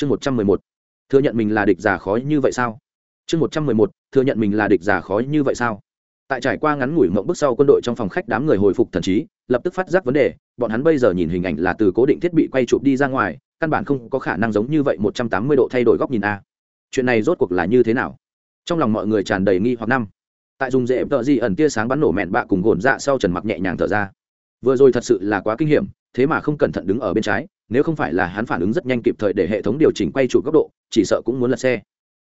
chương một trăm mười một, thừa nhận mình là địch giả khói như vậy sao? Chương một trăm mười một, thừa nhận mình là địch giả khói như vậy sao? Tại trải qua ngắn ngủi mộng bước sau quân đội trong phòng khách đám người hồi phục thần trí, lập tức phát giác vấn đề, bọn hắn bây giờ nhìn hình ảnh là từ cố định thiết bị quay chụp đi ra ngoài, căn bản không có khả năng giống như vậy một trăm tám mươi độ thay đổi góc nhìn a. Chuyện này rốt cuộc là như thế nào? Trong lòng mọi người tràn đầy nghi hoặc năm. Tại dùng dễ tợ di ẩn tia sáng bắn nổ mẹn bạ cùng gồn dạ sau trần mặc nhẹ nhàng thở ra. Vừa rồi thật sự là quá kinh hiểm, thế mà không cẩn thận đứng ở bên trái nếu không phải là hắn phản ứng rất nhanh kịp thời để hệ thống điều chỉnh quay trụ góc độ, chỉ sợ cũng muốn lật xe.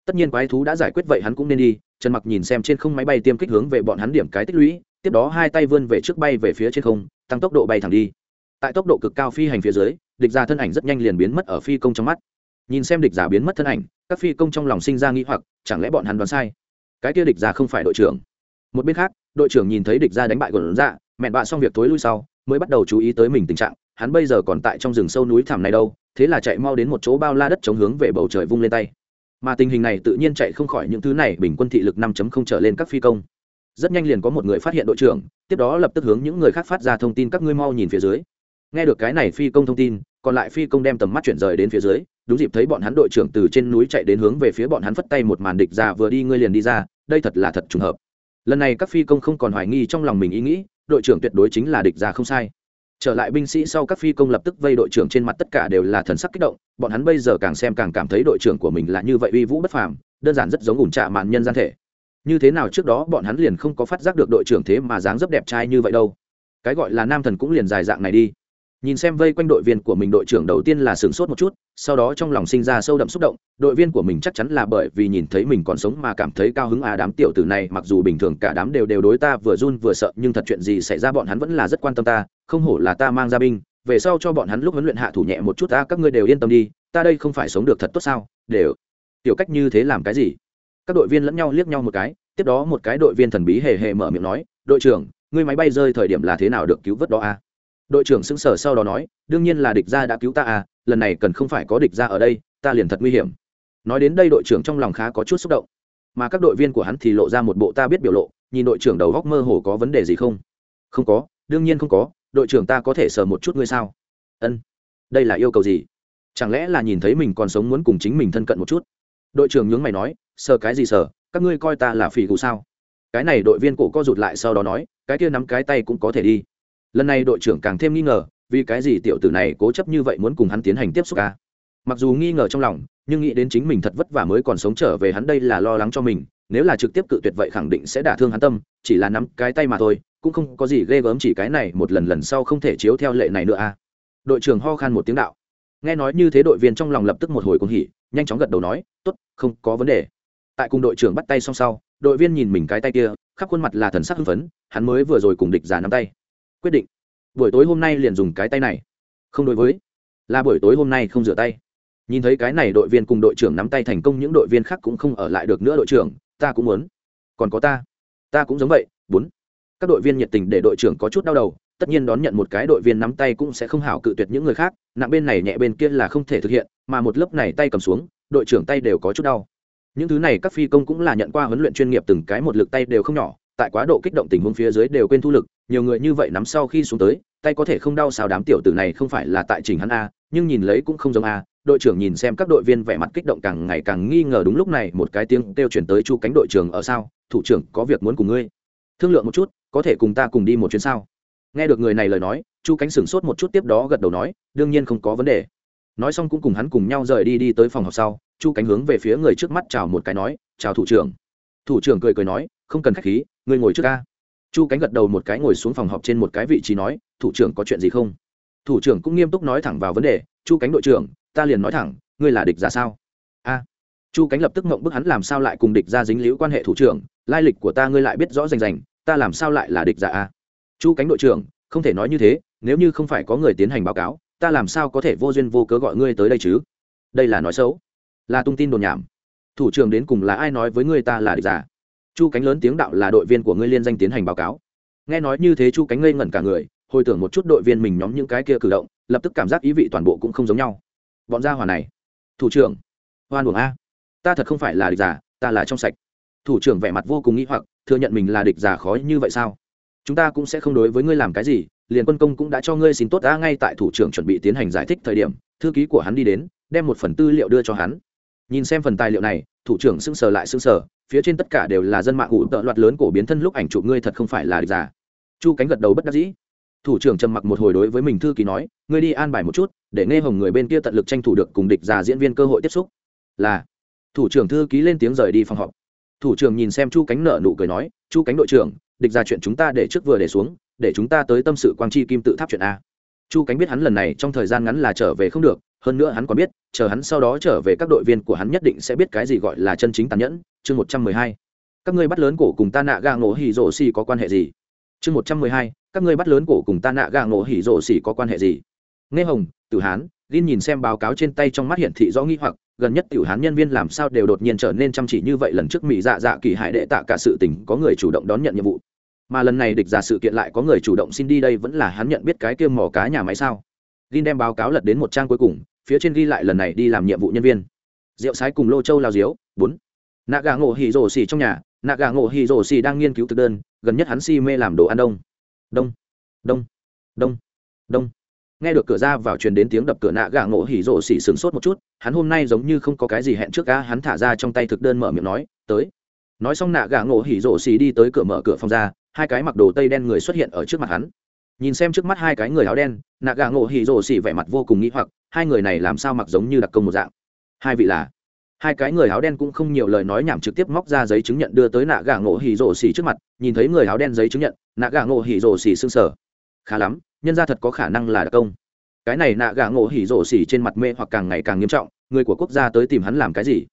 Tất nhiên quái thú đã giải quyết vậy hắn cũng nên đi, trần mặc nhìn xem trên không máy bay tiêm kích hướng về bọn hắn điểm cái tích lũy, tiếp đó hai tay vươn về trước bay về phía trên không, tăng tốc độ bay thẳng đi. Tại tốc độ cực cao phi hành phía dưới, địch giả thân ảnh rất nhanh liền biến mất ở phi công trong mắt. Nhìn xem địch giả biến mất thân ảnh, các phi công trong lòng sinh ra nghĩ hoặc, chẳng lẽ bọn hắn đoán sai? Cái kia địch giả không phải đội trưởng. Một bên khác, đội trưởng nhìn thấy địch giả đánh bại quần dạ mẹn bạ xong việc tối lui sau, mới bắt đầu chú ý tới mình tình trạng hắn bây giờ còn tại trong rừng sâu núi thẳm này đâu, thế là chạy mau đến một chỗ bao la đất chống hướng về bầu trời vung lên tay. Mà tình hình này tự nhiên chạy không khỏi những thứ này, bình quân thị lực 5.0 trở lên các phi công. Rất nhanh liền có một người phát hiện đội trưởng, tiếp đó lập tức hướng những người khác phát ra thông tin các ngươi mau nhìn phía dưới. Nghe được cái này phi công thông tin, còn lại phi công đem tầm mắt chuyển rời đến phía dưới, đúng dịp thấy bọn hắn đội trưởng từ trên núi chạy đến hướng về phía bọn hắn phất tay một màn địch ra vừa đi, ngươi liền đi ra, đây thật là thật trùng hợp. Lần này các phi công không còn hoài nghi trong lòng mình ý nghĩ, đội trưởng tuyệt đối chính là địch ra không sai trở lại binh sĩ sau các phi công lập tức vây đội trưởng trên mặt tất cả đều là thần sắc kích động, bọn hắn bây giờ càng xem càng cảm thấy đội trưởng của mình là như vậy uy vũ bất phàm, đơn giản rất giống ủn trạ mạn nhân gian thể. Như thế nào trước đó bọn hắn liền không có phát giác được đội trưởng thế mà dáng dấp đẹp trai như vậy đâu. Cái gọi là nam thần cũng liền dài dạng này đi nhìn xem vây quanh đội viên của mình, đội trưởng đầu tiên là sửng sốt một chút, sau đó trong lòng sinh ra sâu đậm xúc động, đội viên của mình chắc chắn là bởi vì nhìn thấy mình còn sống mà cảm thấy cao hứng à đám tiểu tử này mặc dù bình thường cả đám đều đều đối ta vừa run vừa sợ, nhưng thật chuyện gì xảy ra bọn hắn vẫn là rất quan tâm ta, không hổ là ta mang ra binh, về sau cho bọn hắn lúc huấn luyện hạ thủ nhẹ một chút ta các ngươi đều yên tâm đi, ta đây không phải sống được thật tốt sao? Đều. Tiểu cách như thế làm cái gì? Các đội viên lẫn nhau liếc nhau một cái, tiếp đó một cái đội viên thần bí hề hề mở miệng nói, đội trưởng, ngươi máy bay rơi thời điểm là thế nào được cứu vớt đó à? Đội trưởng sững sở sau đó nói, đương nhiên là địch gia đã cứu ta à lần này cần không phải có địch gia ở đây, ta liền thật nguy hiểm. Nói đến đây đội trưởng trong lòng khá có chút xúc động. Mà các đội viên của hắn thì lộ ra một bộ ta biết biểu lộ, nhìn đội trưởng đầu góc mơ hồ có vấn đề gì không? Không có, đương nhiên không có, đội trưởng ta có thể sờ một chút ngươi sao? Ân, đây là yêu cầu gì? Chẳng lẽ là nhìn thấy mình còn sống muốn cùng chính mình thân cận một chút? Đội trưởng nhướng mày nói, sờ cái gì sờ, các ngươi coi ta là phỉ gù sao? Cái này đội viên cổ co rụt lại sau đó nói, cái kia nắm cái tay cũng có thể đi lần này đội trưởng càng thêm nghi ngờ, vì cái gì tiểu tử này cố chấp như vậy muốn cùng hắn tiến hành tiếp xúc ca mặc dù nghi ngờ trong lòng, nhưng nghĩ đến chính mình thật vất vả mới còn sống trở về hắn đây là lo lắng cho mình, nếu là trực tiếp cự tuyệt vậy khẳng định sẽ đả thương hắn tâm, chỉ là nắm cái tay mà thôi, cũng không có gì ghê gớm chỉ cái này một lần lần sau không thể chiếu theo lệ này nữa a đội trưởng ho khan một tiếng đạo. Nghe nói như thế đội viên trong lòng lập tức một hồi cuồng hỉ, nhanh chóng gật đầu nói, tốt, không có vấn đề. Tại cùng đội trưởng bắt tay xong sau, đội viên nhìn mình cái tay kia, khắp khuôn mặt là thần sắc hưng phấn, hắn mới vừa rồi cùng địch giả nắm tay quyết định. Buổi tối hôm nay liền dùng cái tay này. Không đối với. Là buổi tối hôm nay không rửa tay. Nhìn thấy cái này đội viên cùng đội trưởng nắm tay thành công, những đội viên khác cũng không ở lại được nữa đội trưởng, ta cũng muốn. Còn có ta. Ta cũng giống vậy bốn các đội viên nhiệt tình để đội trưởng có chút đau đầu, tất nhiên đón nhận một cái đội viên nắm tay cũng sẽ không hảo cự tuyệt những người khác, nặng bên này nhẹ bên kia là không thể thực hiện, mà một lớp này tay cầm xuống, đội trưởng tay đều có chút đau. Những thứ này các phi công cũng là nhận qua huấn luyện chuyên nghiệp từng cái một lực tay đều không nhỏ tại quá độ kích động tình huống phía dưới đều quên thu lực, nhiều người như vậy nắm sau khi xuống tới, tay có thể không đau sao đám tiểu tử này không phải là tại trình hắn a, nhưng nhìn lấy cũng không giống a, đội trưởng nhìn xem các đội viên vẻ mặt kích động càng ngày càng nghi ngờ đúng lúc này một cái tiếng kêu chuyển tới chu cánh đội trưởng ở sao, thủ trưởng, có việc muốn cùng ngươi. Thương lượng một chút, có thể cùng ta cùng đi một chuyến sao? Nghe được người này lời nói, chu cánh sửng sốt một chút tiếp đó gật đầu nói, đương nhiên không có vấn đề. Nói xong cũng cùng hắn cùng nhau rời đi đi tới phòng học sau, chu cánh hướng về phía người trước mắt chào một cái nói, chào thủ trưởng. Thủ trưởng cười cười nói, không cần khách khí ngươi ngồi trước ca. Chu cánh gật đầu một cái ngồi xuống phòng họp trên một cái vị trí nói, thủ trưởng có chuyện gì không? Thủ trưởng cũng nghiêm túc nói thẳng vào vấn đề, chu cánh đội trưởng, ta liền nói thẳng, ngươi là địch ra sao? A. Chu cánh lập tức mộng bức hắn làm sao lại cùng địch ra dính liễu quan hệ thủ trưởng, lai lịch của ta ngươi lại biết rõ rành rành, ta làm sao lại là địch giả a? Chu cánh đội trưởng, không thể nói như thế, nếu như không phải có người tiến hành báo cáo, ta làm sao có thể vô duyên vô cớ gọi ngươi tới đây chứ? Đây là nói xấu, là tung tin đồn nhảm. Thủ trưởng đến cùng là ai nói với ngươi ta là địch giả? Chu cánh lớn tiếng đạo là đội viên của ngươi liên danh tiến hành báo cáo. Nghe nói như thế chu cánh ngây ngẩn cả người, hồi tưởng một chút đội viên mình nhóm những cái kia cử động, lập tức cảm giác ý vị toàn bộ cũng không giống nhau. Bọn gia hỏa này. Thủ trưởng. Hoan buồng a. Ta thật không phải là địch giả, ta là trong sạch. Thủ trưởng vẻ mặt vô cùng nghĩ hoặc, thừa nhận mình là địch giả khó như vậy sao? Chúng ta cũng sẽ không đối với ngươi làm cái gì, liền quân công cũng đã cho ngươi xin tốt đã ngay tại thủ trưởng chuẩn bị tiến hành giải thích thời điểm, thư ký của hắn đi đến, đem một phần tư liệu đưa cho hắn nhìn xem phần tài liệu này, thủ trưởng sững sờ lại sững sờ, phía trên tất cả đều là dân mạng ủ tợ loạt lớn cổ biến thân lúc ảnh chụp ngươi thật không phải là địch giả. Chu cánh gật đầu bất đắc dĩ. Thủ trưởng trầm mặc một hồi đối với mình thư ký nói, ngươi đi an bài một chút, để nghe hồng người bên kia tận lực tranh thủ được cùng địch giả diễn viên cơ hội tiếp xúc. Là. Thủ trưởng thư ký lên tiếng rời đi phòng họp. Thủ trưởng nhìn xem chu cánh nợ nụ cười nói, chu cánh đội trưởng, địch ra chuyện chúng ta để trước vừa để xuống, để chúng ta tới tâm sự quang chi kim tự tháp chuyện a chu cánh biết hắn lần này trong thời gian ngắn là trở về không được, hơn nữa hắn còn biết, chờ hắn sau đó trở về các đội viên của hắn nhất định sẽ biết cái gì gọi là chân chính tàn nhẫn. Chương một trăm mười hai. Các ngươi bắt lớn cổ cùng ta nạ gà ngộ hỉ rổ xì có quan hệ gì? Chương một trăm mười hai. Các ngươi bắt lớn cổ cùng ta nạ gà ngộ hỉ rổ xì có quan hệ gì? Nghe hồng tử hán, gin nhìn xem báo cáo trên tay trong mắt hiển thị rõ nghi hoặc, gần nhất tiểu hán nhân viên làm sao đều đột nhiên trở nên chăm chỉ như vậy, lần trước mỹ dạ dạ kỳ hải đệ tạ cả sự tình, có người chủ động đón nhận nhiệm vụ mà lần này địch giả sự kiện lại có người chủ động xin đi đây vẫn là hắn nhận biết cái kia mỏ cá nhà máy sao? Gin đem báo cáo lật đến một trang cuối cùng, phía trên ghi lại lần này đi làm nhiệm vụ nhân viên. Rượu sái cùng lô châu lao diếu, bốn. Nạ gà ngộ hỉ rổ xì trong nhà nạ gà ngộ hỉ rổ xì đang nghiên cứu thực đơn, gần nhất hắn si mê làm đồ ăn đông. Đông đông đông đông. Nghe được cửa ra vào truyền đến tiếng đập cửa nạ gà ngộ hỉ rổ xỉ sửng sốt một chút, hắn hôm nay giống như không có cái gì hẹn trước ca hắn thả ra trong tay thực đơn mở miệng nói, tới. Nói xong nạ gà ngộ hỉ rổ xỉ đi tới cửa mở cửa phòng ra hai cái mặc đồ tây đen người xuất hiện ở trước mặt hắn. Nhìn xem trước mắt hai cái người áo đen nạ gà ngộ hỉ rổ xỉ vẻ mặt vô cùng nghĩ hoặc, hai người này làm sao mặc giống như đặc công một dạng? Hai vị là? Hai cái người áo đen cũng không nhiều lời nói nhảm trực tiếp móc ra giấy chứng nhận đưa tới nạ gà ngộ hỉ rổ xỉ trước mặt, nhìn thấy người áo đen giấy chứng nhận nạ gà ngộ hỉ rổ xỉ sưng sở khá lắm, nhân ra thật có khả năng là đặc công. Cái này nạ gà ngộ hỉ rổ xỉ trên mặt mê hoặc càng ngày càng nghiêm trọng, người của quốc gia tới tìm hắn làm cái gì?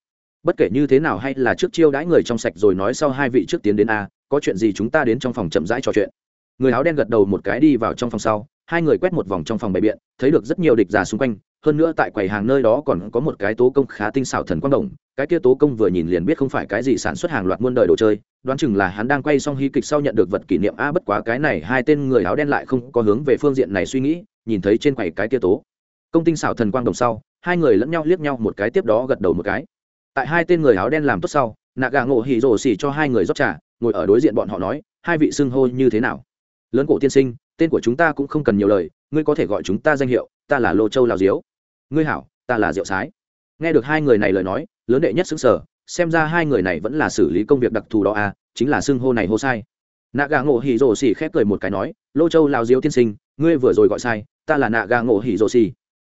Bất kể như thế nào hay là trước chiêu đãi người trong sạch rồi nói sau hai vị trước tiến đến a, có chuyện gì chúng ta đến trong phòng chậm rãi trò chuyện. Người áo đen gật đầu một cái đi vào trong phòng sau, hai người quét một vòng trong phòng bày biện, thấy được rất nhiều địch già xung quanh, hơn nữa tại quầy hàng nơi đó còn có một cái tố công khá tinh xảo thần quang đồng, cái kia tố công vừa nhìn liền biết không phải cái gì sản xuất hàng loạt muôn đời đồ chơi, đoán chừng là hắn đang quay xong hí kịch sau nhận được vật kỷ niệm a, bất quá cái này hai tên người áo đen lại không có hướng về phương diện này suy nghĩ, nhìn thấy trên quầy cái kia tố công tinh xảo thần quang đồng sau, hai người lẫn nhau liếc nhau một cái tiếp đó gật đầu một cái tại hai tên người áo đen làm tốt sau nạ gà ngộ hỉ rổ xỉ cho hai người rót trà, ngồi ở đối diện bọn họ nói, hai vị xưng hô như thế nào? Lớn cổ tiên sinh, tên của chúng ta cũng không cần nhiều lời, ngươi có thể gọi chúng ta danh hiệu, ta là lô châu lào diếu. Ngươi hảo, ta là diệu sái. Nghe được hai người này lời nói, lớn đệ nhất xứng sở xem ra hai người này vẫn là xử lý công việc đặc thù đó à chính là xưng hô này hô sai. Nạ gà ngộ hỉ rổ xỉ khép cười một cái nói, lô châu lào diếu tiên sinh, ngươi vừa rồi gọi sai, ta là nạ gà ngộ hỉ rổ xỉ.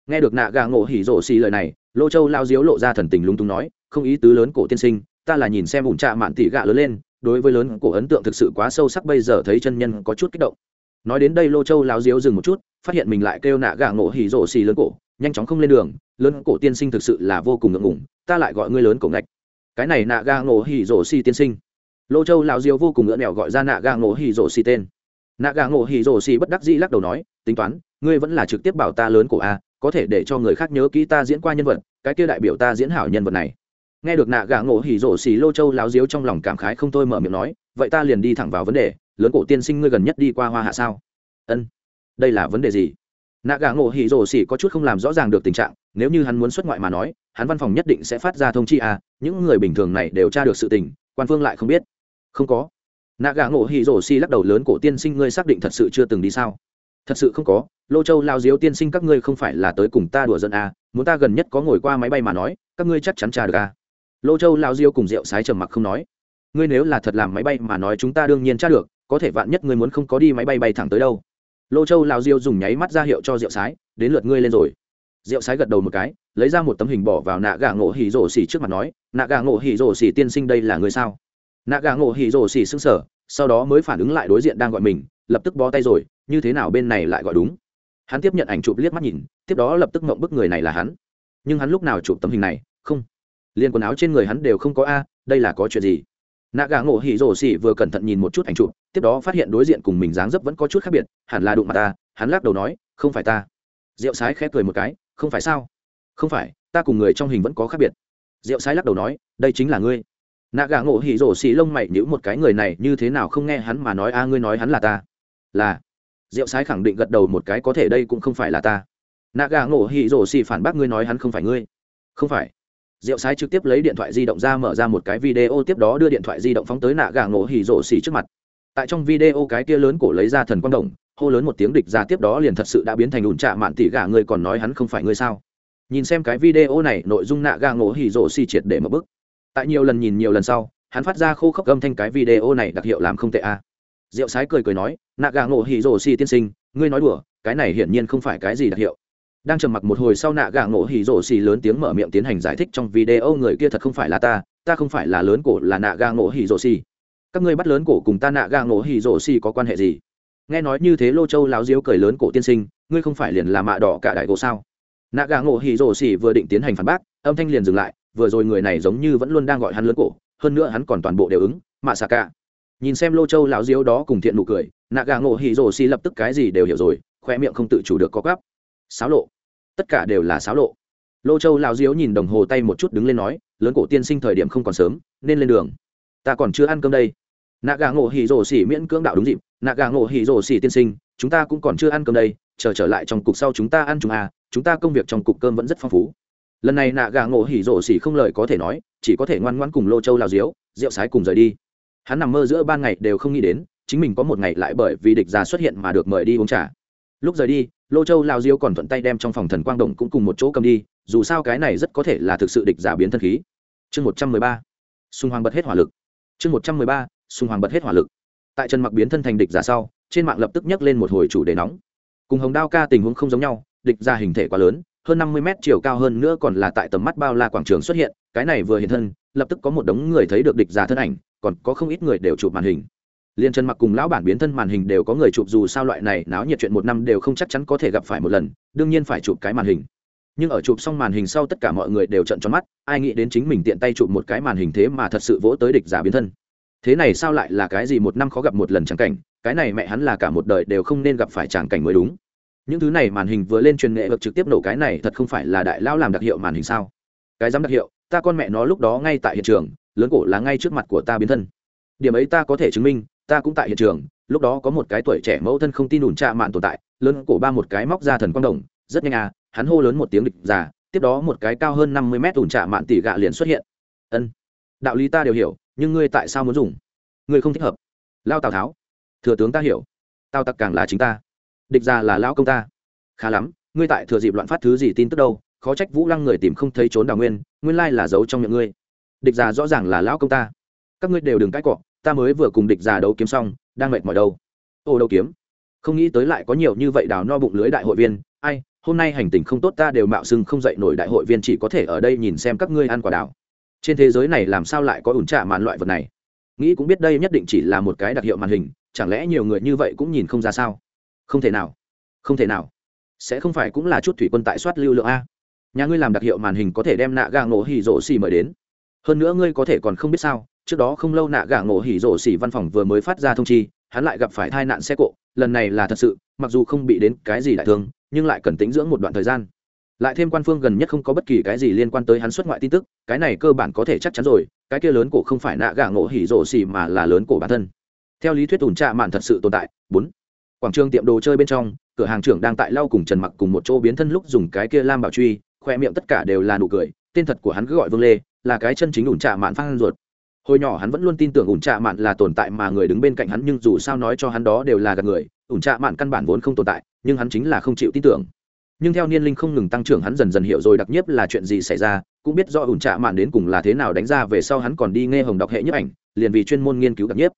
Nghe được nạ gà ngộ hỉ rổ xỉ lời này, lô châu lao diếu lộ ra thần tình lúng túng nói không ý tứ lớn cổ tiên sinh, ta là nhìn xem ủn trạ mạn tỷ gạ lớn lên, đối với lớn cổ ấn tượng thực sự quá sâu sắc bây giờ thấy chân nhân có chút kích động. Nói đến đây lô châu láo diếu dừng một chút, phát hiện mình lại kêu nạ gạ ngộ hỉ rổ xì lớn cổ, nhanh chóng không lên đường, lớn cổ tiên sinh thực sự là vô cùng ngượng ngủng ta lại gọi ngươi lớn cổ ngạch. Cái này nạ gạ ngộ hỉ rổ xì tiên sinh. Lô châu láo diếu vô cùng ngỡ nẻo gọi ra nạ gạ ngộ hỉ rổ xì tên. Nạ gà ngộ hỉ rổ xì bất đắc dĩ lắc đầu nói, tính toán, ngươi vẫn là trực tiếp bảo ta lớn cổ a, có thể để cho người khác nhớ kỹ ta diễn qua nhân vật, cái kia đại biểu ta diễn hảo nhân vật này nghe được nạ gà ngộ hỉ rổ xì lô châu láo diếu trong lòng cảm khái không thôi mở miệng nói vậy ta liền đi thẳng vào vấn đề lớn cổ tiên sinh ngươi gần nhất đi qua hoa hạ sao? Ân đây là vấn đề gì? Nạ gà ngộ hỉ rổ xì có chút không làm rõ ràng được tình trạng nếu như hắn muốn xuất ngoại mà nói hắn văn phòng nhất định sẽ phát ra thông chi à những người bình thường này đều tra được sự tình quan phương lại không biết. Không có. Nạ gà ngộ hỉ rổ xì lắc đầu lớn cổ tiên sinh ngươi xác định thật sự chưa từng đi sao? Thật sự không có lô châu lao diếu tiên sinh các ngươi không phải là tới cùng ta đùa dân à, muốn ta gần nhất có ngồi qua máy bay mà nói các ngươi chắc chắn trả được à lô châu lao Diêu cùng rượu sái trầm mặc không nói. Ngươi nếu là thật làm máy bay mà nói chúng ta đương nhiên tra được, có thể vạn nhất ngươi muốn không có đi máy bay bay thẳng tới đâu. Lô châu lao diêu dùng nháy mắt ra hiệu cho rượu sái, đến lượt ngươi lên rồi. Rượu sái gật đầu một cái, lấy ra một tấm hình bỏ vào nạ gà ngộ hỉ rổ xỉ trước mặt nói, nạ gà ngộ hỉ rổ xỉ tiên sinh đây là người sao? Nạ gà ngộ hỉ rổ xỉ sững sờ, sau đó mới phản ứng lại đối diện đang gọi mình, lập tức bó tay rồi, như thế nào bên này lại gọi đúng? Hắn tiếp nhận ảnh chụp liếc mắt nhìn, tiếp đó lập tức mộng bức người này là hắn. Nhưng hắn lúc nào chụp tấm hình này? Không liền quần áo trên người hắn đều không có a, đây là có chuyện gì? Nạ gà ngộ hỉ rổ xỉ vừa cẩn thận nhìn một chút ảnh chụp, tiếp đó phát hiện đối diện cùng mình dáng dấp vẫn có chút khác biệt, hẳn là đụng mặt ta, hắn lắc đầu nói, không phải ta. Rượu sái khép cười một cái, không phải sao? Không phải, ta cùng người trong hình vẫn có khác biệt. Rượu sái lắc đầu nói, đây chính là ngươi. Nạ gà ngộ hỉ rổ xỉ lông mày nhữ một cái, người này như thế nào không nghe hắn mà nói, a, ngươi nói hắn là ta. Là. Rượu sái khẳng định gật đầu một cái, có thể đây cũng không phải là ta. Nạ gà ngộ hỉ rổ xỉ phản bác ngươi nói hắn không phải ngươi. Không phải rượu sái trực tiếp lấy điện thoại di động ra mở ra một cái video tiếp đó đưa điện thoại di động phóng tới nạ gà ngộ hỉ rổ xỉ trước mặt. Tại trong video cái kia lớn cổ lấy ra thần quang đồng, hô lớn một tiếng địch ra tiếp đó liền thật sự đã biến thành ủn trạ mạn tỷ gà, ngươi còn nói hắn không phải ngươi sao? Nhìn xem cái video này, nội dung nạ gà ngộ hỉ rổ xì triệt để một bức. Tại nhiều lần nhìn nhiều lần sau, hắn phát ra khô khốc âm thanh cái video này đặc hiệu làm không tệ a. À. diệu sái cười cười nói, nạ gà ngộ hỉ rổ xì tiên sinh, ngươi nói đùa, cái này hiển nhiên không phải cái gì đặc hiệu đang trầm mặc một hồi sau nạ gà ngộ hỉ rổ xì lớn tiếng mở miệng tiến hành giải thích trong video người kia thật không phải là ta ta không phải là lớn cổ là nạ gà ngộ hỉ rổ xì. Các ngươi bắt lớn cổ cùng ta nạ gà ngộ hỉ rổ xì có quan hệ gì? Nghe nói như thế lô châu láo diếu cười lớn cổ tiên sinh, ngươi không phải liền là mạ đỏ cả đại cổ sao? Nạ gà ngộ hỉ rổ xì vừa định tiến hành phản bác, âm thanh liền dừng lại, vừa rồi người này giống như vẫn luôn đang gọi hắn lớn cổ, hơn nữa hắn còn toàn bộ đều ứng, mạ xà cả. Nhìn xem lô châu lão diếu đó cùng thiện nụ cười, nạ gà ngộ hỉ rổ xì lập tức cái gì đều hiểu rồi, khoe miệng không tự chủ được có gắp sáo lộ. Tất cả đều là sáo lộ. Lô châu lão diếu nhìn đồng hồ tay một chút đứng lên nói, lớn cổ tiên sinh thời điểm không còn sớm, nên lên đường. Ta còn chưa ăn cơm đây. Nạ gà ngộ hỉ rổ xỉ miễn cưỡng đạo đúng dịp, nạ gà ngộ hỉ rổ xỉ tiên sinh, chúng ta cũng còn chưa ăn cơm đây, chờ trở lại trong cục sau chúng ta ăn chúng à chúng ta công việc trong cục cơm vẫn rất phong phú. Lần này nạ gà ngộ hỉ rổ xỉ không lời có thể nói, chỉ có thể ngoan ngoãn cùng lô châu lao diếu, rượu sái cùng rời đi. Hắn nằm mơ giữa ban ngày đều không nghĩ đến, chính mình có một ngày lại bởi vì địch già xuất hiện mà được mời đi uống trà. Lúc rời đi lô châu lao diêu còn thuận tay đem trong phòng thần quang động cũng cùng một chỗ cầm đi, dù sao cái này rất có thể là thực sự địch giả biến thân khí. Chương một trăm mười ba. Xung hoàng bật hết hỏa lực. Chương một trăm mười ba. Xung hoàng bật hết hỏa lực. Tại trần mặc biến thân thành địch giả sau, trên mạng lập tức nhắc lên một hồi chủ đề nóng. Cùng hồng đao ca tình huống không giống nhau, địch giả hình thể quá lớn, hơn năm mươi mét chiều cao hơn nữa còn là tại tầm mắt bao la quảng trường xuất hiện, cái này vừa hiện thân, lập tức có một đống người thấy được địch giả thân ảnh, còn có không ít người đều chụp màn hình liên trần mặc cùng lão bản biến thân màn hình đều có người chụp, dù sao loại này náo nhiệt chuyện một năm đều không chắc chắn có thể gặp phải một lần, đương nhiên phải chụp cái màn hình. Nhưng ở chụp xong màn hình sau tất cả mọi người đều trận tròn mắt, ai nghĩ đến chính mình tiện tay chụp một cái màn hình thế mà thật sự vỗ tới địch giả biến thân. Thế này sao lại là cái gì một năm khó gặp một lần chẳng cảnh, cái này mẹ hắn là cả một đời đều không nên gặp phải chẳng cảnh mới đúng. Những thứ này màn hình vừa lên truyền nghệ vực trực tiếp nổ cái này thật không phải là đại lao làm đặc hiệu màn hình sao? Cái dám đặc hiệu, ta con mẹ nó lúc đó ngay tại hiện trường, lớn cổ là ngay trước mặt của ta biến thân. Điểm ấy ta có thể chứng minh ta cũng tại hiện trường, lúc đó có một cái tuổi trẻ mẫu thân không tin ủn trạ mạn tồn tại, lớn cổ ba một cái móc ra thần quang đồng, rất nhanh à hắn hô lớn một tiếng địch già tiếp đó một cái cao hơn năm mươi mét ủn trạ mạn tỷ gạ liền xuất hiện. Ân, đạo lý ta đều hiểu, nhưng ngươi tại sao muốn dùng? Ngươi không thích hợp. Lao tào tháo, thừa tướng ta hiểu tao tặc càng là chính ta, địch già là lao công ta. Khá lắm, ngươi tại thừa dịp loạn phát thứ gì tin tức đâu, khó trách vũ lăng người tìm không thấy trốn đào nguyên nguyên lai là giấu trong miệng ngươi. Địch già rõ ràng là lão công ta. Các ngươi đều đừng cãi cọ ta mới vừa cùng địch già đấu kiếm xong, đang mệt mỏi đâu. Ô đâu kiếm. Không nghĩ tới lại có nhiều như vậy đào no bụng lưới đại hội viên. Ai, hôm nay hành tình không tốt ta đều mạo xưng không dậy nổi đại hội viên chỉ có thể ở đây nhìn xem các ngươi ăn quả đào. Trên thế giới này làm sao lại có ủn trà màn loại vật này? Nghĩ cũng biết đây nhất định chỉ là một cái đặc hiệu màn hình, chẳng lẽ nhiều người như vậy cũng nhìn không ra sao? Không thể nào. Không thể nào. Sẽ không phải cũng là chút thủy quân tại soát lưu lượng a. Nhà ngươi làm đặc hiệu màn hình có thể đem nạ gà ngộ hì rỗ xì mời đến. Hơn nữa ngươi có thể còn không biết sao trước đó không lâu nạ gã ngộ hỉ rổ xỉ văn phòng vừa mới phát ra thông chi, hắn lại gặp phải tai nạn xe cộ, lần này là thật sự, mặc dù không bị đến cái gì đại thương, nhưng lại cần tính dưỡng một đoạn thời gian. Lại thêm quan phương gần nhất không có bất kỳ cái gì liên quan tới hắn xuất ngoại tin tức, cái này cơ bản có thể chắc chắn rồi, cái kia lớn cổ không phải nạ gã ngộ hỉ rổ xỉ mà là lớn cổ bản thân. Theo lý thuyết ủn trạ mạn thật sự tồn tại. Bốn. Quảng trường tiệm đồ chơi bên trong, cửa hàng trưởng đang tại lau cùng trần mặc cùng một chỗ biến thân lúc dùng cái kia lam bảo truy, khoe miệng tất cả đều là nụ cười, tên thật của hắn cứ gọi vương lê, là cái chân chính ủn trạ mạn phan ruột hồi nhỏ hắn vẫn luôn tin tưởng ủn trạ mạn là tồn tại mà người đứng bên cạnh hắn, nhưng dù sao nói cho hắn đó đều là gạt người, ủn trạ mạn căn bản vốn không tồn tại, nhưng hắn chính là không chịu tin tưởng. Nhưng theo niên linh không ngừng tăng trưởng, hắn dần dần hiểu rồi đặc nhiếp là chuyện gì xảy ra, cũng biết do ủn trạ mạn đến cùng là thế nào đánh ra, về sau hắn còn đi nghe hồng đọc hệ nhiếp ảnh, liền vì chuyên môn nghiên cứu đặc nhiếp.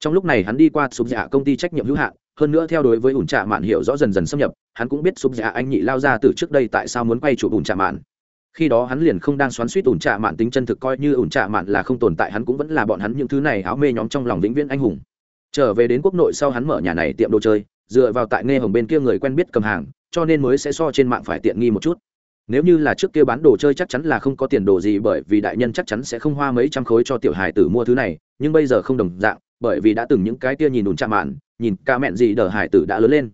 Trong lúc này hắn đi qua sụp dạ công ty trách nhiệm hữu hạn, hơn nữa theo đối với ủn trạ mạn hiểu rõ dần dần xâm nhập, hắn cũng biết sụp dạ anh nhị lao ra từ trước đây tại sao muốn quay chụp ủn trạ mạn khi đó hắn liền không đang xoắn suýt ủn trạ mạn, tính chân thực coi như ủn trạ mạn là không tồn tại, hắn cũng vẫn là bọn hắn những thứ này áo mê nhóm trong lòng vĩnh viễn anh hùng. Trở về đến quốc nội sau hắn mở nhà này tiệm đồ chơi, dựa vào tại nghe hồng bên kia người quen biết cầm hàng, cho nên mới sẽ so trên mạng phải tiện nghi một chút. Nếu như là trước kia bán đồ chơi chắc chắn là không có tiền đồ gì, bởi vì đại nhân chắc chắn sẽ không hoa mấy trăm khối cho tiểu hài tử mua thứ này, nhưng bây giờ không đồng dạng, bởi vì đã từng những cái kia nhìn ủn trạ mạn, nhìn ca mẹn gì đờ hải tử đã lớn lên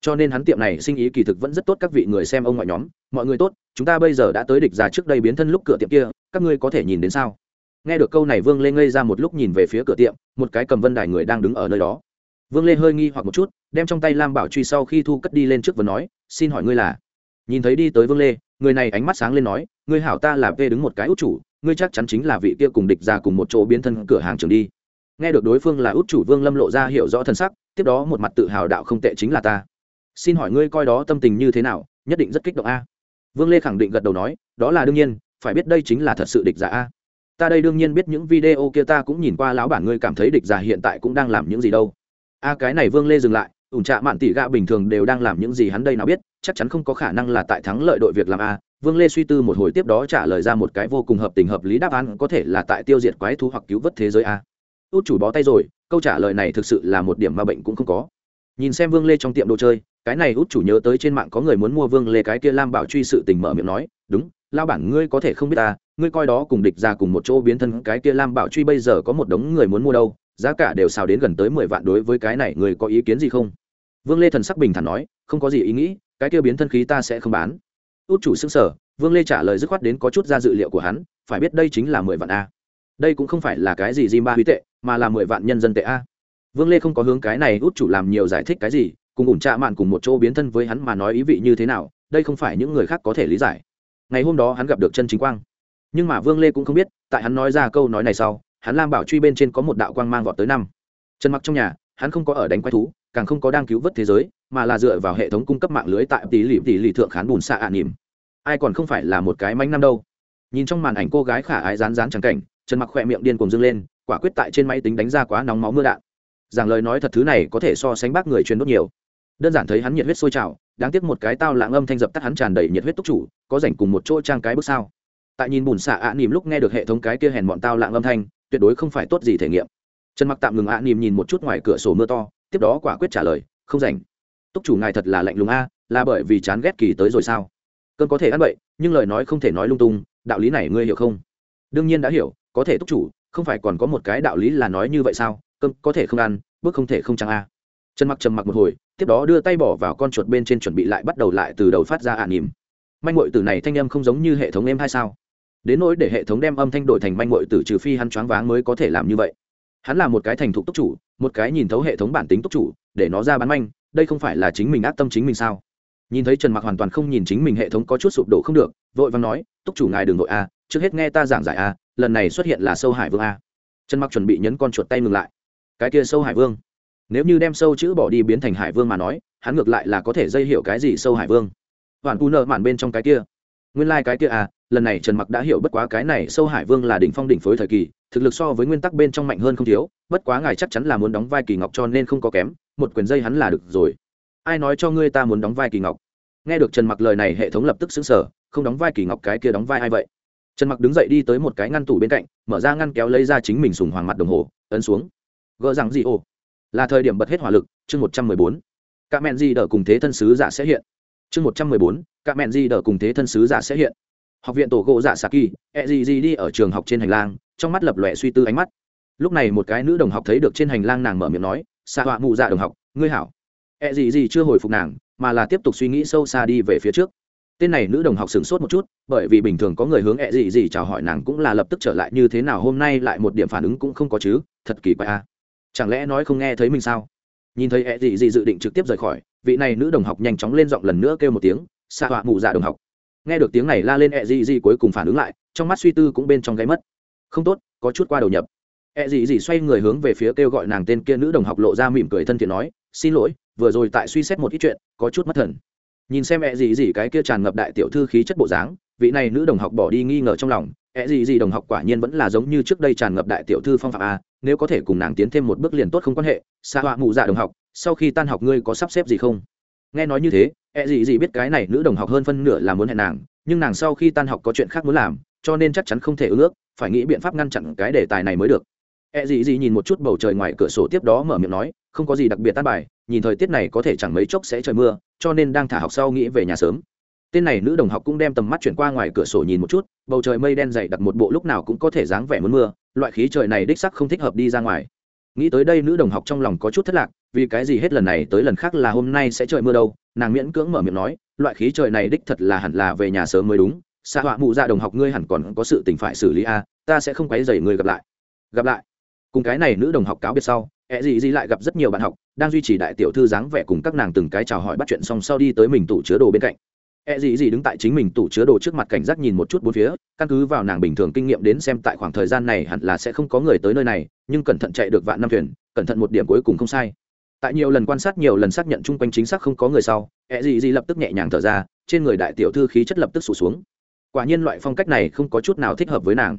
cho nên hắn tiệm này sinh ý kỳ thực vẫn rất tốt các vị người xem ông ngoại nhóm. Mọi người tốt, chúng ta bây giờ đã tới địch già trước đây biến thân lúc cửa tiệm kia, các ngươi có thể nhìn đến sao? Nghe được câu này, vương lê ngây ra một lúc nhìn về phía cửa tiệm, một cái cầm vân đài người đang đứng ở nơi đó. Vương lê hơi nghi hoặc một chút, đem trong tay lam bảo truy sau khi thu cất đi lên trước và nói, xin hỏi ngươi là? Nhìn thấy đi tới vương lê, người này ánh mắt sáng lên nói, ngươi hảo ta là vê đứng một cái út chủ, ngươi chắc chắn chính là vị kia cùng địch ra cùng một chỗ biến thân cửa hàng trường đi. Nghe được đối phương là út chủ, vương lâm lộ ra hiểu rõ thân sắc, tiếp đó một mặt tự hào đạo không tệ chính là ta xin hỏi ngươi coi đó tâm tình như thế nào, nhất định rất kích động a. Vương lê khẳng định gật đầu nói, đó là đương nhiên, phải biết đây chính là thật sự địch giả a. Ta đây đương nhiên biết những video kia ta cũng nhìn qua, lão bản ngươi cảm thấy địch giả hiện tại cũng đang làm những gì đâu. A, cái này vương lê dừng lại, ủn trạ mạn tỷ gạ bình thường đều đang làm những gì hắn đây nào biết, chắc chắn không có khả năng là tại thắng lợi đội việc làm a. Vương lê suy tư một hồi tiếp đó trả lời ra một cái vô cùng hợp tình hợp lý đáp án, có thể là tại tiêu diệt quái thú hoặc cứu vớt thế giới a. Út chủ bó tay rồi, câu trả lời này thực sự là một điểm mà bệnh cũng không có nhìn xem vương lê trong tiệm đồ chơi, cái này út chủ nhớ tới trên mạng có người muốn mua vương lê cái kia lam bảo truy sự tình mở miệng nói, đúng lao bản ngươi có thể không biết ta, ngươi coi đó cùng địch ra cùng một chỗ biến thân cái kia lam bảo truy bây giờ có một đống người muốn mua đâu, giá cả đều xào đến gần tới mười vạn đối với cái này người có ý kiến gì không? Vương lê thần sắc bình thản nói, không có gì ý nghĩ, cái kia biến thân khí ta sẽ không bán. Út chủ xưng sở vương lê trả lời dứt khoát đến có chút ra dự liệu của hắn, phải biết đây chính là mười vạn a. Đây cũng không phải là cái gì di ba huy tệ, mà là mười vạn nhân dân tệ a vương lê không có hướng cái này út chủ làm nhiều giải thích cái gì, cùng ủn trạ mạn cùng một chỗ biến thân với hắn mà nói ý vị như thế nào, đây không phải những người khác có thể lý giải. Ngày hôm đó hắn gặp được chân chính quang. Nhưng mà vương lê cũng không biết, tại hắn nói ra câu nói này sau, hắn lam bảo truy bên trên có một đạo quang mang vọt tới năm. Chân mặc trong nhà, hắn không có ở đánh quái thú, càng không có đang cứu vớt thế giới, mà là dựa vào hệ thống cung cấp mạng lưới tại tỷ lỉ tỷ lỉ thượng khán bùn xạ ạ à nỉm. Ai còn không phải là một cái manh năm đâu. Nhìn trong màn ảnh cô gái khả ái rán rán trắng cảnh chân mặc khỏe miệng điên cùng dâng lên, quả quyết tại trên máy tính đánh ra quá nóng máu mưa đạn giảng lời nói thật thứ này có thể so sánh bác người truyền đốt nhiều. Đơn giản thấy hắn nhiệt huyết sôi trào, đáng tiếc một cái tao lãng âm thanh dập tắt hắn tràn đầy nhiệt huyết túc chủ, có rảnh cùng một chỗ trang cái bước sao. Tại nhìn bùn xạ ạ nỉm lúc nghe được hệ thống cái kia hèn bọn tao lãng âm thanh, tuyệt đối không phải tốt gì thể nghiệm. Trần mặc tạm ngừng ạ nỉm nhìn một chút ngoài cửa sổ mưa to, tiếp đó quả quyết trả lời, không rảnh. Túc chủ ngài thật là lạnh lùng a, là bởi vì chán ghét kỳ tới rồi sao? Cơn có thể ăn bậy, nhưng lời nói không thể nói lung tung, đạo lý này ngươi hiểu không? Đương nhiên đã hiểu, có thể túc chủ, không phải còn có một cái đạo lý là nói như vậy sao? Cơm có thể không ăn, bước không thể không trăng a. Trần mặc trầm mặc một hồi, tiếp đó đưa tay bỏ vào con chuột bên trên chuẩn bị lại bắt đầu lại từ đầu phát ra ả nỉm. Manh mội từ này thanh âm không giống như hệ thống em hay sao. Đến nỗi để hệ thống đem âm thanh đổi thành manh mội từ trừ phi hắn choáng váng mới có thể làm như vậy. Hắn là một cái thành thục túc chủ, một cái nhìn thấu hệ thống bản tính túc chủ, để nó ra bán manh, đây không phải là chính mình ác tâm chính mình sao? Nhìn thấy trần mặc hoàn toàn không nhìn chính mình hệ thống có chút sụp đổ không được, vội vàng nói, túc chủ ngài đường nội a, trước hết nghe ta giảng giải a, lần này xuất hiện là sâu hải vương a. Trần mặc chuẩn bị nhấn con chuột tay ngừng lại cái kia sâu hải vương. Nếu như đem sâu chữ bỏ đi biến thành hải vương mà nói, hắn ngược lại là có thể dây hiểu cái gì sâu hải vương. Hoàn u nợ mạn bên trong cái kia. Nguyên lai、like、cái kia à lần này trần mặc đã hiểu bất quá cái này sâu hải vương là đỉnh phong đỉnh phối thời kỳ, thực lực so với nguyên tắc bên trong mạnh hơn không thiếu, bất quá ngài chắc chắn là muốn đóng vai kỳ ngọc cho nên không có kém, một quyền dây hắn là được rồi. Ai nói cho ngươi ta muốn đóng vai kỳ ngọc? Nghe được trần mặc lời này hệ thống lập tức xứng sở không đóng vai kỳ ngọc cái kia đóng vai ai vậy? Trần mặc đứng dậy đi tới một cái ngăn tủ bên cạnh, mở ra ngăn kéo lấy ra chính mình sùng hoàng mặt đồng hồ, ấn xuống gỡ rằng gì ồ. Là thời điểm bật hết hỏa lực, chương một trăm mười bốn. Các mẹn di đờ cùng thế thân sứ giả sẽ hiện. Chương một trăm mười bốn các mẹn di đờ cùng thế thân sứ giả sẽ hiện. Học viện tổ gỗ dạ saki e gì gì đi ở trường học trên hành lang, trong mắt lập lòe suy tư ánh mắt. Lúc này một cái nữ đồng học thấy được trên hành lang nàng mở miệng nói xa họa mụ dạ đồng học, ngươi hảo. E gì gì chưa hồi phục nàng, mà là tiếp tục suy nghĩ sâu xa đi về phía trước. Tên này nữ đồng học sửng sốt một chút, bởi vì bình thường có người hướng ẹ gì gì chào hỏi nàng cũng là lập tức trở lại, như thế nào hôm nay lại một điểm phản ứng cũng không có chứ, thật kỳ quái a chẳng lẽ nói không nghe thấy mình sao? Nhìn thấy ẹ dị dị dự định trực tiếp rời khỏi, vị này nữ đồng học nhanh chóng lên giọng lần nữa kêu một tiếng xạ họa mụ dạ đồng học. Nghe được tiếng này la lên ẹ dị dị cuối cùng phản ứng lại, trong mắt suy tư cũng bên trong gáy mất. Không tốt, có chút qua đầu nhập. Ẹ dị dị xoay người hướng về phía kêu gọi nàng tên kia nữ đồng học lộ ra mỉm cười thân thiện nói, xin lỗi, vừa rồi tại suy xét một ít chuyện, có chút mất thần. Nhìn xem ẹ dị dị cái kia tràn ngập đại tiểu thư khí chất bộ dáng, vị này nữ đồng học bỏ đi nghi ngờ trong lòng. Ẹ dị dị đồng học quả nhiên vẫn là giống như trước đây tràn ngập đại tiểu thư phong phạm a nếu có thể cùng nàng tiến thêm một bước liền tốt không quan hệ xa họa mụ dạ đồng học, sau khi tan học ngươi có sắp xếp gì không? Nghe nói như thế, ẹ gì gì biết cái này nữ đồng học hơn phân nửa là muốn hẹn nàng, nhưng nàng sau khi tan học có chuyện khác muốn làm, cho nên chắc chắn không thể ước, phải nghĩ biện pháp ngăn chặn cái đề tài này mới được. Ẹ gì gì nhìn một chút bầu trời ngoài cửa sổ tiếp đó mở miệng nói, không có gì đặc biệt tan bài, nhìn thời tiết này có thể chẳng mấy chốc sẽ trời mưa, cho nên đang thả học sau nghĩ về nhà sớm. Tên này nữ đồng học cũng đem tầm mắt chuyển qua ngoài cửa sổ nhìn một chút bầu trời mây đen dày đặt một bộ lúc nào cũng có thể dáng vẻ muốn mưa, loại khí trời này đích sắc không thích hợp đi ra ngoài. Nghĩ tới đây nữ đồng học trong lòng có chút thất lạc, vì cái gì hết lần này tới lần khác là hôm nay sẽ trời mưa đâu, nàng miễn cưỡng mở miệng nói, loại khí trời này đích thật là hẳn là về nhà sớm mới đúng xa họa mụ ra đồng học ngươi hẳn còn có sự tình phải xử lý a ta sẽ không quấy dày người gặp lại. Gặp lại. Cùng cái này nữ đồng học cáo biệt sau ẹ gì gì lại gặp rất nhiều bạn học, đang duy trì đại tiểu thư dáng vẻ cùng các nàng từng cái chào hỏi bắt chuyện xong sau đi tới mình tủ chứa đồ bên cạnh. E gì gì đứng tại chính mình tủ chứa đồ trước mặt cảnh giác nhìn một chút bốn phía, căn cứ vào nàng bình thường kinh nghiệm đến xem tại khoảng thời gian này hẳn là sẽ không có người tới nơi này, nhưng cẩn thận chạy được vạn năm thuyền, cẩn thận một điểm cuối cùng không sai. Tại nhiều lần quan sát nhiều lần xác nhận chung quanh chính xác không có người sau E gì gì lập tức nhẹ nhàng thở ra, trên người đại tiểu thư khí chất lập tức sụt xuống. Quả nhiên loại phong cách này không có chút nào thích hợp với nàng.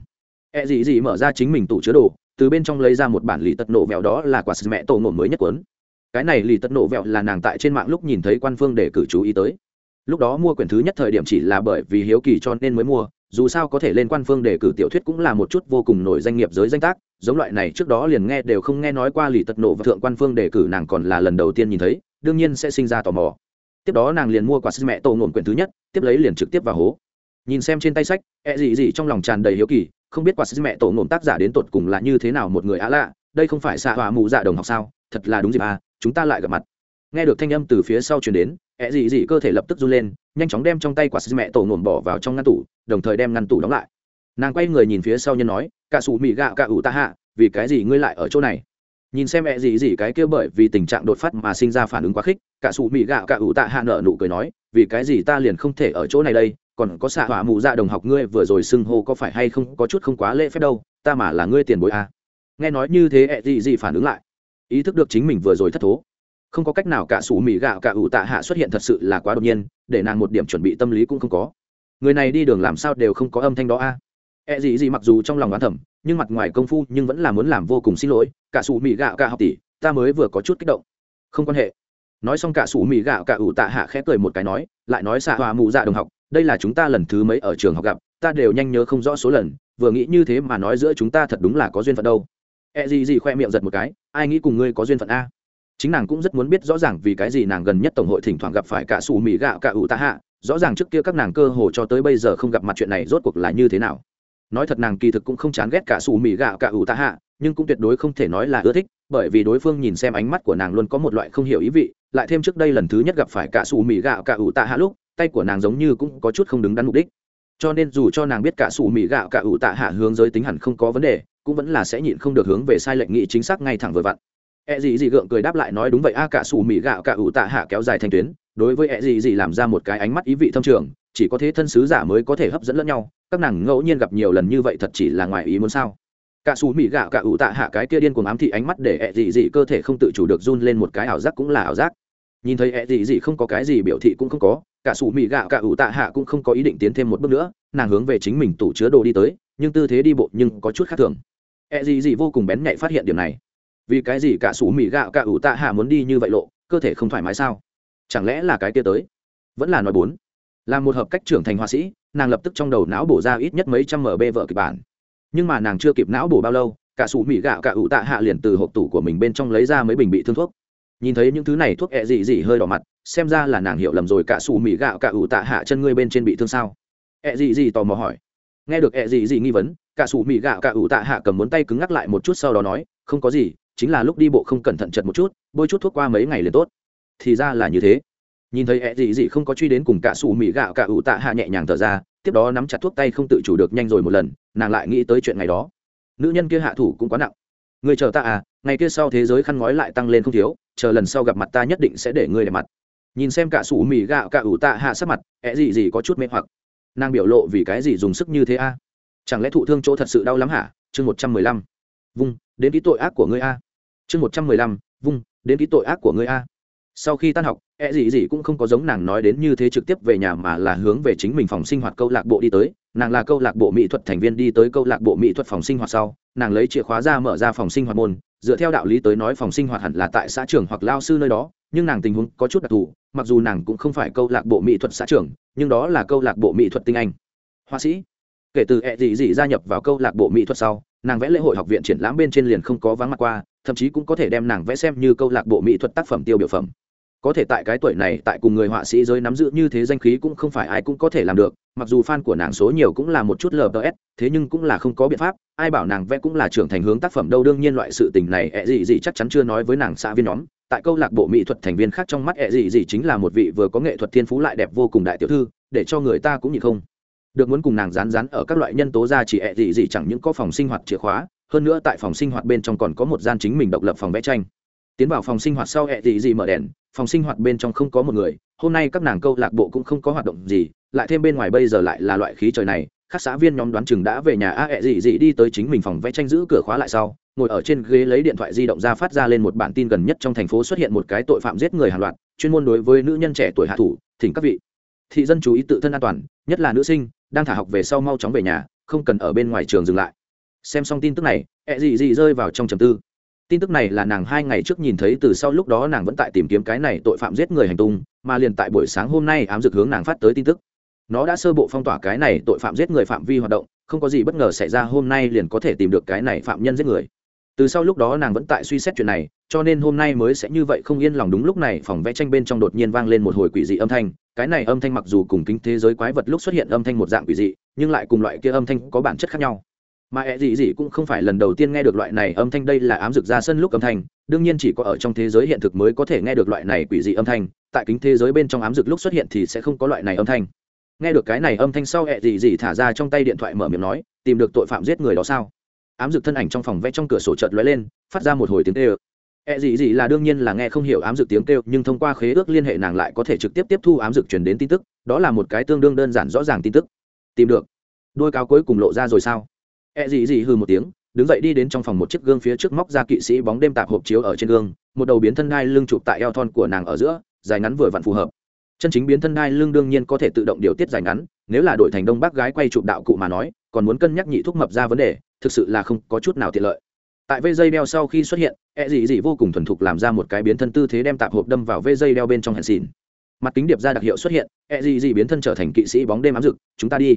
E gì gì mở ra chính mình tủ chứa đồ, từ bên trong lấy ra một bản lì tật nổ vẹo đó là quả sứ mẹ tổ ngổm mới nhất cuốn. cái này lì tật nổ vẹo là nàng tại trên mạng lúc nhìn thấy quan phương để cử chú ý tới lúc đó mua quyển thứ nhất thời điểm chỉ là bởi vì hiếu kỳ cho nên mới mua, dù sao có thể lên quan phương đề cử tiểu thuyết cũng là một chút vô cùng nổi danh nghiệp giới danh tác, giống loại này trước đó liền nghe đều không nghe nói qua lì tật nổ và thượng quan phương đề cử nàng còn là lần đầu tiên nhìn thấy, đương nhiên sẽ sinh ra tò mò. Tiếp đó nàng liền mua quả sư mẹ tổ ngộn quyển thứ nhất, tiếp lấy liền trực tiếp vào hố. Nhìn xem trên tay sách e gì gì trong lòng tràn đầy hiếu kỳ, không biết quả sư mẹ tổ ngộn tác giả đến tột cùng là như thế nào một người á lạ, đây không phải xạ hòa mù dạ đồng học sao, thật là đúng dịp à chúng ta lại gặp mặt. Nghe được thanh âm từ phía sau chuyển đến ẹ dị dị cơ thể lập tức run lên, nhanh chóng đem trong tay quả sư mẹ tổ ngổn bỏ vào trong ngăn tủ, đồng thời đem ngăn tủ đóng lại. Nàng quay người nhìn phía sau nhân nói, cả sủ mì gạo cả ủ ta hạ, vì cái gì ngươi lại ở chỗ này? Nhìn xem mẹ gì gì cái kia bởi vì tình trạng đột phát mà sinh ra phản ứng quá khích, cả sủ mì gạo cả ủ tạ hạ nợ nụ cười nói, vì cái gì ta liền không thể ở chỗ này đây? Còn có xạ hỏa mù dạ đồng học ngươi vừa rồi xưng hô có phải hay không có chút không quá lễ phép đâu, ta mà là ngươi tiền bối à. nghe nói như thế, ẹ gì gì phản ứng lại. Ý thức được chính mình vừa rồi thất thố không có cách nào cả sủ mì gạo cả ủ tạ hạ xuất hiện thật sự là quá đột nhiên, để nàng một điểm chuẩn bị tâm lý cũng không có. Người này đi đường làm sao đều không có âm thanh đó a. À. ẹ gì gì mặc dù trong lòng oán thẩm nhưng mặt ngoài công phu nhưng vẫn là muốn làm vô cùng xin lỗi, cả sủ mì gạo cả học tỷ, ta mới vừa có chút kích động. Không quan hệ. Nói xong cả sủ mì gạo cả ủ tạ hạ khẽ cười một cái nói, lại nói xạ hòa mụ dạ đồng học, đây là chúng ta lần thứ mấy ở trường học gặp, ta đều nhanh nhớ không rõ số lần, vừa nghĩ như thế mà nói giữa chúng ta thật đúng là có duyên phận đâu. E gì gì khoe miệng giật một cái, ai nghĩ cùng ngươi có duyên phận a? Chính nàng cũng rất muốn biết rõ ràng vì cái gì nàng gần nhất tổng hội thỉnh thoảng gặp phải cả xù mì gạo cả ủ tạ hạ, rõ ràng trước kia các nàng cơ hồ cho tới bây giờ không gặp mặt chuyện này rốt cuộc là như thế nào. Nói thật nàng kỳ thực cũng không chán ghét cả xù mì gạo cả ủ tạ hạ, nhưng cũng tuyệt đối không thể nói là ưa thích, bởi vì đối phương nhìn xem ánh mắt của nàng luôn có một loại không hiểu ý vị, lại thêm trước đây lần thứ nhất gặp phải cả xù mì gạo cả ủ tạ hạ lúc, tay của nàng giống như cũng có chút không đứng đắn mục đích. Cho nên dù cho nàng biết cả xù mì gạo cả ủ tạ hạ hướng giới tính hẳn không có vấn đề, cũng vẫn là sẽ nhịn không được hướng về sai lệnh nghị chính xác ngay thẳng vừa vặn e gì gì gượng cười đáp lại nói đúng vậy, a cả sủ mì gạo cả ủ tạ hạ kéo dài thành tuyến, đối với e gì gì làm ra một cái ánh mắt ý vị thâm trường, chỉ có thế thân sứ giả mới có thể hấp dẫn lẫn nhau, các nàng ngẫu nhiên gặp nhiều lần như vậy thật chỉ là ngoài ý muốn sao. Cả sủ mì gạo cả ủ tạ hạ cái kia điên cuồng ám thị ánh mắt để e gì gì cơ thể không tự chủ được run lên một cái, ảo giác cũng là ảo giác. Nhìn thấy e gì gì không có cái gì biểu thị cũng không có, cả sủ mì gạo cả ủ tạ hạ cũng không có ý định tiến thêm một bước nữa, nàng hướng về chính mình tủ chứa đồ đi tới, nhưng tư thế đi bộ nhưng có chút khác thường. E gì gì vô cùng bén nhạy phát hiện điểm này vì cái gì cả sủ mì gạo cả ủ tạ hạ muốn đi như vậy lộ, cơ thể không thoải mái sao? Chẳng lẽ là cái kia tới? Vẫn là nói bốn. Là một hợp cách trưởng thành họa sĩ, nàng lập tức trong đầu não bổ ra ít nhất mấy trăm mb vợ kịch bản. Nhưng mà nàng chưa kịp não bổ bao lâu, cả sủ mì gạo cả ủ tạ hạ liền từ hộp tủ của mình bên trong lấy ra mấy bình bị thương thuốc. Nhìn thấy những thứ này thuốc ẹ dị dị hơi đỏ mặt, xem ra là nàng hiểu lầm rồi cả sủ mì gạo cả ủ tạ hạ chân ngươi bên trên bị thương sao? Ẹ dị dị tò mò hỏi. Nghe được ẹ dị dị nghi vấn, cả sủ mì gạo cả ủ tạ hạ cầm muốn tay cứng ngắc lại một chút sau đó nói, không có gì chính là lúc đi bộ không cẩn thận chật một chút, bôi chút thuốc qua mấy ngày liền tốt. Thì ra là như thế. Nhìn thấy ẹ dị dị không có truy đến cùng cả xù mì gạo cả ủ tạ hạ nhẹ nhàng thở ra, tiếp đó nắm chặt thuốc tay không tự chủ được nhanh rồi một lần, nàng lại nghĩ tới chuyện ngày đó. Nữ nhân kia hạ thủ cũng quá nặng. Người chờ ta à ngày kia sau thế giới khăn ngói lại tăng lên không thiếu, chờ lần sau gặp mặt ta nhất định sẽ để ngươi đẹp mặt. Nhìn xem cả sủ mì gạo cả ủ tạ hạ sắc mặt, ẹ gì gì có chút mê hoặc. Nàng biểu lộ vì cái gì dùng sức như thế a? Chẳng lẽ thụ thương chỗ thật sự đau lắm hả? Chương một trăm mười lăm. Vung, đến ký tội ác của ngươi a chương một trăm mười lăm, vung, đến ký tội ác của ngươi a. Sau khi tan học e gì gì cũng không có giống nàng nói đến như thế trực tiếp về nhà mà là hướng về chính mình phòng sinh hoạt câu lạc bộ đi tới. Nàng là câu lạc bộ mỹ thuật thành viên đi tới câu lạc bộ mỹ thuật phòng sinh hoạt sau, nàng lấy chìa khóa ra mở ra phòng sinh hoạt môn. Dựa theo đạo lý tới nói phòng sinh hoạt hẳn là tại xã trường hoặc lao sư nơi đó, nhưng nàng tình huống có chút đặc thù, mặc dù nàng cũng không phải câu lạc bộ mỹ thuật xã trường nhưng đó là câu lạc bộ mỹ thuật tinh anh. Họa sĩ, kể từ e ẹ dị dị gia nhập vào câu lạc bộ mỹ thuật sau, nàng vẽ lễ hội học viện triển lãm bên trên liền không có vắng mặt qua thậm chí cũng có thể đem nàng vẽ xem như câu lạc bộ mỹ thuật tác phẩm tiêu biểu phẩm. Có thể tại cái tuổi này, tại cùng người họa sĩ giới nắm giữ như thế danh khí cũng không phải ai cũng có thể làm được, mặc dù fan của nàng số nhiều cũng là một chút lờ ts thế nhưng cũng là không có biện pháp, ai bảo nàng vẽ cũng là trưởng thành hướng tác phẩm đâu, đương nhiên loại sự tình này e ẹ gì gì chắc chắn chưa nói với nàng xã viên nhóm. Tại câu lạc bộ mỹ thuật thành viên khác trong mắt e ẹ gì gì chính là một vị vừa có nghệ thuật thiên phú lại đẹp vô cùng đại tiểu thư, để cho người ta cũng nhịn không. Được muốn cùng nàng rán rán ở các loại nhân tố ra chỉ e ẹ gì gì chẳng những có phòng sinh hoạt chìa khóa hơn nữa tại phòng sinh hoạt bên trong còn có một gian chính mình độc lập phòng vẽ tranh. Tiến vào phòng sinh hoạt sau hệ gì gì mở đèn, phòng sinh hoạt bên trong không có một người. Hôm nay các nàng câu lạc bộ cũng không có hoạt động gì, lại thêm bên ngoài bây giờ lại là loại khí trời này. Các xã viên nhóm đoán chừng đã về nhà, a, hệ gì gì đi tới chính mình phòng vẽ tranh giữ cửa khóa lại sau, ngồi ở trên ghế lấy điện thoại di động ra phát ra lên một bản tin gần nhất trong thành phố xuất hiện một cái tội phạm giết người hàng loạt, chuyên môn đối với nữ nhân trẻ tuổi hạ thủ, thỉnh các vị. Thị dân chú ý tự thân an toàn, nhất là nữ sinh, đang thả học về sau mau chóng về nhà, không cần ở bên ngoài trường dừng lại xem xong tin tức này ẹ dị dị rơi vào trong trầm tư. Tin tức này là nàng hai ngày trước nhìn thấy từ sau lúc đó nàng vẫn tại tìm kiếm cái này tội phạm giết người hành tung, mà liền tại buổi sáng hôm nay ám dược hướng nàng phát tới tin tức. Nó đã sơ bộ phong tỏa cái này tội phạm giết người phạm vi hoạt động, không có gì bất ngờ xảy ra hôm nay liền có thể tìm được cái này phạm nhân giết người. Từ sau lúc đó nàng vẫn tại suy xét chuyện này, cho nên hôm nay mới sẽ như vậy không yên lòng đúng lúc này phòng vẽ tranh bên trong đột nhiên vang lên một hồi quỷ dị âm thanh. Cái này âm thanh mặc dù cùng kính thế giới quái vật lúc xuất hiện âm thanh một dạng quỷ dị, nhưng lại cùng loại kia âm thanh có bản chất khác nhau mà ẹ dị dị cũng không phải lần đầu tiên nghe được loại này âm thanh, đây là ám dực ra sân lúc âm thanh. Đương nhiên chỉ có ở trong thế giới hiện thực mới có thể nghe được loại này quỷ dị âm thanh. Tại kính thế giới bên trong ám dực lúc xuất hiện thì sẽ không có loại này âm thanh. Nghe được cái này âm thanh sau, ẹ dị dị thả ra trong tay điện thoại mở miệng nói, tìm được tội phạm giết người đó sao? Ám dực thân ảnh trong phòng vẽ trong cửa sổ chợt lóe lên, phát ra một hồi tiếng kêu. Ẹ dị dị là đương nhiên là nghe không hiểu ám dực tiếng kêu, nhưng thông qua khế ước liên hệ nàng lại có thể trực tiếp tiếp thu ám dực truyền đến tin tức. Đó là một cái tương đương đơn giản rõ ràng tin tức. Tìm được. Đôi cáo cuối cùng lộ ra rồi sao? E gì dị hư một tiếng, đứng dậy đi đến trong phòng một chiếc gương phía trước móc ra kỵ sĩ bóng đêm tạp hộp chiếu ở trên gương, một đầu biến thân đai lưng chụp tại eo thon của nàng ở giữa, dài ngắn vừa vặn phù hợp. Chân chính biến thân đai lưng đương nhiên có thể tự động điều tiết dài ngắn, nếu là đổi thành đông bắc gái quay chụp đạo cụ mà nói, còn muốn cân nhắc nhị thuốc mập ra vấn đề, thực sự là không có chút nào tiện lợi. Tại vây dây đeo sau khi xuất hiện e gì dị vô cùng thuần thục làm ra một cái biến thân tư thế đem tạp hộp đâm vào vây dây đeo bên trong hẹn xìn mặt kính điệp ra đặc hiệu xuất hiện e gì dị biến thân trở thành kỵ sĩ bóng đêm ám dực, chúng ta đi.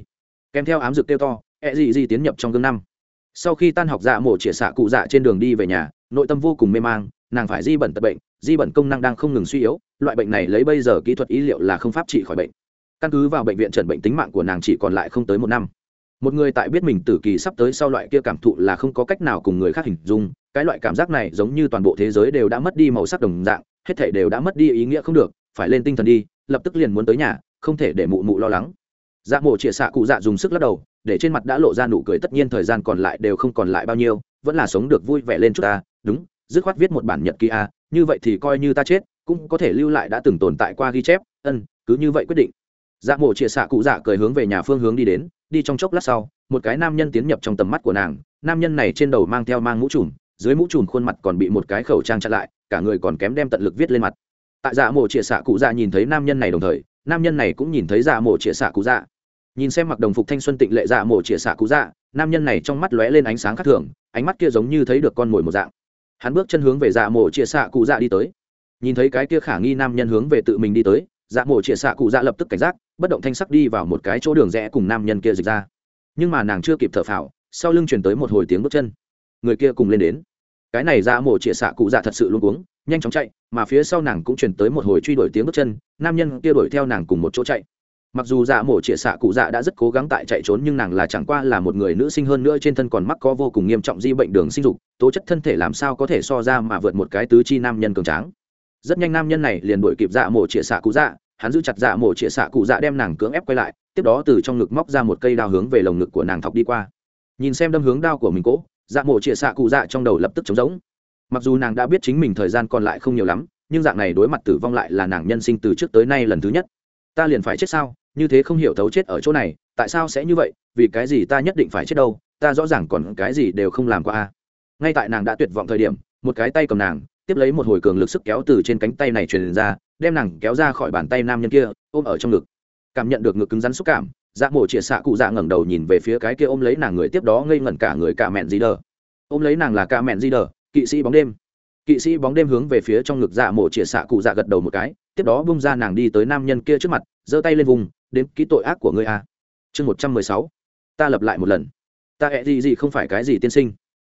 Kèm theo ám dực kêu to e dị dị tiến nhập trong gương năm. Sau khi tan học dạ mổ chĩa xạ cụ dạ trên đường đi về nhà, nội tâm vô cùng mê mang, nàng phải di bẩn tật bệnh, di bẩn công năng đang không ngừng suy yếu, loại bệnh này lấy bây giờ kỹ thuật ý liệu là không pháp trị khỏi bệnh. Căn cứ vào bệnh viện trần bệnh tính mạng của nàng chỉ còn lại không tới một năm. Một người tại biết mình tử kỳ sắp tới sau loại kia cảm thụ là không có cách nào cùng người khác hình dung, cái loại cảm giác này giống như toàn bộ thế giới đều đã mất đi màu sắc đồng dạng, hết thể đều đã mất đi ý nghĩa không được, phải lên tinh thần đi, lập tức liền muốn tới nhà, không thể để mụ mụ lo lắng. Dạ mộ chĩa xạ cụ dạ dùng sức lắc đầu để trên mặt đã lộ ra nụ cười, tất nhiên thời gian còn lại đều không còn lại bao nhiêu, vẫn là sống được vui vẻ lên chút ta. Đúng, dứt khoát viết một bản nhật ký a, như vậy thì coi như ta chết, cũng có thể lưu lại đã từng tồn tại qua ghi chép. Ân, cứ như vậy quyết định. Dạ mổ chĩa xạ cụ dạ cười hướng về nhà phương hướng đi đến, đi trong chốc lát sau, một cái nam nhân tiến nhập trong tầm mắt của nàng. Nam nhân này trên đầu mang theo mang mũ trùm, dưới mũ trùm khuôn mặt còn bị một cái khẩu trang chặn lại, cả người còn kém đem tận lực viết lên mặt. Tại dạ mổ chĩa xạ cụ dạ nhìn thấy nam nhân này đồng thời, nam nhân này cũng nhìn thấy dạ mổ chĩa xạ cụ dạ nhìn xem mặc đồng phục thanh xuân tịnh lệ dạ mổ chĩa xạ cụ dạ nam nhân này trong mắt lóe lên ánh sáng khác thường, ánh mắt kia giống như thấy được con mồi một dạng. Hắn bước chân hướng về dạ mổ chĩa xạ cụ dạ đi tới. Nhìn thấy cái kia khả nghi nam nhân hướng về tự mình đi tới dạ mổ chĩa xạ cụ dạ lập tức cảnh giác, bất động thanh sắc đi vào một cái chỗ đường rẽ cùng nam nhân kia dịch ra. Nhưng mà nàng chưa kịp thở phào, sau lưng chuyển tới một hồi tiếng bước chân. Người kia cùng lên đến. Cái này dạ mổ chĩa xạ cụ dạ thật sự luôn uống, nhanh chóng chạy, mà phía sau nàng cũng chuyển tới một hồi truy đuổi tiếng bước chân, nam nhân kia đuổi theo nàng cùng một chỗ chạy mặc dù dạ mổ trịa xạ cụ dạ đã rất cố gắng tại chạy trốn nhưng nàng là chẳng qua là một người nữ sinh hơn nữa trên thân còn mắc có vô cùng nghiêm trọng di bệnh đường sinh dục, tố chất thân thể làm sao có thể so ra mà vượt một cái tứ chi nam nhân cường tráng. Rất nhanh nam nhân này liền đuổi kịp dạ mổ trịa xạ cụ dạ hắn giữ chặt dạ mổ trịa xạ cụ dạ đem nàng cưỡng ép quay lại, tiếp đó từ trong ngực móc ra một cây đao hướng về lồng ngực của nàng thọc đi qua. Nhìn xem đâm hướng đao của mình cỗ dạ mổ trịa xạ cụ dạ trong đầu lập tức trống rỗng. Mặc dù nàng đã biết chính mình thời gian còn lại không nhiều lắm, nhưng dạng này đối mặt tử vong lại là nàng nhân sinh từ trước tới nay lần thứ nhất. Ta liền phải chết sao? Như thế không hiểu thấu chết ở chỗ này, tại sao sẽ như vậy, vì cái gì ta nhất định phải chết đâu, ta rõ ràng còn cái gì đều không làm qua a. Ngay tại nàng đã tuyệt vọng thời điểm, một cái tay cầm nàng, tiếp lấy một hồi cường lực sức kéo từ trên cánh tay này truyền ra, đem nàng kéo ra khỏi bàn tay nam nhân kia, ôm ở trong ngực. Cảm nhận được ngực cứng rắn xúc cảm dạ mổ chĩa xạ cụ dạ ngẩng đầu nhìn về phía cái kia ôm lấy nàng người tiếp đó ngây ngẩn cả người cả mẹn di đờ. Ôm lấy nàng là cả mẹn di đờ, kỵ sĩ bóng đêm. Kỵ sĩ bóng đêm hướng về phía trong ngực dạ mổ chĩa xạ cụ dạ gật đầu một cái, tiếp đó bung ra nàng đi tới nam nhân kia trước mặt, giơ tay lên vùng đến ký tội ác của ngươi a. Chương một trăm mười sáu, ta lập lại một lần. Ta hẹ gì gì không phải cái gì tiên sinh.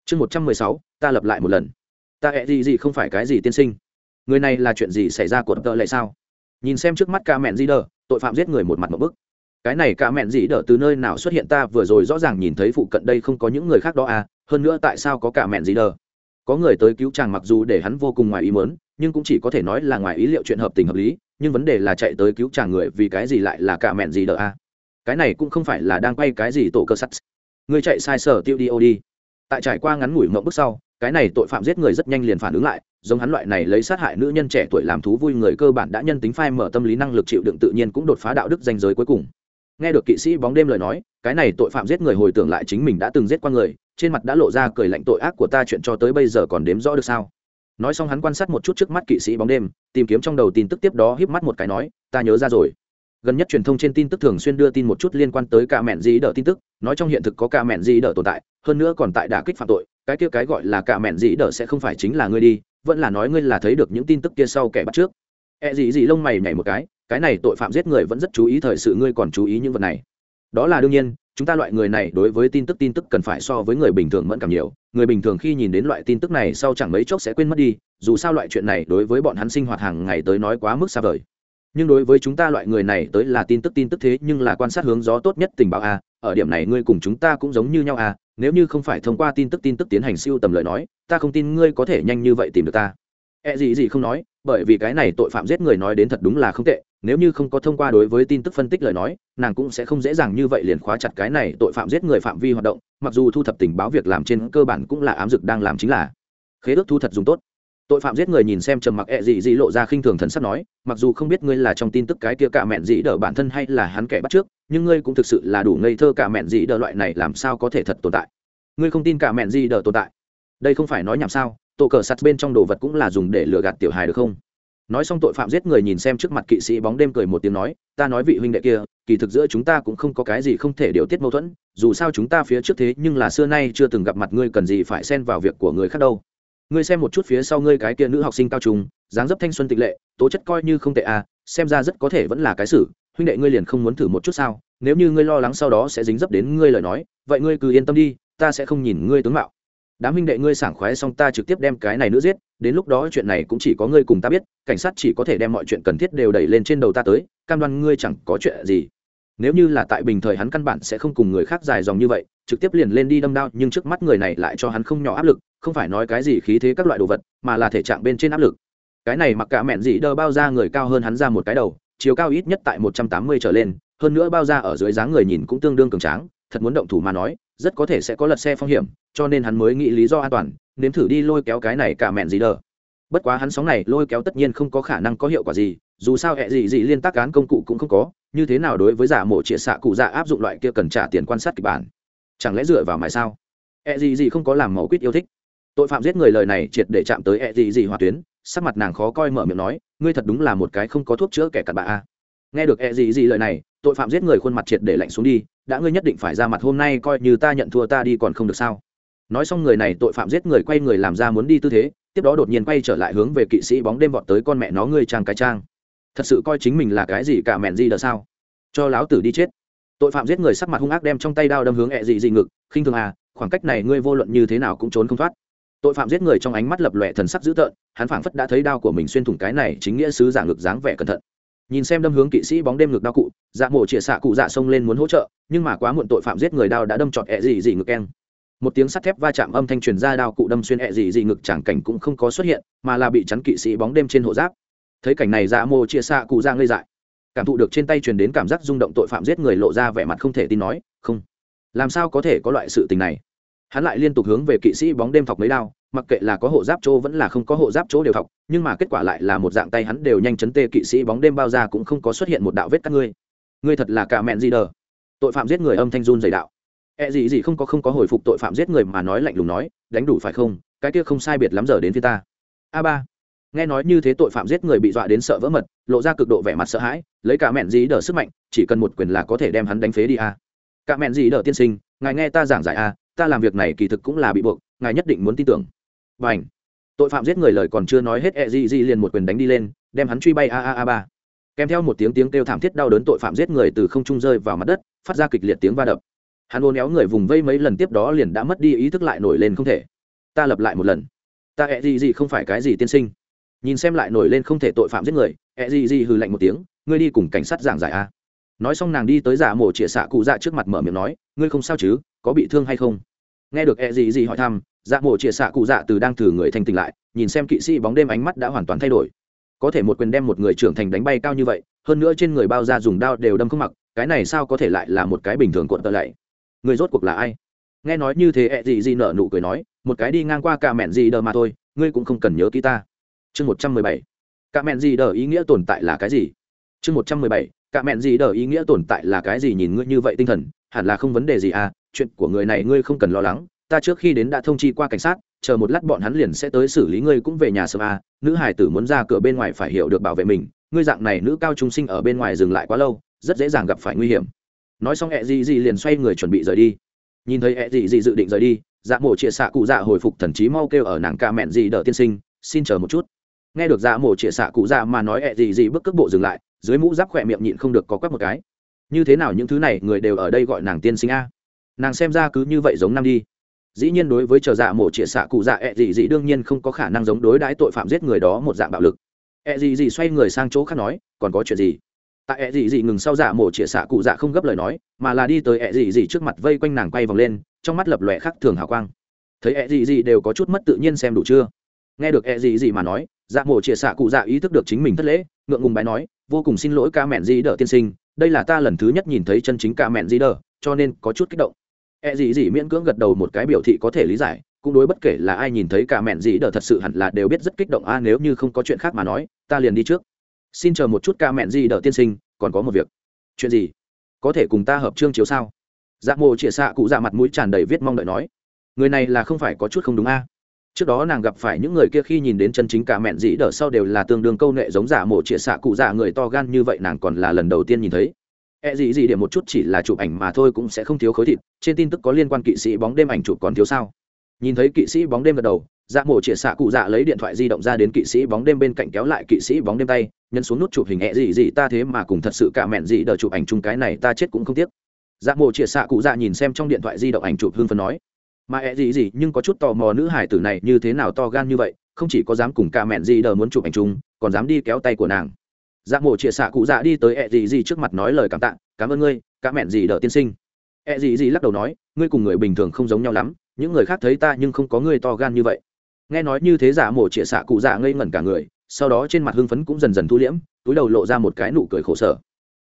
Chương một trăm mười sáu, ta lập lại một lần. Ta hẹ gì gì không phải cái gì tiên sinh. Người này là chuyện gì xảy ra của tợ lại sao? Nhìn xem trước mắt ca mẹn di đờ, tội phạm giết người một mặt một bức. Cái này ca mẹn gì đờ từ nơi nào xuất hiện ta vừa rồi rõ ràng nhìn thấy phụ cận đây không có những người khác đó à hơn nữa tại sao có cả mẹn gì đờ? Có người tới cứu chàng mặc dù để hắn vô cùng ngoài ý mớn nhưng cũng chỉ có thể nói là ngoài ý liệu chuyện hợp tình hợp lý nhưng vấn đề là chạy tới cứu chàng người vì cái gì lại là cả mẹn gì đỡ a? Cái này cũng không phải là đang quay cái gì tổ cơ sắt. Người chạy sai sở tiêu đi ô đi. Tại trải qua ngắn ngủi mộng bước sau, cái này tội phạm giết người rất nhanh liền phản ứng lại, giống hắn loại này lấy sát hại nữ nhân trẻ tuổi làm thú vui người cơ bản đã nhân tính phai mở tâm lý năng lực chịu đựng tự nhiên cũng đột phá đạo đức danh giới cuối cùng. Nghe được kỵ sĩ bóng đêm lời nói, cái này tội phạm giết người hồi tưởng lại chính mình đã từng giết qua người, trên mặt đã lộ ra cười lạnh tội ác của ta chuyện cho tới bây giờ còn đếm rõ được sao? Nói xong hắn quan sát một chút trước mắt kỵ sĩ bóng đêm, tìm kiếm trong đầu tin tức tiếp đó híp mắt một cái nói, ta nhớ ra rồi. Gần nhất truyền thông trên tin tức thường xuyên đưa tin một chút liên quan tới cả mẹn dĩ đỡ tin tức, nói trong hiện thực có cả mẹn dĩ đỡ tồn tại, hơn nữa còn tại đả kích phạm tội, cái kia cái gọi là cả mẹn dĩ đỡ sẽ không phải chính là ngươi đi, vẫn là nói ngươi là thấy được những tin tức kia sau kẻ bắt trước. E gì gì lông mày nhảy một cái cái này tội phạm giết người vẫn rất chú ý thời sự, ngươi còn chú ý những vật này đó là đương nhiên, chúng ta loại người này đối với tin tức tin tức cần phải so với người bình thường mẫn cảm nhiều. Người bình thường khi nhìn đến loại tin tức này sau chẳng mấy chốc sẽ quên mất đi, dù sao loại chuyện này đối với bọn hắn sinh hoạt hàng ngày tới nói quá mức xa vời. Nhưng đối với chúng ta loại người này tới là tin tức tin tức thế, nhưng là quan sát hướng gió tốt nhất tình báo a, ở điểm này ngươi cùng chúng ta cũng giống như nhau a, nếu như không phải thông qua tin tức tin tức tiến hành siêu tầm lời nói, ta không tin ngươi có thể nhanh như vậy tìm được ta. E gì gì không nói bởi vì cái này tội phạm giết người nói đến thật đúng là không tệ, nếu như không có thông qua đối với tin tức phân tích lời nói, nàng cũng sẽ không dễ dàng như vậy liền khóa chặt cái này tội phạm giết người phạm vi hoạt động, mặc dù thu thập tình báo việc làm trên cơ bản cũng là ám dực đang làm chính là khế ước thu thật dùng tốt. Tội phạm giết người nhìn xem trầm mặc ẹ dị dị lộ ra khinh thường thần sắp nói, mặc dù không biết ngươi là trong tin tức cái kia cả mẹn dị đỡ bản thân hay là hắn kẻ bắt trước, nhưng ngươi cũng thực sự là đủ ngây thơ cả mẹn dị đỡ loại này làm sao có thể thật tồn tại. Ngươi không tin cả mẹn dị đỡ tồn tại. Đây không phải nói nhảm sao? Tổ cờ sắt bên trong đồ vật cũng là dùng để lừa gạt tiểu hài được không? Nói xong tội phạm giết người nhìn xem trước mặt kỵ sĩ bóng đêm cười một tiếng nói, ta nói vị huynh đệ kia, kỳ thực giữa chúng ta cũng không có cái gì không thể điều tiết mâu thuẫn, dù sao chúng ta phía trước thế nhưng là xưa nay chưa từng gặp mặt ngươi cần gì phải xen vào việc của người khác đâu. Ngươi xem một chút phía sau ngươi cái kia nữ học sinh cao trung, dáng dấp thanh xuân tịch lệ, tố chất coi như không tệ à xem ra rất có thể vẫn là cái xử, huynh đệ ngươi liền không muốn thử một chút sao, nếu như ngươi lo lắng sau đó sẽ dính dấp đến ngươi lời nói, vậy ngươi cứ yên tâm đi, ta sẽ không nhìn ngươi tướng mạo đám huynh đệ ngươi sảng khoái xong ta trực tiếp đem cái này nữa giết, đến lúc đó chuyện này cũng chỉ có ngươi cùng ta biết, cảnh sát chỉ có thể đem mọi chuyện cần thiết đều đẩy lên trên đầu ta tới, cam đoan ngươi chẳng có chuyện gì. Nếu như là tại bình thời hắn căn bản sẽ không cùng người khác dài dòng như vậy, trực tiếp liền lên đi đâm đao, nhưng trước mắt người này lại cho hắn không nhỏ áp lực, không phải nói cái gì khí thế các loại đồ vật, mà là thể trạng bên trên áp lực. Cái này mặc cả mẹn gì đơ bao ra người cao hơn hắn ra một cái đầu, chiều cao ít nhất tại một trăm tám mươi trở lên, hơn nữa bao ra ở dưới dáng người nhìn cũng tương đương cường tráng, thật muốn động thủ mà nói rất có thể sẽ có lật xe phong hiểm, cho nên hắn mới nghĩ lý do an toàn, nếm thử đi lôi kéo cái này cả mẹn gì đờ. Bất quá hắn sóng này lôi kéo tất nhiên không có khả năng có hiệu quả gì, dù sao hệ gì gì liên tác cán công cụ cũng không có, như thế nào đối với giả mộ triệt xạ cụ dạ áp dụng loại kia cần trả tiền quan sát kịch bản? Chẳng lẽ dựa vào mày sao? Hệ gì gì không có làm mẫu quýt yêu thích. Tội phạm giết người lời này triệt để chạm tới hệ gì gì hòa tuyến, sắc mặt nàng khó coi mở miệng nói, ngươi thật đúng là một cái không có thuốc chữa kẻ cặn bạ a. Nghe được hệ gì gì lời này tội phạm giết người khuôn mặt triệt để lạnh xuống đi, đã ngươi nhất định phải ra mặt, hôm nay coi như ta nhận thua ta đi còn không được sao? Nói xong người này tội phạm giết người quay người làm ra muốn đi tư thế, tiếp đó đột nhiên quay trở lại hướng về kỵ sĩ bóng đêm vọt tới con mẹ nó ngươi trang cái trang. Thật sự coi chính mình là cái gì cả mẹn gì đỡ sao? Cho láo tử đi chết. Tội phạm giết người sắc mặt hung ác đem trong tay đao đâm hướng ẹ dị dị ngực, khinh thường à khoảng cách này ngươi vô luận như thế nào cũng trốn không thoát. Tội phạm giết người trong ánh mắt lập lòe thần sắc dữ tợn, hắn phảng phất đã thấy đao của mình xuyên thủng cái này chính nghĩa sứ giả ngực dáng vẻ cẩn thận nhìn xem đâm hướng kỵ sĩ bóng đêm ngực đao cụ dạ mổ chĩa xạ cụ dạ xông lên muốn hỗ trợ, nhưng mà quá muộn tội phạm giết người đao đã đâm trọt ẹ gì gì ngực keng một tiếng sắt thép va chạm âm thanh truyền ra đao cụ đâm xuyên ẹ gì gì ngực chẳng cảnh cũng không có xuất hiện, mà là bị chắn kỵ sĩ bóng đêm trên hộ giáp. Thấy cảnh này dạ mổ chĩa xạ cụ dạ ngây dại. Cảm thụ được trên tay truyền đến cảm giác rung động tội phạm giết người lộ ra vẻ mặt không thể tin nói, không, làm sao có thể có loại sự tình này? Hắn lại liên tục hướng về kỵ sĩ bóng đêm thọc mấy đao mặc kệ là có hộ giáp chỗ vẫn là không có hộ giáp chỗ đều thọc nhưng mà kết quả lại là một dạng tay hắn đều nhanh chấn tê kỵ sĩ bóng đêm bao ra cũng không có xuất hiện một đạo vết cắt ngươi. Ngươi thật là cả mẹn gì đờ. Tội phạm giết người âm thanh run dày đạo. E gì gì không có không có hồi phục tội phạm giết người mà nói lạnh lùng nói, đánh đủ phải không? Cái kia không sai biệt lắm giờ đến phía ta. A ba. Nghe nói như thế tội phạm giết người bị dọa đến sợ vỡ mật, lộ ra cực độ vẻ mặt sợ hãi, lấy cả mẹn gì đỡ sức mạnh, chỉ cần một quyền là có thể đem hắn đánh phế đi a. Cả mẹn gì đỡ tiên sinh, ngài nghe ta giảng giải a, ta làm việc này kỳ thực cũng là bị buộc, ngài nhất định muốn tin tưởng và ảnh. Tội phạm giết người lời còn chưa nói hết e gì gì liền một quyền đánh đi lên, đem hắn truy bay a a a ba. Kèm theo một tiếng tiếng kêu thảm thiết đau đớn tội phạm giết người từ không trung rơi vào mặt đất, phát ra kịch liệt tiếng va đập. Hắn ôn éo người vùng vây mấy lần tiếp đó liền đã mất đi ý thức lại nổi lên không thể. Ta lập lại một lần. Ta e gì gì không phải cái gì tiên sinh. Nhìn xem lại nổi lên không thể tội phạm giết người e gì gì hừ lạnh một tiếng, ngươi đi cùng cảnh sát giảng giải a. Nói xong nàng đi tới giả mổ chĩa xạ cụ dạ trước mặt mở miệng nói, ngươi không sao chứ, có bị thương hay không? Nghe được e gì gì hỏi thăm dạ mổ chĩa xạ cụ dạ từ đang thử người thanh tỉnh lại, nhìn xem kỵ sĩ bóng đêm ánh mắt đã hoàn toàn thay đổi. Có thể một quyền đem một người trưởng thành đánh bay cao như vậy, hơn nữa trên người bao da dùng đao đều đâm không mặc, cái này sao có thể lại là một cái bình thường cuộn tợ lại người rốt cuộc là ai? Nghe nói như thế ẹ gì gì nở nụ cười nói, một cái đi ngang qua cả mẹn gì đờ mà thôi, ngươi cũng không cần nhớ kỹ ta. Chương một trăm mười bảy. Cả mẹn gì đờ ý nghĩa tồn tại là cái gì? Chương một trăm mười bảy. Cả mẹn gì đờ ý nghĩa tồn tại là cái gì? Nhìn ngươi như vậy tinh thần, hẳn là không vấn đề gì à? Chuyện của người này ngươi không cần lo lắng, ta trước khi đến đã thông chi qua cảnh sát, chờ một lát bọn hắn liền sẽ tới xử lý ngươi cũng về nhà sớm à nữ hải tử muốn ra cửa bên ngoài phải hiểu được bảo vệ mình, ngươi dạng này nữ cao trung sinh ở bên ngoài dừng lại quá lâu, rất dễ dàng gặp phải nguy hiểm. Nói xong ẹ dị dị liền xoay người chuẩn bị rời đi. Nhìn thấy ẹ dị dị dự định rời đi dạ mổ chĩa xạ cụ dạ hồi phục thần trí mau kêu ở nàng ca mẹn dị đỡ tiên sinh, xin chờ một chút. Nghe được dạ mổ chĩa xạ cụ dạ mà nói ẹ dị dị bước cước bộ dừng lại, dưới mũ giáp khỏe miệng nhịn không được có quắc một cái. Như thế nào những thứ này người đều ở đây gọi nàng tiên sinh a? Nàng xem ra cứ như vậy giống năm đi. Dĩ nhiên đối với chờ dạ mổ chĩa xạ cụ dạ ẹ、e、dị dị đương nhiên không có khả năng giống đối đãi tội phạm giết người đó một dạng bạo lực. Ẹ、e、dị dị xoay người sang chỗ khác nói, còn có chuyện gì? Tại ẹ、e、dị dị ngừng sau dạ mổ chĩa xạ cụ dạ không gấp lời nói, mà là đi tới ẹ、e、dị dị trước mặt vây quanh nàng quay vòng lên, trong mắt lập lòe khác thường hào quang. Thấy ẹ、e、dị dị đều có chút mất tự nhiên xem đủ chưa? Nghe được ẹ、e、dị dị mà nói dạ mổ chĩa xạ cụ dạ ý thức được chính mình thất lễ, ngượng ngùng bái nói, vô cùng xin lỗi ca mẹn dị đỡ tiên sinh, đây là ta lần thứ nhất nhìn thấy chân chính ca mẹn dị đỡ cho nên có chút kích động. E gì gì miễn cưỡng gật đầu một cái biểu thị có thể lý giải, cũng đối bất kể là ai nhìn thấy cả mẹn gì đỡ thật sự hẳn là đều biết rất kích động, a, nếu như không có chuyện khác mà nói, ta liền đi trước. Xin chờ một chút cả mẹn gì đỡ tiên sinh, còn có một việc. Chuyện gì? Có thể cùng ta hợp chương chiếu sao? Dạ mộ Triệt xạ cụ dạ mặt mũi tràn đầy viết mong đợi nói. Người này là không phải có chút không đúng, a. Trước đó nàng gặp phải những người kia khi nhìn đến chân chính cả mẹn dĩ đỡ sau đều là tương đương câu nệ giống giả mộ chĩa xạ cụ dạ người to gan như vậy, nàng còn là lần đầu tiên nhìn thấy. E gì gì điểm một chút chỉ là chụp ảnh mà thôi cũng sẽ không thiếu khối thịt, trên tin tức có liên quan kỵ sĩ bóng đêm ảnh chụp còn thiếu sao? Nhìn thấy kỵ sĩ bóng đêm gật đầu dạ mộ Triệt xạ cụ dạ lấy điện thoại di động ra đến kỵ sĩ bóng đêm bên cạnh kéo lại kỵ sĩ bóng đêm tay, nhấn xuống nút chụp hình E gì gì ta thế mà cùng thật sự cả mẹn gì đờ chụp ảnh chung cái này ta chết cũng không tiếc. Dạ mộ Triệt xạ cụ dạ nhìn xem trong điện thoại di động ảnh chụp hương Phấn nói, mà E gì gì nhưng có chút tò mò nữ hải tử này như thế nào to gan như vậy, không chỉ có dám cùng cả mẹn gì đờ muốn chụp ảnh chung, còn dám đi kéo tay của nàng dạ mổ chĩa xạ cụ dạ đi tới ẹ gì gì trước mặt nói lời cảm tạ, cảm ơn ngươi, cả mẹn gì đỡ tiên sinh. Ẹ gì gì lắc đầu nói, ngươi cùng người bình thường không giống nhau lắm, những người khác thấy ta nhưng không có ngươi to gan như vậy. Nghe nói như thế giả mổ chĩa xạ cụ dạ ngây ngẩn cả người, sau đó trên mặt hưng phấn cũng dần dần thu liễm, túi đầu lộ ra một cái nụ cười khổ sở.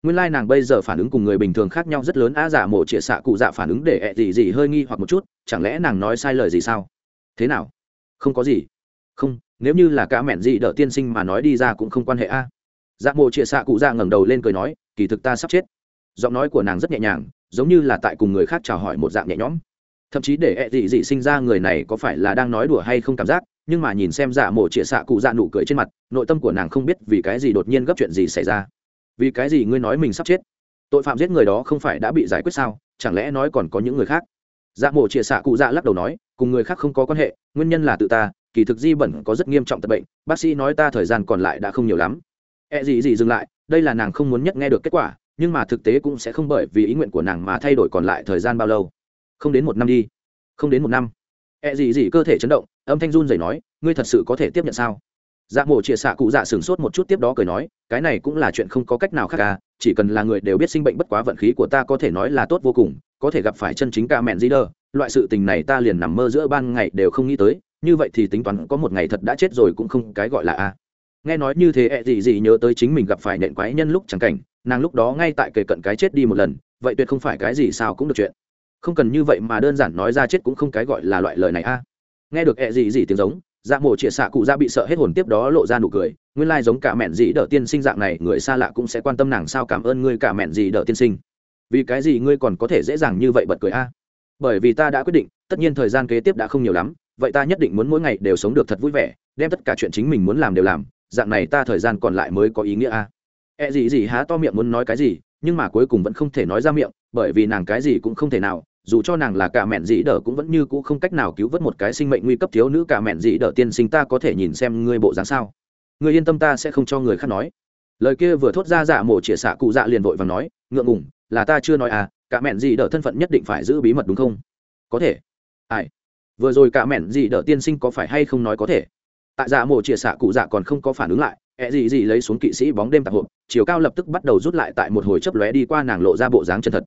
Nguyên lai、like、nàng bây giờ phản ứng cùng người bình thường khác nhau rất lớn á giả mổ chĩa xạ cụ dạ phản ứng để ẹ gì gì hơi nghi hoặc một chút, chẳng lẽ nàng nói sai lời gì sao? Thế nào? Không có gì. Không, nếu như là cá mẹn gì đỡ tiên sinh mà nói đi ra cũng không quan hệ a dạ mộ chĩa xạ cụ dạ ngẩng đầu lên cười nói, kỳ thực ta sắp chết. Giọng nói của nàng rất nhẹ nhàng, giống như là tại cùng người khác chào hỏi một dạng nhẹ nhõm. Thậm chí để ẹ dị dị sinh ra người này có phải là đang nói đùa hay không cảm giác, nhưng mà nhìn xem dạ mộ chĩa xạ cụ dạ nụ cười trên mặt, nội tâm của nàng không biết vì cái gì đột nhiên gấp chuyện gì xảy ra. Vì cái gì ngươi nói mình sắp chết? Tội phạm giết người đó không phải đã bị giải quyết sao? Chẳng lẽ nói còn có những người khác? Dạ mộ chĩa xạ cụ dạ lắc đầu nói, cùng người khác không có quan hệ, nguyên nhân là tự ta, kỳ thực di bẩn có rất nghiêm trọng tật bệnh, bác sĩ nói ta thời gian còn lại đã không nhiều lắm. E gì gì dừng lại, đây là nàng không muốn nhất nghe được kết quả, nhưng mà thực tế cũng sẽ không bởi vì ý nguyện của nàng mà thay đổi còn lại thời gian bao lâu. Không đến một năm đi. Không đến một năm. E gì gì cơ thể chấn động, âm thanh run rẩy nói, ngươi thật sự có thể tiếp nhận sao? Dạ mổ chia xạ cụ dạ sửng sốt một chút tiếp đó cười nói, cái này cũng là chuyện không có cách nào khác cả chỉ cần là người đều biết sinh bệnh bất quá vận khí của ta có thể nói là tốt vô cùng, có thể gặp phải chân chính ca mẹn di đơ loại sự tình này ta liền nằm mơ giữa ban ngày đều không nghĩ tới, như vậy thì tính toán có một ngày thật đã chết rồi cũng không cái gọi là a nghe nói như thế, ẹ gì gì nhớ tới chính mình gặp phải nện quái nhân lúc chẳng cảnh, nàng lúc đó ngay tại kề cận cái chết đi một lần, vậy tuyệt không phải cái gì sao cũng được chuyện. Không cần như vậy mà đơn giản nói ra chết cũng không cái gọi là loại lời này a. Nghe được ẹ gì gì tiếng giống dạ mổ chĩa xạ cụ ra bị sợ hết hồn tiếp đó lộ ra nụ cười, nguyên lai giống cả mẹn gì đỡ tiên sinh dạng này, người xa lạ cũng sẽ quan tâm nàng sao cảm ơn ngươi cả mẹn gì đỡ tiên sinh. Vì cái gì ngươi còn có thể dễ dàng như vậy bật cười a? Bởi vì ta đã quyết định, tất nhiên thời gian kế tiếp đã không nhiều lắm, vậy ta nhất định muốn mỗi ngày đều sống được thật vui vẻ, đem tất cả chuyện chính mình muốn làm đều làm dạng này ta thời gian còn lại mới có ý nghĩa a. E gì gì há to miệng muốn nói cái gì, nhưng mà cuối cùng vẫn không thể nói ra miệng, bởi vì nàng cái gì cũng không thể nào, dù cho nàng là cả mẹn dị đỡ cũng vẫn như cũ không cách nào cứu vớt một cái sinh mệnh nguy cấp thiếu nữ cả mẹn dị đỡ tiên sinh ta có thể nhìn xem ngươi bộ dáng sao. Ngươi yên tâm ta sẽ không cho người khác nói. Lời kia vừa thốt ra dạ mổ chĩa xạ cụ dạ liền vội và nói, ngượng ngủng là ta chưa nói à cả mẹn dị đỡ thân phận nhất định phải giữ bí mật đúng không? Có thể. Ai? Vừa rồi cả mẹn dị đỡ tiên sinh có phải hay không nói có thể? Tại dạ mổ chĩa xạ cụ dạ còn không có phản ứng lại, ẹ gì gì lấy xuống kỵ sĩ bóng đêm tạp hộp, chiều cao lập tức bắt đầu rút lại tại một hồi chấp lóe đi qua nàng lộ ra bộ dáng chân thật.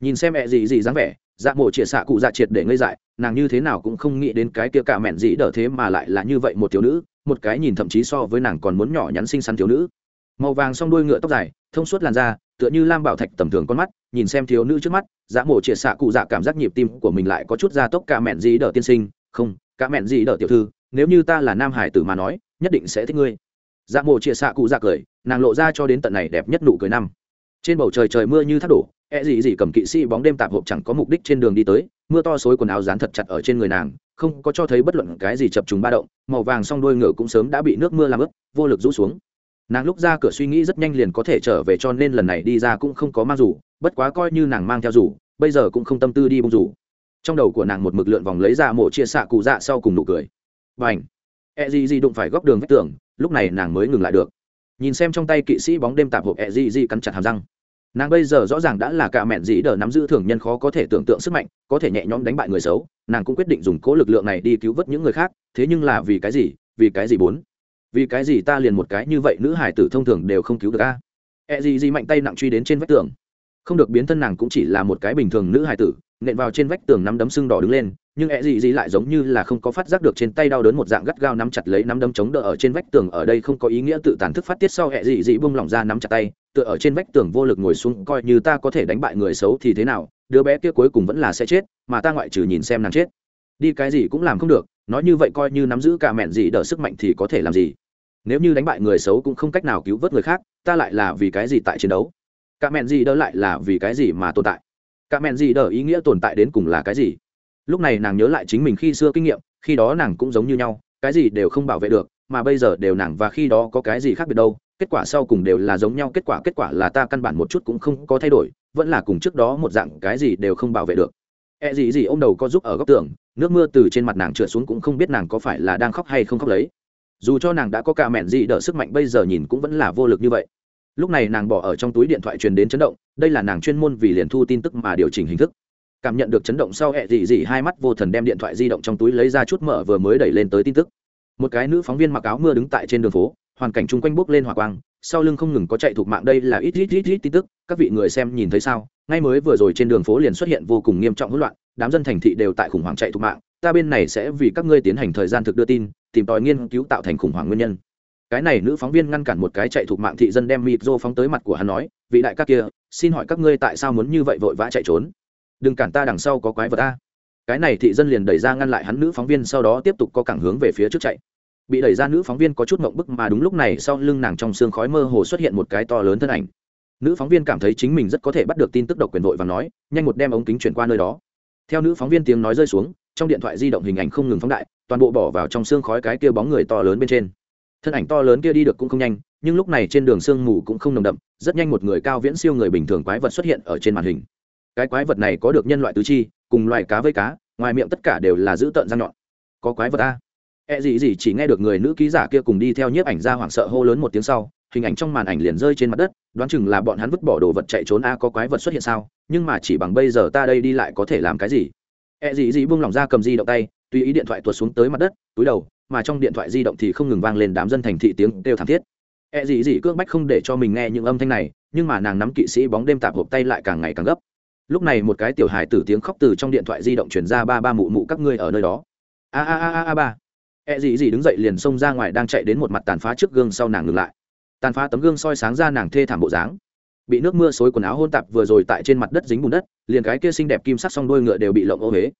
Nhìn xem ẹ gì gì dáng vẻ dạ mộ chĩa xạ cụ dạ triệt để ngây dại, nàng như thế nào cũng không nghĩ đến cái kia cả mẹn dĩ đỡ thế mà lại là như vậy một thiếu nữ, một cái nhìn thậm chí so với nàng còn muốn nhỏ nhắn xinh xắn thiếu nữ. Màu vàng song đuôi ngựa tóc dài, thông suốt làn da, tựa như lam bảo thạch tầm thường con mắt, nhìn xem thiếu nữ trước mắt dạ mổ chĩa xạ cụ dạ cảm giác nhịp tim của mình lại có chút gia tốc cả mẹn dĩ đỡ tiên sinh, không, cả mẹn dĩ đỡ tiểu thư nếu như ta là nam hải tử mà nói, nhất định sẽ thích ngươi. Dạ mộ chia xạ cụ dạ cười, nàng lộ ra cho đến tận này đẹp nhất nụ cười năm. Trên bầu trời trời mưa như thác đổ e gì gì cầm kỵ sĩ bóng đêm tạp hộp chẳng có mục đích trên đường đi tới, mưa to xối quần áo dán thật chặt ở trên người nàng, không có cho thấy bất luận cái gì chập trùng ba động, màu vàng song đôi ngựa cũng sớm đã bị nước mưa làm ướt, vô lực rũ xuống. Nàng lúc ra cửa suy nghĩ rất nhanh liền có thể trở về cho nên lần này đi ra cũng không có mang rủ, bất quá coi như nàng mang theo rủ, bây giờ cũng không tâm tư đi bông rủ. Trong đầu của nàng một mực lượn vòng lấy ra mộ chia xạ cụ dạ sau cùng nụ cười và ảnh. E gì gì đụng phải góc đường vách tường, lúc này nàng mới ngừng lại được. Nhìn xem trong tay kỵ sĩ bóng đêm tạp hộp e gì gì cắn chặt hàm răng. Nàng bây giờ rõ ràng đã là cả mẹn dĩ đờ nắm giữ thường nhân khó có thể tưởng tượng sức mạnh, có thể nhẹ nhõm đánh bại người xấu. Nàng cũng quyết định dùng cố lực lượng này đi cứu vớt những người khác, thế nhưng là vì cái gì? Vì cái gì bốn? Vì cái gì ta liền một cái như vậy nữ hải tử thông thường đều không cứu được a? E gì gì mạnh tay nặng truy đến trên vách tường. Không được biến thân nàng cũng chỉ là một cái bình thường nữ hải tử nện vào trên vách tường nắm đấm sưng đỏ đứng lên, nhưng e ẹ gì gì lại giống như là không có phát giác được trên tay đau đớn một dạng gắt gao nắm chặt lấy nắm đấm chống đỡ ở trên vách tường, ở đây không có ý nghĩa tự tàn thức phát tiết sau e ẹ gì gì bung lỏng ra nắm chặt tay, tựa ở trên vách tường vô lực ngồi xuống, coi như ta có thể đánh bại người xấu thì thế nào, đứa bé kia cuối cùng vẫn là sẽ chết, mà ta ngoại trừ nhìn xem nàng chết. Đi cái gì cũng làm không được, nói như vậy coi như nắm giữ cả mẹn gì đỡ sức mạnh thì có thể làm gì? Nếu như đánh bại người xấu cũng không cách nào cứu vớt người khác, ta lại là vì cái gì tại chiến đấu? Cả mẹn gì đỡ lại là vì cái gì mà tồn tại? Cả mẹn gì đờ ý nghĩa tồn tại đến cùng là cái gì? Lúc này nàng nhớ lại chính mình khi xưa kinh nghiệm, khi đó nàng cũng giống như nhau, cái gì đều không bảo vệ được, mà bây giờ đều nàng và khi đó có cái gì khác biệt đâu, kết quả sau cùng đều là giống nhau, kết quả kết quả là ta căn bản một chút cũng không có thay đổi, vẫn là cùng trước đó một dạng, cái gì đều không bảo vệ được. E gì gì ô m đầu có giúp ở góc tường, nước mưa từ trên mặt nàng trượt xuống cũng không biết nàng có phải là đang khóc hay không khóc lấy. Dù cho nàng đã có cả mẹn gì đỡ sức mạnh, bây giờ nhìn cũng vẫn là vô lực như vậy lúc này nàng bỏ ở trong túi điện thoại truyền đến chấn động, đây là nàng chuyên môn vì liền thu tin tức mà điều chỉnh hình thức. Cảm nhận được chấn động sau, hẹ dị dị hai mắt vô thần đem điện thoại di động trong túi lấy ra chút mở vừa mới đẩy lên tới tin tức. Một cái nữ phóng viên mặc áo mưa đứng tại trên đường phố, hoàn cảnh chung quanh bốc lên hỏa quang, sau lưng không ngừng có chạy thuộc mạng, đây là ít ít ít ít tin tức, các vị người xem nhìn thấy sao? Ngay mới vừa rồi trên đường phố liền xuất hiện vô cùng nghiêm trọng hỗn loạn, đám dân thành thị đều tại khủng hoảng chạy thuộc mạng, ta bên này sẽ vì các ngươi tiến hành thời gian thực đưa tin, tìm tòi nghiên cứu tạo thành khủng hoảng nguyên nhân cái này nữ phóng viên ngăn cản một cái chạy thuộc mạng thị dân đem mịt rô phóng tới mặt của hắn nói, vị đại các kia, xin hỏi các ngươi tại sao muốn như vậy vội vã chạy trốn? Đừng cản ta đằng sau có quái vật a. Cái này thị dân liền đẩy ra ngăn lại hắn nữ phóng viên, sau đó tiếp tục có cảng hướng về phía trước chạy. Bị đẩy ra nữ phóng viên có chút mộng bức mà đúng lúc này sau lưng nàng trong xương khói mơ hồ xuất hiện một cái to lớn thân ảnh. Nữ phóng viên cảm thấy chính mình rất có thể bắt được tin tức độc quyền vội và nói, nhanh một đem ống kính chuyển qua nơi đó. Theo nữ phóng viên tiếng nói rơi xuống, trong điện thoại di động hình ảnh không ngừng phóng đại, toàn bộ bỏ vào trong xương khói cái kia bóng người to lớn bên trên thân ảnh to lớn kia đi được cũng không nhanh, nhưng lúc này trên đường sương mù cũng không nồng đậm, rất nhanh một người cao viễn siêu người bình thường quái vật xuất hiện ở trên màn hình. Cái quái vật này có được nhân loại tứ chi, cùng loài cá với cá, ngoài miệng tất cả đều là giữ tợn răng nhọn. Có quái vật a. E gì gì chỉ nghe được người nữ ký giả kia cùng đi theo nhiếp ảnh ra hoảng sợ hô lớn một tiếng sau, hình ảnh trong màn ảnh liền rơi trên mặt đất, đoán chừng là bọn hắn vứt bỏ đồ vật chạy trốn a, có quái vật xuất hiện sao, nhưng mà chỉ bằng bây giờ ta đây đi lại có thể làm cái gì? E gì gì buông lỏng ra cầm di động tay tùy ý điện thoại tuột xuống tới mặt đất, túi đầu, mà trong điện thoại di động thì không ngừng vang lên đám dân thành thị tiếng kêu thảm thiết. E gì gì cương bách không để cho mình nghe những âm thanh này, nhưng mà nàng nắm kỵ sĩ bóng đêm tạp hộp tay lại càng ngày càng gấp. Lúc này một cái tiểu hài tử tiếng khóc từ trong điện thoại di động truyền ra, ba ba mụ mụ, các ngươi ở nơi đó. A a a a a, ba. E gì gì đứng dậy liền xông ra ngoài, đang chạy đến một mặt tàn phá trước gương sau nàng ngừng lại. Tàn phá tấm gương soi sáng ra nàng thê thảm bộ dáng. Bị nước mưa xối quần áo hôn tạp vừa rồi tại trên mặt đất dính bùn đất, liền cái kia xinh đẹp kim sắc song đôi ngựa đều bị lộng ô huế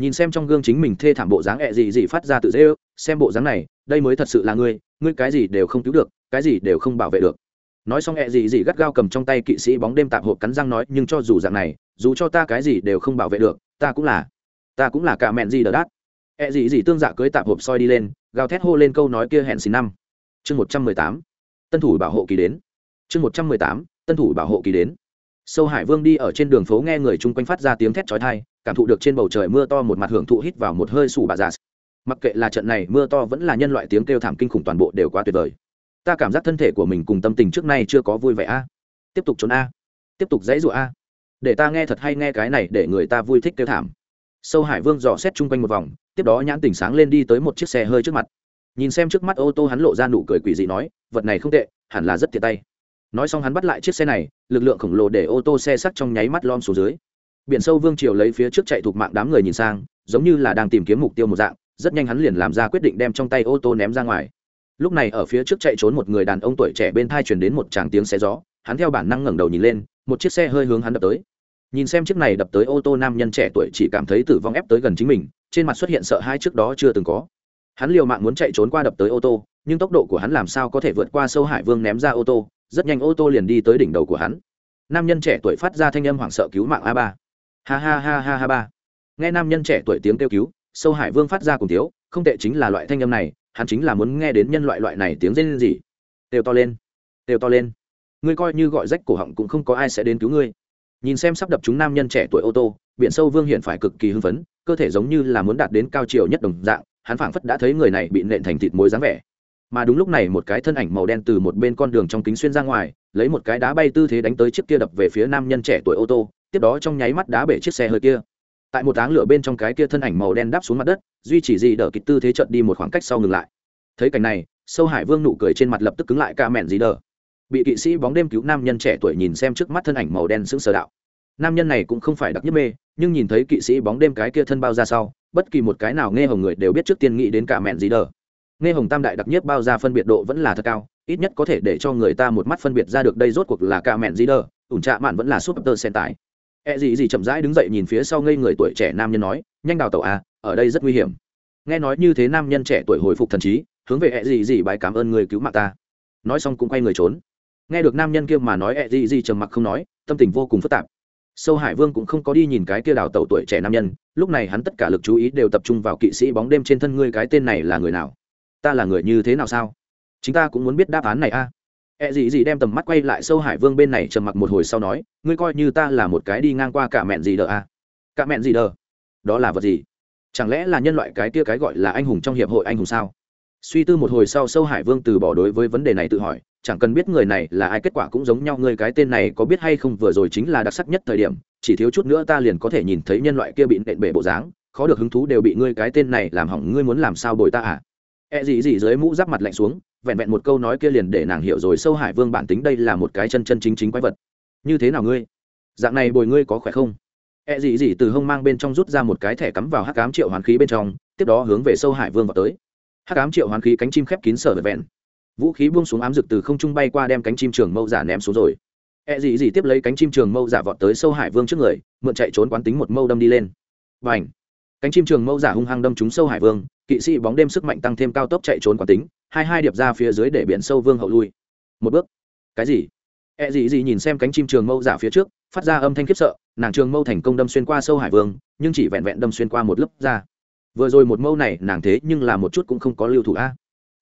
nhìn xem trong gương chính mình thê thảm bộ dáng ẹ gì gì phát ra tự dễ ước, xem bộ dáng này, đây mới thật sự là ngươi ngươi cái gì đều không cứu được, cái gì đều không bảo vệ được. Nói xong ẹ gì gì gắt gao cầm trong tay kỵ sĩ bóng đêm tạp hộp cắn răng nói, nhưng cho dù dạng này, dù cho ta cái gì đều không bảo vệ được, ta cũng là, ta cũng là cả mẹn gì đờ đát. Ẹ gì gì tương dạ cưới tạp hộp soi đi lên, gào thét hô lên câu nói kia hẹn xin năm. Chương một trăm mười tám, tân thủ bảo hộ kỳ đến. Chương một trăm mười tám, tân thủ bảo hộ kỳ đến. Sâu hải vương đi ở trên đường phố nghe người chung quanh phát ra tiếng thét trói thai cảm thụ được trên bầu trời mưa to một mặt hưởng thụ hít vào một hơi sủ bà già. Mặc kệ là trận này mưa to vẫn là nhân loại tiếng kêu thảm kinh khủng toàn bộ đều quá tuyệt vời. Ta cảm giác thân thể của mình cùng tâm tình trước nay chưa có vui vẻ a. Tiếp tục trốn a. Tiếp tục dãy rụa a. Để ta nghe thật hay nghe cái này để người ta vui thích kêu thảm. Sâu hải vương dò xét chung quanh một vòng, tiếp đó nhãn tỉnh sáng lên đi tới một chiếc xe hơi trước mặt. Nhìn xem trước mắt ô tô hắn lộ ra nụ cười quỷ dị nói, vật này không tệ, hẳn là rất tiện tay. Nói xong hắn bắt lại chiếc xe này, lực lượng khổng lồ để ô tô xe sắc trong nháy mắt lom xuống dưới biển sâu vương triều lấy phía trước chạy thuộc mạng đám người nhìn sang, giống như là đang tìm kiếm mục tiêu một dạng, rất nhanh hắn liền làm ra quyết định đem trong tay ô tô ném ra ngoài. Lúc này ở phía trước chạy trốn một người đàn ông tuổi trẻ bên thai chuyển đến một tràng tiếng xe gió, hắn theo bản năng ngẩng đầu nhìn lên, một chiếc xe hơi hướng hắn đập tới. Nhìn xem chiếc này đập tới ô tô nam nhân trẻ tuổi chỉ cảm thấy tử vong ép tới gần chính mình, trên mặt xuất hiện sợ hai trước đó chưa từng có. Hắn liều mạng muốn chạy trốn qua đập tới ô tô, nhưng tốc độ của hắn làm sao có thể vượt qua sâu hải vương ném ra ô tô, rất nhanh ô tô liền đi tới đỉnh đầu của hắn. Nam nhân trẻ tuổi phát ra thanh âm hoảng sợ cứu mạng a ba ha ha ha ha ha ba. Nghe nam nhân trẻ tuổi tiếng kêu cứu, sâu hải vương phát ra cùng tiếu không tệ chính là loại thanh âm này, hắn chính là muốn nghe đến nhân loại loại này tiếng rên gì đều to lên, đều to lên. Ngươi coi như gọi rách cổ họng cũng không có ai sẽ đến cứu ngươi. Nhìn xem sắp đập chúng nam nhân trẻ tuổi ô tô, biển sâu vương hiện phải cực kỳ hưng phấn, cơ thể giống như là muốn đạt đến cao chiều nhất đồng dạng, hắn phảng phất đã thấy người này bị nện thành thịt muối dáng vẻ. Mà đúng lúc này một cái thân ảnh màu đen từ một bên con đường trong kính xuyên ra ngoài, lấy một cái đá bay tư thế đánh tới chiếc kia đập về phía nam nhân trẻ tuổi ô tô tiếp đó trong nháy mắt đá bể chiếc xe hơi kia. Tại một áng lửa bên trong cái kia thân ảnh màu đen đáp xuống mặt đất, duy chỉ gì đỡ kịch tư thế trận đi một khoảng cách sau ngừng lại. Thấy cảnh này, sâu hải vương nụ cười trên mặt lập tức cứng lại ca mẹn gì đờ bị kỵ sĩ bóng đêm cứu nam nhân trẻ tuổi nhìn xem trước mắt thân ảnh màu đen sững sờ đạo. Nam nhân này cũng không phải đặc nhất mê, nhưng nhìn thấy kỵ sĩ bóng đêm cái kia thân bao ra sau, bất kỳ một cái nào nghe hồng người đều biết trước tiên nghĩ đến cả mẹn gì đờ nghe hồng tam đại đặc nhất bao ra phân biệt độ vẫn là thật cao, ít nhất có thể để cho người ta một mắt phân biệt ra được đây rốt cuộc là cả mẹn gì đờ ủn trạ mạn vẫn là súp tơ sen tải E gì gì chậm rãi đứng dậy nhìn phía sau ngây người tuổi trẻ nam nhân nói, nhanh đào tàu à ở đây rất nguy hiểm. Nghe nói như thế nam nhân trẻ tuổi hồi phục thần trí, hướng về E gì gì bài cảm ơn người cứu mạng ta. Nói xong cũng quay người trốn. Nghe được nam nhân kia mà nói E gì gì trầm mặc không nói, tâm tình vô cùng phức tạp. Sâu hải vương cũng không có đi nhìn cái kia đào tẩu tuổi trẻ nam nhân, lúc này hắn tất cả lực chú ý đều tập trung vào kỵ sĩ bóng đêm trên thân ngươi, cái tên này là người nào? Ta là người như thế nào sao? Chúng ta cũng muốn biết đáp án này a. à? E gì gì đem tầm mắt quay lại sâu hải vương bên này trầm mặc một hồi sau nói, ngươi coi như ta là một cái đi ngang qua cả mẹn gì đờ à? cả mẹn gì đờ? Đó là vật gì? Chẳng lẽ là nhân loại cái kia cái gọi là anh hùng trong hiệp hội anh hùng sao? Suy tư một hồi sau sâu hải vương từ bỏ đối với vấn đề này tự hỏi, chẳng cần biết người này là ai, kết quả cũng giống nhau, ngươi cái tên này có biết hay không, vừa rồi chính là đặc sắc nhất thời điểm, chỉ thiếu chút nữa ta liền có thể nhìn thấy nhân loại kia bị nện bể bộ dáng, khó được hứng thú đều bị ngươi cái tên này làm hỏng, ngươi muốn làm sao bồi ta à? E gì gì dưới mũ giáp mặt lạnh xuống vẹn vẹn một câu nói kia liền để nàng hiểu rồi sâu hải vương bản tính đây là một cái chân chân chính chính quái vật. Như thế nào ngươi? Dạng này bồi ngươi có khỏe không? E dị dị từ hông mang bên trong rút ra một cái thẻ cắm vào hắc cám triệu hoàn khí bên trong, tiếp đó hướng về sâu hải vương vào tới. Hắc cám triệu hoàn khí cánh chim khép kín sở vẹn vũ khí buông xuống ám rực từ không trung bay qua đem cánh chim trường mâu giả ném xuống rồi. E dị dị tiếp lấy cánh chim trường mâu giả vọt tới sâu hải vương trước người, mượn chạy trốn quán tính một mâu đâm đi lên. Và cánh chim trường mâu giả hung hăng đâm trúng sâu hải vương, kỵ sĩ bóng đêm sức mạnh tăng thêm cao tốc chạy trốn quán tính, hai hai điệp ra phía dưới để biển sâu vương hậu lui. Một bước. Cái gì? E gì gì nhìn xem cánh chim trường mâu giả phía trước, phát ra âm thanh khiếp sợ, nàng trường mâu thành công đâm xuyên qua sâu hải vương, nhưng chỉ vẹn vẹn đâm xuyên qua một lớp da. Vừa rồi một mâu này, nàng thế nhưng là một chút cũng không có lưu thủ a.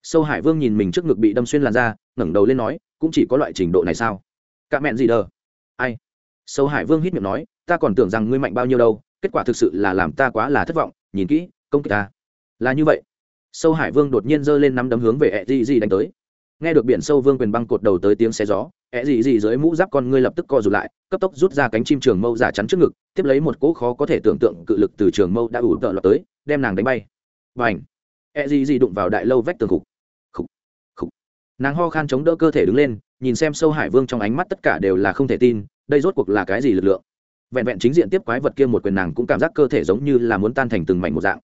Sâu hải vương nhìn mình trước ngực bị đâm xuyên làn da, ngẩng đầu lên nói, cũng chỉ có loại trình độ này sao? Cạ mẹn gì đờ? Ai? Sâu hải vương hít miệng nói, ta còn tưởng rằng ngươi mạnh bao nhiêu đâu kết quả thực sự là làm ta quá là thất vọng, nhìn kỹ, công kích ta. Là như vậy. Sâu hải vương đột nhiên giơ lên nắm đấm hướng về ẹ dị dị đánh tới. Nghe được biển sâu vương quyền băng cột đầu tới tiếng xe gió ẹ dị dị dưới mũ giáp con ngươi lập tức co rụt lại, cấp tốc rút ra cánh chim trường mâu giả chắn trước ngực, tiếp lấy một cỗ khó có thể tưởng tượng cự lực từ trường mâu đã ủ tợ lọt tới, đem nàng đánh bay. Và ảnh ẹ dị dị đụng vào đại lâu vách tường khục. Khục! Khục! Nàng ho khan chống đỡ cơ thể đứng lên, nhìn xem sâu hải vương trong ánh mắt tất cả đều là không thể tin, đây rốt cuộc là cái gì lực lượng? Vẹn vẹn chính diện tiếp quái vật kia một quyền nàng cũng cảm giác cơ thể giống như là muốn tan thành từng mảnh một dạng.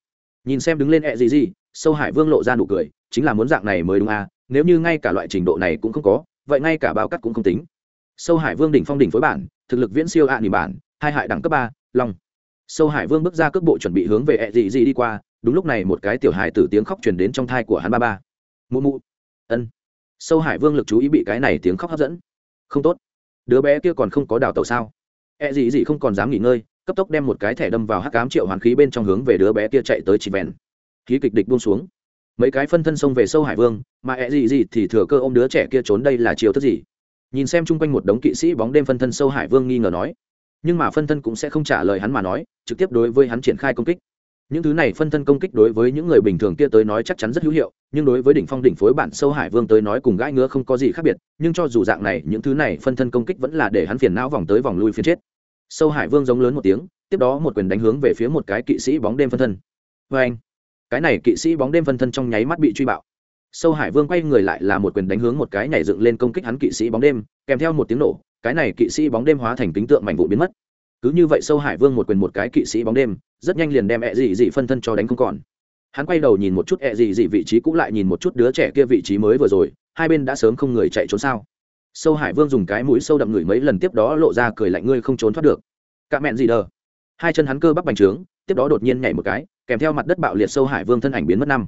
Nhìn xem đứng lên ẹ gì gì, sâu hải vương lộ ra nụ cười, chính là muốn dạng này mới đúng à nếu như ngay cả loại trình độ này cũng không có, vậy ngay cả bao cắt cũng không tính. Sâu hải vương đỉnh phong đỉnh phối bản, thực lực viễn siêu ạ à bản, hai hại đẳng cấp ba, long. Sâu hải vương bước ra cước bộ chuẩn bị hướng về ẹ gì gì đi qua, đúng lúc này một cái tiểu hải tử tiếng khóc truyền đến trong thai của hắn ba ba. Mụ mụ. Ân. Sâu hải vương lực chú ý bị cái này tiếng khóc hấp dẫn. Không tốt. Đứa bé kia còn không có đào tàu sao? E gì gì không còn dám nghỉ ngơi, cấp tốc đem một cái thẻ đâm vào hắc cám triệu hoàn khí bên trong hướng về đứa bé kia chạy tới chỉ vẹn. Khí kịch địch buông xuống. Mấy cái phân thân xông về sâu hải vương, mà E gì gì thì thừa cơ ôm đứa trẻ kia trốn đây là chiều thức gì? Nhìn xem chung quanh một đống kỵ sĩ bóng đêm phân thân sâu hải vương nghi ngờ nói. Nhưng mà phân thân cũng sẽ không trả lời hắn mà nói, trực tiếp đối với hắn triển khai công kích. Những thứ này phân thân công kích đối với những người bình thường kia tới nói chắc chắn rất hữu hiệu, nhưng đối với đỉnh phong đỉnh phối bản sâu hải vương tới nói cùng gãi ngứa không có gì khác biệt, nhưng cho dù dạng này, những thứ này phân thân công kích vẫn là để hắn phiền não vòng tới vòng lui phiền chết sâu hải vương giống lớn một tiếng, tiếp đó một quyền đánh hướng về phía một cái kỵ sĩ bóng đêm phân thân. Vê anh, cái này kỵ sĩ bóng đêm phân thân trong nháy mắt bị truy bạo. Sâu hải vương quay người lại là một quyền đánh hướng một cái nhảy dựng lên công kích hắn kỵ sĩ bóng đêm, kèm theo một tiếng nổ, cái này kỵ sĩ bóng đêm hóa thành kính tượng mảnh vụ biến mất. Cứ như vậy sâu hải vương một quyền một cái kỵ sĩ bóng đêm, rất nhanh liền đem ẹ dị dị phân thân cho đánh không còn. Hắn quay đầu nhìn một chút ẹ dị dị vị trí cũng lại nhìn một chút đứa trẻ kia vị trí mới vừa rồi, hai bên đã sớm không người chạy trốn sao sâu hải vương dùng cái mũi sâu đậm ngửi mấy lần tiếp đó lộ ra cười lạnh ngươi không trốn thoát được. Cạ mẹn gì đờ? Hai chân hắn cơ bắp bành trướng, tiếp đó đột nhiên nhảy một cái, kèm theo mặt đất bạo liệt sâu hải vương thân ảnh biến mất năm.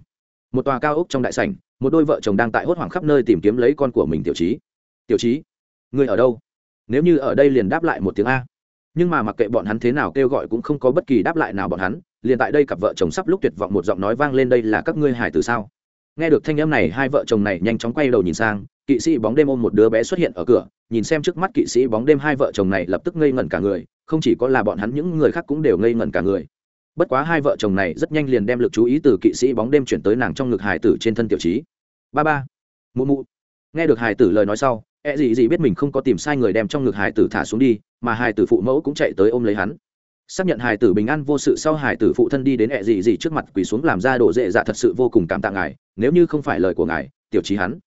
Một tòa cao ốc trong đại sảnh, một đôi vợ chồng đang tại hốt hoảng khắp nơi tìm kiếm lấy con của mình tiểu trí tiểu trí ngươi ở đâu? Nếu như ở đây liền đáp lại một tiếng a. Nhưng mà mặc kệ bọn hắn thế nào kêu gọi cũng không có bất kỳ đáp lại nào bọn hắn, liền tại đây cặp vợ chồng sắp lúc tuyệt vọng một giọng nói vang lên, đây là các ngươi hải từ sao? Nghe được thanh âm này, hai vợ chồng này nhanh chóng quay đầu nhìn sang kỵ sĩ bóng đêm ôm một đứa bé xuất hiện ở cửa, nhìn xem trước mắt kỵ sĩ bóng đêm hai vợ chồng này lập tức ngây ngẩn cả người, không chỉ có là bọn hắn, những người khác cũng đều ngây ngẩn cả người. Bất quá hai vợ chồng này rất nhanh liền đem lực chú ý từ kỵ sĩ bóng đêm chuyển tới nàng trong ngực hải tử trên thân tiểu trí. Ba ba, mụ mụ. Nghe được hải tử lời nói sau e gì gì biết mình không có tìm sai người đem trong ngực hải tử thả xuống đi, mà hải tử phụ mẫu cũng chạy tới ôm lấy hắn. Xác nhận hải tử bình an vô sự sau hải tử phụ thân đi đến e ẹ gì gì trước mặt quỳ xuống làm ra đồ dễ dạ thật sự vô cùng cảm tạ ngài, nếu như không phải lời của ngài, tiểu trí hắn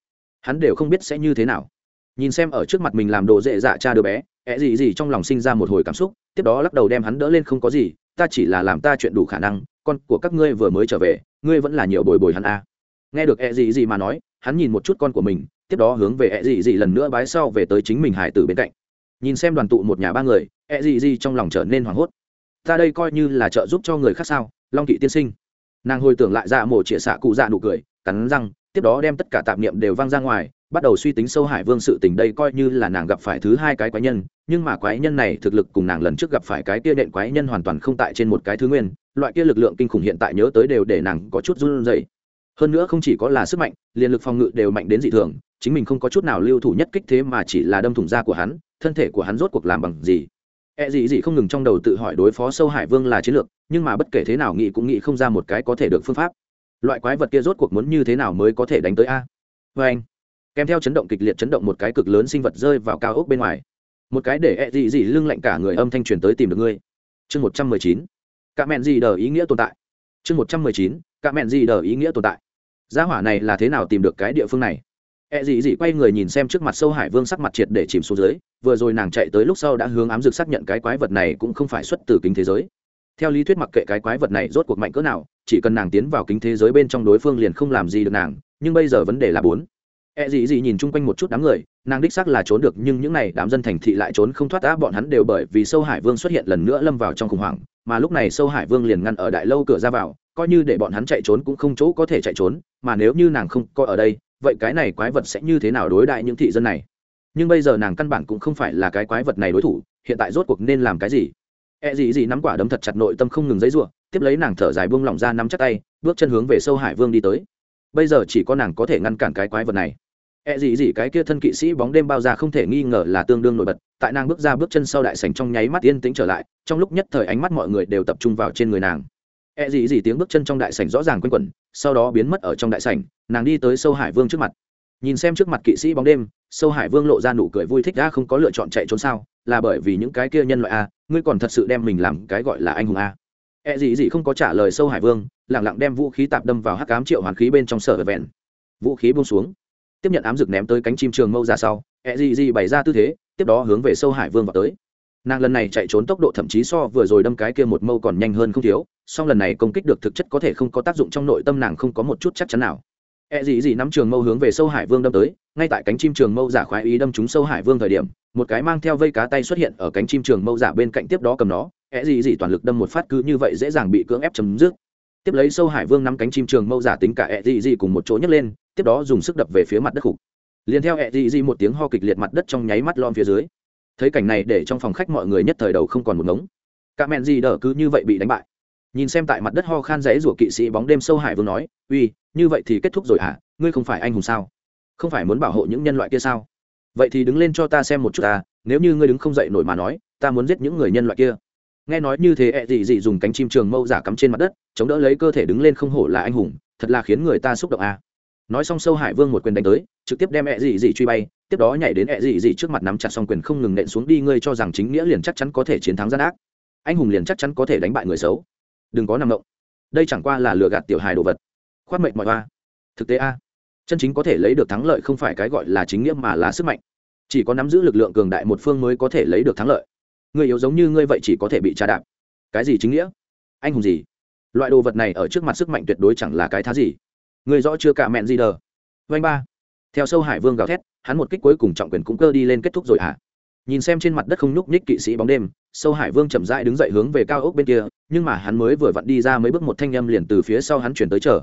hắn đều không biết sẽ như thế nào. Nhìn xem ở trước mặt mình làm đồ dễ dạ cha đứa bé ẹ gì gì trong lòng sinh ra một hồi cảm xúc, tiếp đó lắc đầu đem hắn đỡ lên không có gì, ta chỉ là làm ta chuyện đủ khả năng, con của các ngươi vừa mới trở về, ngươi vẫn là nhiều bồi bồi hắn a. À. nghe được ẹ gì gì mà nói, hắn nhìn một chút con của mình, tiếp đó hướng về ẹ gì gì lần nữa bái sau về tới chính mình hải tử bên cạnh. Nhìn xem đoàn tụ một nhà ba người ẹ gì gì trong lòng trở nên hoảng hốt. Ta đây coi như là trợ giúp cho người khác sao, long kỵ tiên sinh. Nàng hồi tưởng lại ra mổ chĩa xạ cụ dạ nụ cười, cắn răng tiếp đó đem tất cả tạp niệm đều vang ra ngoài, bắt đầu suy tính sâu hải vương sự tình đây coi như là nàng gặp phải thứ hai cái quái nhân, nhưng mà quái nhân này thực lực cùng nàng lần trước gặp phải cái kia nện quái nhân hoàn toàn không tại trên một cái thứ nguyên, loại kia lực lượng kinh khủng hiện tại nhớ tới đều để nàng có chút run rẩy. Hơn nữa không chỉ có là sức mạnh, liền lực phòng ngự đều mạnh đến dị thường, chính mình không có chút nào lưu thủ nhất kích thế mà chỉ là đâm thủng da của hắn, thân thể của hắn rốt cuộc làm bằng gì? E gì gì không ngừng trong đầu tự hỏi đối phó sâu hải vương là chiến lược, nhưng mà bất kể thế nào nghĩ cũng nghĩ không ra một cái có thể được phương pháp loại quái vật kia rốt cuộc muốn như thế nào mới có thể đánh tới a? Vê anh, kèm theo chấn động kịch liệt chấn động một cái cực lớn sinh vật rơi vào cao ốc bên ngoài. Một cái để E dị dị lưng lạnh cả người âm thanh truyền tới tìm được ngươi. Chương một trăm mười chín, cả mẹn gì đờ ý nghĩa tồn tại. Chương một trăm mười chín, cả mẹn gì đờ ý nghĩa tồn tại. Gia hỏa này là thế nào tìm được cái địa phương này? E dị dị quay người nhìn xem trước mặt sâu hải vương sắc mặt triệt để chìm xuống dưới, vừa rồi nàng chạy tới lúc sau đã hướng ám dược xác nhận cái quái vật này cũng không phải xuất từ kính thế giới. Theo lý thuyết mặc kệ cái quái vật này rốt cuộc mạnh cỡ nào chỉ cần nàng tiến vào kính thế giới bên trong đối phương liền không làm gì được nàng, nhưng bây giờ vấn đề là bốn. E gì gì nhìn chung quanh một chút đám người, nàng đích xác là trốn được, nhưng những n à y đám dân thành thị lại trốn không thoát đã bọn hắn đều bởi vì sâu hải vương xuất hiện lần nữa lâm vào trong khủng hoảng, mà lúc này sâu hải vương liền ngăn ở đại lâu cửa ra vào, coi như để bọn hắn chạy trốn cũng không chỗ có thể chạy trốn, mà nếu như nàng không có ở đây, vậy cái này quái vật sẽ như thế nào đối đại những thị dân này? Nhưng bây giờ nàng căn bản cũng không phải là cái quái vật này đối thủ, hiện tại rốt cuộc nên làm cái gì? E gì gì nắm quả đấm thật chặt, nội tâm không ngừng giấy ruộng tiếp lấy nàng thở dài buông lỏng ra nắm chắc tay, bước chân hướng về sâu hải vương đi tới. Bây giờ chỉ có nàng có thể ngăn cản cái quái vật này. E gì gì cái kia thân kỵ sĩ bóng đêm bao ra không thể nghi ngờ là tương đương nổi bật, tại nàng bước ra bước chân sau đại sảnh trong nháy mắt yên tĩnh trở lại, trong lúc nhất thời ánh mắt mọi người đều tập trung vào trên người nàng. E gì gì tiếng bước chân trong đại sảnh rõ ràng quen quẩn, sau đó biến mất ở trong đại sảnh, nàng đi tới sâu hải vương trước mặt. Nhìn xem trước mặt kỵ sĩ bóng đêm, sâu hải vương lộ ra nụ cười vui thích đã không có lựa chọn chạy trốn sao, là bởi vì những cái kia nhân loại a, ngươi còn thật sự đem mình làm cái gọi là anh hùng a. E gì gì không có trả lời sâu hải vương lẳng lặng đem vũ khí tạp đâm vào hắc ám triệu hoàn khí bên trong sở vẹn. Vũ khí buông xuống. Tiếp nhận ám dược ném tới cánh chim trường mâu ra sau E gì gì bày ra tư thế, tiếp đó hướng về sâu hải vương vào tới. Nàng lần này chạy trốn tốc độ thậm chí so vừa rồi đâm cái kia một mâu còn nhanh hơn không thiếu, song lần này công kích được thực chất có thể không có tác dụng trong nội tâm nàng không có một chút chắc chắn nào. E gì gì nắm trường mâu hướng về sâu hải vương đâm tới, ngay tại cánh chim trường mâu giả khoái ý đâm trúng sâu hải vương thời điểm, một cái mang theo vây cá tay xuất hiện ở cánh chim trường mâu giả bên cạnh tiếp đó cầm nó é gì gì toàn lực đâm một phát cứ như vậy dễ dàng bị cưỡng ép chấm dứt. Tiếp lấy sâu hải vương nắm cánh chim trường mâu giả tính cả é gì gì cùng một chỗ nhấc lên, tiếp đó dùng sức đập về phía mặt đất khục. Liền theo é gì gì một tiếng ho kịch liệt mặt đất trong nháy mắt lom phía dưới. Thấy cảnh này để trong phòng khách mọi người nhất thời đầu không còn một ngống. Cả mẹn gì đỡ cứ như vậy bị đánh bại. Nhìn xem tại mặt đất ho khan rẽ rủa kỵ sĩ bóng đêm sâu hải vương nói, uy, như vậy thì kết thúc rồi hả? Ngươi không phải anh hùng sao? Không phải muốn bảo hộ những nhân loại kia sao? Vậy thì đứng lên cho ta xem một chút ta nếu như ngươi đứng không dậy nổi mà nói, ta muốn giết những người nhân loại kia nghe nói như thế, ẹ dị dị dùng cánh chim trường mâu giả cắm trên mặt đất, chống đỡ lấy cơ thể đứng lên không hổ là anh hùng, thật là khiến người ta xúc động à. nói xong sâu hải vương một quyền đánh tới, trực tiếp đem ẹ dị dị truy bay, tiếp đó nhảy đến ẹ dị dị trước mặt nắm chặt xong quyền không ngừng nện xuống đi, ngươi cho rằng chính nghĩa liền chắc chắn có thể chiến thắng gian ác. Anh hùng liền chắc chắn có thể đánh bại người xấu. Đừng có nằm động. Đây chẳng qua là lừa gạt tiểu hài đồ vật. Khoát mệnh mọi hoa. Thực tế a, chân chính có thể lấy được thắng lợi không phải cái gọi là chính nghĩa mà là sức mạnh. Chỉ có nắm giữ lực lượng cường đại một phương mới có thể lấy được thắng lợi người yếu giống như ngươi vậy chỉ có thể bị trà đạp. Cái gì chính nghĩa? Anh hùng gì? Loại đồ vật này ở trước mặt sức mạnh tuyệt đối chẳng là cái thá gì. Người rõ chưa cả mẹn gì đờ? Vanh ba. Theo sâu hải vương gào thét, hắn một kích cuối cùng trọng quyền cũng cơ đi lên kết thúc rồi hả? Nhìn xem trên mặt đất không nhúc nhích kỵ sĩ bóng đêm, sâu hải vương chậm rãi đứng dậy hướng về cao ốc bên kia, nhưng mà hắn mới vừa vặn đi ra mấy bước một thanh â m liền từ phía sau hắn chuyển tới chờ.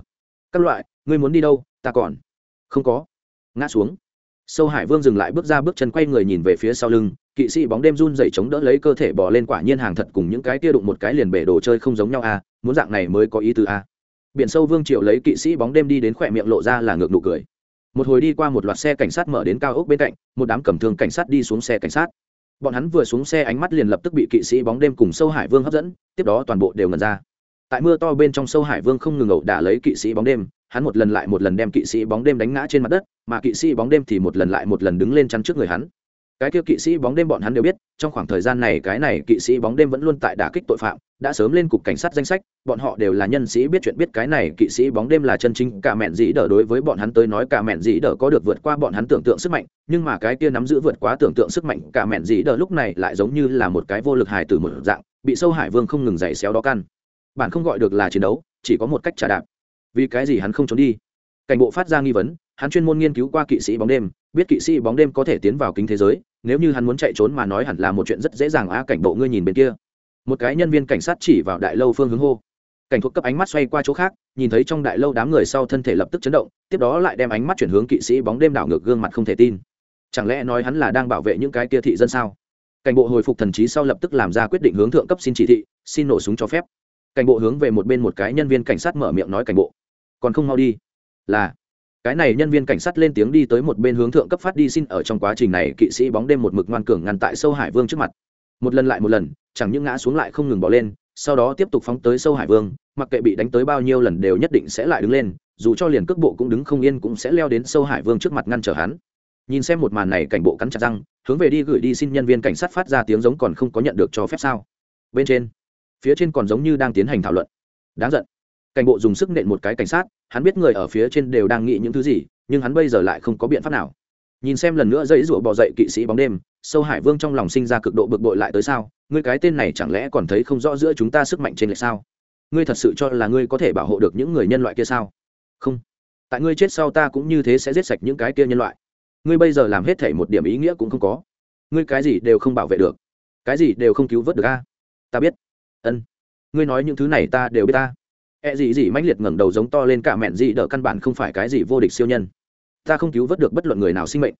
Các loại, ngươi muốn đi đâu, ta còn không có. Ngã xuống. Sâu hải vương dừng lại bước ra bước chân quay người nhìn về phía sau lưng kỵ sĩ bóng đêm run dậy chống đỡ lấy cơ thể bỏ lên quả nhiên hàng thật cùng những cái tia đụng một cái liền bể đồ chơi không giống nhau a à, muốn dạng này mới có ý tứ a à. biển sâu vương triệu lấy kỵ sĩ bóng đêm đi đến khỏe miệng lộ ra là ngược nụ cười. Một hồi đi qua một loạt xe cảnh sát mở đến cao ốc bên cạnh một đám cầm thương cảnh sát đi xuống xe cảnh sát. Bọn hắn vừa xuống xe ánh mắt liền lập tức bị kỵ sĩ bóng đêm cùng sâu hải vương hấp dẫn tiếp đó toàn bộ đều ngần ra. Tại mưa to bên trong sâu hải vương không ngừng ẩu đả lấy kỵ sĩ bóng đêm hắn một lần lại một lần đem kỵ sĩ bóng đêm đánh ngã trên mặt đất mà kỵ sĩ bóng đêm thì một lần lại một lần đứng lên chắn trước người hắn cái kia kỵ sĩ bóng đêm bọn hắn đều biết, trong khoảng thời gian này cái này kỵ sĩ bóng đêm vẫn luôn tại đả kích tội phạm, đã sớm lên cục cảnh sát danh sách, bọn họ đều là nhân sĩ biết chuyện biết cái này kỵ sĩ bóng đêm là chân chính, cả mẹn dĩ đỡ đối với bọn hắn tới nói, cả mẹn dĩ đỡ có được vượt qua bọn hắn tưởng tượng sức mạnh, nhưng mà cái kia nắm giữ vượt quá tưởng tượng sức mạnh, cả mẹn dĩ đỡ lúc này lại giống như là một cái vô lực hài từ một dạng, bị sâu hải vương không ngừng giày xéo đó căn. Bạn không gọi được là chiến đấu, chỉ có một cách trả đạp. Vì cái gì hắn không trốn đi? Cảnh bộ phát ra nghi vấn hắn chuyên môn nghiên cứu qua kỵ sĩ bóng đêm, biết kỵ sĩ bóng đêm có thể tiến vào kính thế giới, nếu như hắn muốn chạy trốn mà nói hẳn là một chuyện rất dễ dàng á, cảnh bộ ngươi nhìn bên kia. Một cái nhân viên cảnh sát chỉ vào đại lâu phương hướng hô. Cảnh thuộc cấp ánh mắt xoay qua chỗ khác, nhìn thấy trong đại lâu đám người sau thân thể lập tức chấn động, tiếp đó lại đem ánh mắt chuyển hướng kỵ sĩ bóng đêm đảo ngược gương mặt không thể tin. Chẳng lẽ nói hắn là đang bảo vệ những cái kia thị dân sao? Cảnh bộ hồi phục thần trí sau lập tức làm ra quyết định hướng thượng cấp xin chỉ thị, xin nổ súng cho phép. Cảnh bộ hướng về một bên một cái nhân viên cảnh sát mở miệng nói cảnh bộ, còn không mau đi. Là cái này nhân viên cảnh sát lên tiếng đi tới một bên hướng thượng cấp phát đi xin ở trong quá trình này, kỵ sĩ bóng đêm một mực ngoan cường ngăn tại sâu hải vương trước mặt. Một lần lại một lần, chẳng những ngã xuống lại không ngừng bỏ lên, sau đó tiếp tục phóng tới sâu hải vương, mặc kệ bị đánh tới bao nhiêu lần đều nhất định sẽ lại đứng lên, dù cho liền cước bộ cũng đứng không yên cũng sẽ leo đến sâu hải vương trước mặt ngăn trở hắn. Nhìn xem một màn này, cảnh bộ cắn chặt răng, hướng về đi gửi đi xin nhân viên cảnh sát phát ra tiếng giống còn không có nhận được cho phép sao? Bên trên, phía trên còn giống như đang tiến hành thảo luận. Đáng giận cảnh bộ dùng sức nện một cái cảnh sát, hắn biết người ở phía trên đều đang nghĩ những thứ gì, nhưng hắn bây giờ lại không có biện pháp nào. Nhìn xem lần nữa dãy rụa bỏ dậy kỵ sĩ bóng đêm, sâu hải vương trong lòng sinh ra cực độ bực bội lại tới sao, ngươi cái tên này chẳng lẽ còn thấy không rõ giữa chúng ta sức mạnh trên lệch sao? Ngươi thật sự cho là ngươi có thể bảo hộ được những người nhân loại kia sao? Không. Tại ngươi chết sau ta cũng như thế sẽ giết sạch những cái kia nhân loại. Ngươi bây giờ làm hết thể một điểm ý nghĩa cũng không có. Ngươi cái gì đều không bảo vệ được. Cái gì đều không cứu vớt được a? Ta biết. Ân. Ngươi nói những thứ này ta đều biết ta. E gì gì mãnh liệt ngẩng đầu giống to lên cả mẹn gì đỡ căn bản không phải cái gì vô địch siêu nhân. Ta không cứu vớt được bất luận người nào sinh mệnh.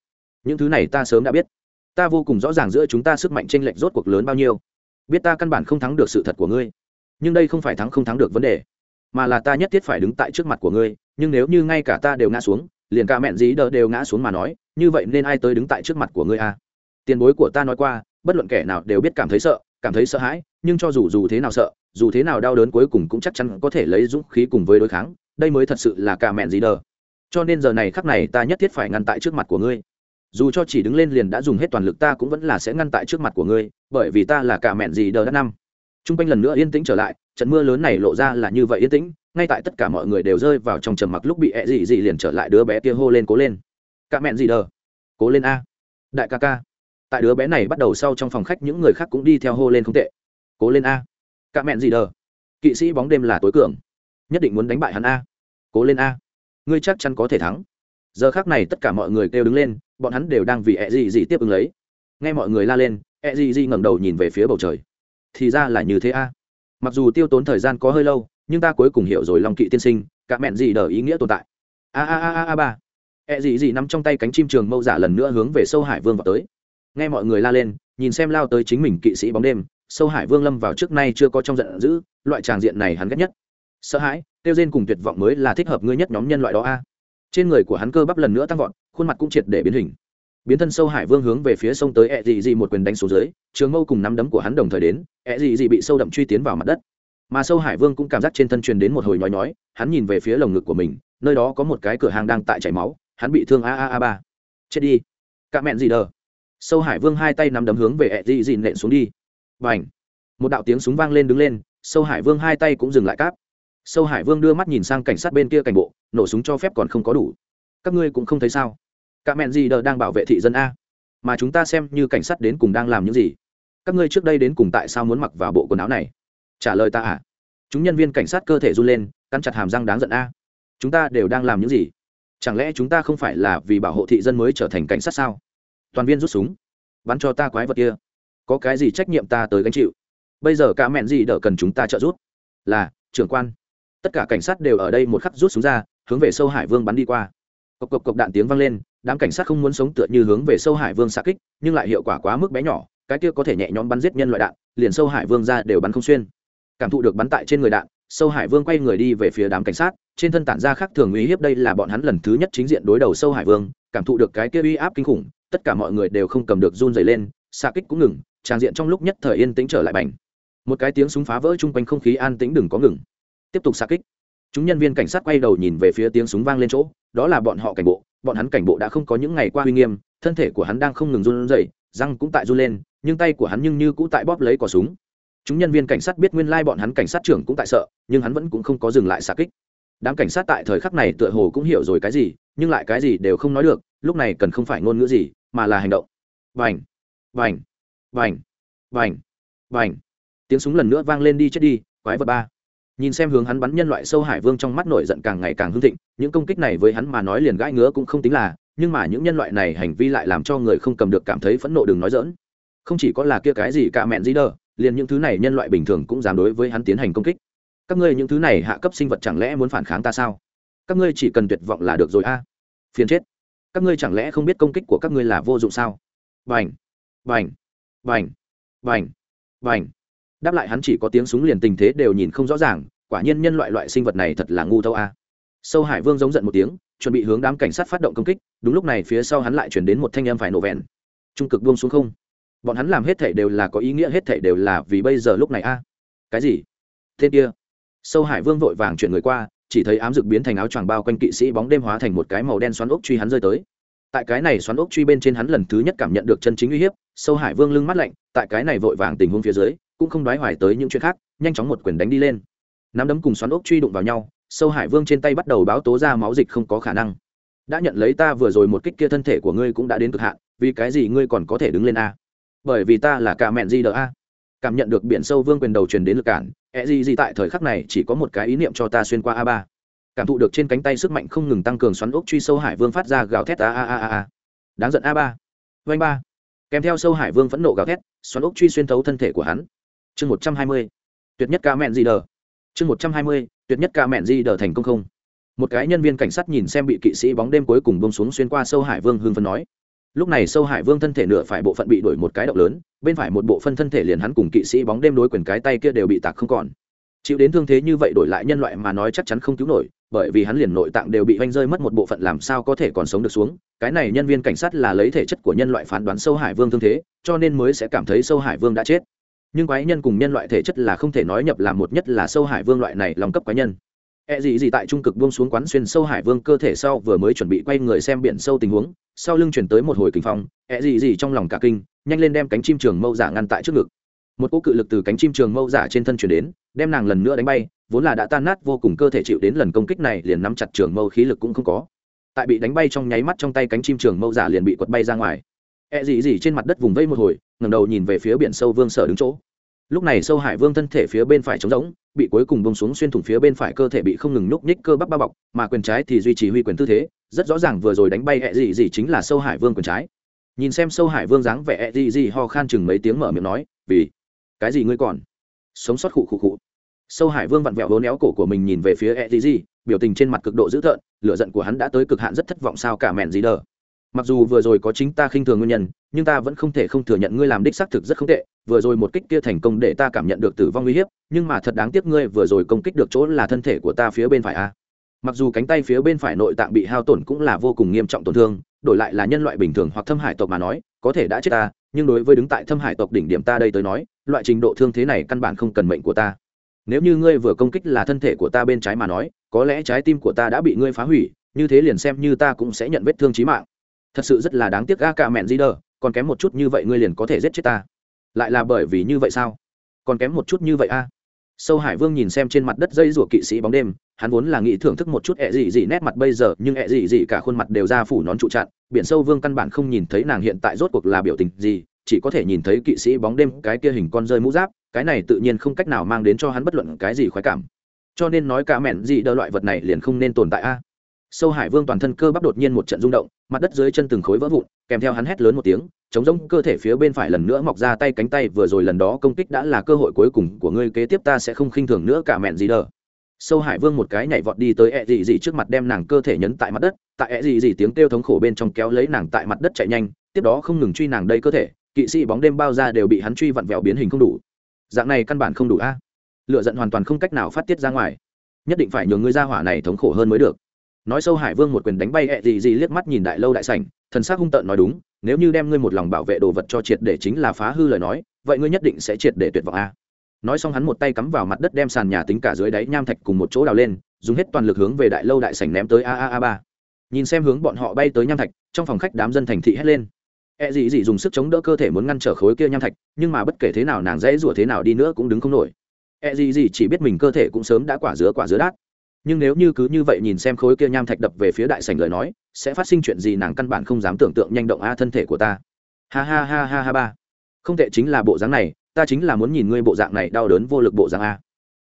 Những thứ này ta sớm đã biết. Ta vô cùng rõ ràng giữa chúng ta sức mạnh chênh lệch rốt cuộc lớn bao nhiêu. Biết ta căn bản không thắng được sự thật của ngươi. Nhưng đây không phải thắng không thắng được vấn đề, mà là ta nhất thiết phải đứng tại trước mặt của ngươi, nhưng nếu như ngay cả ta đều ngã xuống, liền cả mẹn gì đỡ đều ngã xuống mà nói, như vậy nên ai tới đứng tại trước mặt của ngươi a? À? Tiền bối của ta nói qua, bất luận kẻ nào đều biết cảm thấy sợ, cảm thấy sợ hãi, nhưng cho dù dù thế nào sợ, dù thế nào đau đớn cuối cùng cũng chắc chắn có thể lấy dũng khí cùng với đối kháng, đây mới thật sự là cả mẹn gì đờ. Cho nên giờ này khắc này ta nhất thiết phải ngăn tại trước mặt của ngươi. Dù cho chỉ đứng lên liền đã dùng hết toàn lực ta cũng vẫn là sẽ ngăn tại trước mặt của ngươi, bởi vì ta là cả mẹn gì đờ đã năm. T r u n g quanh lần nữa yên tĩnh trở lại, trận mưa lớn này lộ ra là như vậy yên tĩnh, ngay tại tất cả mọi người đều rơi vào trong trầm mặc lúc bị ẹ dị dị liền trở lại đứa bé kia hô lên cố lên. Cả mẹn gì đờ? Cố lên a. Đại ca ca. Tại đứa bé này bắt đầu sau trong phòng khách, những người khác cũng đi theo hô lên không tệ. Cố lên a cả mẹn gì đờ? Kỵ sĩ bóng đêm là tối cường. Nhất định muốn đánh bại hắn a. Cố lên a. Ngươi chắc chắn có thể thắng. Giờ khác này tất cả mọi người kêu đứng lên, bọn hắn đều đang vì ẹ gì gì tiếp ứng lấy. Nghe mọi người la lên ẹ gì gì ngẩng đầu nhìn về phía bầu trời. Thì ra là như thế a. Mặc dù tiêu tốn thời gian có hơi lâu, nhưng ta cuối cùng hiểu rồi lòng kỵ tiên sinh, cả mẹn gì đờ ý nghĩa tồn tại. A a a a a, ba. Ẹ gì gì nằm trong tay cánh chim trường mâu giả lần nữa hướng về sâu hải vương vào tới. Nghe mọi người la lên, nhìn xem lao tới chính mình kỵ sĩ bóng đêm sâu hải vương lâm vào trước nay chưa có trong giận dữ, loại tràng diện này hắn ghét nhất. Sợ hãi tiêu rên cùng tuyệt vọng mới là thích hợp ngươi nhất nhóm nhân loại đó a. Trên người của hắn cơ bắp lần nữa tăng vọt, khuôn mặt cũng triệt để biến hình. Biến thân sâu hải vương hướng về phía sông tới ẹ dị dị một quyền đánh xuống dưới, trường mâu cùng nắm đấm của hắn đồng thời đến ẹ dị dị bị sâu đậm truy tiến vào mặt đất. Mà sâu hải vương cũng cảm giác trên thân truyền đến một hồi nhói nhói, hắn nhìn về phía lồng ngực của mình, nơi đó có một cái cửa hàng đang tại chảy máu, hắn bị thương a a a ba. Chết đi. C mẹn gì đờ? Sâu hải vương hai tay nắm đấm hướng về ẹ dị dị nện xuống đi và ảnh. Một đạo tiếng súng vang lên đứng lên, sâu hải vương hai tay cũng dừng lại cáp. Sâu hải vương đưa mắt nhìn sang cảnh sát bên kia cảnh bộ, nổ súng cho phép còn không có đủ. Các ngươi cũng không thấy sao? Cả mẹn gì đờ đang bảo vệ thị dân a. Mà chúng ta xem như cảnh sát đến cùng đang làm những gì. Các ngươi trước đây đến cùng tại sao muốn mặc vào bộ quần áo này? Trả lời ta à? Chúng nhân viên cảnh sát cơ thể run lên, cắn chặt hàm răng đáng giận a. Chúng ta đều đang làm những gì? Chẳng lẽ chúng ta không phải là vì bảo hộ thị dân mới trở thành cảnh sát sao? Toàn viên rút súng. Bắn cho ta quái vật kia có cái gì trách nhiệm ta tới gánh chịu? Bây giờ cả mẹn gì đỡ cần chúng ta trợ giúp? Là, trưởng quan. Tất cả cảnh sát đều ở đây một khắc rút súng ra, hướng về sâu hải vương bắn đi qua. Cộc cộc cộc đạn tiếng vang lên, đám cảnh sát không muốn sống tựa như hướng về sâu hải vương xa kích, nhưng lại hiệu quả quá mức bé nhỏ, cái kia có thể nhẹ nhõm bắn giết nhân loại đạn, liền sâu hải vương ra đều bắn không xuyên. Cảm thụ được bắn tại trên người đạn, sâu hải vương quay người đi về phía đám cảnh sát, trên thân tản ra khác thường uy hiếp đây là bọn hắn lần thứ nhất chính diện đối đầu sâu hải vương, cảm thụ được cái kia uy áp kinh khủng, tất cả mọi người đều không cầm được run dày lên xa kích cũng ngừng trang diện trong lúc nhất thời yên tĩnh trở lại bành. Một cái tiếng súng phá vỡ chung quanh không khí an tĩnh đừng có ngừng. Tiếp tục xa kích. Chúng nhân viên cảnh sát quay đầu nhìn về phía tiếng súng vang lên chỗ, đó là bọn họ cảnh bộ. Bọn hắn cảnh bộ đã không có những ngày qua uy nghiêm, thân thể của hắn đang không ngừng run rẩy, răng cũng tại run lên, nhưng tay của hắn nhưng như cũ tại bóp lấy cò súng. Chúng nhân viên cảnh sát biết nguyên lai bọn hắn cảnh sát trưởng cũng tại sợ, nhưng hắn vẫn cũng không có dừng lại xa kích. Đám cảnh sát tại thời khắc này tựa hồ cũng hiểu rồi cái gì, nhưng lại cái gì đều không nói được, lúc này cần không phải ngôn ngữ gì, mà là hành động. Vành vành vành vành vành tiếng súng lần nữa vang lên đi chết đi, quái vật ba. Nhìn xem hướng hắn bắn nhân loại sâu hải vương trong mắt nổi giận càng ngày càng hưng thịnh, những công kích này với hắn mà nói liền gãi ngứa cũng không tính là, nhưng mà những nhân loại này hành vi lại làm cho người không cầm được cảm thấy phẫn nộ đừng nói dỡn không chỉ có là kia cái gì cả mẹn gì đờ, liền những thứ này nhân loại bình thường cũng dám đối với hắn tiến hành công kích. Các ngươi những thứ này hạ cấp sinh vật chẳng lẽ muốn phản kháng ta sao? Các ngươi chỉ cần tuyệt vọng là được rồi a. Phiền chết. Các ngươi chẳng lẽ không biết công kích của các ngươi là vô dụng sao? Vành vành vành vành vành đáp lại hắn chỉ có tiếng súng liền tình thế đều nhìn không rõ ràng, quả nhiên nhân loại loại sinh vật này thật là ngu thâu a. Sâu hải vương giống giận một tiếng, chuẩn bị hướng đám cảnh sát phát động công kích, đúng lúc này phía sau hắn lại chuyển đến một thanh em phải nổ vẹn. Trung cực buông xuống không? Bọn hắn làm hết thể đều là có ý nghĩa, hết thể đều là vì bây giờ lúc này a. Cái gì? Tên kia. Sâu hải vương vội vàng chuyển người qua, chỉ thấy ám dực biến thành áo choàng bao quanh kỵ sĩ bóng đêm hóa thành một cái màu đen xoắn ốc truy hắn rơi tới tại cái này xoắn ốc truy bên trên hắn lần thứ nhất cảm nhận được chân chính uy hiếp, sâu hải vương lưng mắt lạnh, tại cái này vội vàng tình huống phía dưới, cũng không đoái hoài tới những chuyện khác, nhanh chóng một quyền đánh đi lên. Nắm đấm cùng xoắn ốc truy đụng vào nhau, sâu hải vương trên tay bắt đầu báo tố ra máu dịch không có khả năng. Đã nhận lấy ta vừa rồi một kích kia thân thể của ngươi cũng đã đến cực hạn, vì cái gì ngươi còn có thể đứng lên a? Bởi vì ta là cả mẹn di đờ a? Cảm nhận được biển sâu vương quyền đầu truyền đến lực cản e gì gì tại thời khắc này chỉ có một cái ý niệm cho ta xuyên qua a ba cảm thụ được trên cánh tay sức mạnh không ngừng tăng cường xoắn ốc truy sâu hải vương phát ra gào thét, a a a a đáng giận, a ba. Vanh ba. Kèm theo sâu hải vương phẫn nộ gào thét, xoắn ốc truy xuyên thấu thân thể của hắn. Chương một trăm hai mươi. Tuyệt nhất ca mẹn di đờ. Chương một trăm hai mươi, tuyệt nhất ca mẹn di đờ thành công không? Một cái nhân viên cảnh sát nhìn xem bị kỵ sĩ bóng đêm cuối cùng bông xuống xuyên qua sâu hải vương hương phân nói. Lúc này sâu hải vương thân thể nửa phải bộ phận bị đổi một cái động lớn, bên phải một bộ phân thân thể liền hắn cùng kỵ sĩ bóng đêm đối quyền cái tay kia đều bị tạc không còn. Chịu đến thương thế như vậy đổi lại nhân loại mà nói chắc chắn không cứu nổi bởi vì hắn liền nội tạng đều bị vanh rơi mất một bộ phận làm sao có thể còn sống được xuống. Cái này nhân viên cảnh sát là lấy thể chất của nhân loại phán đoán sâu hải vương thương thế, cho nên mới sẽ cảm thấy sâu hải vương đã chết. Nhưng quái nhân cùng nhân loại thể chất là không thể nói nhập làm một nhất là sâu hải vương loại này lòng cấp quái nhân. E gì gì tại trung cực buông xuống quán xuyên sâu hải vương cơ thể sau vừa mới chuẩn bị quay người xem biển sâu tình huống, sau lưng chuyển tới một hồi kinh phong E gì gì trong lòng cả kinh, nhanh lên đem cánh chim trường mâu giả ngăn tại trước ngực một cỗ cự lực từ cánh chim trường mâu giả trên thân chuyển đến, đem nàng lần nữa đánh bay, vốn là đã tan nát vô cùng cơ thể chịu đến lần công kích này liền nắm chặt trường mâu khí lực cũng không có. Tại bị đánh bay trong nháy mắt trong tay cánh chim trường mâu giả liền bị quật bay ra ngoài. E dị gì trên mặt đất vùng vây một hồi, ngẩng đầu nhìn về phía biển sâu vương sở đứng chỗ. Lúc này sâu hải vương thân thể phía bên phải trống rỗng, bị cuối cùng bông xuống xuyên thủng phía bên phải cơ thể bị không ngừng nhúc nhích cơ bắp bao bọc, mà quyền trái thì duy trì huy quyền tư thế, rất rõ ràng vừa rồi đánh bay E dị gì chính là sâu hải vương quyền trái. Nhìn xem sâu hải vương dáng vẻ E dị gì ho khan chừng mấy tiếng mở miệng nói, vì cái gì ngươi còn? Sống sót khụ khụ khụ. Sâu hải vương vặn vẹo hố néo cổ của mình nhìn về phía E gì gì biểu tình trên mặt cực độ dữ thợn lửa giận của hắn đã tới cực hạn rất thất vọng sao cả mẹn gì đờ. Mặc dù vừa rồi có chính ta khinh thường nguyên nhân, nhưng ta vẫn không thể không thừa nhận ngươi làm đích xác thực rất không tệ, vừa rồi một kích kia thành công để ta cảm nhận được tử vong uy hiếp, nhưng mà thật đáng tiếc ngươi vừa rồi công kích được chỗ là thân thể của ta phía bên phải a. Mặc dù cánh tay phía bên phải nội tạng bị hao tổn cũng là vô cùng nghiêm trọng tổn thương, đổi lại là nhân loại bình thường hoặc thâm hải tộc mà nói, có thể đã chết ta, nhưng đối với đứng tại thâm hải tộc đỉnh điểm ta đây tới nói loại trình độ thương thế này căn bản không cần mệnh của ta. Nếu như ngươi vừa công kích là thân thể của ta bên trái mà nói, có lẽ trái tim của ta đã bị ngươi phá hủy, như thế liền xem như ta cũng sẽ nhận vết thương trí mạng. Thật sự rất là đáng tiếc ga cả mẹn di đờ còn kém một chút như vậy ngươi liền có thể giết chết ta. Lại là bởi vì như vậy sao? Còn kém một chút như vậy a. Sâu hải vương nhìn xem trên mặt đất dây rủa kỵ sĩ bóng đêm, hắn vốn là nghĩ thưởng thức một chút ẹ dị dị nét mặt bây giờ, nhưng ẹ dị dị cả khuôn mặt đều ra phủ nón trụ chặn, biển sâu vương căn bản không nhìn thấy nàng hiện tại rốt cuộc là biểu tình gì chỉ có thể nhìn thấy kỵ sĩ bóng đêm cái kia hình con rơi mũ giáp, cái này tự nhiên không cách nào mang đến cho hắn bất luận cái gì khoái cảm. Cho nên nói cả mẹn gì đỡ loại vật này liền không nên tồn tại a. Sâu hải vương toàn thân cơ bắp đột nhiên một trận rung động, mặt đất dưới chân từng khối vỡ vụn, kèm theo hắn hét lớn một tiếng, chống rỗng cơ thể phía bên phải lần nữa mọc ra tay cánh tay, vừa rồi lần đó công kích đã là cơ hội cuối cùng của ngươi, kế tiếp ta sẽ không khinh thường nữa cả mẹn gì đỡ. Sâu hải vương một cái nhảy vọt đi tới e ẹ dị dị trước mặt đem nàng cơ thể nhấn tại mặt đất, tại e ẹ dị dị tiếng kêu thống khổ bên trong kéo lấy nàng tại mặt đất chạy nhanh, tiếp đó không ngừng truy nàng đây cơ thể kỵ sĩ bóng đêm bao ra đều bị hắn truy vặn vẹo biến hình không đủ. Dạng này căn bản không đủ a. Lựa giận hoàn toàn không cách nào phát tiết ra ngoài. Nhất định phải nhường ngươi ra hỏa này thống khổ hơn mới được. Nói sâu hải vương một quyền đánh bay hẹ gì gì liếc mắt nhìn đại lâu đại sảnh, thần s ắ c hung tợn nói đúng, nếu như đem ngươi một lòng bảo vệ đồ vật cho triệt để chính là phá hư lời nói, vậy ngươi nhất định sẽ triệt để tuyệt vọng a. Nói xong hắn một tay cắm vào mặt đất đem sàn nhà tính cả dưới đáy nham thạch cùng một chỗ đào lên, dùng hết toàn lực hướng về đại lâu đại sảnh ném tới a a a ba. Nhìn xem hướng bọn họ bay tới nham thạch, trong phòng khách đám dân thành thị hét lên. E dị dị dùng sức chống đỡ cơ thể muốn ngăn trở khối kia nham thạch, nhưng mà bất kể thế nào nàng dễ rủa thế nào đi nữa cũng đứng không nổi. E dị dị chỉ biết mình cơ thể cũng sớm đã quả dứa quả dứa đát. Nhưng nếu như cứ như vậy nhìn xem khối kia nham thạch đập về phía đại sảnh lời nói, sẽ phát sinh chuyện gì nàng căn bản không dám tưởng tượng nhanh động a thân thể của ta. Ha ha ha ha ha ba. Không tệ chính là bộ dáng này, ta chính là muốn nhìn ngươi bộ dạng này đau đớn vô lực bộ dạng a.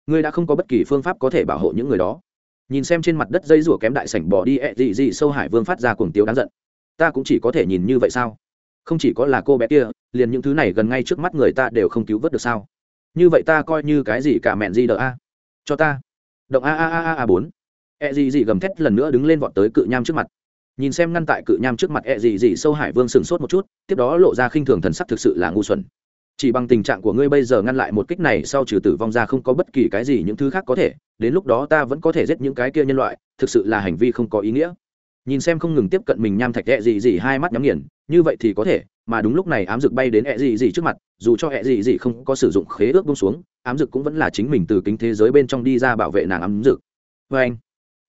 Ngươi đã không có bất kỳ phương pháp có thể bảo hộ những người đó. Nhìn xem trên mặt đất dây rủa kém đại sảnh bỏ đi e ẹ dị dị sâu hải vương phát ra cuồng tiếu đáng giận. Ta cũng chỉ có thể nhìn như vậy sao? Không chỉ có là cô bé kia, liền những thứ này gần ngay trước mắt người ta đều không cứu vớt được sao? Như vậy ta coi như cái gì cả mẹn gì đỡ a? Cho ta. Động a a a a a bốn. Ẹ gì gì gầm thét lần nữa đứng lên vọt tới cự nham trước mặt. Nhìn xem ngăn tại cự nham trước mặt ẹ gì gì sâu hải vương sừng sốt một chút, tiếp đó lộ ra khinh thường thần sắc thực sự là ngu xuẩn. Chỉ bằng tình trạng của ngươi bây giờ ngăn lại một kích này sau trừ tử vong ra không có bất kỳ cái gì những thứ khác có thể, đến lúc đó ta vẫn có thể giết những cái kia nhân loại, thực sự là hành vi không có ý nghĩa nhìn xem không ngừng tiếp cận mình nham thạch ẹ dị dị hai mắt nhắm nghiền, như vậy thì có thể, mà đúng lúc này ám dực bay đến ẹ dị dị trước mặt, dù cho ẹ dị dị không có sử dụng khế ước bông xuống, ám dực cũng vẫn là chính mình từ kính thế giới bên trong đi ra bảo vệ nàng ám dực. Vê anh,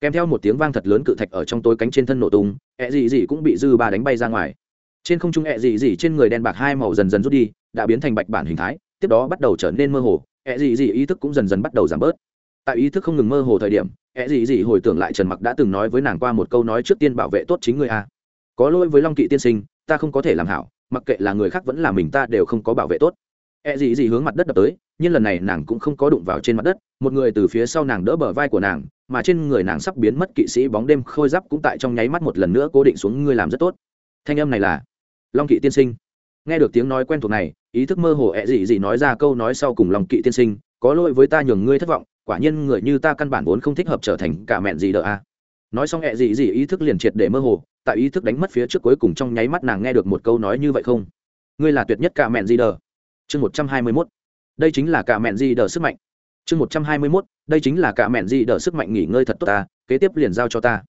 kèm theo một tiếng vang thật lớn cự thạch ở trong tối cánh trên thân nổ tung ẹ dị dị cũng bị dư ba đánh bay ra ngoài. Trên không trung ẹ dị dị trên người đen bạc hai màu dần dần rút đi, đã biến thành bạch bản hình thái, tiếp đó bắt đầu trở nên mơ hồ ẹ dị dị ý thức cũng dần dần bắt đầu giảm bớt. Tại ý thức không ngừng mơ hồ thời điểm ẹ gì gì hồi tưởng lại trần mặc đã từng nói với nàng qua một câu nói trước tiên bảo vệ tốt chính người a. Có lỗi với long kỵ tiên sinh, ta không có thể làm hảo, mặc kệ là người khác vẫn là mình ta đều không có bảo vệ tốt. Ẹ gì gì hướng mặt đất đập tới, nhưng lần này nàng cũng không có đụng vào trên mặt đất, một người từ phía sau nàng đỡ bờ vai của nàng, mà trên người nàng sắp biến mất kỵ sĩ bóng đêm khôi giáp cũng tại trong nháy mắt một lần nữa cố định xuống, ngươi làm rất tốt. Thanh âm này là, long kỵ tiên sinh. Nghe được tiếng nói quen thuộc này, ý thức mơ hồ ẹ gì gì nói ra câu nói sau cùng Long kỵ tiên sinh, có lỗi với ta nhường ngươi thất vọng quả nhiên người như ta căn bản vốn không thích hợp trở thành cả mẹn gì đỡ a. Nói xong hẹ gì gì ý thức liền triệt để mơ hồ, tại ý thức đánh mất phía trước cuối cùng trong nháy mắt nàng nghe được một câu nói như vậy không? Ngươi là tuyệt nhất cả mẹn gì đờ. Chương một trăm hai mươi mốt. Đây chính là cả mẹn gì đờ sức mạnh. Chương một trăm hai mươi mốt. Đây chính là cả mẹn gì đờ sức mạnh nghỉ ngơi thật tốt ta, kế tiếp liền giao cho ta.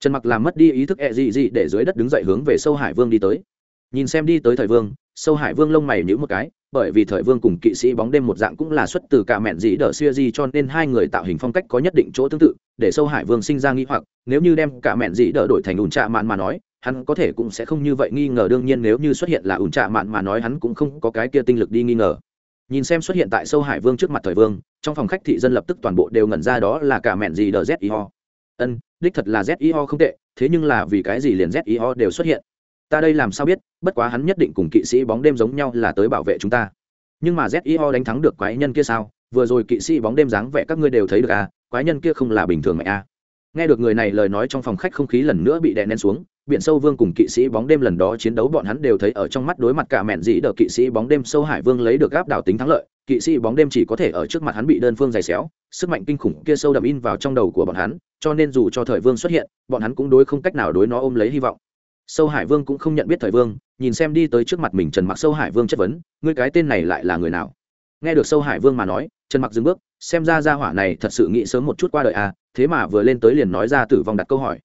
Trần mặc làm mất đi ý thức hẹ gì gì để dưới đất đứng dậy hướng về sâu hải vương đi tới. Nhìn xem đi tới thời vương sâu hải vương lông mày nhữ một cái, bởi vì thời vương cùng kỵ sĩ bóng đêm một dạng cũng là xuất từ cả mẹn dĩ đờ xuya di cho nên hai người tạo hình phong cách có nhất định chỗ tương tự, để sâu hải vương sinh ra nghi hoặc, nếu như đem cả mẹn dĩ đờ đổi thành ủn trạ mạn mà nói, hắn có thể cũng sẽ không như vậy nghi ngờ, đương nhiên nếu như xuất hiện là ủn trạ mạn mà nói hắn cũng không có cái kia tinh lực đi nghi ngờ. Nhìn xem xuất hiện tại sâu hải vương trước mặt thời vương, trong phòng khách thị dân lập tức toàn bộ đều ngẩn ra, đó là cả mẹn dĩ đờ zio ân, đích thật là zio không tệ, thế nhưng là vì cái gì liền zio đều xuất hiện? Ta đây làm sao biết, bất quá hắn nhất định cùng kỵ sĩ bóng đêm giống nhau là tới bảo vệ chúng ta. Nhưng mà zio đánh thắng được quái nhân kia sao? Vừa rồi kỵ sĩ bóng đêm dáng vẻ các ngươi đều thấy được à? Quái nhân kia không là bình thường mạnh à? Nghe được người này lời nói trong phòng khách không khí lần nữa bị đè nén xuống, biển sâu vương cùng kỵ sĩ bóng đêm lần đó chiến đấu bọn hắn đều thấy ở trong mắt đối mặt cả mẹn dĩ đờ kỵ sĩ bóng đêm sâu hải vương lấy được gáp đảo tính thắng lợi, kỵ sĩ bóng đêm chỉ có thể ở trước mặt hắn bị đơn phương dày xéo, sức mạnh kinh khủng kia sâu đậm in vào trong đầu của bọn hắn, cho nên dù cho thời vương xuất hiện, bọn hắn cũng đối không cách nào đối nó ôm lấy hy vọng sâu hải vương cũng không nhận biết thời vương, nhìn xem đi tới trước mặt mình trần mặc sâu hải vương chất vấn, ngươi cái tên này lại là người nào? Nghe được sâu hải vương mà nói, trần mặc dừng bước, xem ra ra hỏa này thật sự nghĩ sớm một chút qua đời à thế mà vừa lên tới liền nói ra tử vong đặt câu hỏi.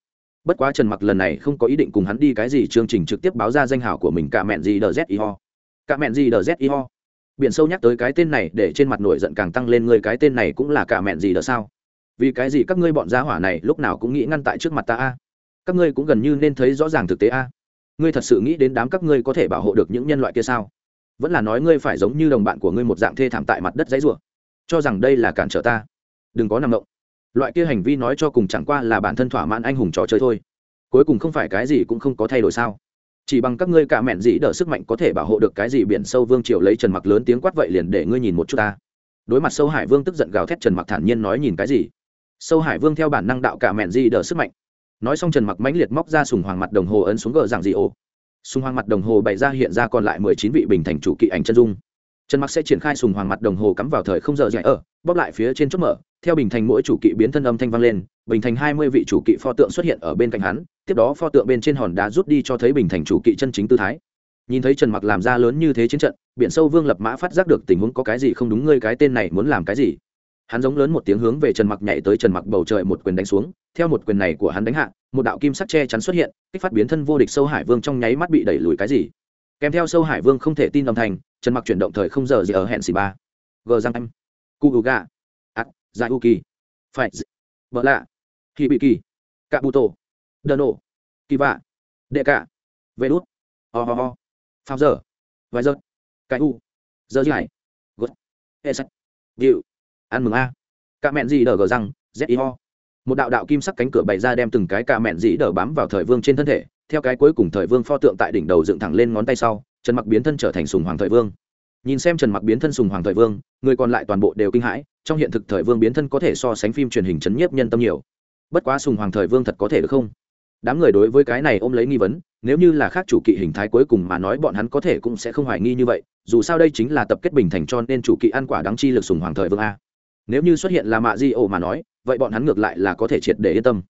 Bất quá trần mặc lần này không có ý định cùng hắn đi cái gì, chương trình trực tiếp báo ra danh hào của mình cả mẹn gì đờ z i ho. Cả mẹn gì đờ z i ho. Biển sâu nhắc tới cái tên này để trên mặt nổi giận càng tăng lên người cái tên này cũng là cả mẹn gì đờ sao? Vì cái gì các ngươi bọn gia hỏa này lúc nào cũng nghĩ ngăn tại trước mặt ta a? Các ngươi cũng gần như nên thấy rõ ràng thực tế a. Ngươi thật sự nghĩ đến đám các ngươi có thể bảo hộ được những nhân loại kia sao? Vẫn là nói ngươi phải giống như đồng bạn của ngươi một dạng thê thảm tại mặt đất dãy rủa. Cho rằng đây là cản trở ta. Đừng có nằm động. Loại kia hành vi nói cho cùng chẳng qua là bản thân thỏa mãn anh hùng trò chơi thôi. Cuối cùng không phải cái gì cũng không có thay đổi sao? Chỉ bằng các ngươi cả mẹn dĩ đỡ sức mạnh có thể bảo hộ được cái gì biển sâu vương triều lấy trần mặc lớn tiếng quát vậy liền để ngươi nhìn một chút ta. Đối mặt sâu hải vương tức giận gào thét trần mặc thản nhiên nói nhìn cái gì? Sâu hải vương theo bản năng đạo cả mẹn dĩ đỡ sức mạnh nói xong trần mặc mãnh liệt móc ra sùng hoàng mặt đồng hồ ấn xuống gờ dạng dị ổ. Sùng hoàng mặt đồng hồ bày ra hiện ra còn lại mười chín vị bình thành chủ kỵ ảnh chân dung. Trần mặc sẽ triển khai sùng hoàng mặt đồng hồ cắm vào thời không giờ dạy ở, bóp lại phía trên chốt mở, theo bình thành mỗi chủ kỵ biến thân âm thanh vang lên, bình thành hai mươi vị chủ kỵ pho tượng xuất hiện ở bên cạnh hắn, tiếp đó pho tượng bên trên hòn đá rút đi cho thấy bình thành chủ kỵ chân chính tư thái. Nhìn thấy trần mặc làm ra lớn như thế chiến trận, biển sâu vương lập mã phát giác được tình huống có cái gì không đúng, ngươi cái tên này muốn làm cái gì? Hắn giống lớn một tiếng hướng về trần mặc nhảy tới trần mặc bầu trời một quyền đánh xuống. Theo một quyền này của hắn đánh hạ, một đạo kim sắc che chắn xuất hiện, kích phát biến thân vô địch sâu hải vương trong nháy mắt bị đẩy lùi cái gì. Kèm theo sâu hải vương không thể tin đồng thành trần mặc chuyển động thời không giờ gì ở hẹn xì ba. Gờ răng anh. Cu gà. Ắt dài u kỳ. Phải vợ lạ. Khi bị kỳ. Cạ bụ tổ. Đờ nổ. Kỳ vạ. Đệ cả vê đút. Ho ho ho. Pháo giờ. Vài giờ. Cái u. Giờ dài gớt hệ sạch. Điệu ăn mừng a. Cả mẹn gì đờ gờ răng, z i ho một đạo đạo kim sắc cánh cửa bày ra đem từng cái cả mẹn dĩ đờ bám vào thời vương trên thân thể, theo cái cuối cùng thời vương pho tượng tại đỉnh đầu dựng thẳng lên ngón tay sau, trần mặc biến thân trở thành sùng hoàng thời vương. Nhìn xem trần mặc biến thân sùng hoàng thời vương, người còn lại toàn bộ đều kinh hãi, trong hiện thực thời vương biến thân có thể so sánh phim truyền hình chấn nhiếp nhân tâm nhiều. Bất quá sùng hoàng thời vương thật có thể được không? Đám người đối với cái này ôm lấy nghi vấn, nếu như là khác chủ kỵ hình thái cuối cùng mà nói bọn hắn có thể cũng sẽ không hoài nghi như vậy, dù sao đây chính là tập kết bình thành cho nên chủ kỵ ăn quả đáng chi lực sùng hoàng thời vương a nếu như xuất hiện là mạ di ổ mà nói, vậy bọn hắn ngược lại là có thể triệt để yên tâm.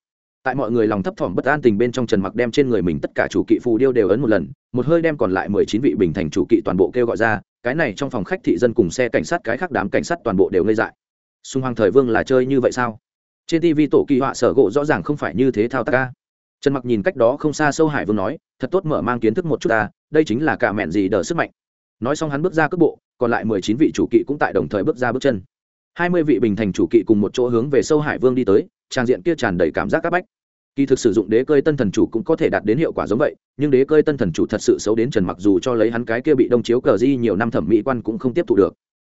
Tại mọi người lòng thấp thỏm bất an tình bên trong trần mặc đem trên người mình tất cả chủ kỵ phù điêu đều ấn một lần, một hơi đem còn lại mười chín vị bình thành chủ kỵ toàn bộ kêu gọi ra, cái này trong phòng khách thị dân cùng xe cảnh sát cái khác đám cảnh sát toàn bộ đều ngây dại. Xung hoàng thời vương là chơi như vậy sao? Trên tv tổ kỳ họa sở gỗ rõ ràng không phải như thế thao tác ca trần mặc nhìn cách đó không xa sâu hải vương nói, thật tốt mở mang kiến thức một chút ta, đây chính là cả mẹn gì đỡ sức mạnh. Nói xong hắn bước ra cước bộ, còn lại mười chín vị chủ kỵ cũng tại đồng thời bước ra bước chân hai mươi vị bình thành chủ kỵ cùng một chỗ hướng về sâu hải vương đi tới, trang diện kia tràn đầy cảm giác các bách. Kỳ thực sử dụng đế cơi tân thần chủ cũng có thể đạt đến hiệu quả giống vậy, nhưng đế cơi tân thần chủ thật sự xấu đến trần mặc dù cho lấy hắn cái kia bị đông chiếu cờ di nhiều năm thẩm mỹ quan cũng không tiếp thụ được.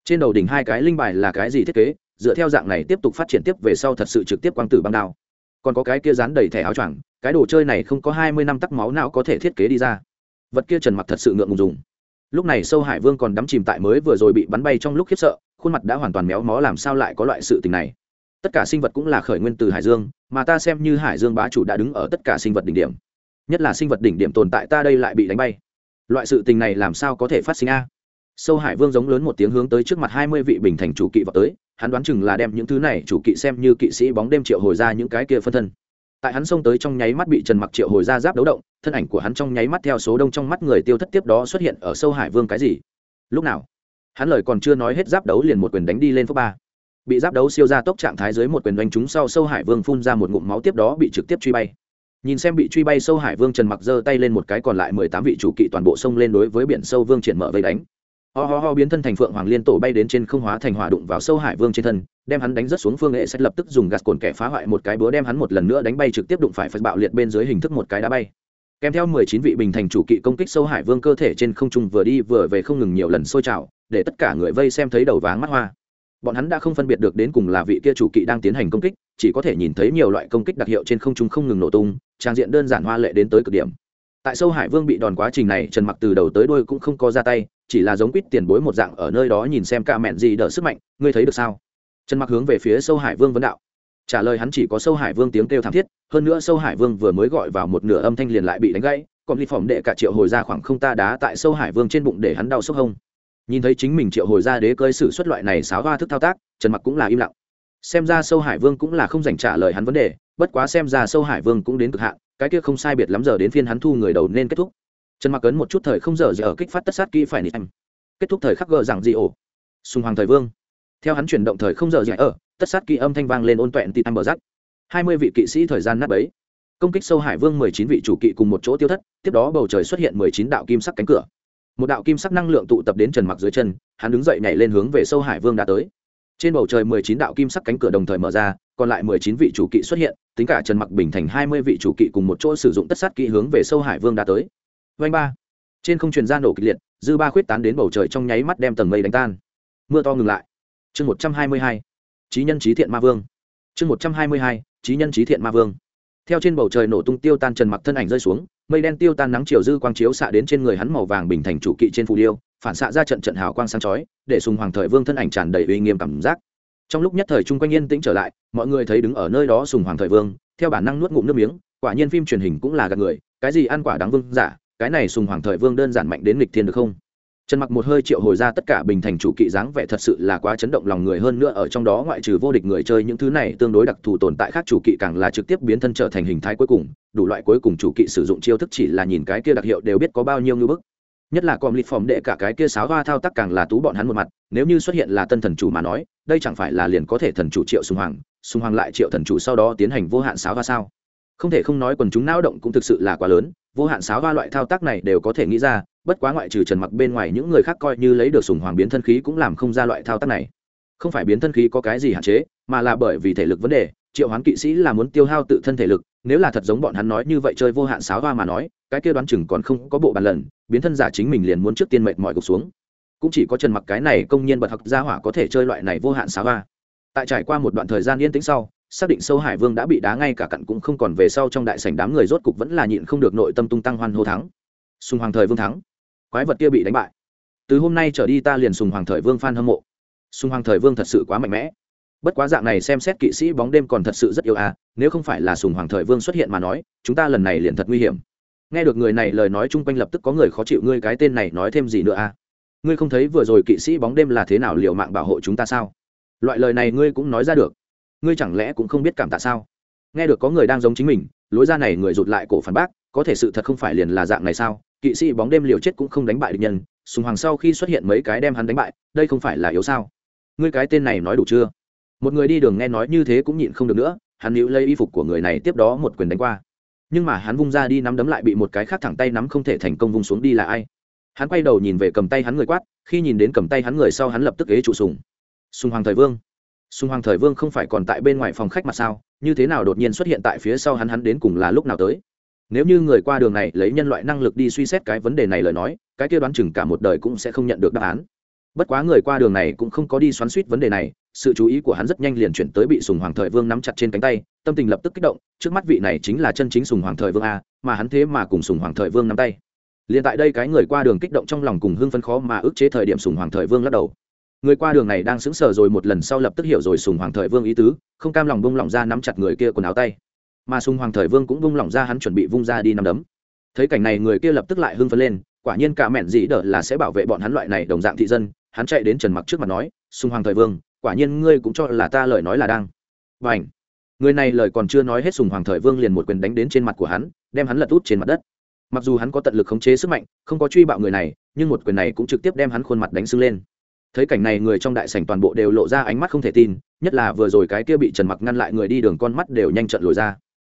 Trên đầu đỉnh hai cái linh bài là cái gì thiết kế, dựa theo dạng này tiếp tục phát triển tiếp về sau thật sự trực tiếp quang tử băng đao. Còn có cái kia dán đầy thẻ áo choàng, cái đồ chơi này không có hai mươi năm tắc máu nào có thể thiết kế đi ra. Vật kia trần mặc thật sự ngượng ngùng dùng. Lúc này sâu hải vương còn đắm chìm tại mới vừa rồi bị bắn bay trong lúc khiếp sợ khuôn mặt đã hoàn toàn méo mó, làm sao lại có loại sự tình này? Tất cả sinh vật cũng là khởi nguyên từ hải dương, mà ta xem như hải dương bá chủ đã đứng ở tất cả sinh vật đỉnh điểm. Nhất là sinh vật đỉnh điểm tồn tại ta đây lại bị đánh bay. Loại sự tình này làm sao có thể phát sinh a? Sâu hải vương giống lớn một tiếng hướng tới trước mặt hai mươi vị bình thành chủ kỵ vào tới, hắn đoán chừng là đem những thứ này chủ kỵ xem như kỵ sĩ bóng đêm triệu hồi ra những cái kia phân thân. Tại hắn xông tới trong nháy mắt bị trần mặc triệu hồi ra giáp đấu động, thân ảnh của hắn trong nháy mắt theo số đông trong mắt người tiêu thất tiếp đó xuất hiện ở sâu hải vương cái gì? Lúc nào? Hắn lời còn chưa nói hết giáp đấu liền một quyền đánh đi lên phút ba. Bị giáp đấu siêu ra tốc trạng thái dưới một quyền đánh trúng sau sâu hải vương phun ra một ngụm máu tiếp đó bị trực tiếp truy bay. Nhìn xem bị truy bay sâu hải vương trần mặc giơ tay lên một cái còn lại mười tám vị chủ kỵ toàn bộ sông lên đối với biển sâu vương triển mở vây đánh. Ho ho ho biến thân thành phượng hoàng liên tổ bay đến trên không hóa thành hỏa đụng vào sâu hải vương trên thân, đem hắn đánh rất xuống phương nghệ sẽ lập tức dùng gạt cồn kẻ phá hoại một cái búa đem hắn một lần nữa đánh bay trực tiếp đụng phải phật bạo liệt bên dưới hình thức một cái đá bay kèm theo mười chín vị bình thành chủ kỵ công kích sâu hải vương cơ thể trên không trung vừa đi vừa về không ngừng nhiều lần sôi trào, để tất cả người vây xem thấy đầu váng mắt hoa. Bọn hắn đã không phân biệt được đến cùng là vị kia chủ kỵ đang tiến hành công kích, chỉ có thể nhìn thấy nhiều loại công kích đặc hiệu trên không trung không ngừng nổ tung, trang diện đơn giản hoa lệ đến tới cực điểm. Tại sâu hải vương bị đòn quá trình này, trần mặc từ đầu tới đuôi cũng không có ra tay, chỉ là giống quýt tiền bối một dạng ở nơi đó nhìn xem ca mẹn gì đỡ sức mạnh, ngươi thấy được sao? Trần mặc hướng về phía sâu hải vương vấn đạo trả lời hắn chỉ có sâu hải vương tiếng kêu thảm thiết, hơn nữa sâu hải vương vừa mới gọi vào một nửa âm thanh liền lại bị đánh gãy, còn ly phỏng đệ cả triệu hồi ra khoảng không ta đá tại sâu hải vương trên bụng để hắn đau sốc hông. Nhìn thấy chính mình triệu hồi ra đế cơi sự xuất loại này sáo hoa thức thao tác, trần mặc cũng là im lặng. Xem ra sâu hải vương cũng là không dành trả lời hắn vấn đề, bất quá xem ra sâu hải vương cũng đến cực hạn, cái kia không sai biệt lắm giờ đến phiên hắn thu người đầu nên kết thúc. Trần mặc ấn một chút thời không giờ giờ kích phát tất sát kỹ phải nịt em kết thúc thời khắc gờ rằng gì ổ. Sùng hoàng thời vương. Theo hắn chuyển động thời không giờ dạy ở tất sát kỹ âm thanh vang lên ôn toẹn tịt em bờ rắc hai mươi vị kỵ sĩ thời gian nát bấy. Công kích sâu hải vương mười chín vị chủ kỵ cùng một chỗ tiêu thất, tiếp đó bầu trời xuất hiện mười chín đạo kim sắc cánh cửa. Một đạo kim sắc năng lượng tụ tập đến trần mặc dưới chân, hắn đứng dậy nhảy lên hướng về sâu hải vương đã tới. Trên bầu trời mười chín đạo kim sắc cánh cửa đồng thời mở ra, còn lại mười chín vị chủ kỵ xuất hiện, tính cả trần mặc bình thành hai mươi vị chủ kỵ cùng một chỗ sử dụng tất sát kỹ hướng về sâu hải vương đã tới. Vanh ba. Trên không truyền ra nổ kịch liệt, dư ba khuyết tán đến bầu trời trong nháy mắt đem tầng mây đánh tan. Mưa to ngừng lại. Chương một trăm hai mươi hai trí nhân trí thiện ma vương. Chương một trăm hai mươi hai, trí nhân trí thiện ma vương. Theo trên bầu trời nổ tung tiêu tan trần mặc thân ảnh rơi xuống, mây đen tiêu tan nắng chiều dư quang chiếu xạ đến trên người hắn màu vàng bình thành chủ kỵ trên phù điêu, phản xạ ra trận trận hào quang sáng chói, để sùng hoàng thời vương thân ảnh tràn đầy uy nghiêm cảm giác. Trong lúc nhất thời chung quanh yên tĩnh trở lại, mọi người thấy đứng ở nơi đó sùng hoàng thời vương, theo bản năng nuốt ngụm nước miếng, quả nhiên phim truyền hình cũng là gạt người, cái gì ăn quả đáng vương giả, cái này sùng hoàng thời vương đơn giản mạnh đến nghịch thiên được không? Trần mặc một hơi triệu hồi ra tất cả bình thành chủ kỵ dáng vẻ thật sự là quá chấn động lòng người hơn nữa ở trong đó ngoại trừ vô địch người chơi những thứ này tương đối đặc thù tồn tại khác chủ kỵ càng là trực tiếp biến thân trở thành hình thái cuối cùng, đủ loại cuối cùng chủ kỵ sử dụng chiêu thức chỉ là nhìn cái kia đặc hiệu đều biết có bao nhiêu ngư bức. Nhất là còn lịt phòm đệ cả cái kia sáo hoa thao tác càng là tú bọn hắn một mặt, nếu như xuất hiện là tân thần chủ mà nói, đây chẳng phải là liền có thể thần chủ triệu sùng hoàng sùng hoàng lại triệu thần chủ sau đó tiến hành vô hạn sáo hoa sao? Không thể không nói quần chúng não động cũng thực sự là quá lớn vô hạn sáo va loại thao tác này đều có thể nghĩ ra, bất quá ngoại trừ trần mặc bên ngoài những người khác coi như lấy được sùng hoàng biến thân khí cũng làm không ra loại thao tác này. Không phải biến thân khí có cái gì hạn chế, mà là bởi vì thể lực vấn đề, triệu hoán kỵ sĩ là muốn tiêu hao tự thân thể lực, nếu là thật giống bọn hắn nói như vậy chơi vô hạn sáo hoa mà nói, cái kia đoán chừng còn không có bộ bàn lần, biến thân giả chính mình liền muốn trước tiên mệt mỏi gục xuống. Cũng chỉ có trần mặc cái này công nhiên bật học gia hỏa có thể chơi loại này vô hạn sáo hoa tại trải qua một đoạn thời gian yên tĩnh sau xác định sâu hải vương đã bị đá ngay cả cặn cũng không còn về sau trong đại sảnh đám người rốt cục vẫn là nhịn không được nội tâm tung tăng hoan hô thắng. Sùng hoàng thời vương thắng. Quái vật kia bị đánh bại. Từ hôm nay trở đi ta liền sùng hoàng thời vương phan hâm mộ. Sùng hoàng thời vương thật sự quá mạnh mẽ. Bất quá dạng này xem xét kỵ sĩ bóng đêm còn thật sự rất yêu à nếu không phải là sùng hoàng thời vương xuất hiện mà nói, chúng ta lần này liền thật nguy hiểm. Nghe được người này lời nói chung quanh lập tức có người khó chịu, ngươi cái tên này nói thêm gì nữa à? Ngươi không thấy vừa rồi kỵ sĩ bóng đêm là thế nào liệu mạng bảo hộ chúng ta sao? Loại lời này ngươi cũng nói ra được ngươi chẳng lẽ cũng không biết cảm tạ sao? Nghe được có người đang giống chính mình, lối ra này người rụt lại cổ phản bác, có thể sự thật không phải liền là dạng này sao? Kỵ sĩ bóng đêm liều chết cũng không đánh bại địch nhân, sùng hoàng sau khi xuất hiện mấy cái đem hắn đánh bại, đây không phải là yếu sao? Ngươi cái tên này nói đủ chưa? Một người đi đường nghe nói như thế cũng nhịn không được nữa, hắn níu lấy y phục của người này tiếp đó một quyền đánh qua. Nhưng mà hắn vung ra đi nắm đấm lại bị một cái khác thẳng tay nắm không thể thành công vung xuống đi là ai? Hắn quay đầu nhìn về cầm tay hắn người quát, khi nhìn đến cầm tay hắn người sau hắn lập tức ghế trụ sùng. Sùng hoàng thời vương sùng hoàng thời vương không phải còn tại bên ngoài phòng khách mà sao? Như thế nào đột nhiên xuất hiện tại phía sau hắn hắn đến cùng là lúc nào tới? Nếu như người qua đường này lấy nhân loại năng lực đi suy xét cái vấn đề này lời nói, cái kia đoán chừng cả một đời cũng sẽ không nhận được đáp án. Bất quá người qua đường này cũng không có đi xoắn suýt vấn đề này, sự chú ý của hắn rất nhanh liền chuyển tới bị sùng hoàng thời vương nắm chặt trên cánh tay, tâm tình lập tức kích động, trước mắt vị này chính là chân chính sùng hoàng thời vương a, mà hắn thế mà cùng sùng hoàng thời vương nắm tay. Liền tại đây cái người qua đường kích động trong lòng cùng hưng phấn khó mà ức chế thời điểm sùng hoàng thời vương lắc đầu người qua đường này đang sững sờ rồi một lần sau lập tức hiểu rồi sùng hoàng thời vương ý tứ, không cam lòng bung lỏng ra nắm chặt người kia quần áo tay. Mà sùng hoàng thời vương cũng bung lỏng ra hắn chuẩn bị vung ra đi nắm đấm. Thấy cảnh này người kia lập tức lại hưng phấn lên, quả nhiên cả mẹn dĩ đỡ là sẽ bảo vệ bọn hắn loại này đồng dạng thị dân, hắn chạy đến trần mặc trước mặt nói, sùng hoàng thời vương, quả nhiên ngươi cũng cho là ta lời nói là đang. Và ảnh người này lời còn chưa nói hết sùng hoàng thời vương liền một quyền đánh đến trên mặt của hắn, đem hắn lật út trên mặt đất. Mặc dù hắn có tận lực khống chế sức mạnh, không có truy bạo người này, nhưng một quyền này cũng trực tiếp đem hắn khuôn mặt đánh sưng lên thấy cảnh này người trong đại sảnh toàn bộ đều lộ ra ánh mắt không thể tin, nhất là vừa rồi cái kia bị trần mặc ngăn lại người đi đường con mắt đều nhanh trận lồi ra.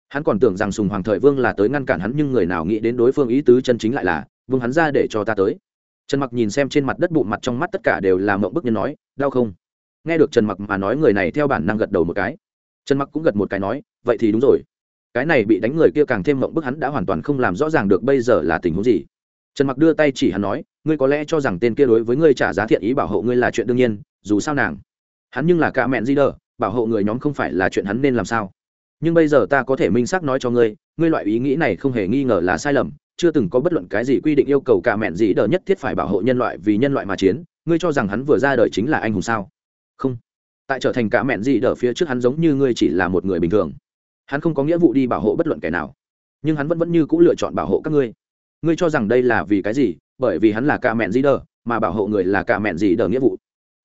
Hắn còn tưởng rằng sùng hoàng thời vương là tới ngăn cản hắn, nhưng người nào nghĩ đến đối phương ý tứ chân chính lại là, vương hắn ra để cho ta tới. Trần mặc nhìn xem trên mặt đất bụng mặt trong mắt tất cả đều là mộng bức nhân nói, đau không? Nghe được trần mặc mà nói người này theo bản năng gật đầu một cái. Trần mặc cũng gật một cái nói, vậy thì đúng rồi. Cái này bị đánh người kia càng thêm mộng bức hắn đã hoàn toàn không làm rõ ràng được bây giờ là tình huống gì trần mặc đưa tay chỉ hắn nói, ngươi có lẽ cho rằng tên kia đối với ngươi trả giá thiện ý bảo hộ ngươi là chuyện đương nhiên, dù sao nàng, hắn nhưng là cả mẹn di đờ bảo hộ người nhóm không phải là chuyện hắn nên làm sao. Nhưng bây giờ ta có thể minh xác nói cho ngươi ngươi loại ý nghĩ này không hề nghi ngờ là sai lầm, chưa từng có bất luận cái gì quy định yêu cầu cả mẹn gì đờ nhất thiết phải bảo hộ nhân loại vì nhân loại mà chiến, ngươi cho rằng hắn vừa ra đời chính là anh hùng sao? Không. Tại trở thành cả mẹn gì đờ phía trước hắn giống như ngươi chỉ là một người bình thường. Hắn không có nghĩa vụ đi bảo hộ bất luận kẻ nào, nhưng hắn vẫn vẫn như c ũ lựa chọn bảo hộ các ngươi ngươi cho rằng đây là vì cái gì? Bởi vì hắn là cả mẹn gì đờ mà bảo hộ người là cả mẹn gì đờ nghĩa vụ.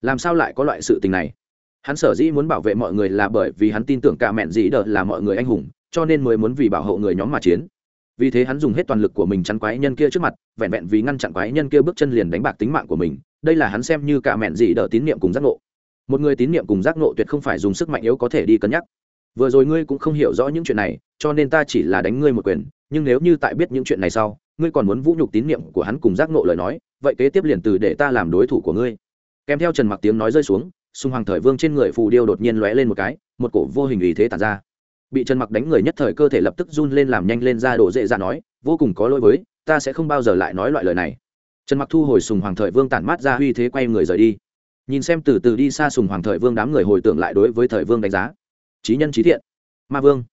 Làm sao lại có loại sự tình này? Hắn sở dĩ muốn bảo vệ mọi người là bởi vì hắn tin tưởng cả mẹn gì đờ là mọi người anh hùng, cho nên mới muốn vì bảo hộ người nhóm mà chiến. Vì thế hắn dùng hết toàn lực của mình chắn quái nhân kia trước mặt, vẹn vẹn vì ngăn chặn quái nhân kia bước chân liền đánh bạc tính mạng của mình. Đây là hắn xem như cả mẹn gì đỡ tín nhiệm cùng giác ngộ. Một người tín nhiệm cùng giác ngộ tuyệt không phải dùng sức mạnh yếu có thể đi cân nhắc. Vừa rồi ngươi cũng không hiểu rõ những chuyện này, cho nên ta chỉ là đánh ngươi một quyền, nhưng nếu như tại biết những chuyện này sau ngươi còn muốn vũ nhục tín nhiệm của hắn cùng giác ngộ lời nói, vậy kế tiếp liền từ để ta làm đối thủ của ngươi. Kèm theo trần mặc tiếng nói rơi xuống, xung hoàng thời vương trên người phù điêu đột nhiên lóe lên một cái, một cổ vô hình ý thế tàn ra. Bị trần mặc đánh người nhất thời cơ thể lập tức run lên làm nhanh lên ra đổ dễ ra nói, vô cùng có lỗi với, ta sẽ không bao giờ lại nói loại lời này. Trần mặc thu hồi sùng hoàng thời vương tản mát ra uy thế quay người rời đi. Nhìn xem từ từ đi xa sùng hoàng thời vương đám người hồi tưởng lại đối với thời vương đánh giá. Trí nhân trí thiện. Ma vương.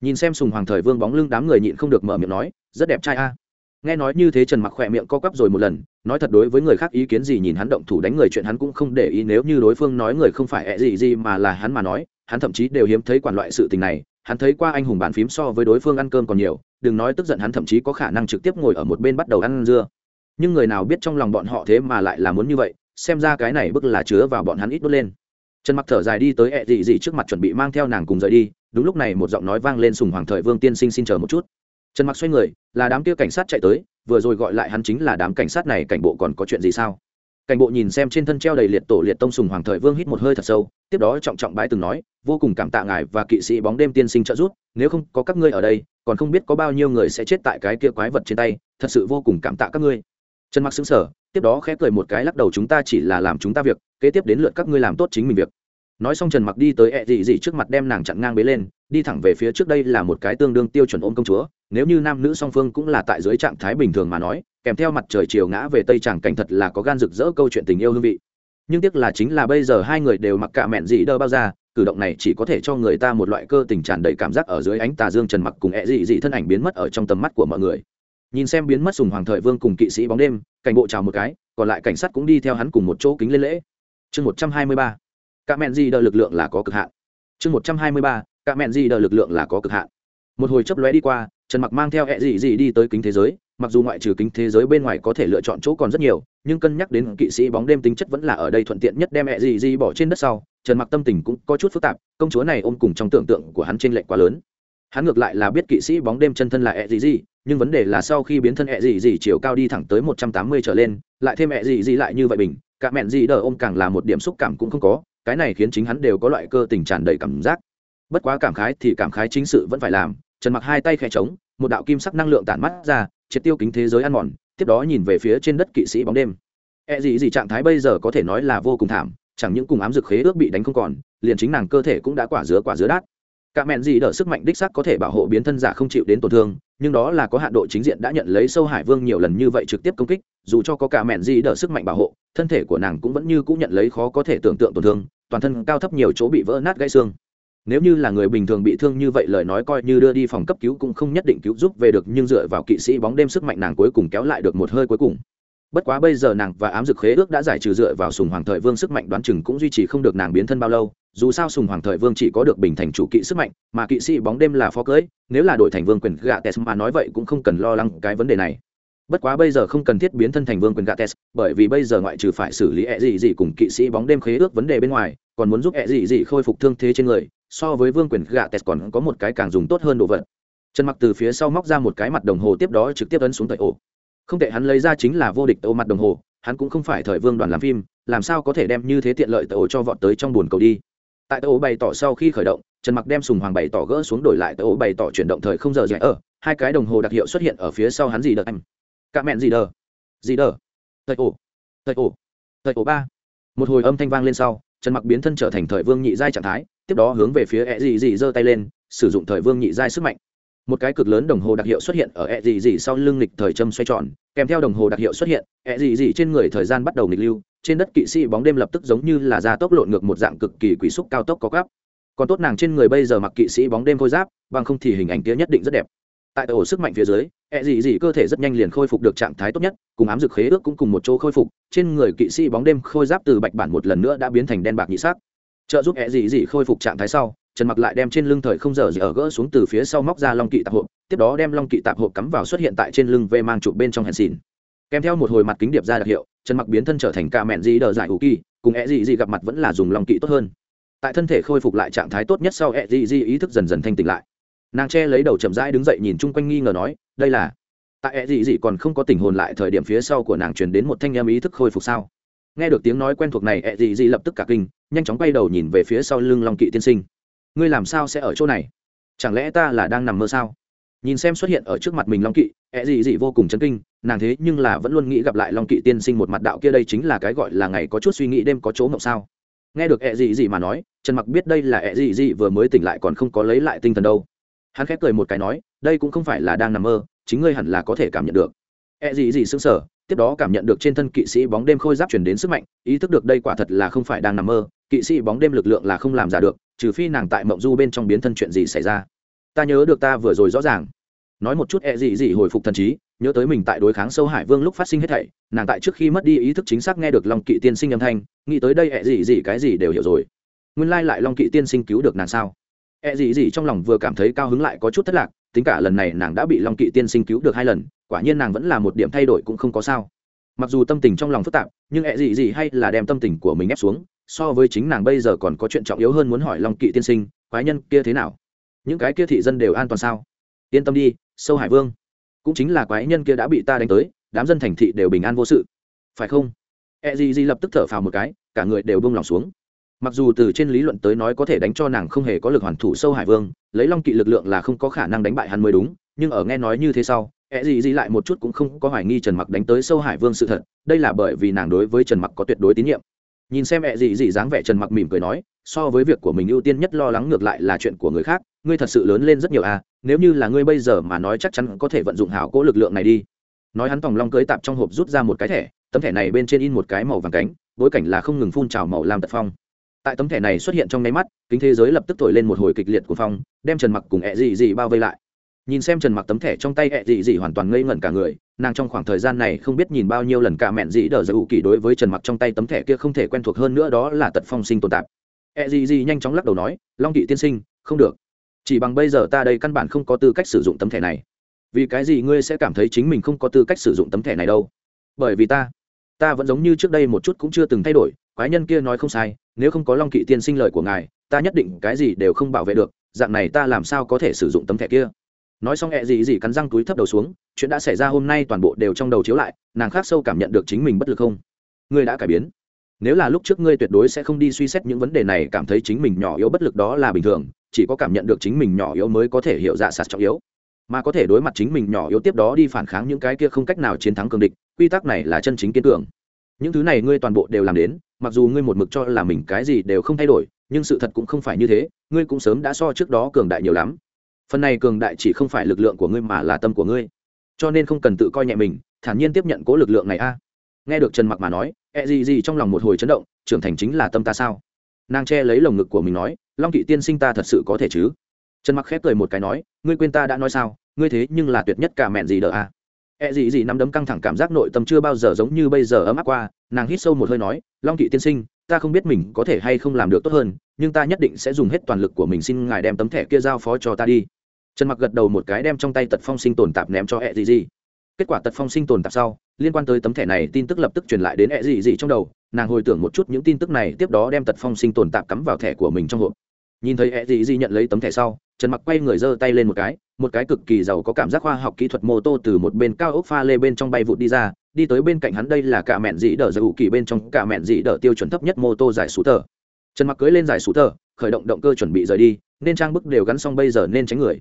Nhìn xem sùng hoàng thời vương bóng lưng đám người nhịn không được mở miệng nói, rất đẹp trai a nghe nói như thế trần mặc khỏe miệng co quắp rồi một lần, nói thật đối với người khác ý kiến gì nhìn hắn động thủ đánh người chuyện hắn cũng không để ý, nếu như đối phương nói người không phải ẹ gì gì mà là hắn mà nói, hắn thậm chí đều hiếm thấy quản loại sự tình này. Hắn thấy qua anh hùng bàn phím so với đối phương ăn cơm còn nhiều, đừng nói tức giận hắn thậm chí có khả năng trực tiếp ngồi ở một bên bắt đầu ăn dưa. Nhưng người nào biết trong lòng bọn họ thế mà lại là muốn như vậy, xem ra cái này bức là chứa vào bọn hắn ít đốt lên. Trần mặc thở dài đi tới ẹ dị dị trước mặt chuẩn bị mang theo nàng cùng rời đi, đúng lúc này một giọng nói vang lên sùng hoàng thời vương tiên sinh xin chờ một chút trần mặc xoay người, là đám kia cảnh sát chạy tới, vừa rồi gọi lại hắn chính là đám cảnh sát này cảnh bộ còn có chuyện gì sao? Cảnh bộ nhìn xem trên thân treo đầy liệt tổ liệt tông sùng hoàng thời vương hít một hơi thật sâu, tiếp đó trọng trọng bái từng nói, vô cùng cảm tạ ngài và kỵ sĩ bóng đêm tiên sinh trợ giúp, nếu không có các ngươi ở đây, còn không biết có bao nhiêu người sẽ chết tại cái kia quái vật trên tay, thật sự vô cùng cảm tạ các ngươi. Trần mặc xứng sở tiếp đó khẽ cười một cái lắc đầu, chúng ta chỉ là làm chúng ta việc, kế tiếp đến lượt các ngươi làm tốt chính mình việc nói xong trần mặc đi tới ẹ dị dị trước mặt đem nàng chặn ngang bế lên, đi thẳng về phía trước đây là một cái tương đương tiêu chuẩn ôm công chúa, nếu như nam nữ song phương cũng là tại dưới trạng thái bình thường mà nói, kèm theo mặt trời chiều ngã về tây tràng cảnh thật là có gan rực rỡ câu chuyện tình yêu hương vị. Nhưng tiếc là chính là bây giờ hai người đều mặc cả mẹn dị đơ bao ra cử động này chỉ có thể cho người ta một loại cơ tình tràn đầy cảm giác ở dưới ánh tà dương trần mặc cùng ẹ dị dị thân ảnh biến mất ở trong tầm mắt của mọi người. Nhìn xem biến mất sùng hoàng thời vương cùng kỵ sĩ bóng đêm, cảnh bộ chào một cái, còn lại cảnh sát cũng đi theo hắn cùng một chỗ kính lên lễ. Chương một trăm hai mươi ba cả mẹn gì đờ lực lượng là có cực hạn. Chương một trăm hai mươi ba, cả mẹn gì đờ lực lượng là có cực hạn. Một hồi chấp lóe đi qua, trần mặc mang theo hẹ dị dị đi tới kính thế giới, mặc dù ngoại trừ kính thế giới bên ngoài có thể lựa chọn chỗ còn rất nhiều, nhưng cân nhắc đến kỵ sĩ bóng đêm tính chất vẫn là ở đây thuận tiện nhất đem hẹ dị dị bỏ trên đất sau, trần mặc tâm tình cũng có chút phức tạp, công chúa này ôm cùng trong tưởng tượng của hắn trên lệch quá lớn. Hắn ngược lại là biết kỵ sĩ bóng đêm chân thân là hẹ dị dị nhưng vấn đề là sau khi biến thân hẹ dị dị chiều cao đi thẳng tới một trăm tám mươi trở lên, lại thêm hẹ dị dị lại như vậy bình, cả mẹn gì đờ ôm càng là một điểm xúc cảm cũng không có cái này khiến chính hắn đều có loại cơ tình tràn đầy cảm giác. Bất quá cảm khái thì cảm khái chính sự vẫn phải làm, trần mặc hai tay khẽ trống, một đạo kim sắc năng lượng tản mắt ra, triệt tiêu kính thế giới ăn mòn, tiếp đó nhìn về phía trên đất kỵ sĩ bóng đêm. E gì gì trạng thái bây giờ có thể nói là vô cùng thảm, chẳng những cùng ám dược khế ước bị đánh không còn, liền chính nàng cơ thể cũng đã quả dứa quả dứa đát. Cả mẹn gì đỡ sức mạnh đích sắc có thể bảo hộ biến thân giả không chịu đến tổn thương nhưng đó là có hạn độ chính diện đã nhận lấy sâu hải vương nhiều lần như vậy trực tiếp công kích, dù cho có cả mẹn gì đỡ sức mạnh bảo hộ, thân thể của nàng cũng vẫn như cũng nhận lấy khó có thể tưởng tượng tổn thương, toàn thân cao thấp nhiều chỗ bị vỡ nát gãy xương. Nếu như là người bình thường bị thương như vậy lời nói coi như đưa đi phòng cấp cứu cũng không nhất định cứu giúp về được, nhưng dựa vào kỵ sĩ bóng đêm sức mạnh nàng cuối cùng kéo lại được một hơi cuối cùng bất quá bây giờ nàng và ám dực khế ước đã giải trừ dựa vào sùng hoàng thời vương sức mạnh đoán chừng cũng duy trì không được nàng biến thân bao lâu, dù sao sùng hoàng thời vương chỉ có được bình thành chủ kỵ sức mạnh, mà kỵ sĩ bóng đêm là phó cưới, nếu là đội thành vương quyền gà tes mà nói vậy cũng không cần lo lắng cái vấn đề này. Bất quá bây giờ không cần thiết biến thân thành vương quyền gà tes bởi vì bây giờ ngoại trừ phải xử lý ẹ gì gì cùng kỵ sĩ bóng đêm khế ước vấn đề bên ngoài, còn muốn giúp ẹ gì gì khôi phục thương thế trên người, so với vương quyền gà tes còn có một cái càng dùng tốt hơn đồ vật. Trần mặc từ phía sau móc ra một cái mặt đồng hồ tiếp đó trực tiếp ấn xuống tại ổ không thể hắn lấy ra chính là vô địch ô mặt đồng hồ, hắn cũng không phải thời vương đoàn làm phim, làm sao có thể đem như thế tiện lợi tàu cho vọt tới trong buồn cầu đi. Tại tàu bày tỏ sau khi khởi động, trần mặc đem sùng hoàng bày tỏ gỡ xuống đổi lại tàu bày tỏ chuyển động thời không giờ dễ ở, hai cái đồng hồ đặc hiệu xuất hiện ở phía sau hắn gì đợt anh cạ mẹn gì đờ. Gì đờ. Thời ổ. Thời ổ. Thời ổ ba. Một hồi âm thanh vang lên sau, trần mặc biến thân trở thành thời vương nhị giai trạng thái, tiếp đó hướng về phía ẹ dị dị giơ tay lên, sử dụng thời vương nhị giai sức mạnh một cái cực lớn đồng hồ đặc hiệu xuất hiện ở e gì gì sau lưng lịch thời châm xoay tròn, kèm theo đồng hồ đặc hiệu xuất hiện e gì gì trên người thời gian bắt đầu nghịch lưu, trên đất kỵ sĩ bóng đêm lập tức giống như là ra tốc lộn ngược một dạng cực kỳ quỷ xúc cao tốc có gấp còn tốt nàng trên người bây giờ mặc kỵ sĩ bóng đêm khôi giáp, bằng không thì hình ảnh kia nhất định rất đẹp. Tại ổ sức mạnh phía dưới ẹ dị dị cơ thể rất nhanh liền khôi phục được trạng thái tốt nhất, cùng ám dực khế ước cũng cùng một chỗ khôi phục, trên người kỵ sĩ bóng đêm khôi giáp từ bạch bản một lần nữa đã biến thành đen bạc nhị sắc. Trợ giúp ẹ dị dị khôi phục trạng thái sau trần mặc lại đem trên lưng thời không giờ gì ở gỡ xuống từ phía sau móc ra long kỵ tạp hộp, tiếp đó đem long kỵ tạp hộp cắm vào xuất hiện tại trên lưng về mang chụp bên trong hèn xìn kèm theo một hồi mặt kính điệp ra đặc hiệu, trần mặc biến thân trở thành ca mẹn dị đờ giải hữu kỳ, cùng e dị dị gặp mặt vẫn là dùng long kỵ tốt hơn. Tại thân thể khôi phục lại trạng thái tốt nhất sau e dị dị ý thức dần dần thanh tỉnh lại. Nàng che lấy đầu chậm rãi đứng dậy nhìn chung quanh nghi ngờ nói, đây là tại e dị dị còn không có tình hồn lại thời điểm phía sau của nàng truyền đến một thanh em ý thức khôi phục sao. Nghe được tiếng nói quen thuộc này e dị dị lập tức cả kinh, nhanh chóng quay đầu nhìn về phía sau lưng long kỵ tiên sinh ngươi làm sao sẽ ở chỗ này? Chẳng lẽ ta là đang nằm mơ sao? Nhìn xem xuất hiện ở trước mặt mình long kỵ, ẹ dị dị vô cùng chấn kinh, nàng thế nhưng là vẫn luôn nghĩ gặp lại long kỵ tiên sinh một mặt đạo kia đây chính là cái gọi là ngày có chút suy nghĩ đêm có chỗ mộng sao. Nghe được ẹ dị dị mà nói, trần mặc biết đây là ẹ dị dị vừa mới tỉnh lại còn không có lấy lại tinh thần đâu. Hắn khép cười một cái nói, đây cũng không phải là đang nằm mơ, chính ngươi hẳn là có thể cảm nhận được. Ẹ dị dị sững sờ, tiếp đó cảm nhận được trên thân kỵ sĩ bóng đêm khôi giáp chuyển đến sức mạnh, ý thức được đây quả thật là không phải đang nằm mơ, kỵ sĩ bóng đêm lực lượng là không làm giả được trừ phi nàng tại mộng du bên trong biến thân chuyện gì xảy ra. Ta nhớ được ta vừa rồi rõ ràng. Nói một chút e gì gì hồi phục thần trí, nhớ tới mình tại đối kháng sâu hải vương lúc phát sinh hết thảy, nàng tại trước khi mất đi ý thức chính xác nghe được long kỵ tiên sinh âm thanh, nghĩ tới đây e gì gì cái gì đều hiểu rồi. Nguyên lai lại long kỵ tiên sinh cứu được nàng sao? E gì gì trong lòng vừa cảm thấy cao hứng lại có chút thất lạc, tính cả lần này nàng đã bị long kỵ tiên sinh cứu được hai lần, quả nhiên nàng vẫn là một điểm thay đổi cũng không có sao. Mặc dù tâm tình trong lòng phức tạp, nhưng ẹ gì gì hay là đem tâm tình của mình ép xuống so với chính nàng bây giờ còn có chuyện trọng yếu hơn muốn hỏi long kỵ tiên sinh, quái nhân kia thế nào? Những cái kia thị dân đều an toàn sao? Yên tâm đi, sâu hải vương. Cũng chính là quái nhân kia đã bị ta đánh tới, đám dân thành thị đều bình an vô sự. Phải không? E gì gì lập tức thở phào một cái, cả người đều bông lòng xuống. Mặc dù từ trên lý luận tới nói có thể đánh cho nàng không hề có lực hoàn thủ sâu hải vương, lấy long kỵ lực lượng là không có khả năng đánh bại hắn mới đúng, nhưng ở nghe nói như thế sau e gì gì lại một chút cũng không có hoài nghi trần mặc đánh tới sâu hải vương sự thật, đây là bởi vì nàng đối với trần mặc có tuyệt đối tín nhiệm nhìn xem mẹ gì gì dáng vẻ trần mặc mỉm cười nói, so với việc của mình ưu tiên nhất lo lắng ngược lại là chuyện của người khác, ngươi thật sự lớn lên rất nhiều à nếu như là ngươi bây giờ mà nói chắc chắn có thể vận dụng hảo cố lực lượng này đi. Nói hắn tòng long cưới tạp trong hộp rút ra một cái thẻ, tấm thẻ này bên trên in một cái màu vàng cánh, bối cảnh là không ngừng phun trào màu làm tật phong. Tại tấm thẻ này xuất hiện trong nháy mắt, kính thế giới lập tức thổi lên một hồi kịch liệt của phong, đem trần mặc cùng ẹ dị dị bao vây lại nhìn xem trần mặc tấm thẻ trong tay ẹ dị dị hoàn toàn ngây ngẩn cả người, nàng trong khoảng thời gian này không biết nhìn bao nhiêu lần cả mẹn dị đờ giải ủ kỳ đối với trần mặc trong tay tấm thẻ kia không thể quen thuộc hơn nữa đó là tật phong sinh tồn tạp ẹ dị dị nhanh chóng lắc đầu nói, long kỵ tiên sinh, không được. Chỉ bằng bây giờ ta đây căn bản không có tư cách sử dụng tấm thẻ này. Vì cái gì ngươi sẽ cảm thấy chính mình không có tư cách sử dụng tấm thẻ này đâu? Bởi vì ta ta vẫn giống như trước đây một chút cũng chưa từng thay đổi, quái nhân kia nói không sai, nếu không có long kỵ tiên sinh lời của ngài, ta nhất định cái gì đều không bảo vệ được, dạng này ta làm sao có thể sử dụng tấm thẻ kia? Nói xong hẹ gì gì cắn răng túi thấp đầu xuống, chuyện đã xảy ra hôm nay toàn bộ đều trong đầu chiếu lại, nàng khác sâu cảm nhận được chính mình bất lực không? Ngươi đã cải biến. Nếu là lúc trước ngươi tuyệt đối sẽ không đi suy xét những vấn đề này, cảm thấy chính mình nhỏ yếu bất lực đó là bình thường, chỉ có cảm nhận được chính mình nhỏ yếu mới có thể hiểu dạ sạt trọng yếu. Mà có thể đối mặt chính mình nhỏ yếu tiếp đó đi phản kháng những cái kia không cách nào chiến thắng cường địch, quy tắc này là chân chính kiên cường. Những thứ này ngươi toàn bộ đều làm đến, mặc dù ngươi một mực cho là mình cái gì đều không thay đổi, nhưng sự thật cũng không phải như thế, ngươi cũng sớm đã so trước đó cường đại nhiều lắm phần này cường đại chỉ không phải lực lượng của ngươi mà là tâm của ngươi. Cho nên không cần tự coi nhẹ mình thản nhiên tiếp nhận cố lực lượng này a. Nghe được trần mặc mà nói ẹ e gì gì trong lòng một hồi chấn động trưởng thành chính là tâm ta sao? Nàng che lấy lồng ngực của mình nói long kỵ tiên sinh ta thật sự có thể chứ? Trần mặc khép cười một cái nói ngươi quên ta đã nói sao? Ngươi thế nhưng là tuyệt nhất cả mẹn gì đỡ a? E gì gì nắm đấm căng thẳng cảm giác nội tâm chưa bao giờ giống như bây giờ ấm áp qua, nàng hít sâu một hơi nói, Long Kỵ tiên sinh, ta không biết mình có thể hay không làm được tốt hơn, nhưng ta nhất định sẽ dùng hết toàn lực của mình xin ngài đem tấm thẻ kia giao phó cho ta đi. Trần Mặc gật đầu một cái đem trong tay Tật Phong sinh tồn tạp ném cho E gì gì. Kết quả Tật Phong sinh tồn tạp sau, liên quan tới tấm thẻ này tin tức lập tức truyền lại đến E gì gì trong đầu, nàng hồi tưởng một chút những tin tức này, tiếp đó đem Tật Phong sinh tồn tạp cắm vào thẻ của mình trong hộp. Nhìn thấy E gì gì nhận lấy tấm thẻ sau, Trần Mặc quay người giơ tay lên một cái, một cái cực kỳ giàu có cảm giác khoa học kỹ thuật mô tô từ một bên cao ốc pha lê bên trong bay vụt đi ra đi tới bên cạnh hắn đây là cả mẹn dĩ đỡ giải ủ kỳ bên trong cả mẹn dĩ đỡ tiêu chuẩn thấp nhất mô tô giải sú tờ trần mặc cưới lên giải sú tờ khởi động động cơ chuẩn bị rời đi nên trang bức đều gắn xong bây giờ nên tránh người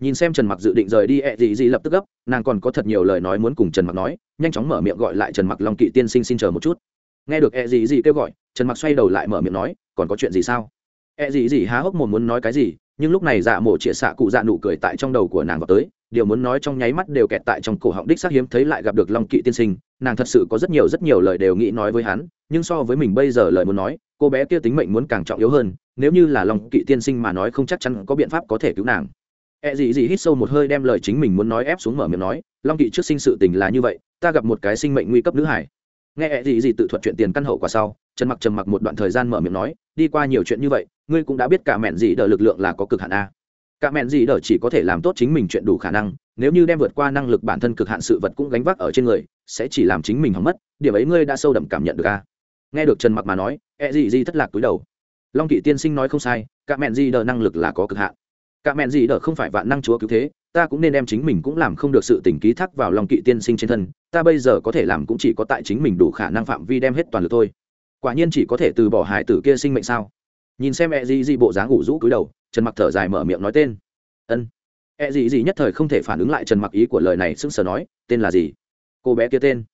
nhìn xem trần mặc dự định rời đi, ẹ gì gì lập tức gấp, nàng còn có thật nhiều lời nói muốn cùng trần mặc nói, nhanh chóng mở miệng gọi lại trần mặc long kỵ tiên sinh xin chờ một chút. Nghe được ẹ gì gì kêu gọi, trần mặc xoay đầu lại mở miệng nói, còn có chuyện gì sao? Ẹ gì gì há hốc mồm muốn nói cái gì, nhưng lúc này dạ mổ chĩa xạ cụ dạ nụ cười tại trong đầu của nàng vào tới, điều muốn nói trong nháy mắt đều kẹt tại trong cổ họng đích xác hiếm thấy lại gặp được long kỵ tiên sinh, nàng thật sự có rất nhiều rất nhiều lời đều nghĩ nói với hắn, nhưng so với mình bây giờ lời muốn nói, cô bé kia tính mệnh muốn càng trọng yếu hơn, nếu như là long kỵ tiên sinh mà nói không chắc chắn có biện pháp có thể cứu nàng. E gì gì hít sâu một hơi đem lời chính mình muốn nói ép xuống mở miệng nói, long kỵ trước sinh sự tình là như vậy, ta gặp một cái sinh mệnh nguy cấp nữ hải. Nghe E gì gì tự thuật chuyện tiền căn hậu quả sau, trần mặc trầm mặc một đoạn thời gian mở miệng nói, đi qua nhiều chuyện như vậy, ngươi cũng đã biết cả mẹn gì đỡ lực lượng là có cực hạn a. Cả mẹn gì đỡ chỉ có thể làm tốt chính mình chuyện đủ khả năng, nếu như đem vượt qua năng lực bản thân cực hạn sự vật cũng gánh vác ở trên người, sẽ chỉ làm chính mình hỏng mất, điểm ấy ngươi đã sâu đậm cảm nhận được a. Nghe được trần mặc mà nói e gì gì thất lạc túi đầu. Long kỵ tiên sinh nói không sai, cả mẹn gì đỡ năng lực là có cực hạn cả mẹn gì đỡ không phải vạn năng chúa cứu thế, ta cũng nên đem chính mình cũng làm không được sự tình ký thác vào lòng kỵ tiên sinh trên thân, ta bây giờ có thể làm cũng chỉ có tại chính mình đủ khả năng phạm vi đem hết toàn lực thôi. Quả nhiên chỉ có thể từ bỏ hải tử kia sinh mệnh sao? Nhìn xem e gì gì bộ dáng ủ rũ cúi đầu, trần mặc thở dài mở miệng nói tên. Ân. E gì gì nhất thời không thể phản ứng lại trần mặc ý của lời này sững sờ nói, tên là gì? Cô bé kia tên.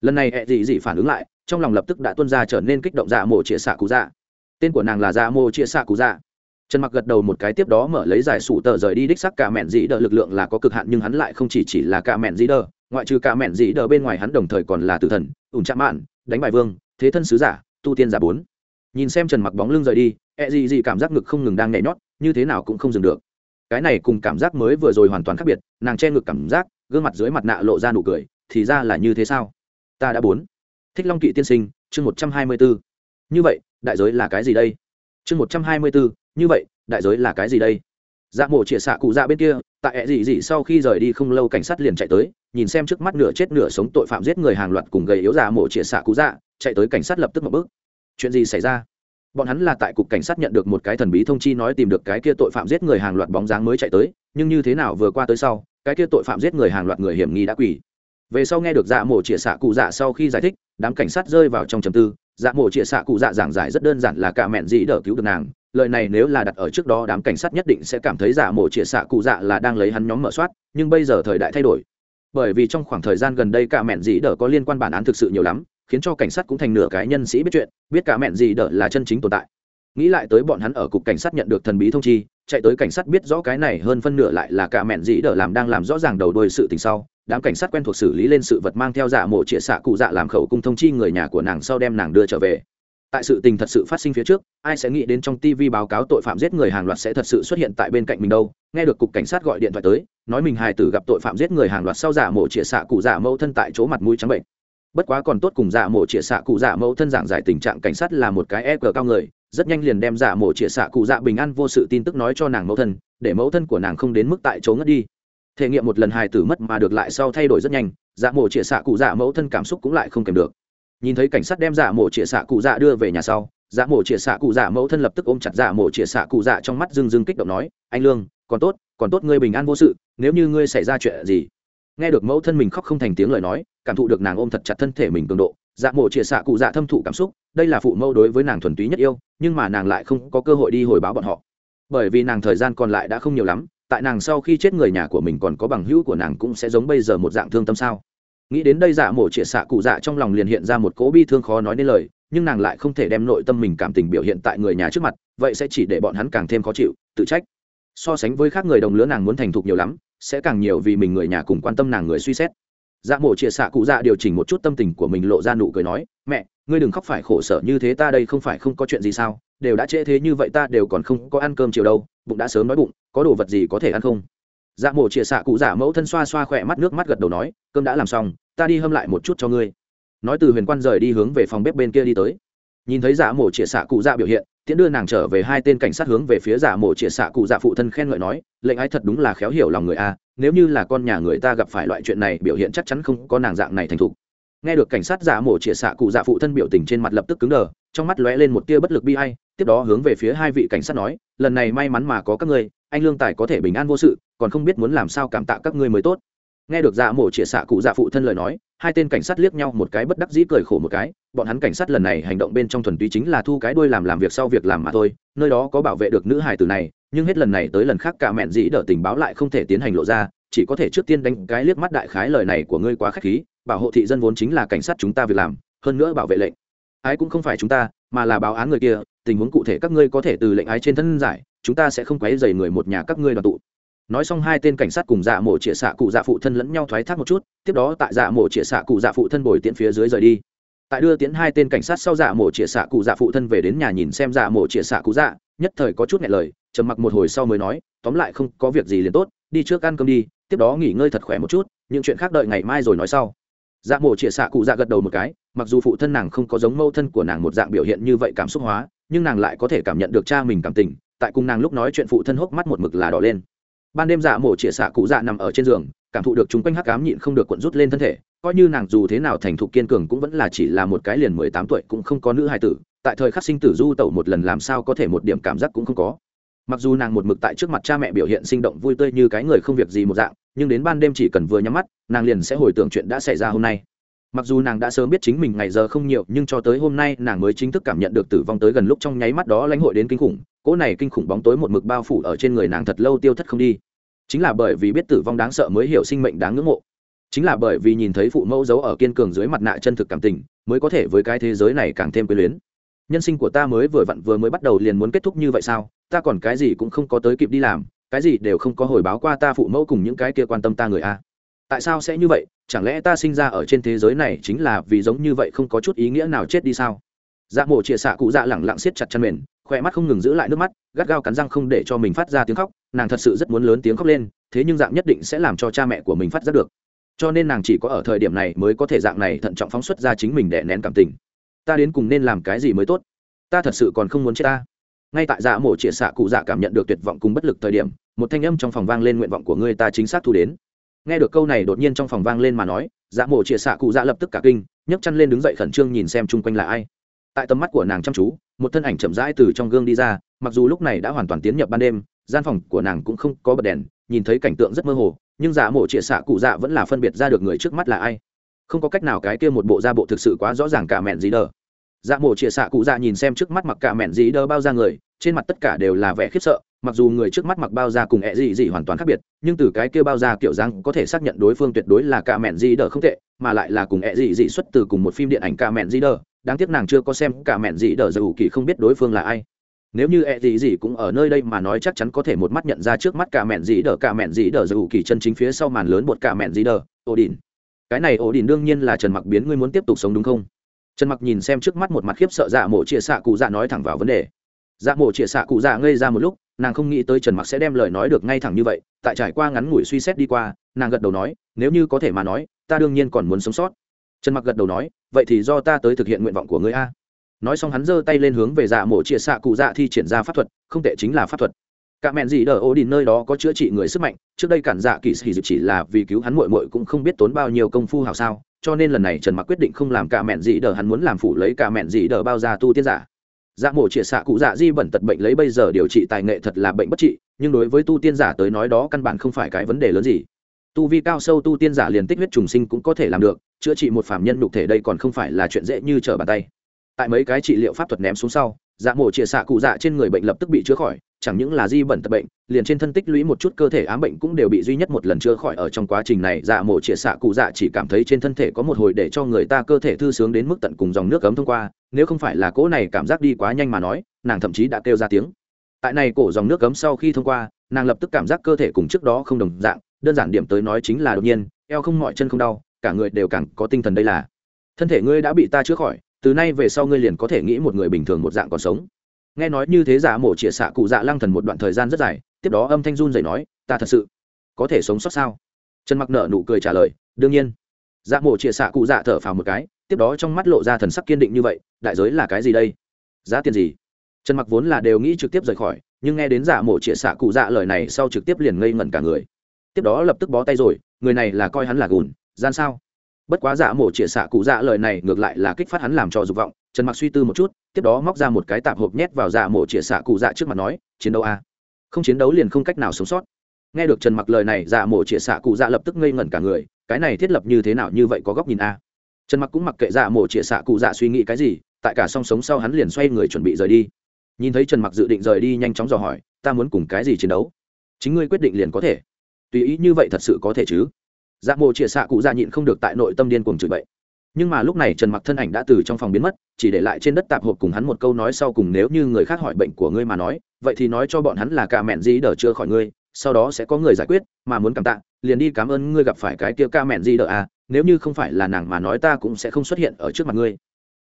Lần này e gì gì phản ứng lại, trong lòng lập tức đã tuân ra trở nên kích động dạ mộ chia xạ cú dạ. Tên của nàng là dạ mộ chia xạ cú dạ trần mặc gật đầu một cái tiếp đó mở lấy giải sủ tờ rời đi đích sắc cả mẹn dĩ đờ lực lượng là có cực hạn nhưng hắn lại không chỉ chỉ là cả mẹn dĩ đờ, ngoại trừ cả mẹn dĩ đờ bên ngoài hắn đồng thời còn là tử thần, ủn chạm mạn, đánh bài vương, thế thân sứ giả, tu tiên giả bốn. Nhìn xem trần mặc bóng lưng rời đi ẹ gì gì cảm giác ngực không ngừng đang nhảy nhót, như thế nào cũng không dừng được. Cái này cùng cảm giác mới vừa rồi hoàn toàn khác biệt, nàng che ngực cảm giác, gương mặt dưới mặt nạ lộ ra nụ cười, thì ra là như thế sao? Ta đã bốn. Thích long kỵ tiên sinh, chương một trăm hai mươi bốn như vậy, đại giới là cái gì đây? Chương một trăm hai mươi bốn như vậy, đại giới là cái gì đây? Dạ mộ chĩa xạ cụ dạ bên kia, tại ẹ gì gì sau khi rời đi không lâu cảnh sát liền chạy tới, nhìn xem trước mắt nửa chết nửa sống tội phạm giết người hàng loạt cùng gầy yếu dạ mộ chĩa xạ cụ dạ chạy tới cảnh sát lập tức một bước. Chuyện gì xảy ra? Bọn hắn là tại cục cảnh sát nhận được một cái thần bí thông chi nói tìm được cái kia tội phạm giết người hàng loạt bóng dáng mới chạy tới, nhưng như thế nào vừa qua tới sau, cái kia tội phạm giết người hàng loạt người hiểm nghi đã quỷ về sau nghe được dạ mổ chĩa xạ cụ dạ sau khi giải thích, đám cảnh sát rơi vào trong trầm tư. Dạ mổ chĩa xạ cụ dạ giảng giải rất đơn giản là cả mẹn dĩ đỡ cứu được nàng lời này nếu là đặt ở trước đó đám cảnh sát nhất định sẽ cảm thấy giả mổ chĩa xạ cụ dạ là đang lấy hắn nhóm mở soát, nhưng bây giờ thời đại thay đổi. Bởi vì trong khoảng thời gian gần đây cả mẹn dĩ đỡ có liên quan bản án thực sự nhiều lắm, khiến cho cảnh sát cũng thành nửa cái nhân sĩ biết chuyện, biết cả mẹn dĩ đỡ là chân chính tồn tại. Nghĩ lại tới bọn hắn ở cục cảnh sát nhận được thần bí thông chi, chạy tới cảnh sát biết rõ cái này hơn phân nửa lại là cả mẹn dĩ đỡ làm đang làm rõ ràng đầu đuôi sự tình sau, đám cảnh sát quen thuộc xử lý lên sự vật mang theo giả mộ chĩa xạ cụ dạ làm khẩu cung thông chi người nhà của nàng sau đem nàng đưa trở về tại sự tình thật sự phát sinh phía trước, ai sẽ nghĩ đến trong tv báo cáo tội phạm giết người hàng loạt sẽ thật sự xuất hiện tại bên cạnh mình đâu? Nghe được cục cảnh sát gọi điện thoại tới, nói mình hài tử gặp tội phạm giết người hàng loạt sau giả mổ chĩa xạ cụ giả mẫu thân tại chỗ mặt mũi trắng bệnh. Bất quá còn tốt cùng giả mổ chĩa xạ cụ giả mẫu thân giảng giải tình trạng cảnh sát là một cái e cờ cao người, rất nhanh liền đem giả mổ chĩa xạ cụ dạ bình an vô sự tin tức nói cho nàng mẫu thân, để mẫu thân của nàng không đến mức tại chỗ ngất đi. Thể nghiệm một lần hài tử mất mà được lại sau thay đổi rất nhanh, giả mổ chĩa xạ cụ dạ mẫu thân cảm xúc cũng lại không kèm được nhìn thấy cảnh sát đem dạ mộ chĩa xạ cụ dạ đưa về nhà sau dạ mộ chĩa xạ cụ dạ mẫu thân lập tức ôm chặt dạ mộ chĩa xạ cụ dạ trong mắt dưng dưng kích động nói, anh lương, còn tốt còn tốt ngươi bình an vô sự, nếu như ngươi xảy ra chuyện gì. Nghe được mẫu thân mình khóc không thành tiếng lời nói, cảm thụ được nàng ôm thật chặt thân thể mình cường độ dạ mộ chĩa xạ cụ dạ thâm thụ cảm xúc, đây là phụ mẫu đối với nàng thuần túy nhất yêu, nhưng mà nàng lại không có cơ hội đi hồi báo bọn họ. Bởi vì nàng thời gian còn lại đã không nhiều lắm, tại nàng sau khi chết người nhà của mình còn có bằng hữu của nàng cũng sẽ giống bây giờ một dạng thương tâm sao nghĩ đến đây dạ mổ chĩa xạ cụ dạ trong lòng liền hiện ra một cỗ bi thương khó nói nên lời, nhưng nàng lại không thể đem nội tâm mình cảm tình biểu hiện tại người nhà trước mặt, vậy sẽ chỉ để bọn hắn càng thêm khó chịu, tự trách. So sánh với khác người đồng lứa nàng muốn thành thục nhiều lắm, sẽ càng nhiều vì mình người nhà cùng quan tâm nàng người suy xét. Dạ mổ chĩa xạ cụ dạ điều chỉnh một chút tâm tình của mình lộ ra nụ cười nói, mẹ, ngươi đừng khóc phải khổ sở như thế, ta đây không phải không có chuyện gì sao? Đều đã trễ thế như vậy ta đều còn không có ăn cơm chiều đâu, bụng đã sớm nói bụng, có đồ vật gì có thể ăn không? Dạ mổ chĩa xạ cụ dạ mẫu thân xoa xoa khỏe mắt nước mắt gật đầu nói, cơm đã làm xong, ta đi hâm lại một chút cho ngươi. Nói từ huyền quan rời đi hướng về phòng bếp bên kia đi tới. Nhìn thấy dạ mổ chĩa xạ cụ dạ biểu hiện, tiễn đưa nàng trở về hai tên cảnh sát hướng về phía dạ mổ chĩa xạ cụ dạ phụ thân khen ngợi nói, lệnh ái thật đúng là khéo hiểu lòng người a, nếu như là con nhà người ta gặp phải loại chuyện này, biểu hiện chắc chắn không có nàng dạng này thành thục. Nghe được cảnh sát giả mổ chĩa xạ cụ dạ phụ thân biểu tình trên mặt lập tức cứng đờ, trong mắt lóe lên một tia bất lực bi hay tiếp đó hướng về phía hai vị cảnh sát nói, lần này may mắn mà có các ngươi anh lương tài có thể bình an vô sự, còn không biết muốn làm sao cảm tạ các ngươi mới tốt. Nghe được dạ mổ chĩa xạ cụ dạ phụ thân lời nói, hai tên cảnh sát liếc nhau một cái bất đắc dĩ cười khổ một cái, bọn hắn cảnh sát lần này hành động bên trong thuần túy chính là thu cái đuôi làm làm việc sau việc làm mà thôi, nơi đó có bảo vệ được nữ hài tử này, nhưng hết lần này tới lần khác cả mẹn dĩ đỡ tình báo lại không thể tiến hành lộ ra, chỉ có thể trước tiên đánh cái liếc mắt đại khái lời này của ngươi quá khách khí, bảo hộ thị dân vốn chính là cảnh sát chúng ta việc làm, hơn nữa bảo vệ lệnh. Ái cũng không phải chúng ta, mà là báo án người kia tình huống cụ thể các ngươi có thể từ lệnh ái trên thân giải, chúng ta sẽ không quấy dày người một nhà các ngươi đoàn tụ. Nói xong hai tên cảnh sát cùng dạ mổ chĩa xạ cụ dạ phụ thân lẫn nhau thoái thác một chút, tiếp đó tại dạ mổ chĩa xạ cụ dạ phụ thân bồi tiễn phía dưới rời đi. Tại đưa tiễn hai tên cảnh sát sau dạ mổ chĩa xạ cụ dạ phụ thân về đến nhà nhìn xem dạ mổ chĩa xạ cụ dạ nhất thời có chút ngại lời, trầm mặc một hồi sau mới nói, tóm lại không có việc gì liền tốt, đi trước ăn cơm đi, tiếp đó nghỉ ngơi thật khỏe một chút, những chuyện khác đợi ngày mai rồi nói sau. Dạ mổ chĩa xạ cụ dạ gật đầu một cái, mặc dù phụ thân nàng không có giống mâu thân của nàng một dạng biểu hiện như vậy cảm xúc hóa nhưng nàng lại có thể cảm nhận được cha mình cảm tình, tại cùng nàng lúc nói chuyện phụ thân hốc mắt một mực là đỏ lên. Ban đêm dạ mổ chĩa xạ cụ dạ nằm ở trên giường, cảm thụ được chúng quanh hắc cám nhịn không được cuộn rút lên thân thể, coi như nàng dù thế nào thành thục kiên cường cũng vẫn là chỉ là một cái liền mười tám tuổi cũng không có nữ hài tử, tại thời khắc sinh tử du tẩu một lần làm sao có thể một điểm cảm giác cũng không có. Mặc dù nàng một mực tại trước mặt cha mẹ biểu hiện sinh động vui tươi như cái người không việc gì một dạng, nhưng đến ban đêm chỉ cần vừa nhắm mắt, nàng liền sẽ hồi tưởng chuyện đã xảy ra hôm nay mặc dù nàng đã sớm biết chính mình ngày giờ không nhiều, nhưng cho tới hôm nay nàng mới chính thức cảm nhận được tử vong tới gần lúc trong nháy mắt đó lãnh hội đến kinh khủng, cỗ này kinh khủng bóng tối một mực bao phủ ở trên người nàng thật lâu tiêu thất không đi. Chính là bởi vì biết tử vong đáng sợ mới hiểu sinh mệnh đáng ngưỡng mộ. Chính là bởi vì nhìn thấy phụ mẫu giấu ở kiên cường dưới mặt nạ chân thực cảm tình, mới có thể với cái thế giới này càng thêm quyến luyến. Nhân sinh của ta mới vừa vặn vừa mới bắt đầu liền muốn kết thúc như vậy sao? Ta còn cái gì cũng không có tới kịp đi làm, cái gì đều không có hồi báo qua ta phụ mẫu cùng những cái kia quan tâm ta người a tại sao sẽ như vậy? Chẳng lẽ ta sinh ra ở trên thế giới này chính là vì giống như vậy không có chút ý nghĩa nào chết đi sao? Dạ mổ chĩa xạ cụ dạ lẳng lặng siết chặt chân mền khoe mắt không ngừng giữ lại nước mắt, gắt gao cắn răng không để cho mình phát ra tiếng khóc, nàng thật sự rất muốn lớn tiếng khóc lên, thế nhưng dạng nhất định sẽ làm cho cha mẹ của mình phát ra được. Cho nên nàng chỉ có ở thời điểm này mới có thể dạng này thận trọng phóng xuất ra chính mình để nén cảm tình. Ta đến cùng nên làm cái gì mới tốt? Ta thật sự còn không muốn chết ta. Ngay tại dạ mổ chĩa xạ cụ dạ cảm nhận được tuyệt vọng cùng bất lực thời điểm, một thanh âm trong phòng vang lên nguyện vọng của ngươi ta chính xác thu đến nghe được câu này đột nhiên trong phòng vang lên mà nói dạ mổ chĩa xạ cụ dạ lập tức cả kinh, nhấc chăn lên đứng dậy khẩn trương nhìn xem chung quanh là ai. Tại tầm mắt của nàng chăm chú, một thân ảnh chậm rãi từ trong gương đi ra, mặc dù lúc này đã hoàn toàn tiến nhập ban đêm, gian phòng của nàng cũng không có bật đèn, nhìn thấy cảnh tượng rất mơ hồ, nhưng dạ mộ chĩa xạ cụ dạ vẫn là phân biệt ra được người trước mắt là ai. Không có cách nào cái kia một bộ da bộ thực sự quá rõ ràng cả mẹn gì đờ. Dạ mộ chĩa xạ cụ dạ nhìn xem trước mắt mặc cả mẹn gì đờ bao ra người, trên mặt tất cả đều là vẻ khiếp sợ mặc dù người trước mắt mặc bao da cùng ẹ gì gì hoàn toàn khác biệt, nhưng từ cái kia bao da kiểu răng có thể xác nhận đối phương tuyệt đối là cả mẹn gì đờ không tệ, mà lại là cùng ẹ gì gì xuất từ cùng một phim điện ảnh cả mẹn gì đờ. Đáng tiếc nàng chưa có xem cả mẹn gì đờ, dù kỳ không biết đối phương là ai. Nếu như ẹ gì gì cũng ở nơi đây mà nói chắc chắn có thể một mắt nhận ra trước mắt cả mẹn gì đờ, cả mẹn gì đờ, dù kỳ chân chính phía sau màn lớn bột cả mẹn gì đờ ổ đỉnh cái này ổ đỉnh đương nhiên là trần mặc biến, ngươi muốn tiếp tục sống đúng không? Trần mặc nhìn xem trước mắt một mặt khiếp sợ dạ mộ chia xạ cụ dạ nói thẳng vào vấn đề. Dạ mộ chia xạ cụ dạ ngây ra một lúc nàng không nghĩ tới trần mặc sẽ đem lời nói được ngay thẳng như vậy tại trải qua ngắn ngủi suy xét đi qua nàng gật đầu nói nếu như có thể mà nói ta đương nhiên còn muốn sống sót trần mặc gật đầu nói vậy thì do ta tới thực hiện nguyện vọng của ngươi a nói xong hắn giơ tay lên hướng về dạ mộ chia xạ cụ dạ thi triển ra pháp thuật không tệ chính là pháp thuật cả mẹn gì đờ ô đình nơi đó có chữa trị người sức mạnh trước đây cản dạ kỳ sĩ chỉ là vì cứu hắn muội muội cũng không biết tốn bao nhiêu công phu hào sao cho nên lần này trần mặc quyết định không làm cả mẹn gì đờ hắn muốn làm phủ lấy cả mẹn gì đờ bao ra tu tiên giả dạ mổ chĩa xạ cụ dạ di bẩn tật bệnh lấy bây giờ điều trị tài nghệ thật là bệnh bất trị, nhưng đối với tu tiên giả tới nói đó căn bản không phải cái vấn đề lớn gì. Tu vi cao sâu tu tiên giả liền tích huyết trùng sinh cũng có thể làm được, chữa trị một phạm nhân đục thể đây còn không phải là chuyện dễ như trở bàn tay. Tại mấy cái trị liệu pháp thuật ném xuống sau dạ mổ chĩa xạ cụ dạ trên người bệnh lập tức bị chữa khỏi chẳng những là di bẩn tật bệnh, liền trên thân tích lũy một chút cơ thể ám bệnh cũng đều bị duy nhất một lần chữa khỏi ở trong quá trình này dạ mổ chĩa xạ cụ dạ chỉ cảm thấy trên thân thể có một hồi để cho người ta cơ thể thư sướng đến mức tận cùng dòng nước cấm thông qua, nếu không phải là cỗ này cảm giác đi quá nhanh mà nói, nàng thậm chí đã kêu ra tiếng. Tại này cổ dòng nước cấm sau khi thông qua, nàng lập tức cảm giác cơ thể cùng trước đó không đồng dạng, đơn giản điểm tới nói chính là đột nhiên, eo không mọi chân không đau, cả người đều càng có tinh thần đây là. Thân thể ngươi đã bị ta chữa khỏi, từ nay về sau ngươi liền có thể nghĩ một người bình thường một dạng còn sống nghe nói như thế giả mổ chĩa xạ cụ dạ lăng thần một đoạn thời gian rất dài, tiếp đó âm thanh run dậy nói, ta thật sự có thể sống sót sao? Trần mặc nở nụ cười trả lời, đương nhiên. Dạ mổ chĩa xạ cụ dạ thở phào một cái, tiếp đó trong mắt lộ ra thần sắc kiên định như vậy, đại giới là cái gì đây? Giá tiền gì? Trần mặc vốn là đều nghĩ trực tiếp rời khỏi, nhưng nghe đến giả mổ chĩa xạ cụ dạ lời này sau trực tiếp liền ngây ngẩn cả người. Tiếp đó lập tức bó tay rồi, người này là coi hắn là gùn, gian sao? Bất quá giả mổ chĩa xạ cụ dạ lời này ngược lại là kích phát hắn làm cho dục vọng trần mặc suy tư một chút, tiếp đó móc ra một cái tạp hộp nhét vào dạ mổ chĩa xạ cụ dạ trước mặt nói, chiến đấu a. À? không chiến đấu liền không cách nào sống sót. Nghe được trần mặc lời này dạ mổ chĩa xạ cụ dạ lập tức ngây ngẩn cả người, cái này thiết lập như thế nào như vậy có góc nhìn a? Trần mặc cũng mặc kệ dạ mổ chĩa xạ cụ dạ suy nghĩ cái gì, tại cả song sống sau hắn liền xoay người chuẩn bị rời đi. Nhìn thấy trần mặc dự định rời đi nhanh chóng dò hỏi, ta muốn cùng cái gì chiến đấu? Chính ngươi quyết định liền có thể. Tùy ý như vậy thật sự có thể chứ? Dạ mộ chĩa xạ cụ dạ nhịn không được tại nội tâm điên cuồng chửi bậy nhưng mà lúc này trần mặc thân ảnh đã từ trong phòng biến mất, chỉ để lại trên đất tạp hộp cùng hắn một câu nói sau cùng nếu như người khác hỏi bệnh của ngươi mà nói, vậy thì nói cho bọn hắn là ca mẹn gì đỡ chưa khỏi ngươi, sau đó sẽ có người giải quyết, mà muốn cảm tạ, liền đi cảm ơn ngươi gặp phải cái kia ca mẹn gì đỡ à nếu như không phải là nàng mà nói ta cũng sẽ không xuất hiện ở trước mặt ngươi.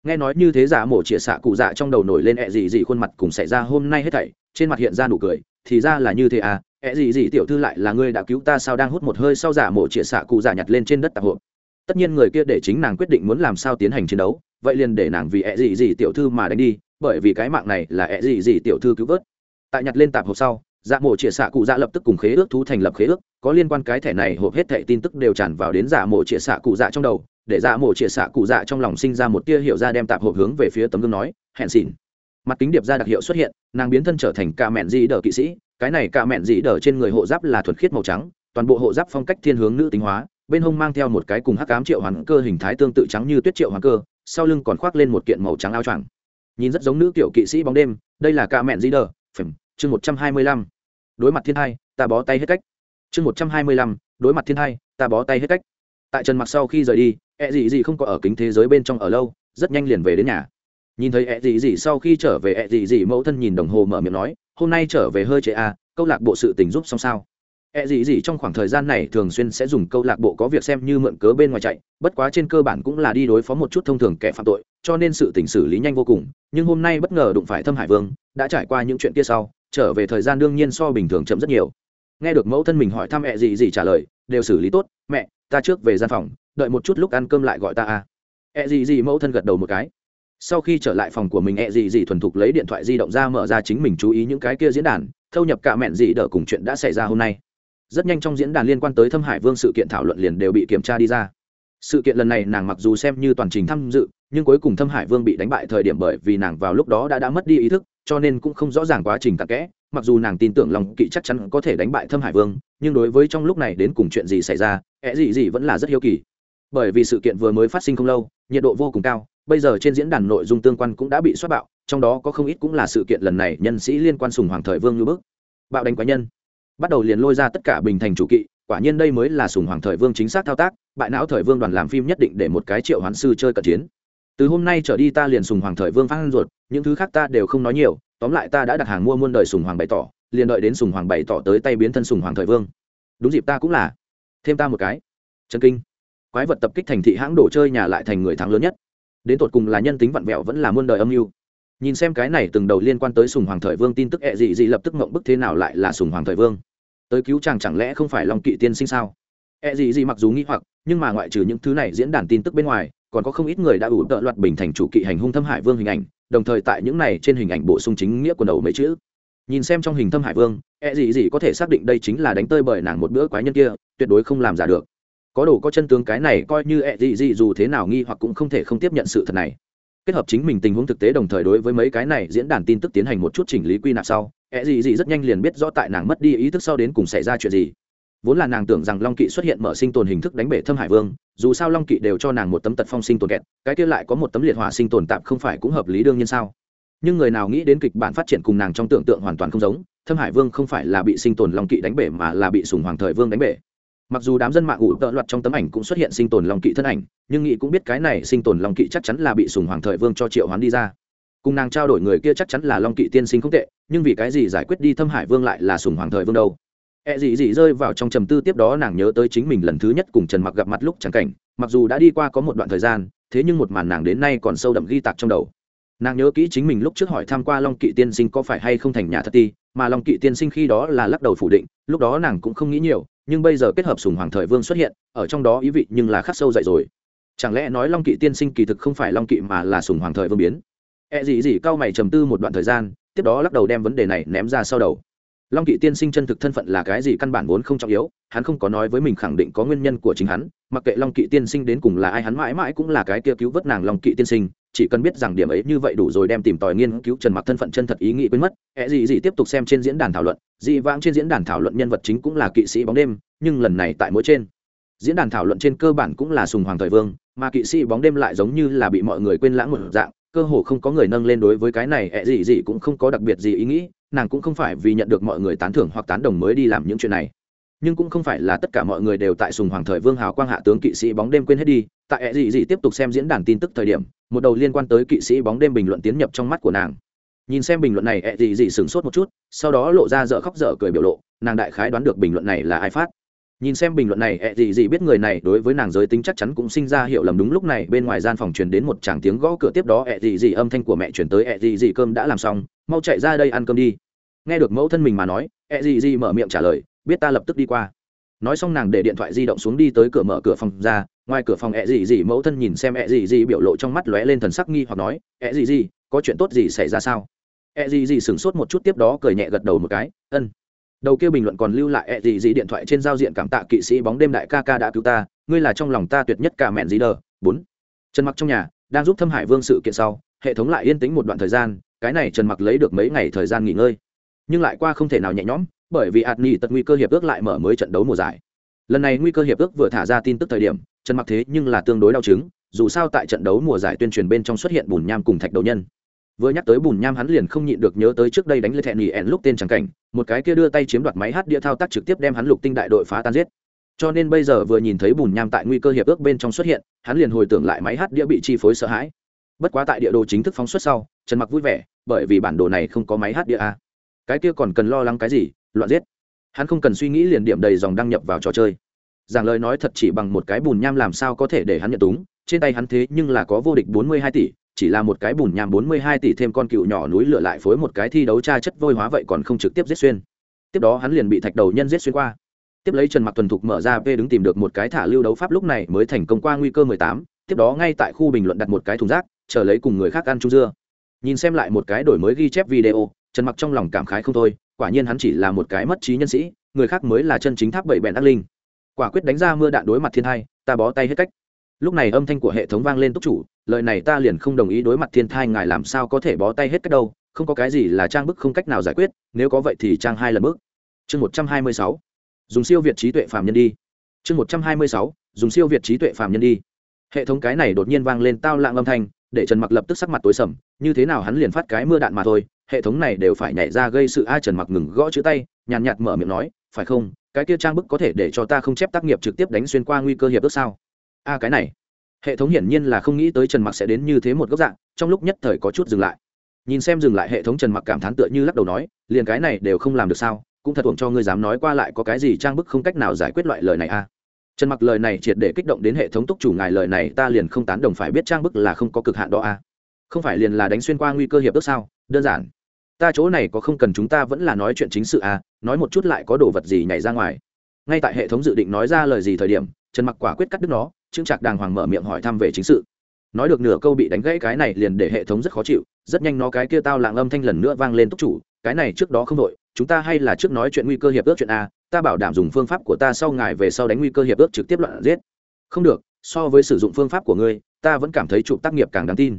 Nghe nói như thế giả mổ chĩa xạ cụ dạ trong đầu nổi lên ẹ gì gì khuôn mặt cùng xảy ra hôm nay hết thảy, trên mặt hiện ra nụ cười, thì ra là như thế à ẹ gì gì tiểu thư lại là ngươi đã cứu ta sao đang hút một hơi sau giả mổ chĩa xạ cụ dạ nhặt lên trên đất tạp hộp tất nhiên người kia để chính nàng quyết định muốn làm sao tiến hành chiến đấu, vậy liền để nàng vì ẹ gì gì tiểu thư mà đánh đi, bởi vì cái mạng này là ẹ gì gì tiểu thư cứu vớt. Tại nhặt lên tạp hộp sau dạ mổ chĩa xạ cụ dạ lập tức cùng khế ước thú thành lập khế ước, có liên quan cái thẻ này hộp hết thẻ tin tức đều tràn vào đến dạ mổ chĩa xạ cụ dạ trong đầu, để dạ mổ chĩa xạ cụ dạ trong lòng sinh ra một tia hiệu ra đem tạp hộp hướng về phía tấm gương nói, hẹn xỉn. Mặt kính điệp ra đặc hiệu xuất hiện, nàng biến thân trở thành ca mẹn dị đờ kỵ sĩ, cái này ca mẹn dị đờ trên người hộ giáp là thuật khiết màu trắng, toàn bộ hộ giáp phong cách thiên hướng nữ tính hóa bên hông mang theo một cái cùng hắc ám triệu hoàn cơ hình thái tương tự trắng như tuyết triệu hoàn cơ, sau lưng còn khoác lên một kiện màu trắng áo choàng. Nhìn rất giống nữ kiểu kỵ sĩ bóng đêm, đây là ca mẹn di đờ phim chương một trăm hai mươi lăm. Đối mặt thiên hai, ta bó tay hết cách. Chương một trăm hai mươi lăm, đối mặt thiên hai, ta bó tay hết cách. Tại trần mặc sau khi rời đi e ẹ dị dị không có ở kính thế giới bên trong ở lâu, rất nhanh liền về đến nhà. Nhìn thấy e ẹ dị dị sau khi trở về e ẹ dị dị mẫu thân nhìn đồng hồ mở miệng nói, hôm nay trở về hơi trễ à câu lạc bộ sự tình giúp xong sao? Ẹ gì gì trong khoảng thời gian này thường xuyên sẽ dùng câu lạc bộ có việc xem như mượn cớ bên ngoài chạy, bất quá trên cơ bản cũng là đi đối phó một chút thông thường kẻ phạm tội, cho nên sự tình xử lý nhanh vô cùng, nhưng hôm nay bất ngờ đụng phải thâm hải vương, đã trải qua những chuyện kia sau, trở về thời gian đương nhiên so bình thường chậm rất nhiều. Nghe được mẫu thân mình hỏi thăm mẹ gì gì trả lời, đều xử lý tốt, mẹ, ta trước về gian phòng, đợi một chút lúc ăn cơm lại gọi ta à ẹ e gì gì mẫu thân gật đầu một cái. Sau khi trở lại phòng của mình ẹ gì gì thuần thục lấy điện thoại di động ra mở ra chính mình chú ý những cái kia diễn đàn, thâu nhập cả mẹn gì đỡ cùng chuyện đã xảy ra hôm nay rất nhanh trong diễn đàn liên quan tới thâm hải vương sự kiện thảo luận liền đều bị kiểm tra đi ra. Sự kiện lần này nàng mặc dù xem như toàn trình tham dự, nhưng cuối cùng thâm hải vương bị đánh bại thời điểm bởi vì nàng vào lúc đó đã đã mất đi ý thức, cho nên cũng không rõ ràng quá trình tạc kẽ. Mặc dù nàng tin tưởng lòng kỵ chắc chắn có thể đánh bại thâm hải vương, nhưng đối với trong lúc này đến cùng chuyện gì xảy ra ẹ gì gì vẫn là rất hiếu kỳ. Bởi vì sự kiện vừa mới phát sinh không lâu, nhiệt độ vô cùng cao, bây giờ trên diễn đàn nội dung tương quan cũng đã bị xóa bạo, trong đó có không ít cũng là sự kiện lần này nhân sĩ liên quan sùng hoàng thời vương như bức. Bạo đánh quái nhân bắt đầu liền lôi ra tất cả bình thành chủ kỵ, quả nhiên đây mới là sùng hoàng thời vương chính xác thao tác, bại não thời vương đoàn làm phim nhất định để một cái triệu hoán sư chơi cận chiến. Từ hôm nay trở đi ta liền sùng hoàng thời vương phát ruột, những thứ khác ta đều không nói nhiều, tóm lại ta đã đặt hàng mua muôn đời sùng hoàng bày tỏ, liền đợi đến sùng hoàng bày tỏ tới tay biến thân sùng hoàng thời vương. Đúng dịp ta cũng là. Thêm ta một cái. Chân kinh. Quái vật tập kích thành thị hãng đồ chơi nhà lại thành người thắng lớn nhất. Đến tột cùng là nhân tính vặn vẹo vẫn là muôn đời âm mưu nhìn xem cái này từng đầu liên quan tới sùng hoàng thời vương tin tức, ẹ dị dị lập tức mộng bức thế nào lại là sùng hoàng thời vương? Tới cứu chàng chẳng lẽ không phải long kỵ tiên sinh sao? Ẹ dị dị mặc dù nghĩ hoặc, nhưng mà ngoại trừ những thứ này diễn đàn tin tức bên ngoài, còn có không ít người đã ủ tợ loạt bình thành chủ kỵ hành hung thâm hải vương hình ảnh, đồng thời tại những này trên hình ảnh bổ sung chính nghĩa quần đầu mấy chữ. Nhìn xem trong hình thâm hải vương, ẹ dị dị có thể xác định đây chính là đánh tơi bởi nàng một bữa quái nhân kia, tuyệt đối không làm giả được. Có đồ có chân tướng cái này coi như ẹ dị dị dù thế nào nghi hoặc cũng không thể không tiếp nhận sự thật này kết hợp chính mình tình huống thực tế đồng thời đối với mấy cái này diễn đàn tin tức tiến hành một chút chỉnh lý quy nạp sau e ẹ dị dị rất nhanh liền biết rõ tại nàng mất đi ý thức sau đến cùng xảy ra chuyện gì. Vốn là nàng tưởng rằng long kỵ xuất hiện mở sinh tồn hình thức đánh bể thâm hải vương, dù sao long kỵ đều cho nàng một tấm tật phong sinh tồn kẹt, cái kia lại có một tấm liệt hỏa sinh tồn tạm không phải cũng hợp lý đương nhiên sao? Nhưng người nào nghĩ đến kịch bản phát triển cùng nàng trong tưởng tượng hoàn toàn không giống, thâm hải vương không phải là bị sinh tồn long kỵ đánh bể mà là bị sùng hoàng thời vương đánh bể mặc dù đám dân mạng ủ tợ loạt trong tấm ảnh cũng xuất hiện sinh tồn long kỵ thân ảnh nhưng nghị cũng biết cái này sinh tồn long kỵ chắc chắn là bị sùng hoàng thời vương cho triệu hoán đi ra cùng nàng trao đổi người kia chắc chắn là long kỵ tiên sinh không tệ nhưng vì cái gì giải quyết đi thâm hải vương lại là sùng hoàng thời vương đâu E gì gì rơi vào trong trầm tư tiếp đó nàng nhớ tới chính mình lần thứ nhất cùng Trần Mặc gặp mặt lúc chẳng cảnh, mặc dù đã đi qua có một đoạn thời gian, thế nhưng một màn nàng đến nay còn sâu đậm ghi tạc trong đầu. Nàng nhớ kỹ chính mình lúc trước hỏi thăm qua Long Kỵ tiên sinh có phải hay không thành nhà thật ti, mà Long Kỵ tiên sinh khi đó là lắc đầu phủ định, lúc đó nàng cũng không nghĩ nhiều, nhưng bây giờ kết hợp sùng hoàng thời vương xuất hiện, ở trong đó ý vị nhưng là khắc sâu dậy rồi. Chẳng lẽ nói Long Kỵ tiên sinh kỳ thực không phải Long Kỵ mà là sùng hoàng thời vương biến? E gì gì cao mày trầm tư một đoạn thời gian, tiếp đó lắc đầu đem vấn đề này ném ra sau đầu long kỵ tiên sinh chân thực thân phận là cái gì căn bản vốn không trọng yếu hắn không có nói với mình khẳng định có nguyên nhân của chính hắn mặc kệ long kỵ tiên sinh đến cùng là ai hắn mãi mãi cũng là cái kia cứu vớt nàng long kỵ tiên sinh chỉ cần biết rằng điểm ấy như vậy đủ rồi đem tìm tòi nghiên cứu trần mặc thân phận chân thật ý nghĩ quên mất. Ẹ gì gì tiếp tục xem trên diễn đàn thảo luận. Dị vãng trên diễn đàn thảo luận nhân vật chính cũng là kỵ sĩ bóng đêm, nhưng lần này tại mỗi trên. Diễn đàn thảo luận trên cơ bản cũng là sùng hoàng thời vương, mà kỵ sĩ bóng đêm lại giống như là bị mọi người quên lãng một dạng, cơ hồ không có người nâng lên đối với cái này, ẹ gì gì cũng không có đặc biệt gì ý nghĩ, nàng cũng không phải vì nhận được mọi người tán thưởng hoặc tán đồng mới đi làm những chuyện này. Nhưng cũng không phải là tất cả mọi người đều tại sùng hoàng thời vương hào quang hạ tướng kỵ sĩ bóng đêm quên hết đi tại ẹ gì gì tiếp tục xem diễn đàn tin tức thời điểm, một đầu liên quan tới kỵ sĩ bóng đêm bình luận tiến nhập trong mắt của nàng. Nhìn xem bình luận này, ẹ gì gì sửng sốt một chút, sau đó lộ ra dở khóc dở cười biểu lộ, nàng đại khái đoán được bình luận này là ai phát. Nhìn xem bình luận này, ẹ gì gì biết người này đối với nàng giới tính chắc chắn cũng sinh ra hiểu lầm đúng lúc này, bên ngoài gian phòng truyền đến một tràng tiếng gõ cửa tiếp đó, ẹ gì gì âm thanh của mẹ chuyển tới, ẹ gì gì cơm đã làm xong, mau chạy ra đây ăn cơm đi. Nghe được mẫu thân mình mà nói, ẹ gì gì mở miệng trả lời, biết ta lập tức đi qua. Nói xong nàng để điện thoại di động xuống đi tới cửa mở cửa phòng ra ngoài cửa phòng ẹ gì gì mẫu thân nhìn xem ẹ gì gì biểu lộ trong mắt lóe lên thần sắc nghi hoặc nói e ẹ gì gì có chuyện tốt gì xảy ra sao? Ẹ gì gì sửng sốt một chút tiếp đó cười nhẹ gật đầu một cái, ân. Đầu kia bình luận còn lưu lại ẹ gì gì điện thoại trên giao diện cảm tạ kỵ sĩ bóng đêm đại ca ca đã cứu ta, ngươi là trong lòng ta tuyệt nhất cả mẹn gì đờ. Bốn. Trần mặc trong nhà, đang giúp thâm hải vương sự kiện sau, hệ thống lại yên tĩnh một đoạn thời gian, cái này trần mặc lấy được mấy ngày thời gian nghỉ ngơi. Nhưng lại qua không thể nào nhẹ nhõm, bởi vì hạt nghỉ tật nguy cơ hiệp ước lại mở mới trận đấu mùa giải lần này nguy cơ hiệp ước vừa thả ra tin tức thời điểm, trần mặc thế nhưng là tương đối đau chứng, dù sao tại trận đấu mùa giải tuyên truyền bên trong xuất hiện bùn nham cùng thạch đầu nhân. Vừa nhắc tới bùn nham hắn liền không nhịn được nhớ tới trước đây đánh lê thẹn nghỉ ẻn lúc tên tràng cảnh, một cái kia đưa tay chiếm đoạt máy hát đĩa thao tác trực tiếp đem hắn lục tinh đại đội phá tan giết. Cho nên bây giờ vừa nhìn thấy bùn nham tại nguy cơ hiệp ước bên trong xuất hiện, hắn liền hồi tưởng lại máy hát đĩa bị chi phối sợ hãi. Bất quá tại địa đồ chính thức phóng xuất sau, trần mặc vui vẻ, bởi vì bản đồ này không có máy hát đĩa a. Cái kia còn cần lo lắng cái gì, loạn giết hắn không cần suy nghĩ liền điểm đầy dòng đăng nhập vào trò chơi. Giảng lời nói thật chỉ bằng một cái bùn nham làm sao có thể để hắn nhận túng, trên tay hắn thế nhưng là có vô địch bốn mươi hai tỷ, chỉ là một cái bùn nham bốn mươi hai tỷ thêm con cựu nhỏ núi lửa lại phối một cái thi đấu tra chất vôi hóa vậy còn không trực tiếp giết xuyên. Tiếp đó hắn liền bị thạch đầu nhân giết xuyên qua. Tiếp lấy trần mặc thuần thục mở ra p đứng tìm được một cái thả lưu đấu pháp lúc này mới thành công qua nguy cơ mười tám, tiếp đó ngay tại khu bình luận đặt một cái thùng rác, chờ lấy cùng người khác ăn chung dưa. Nhìn xem lại một cái đổi mới ghi chép video, trần mặc trong lòng cảm khái không thôi quả nhiên hắn chỉ là một cái mất trí nhân sĩ, người khác mới là chân chính tháp bảy bẹn ác linh. Quả quyết đánh ra mưa đạn đối mặt thiên thai, ta bó tay hết cách. Lúc này âm thanh của hệ thống vang lên túc chủ, lời này ta liền không đồng ý đối mặt thiên thai ngài làm sao có thể bó tay hết cách đâu, không có cái gì là trang bức không cách nào giải quyết, nếu có vậy thì trang hai lần bước chương một trăm hai mươi sáu, dùng siêu việt trí tuệ phạm nhân đi. Chương một trăm hai mươi sáu, dùng siêu việt trí tuệ phạm nhân đi. Hệ thống cái này đột nhiên vang lên tao lạng âm thanh, để trần mặc lập tức sắc mặt tối sầm, như thế nào hắn liền phát cái mưa đạn mà thôi hệ thống này đều phải nhảy ra gây sự a trần mặc ngừng gõ chữ tay, nhàn nhạt mở miệng nói, phải không? Cái kia trang bức có thể để cho ta không chép tác nghiệp trực tiếp đánh xuyên qua nguy cơ hiệp ước sao? A, cái này. Hệ thống hiển nhiên là không nghĩ tới trần mặc sẽ đến như thế một góc dạng, trong lúc nhất thời có chút dừng lại. Nhìn xem dừng lại hệ thống trần mặc cảm thán tựa như lắc đầu nói, liền cái này đều không làm được sao? Cũng thật uổng cho ngươi dám nói qua lại có cái gì trang bức không cách nào giải quyết loại lời này a. Trần mặc lời này triệt để kích động đến hệ thống túc chủ ngài lời này, ta liền không tán đồng phải biết trang bức là không có cực hạn đó a không phải liền là đánh xuyên qua nguy cơ hiệp ước sao? Đơn giản. Ta chỗ này có không cần chúng ta vẫn là nói chuyện chính sự à? nói một chút lại có đồ vật gì nhảy ra ngoài. Ngay tại hệ thống dự định nói ra lời gì thời điểm, trần mặc quả quyết cắt đứt nó, trương trạc đàng hoàng mở miệng hỏi thăm về chính sự. Nói được nửa câu bị đánh gãy cái này liền để hệ thống rất khó chịu, rất nhanh nó cái kia tao lạng âm thanh lần nữa vang lên túc chủ, cái này trước đó không đội chúng ta hay là trước nói chuyện nguy cơ hiệp ước chuyện a ta bảo đảm dùng phương pháp của ta sau ngài về sau đánh nguy cơ hiệp ước trực tiếp loạn giết. Không được, so với sử dụng phương pháp của ngươi, ta vẫn cảm thấy chụp tác nghiệp càng đáng tin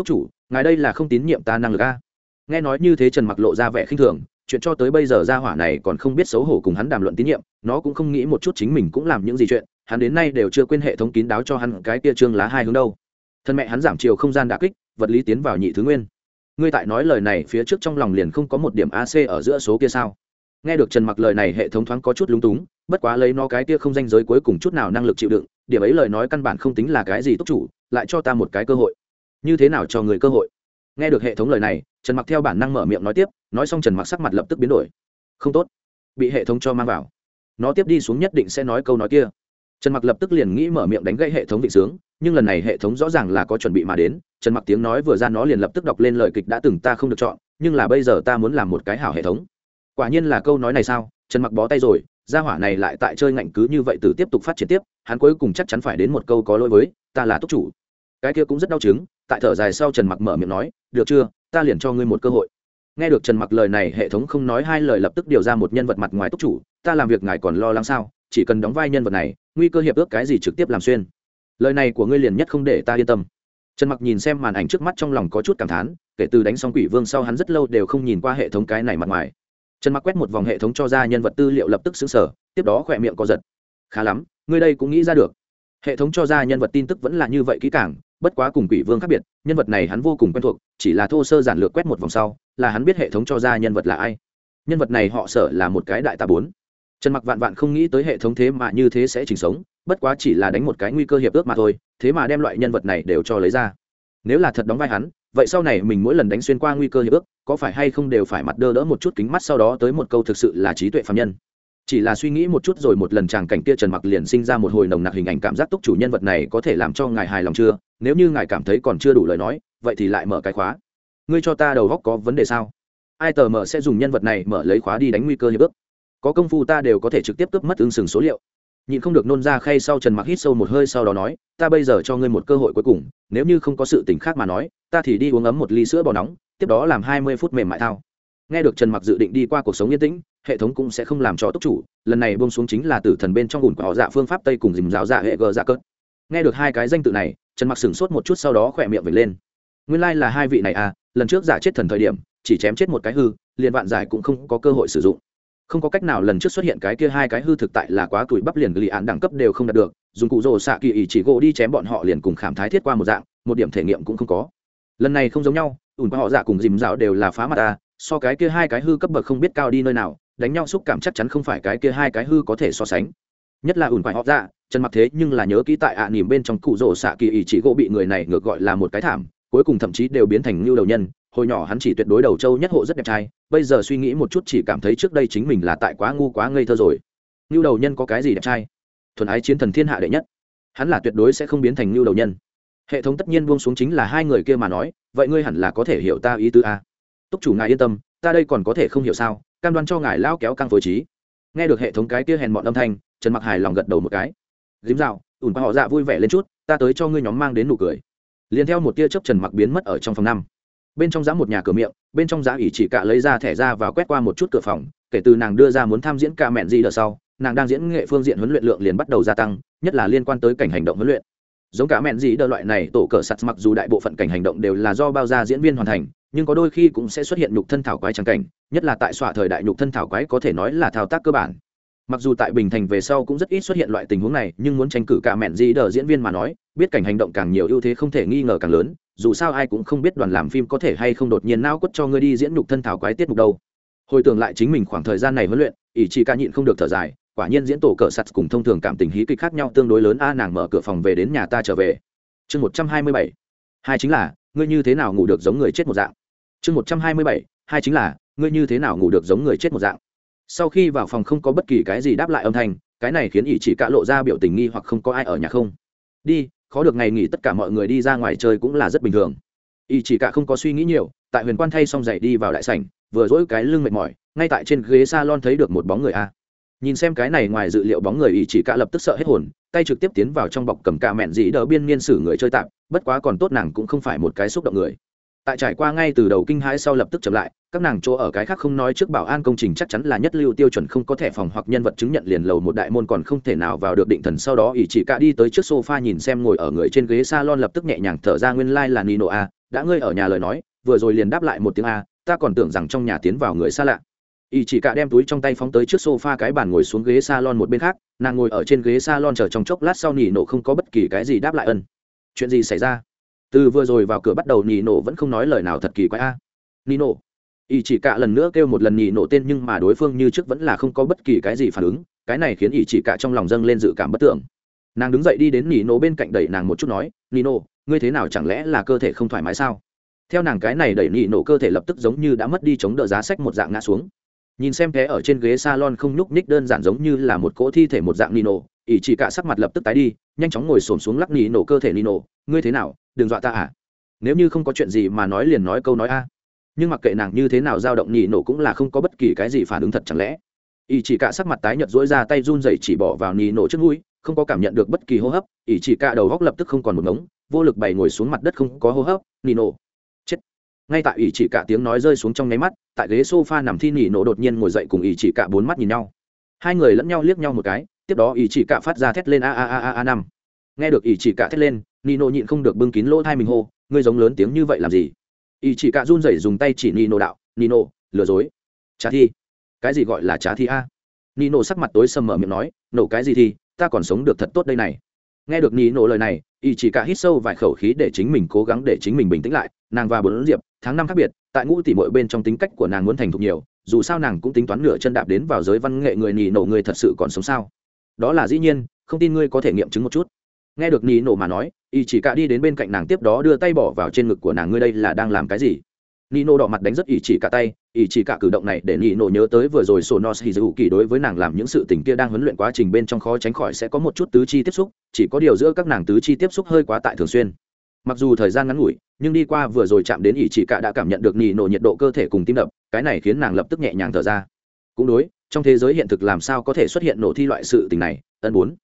túc chủ, ngài đây là không tín nhiệm ta năng lực a. Nghe nói như thế trần mặc lộ ra vẻ khinh thường, chuyện cho tới bây giờ ra hỏa này còn không biết xấu hổ cùng hắn đàm luận tín nhiệm, nó cũng không nghĩ một chút chính mình cũng làm những gì chuyện, hắn đến nay đều chưa quên hệ thống kín đáo cho hắn cái tia trương lá hai hướng đâu. Thân mẹ hắn giảm chiều không gian đà kích, vật lý tiến vào nhị thứ nguyên. Ngươi tại nói lời này phía trước trong lòng liền không có một điểm ac ở giữa số kia sao? Nghe được trần mặc lời này hệ thống thoáng có chút lúng túng, bất quá lấy nó cái kia không danh giới cuối cùng chút nào năng lực chịu đựng, điểm ấy lời nói căn bản không tính là cái gì tốt chủ, lại cho ta một cái cơ hội như thế nào cho người cơ hội? Nghe được hệ thống lời này, trần mặc theo bản năng mở miệng nói tiếp, nói xong trần mặc sắc mặt lập tức biến đổi. Không tốt. Bị hệ thống cho mang vào. Nó tiếp đi xuống nhất định sẽ nói câu nói kia. Trần mặc lập tức liền nghĩ mở miệng đánh gãy hệ thống định sướng, nhưng lần này hệ thống rõ ràng là có chuẩn bị mà đến. Trần mặc tiếng nói vừa ra nó liền lập tức đọc lên lời kịch đã từng ta không được chọn, nhưng là bây giờ ta muốn làm một cái hảo hệ thống. Quả nhiên là câu nói này sao? Trần mặc bó tay rồi, gia hỏa này lại tại chơi ngạnh cứ như vậy từ tiếp tục phát triển tiếp, hắn cuối cùng chắc chắn phải đến một câu có lỗi với, ta là túc chủ cái kia cũng rất đau chứng, tại thở dài sau trần mặc mở miệng nói, được chưa, ta liền cho ngươi một cơ hội. Nghe được trần mặc lời này, hệ thống không nói hai lời lập tức điều ra một nhân vật mặt ngoài túc chủ, ta làm việc ngài còn lo lắng sao? Chỉ cần đóng vai nhân vật này, nguy cơ hiệp ước cái gì trực tiếp làm xuyên? Lời này của ngươi liền nhất không để ta yên tâm. Trần mặc nhìn xem màn ảnh trước mắt trong lòng có chút cảm thán, kể từ đánh xong quỷ vương sau hắn rất lâu đều không nhìn qua hệ thống cái này mặt ngoài. Trần mặc quét một vòng hệ thống cho ra nhân vật tư liệu lập tức xứng sở tiếp đó khỏe miệng có giật. Khá lắm, ngươi đây cũng nghĩ ra được. Hệ thống cho ra nhân vật tin tức vẫn là như vậy kỹ càng bất quá cùng quỷ vương khác biệt, nhân vật này hắn vô cùng quen thuộc, chỉ là thô sơ giản lược quét một vòng sau, là hắn biết hệ thống cho ra nhân vật là ai. Nhân vật này họ sở là một cái đại tà bốn. Trần mặc vạn vạn không nghĩ tới hệ thống thế mà như thế sẽ chỉnh sống, bất quá chỉ là đánh một cái nguy cơ hiệp ước mà thôi, thế mà đem loại nhân vật này đều cho lấy ra. Nếu là thật đóng vai hắn, vậy sau này mình mỗi lần đánh xuyên qua nguy cơ hiệp ước, có phải hay không đều phải mặt đơ đỡ một chút kính mắt sau đó tới một câu thực sự là trí tuệ phạm nhân chỉ là suy nghĩ một chút rồi một lần chàng cảnh kia trần mặc liền sinh ra một hồi nồng nặc hình ảnh cảm giác túc chủ nhân vật này có thể làm cho ngài hài lòng chưa? Nếu như ngài cảm thấy còn chưa đủ lời nói, vậy thì lại mở cái khóa. Ngươi cho ta đầu góc có vấn đề sao? Ai tờ mở sẽ dùng nhân vật này mở lấy khóa đi đánh nguy cơ hiệp ước? Có công phu ta đều có thể trực tiếp cướp mất ứng sừng số liệu. Nhịn không được nôn ra khay sau trần mặc hít sâu một hơi sau đó nói, ta bây giờ cho ngươi một cơ hội cuối cùng, nếu như không có sự tình khác mà nói, ta thì đi uống ấm một ly sữa bò nóng, tiếp đó làm hai mươi phút mềm mại thao nghe được trần mặc dự định đi qua cuộc sống yên tĩnh, hệ thống cũng sẽ không làm cho túc chủ, lần này buông xuống chính là tử thần bên trong ủn của họ dạ phương pháp tây cùng dìm rào dạ hệ gờ dạ cớt nghe được hai cái danh tự này, trần mặc sửng sốt một chút sau đó khỏe miệng về lên. Nguyên lai like là hai vị này à lần trước giả chết thần thời điểm, chỉ chém chết một cái hư, liền vạn giải cũng không có cơ hội sử dụng. Không có cách nào lần trước xuất hiện cái kia hai cái hư thực tại là quá tuổi bắp liền lì án đẳng cấp đều không đạt được, dùng cụ rồ xạ kỳ ý chỉ gỗ đi chém bọn họ liền cùng khảm thái thiết qua một dạng, một điểm thể nghiệm cũng không có. Lần này không giống nhau, ủn qua họ dạ cùng dìm dạo đều là phá mặt ta so cái kia hai cái hư cấp bậc không biết cao đi nơi nào đánh nhau xúc cảm chắc chắn không phải cái kia hai cái hư có thể so sánh. Nhất là ủn phải họ dạ, ra chân mặc thế nhưng là nhớ kỹ tại ạ à, nỉm bên trong cụ rồ xạ kỳ ý chỉ gỗ bị người này ngược gọi là một cái thảm cuối cùng thậm chí đều biến thành lưu đầu nhân hồi nhỏ hắn chỉ tuyệt đối đầu châu nhất hộ rất đẹp trai bây giờ suy nghĩ một chút chỉ cảm thấy trước đây chính mình là tại quá ngu quá ngây thơ rồi. Ngưu đầu nhân có cái gì đẹp trai? Thuần ái chiến thần thiên hạ đệ nhất. Hắn là tuyệt đối sẽ không biến thành ngưu đầu nhân. Hệ thống tất nhiên buông xuống chính là hai người kia mà nói vậy ngươi hẳn là có thể hiểu ta ý tứ a túc chủ ngài yên tâm, ta đây còn có thể không hiểu sao, cam đoan cho ngài lao kéo căng phối trí. Nghe được hệ thống cái kia hèn bọn âm thanh, trần mặc hài lòng gật đầu một cái. Dím dạo, ủn qua họ dạ vui vẻ lên chút, ta tới cho ngươi nhóm mang đến nụ cười. Liền theo một tia chớp trần mặc biến mất ở trong phòng năm. Bên trong giá một nhà cửa miệng, bên trong giá ỷ chỉ cả lấy ra thẻ ra và quét qua một chút cửa phòng, kể từ nàng đưa ra muốn tham diễn ca mẹn gì đợt sau, nàng đang diễn nghệ phương diện huấn luyện lượng liền bắt đầu gia tăng, nhất là liên quan tới cảnh hành động huấn luyện giống cả mẹn gì đờ loại này, tổ cờ sạt mặc dù đại bộ phận cảnh hành động đều là do bao gia diễn viên hoàn thành, nhưng có đôi khi cũng sẽ xuất hiện nhục thân thảo quái trắng cảnh, nhất là tại xọa thời đại nhục thân thảo quái có thể nói là thao tác cơ bản. Mặc dù tại bình thành về sau cũng rất ít xuất hiện loại tình huống này, nhưng muốn tranh cử cả mẹn gì đờ diễn viên mà nói, biết cảnh hành động càng nhiều ưu thế không thể nghi ngờ càng lớn, dù sao ai cũng không biết đoàn làm phim có thể hay không đột nhiên nao quất cho ngươi đi diễn nhục thân thảo quái tiết mục đâu. Hồi tưởng lại chính mình khoảng thời gian này huấn luyện, ỷ chỉ ca nhịn không được thở dài quả nhiên diễn tổ cờ sắt cùng thông thường cảm tình hí kịch khác nhau tương đối lớn. A, nàng mở cửa phòng về đến nhà ta trở về. Chương một trăm hai mươi bảy. Hai chính là, ngươi như thế nào ngủ được giống người chết một dạng? Chương một trăm hai mươi bảy. Hai chính là, ngươi như thế nào ngủ được giống người chết một dạng? Sau khi vào phòng không có bất kỳ cái gì đáp lại âm thanh, cái này khiến ỷ chỉ cả lộ ra biểu tình nghi hoặc không có ai ở nhà không. Đi, khó được ngày nghỉ tất cả mọi người đi ra ngoài chơi cũng là rất bình thường. Ỷ chỉ cả không có suy nghĩ nhiều, tại huyền quan thay xong giày đi vào đại sảnh, vừa dỗi cái lưng mệt mỏi, ngay tại trên ghế s a lon thấy được một bóng người a nhìn xem cái này ngoài dự liệu bóng người ý chỉ cả lập tức sợ hết hồn, tay trực tiếp tiến vào trong bọc cầm cả mẹn dĩ đỡ biên niên sử người chơi tạm, bất quá còn tốt nàng cũng không phải một cái xúc động người. Tại trải qua ngay từ đầu kinh hãi sau lập tức chậm lại, các nàng chỗ ở cái khác không nói trước bảo an công trình chắc chắn là nhất lưu tiêu chuẩn không có thẻ phòng hoặc nhân vật chứng nhận liền lầu một đại môn còn không thể nào vào được định thần sau đó ỷ chỉ cả đi tới trước sofa nhìn xem ngồi ở người trên ghế salon lập tức nhẹ nhàng thở ra nguyên lai、like、là nino a, đã ngươi ở nhà lời nói, vừa rồi liền đáp lại một tiếng a, ta còn tưởng rằng trong nhà tiến vào người xa lạ. Y chỉ cả đem túi trong tay phóng tới trước sofa cái bàn ngồi xuống ghế salon một bên khác, nàng ngồi ở trên ghế salon chờ trong chốc lát sau nỉ nổ không có bất kỳ cái gì đáp lại ân. Chuyện gì xảy ra? Từ vừa rồi vào cửa bắt đầu nỉ nổ vẫn không nói lời nào thật kỳ quái a. Nỉ nổ. Y chỉ cả lần nữa kêu một lần nỉ nổ tên nhưng mà đối phương như trước vẫn là không có bất kỳ cái gì phản ứng, cái này khiến Y chỉ cả trong lòng dâng lên dự cảm bất tưởng. Nàng đứng dậy đi đến nỉ nổ bên cạnh đẩy nàng một chút nói, nỉ nổ, ngươi thế nào chẳng lẽ là cơ thể không thoải mái sao? Theo nàng cái này đẩy nỉ nổ cơ thể lập tức giống như đã mất đi chống đỡ giá sách một dạng ngã xuống nhìn xem thế ở trên ghế salon không nhúc nhích đơn giản giống như là một cỗ thi thể một dạng nino, ỷ chỉ cả sắc mặt lập tức tái đi, nhanh chóng ngồi xổm xuống lắc nỉ nổ cơ thể nino, ngươi thế nào? Đừng dọa ta à? Nếu như không có chuyện gì mà nói liền nói câu nói a. Nhưng mặc kệ nàng như thế nào dao động nỉ nổ cũng là không có bất kỳ cái gì phản ứng thật chẳng lẽ. Ỷ chỉ cả sắc mặt tái nhợt dỗi ra tay run rẩy chỉ bỏ vào nỉ nổ trước mũi, không có cảm nhận được bất kỳ hô hấp, ỷ chỉ cả đầu góc lập tức không còn một ngống, vô lực bày ngồi xuống mặt đất không có hô hấp, nino ngay tại ỷ chỉ cả tiếng nói rơi xuống trong nháy mắt, tại ghế sofa nằm thi nỉ nổ đột nhiên ngồi dậy cùng ỷ chỉ cả bốn mắt nhìn nhau. Hai người lẫn nhau liếc nhau một cái, tiếp đó ỷ chỉ cả phát ra thét lên a a a a a năm. Nghe được ỷ chỉ cả thét lên nino nhịn không được bưng kín lỗ thai mình hô, ngươi giống lớn tiếng như vậy làm gì? Ỷ chỉ cả run rẩy dùng tay chỉ nino đạo nino lừa dối. Trá thi. Cái gì gọi là trá thi a? Nino sắc mặt tối sầm mở miệng nói, nổ cái gì thì ta còn sống được thật tốt đây này. Nghe được nino lời này, ỷ chỉ cả hít sâu vài khẩu khí để chính mình cố gắng để chính mình bình tĩnh lại, nàng và bốn diệp tháng năm khác biệt, tại ngũ tỷ mội bên trong tính cách của nàng muốn thành thục nhiều, dù sao nàng cũng tính toán nửa chân đạp đến vào giới văn nghệ người nhì nổ người thật sự còn sống sao. Đó là dĩ nhiên, không tin ngươi có thể nghiệm chứng một chút. Nghe được nhì nổ mà nói, y chỉ cả đi đến bên cạnh nàng tiếp đó đưa tay bỏ vào trên ngực của nàng, ngươi đây là đang làm cái gì? Nhì nổ đỏ mặt đánh rất y chỉ cả tay, y chỉ cả cử động này để nhì nổ nhớ tới vừa rồi sổ nos hì kỳ đối với nàng làm những sự tình kia đang huấn luyện quá trình bên trong khó tránh khỏi sẽ có một chút tứ chi tiếp xúc, chỉ có điều giữa các nàng tứ chi tiếp xúc hơi quá tại thường xuyên mặc dù thời gian ngắn ngủi, nhưng đi qua vừa rồi chạm đến ỷ chỉ cả đã cảm nhận được nỉ nổ nhiệt độ cơ thể cùng tim đập, cái này khiến nàng lập tức nhẹ nhàng thở ra. Cũng đối, trong thế giới hiện thực làm sao có thể xuất hiện nổ thi loại sự tình này, ân bốn.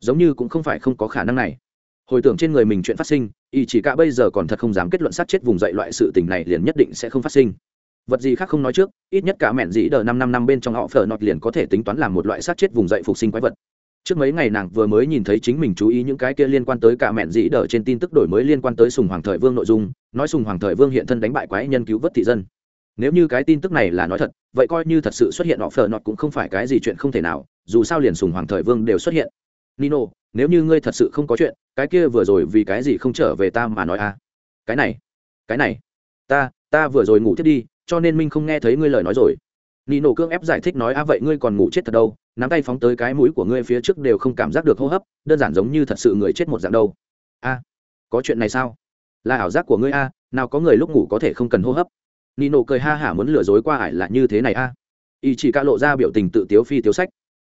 Giống như cũng không phải không có khả năng này. Hồi tưởng trên người mình chuyện phát sinh, ỷ chỉ cả bây giờ còn thật không dám kết luận sát chết vùng dậy loại sự tình này liền nhất định sẽ không phát sinh. Vật gì khác không nói trước, ít nhất cả mẹn dĩ đờ năm năm năm bên trong họ phở nọt liền có thể tính toán làm một loại sát chết vùng dậy phục sinh quái vật trước mấy ngày nàng vừa mới nhìn thấy chính mình chú ý những cái kia liên quan tới cả mẹn dĩ đờ trên tin tức đổi mới liên quan tới sùng hoàng thời vương nội dung, nói sùng hoàng thời vương hiện thân đánh bại quái nhân cứu vớt thị dân. Nếu như cái tin tức này là nói thật, vậy coi như thật sự xuất hiện, họ phờ nọt cũng không phải cái gì chuyện không thể nào, dù sao liền sùng hoàng thời vương đều xuất hiện. Nino, nếu như ngươi thật sự không có chuyện, cái kia vừa rồi vì cái gì không trở về ta mà nói a à? cái này cái này, ta ta vừa rồi ngủ thiết đi, cho nên minh không nghe thấy ngươi lời nói rồi. Nino cưỡng ép giải thích nói a vậy ngươi còn ngủ chết thật đâu? Nắm tay phóng tới cái mũi của ngươi phía trước đều không cảm giác được hô hấp, đơn giản giống như thật sự người chết một dạng đâu. A, có chuyện này sao? Là ảo giác của ngươi a, nào có người lúc ngủ có thể không cần hô hấp. Nino cười ha hả muốn lừa dối qua ải là như thế này a. Ý chỉ cả lộ ra biểu tình tự tiếu phi tiếu sách.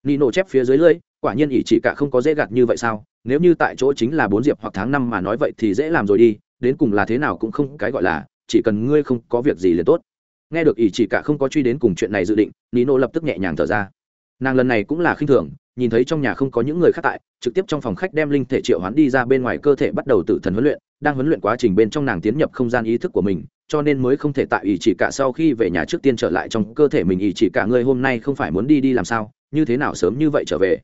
Nino chép phía dưới lưỡi, quả nhiên ý chỉ cả không có dễ gạt như vậy sao? Nếu như tại chỗ chính là bốn diệp hoặc tháng năm mà nói vậy thì dễ làm rồi đi, đến cùng là thế nào cũng không cái gọi là, chỉ cần ngươi không có việc gì liền tốt. Nghe được ý chỉ cả không có truy đến cùng chuyện này dự định, nino lập tức nhẹ nhàng thở ra nàng lần này cũng là khinh thường, nhìn thấy trong nhà không có những người khác tại, trực tiếp trong phòng khách đem linh thể triệu hoán đi ra bên ngoài cơ thể bắt đầu tự thần huấn luyện, đang huấn luyện quá trình bên trong nàng tiến nhập không gian ý thức của mình, cho nên mới không thể tại ý chỉ cả sau khi về nhà trước tiên trở lại trong cơ thể mình ý chỉ cả ngươi hôm nay không phải muốn đi đi làm sao, như thế nào sớm như vậy trở về?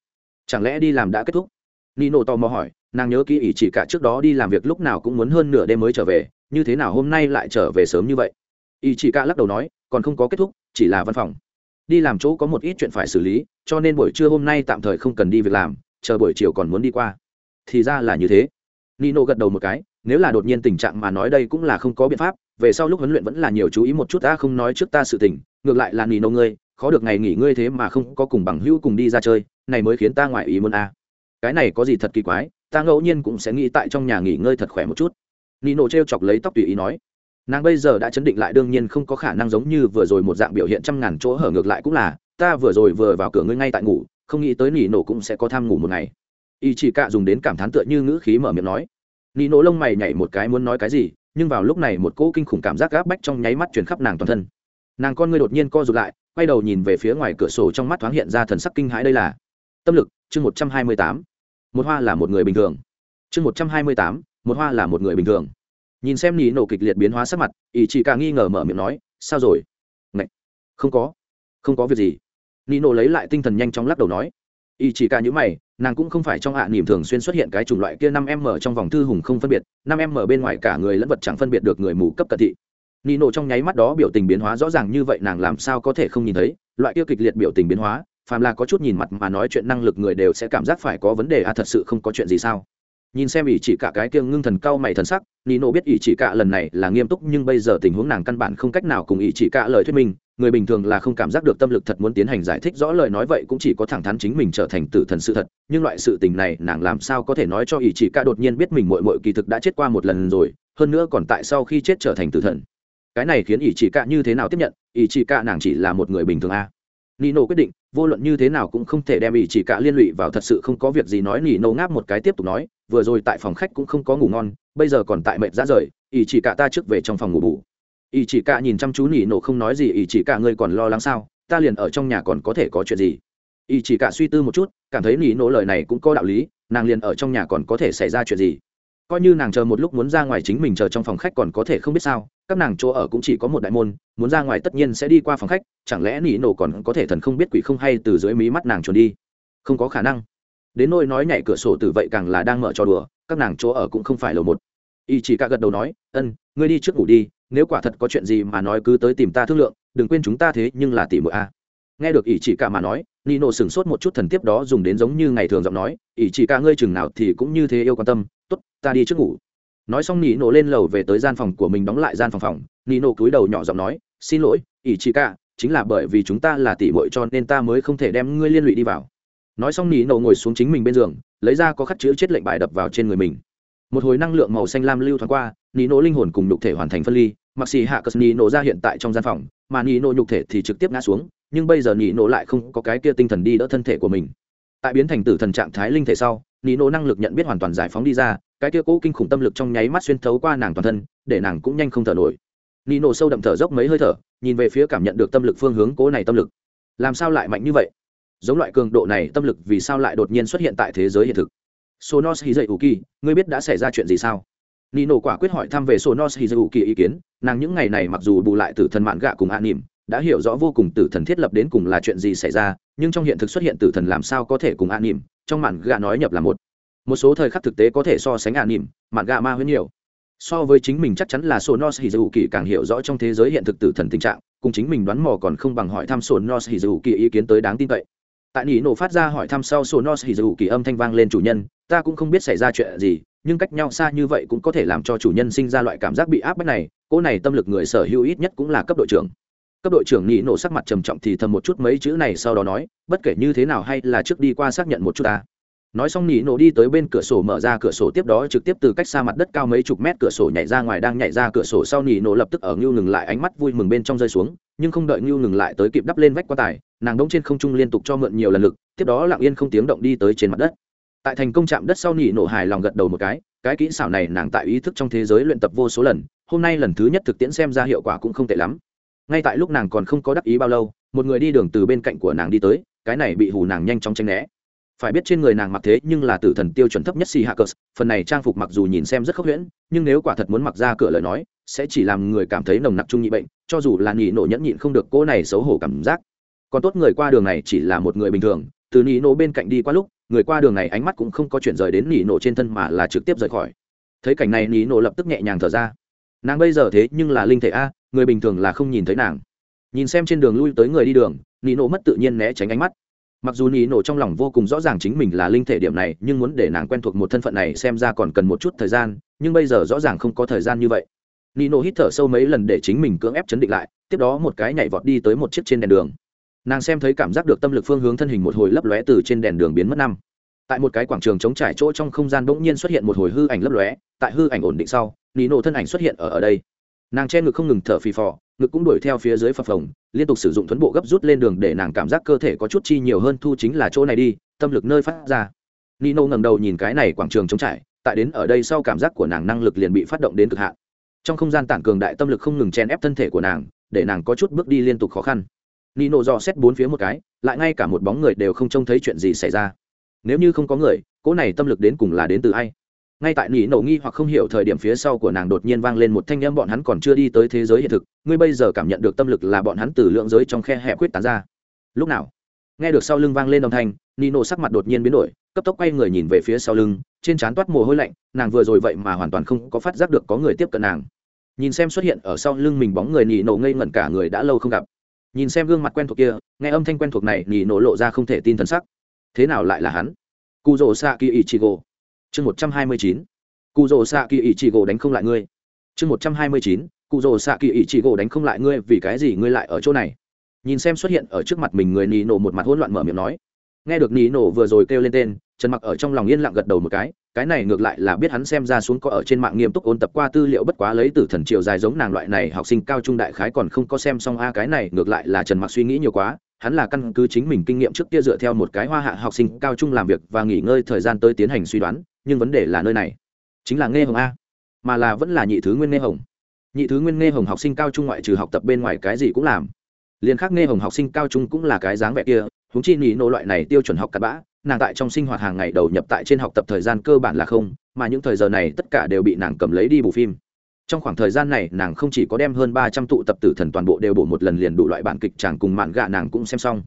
Chẳng lẽ đi làm đã kết thúc? Nino tò mò hỏi, nàng nhớ kỹ ý chỉ cả trước đó đi làm việc lúc nào cũng muốn hơn nửa đêm mới trở về, như thế nào hôm nay lại trở về sớm như vậy? Ý chỉ cả lắc đầu nói, còn không có kết thúc, chỉ là văn phòng đi làm chỗ có một ít chuyện phải xử lý, cho nên buổi trưa hôm nay tạm thời không cần đi việc làm, chờ buổi chiều còn muốn đi qua. Thì ra là như thế. Nino gật đầu một cái, nếu là đột nhiên tình trạng mà nói đây cũng là không có biện pháp, về sau lúc huấn luyện vẫn là nhiều chú ý một chút ta không nói trước ta sự tình, ngược lại là nino ngươi, khó được ngày nghỉ ngươi thế mà không có cùng bằng hữu cùng đi ra chơi, này mới khiến ta ngoại ý muốn a. À. cái này có gì thật kỳ quái, ta ngẫu nhiên cũng sẽ nghĩ tại trong nhà nghỉ ngơi thật khỏe một chút. Nino t r e o chọc lấy tóc tùy ý nói nàng bây giờ đã chấn định lại đương nhiên không có khả năng giống như vừa rồi một dạng biểu hiện trăm ngàn chỗ hở ngược lại cũng là, ta vừa rồi vừa vào cửa ngươi ngay tại ngủ, không nghĩ tới nỉ nổ cũng sẽ có tham ngủ một ngày. Y chỉ cạ dùng đến cảm thán tựa như ngữ khí mở miệng nói. Nỉ nổ lông mày nhảy một cái muốn nói cái gì, nhưng vào lúc này một cỗ kinh khủng cảm giác gáp bách trong nháy mắt chuyển khắp nàng toàn thân. Nàng con ngươi đột nhiên co rụt lại, quay đầu nhìn về phía ngoài cửa sổ trong mắt thoáng hiện ra thần sắc kinh hãi đây là. Tâm lực, chương một trăm hai mươi tám. Một hoa là một người bình thường. Chương một trăm hai mươi tám, một hoa là một người bình thường nhìn xem nỉ nổ kịch liệt biến hóa sắc mặt ý chị cả nghi ngờ mở miệng nói, sao rồi? Ngậy! không có không có việc gì. Nỉ nổ lấy lại tinh thần nhanh chóng lắc đầu nói. Ý chị cả nhữ mày, nàng cũng không phải trong hạ à thường xuyên xuất hiện cái chủng loại kia năm m trong vòng thư hùng không phân biệt, năm m bên ngoài cả người lẫn vật chẳng phân biệt được người mù cấp cận thị. Nỉ nổ trong nháy mắt đó biểu tình biến hóa rõ ràng như vậy nàng làm sao có thể không nhìn thấy, loại kia kịch liệt biểu tình biến hóa, phàm là có chút nhìn mặt mà nói chuyện năng lực người đều sẽ cảm giác phải có vấn đề à thật sự không có chuyện gì sao? Nhìn xem ỷ chỉ cả cái kiêng ngưng thần cao mày thần sắc, nino biết ỷ chỉ cả lần này là nghiêm túc nhưng bây giờ tình huống nàng căn bản không cách nào cùng ỷ chỉ cả lời thuyết minh. Người bình thường là không cảm giác được tâm lực thật muốn tiến hành giải thích rõ lời nói vậy cũng chỉ có thẳng thắn chính mình trở thành tử thần sự thật. Nhưng loại sự tình này nàng làm sao có thể nói cho ỷ chỉ cả đột nhiên biết mình mội mội kỳ thực đã chết qua một lần rồi, hơn nữa còn tại sau khi chết trở thành tử thần. Cái này khiến ỷ chỉ cả như thế nào tiếp nhận? Ỷ chỉ cả nàng chỉ là một người bình thường a. À? nino quyết định, vô luận như thế nào cũng không thể đem ỷ chỉ cả liên lụy vào thật sự không có việc gì nói, nino ngáp một cái tiếp tục nói vừa rồi tại phòng khách cũng không có ngủ ngon, bây giờ còn tại mệt ra rời, ỷ chỉ cả ta trước về trong phòng ngủ bù. Ỷ chỉ cả nhìn chăm chú nỉ nổ không nói gì, ỷ chỉ cả ngươi còn lo lắng sao, ta liền ở trong nhà còn có thể có chuyện gì? Ỷ chỉ cả suy tư một chút, cảm thấy nỉ nổ lời này cũng có đạo lý, nàng liền ở trong nhà còn có thể xảy ra chuyện gì? Coi như nàng chờ một lúc muốn ra ngoài chính mình chờ trong phòng khách còn có thể không biết sao, các nàng chỗ ở cũng chỉ có một đại môn, muốn ra ngoài tất nhiên sẽ đi qua phòng khách, chẳng lẽ nỉ nổ còn có thể thần không biết quỷ không hay từ dưới mí mắt nàng trốn đi? Không có khả năng đến nôi nói nhảy cửa sổ từ vậy càng là đang mở cho đùa, các nàng chỗ ở cũng không phải lầu một. Y chỉ cả gật đầu nói, ân, ngươi đi trước ngủ đi, nếu quả thật có chuyện gì mà nói cứ tới tìm ta thương lượng, đừng quên chúng ta thế nhưng là tỷ muội a. Nghe được ỷ chỉ cả mà nói, nino sửng sốt một chút thần tiếp đó dùng đến giống như ngày thường giọng nói ỷ chỉ cả ngươi chừng nào thì cũng như thế yêu quan tâm, tốt, ta đi trước ngủ. Nói xong nino lên lầu về tới gian phòng của mình đóng lại gian phòng phòng, nino cúi đầu nhỏ giọng nói, xin lỗi ỷ chỉ cả, chính là bởi vì chúng ta là tỷ muội cho nên ta mới không thể đem ngươi liên lụy đi vào nói xong nỉ nổ ngồi xuống chính mình bên giường, lấy ra có khắc chữ chết lệnh bài đập vào trên người mình. Một hồi năng lượng màu xanh lam lưu thoáng qua, nỉ nổ linh hồn cùng nhục thể hoàn thành phân ly, mặc xì hạ cất nỉ nổ ra hiện tại trong gian phòng, mà nỉ nổ nhục thể thì trực tiếp ngã xuống, nhưng bây giờ nỉ nổ lại không có cái kia tinh thần đi đỡ thân thể của mình. Tại biến thành tử thần trạng thái linh thể sau, nỉ nổ năng lực nhận biết hoàn toàn giải phóng đi ra, cái kia cố kinh khủng tâm lực trong nháy mắt xuyên thấu qua nàng toàn thân, để nàng cũng nhanh không thở nổi. Nỉ nổ sâu đậm thở dốc mấy hơi thở, nhìn về phía cảm nhận được tâm lực phương hướng cố này tâm lực. Làm sao lại mạnh như vậy? Giống loại cường độ này tâm lực vì sao lại đột nhiên xuất hiện tại thế giới hiện thực? Sonos hì dậy ủ kỳ ngươi biết đã xảy ra chuyện gì sao? Nino quả quyết hỏi thăm về sonos hì dậy ủ kỳ ý kiến, nàng những ngày này mặc dù bù lại tử thần mạn gạ cùng hạ nỉm đã hiểu rõ vô cùng tử thần thiết lập đến cùng là chuyện gì xảy ra, nhưng trong hiện thực xuất hiện tử thần làm sao có thể cùng hạ nỉm trong mạn gạ nói nhập là một. Một số thời khắc thực tế có thể so sánh hạ nỉm mạn gạ ma hơn nhiều. So với chính mình chắc chắn là sonos hì dậy ủ kỳ càng hiểu rõ trong thế giới hiện thực tử thần tình trạng, cùng chính mình đoán mò còn không bằng hỏi thăm sonos hì dậy ủ kỳ ý kiến tới đáng tin cậy tại nỉ nổ phát ra hỏi thăm sau sổ nos hì dù kỳ âm thanh vang lên chủ nhân, ta cũng không biết xảy ra chuyện gì, nhưng cách nhau xa như vậy cũng có thể làm cho chủ nhân sinh ra loại cảm giác bị áp bách này, cô này tâm lực người sở hữu ít nhất cũng là cấp đội trưởng. Cấp đội trưởng nỉ nổ sắc mặt trầm trọng thì thầm một chút mấy chữ này sau đó nói, bất kể như thế nào hay là trước đi qua xác nhận một chút ta. Nói xong nỉ nổ đi tới bên cửa sổ mở ra cửa sổ tiếp đó trực tiếp từ cách xa mặt đất cao mấy chục mét cửa sổ nhảy ra ngoài đang nhảy ra cửa sổ sau nỉ nổ lập tức ở ngưu ngừng lại ánh mắt vui mừng bên trong rơi xuống nhưng không đợi ngưu ngừng lại tới kịp đắp lên vách quan tài, nàng đống trên không trung liên tục cho mượn nhiều lần lực, tiếp đó lặng yên không tiếng động đi tới trên mặt đất. Tại thành công chạm đất sau nỉ nổ hài lòng gật đầu một cái cái kỹ xảo này nàng tại ý thức trong thế giới luyện tập vô số lần, hôm nay lần thứ nhất thực tiễn xem ra hiệu quả cũng không tệ lắm. Ngay tại lúc nàng còn không có đắc ý bao lâu, một người đi đường từ bên cạnh của nàng đi tới, cái này bị hù nàng nhanh chóng tranh né phải biết trên người nàng mặc thế nhưng là tử thần tiêu chuẩn thấp nhất si hackers phần này trang phục mặc dù nhìn xem rất khốc huyễn, nhưng nếu quả thật muốn mặc ra cửa lời nói, sẽ chỉ làm người cảm thấy nồng nặc trung nhị bệnh, cho dù là nhị nổ nhẫn nhịn không được cô này xấu hổ cảm giác. Còn tốt người qua đường này chỉ là một người bình thường, từ nhị nổ bên cạnh đi qua lúc, người qua đường này ánh mắt cũng không có chuyển rời đến nỉ nổ trên thân mà là trực tiếp rời khỏi. Thấy cảnh này nỉ nổ lập tức nhẹ nhàng thở ra. Nàng bây giờ thế nhưng là linh thể a, người bình thường là không nhìn thấy nàng. Nhìn xem trên đường lui tới người đi đường nỉ nổ mất tự nhiên né tránh ánh mắt mặc dù nỉ nổ trong lòng vô cùng rõ ràng chính mình là linh thể điểm này, nhưng muốn để nàng quen thuộc một thân phận này xem ra còn cần một chút thời gian, nhưng bây giờ rõ ràng không có thời gian như vậy. Nỉ nổ hít thở sâu mấy lần để chính mình cưỡng ép chấn định lại, tiếp đó một cái nhảy vọt đi tới một chiếc trên đèn đường. Nàng xem thấy cảm giác được tâm lực phương hướng thân hình một hồi lấp lóe từ trên đèn đường biến mất năm. Tại một cái quảng trường trống trải chỗ trong không gian bỗng nhiên xuất hiện một hồi hư ảnh lấp lóe, tại hư ảnh ổn định sau, nỉ nổ thân ảnh xuất hiện ở ở đây nàng che ngực không ngừng thở phì phò, ngực cũng đuổi theo phía dưới phập phồng, liên tục sử dụng thuấn bộ gấp rút lên đường để nàng cảm giác cơ thể có chút chi nhiều hơn, thu chính là chỗ này đi, tâm lực nơi phát ra. Nino ngẩng đầu nhìn cái này quảng trường trống trải, tại đến ở đây sau cảm giác của nàng năng lực liền bị phát động đến cực hạn. Trong không gian tản cường đại tâm lực không ngừng chen ép thân thể của nàng, để nàng có chút bước đi liên tục khó khăn. Nino dò xét bốn phía một cái, lại ngay cả một bóng người đều không trông thấy chuyện gì xảy ra. Nếu như không có người, cỗ này tâm lực đến cùng là đến từ ai? Ngay tại nỉ nổ nghi hoặc không hiểu thời điểm phía sau của nàng đột nhiên vang lên một thanh â m bọn hắn còn chưa đi tới thế giới hiện thực, ngươi bây giờ cảm nhận được tâm lực là bọn hắn từ lượng giới trong khe hẹp quyết tán ra. Lúc nào? Nghe được sau lưng vang lên âm thanh, nỉ nổ sắc mặt đột nhiên biến đổi, cấp tốc quay người nhìn về phía sau lưng, trên trán toát mồ hôi lạnh, nàng vừa rồi vậy mà hoàn toàn không có phát giác được có người tiếp cận nàng. Nhìn xem xuất hiện ở sau lưng mình bóng người nỉ nổ ngây ngẩn cả người đã lâu không gặp. Nhìn xem gương mặt quen thuộc kia, nghe âm thanh quen thuộc này, nỉ nổ lộ ra không thể tin t sắc. Thế nào lại là hắn? Cụ rỗ xạ kỳ ý chị gỗ chương một trăm hai mươi chín cụ rồ xạ kỳ ỷ chị gỗ đánh không lại ngươi. Chương một trăm hai mươi chín cụ rồ xạ kỳ ỷ chị gỗ đánh không lại ngươi vì cái gì ngươi lại ở chỗ này? Nhìn xem xuất hiện ở trước mặt mình người nỉ nổ một mặt hỗn loạn mở miệng nói. Nghe được nỉ nổ vừa rồi kêu lên tên, trần mặc ở trong lòng yên lặng gật đầu một cái cái này ngược lại là biết hắn xem ra xuống có ở trên mạng nghiêm túc ôn tập qua tư liệu bất quá lấy từ thần triều dài giống nàng loại này học sinh cao trung đại khái còn không có xem xong a, cái này ngược lại là trần mặc suy nghĩ nhiều quá, hắn là căn cứ chính mình kinh nghiệm trước kia dựa theo một cái hoa hạ học sinh cao trung làm việc và nghỉ ngơi thời gian tới tiến hành suy đoán nhưng vấn đề là nơi này chính là nghe hồng a, mà là vẫn là nhị thứ nguyên nghe hồng. Nhị thứ nguyên nghe hồng học sinh cao trung ngoại trừ học tập bên ngoài cái gì cũng làm. Liền khác nghe hồng học sinh cao trung cũng là cái dáng vẻ kia húng chi nhị nô loại này tiêu chuẩn học cặn bã, nàng tại trong sinh hoạt hàng ngày đầu nhập tại trên học tập thời gian cơ bản là không, mà những thời giờ này tất cả đều bị nàng cầm lấy đi bù phim. Trong khoảng thời gian này, nàng không chỉ có đem hơn ba trăm tụ tập tử thần toàn bộ đều bổ một lần liền đủ loại bản kịch chàng cùng mạn gạ nàng cũng xem xong.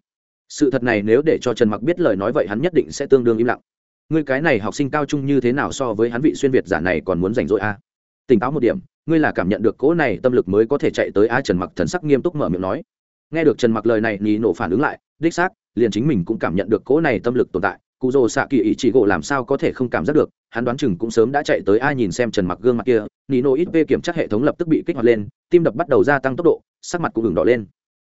Sự thật này nếu để cho trần mặc biết lời nói vậy hắn nhất định sẽ tương đương im lặng ngươi cái này học sinh cao trung như thế nào so với hắn vị xuyên việt giả này còn muốn rảnh rỗi a tỉnh táo một điểm, ngươi là cảm nhận được cỗ này tâm lực mới có thể chạy tới a trần mặc thần sắc nghiêm túc mở miệng nói. Nghe được trần mặc lời này nhì nổ phản ứng lại, đích xác, liền chính mình cũng cảm nhận được cỗ này tâm lực tồn tại. Cụ rồ xạ kỳ ý chỉ gỗ làm sao có thể không cảm giác được, hắn đoán chừng cũng sớm đã chạy tới ai nhìn xem trần mặc gương mặt kia. Nino ít v kiểm tra hệ thống lập tức bị kích hoạt lên, tim đập bắt đầu gia tăng tốc độ, sắc mặt cũng ngừng đỏ lên.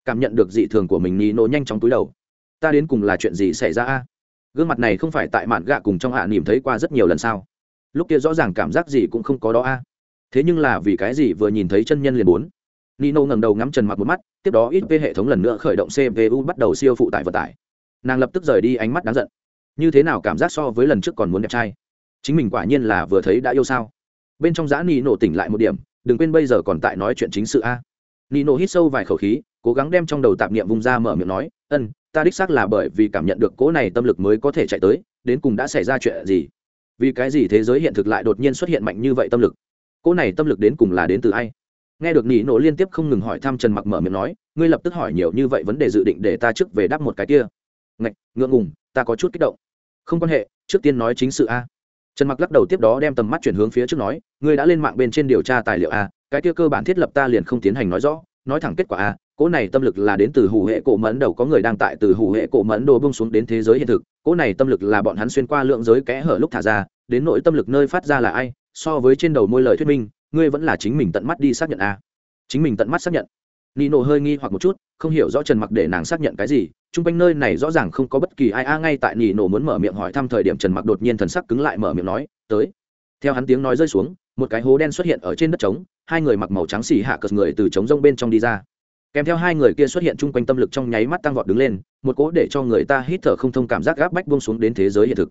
Cảm nhận được dị thường của mình nino nhanh chóng túi đầu. Ta đến cùng là chuyện gì xảy ra a? Gương mặt này không phải tại mạn gạ cùng trong hạ à thấy qua rất nhiều lần sao? Lúc kia rõ ràng cảm giác gì cũng không có đó a. Thế nhưng là vì cái gì vừa nhìn thấy chân nhân liền bốn nino ngẩng đầu ngắm trần mặc một mắt, tiếp đó ít về hệ thống lần nữa khởi động cpu bắt đầu siêu phụ tải vận tải. Nàng lập tức rời đi ánh mắt đáng giận. Như thế nào cảm giác so với lần trước còn muốn đẹp trai? Chính mình quả nhiên là vừa thấy đã yêu sao? Bên trong giã ni nổ tỉnh lại một điểm, đừng quên bây giờ còn tại nói chuyện chính sự a. Ni nổ hít sâu vài khẩu khí, cố gắng đem trong đầu tạp niệm vùng ra mở miệng nói, ân ta đích xác là bởi vì cảm nhận được cỗ này tâm lực mới có thể chạy tới, đến cùng đã xảy ra chuyện gì? Vì cái gì thế giới hiện thực lại đột nhiên xuất hiện mạnh như vậy tâm lực? Cỗ này tâm lực đến cùng là đến từ ai? Nghe được nỉ nổ liên tiếp không ngừng hỏi thăm trần mặc mở miệng nói, ngươi lập tức hỏi nhiều như vậy vấn đề dự định để ta trước về đáp một cái kia. Ngạch, ngượng ngùng, ta có chút kích động. Không quan hệ, trước tiên nói chính sự a. Trần mặc lắc đầu tiếp đó đem tầm mắt chuyển hướng phía trước nói, ngươi đã lên mạng bên trên điều tra tài liệu a, cái kia cơ bản thiết lập ta liền không tiến hành nói rõ, nói thẳng kết quả a cỗ này tâm lực là đến từ hủ hệ cổ mẫn đầu, có người đang tại từ hủ hệ cổ mẫn đồ bung xuống đến thế giới hiện thực. Cỗ này tâm lực là bọn hắn xuyên qua lượng giới kẽ hở lúc thả ra, đến nội tâm lực nơi phát ra là ai, so với trên đầu môi lời thuyết minh, ngươi vẫn là chính mình tận mắt đi xác nhận a chính mình tận mắt xác nhận. Nino hơi nghi hoặc một chút, không hiểu rõ trần mặc để nàng xác nhận cái gì, chung quanh nơi này rõ ràng không có bất kỳ ai, a, ngay tại nino muốn mở miệng hỏi thăm thời điểm trần mặc đột nhiên thần sắc cứng lại mở miệng nói, tới. Theo hắn tiếng nói rơi xuống, một cái hố đen xuất hiện ở trên đất trống, hai người mặc màu trắng xì hạ cờ người từ trống rông bên trong đi ra kèm theo hai người kia xuất hiện chung quanh tâm lực trong nháy mắt tăng vọt đứng lên, một cỗ để cho người ta hít thở không thông cảm giác gáp bách buông xuống đến thế giới hiện thực.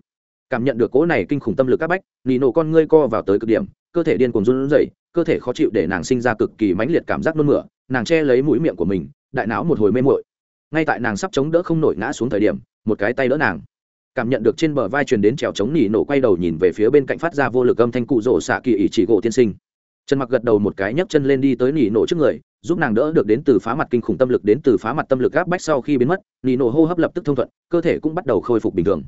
Cảm nhận được cỗ này kinh khủng tâm lực gáp bách nino con ngươi co vào tới cực điểm, cơ thể điên cuồng run rẩy, cơ thể khó chịu để nàng sinh ra cực kỳ mãnh liệt cảm giác nôn mửa, nàng che lấy mũi miệng của mình, đại não một hồi mê muội. Ngay tại nàng sắp chống đỡ không nổi ngã xuống thời điểm, một cái tay đỡ nàng. Cảm nhận được trên bờ vai truyền đến trèo chống nỉ nổ quay đầu nhìn về phía bên cạnh phát ra vô lực âm thanh cụ rỗ xạ kỳ ỉ chỉ gỗ tiên sinh. Trần mặc gật đầu một cái nhấc chân lên đi tới nỉ nổ trước người giúp nàng đỡ được đến từ phá mặt kinh khủng tâm lực đến từ phá mặt tâm lực gáp bách sau khi biến mất nị nổ hô hấp lập tức thông thuận, cơ thể cũng bắt đầu khôi phục bình thường.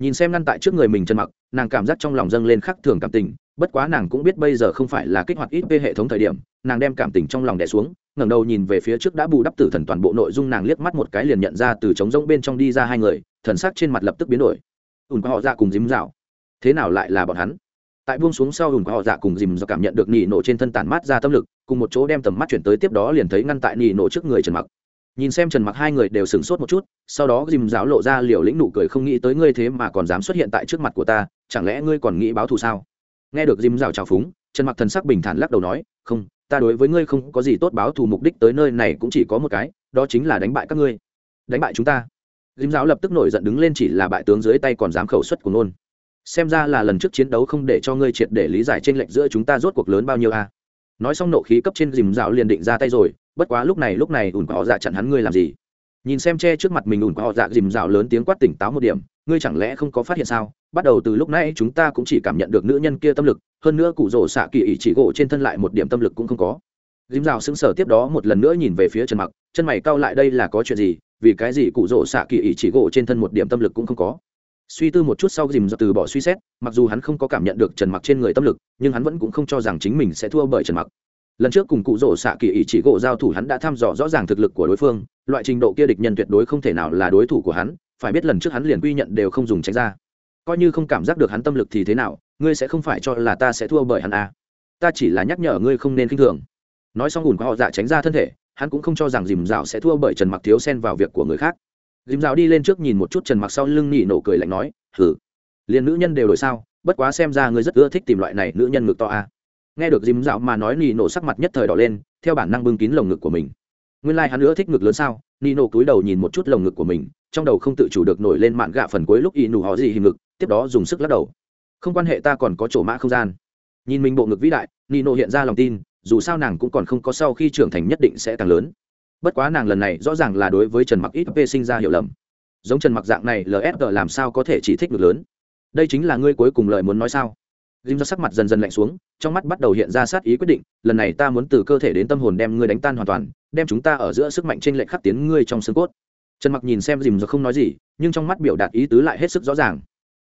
Nhìn xem ngăn tại trước người mình chân mặc, nàng cảm giác trong lòng dâng lên khắc thường cảm tình, bất quá nàng cũng biết bây giờ không phải là kích hoạt ít về hệ thống thời điểm, nàng đem cảm tình trong lòng đẻ xuống, ngẩng đầu nhìn về phía trước đã bù đắp tử thần toàn bộ nội dung nàng liếc mắt một cái liền nhận ra từ trống rỗng bên trong đi ra hai người, thần sắc trên mặt lập tức biến đổi. Ùn có họ ra cùng dím dạo. Thế nào lại là bọn hắn? Tại buông xuống sau ùn có họ dạ cùng dìm do cảm nhận được nỉ nổ trên thân tản mát ra tâm lực cùng một chỗ đem tầm mắt chuyển tới tiếp đó liền thấy ngăn tại nỉ nổ trước người trần mặc. Nhìn xem trần mặc hai người đều sửng sốt một chút, sau đó dìm giáo lộ ra liều lĩnh nụ cười không nghĩ tới ngươi thế mà còn dám xuất hiện tại trước mặt của ta, chẳng lẽ ngươi còn nghĩ báo thù sao? Nghe được dìm giáo trào phúng, trần mặc thần sắc bình thản lắc đầu nói, không, ta đối với ngươi không có gì tốt báo thù mục đích tới nơi này cũng chỉ có một cái, đó chính là đánh bại các ngươi. Đánh bại chúng ta. Dìm giáo lập tức nổi giận đứng lên chỉ là bại tướng dưới tay còn dám khẩu xuất của nôn. Xem ra là lần trước chiến đấu không để cho ngươi triệt để lý giải trên lệch giữa chúng ta rốt cuộc lớn bao nhiêu a nói xong nộ khí cấp trên dìm dạo liền định ra tay rồi, bất quá lúc này lúc này ủn quá họ dạ chặn hắn ngươi làm gì? Nhìn xem che trước mặt mình ủn quá họ dạ dìm dạo lớn tiếng quát tỉnh táo một điểm, ngươi chẳng lẽ không có phát hiện sao? Bắt đầu từ lúc nãy chúng ta cũng chỉ cảm nhận được nữ nhân kia tâm lực, hơn nữa cụ rổ xạ kỳ ỉ chỉ gỗ trên thân lại một điểm tâm lực cũng không có. Dìm dạo xứng sở tiếp đó một lần nữa nhìn về phía trần mặc, chân mày cau lại đây là có chuyện gì? Vì cái gì cụ rổ xạ kỳ ỉ chỉ gỗ trên thân một điểm tâm lực cũng không có? Suy tư một chút sau dìm dập từ bỏ suy xét, mặc dù hắn không có cảm nhận được trần mặc trên người tâm lực, nhưng hắn vẫn cũng không cho rằng chính mình sẽ thua bởi trần mặc. Lần trước cùng cụ rỗ xạ kỳ ý chỉ gỗ giao thủ hắn đã thăm dò rõ ràng thực lực của đối phương, loại trình độ kia địch nhân tuyệt đối không thể nào là đối thủ của hắn, phải biết lần trước hắn liền quy nhận đều không dùng tránh ra. Coi như không cảm giác được hắn tâm lực thì thế nào, ngươi sẽ không phải cho là ta sẽ thua bởi hắn à. ta chỉ là nhắc nhở ngươi không nên k i n h thường. Nói xong ủn có họ dạ tránh ra thân thể, hắn cũng không cho rằng dìm dạo sẽ thua bởi trần mặc thiếu xen vào việc của người khác dìm rào đi lên trước nhìn một chút trần mặc sau lưng nhị nổ cười lạnh nói, hử? Liền nữ nhân đều đổi sao? Bất quá xem ra ngươi rất ưa thích tìm loại này nữ nhân ngực to à nghe được dìm dạo mà nói, nỉ nổ sắc mặt nhất thời đỏ lên, theo bản năng bưng kín lồng ngực của mình. Nguyên lai hắn rất thích ngực lớn sao? Nỉ nổ cúi đầu nhìn một chút lồng ngực của mình, trong đầu không tự chủ được nổi lên mạn gạ phần cuối lúc y nụ họ gì hình ngực, tiếp đó dùng sức lắc đầu. Không quan hệ ta còn có chỗ mã không gian. Nhìn mình bộ ngực vĩ đại, nỉ nổ hiện ra lòng tin, dù sao nàng cũng còn không có sau khi trưởng thành nhất định sẽ càng lớn bất quá nàng lần này rõ ràng là đối với trần mặc ít p sinh ra hiểu lầm giống trần mặc dạng này lsg làm sao có thể chỉ thích được lớn đây chính là ngươi cuối cùng lời muốn nói sao Dìm ra sắc mặt dần dần lạnh xuống, trong mắt bắt đầu hiện ra sát ý quyết định, lần này ta muốn từ cơ thể đến tâm hồn đem ngươi đánh tan hoàn toàn, đem chúng ta ở giữa sức mạnh trên lệnh khắc tiến ngươi trong xương cốt. Trần Mặc nhìn xem Dìm rồi không nói gì, nhưng trong mắt biểu đạt ý tứ lại hết sức rõ ràng.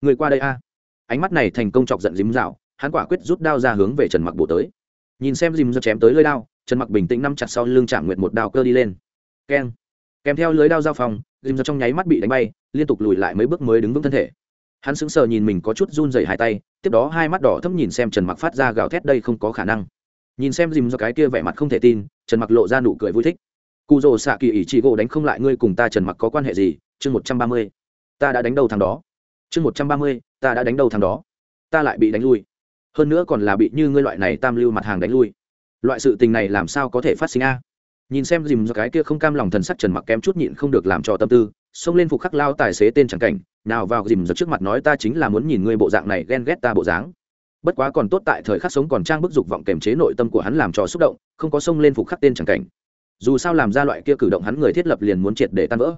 Người qua đây a. Ánh mắt này thành công chọc giận Dìm dạo, hắn quả quyết rút đao ra hướng về Trần Mặc bổ tới. Nhìn xem Dìm rồi chém tới lưỡi đao, Trần Mặc bình tĩnh nắm chặt sau lưng Trảm Nguyệt một đao cơ đi lên. Keng. Kèm theo lưới đao giao phòng, dìm ra trong nháy mắt bị đánh bay, liên tục lùi lại mấy bước mới đứng vững thân thể. Hắn sững sờ nhìn mình có chút run rẩy hai tay tiếp đó hai mắt đỏ thấp nhìn xem trần mặc phát ra gào thét đây không có khả năng. Nhìn xem dìm do cái kia vẻ mặt không thể tin trần mặc lộ ra nụ cười vui thích. Cụ rồ xạ kỳ ỷ chị gỗ đánh không lại ngươi cùng ta trần mặc có quan hệ gì? Chương một trăm ba mươi. Ta đã đánh đầu thằng đó. Chương một trăm ba mươi ta đã đánh đầu thằng đó. Ta lại bị đánh lui. Hơn nữa còn là bị như ngươi loại này tam lưu mặt hàng đánh lui loại sự tình này làm sao có thể phát sinh a? Nhìn xem dìm do cái kia không cam lòng thần sắc trần mặc kém chút nhịn không được làm cho tâm tư, xông lên phục khắc lao tài xế tên chẳng cảnh, nào vào dìm giật trước mặt nói ta chính là muốn nhìn ngươi bộ dạng này ghen ghét ta bộ dáng. Bất quá còn tốt tại thời khắc sống còn trang bức dục vọng kềm chế nội tâm của hắn làm cho xúc động, không có xông lên phục khắc tên chẳng cảnh. Dù sao làm ra loại kia cử động hắn người thiết lập liền muốn triệt để tan vỡ.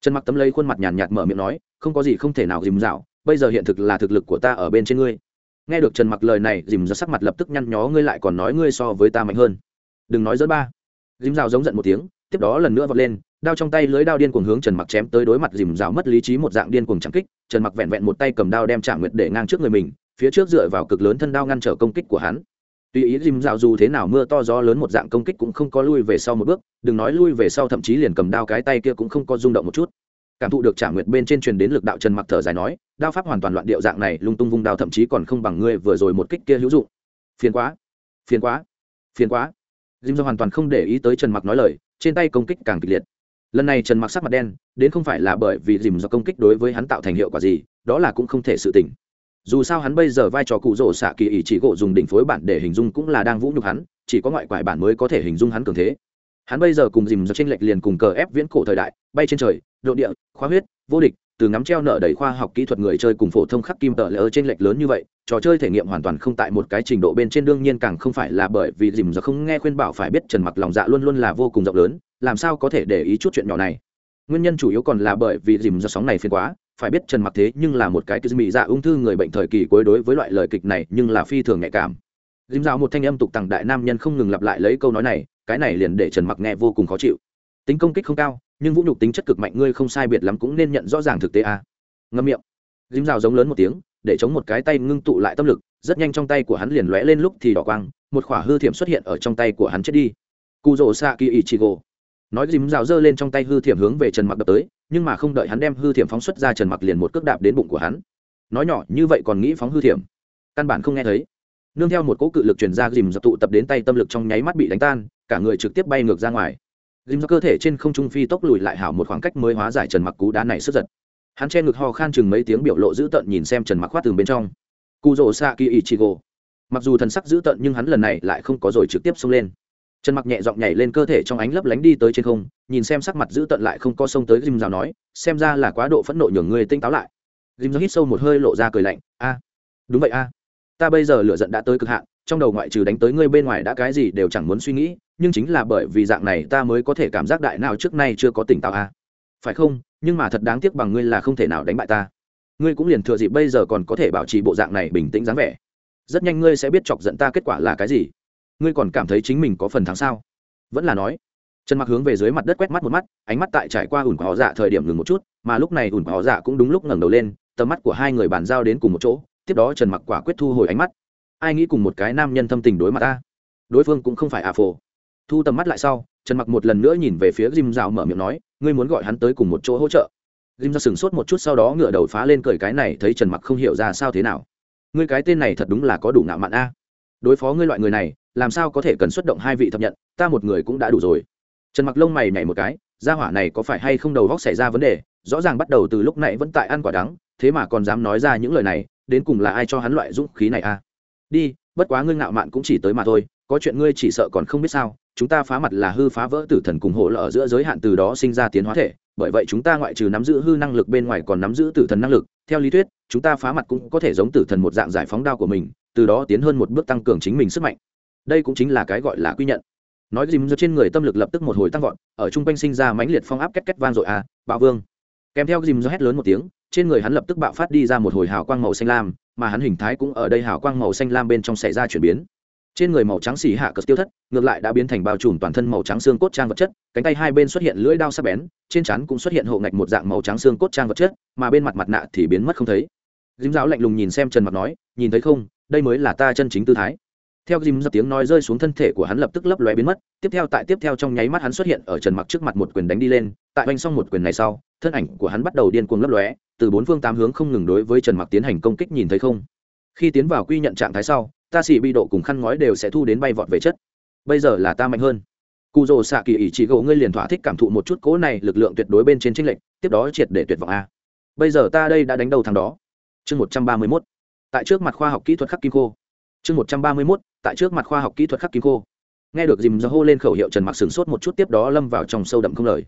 Trần mặc tấm lấy khuôn mặt nhàn nhạt mở miệng nói, không có gì không thể nào dìm dạo bây giờ hiện thực là thực lực của ta ở bên trên ngươi nghe được trần mặc lời này, dìm ra sắc mặt lập tức nhăn nhó, ngươi lại còn nói ngươi so với ta mạnh hơn. Đừng nói dẫn ba. Dìm rào giống giận một tiếng, tiếp đó lần nữa vọt lên, đao trong tay lưới đao điên cuồng hướng trần mặc chém tới đối mặt dìm rào mất lý trí một dạng điên cuồng chẳng kích. Trần mặc vẹn vẹn một tay cầm đao đem trả nguyệt để ngang trước người mình, phía trước dựa vào cực lớn thân đao ngăn trở công kích của hắn. Tuy ý dìm rào dù thế nào mưa to gió lớn một dạng công kích cũng không có lui về sau một bước, đừng nói lui về sau thậm chí liền cầm đao cái tay kia cũng không có rung động một chút cảm thụ được trả nguyệt bên trên truyền đến lực đạo trần mặc thở dài nói, đao pháp hoàn toàn loạn điệu dạng này lung tung vung đao thậm chí còn không bằng ngươi vừa rồi một kích kia hữu dụng. Phiền quá phiền quá phiền quá. Dìm do hoàn toàn không để ý tới trần mặc nói lời, trên tay công kích càng kịch liệt. Lần này trần mặc sắc mặt đen, đến không phải là bởi vì dìm do công kích đối với hắn tạo thành hiệu quả gì, đó là cũng không thể sự tỉnh dù sao hắn bây giờ vai trò cụ rỗ xạ kỳ ý chỉ gỗ dùng đỉnh phối bản để hình dung cũng là đang vũ nhục hắn, chỉ có ngoại quải bản mới có thể hình dung hắn cường thế hắn bây giờ cùng dìm do tranh lệch liền cùng cờ ép viễn cổ thời đại, bay trên trời, độ địa khoa huyết, vô địch, từ ngắm treo nợ đầy khoa học kỹ thuật người chơi cùng phổ thông khắc kim tờ lỡ trên lệch lớn như vậy, trò chơi thể nghiệm hoàn toàn không tại một cái trình độ bên trên đương nhiên càng không phải là bởi vì dìm do không nghe khuyên bảo phải biết trần mặc lòng dạ luôn luôn là vô cùng rộng lớn, làm sao có thể để ý chút chuyện nhỏ này. Nguyên nhân chủ yếu còn là bởi vì dìm do sóng này phiền quá, phải biết trần mặc thế nhưng là một cái cứ mỹ dạ ung thư người bệnh thời kỳ cuối đối với loại lời kịch này nhưng là phi thường nhạy cảm. Dìm dạo một thanh âm tục tằng đại nam nhân không ngừng lặp lại lấy câu nói này cái này liền để trần mặc nghe vô cùng khó chịu. Tính công kích không cao, nhưng vũ nhục tính chất cực mạnh ngươi không sai biệt lắm cũng nên nhận rõ ràng thực tế a. À. ngâm miệng. Dím rào giống lớn một tiếng, để chống một cái tay ngưng tụ lại tâm lực, rất nhanh trong tay của hắn liền lóe lên lúc thì đỏ quang, một khỏa hư thiểm xuất hiện ở trong tay của hắn chết đi. Cụ rỗ xạ kỳ ý chị gỗ nói dím rào giơ lên trong tay hư thiểm hướng về trần mặc đập tới, nhưng mà không đợi hắn đem hư thiểm phóng xuất ra, trần mặc liền một cước đạp đến bụng của hắn. Nói nhỏ, như vậy còn nghĩ phóng hư thiểm? Căn bản không nghe thấy. Nương theo một cỗ cự lực chuyển ra dìm dập tụ tập đến tay tâm lực trong nháy mắt bị đánh tan cả người trực tiếp bay ngược ra ngoài. Dìm do cơ thể trên không trung phi tốc lùi lại hảo một khoảng cách mới hóa giải trần mặc cú đá này sức giật. Hắn che ngực ho khan chừng mấy tiếng biểu lộ dữ tợn nhìn xem trần mặc khoát tường bên trong. Cụ rỗ xạ kỳ ichigo. Mặc dù thần sắc dữ tợn nhưng hắn lần này lại không có rồi trực tiếp xông lên. Trần mặc nhẹ giọng nhảy lên cơ thể trong ánh lấp lánh đi tới trên không, nhìn xem sắc mặt dữ tợn lại không có xông tới dìm rào nói, xem ra là quá độ phẫn nộ nhường người tinh táo lại. Dìm rào hít sâu một hơi lộ ra cười lạnh, a, đúng vậy a. Ta bây giờ lửa giận đã tới cực hạn trong đầu ngoại trừ đánh tới ngươi bên ngoài đã cái gì đều chẳng muốn suy nghĩ, nhưng chính là bởi vì dạng này ta mới có thể cảm giác đại nào trước nay chưa có tỉnh táo a phải không? Nhưng mà thật đáng tiếc bằng ngươi là không thể nào đánh bại ta. Ngươi cũng liền thừa dịp bây giờ còn có thể bảo trì bộ dạng này bình tĩnh dáng vẻ. Rất nhanh ngươi sẽ biết chọc giận ta kết quả là cái gì. Ngươi còn cảm thấy chính mình có phần thắng sao? Vẫn là nói. Trần mặc hướng về dưới mặt đất quét mắt một mắt, ánh mắt tại trải qua ủn của họ dạ thời điểm ngừng một chút, mà lúc này ủn của họ dạ cũng đúng lúc ngẩng đầu lên, tầm mắt của hai người bàn giao đến cùng một chỗ, tiếp đó trần mặc quả quyết thu hồi ánh mắt ai nghĩ cùng một cái nam nhân thâm tình đối mặt ta đối phương cũng không phải à phổ thu tầm mắt lại sau trần mặc một lần nữa nhìn về phía Jim Rào mở miệng nói, ngươi muốn gọi hắn tới cùng một chỗ hỗ trợ. Jim Rào sừng sốt một chút sau đó ngửa đầu phá lên cười cái này thấy Trần Mặc không hiểu ra sao thế nào. Ngươi cái tên này thật đúng là có đủ ngạo mạn a. Đối phó ngươi loại người này, làm sao có thể cần xuất động hai vị thập nhận, ta một người cũng đã đủ rồi. Trần Mặc lông mày nhảy một cái, gia hỏa này có phải hay không đầu góc xảy ra vấn đề, rõ ràng bắt đầu từ lúc nãy vẫn tại ăn quả đắng, thế mà còn dám nói ra những lời này, đến cùng là ai cho hắn loại dũng khí này a? Đi, bất quá ngươi ngạo mạn cũng chỉ tới mà thôi, có chuyện ngươi chỉ sợ còn không biết sao, chúng ta phá mặt là hư phá vỡ tử thần cùng hộ lở giữa giới hạn từ đó sinh ra tiến hóa thể bởi vậy chúng ta ngoại trừ nắm giữ hư năng lực bên ngoài còn nắm giữ tử thần năng lực theo lý thuyết chúng ta phá mặt cũng có thể giống tử thần một dạng giải phóng đao của mình từ đó tiến hơn một bước tăng cường chính mình sức mạnh. Đây cũng chính là cái gọi là quy nhận. Nói dìm do trên người tâm lực lập tức một hồi tăng vọt ở trung quanh sinh ra mãnh liệt phong áp két két vang dội à bạo vương. Kèm theo dìm do hét lớn một tiếng trên người hắn lập tức bạo phát đi ra một hồi hào quang màu xanh lam mà hắn hình thái cũng ở đây hào quang màu xanh lam bên trong xảy ra chuyển biến. Trên người màu trắng xì hạ cờ tiêu thất, ngược lại đã biến thành bao trùm toàn thân màu trắng xương cốt trang vật chất, cánh tay hai bên xuất hiện lưỡi đao sắc bén, trên chắn cũng xuất hiện hộ ngạch một dạng màu trắng xương cốt trang vật chất, mà bên mặt mặt nạ thì biến mất không thấy. Dím giáo lạnh lùng nhìn xem trần mặt nói, nhìn thấy không, đây mới là ta chân chính tư thái. Theo dìm dập tiếng nói rơi xuống thân thể của hắn lập tức lấp lóe biến mất, tiếp theo tại tiếp theo trong nháy mắt hắn xuất hiện ở trần mặc trước mặt một quyền đánh đi lên, tại oanh xong một quyền này sau thân ảnh của hắn bắt đầu điên cuồng lấp lóe, từ bốn phương tám hướng không ngừng đối với trần mặc tiến hành công kích nhìn thấy không? Khi tiến vào quy nhận trạng thái sau, ta xỉ bị độ cùng khăn ngói đều sẽ thu đến bay vọt về chất. Bây giờ là ta mạnh hơn. Cụ rồ xạ kỳ ỷ chỉ gỗ ngươi liền thỏa thích cảm thụ một chút cố này lực lượng tuyệt đối bên trên tranh lệch, tiếp đó triệt để tuyệt vọng a. Bây giờ ta đây đã đánh đầu thằng đó. Chương một trăm ba mươi mốt. Tại trước mặt khoa học kỹ thuật khắc kim khô. Chương một trăm ba mươi mốt. Tại trước mặt khoa học kỹ thuật khắc kim khô. Nghe được dìm do hô lên khẩu hiệu trần mặc sửng sốt một chút tiếp đó lâm vào trong sâu đậm không lời.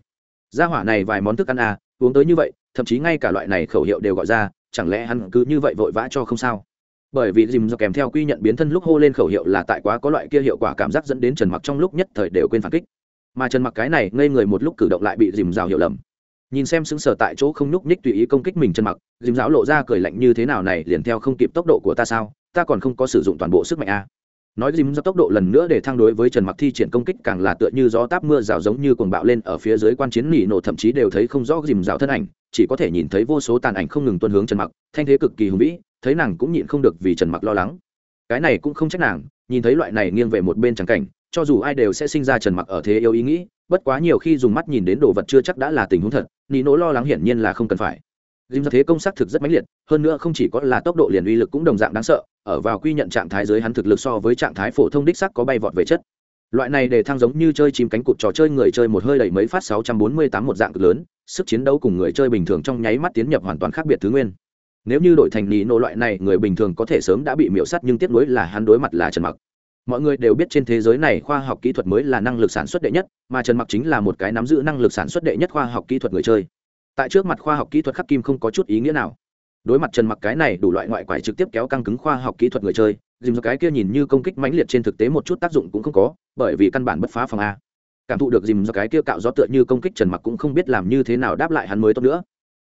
Gia hỏa này vài món thức ăn à uống tới như vậy, thậm chí ngay cả loại này khẩu hiệu đều gọi ra, chẳng lẽ hắn cứ như vậy vội vã cho không sao? Bởi vì dìm do kèm theo quy nhận biến thân lúc hô lên khẩu hiệu là tại quá có loại kia hiệu quả cảm giác dẫn đến trần mặc trong lúc nhất thời đều quên phản kích. Mà trần mặc cái này ngây người một lúc cử động lại bị dìm rào hiểu lầm. Nhìn xem xứng sở tại chỗ không nhúc nhích tùy ý công kích mình trần mặc dìm giáo lộ ra cười lạnh như thế nào này, liền theo không kịp tốc độ của ta sao? Ta còn không có sử dụng toàn bộ sức mạnh a nói dìm ra tốc độ lần nữa để thang đối với trần mặc thi triển công kích càng là tựa như gió táp mưa rào giống như cuồng bạo lên ở phía dưới quan chiến nỉ nổ, thậm chí đều thấy không rõ dìm rào thân ảnh, chỉ có thể nhìn thấy vô số tàn ảnh không ngừng tuân hướng trần mặc, thanh thế cực kỳ hùng vĩ, thấy nàng cũng nhịn không được vì trần mặc lo lắng. Cái này cũng không trách nàng, nhìn thấy loại này nghiêng về một bên chẳng cảnh, cho dù ai đều sẽ sinh ra trần mặc ở thế yêu ý nghĩ, bất quá nhiều khi dùng mắt nhìn đến đồ vật chưa chắc đã là tình huống thật, nỉ nỗi lo lắng hiển nhiên là không cần phải. Dìm ra thế công xác thực rất mãnh liệt, hơn nữa không chỉ có là tốc độ liền uy lực cũng đồng dạng đáng sợ ở vào quy nhận trạng thái dưới hắn thực lực so với trạng thái phổ thông đích sắc có bay vọt về chất. Loại này để thăng giống như chơi chim cánh cụt trò chơi người chơi một hơi đẩy mấy phát 648 một dạng cực lớn, sức chiến đấu cùng người chơi bình thường trong nháy mắt tiến nhập hoàn toàn khác biệt thứ nguyên. Nếu như đội thành ní nô loại này, người bình thường có thể sớm đã bị miễu sắt nhưng tiếc nuối là hắn đối mặt là trần mặc. Mọi người đều biết trên thế giới này khoa học kỹ thuật mới là năng lực sản xuất đệ nhất, mà trần mặc chính là một cái nắm giữ năng lực sản xuất đệ nhất khoa học kỹ thuật người chơi. Tại trước mặt khoa học kỹ thuật khắc kim không có chút ý nghĩa nào đối mặt trần mặc cái này đủ loại ngoại quải trực tiếp kéo căng cứng khoa học kỹ thuật người chơi dìm do cái kia nhìn như công kích mãnh liệt trên thực tế một chút tác dụng cũng không có, bởi vì căn bản bất phá phòng a. Cảm thụ được dìm do cái kia cạo gió tựa như công kích trần mặc cũng không biết làm như thế nào đáp lại hắn mới tốt nữa.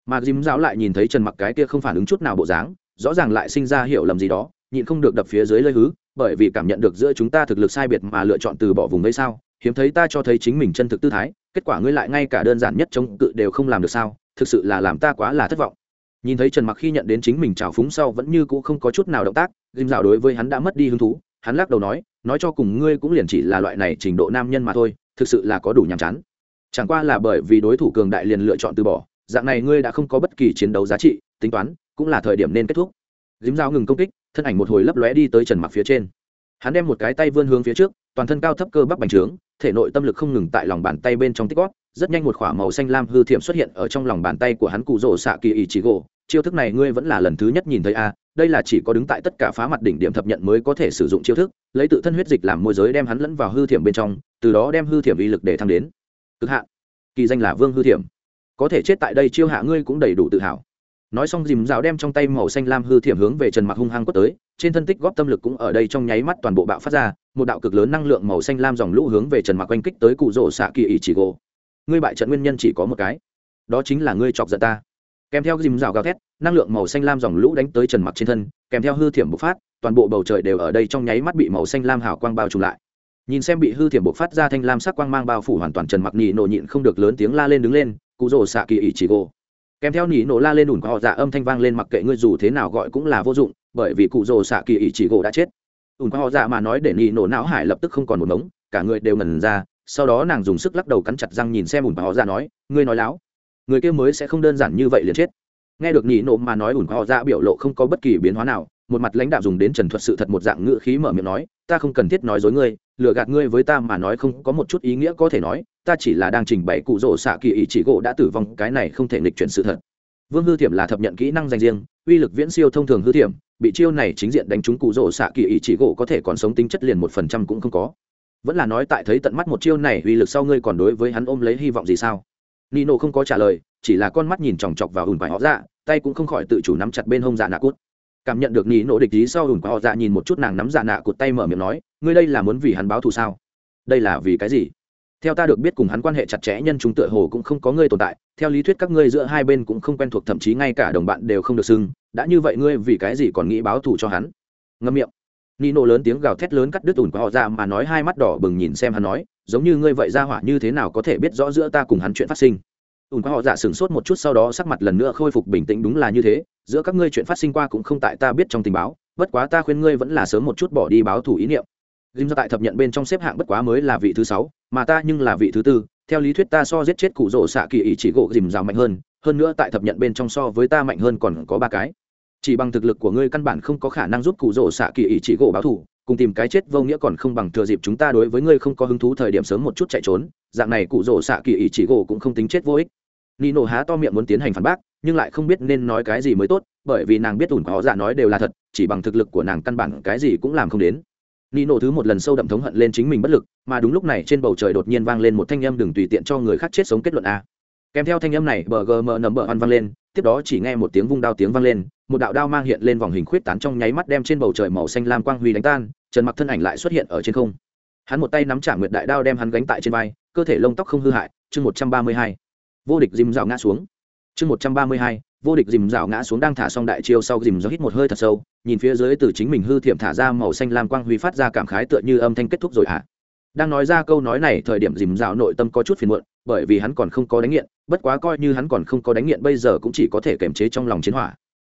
Mà dìm giáo lại nhìn thấy trần mặc cái kia không phản ứng chút nào bộ dáng, rõ ràng lại sinh ra hiểu lầm gì đó, nhịn không được đập phía dưới lơi hứ, bởi vì cảm nhận được giữa chúng ta thực lực sai biệt mà lựa chọn từ bỏ vùng đấy sao, hiếm thấy ta cho thấy chính mình chân thực tư thái, kết quả ngươi lại ngay cả đơn giản nhất chống cự đều không làm được sao, thực sự là làm ta quá là thất vọng nhìn thấy trần mặc khi nhận đến chính mình trào phúng sau vẫn như cũ không có chút nào động tác dìm dạo đối với hắn đã mất đi hứng thú, hắn lắc đầu nói nói cho cùng ngươi cũng liền chỉ là loại này trình độ nam nhân mà thôi, thực sự là có đủ nhàm chán. Chẳng qua là bởi vì đối thủ cường đại liền lựa chọn từ bỏ, dạng này ngươi đã không có bất kỳ chiến đấu giá trị, tính toán, cũng là thời điểm nên kết thúc. Dìm dao ngừng công kích, thân ảnh một hồi lấp lóe đi tới trần mặc phía trên. Hắn đem một cái tay vươn hướng phía trước, toàn thân cao thấp cơ bắp bành trướng, thể nội tâm lực không ngừng tại lòng bàn tay bên trong tích gót rất nhanh một k h ỏ a màu xanh lam hư thiểm xuất hiện ở trong lòng bàn tay của hắn cụ rỗ xạ kỳ ý chỉ gỗ. Chiêu thức này ngươi vẫn là lần thứ nhất nhìn thấy a đây là chỉ có đứng tại tất cả phá mặt đỉnh điểm thập nhận mới có thể sử dụng chiêu thức, lấy tự thân huyết dịch làm môi giới đem hắn lẫn vào hư thiểm bên trong, từ đó đem hư thiểm uy lực để thăng đến cực hạn. Kỳ danh là vương hư thiểm. Có thể chết tại đây chiêu hạ ngươi cũng đầy đủ tự hào. Nói xong dìm rào đem trong tay màu xanh lam hư thiểm hướng về trần mặc hung hăng quất tới, trên thân tích góp tâm lực cũng ở đây trong nháy mắt toàn bộ bạo phát ra, một đạo cực lớn năng lượng màu xanh lam dòng lũ hướng về trần mặc oanh kích tới cụ rỗ xạ kỳ ý chỉ gỗ ngươi bại trận nguyên nhân chỉ có một cái. Đó chính là ngươi chọc giận ta. Kèm theo dìm rào gào thét, năng lượng màu xanh lam dòng lũ đánh tới trần mặc trên thân, kèm theo hư thiểm bộc phát, toàn bộ bầu trời đều ở đây trong nháy mắt bị màu xanh lam hào quang bao trùm lại. Nhìn xem bị hư thiểm bộc phát ra thanh lam sắc quang mang bao phủ hoàn toàn trần mặc nhị nổ nhịn không được lớn tiếng la lên đứng lên, cụ rồ xạ kỳ ỉ chỉ gỗ kèm theo nhị nổ la lên ủn họ dạ âm thanh vang lên mặc kệ ngươi dù thế nào gọi cũng là vô dụng, bởi vì cụ rồ xạ kỳ ỉ chỉ gỗ đã chết. Ủn họ dạ mà nói để nhị nổ não hải lập tức không còn một mống cả người đều ngần ra sau đó nàng dùng sức lắc đầu cắn chặt răng nhìn xem ủn họ ra nói, ngươi nói láo, người kia mới sẽ không đơn giản như vậy liền chết. Nghe được nhị nổ mà nói ủn họ ra biểu lộ không có bất kỳ biến hóa nào, một mặt lãnh đạo dùng đến trần thuật sự thật một dạng ngữ khí mở miệng nói, ta không cần thiết nói dối ngươi, lừa gạt ngươi với ta mà nói không có một chút ý nghĩa có thể nói, ta chỉ là đang trình bày cụ rỗ xạ kỳ ý chỉ gỗ đã tử vong, cái này không thể nghịch chuyển sự thật. Vương hư thiểm là thập nhận kỹ năng dành riêng, uy lực viễn siêu thông thường hư thiểm, bị chiêu này chính diện đánh trúng cụ rỗ xạ kỳ ý chỉ gỗ có thể còn sống tính chất liền một phần trăm cũng không có vẫn là nói tại thấy tận mắt một chiêu này uy lực sau ngươi còn đối với hắn ôm lấy hy vọng gì sao? Nino không có trả lời, chỉ là con mắt nhìn chòng chọc vào ùn quái họ dạ tay cũng không khỏi tự chủ nắm chặt bên hông dạ nạ cút. Cảm nhận được nino địch ý sau ùn quái họ dạ nhìn một chút nàng nắm dạ nạ cụt tay mở miệng nói, ngươi đây là muốn vì hắn báo thù sao? Đây là vì cái gì? Theo ta được biết cùng hắn quan hệ chặt chẽ, nhân chúng tựa hồ cũng không có ngươi tồn tại, theo lý thuyết các ngươi giữa hai bên cũng không quen thuộc, thậm chí ngay cả đồng bạn đều không được xưng, đã như vậy ngươi vì cái gì còn nghĩ báo thù cho hắn? Ngâm miệng nino lớn tiếng gào thét lớn cắt đứt ủn của họ ra mà nói hai mắt đỏ bừng nhìn xem hắn nói giống như ngươi vậy ra hỏa như thế nào có thể biết rõ giữa ta cùng hắn chuyện phát sinh ủn của họ dạ sửng sốt một chút sau đó sắc mặt lần nữa khôi phục bình tĩnh đúng là như thế giữa các ngươi chuyện phát sinh qua cũng không tại ta biết trong tình báo bất quá ta khuyên ngươi vẫn là sớm một chút bỏ đi báo thủ ý niệm Jim ra tại thập nhận bên trong xếp hạng bất quá mới là vị thứ sáu, mà ta nhưng là vị thứ tư. Theo lý thuyết ta so giết chết cụ rỗ xạ kỳ ý chỉ gỗ dìm rào mạnh hơn, hơn nữa tại thập nhận bên trong so với ta mạnh hơn còn có ba cái. Chỉ bằng thực lực của ngươi căn bản không có khả năng giúp cụ rỗ xạ kỳ ý chỉ gỗ báo thù, cùng tìm cái chết vô nghĩa còn không bằng thừa dịp chúng ta đối với ngươi không có hứng thú thời điểm sớm một chút chạy trốn, dạng này cụ rỗ xạ kỳ ý chỉ gỗ cũng không tính chết vô ích. Nino há to miệng muốn tiến hành phản bác, nhưng lại không biết nên nói cái gì mới tốt, bởi vì nàng biết ủn họ dạ nói đều là thật, chỉ bằng thực lực của nàng căn bản cái gì cũng làm không đến ni nổ thứ một lần sâu đậm thống hận lên chính mình bất lực mà đúng lúc này trên bầu trời đột nhiên vang lên một thanh âm đừng tùy tiện cho người khác chết sống kết luận a kèm theo thanh âm này bờ gm nấm bờ hoan vang lên tiếp đó chỉ nghe một tiếng vung đao tiếng vang lên, một đạo đao mang hiện lên vòng hình khuyết tán trong nháy mắt đem trên bầu trời màu xanh lam quang huy đánh tan, trần mặc thân ảnh lại xuất hiện ở trên không. Hắn một tay nắm trả nguyệt đại đao đem hắn gánh tại trên vai, cơ thể lông tóc không hư hại, chương một trăm ba mươi hai. Vô địch dìm rào ngã xuống. Chương một trăm ba mươi hai, vô địch dìm rào ngã xuống đang thả xong đại chiêu sau dìm rào hít một hơi thật sâu, nhìn phía dưới từ chính mình hư thiệm thả ra màu xanh lam quang huy phát ra cảm khái tựa như âm thanh kết thúc rồi ạ à. đang nói ra câu nói này, thời điểm dìm rào nội tâm có chút phiền muộn bởi vì hắn còn không có đánh nghiện, bất quá coi như hắn còn không có đánh nghiện bây giờ cũng chỉ có thể kiềm chế trong lòng chiến hỏa.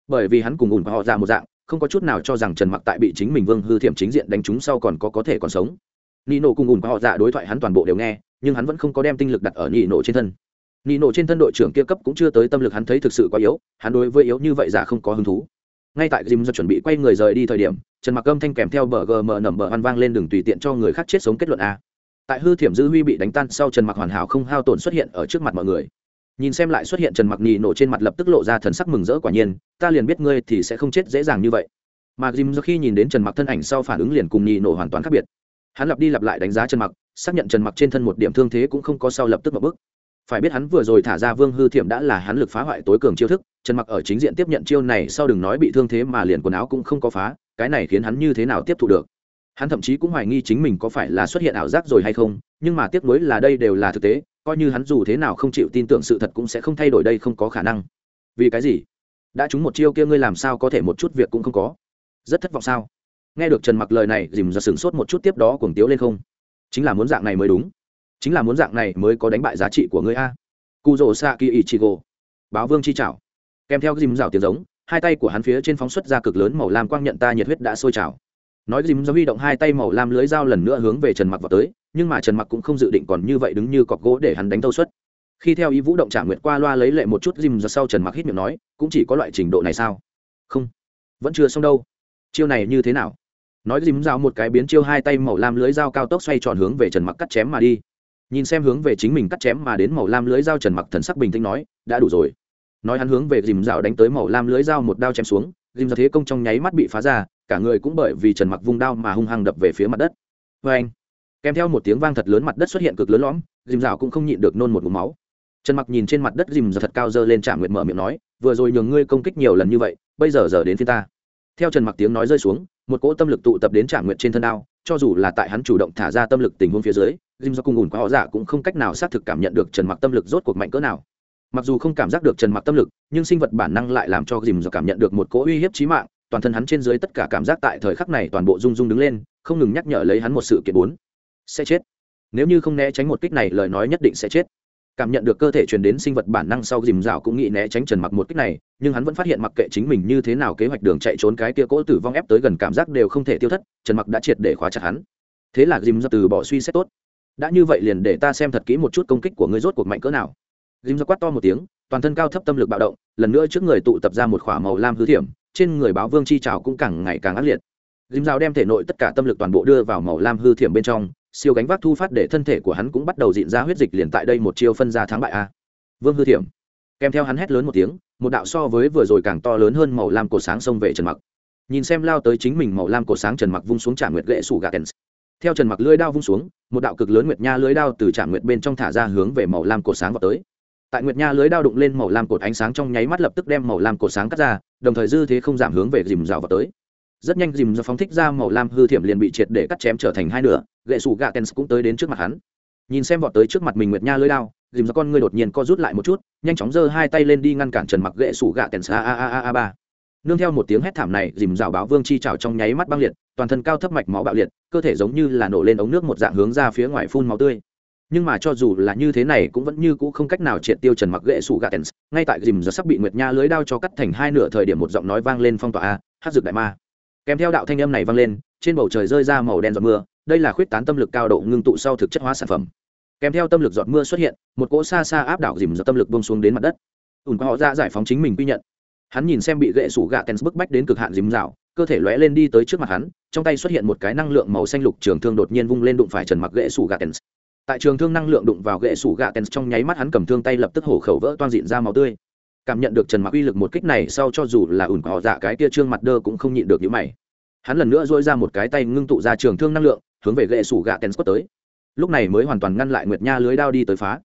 Bởi vì hắn cùng ủn họ ra một dạng, không có chút nào cho rằng trần mặc tại bị chính mình vương hư thiểm chính diện đánh chúng sau còn có có thể còn sống. Nino cùng ủn họ dạ đối thoại hắn toàn bộ đều nghe, nhưng hắn vẫn không có đem tinh lực đặt ở nino trên thân. Nino trên thân đội trưởng kia cấp cũng chưa tới tâm lực hắn thấy thực sự quá yếu, hắn đối với yếu như vậy giả không có hứng thú. Ngay tại dìm do chuẩn bị quay người rời đi thời điểm, trần mặc âm thanh kèm theo bờ gm nẩm bờ hoan vang lên đường tùy tiện cho người khác chết sống kết luận a tại hư thiểm dư huy bị đánh tan sau trần mặc hoàn hảo không hao tổn xuất hiện ở trước mặt mọi người. Nhìn xem lại xuất hiện trần mặc nhì nổ trên mặt lập tức lộ ra thần sắc mừng rỡ quả nhiên, ta liền biết ngươi thì sẽ không chết dễ dàng như vậy. Mà jim do khi nhìn đến trần mặc thân ảnh sau phản ứng liền cùng nhì nổ hoàn toàn khác biệt. Hắn lặp đi lặp lại đánh giá trần mặc, xác nhận trần mặc trên thân một điểm thương thế cũng không có sau lập tức một bước. Phải biết hắn vừa rồi thả ra vương hư thiểm đã là hắn lực phá hoại tối cường chiêu thức, trần mặc ở chính diện tiếp nhận chiêu này sau đừng nói bị thương thế mà liền quần áo cũng không có phá, cái này khiến hắn như thế nào tiếp thu được? Hắn thậm chí cũng hoài nghi chính mình có phải là xuất hiện ảo giác rồi hay không, nhưng mà tiếc nuối là đây đều là thực tế, coi như hắn dù thế nào không chịu tin tưởng sự thật cũng sẽ không thay đổi đây không có khả năng. Vì cái gì? Đã trúng một chiêu kia ngươi làm sao có thể một chút việc cũng không có? Rất thất vọng sao? Nghe được trần mặc lời này, dìm ra sửng sốt một chút tiếp đó cuồng tiếu lên không. Chính là muốn dạng này mới đúng. Chính là muốn dạng này mới có đánh bại giá trị của ngươi a. Cụ rỗ xạ kỳ ý chị gỗ báo vương chi chảo. kèm theo dìm rào tiếng giống, hai tay của hắn phía trên phóng xuất ra cực lớn màu lam quang nhận ta nhiệt huyết đã sôi trào nói dìm do huy động hai tay màu lam lưới dao lần nữa hướng về trần mặc vào tới, nhưng mà trần mặc cũng không dự định còn như vậy đứng như cọc gỗ để hắn đánh thâu suất. Khi theo ý vũ động trả nguyệt qua loa lấy lệ một chút dìm ra sau trần mặc hít miệng nói, cũng chỉ có loại trình độ này sao? Không, vẫn chưa xong đâu. Chiêu này như thế nào? Nói dìm dao một cái biến chiêu hai tay màu lam lưới dao cao tốc xoay tròn hướng về trần mặc cắt chém mà đi. Nhìn xem hướng về chính mình cắt chém mà đến màu lam lưới dao trần mặc thần sắc bình tĩnh nói, đã đủ rồi. Nói hắn hướng về dìm dao đánh tới màu lam lưới dao một đao chém xuống, dìm dao thế công trong nháy mắt bị phá ra cả người cũng bởi vì trần mặc vung đao mà hung hăng đập về phía mặt đất. Vê anh, kèm theo một tiếng vang thật lớn mặt đất xuất hiện cực lớn lõm, dìm rào cũng không nhịn được nôn một mũ máu. Trần mặc nhìn trên mặt đất dìm rào thật cao dơ lên trả nguyệt mở miệng nói, vừa rồi nhường ngươi công kích nhiều lần như vậy, bây giờ giờ đến phía ta. Theo trần mặc tiếng nói rơi xuống, một cỗ tâm lực tụ tập đến trả nguyệt trên thân đao, cho dù là tại hắn chủ động thả ra tâm lực tình huống phía dưới, dìm do cùng ủn quá họ giả cũng không cách nào xác thực cảm nhận được trần mặc tâm lực rốt cuộc mạnh cỡ nào. Mặc dù không cảm giác được trần mặc tâm lực, nhưng sinh vật bản năng lại làm cho dìm do cảm nhận được một cỗ uy hiếp chí mạng toàn thân hắn trên dưới tất cả cảm giác tại thời khắc này toàn bộ rung rung đứng lên, không ngừng nhắc nhở lấy hắn một sự kiện bốn. Sẽ chết. Nếu như không né tránh một kích này, lời nói nhất định sẽ chết. Cảm nhận được cơ thể truyền đến sinh vật bản năng sau, dìm dạo cũng nghĩ né tránh trần mặc một kích này, nhưng hắn vẫn phát hiện mặc kệ chính mình như thế nào kế hoạch đường chạy trốn cái kia cỗ tử vong ép tới gần cảm giác đều không thể tiêu thất, trần mặc đã triệt để khóa chặt hắn. Thế là dìm ra từ bỏ suy xét tốt. Đã như vậy liền để ta xem thật kỹ một chút công kích của ngươi rốt cuộc mạnh cỡ nào. Dìm ra quát to một tiếng, toàn thân cao thấp tâm lực bạo động, lần nữa trước người tụ tập ra một khỏa màu lam hư thiểm trên người báo vương chi trào cũng càng ngày càng ác liệt. Dìm dao đem thể nội tất cả tâm lực toàn bộ đưa vào màu lam hư thiểm bên trong, siêu gánh vác thu phát để thân thể của hắn cũng bắt đầu dịn ra huyết dịch liền tại đây một chiêu phân ra thắng bại a. Vương hư thiểm. Kèm theo hắn hét lớn một tiếng, một đạo so với vừa rồi càng to lớn hơn màu lam cổ sáng xông về trần mặc. Nhìn xem lao tới chính mình màu lam cổ sáng trần mặc vung xuống trả nguyệt gậy sủ gà tens theo trần mặc lưới đao vung xuống, một đạo cực lớn nguyệt nha lưới đao từ trả nguyệt bên trong thả ra hướng về màu lam cổ sáng vào tới tại nguyệt nha lưới đao đụng lên màu lam cột ánh sáng trong nháy mắt lập tức đem màu lam cột sáng cắt ra, đồng thời dư thế không giảm hướng về dìm rào vào tới. Rất nhanh dìm do phóng thích ra màu lam hư thiểm liền bị triệt để cắt chém trở thành hai nửa, gậy sủ gạ tens cũng tới đến trước mặt hắn. Nhìn xem vọt tới trước mặt mình nguyệt nha lưới đao dìm do con ngươi đột nhiên co rút lại một chút, nhanh chóng giơ hai tay lên đi ngăn cản trần mặc gậy sủ gạ tens a a a a a, ba. Nương theo một tiếng hét thảm này dìm rào báo vương chi trào trong nháy mắt băng liệt, toàn thân cao thấp mạch máu bạo liệt, cơ thể giống như là nổ lên ống nước một dạng hướng ra phía ngoài phun máu tươi nhưng mà cho dù là như thế này cũng vẫn như cũ không cách nào triệt tiêu trần mặc ghệ sủ gatens ngay tại dìm giờ sắp bị nguyệt nha lưới đao cho cắt thành hai nửa thời điểm một giọng nói vang lên phong tỏa a, hát dược đại ma. Kèm theo đạo thanh âm này vang lên, trên bầu trời rơi ra màu đen giọt mưa. Đây là khuyết tán tâm lực cao độ ngưng tụ sau thực chất hóa sản phẩm. Kèm theo tâm lực giọt mưa xuất hiện, một cỗ xa xa áp đảo dìm giờ tâm lực bông xuống đến mặt đất. Ùn qua họ ra giải phóng chính mình quy nhận. Hắn nhìn xem bị gậy sủ gatens bức bách đến cực hạn dìm dạo, cơ thể lóe lên đi tới trước mặt hắn, trong tay xuất hiện một cái năng lượng màu xanh lục trường thương đột nhiên vung lên đụng phải trần mặc gậy sủ gatens tại trường thương năng lượng đụng vào gậy sủ gạ tens trong nháy mắt hắn cầm thương tay lập tức hổ khẩu vỡ toan diện ra máu tươi. Cảm nhận được trần mặc uy lực một kích này sau cho dù là ủn cỏ dạ cái kia trương mặt đơ cũng không nhịn được những mày. Hắn lần nữa dỗi ra một cái tay ngưng tụ ra trường thương năng lượng, hướng về gậy sủ gạ tens quất tới. Lúc này mới hoàn toàn ngăn lại nguyệt nha lưới đao đi tới phá.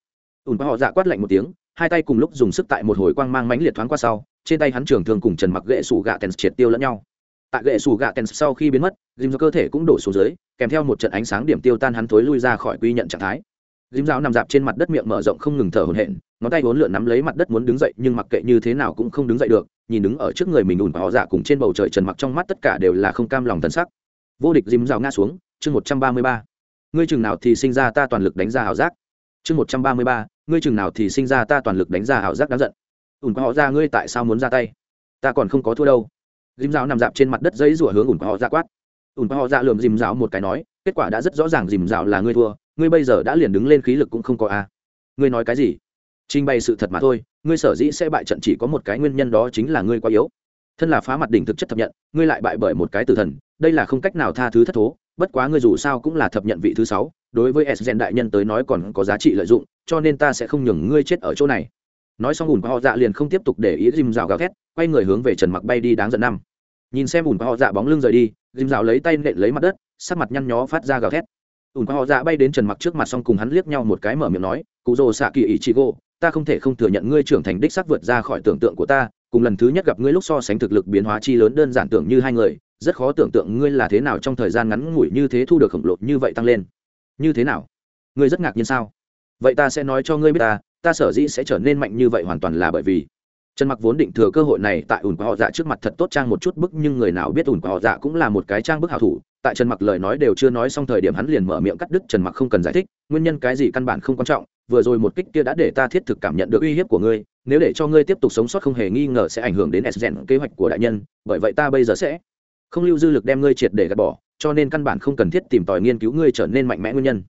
Ủn cỏ dạ quát lạnh một tiếng, hai tay cùng lúc dùng sức tại một hồi quang mang mãnh liệt thoáng qua sau, trên tay hắn trường thương cùng trần mặc gậy sủ gạ tens triệt tiêu lẫn nhau. Tại gậy sủ gạ tens sau khi biến mất dìm do cơ thể cũng đổ xuống dưới kèm theo một trận ánh sáng điểm tiêu tan hắn thối lui ra khỏi quy nhận trạng thái. Dím dao nằm dạp trên mặt đất miệng mở rộng không ngừng thở hổn hển, ngón tay vốn lượn nắm lấy mặt đất muốn đứng dậy, nhưng mặc kệ như thế nào cũng không đứng dậy được, nhìn đứng ở trước người mình ủn họ dạ cùng trên bầu trời trần mặc trong mắt tất cả đều là không cam lòng thân sắc. Vô địch dím dao ngã xuống, chương một trăm ba mươi ba. Ngươi chừng nào thì sinh ra ta toàn lực đánh ra ảo giác. Chương một trăm ba mươi ba, ngươi chừng nào thì sinh ra ta toàn lực đánh ra ảo giác đáng giận. Ủn họ dạ ngươi tại sao muốn ra tay? Ta còn không có thua đâu. Dím dao nằm dạp trên mặt đất dãy rủa hướng ủn họ dạ quát ủn họ dạ lườm dìm dạo một cái nói, kết quả đã rất rõ ràng dìm dạo là ngươi thua, ngươi bây giờ đã liền đứng lên khí lực cũng không có a. Ngươi nói cái gì? Trình bày sự thật mà thôi, ngươi sở dĩ sẽ bại trận chỉ có một cái nguyên nhân đó chính là ngươi quá yếu. Thân là phá mặt đỉnh thực chất thập nhận, ngươi lại bại bởi một cái tử thần, đây là không cách nào tha thứ thất thố, bất quá ngươi dù sao cũng là thập nhận vị thứ sáu, đối với s đại nhân tới nói còn có giá trị lợi dụng, cho nên ta sẽ không nhường ngươi chết ở chỗ này. Nói xong ủn họ dạ liền không tiếp tục để ý dìm rào gào thét, quay người hướng về trần mặc bay đi đáng giận năm. Nhìn xem ủn họ dạ bóng lưng rời đi dìm rào lấy tay nện lấy mặt đất, sắc mặt nhăn nhó phát ra gào thét. Ủn họ dạ bay đến trần mặc trước mặt xong cùng hắn liếc nhau một cái mở miệng nói, cụ rồ xạ kỳ ý chị gỗ ta không thể không thừa nhận ngươi trưởng thành đích sắc vượt ra khỏi tưởng tượng của ta, cùng lần thứ nhất gặp ngươi lúc so sánh thực lực biến hóa chi lớn đơn giản tưởng như hai người, rất khó tưởng tượng ngươi là thế nào trong thời gian ngắn ngủi như thế thu được khổng lồ như vậy tăng lên. Như thế nào? Ngươi rất ngạc nhiên sao? Vậy ta sẽ nói cho ngươi biết ta ta sở dĩ sẽ trở nên mạnh như vậy hoàn toàn là bởi vì trần mặc vốn định thừa cơ hội này tại ủn của họ dạ trước mặt thật tốt trang một chút bức, nhưng người nào biết ủn của họ dạ cũng là một cái trang bức hảo thủ. Tại trần mặc lời nói đều chưa nói xong thời điểm hắn liền mở miệng cắt đứt, trần mặc không cần giải thích, nguyên nhân cái gì căn bản không quan trọng, vừa rồi một kích kia đã để ta thiết thực cảm nhận được uy hiếp của ngươi, nếu để cho ngươi tiếp tục sống sót không hề nghi ngờ sẽ ảnh hưởng đến s kế hoạch của đại nhân, bởi vậy ta bây giờ sẽ không lưu dư lực đem ngươi triệt để gạt bỏ, cho nên căn bản không cần thiết tìm tòi nghiên cứu ngươi trở nên mạnh mẽ nguyên nhân.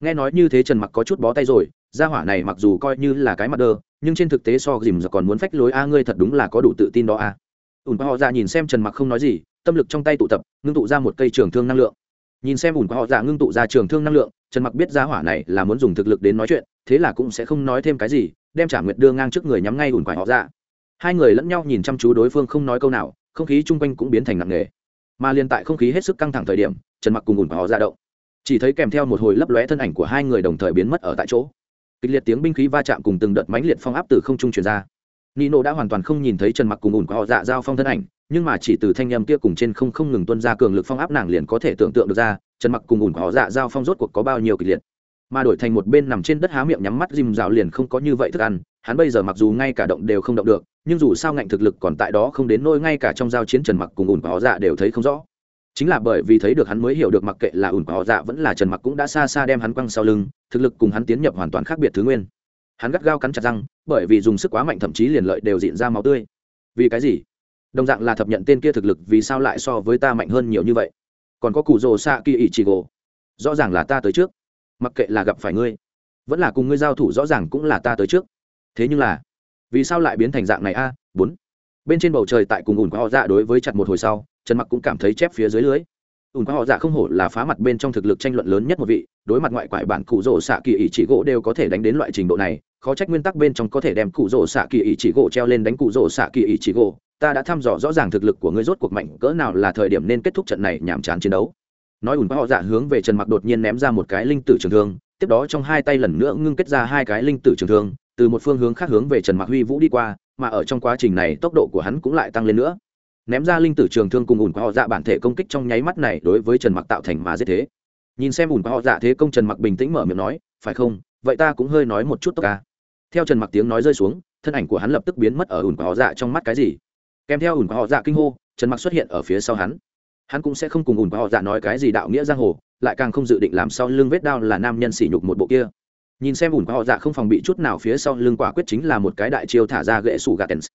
Nghe nói như thế trần mặc có chút bó tay rồi, gia hỏa này mặc dù coi như là cái mặt đơ nhưng trên thực tế so dìm giờ còn muốn phách lối a, ngươi thật đúng là có đủ tự tin đó a. Ủn qua họ ra nhìn xem trần mặc không nói gì, tâm lực trong tay tụ tập, ngưng tụ ra một cây trường thương năng lượng. Nhìn xem ủn qua họ ra ngưng tụ ra trường thương năng lượng, trần mặc biết gia hỏa này là muốn dùng thực lực đến nói chuyện, thế là cũng sẽ không nói thêm cái gì, đem trả nguyệt đưa ngang trước người nhắm ngay ủn qua họ ra hai người lẫn nhau nhìn chăm chú đối phương không nói câu nào, không khí chung quanh cũng biến thành nặng nề. Mà liên tại không khí hết sức căng thẳng thời điểm, trần mặc cùng ủn qua họ ra động. Chỉ thấy kèm theo một hồi lấp lóe thân ảnh của hai người đồng thời biến mất ở tại chỗ kịch liệt tiếng binh khí va chạm cùng từng đợt mãnh liệt phong áp từ không trung truyền ra. Nino đã hoàn toàn không nhìn thấy trần mặc cùng ủn của họ dạ giao phong thân ảnh, nhưng mà chỉ từ thanh â kia cùng trên không không ngừng tuân ra cường lực phong áp nàng liền có thể tưởng tượng được ra, trần mặc cùng ủn của họ dạ giao phong rốt cuộc có bao nhiêu kịch liệt. Mà đổi thành một bên nằm trên đất há miệng nhắm mắt dìm rào liền không có như vậy thức ăn, hắn bây giờ mặc dù ngay cả động đều không động được, nhưng dù sao ngạnh thực lực còn tại đó không đến nôi ngay cả trong giao chiến trần mặc cùng ủn của họ dạ đều thấy không rõ chính là bởi vì thấy được hắn mới hiểu được mặc kệ là ủn của họ dạ vẫn là trần mặc cũng đã xa xa đem hắn quăng sau lưng, thực lực cùng hắn tiến nhập hoàn toàn khác biệt thứ nguyên. Hắn gắt gao cắn chặt răng, bởi vì dùng sức quá mạnh thậm chí liền lợi đều diện ra máu tươi. Vì cái gì? Đồng dạng là thập nhận tên kia thực lực, vì sao lại so với ta mạnh hơn nhiều như vậy? Còn có cụ rồ xạ kỳ ỷ chỉ gồ. Rõ ràng là ta tới trước. Mặc kệ là gặp phải ngươi, vẫn là cùng ngươi giao thủ, rõ ràng cũng là ta tới trước. Thế nhưng là, vì sao lại biến thành dạng này a? Bốn bên trên bầu trời tại cùng ủn của họ dạ đối với chặt một hồi sau, trần mặc cũng cảm thấy chép phía dưới lưới. Ủn qua họ dạ không hổ là phá mặt bên trong thực lực tranh luận lớn nhất một vị, đối mặt ngoại quại bản cụ rỗ xạ kỳ ý chỉ gỗ đều có thể đánh đến loại trình độ này, khó trách nguyên tắc bên trong có thể đem cụ rỗ xạ kỳ ý chỉ gỗ treo lên đánh cụ rỗ xạ kỳ ý chỉ gỗ. Ta đã thăm dò rõ ràng thực lực của ngươi rốt cuộc mạnh cỡ nào là thời điểm nên kết thúc trận này nhảm chán chiến đấu. Nói ủn qua họ dạ hướng về trần mặc đột nhiên ném ra một cái linh tử trường thương, tiếp đó trong hai tay lần nữa ngưng kết ra hai cái linh tử trường thương từ một phương hướng khác hướng về trần mặc huy vũ đi qua, mà ở trong quá trình này tốc độ của hắn cũng lại tăng lên nữa. Ném ra linh tử trường thương cùng ủn qua họ dạ bản thể công kích trong nháy mắt này đối với trần mặc tạo thành mà giết thế. Nhìn xem ủn qua họ dạ thế công trần mặc bình tĩnh mở miệng nói, phải không? Vậy ta cũng hơi nói một chút tốc ca. Theo trần mặc tiếng nói rơi xuống, thân ảnh của hắn lập tức biến mất ở ủn qua họ dạ trong mắt cái gì. Kèm theo ủn qua họ dạ kinh hô, trần mặc xuất hiện ở phía sau hắn. Hắn cũng sẽ không cùng ủn qua họ dạ nói cái gì đạo nghĩa giang hồ, lại càng không dự định làm sau lưng vết đao là nam nhân sỉ nhục một bộ kia nhìn xem ủn qua họ dạ không phòng bị chút nào, phía sau lưng quả quyết chính là một cái đại chiêu thả ra gậy sủ gà tens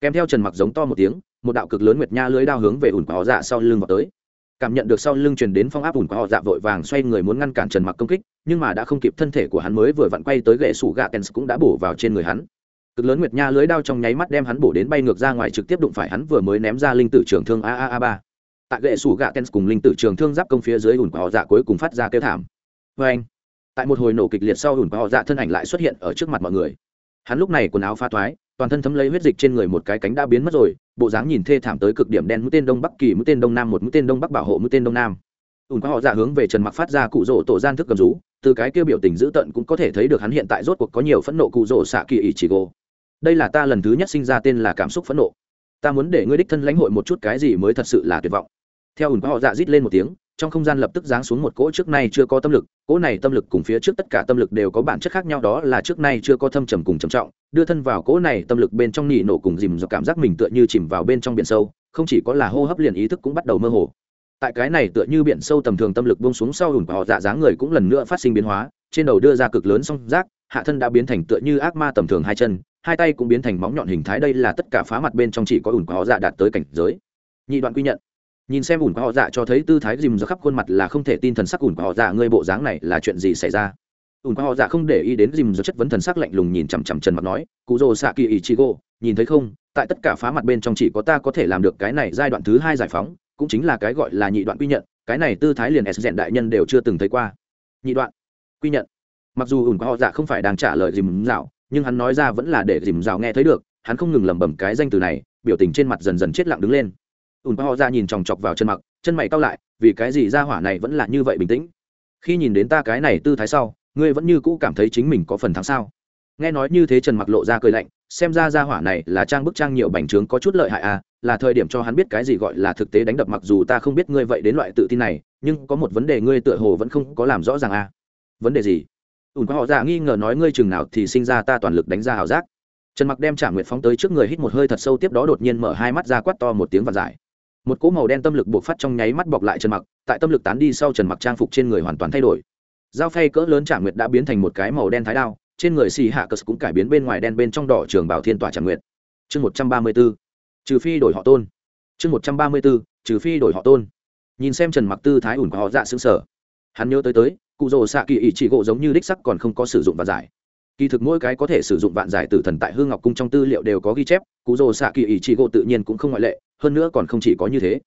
kèm theo trần mặc giống to một tiếng, một đạo cực lớn nguyệt nha lưới đao hướng về ủn quả họ dạ sau lưng vào tới. Cảm nhận được sau lưng truyền đến phong áp ủn quả họ dạ vội vàng xoay người muốn ngăn cản trần mặc công kích, nhưng mà đã không kịp thân thể của hắn mới vừa vặn quay tới gậy sủ gạ tens cũng đã bổ vào trên người hắn. Cực lớn nguyệt nha lưới đao trong nháy mắt đem hắn bổ đến bay ngược ra ngoài trực tiếp đụng phải hắn vừa mới ném ra linh tử trường thương a a a ba. Tại gậy sủ gạ tens cùng linh tử trường thương giáp công phía dưới ủn quả họ dạ cuối cùng phát ra kêu thảm. Vê anh tại một hồi nổ kịch liệt sau ủn và họ dạ thân ảnh lại xuất hiện ở trước mặt mọi người. Hắn lúc này quần áo pha thoái, toàn thân thấm lấy huyết dịch trên người một cái cánh đã biến mất rồi, bộ dáng nhìn thê thảm tới cực điểm đen mũi tên đông bắc kỳ, mũi tên đông nam một, mũi tên đông bắc bảo hộ, mũi tên đông nam. Ùn qua họ dạ hướng về trần mặc phát ra cụ rỗ tổ gian thức cầm rú, từ cái kêu biểu tình dữ tợn cũng có thể thấy được hắn hiện tại rốt cuộc có nhiều phẫn nộ cụ rỗ xạ kỳ ỷ chỉ gô đây là ta lần thứ nhất sinh ra tên là cảm xúc phẫn nộ. Ta muốn để ngươi đích thân lãnh hội một chút cái gì mới thật sự là tuyệt vọng. Theo ùn qua họ dạ rít lên một tiếng trong không gian lập tức giáng xuống một cỗ trước nay chưa có tâm lực, cỗ này tâm lực cùng phía trước tất cả tâm lực đều có bản chất khác nhau, đó là trước nay chưa có thâm trầm cùng trầm trọng, đưa thân vào cỗ này tâm lực bên trong nỉ nổ cùng dìm do cảm giác mình tựa như chìm vào bên trong biển sâu, không chỉ có là hô hấp liền ý thức cũng bắt đầu mơ hồ. Tại cái này tựa như biển sâu tầm thường tâm lực buông xuống sau hùn họ dạ dáng người cũng lần nữa phát sinh biến hóa, trên đầu đưa ra cực lớn song rác hạ thân đã biến thành tựa như ác ma tầm thường hai chân, hai tay cũng biến thành móng nhọn hình thái, đây là tất cả phá mặt bên trong chỉ có ủn họ dạ đạt tới cảnh giới. Nhị đoạn quy nhận nhìn xem ủn họ dạ cho thấy tư thái dìm ra khắp khuôn mặt là không thể tin thần sắc ủn họ dạ ngươi bộ dáng này là chuyện gì xảy ra? Ủn họ dạ không để ý đến dìm ra chất vấn thần sắc lạnh lùng nhìn chằm chằm trần mặt nói, cụ rồ xạ kỳ ý chí gô, nhìn thấy không? Tại tất cả phá mặt bên trong chỉ có ta có thể làm được cái này giai đoạn thứ hai giải phóng, cũng chính là cái gọi là nhị đoạn quy nhận, cái này tư thái liền s dẹn đại nhân đều chưa từng thấy qua. Nhị đoạn quy nhận. Mặc dù ủn họ dạ không phải đang trả lời dìm dạo, nhưng hắn nói ra vẫn là để dìm dạo nghe thấy được, hắn không ngừng lẩm bẩm cái danh từ này, biểu tình trên mặt dần dần chết lặng đứng lên ùn pa ho ra nhìn chòng chọc vào chân mặc, chân mày cao lại, vì cái gì ra hỏa này vẫn là như vậy bình tĩnh? Khi nhìn đến ta cái này tư thái sau, ngươi vẫn như cũ cảm thấy chính mình có phần thắng sao? Nghe nói như thế trần mặc lộ ra cười lạnh, xem ra ra hỏa này là trang bức trang nhiều bành trướng có chút lợi hại à là thời điểm cho hắn biết cái gì gọi là thực tế đánh đập mặc dù ta không biết ngươi vậy đến loại tự tin này, nhưng có một vấn đề ngươi tựa hồ vẫn không có làm rõ ràng à. Vấn đề gì? Ùn qua họ ra nghi ngờ nói ngươi chừng nào thì sinh ra ta toàn lực đánh ra hào giác. Trần mặc đem trả nguyện phóng tới trước người hít một hơi thật sâu tiếp đó đột nhiên mở hai mắt ra quát to một tiếng và giải một cỗ màu đen tâm lực buộc phát trong nháy mắt bọc lại trần mặc, tại tâm lực tán đi sau trần mặc trang phục trên người hoàn toàn thay đổi. Dao phay cỡ lớn trả nguyệt đã biến thành một cái màu đen thái đao, trên người xì hạ cờ cũng cải biến bên ngoài đen bên trong đỏ trường bảo thiên tỏa trả nguyệt. Chương một trăm ba mươi b ố trừ phi đổi họ tôn. Chương một trăm ba mươi b ố trừ phi đổi họ tôn. Nhìn xem trần mặc tư thái ủn của họ dạ xứng sở hắn nhớ tới tới, cụ rồ xạ kỳ ý chỉ gỗ giống như đích sắc còn không có sử dụng vạn giải. Kỳ thực mỗi cái có thể sử dụng vạn giải tử thần tại hương ngọc cung trong tư liệu đều có ghi chép, cụ rồ xạ kỳ ý chỉ gỗ tự nhiên cũng không ngoại lệ hơn nữa còn không chỉ có như thế.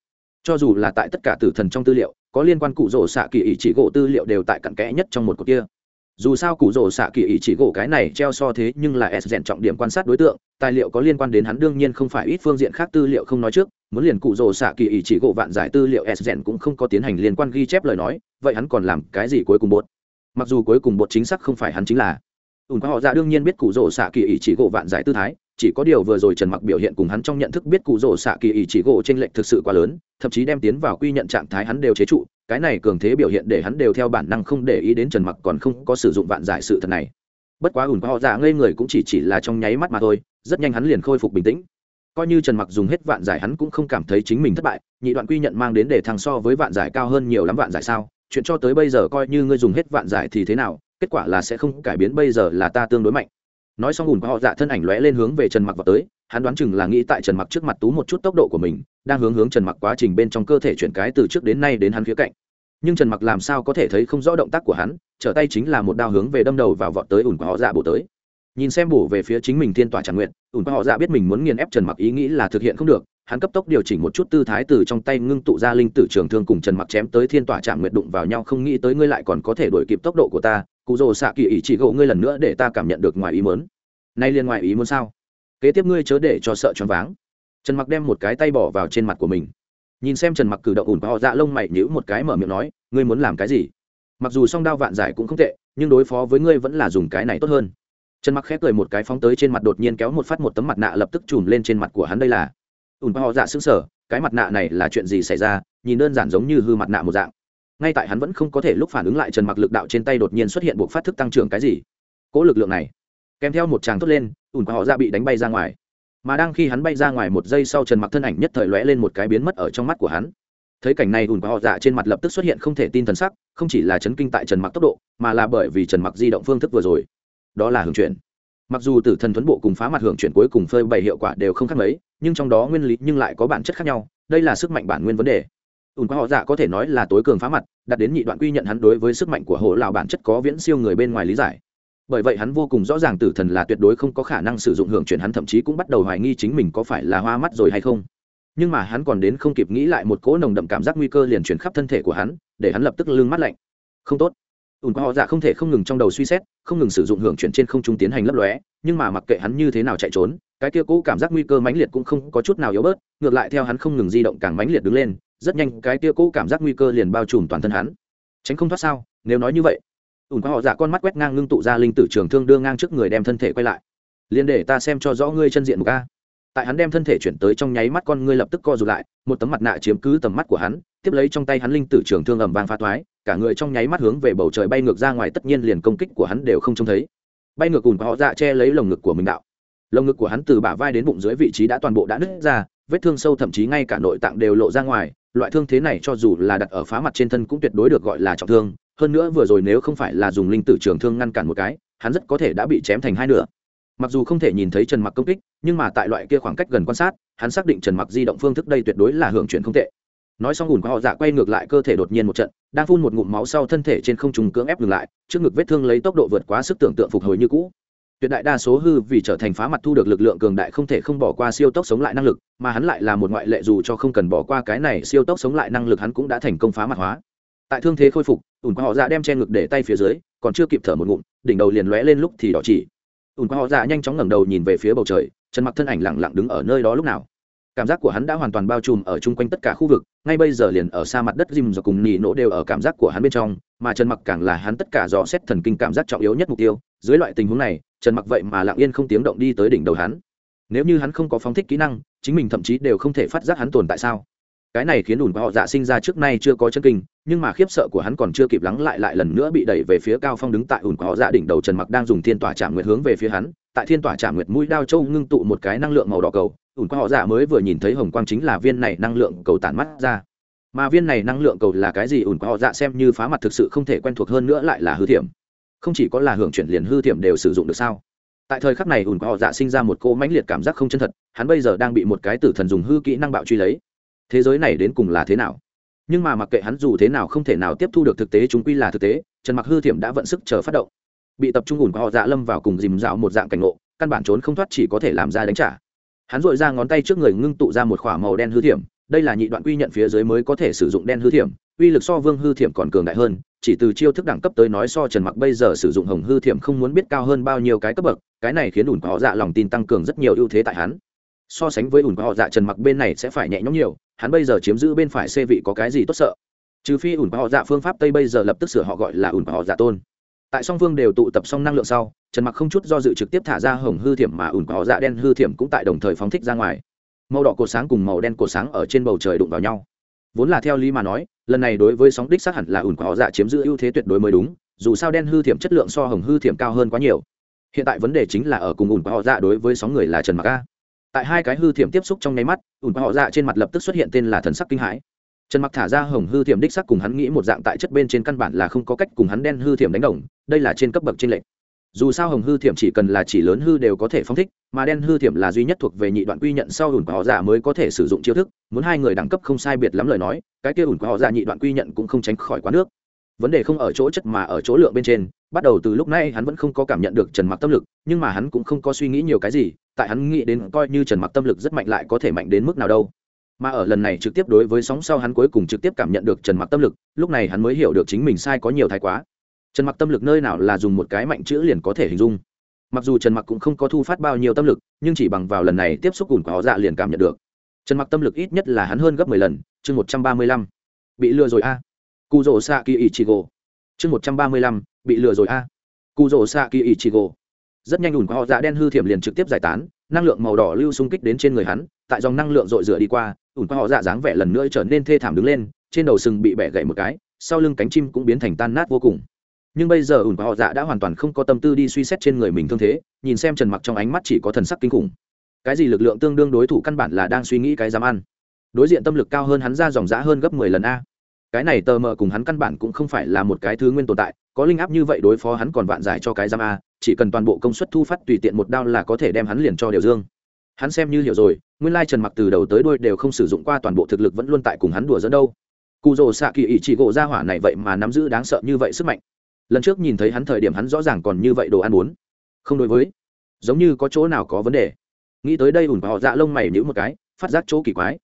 Cho dù là tại tất cả tử thần trong tư liệu, có liên quan cụ rổ xạ kỳ ý chỉ gỗ tư liệu đều tại cặn kẽ nhất trong một cột kia. Dù sao cụ rổ xạ kỳ ý chỉ gỗ cái này treo so thế nhưng là s rèn trọng điểm quan sát đối tượng, tài liệu có liên quan đến hắn đương nhiên không phải ít phương diện khác tư liệu không nói trước, muốn liền cụ rổ xạ kỳ ý chỉ gỗ vạn giải tư liệu s rèn cũng không có tiến hành liên quan ghi chép lời nói, vậy hắn còn làm cái gì cuối cùng bột? Mặc dù cuối cùng bột chính xác không phải hắn chính là. Ùn quá họ ra đương nhiên biết cụ rổ xạ kỳ ý chỉ gỗ vạn giải tư thái chỉ có điều vừa rồi trần mặc biểu hiện cùng hắn trong nhận thức biết cụ rồ xạ kỳ ý chỉ gỗ trên lệnh thực sự quá lớn, thậm chí đem tiến vào quy nhận trạng thái hắn đều chế trụ, cái này cường thế biểu hiện để hắn đều theo bản năng không để ý đến trần mặc còn không có sử dụng vạn giải sự thật này. Bất quá ủn qua họ dạ ngây người cũng chỉ chỉ là trong nháy mắt mà thôi, rất nhanh hắn liền khôi phục bình tĩnh. Coi như trần mặc dùng hết vạn giải hắn cũng không cảm thấy chính mình thất bại, nhị đoạn quy nhận mang đến để thằng so với vạn giải cao hơn nhiều lắm vạn giải sao, chuyện cho tới bây giờ coi như ngươi dùng hết vạn giải thì thế nào, kết quả là sẽ không cải biến, bây giờ là ta tương đối mạnh nói xong ủn qua họ dạ thân ảnh lóe lên hướng về trần mặc vào tới, hắn đoán chừng là nghĩ tại trần mặc trước mặt tú một chút tốc độ của mình, đang hướng hướng trần mặc quá trình bên trong cơ thể chuyển cái từ trước đến nay đến hắn phía cạnh. Nhưng trần mặc làm sao có thể thấy không rõ động tác của hắn, trở tay chính là một đao hướng về đâm đầu vào vọt tới ủn của họ dạ bổ tới. Nhìn xem bổ về phía chính mình thiên tỏa tràn nguyện ủn của họ dạ biết mình muốn nghiền ép trần mặc ý nghĩ là thực hiện không được hắn cấp tốc điều chỉnh một chút tư thái từ trong tay ngưng tụ ra linh tử trường thương cùng trần mặc chém tới thiên tỏa trạm nguyệt đụng vào nhau, không nghĩ tới ngươi lại còn có thể đuổi kịp tốc độ của ta, cụ rồ xạ kỳ ý chỉ gỗ ngươi lần nữa để ta cảm nhận được ngoài ý muốn. Nay liên ngoài ý muốn sao? Kế tiếp ngươi chớ để cho sợ choáng váng. Trần mặc đem một cái tay bỏ vào trên mặt của mình. Nhìn xem trần mặc cử động ủn họ dạ lông mày nhữ một cái mở miệng nói, ngươi muốn làm cái gì? Mặc dù song đao vạn giải cũng không tệ, nhưng đối phó với ngươi vẫn là dùng cái này tốt hơn. Trần mặc khép cười một cái phóng tới trên mặt đột nhiên kéo một phát một tấm mặt nạ lập tức chùm lên trên mặt của hắn, đây là ủn họ dạ xứng sở cái mặt nạ này là chuyện gì xảy ra, nhìn đơn giản giống như hư mặt nạ một dạng. Ngay tại hắn vẫn không có thể lúc phản ứng lại trần mặc lực đạo trên tay đột nhiên xuất hiện buộc phát thức tăng trưởng cái gì. Cỗ lực lượng này, kèm theo một tràng thốt lên ủn họ dạ bị đánh bay ra ngoài. Mà đang khi hắn bay ra ngoài một giây sau trần mặc thân ảnh nhất thời lóe lên một cái biến mất ở trong mắt của hắn. Thấy cảnh này ủn họ dạ trên mặt lập tức xuất hiện không thể tin thần sắc, không chỉ là chấn kinh tại trần mặc tốc độ, mà là bởi vì trần mặc di động phương thức vừa rồi. Đó là hưởng chuyển. Mặc dù tử thần thuấn bộ cùng phá mặt hưởng chuyển cuối cùng phơi bày hiệu quả đều không khác mấy nhưng trong đó nguyên lý nhưng lại có bản chất khác nhau, đây là sức mạnh bản nguyên vấn đề. Ủn qua họ dạ có thể nói là tối cường phá mặt, đặt đến nhị đoạn quy nhận hắn đối với sức mạnh của hồ lào bản chất có viễn siêu người bên ngoài lý giải. Bởi vậy hắn vô cùng rõ ràng tử thần là tuyệt đối không có khả năng sử dụng hưởng chuyển hắn thậm chí cũng bắt đầu hoài nghi chính mình có phải là hoa mắt rồi hay không. Nhưng mà hắn còn đến không kịp nghĩ lại một cỗ nồng đậm cảm giác nguy cơ liền chuyển khắp thân thể của hắn, để hắn lập tức lưng mắt lạnh. Không tốt. Ùn qua họ dạ không thể không ngừng trong đầu suy xét, không ngừng sử dụng hưởng chuyển trên không trung tiến hành lấp lóe, nhưng mà mặc kệ hắn như thế nào chạy trốn cái kia cũ cảm giác nguy cơ mãnh liệt cũng không có chút nào yếu bớt, ngược lại theo hắn không ngừng di động càng mãnh liệt đứng lên, rất nhanh cái kia cũ cảm giác nguy cơ liền bao trùm toàn thân hắn. Tránh không thoát sao? Nếu nói như vậy ùn qua họ dạ con mắt quét ngang ngưng tụ ra linh tử trường thương đưa ngang trước người đem thân thể quay lại. Liền để ta xem cho rõ ngươi chân diện một ca tại hắn đem thân thể chuyển tới trong nháy mắt con ngươi lập tức co rụt lại, một tấm mặt nạ chiếm cứ tầm mắt của hắn, tiếp lấy trong tay hắn linh tử trường thương ầm vang phá toái cả người trong nháy mắt hướng về bầu trời bay ngược ra ngoài, tất nhiên liền công kích của hắn đều không trông thấy. Bay ngược cùng họ dạ che lấy lồng ngực của mình đạo lồng ngực của hắn từ bả vai đến bụng dưới vị trí đã toàn bộ đã nứt ra, vết thương sâu thậm chí ngay cả nội tạng đều lộ ra ngoài. Loại thương thế này cho dù là đặt ở phá mặt trên thân cũng tuyệt đối được gọi là trọng thương. Hơn nữa vừa rồi nếu không phải là dùng linh tử trường thương ngăn cản một cái, hắn rất có thể đã bị chém thành hai nửa. Mặc dù không thể nhìn thấy trần mặc công kích, nhưng mà tại loại kia khoảng cách gần quan sát, hắn xác định trần mặc di động phương thức đây tuyệt đối là hưởng chuyển không tệ. Nói xong ủn qua họ dạ quay ngược lại cơ thể đột nhiên một trận, đang phun một ngụm máu sau thân thể trên không trùng cưỡng ép ngừng lại, trước ngực vết thương lấy tốc độ vượt quá sức tưởng tượng phục hồi như cũ tuyệt đại đa số hư vì trở thành phá mặt thu được lực lượng cường đại không thể không bỏ qua siêu tốc sống lại năng lực, mà hắn lại là một ngoại lệ dù cho không cần bỏ qua cái này siêu tốc sống lại năng lực hắn cũng đã thành công phá mặt hóa. Tại thương thế khôi phục ủn qua họ dạ đem che ngực để tay phía dưới, còn chưa kịp thở một ngụm, đỉnh đầu liền lóe lên lúc thì đỏ chỉ. Ủn qua họ dạ nhanh chóng ngẩng đầu nhìn về phía bầu trời trần mặc thân ảnh lặng lặng đứng ở nơi đó lúc nào. Cảm giác của hắn đã hoàn toàn bao trùm ở chung quanh tất cả khu vực, ngay bây giờ liền ở xa mặt đất dìm và cùng nỉ nổ đều ở cảm giác của hắn bên trong, mà trần mặc càng là hắn tất cả dò xét thần kinh cảm giác trọng yếu nhất mục tiêu. Dưới loại tình huống này trần mặc vậy mà lặng yên không tiếng động đi tới đỉnh đầu hắn. Nếu như hắn không có phóng thích kỹ năng, chính mình thậm chí đều không thể phát giác hắn tồn tại sao? Cái này khiến ủn họ dạ sinh ra trước nay chưa có chân kinh, nhưng mà khiếp sợ của hắn còn chưa kịp lắng lại lại lần nữa bị đẩy về phía cao phong đứng tại ủn họ dạ đỉnh đầu trần mặc đang dùng thiên tỏa trạm nguyệt hướng về phía hắn. Tại thiên tỏa trạm nguyệt mũi đao châu ngưng tụ một cái năng lượng màu đỏ cầu ủn qua họ dạ mới vừa nhìn thấy hồng quang chính là viên này năng lượng cầu tản mắt ra. Mà viên này năng lượng cầu là cái gì ủn qua họ dạ xem như phá mặt thực sự không thể quen thuộc hơn nữa lại là hư thiểm không chỉ có là hưởng chuyển liền hư thiểm đều sử dụng được sao? Tại thời khắc này ủn có họ dạ sinh ra một cô mãnh liệt cảm giác không chân thật, hắn bây giờ đang bị một cái tử thần dùng hư kỹ năng bạo truy lấy. Thế giới này đến cùng là thế nào? Nhưng mà mặc kệ hắn dù thế nào không thể nào tiếp thu được thực tế, chúng quy là thực tế, trần mặc hư thiểm đã vận sức chờ phát động. Bị tập trung ủn có họ dạ lâm vào cùng dìm dạo một dạng cảnh ngộ, căn bản trốn không thoát, chỉ có thể làm ra đánh trả. Hắn dội ra ngón tay trước người ngưng tụ ra một k h ỏ a màu đen hư thiểm, đây là nhị đoạn quy nhận phía dưới mới có thể sử dụng đen hư thiểm uy lực so vương hư thiểm còn cường đại hơn, chỉ từ chiêu thức đẳng cấp tới nói so trần mặc bây giờ sử dụng hồng hư thiểm không muốn biết cao hơn bao nhiêu cái cấp bậc, cái này khiến ủn họ dạ lòng tin tăng cường rất nhiều ưu thế tại hắn. So sánh với ủn họ dạ trần mặc bên này sẽ phải nhẹ nhõm nhiều, hắn bây giờ chiếm giữ bên phải xê vị có cái gì tốt sợ? Trừ phi ủn họ dạ phương pháp tây bây giờ lập tức sửa họ gọi là ủn họ dạ tôn. Tại song phương đều tụ tập xong năng lượng sau, trần mặc không chút do dự trực tiếp thả ra hồng hư thiểm mà ủn họ dạ đen hư thiểm cũng tại đồng thời phóng thích ra ngoài. Màu đỏ cột sáng cùng màu đen cột sáng ở trên bầu trời đụng vào nhau. Vốn là theo lý mà nói lần này đối với sóng đích xác hẳn là ủn họ dạ chiếm giữ ưu thế tuyệt đối mới đúng, dù sao đen hư thiểm chất lượng so hồng hư thiểm cao hơn quá nhiều. Hiện tại vấn đề chính là ở cùng ủn họ dạ đối với sóng người là trần mặc a. Tại hai cái hư thiểm tiếp xúc trong nháy mắt, ủn họ dạ trên mặt lập tức xuất hiện tên là thần sắc kinh hãi. Trần mặc thả ra hồng hư thiểm đích sắc cùng hắn nghĩ một dạng tại chất bên trên căn bản là không có cách cùng hắn đen hư thiểm đánh đồng, đây là trên cấp bậc trên lệnh dù sao hồng hư thiểm chỉ cần là chỉ lớn hư đều có thể phong thích, mà đen hư thiểm là duy nhất thuộc về nhị đoạn quy nhận sau ủn của họ giả mới có thể sử dụng chiêu thức, muốn hai người đẳng cấp không sai biệt lắm lời nói, cái kia ủn của họ giả nhị đoạn quy nhận cũng không tránh khỏi quá nước. Vấn đề không ở chỗ chất mà ở chỗ lượng bên trên, bắt đầu từ lúc này hắn vẫn không có cảm nhận được trần mặc tâm lực, nhưng mà hắn cũng không có suy nghĩ nhiều cái gì, tại hắn nghĩ đến coi như trần mặc tâm lực rất mạnh lại có thể mạnh đến mức nào đâu. Mà ở lần này trực tiếp đối với sóng sau hắn cuối cùng trực tiếp cảm nhận được trần mặc tâm lực, lúc này hắn mới hiểu được chính mình sai có nhiều thái quá trần mặc tâm lực nơi nào là dùng một cái mạnh chữ liền có thể hình dung mặc dù trần mặc cũng không có thu phát bao nhiêu tâm lực nhưng chỉ bằng vào lần này tiếp xúc cùng của họ dạ liền cảm nhận được trần mặc tâm lực ít nhất là hắn hơn gấp 10 lần chương 135. bị lừa rồi a à. cụ rỗ xạ kỳ ý chị gỗ chương 135, bị lừa rồi a à. cụ rỗ xạ kỳ ý chị gỗ rất nhanh ủn của họ dạ đen hư thiểm liền trực tiếp giải tán năng lượng màu đỏ lưu xung kích đến trên người hắn tại dòng năng lượng dội rửa đi qua ủn của họ dạ dáng vẻ lần nữa trở nên thê thảm đứng lên trên đầu sừng bị bẻ gãy một cái sau lưng cánh chim cũng biến thành tan nát vô cùng nhưng bây giờ ủn họ dạ đã hoàn toàn không có tâm tư đi suy xét trên người mình thương thế, nhìn xem trần mặc trong ánh mắt chỉ có thần sắc kinh khủng. Cái gì lực lượng tương đương đối thủ căn bản là đang suy nghĩ cái dám ăn. Đối diện tâm lực cao hơn hắn ra dòng dã hơn gấp 10 lần a. Cái này tờ mờ cùng hắn căn bản cũng không phải là một cái thứ nguyên tồn tại, có linh áp như vậy đối phó hắn còn vạn giải cho cái giam a, chỉ cần toàn bộ công suất thu phát tùy tiện một đao là có thể đem hắn liền cho điều dương. Hắn xem như hiểu rồi, nguyên lai trần mặc từ đầu tới đôi đều không sử dụng qua toàn bộ thực lực vẫn luôn tại cùng hắn đùa dẫn đâu. Cụ rồ xạ kỳ ý chỉ gỗ ra hỏa này vậy mà nắm giữ đáng sợ như vậy sức mạnh lần trước nhìn thấy hắn thời điểm hắn rõ ràng còn như vậy đồ ăn muốn không đối với. Giống như có chỗ nào có vấn đề. Nghĩ tới đây ủn họ dạ lông mày nhữ một cái, phát giác chỗ kỳ quái.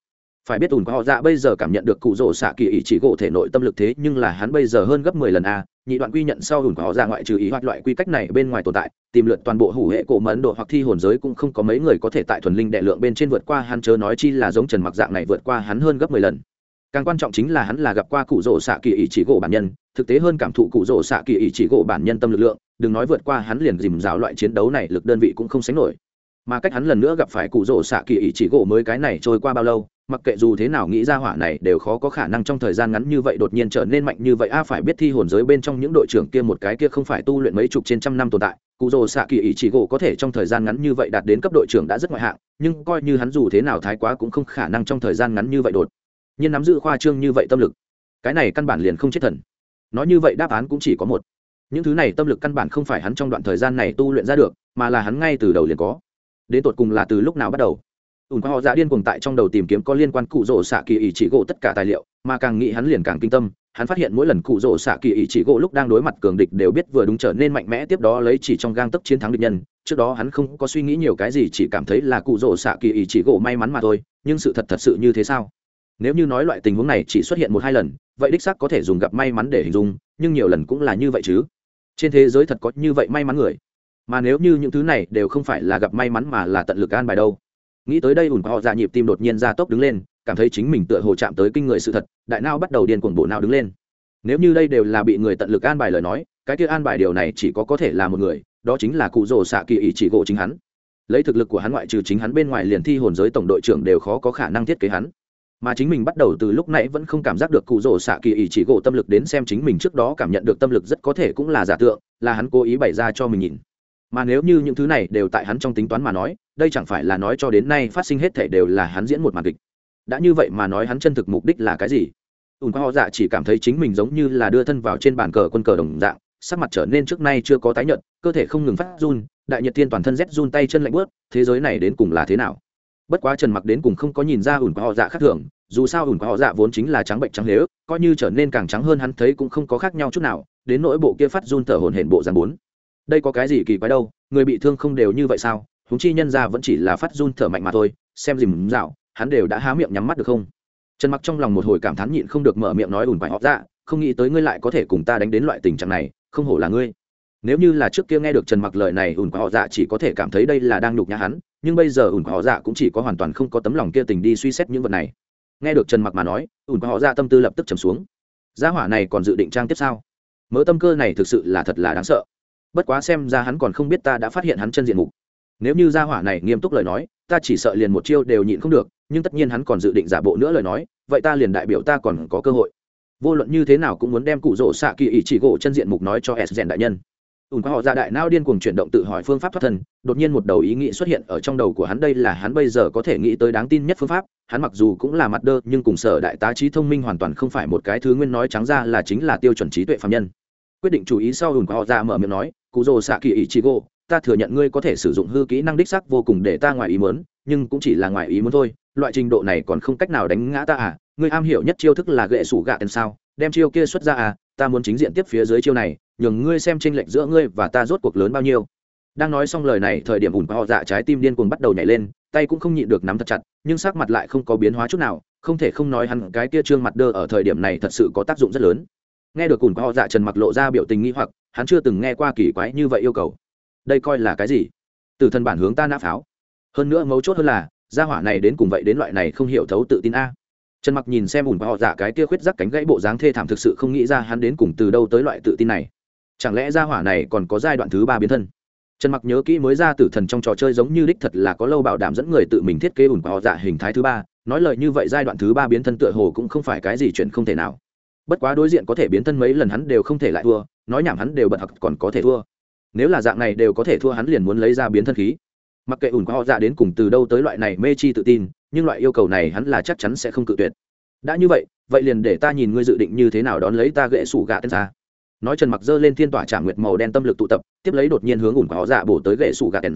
Phải biết ủn họ dạ bây giờ cảm nhận được cụ rỗ xạ kỳ ý chỉ gỗ thể nội tâm lực thế, nhưng là hắn bây giờ hơn gấp mười lần a, nhị đoạn quy nhận sau ủn họ dạ ngoại trừ ý hoạt loại quy cách này bên ngoài tồn tại, tìm lượt toàn bộ hủ hệ cổ mẫn độ hoặc thi hồn giới cũng không có mấy người có thể tại thuần linh đệ lượng bên trên vượt qua hắn, chớ nói chi là giống trần mặc dạng này vượt qua hắn hơn gấp mười lần càng quan trọng chính là hắn là gặp qua cụ rỗ xạ kỳ ý chỉ gỗ bản nhân, thực tế hơn cảm thụ cụ rỗ xạ kỳ ý chỉ gỗ bản nhân tâm lực lượng, đừng nói vượt qua hắn liền dìm rào loại chiến đấu này lực đơn vị cũng không sánh nổi. Mà cách hắn lần nữa gặp phải cụ rỗ xạ kỳ ý chỉ gỗ mới cái này trôi qua bao lâu, mặc kệ dù thế nào nghĩ ra hỏa này đều khó có khả năng trong thời gian ngắn như vậy đột nhiên trở nên mạnh như vậy. A, phải biết thi hồn giới bên trong những đội trưởng kia một cái kia không phải tu luyện mấy chục trên trăm năm tồn tại, cụ rồ xạ kỳ ý chỉ gỗ có thể trong thời gian ngắn như vậy đạt đến cấp đội trưởng đã rất ngoại hạng, nhưng coi như hắn dù thế nào thái quá cũng không khả năng trong thời gian ngắn như vậy đột nhưng nắm giữ khoa trương như vậy tâm lực. Cái này căn bản liền không chết thần. Nói như vậy đáp án cũng chỉ có một. Những thứ này tâm lực căn bản không phải hắn trong đoạn thời gian này tu luyện ra được, mà là hắn ngay từ đầu liền có. Đến tột cùng là từ lúc nào bắt đầu? Ùn khoa họ dạ điên cuồng tại trong đầu tìm kiếm có liên quan cụ rỗ xạ kỳ ý chỉ gỗ tất cả tài liệu, mà càng nghĩ hắn liền càng kinh tâm, hắn phát hiện mỗi lần cụ rỗ xạ kỳ ý chỉ gỗ lúc đang đối mặt cường địch đều biết vừa đúng trở nên mạnh mẽ tiếp đó lấy chỉ trong gang tấc chiến thắng địch nhân. Trước đó hắn không có suy nghĩ nhiều cái gì, chỉ cảm thấy là cụ rỗ xạ kỳ ý chỉ gỗ may mắn mà thôi, nhưng sự thật thật sự như thế sao? Nếu như nói loại tình huống này chỉ xuất hiện một hai lần, vậy đích xác có thể dùng gặp may mắn để hình dung, nhưng nhiều lần cũng là như vậy chứ. Trên thế giới thật có như vậy may mắn người. Mà nếu như những thứ này đều không phải là gặp may mắn mà là tận lực an bài đâu. Nghĩ tới đây ủn họ dạ nhịp tim đột nhiên ra tốc đứng lên, cảm thấy chính mình tựa hồ chạm tới kinh người sự thật, đại nao bắt đầu điên cuồng bộ nào đứng lên. Nếu như đây đều là bị người tận lực an bài lời nói, cái kia an bài điều này chỉ có có thể là một người, đó chính là cụ rồ xạ kỳ ý chỉ gỗ chính hắn. Lấy thực lực của hắn ngoại trừ chính hắn bên ngoài liền thi hồn giới tổng đội trưởng đều khó có khả năng thiết kế hắn mà chính mình bắt đầu từ lúc nãy vẫn không cảm giác được cụ rổ xạ kỳ ý chỉ gỗ tâm lực đến xem chính mình trước đó cảm nhận được tâm lực rất có thể cũng là giả tượng, là hắn cố ý bày ra cho mình nhìn. Mà nếu như những thứ này đều tại hắn trong tính toán mà nói, đây chẳng phải là nói cho đến nay phát sinh hết thể đều là hắn diễn một màn kịch. Đã như vậy mà nói hắn chân thực mục đích là cái gì? Ùn qua họ dạ chỉ cảm thấy chính mình giống như là đưa thân vào trên bàn cờ quân cờ đồng dạng, sắc mặt trở nên trước nay chưa có tái nhợt, cơ thể không ngừng phát run, đại nhật tiên toàn thân rét run tay chân lạnh bớt thế giới này đến cùng là thế nào? Bất quá trần mặc đến cùng không có nhìn ra ủn của họ dạ khác thường, dù sao ủn của họ dạ vốn chính là trắng bệnh trắng nếu coi như trở nên càng trắng hơn hắn thấy cũng không có khác nhau chút nào, đến nỗi bộ kia phát run thở hồn hển bộ dàn bốn. Đây có cái gì kỳ quái đâu, người bị thương không đều như vậy sao? Húng chi nhân ra vẫn chỉ là phát run thở mạnh mà thôi, xem dìm dạo, hắn đều đã há miệng nhắm mắt được không? Trần mặc trong lòng một hồi cảm thán nhịn không được mở miệng nói ủn phải họ dạ không nghĩ tới ngươi lại có thể cùng ta đánh đến loại tình trạng này, không hổ là ngươi. Nếu như là trước kia nghe được trần mặc lời này, ủn quả họ dạ chỉ có thể cảm thấy đây là đang nhục nhã hắn nhưng bây giờ ủn quả họ dạ cũng chỉ có hoàn toàn không có tấm lòng kia tình đi suy xét những vật này. Nghe được trần mặc mà nói, ủn quả họ dạ tâm tư lập tức trầm xuống. Gia hỏa này còn dự định trang tiếp sao? Mỡ tâm cơ này thực sự là thật là đáng sợ. Bất quá xem ra hắn còn không biết ta đã phát hiện hắn chân diện mục. Nếu như gia hỏa này nghiêm túc lời nói, ta chỉ sợ liền một chiêu đều nhịn không được, nhưng tất nhiên hắn còn dự định giả bộ nữa lời nói, vậy ta liền đại biểu ta còn có cơ hội. Vô luận như thế nào cũng muốn đem cụ rỗ xạ kỳ ý chỉ gỗ chân diện mục nói cho s rèn đại nhân ùn qua họ ra đại nao điên cuồng chuyển động tự hỏi phương pháp thoát thân đột nhiên một đầu ý nghĩ xuất hiện ở trong đầu của hắn đây là hắn bây giờ có thể nghĩ tới đáng tin nhất phương pháp. Hắn mặc dù cũng là mặt đơ nhưng cùng sở đại tá trí thông minh hoàn toàn không phải một cái thứ nguyên nói trắng ra là chính là tiêu chuẩn trí tuệ phạm nhân. Quyết định chú ý sau ùn qua họ ra mở miệng nói cụ rồ xạ kỳ ý chi gô, ta thừa nhận ngươi có thể sử dụng hư kỹ năng đích sắc vô cùng để ta ngoài ý muốn nhưng cũng chỉ là ngoài ý muốn thôi. Loại trình độ này còn không cách nào đánh ngã ta à. Ngươi am hiểu nhất chiêu thức là gậy sủ gạ tên sao? Đem chiêu kia xuất ra à ta muốn chính diện tiếp phía dưới chiêu này, nhường ngươi xem tranh lệch giữa ngươi và ta rốt cuộc lớn bao nhiêu. Đang nói xong lời này, thời điểm ủn họ dạ trái tim điên cuồng bắt đầu nhảy lên, tay cũng không nhịn được nắm thật chặt, nhưng sắc mặt lại không có biến hóa chút nào, không thể không nói hắn cái kia trương mặt đơ ở thời điểm này thật sự có tác dụng rất lớn. Nghe được ủn họ dạ trần mặc lộ ra biểu tình nghi hoặc, hắn chưa từng nghe qua kỳ quái như vậy yêu cầu. Đây coi là cái gì? Từ thân bản hướng ta nã pháo. Hơn nữa mấu chốt hơn là, gia hỏa này đến cùng vậy đến loại này không hiểu thấu tự tin a trần mặc nhìn xem ủn họ giả cái kia khuyết rắc cánh gãy bộ dáng thê thảm thực sự không nghĩ ra hắn đến cùng từ đâu tới loại tự tin này. Chẳng lẽ gia hỏa này còn có giai đoạn thứ ba biến thân? Trần mặc nhớ kỹ mới ra tử thần trong trò chơi giống như đích thật là có lâu bảo đảm dẫn người tự mình thiết kế ủn họ giả hình thái thứ ba, nói lời như vậy giai đoạn thứ ba biến thân tựa hồ cũng không phải cái gì chuyện không thể nào. Bất quá đối diện có thể biến thân mấy lần hắn đều không thể lại thua, nói nhảm hắn đều bật hặc còn có thể thua. Nếu là dạng này đều có thể thua hắn liền muốn lấy ra biến thân khí mặc kệ ủn họ dạ đến cùng từ đâu tới loại này mê chi tự tin, nhưng loại yêu cầu này hắn là chắc chắn sẽ không cự tuyệt. Đã như vậy vậy liền để ta nhìn ngươi dự định như thế nào đón lấy ta gậy sủ gạ tên ra. Nói trần mặc giơ lên thiên tỏa trả nguyệt màu đen tâm lực tụ tập, tiếp lấy đột nhiên hướng ủn quả họ dạ bổ tới gậy sủ gạ tên.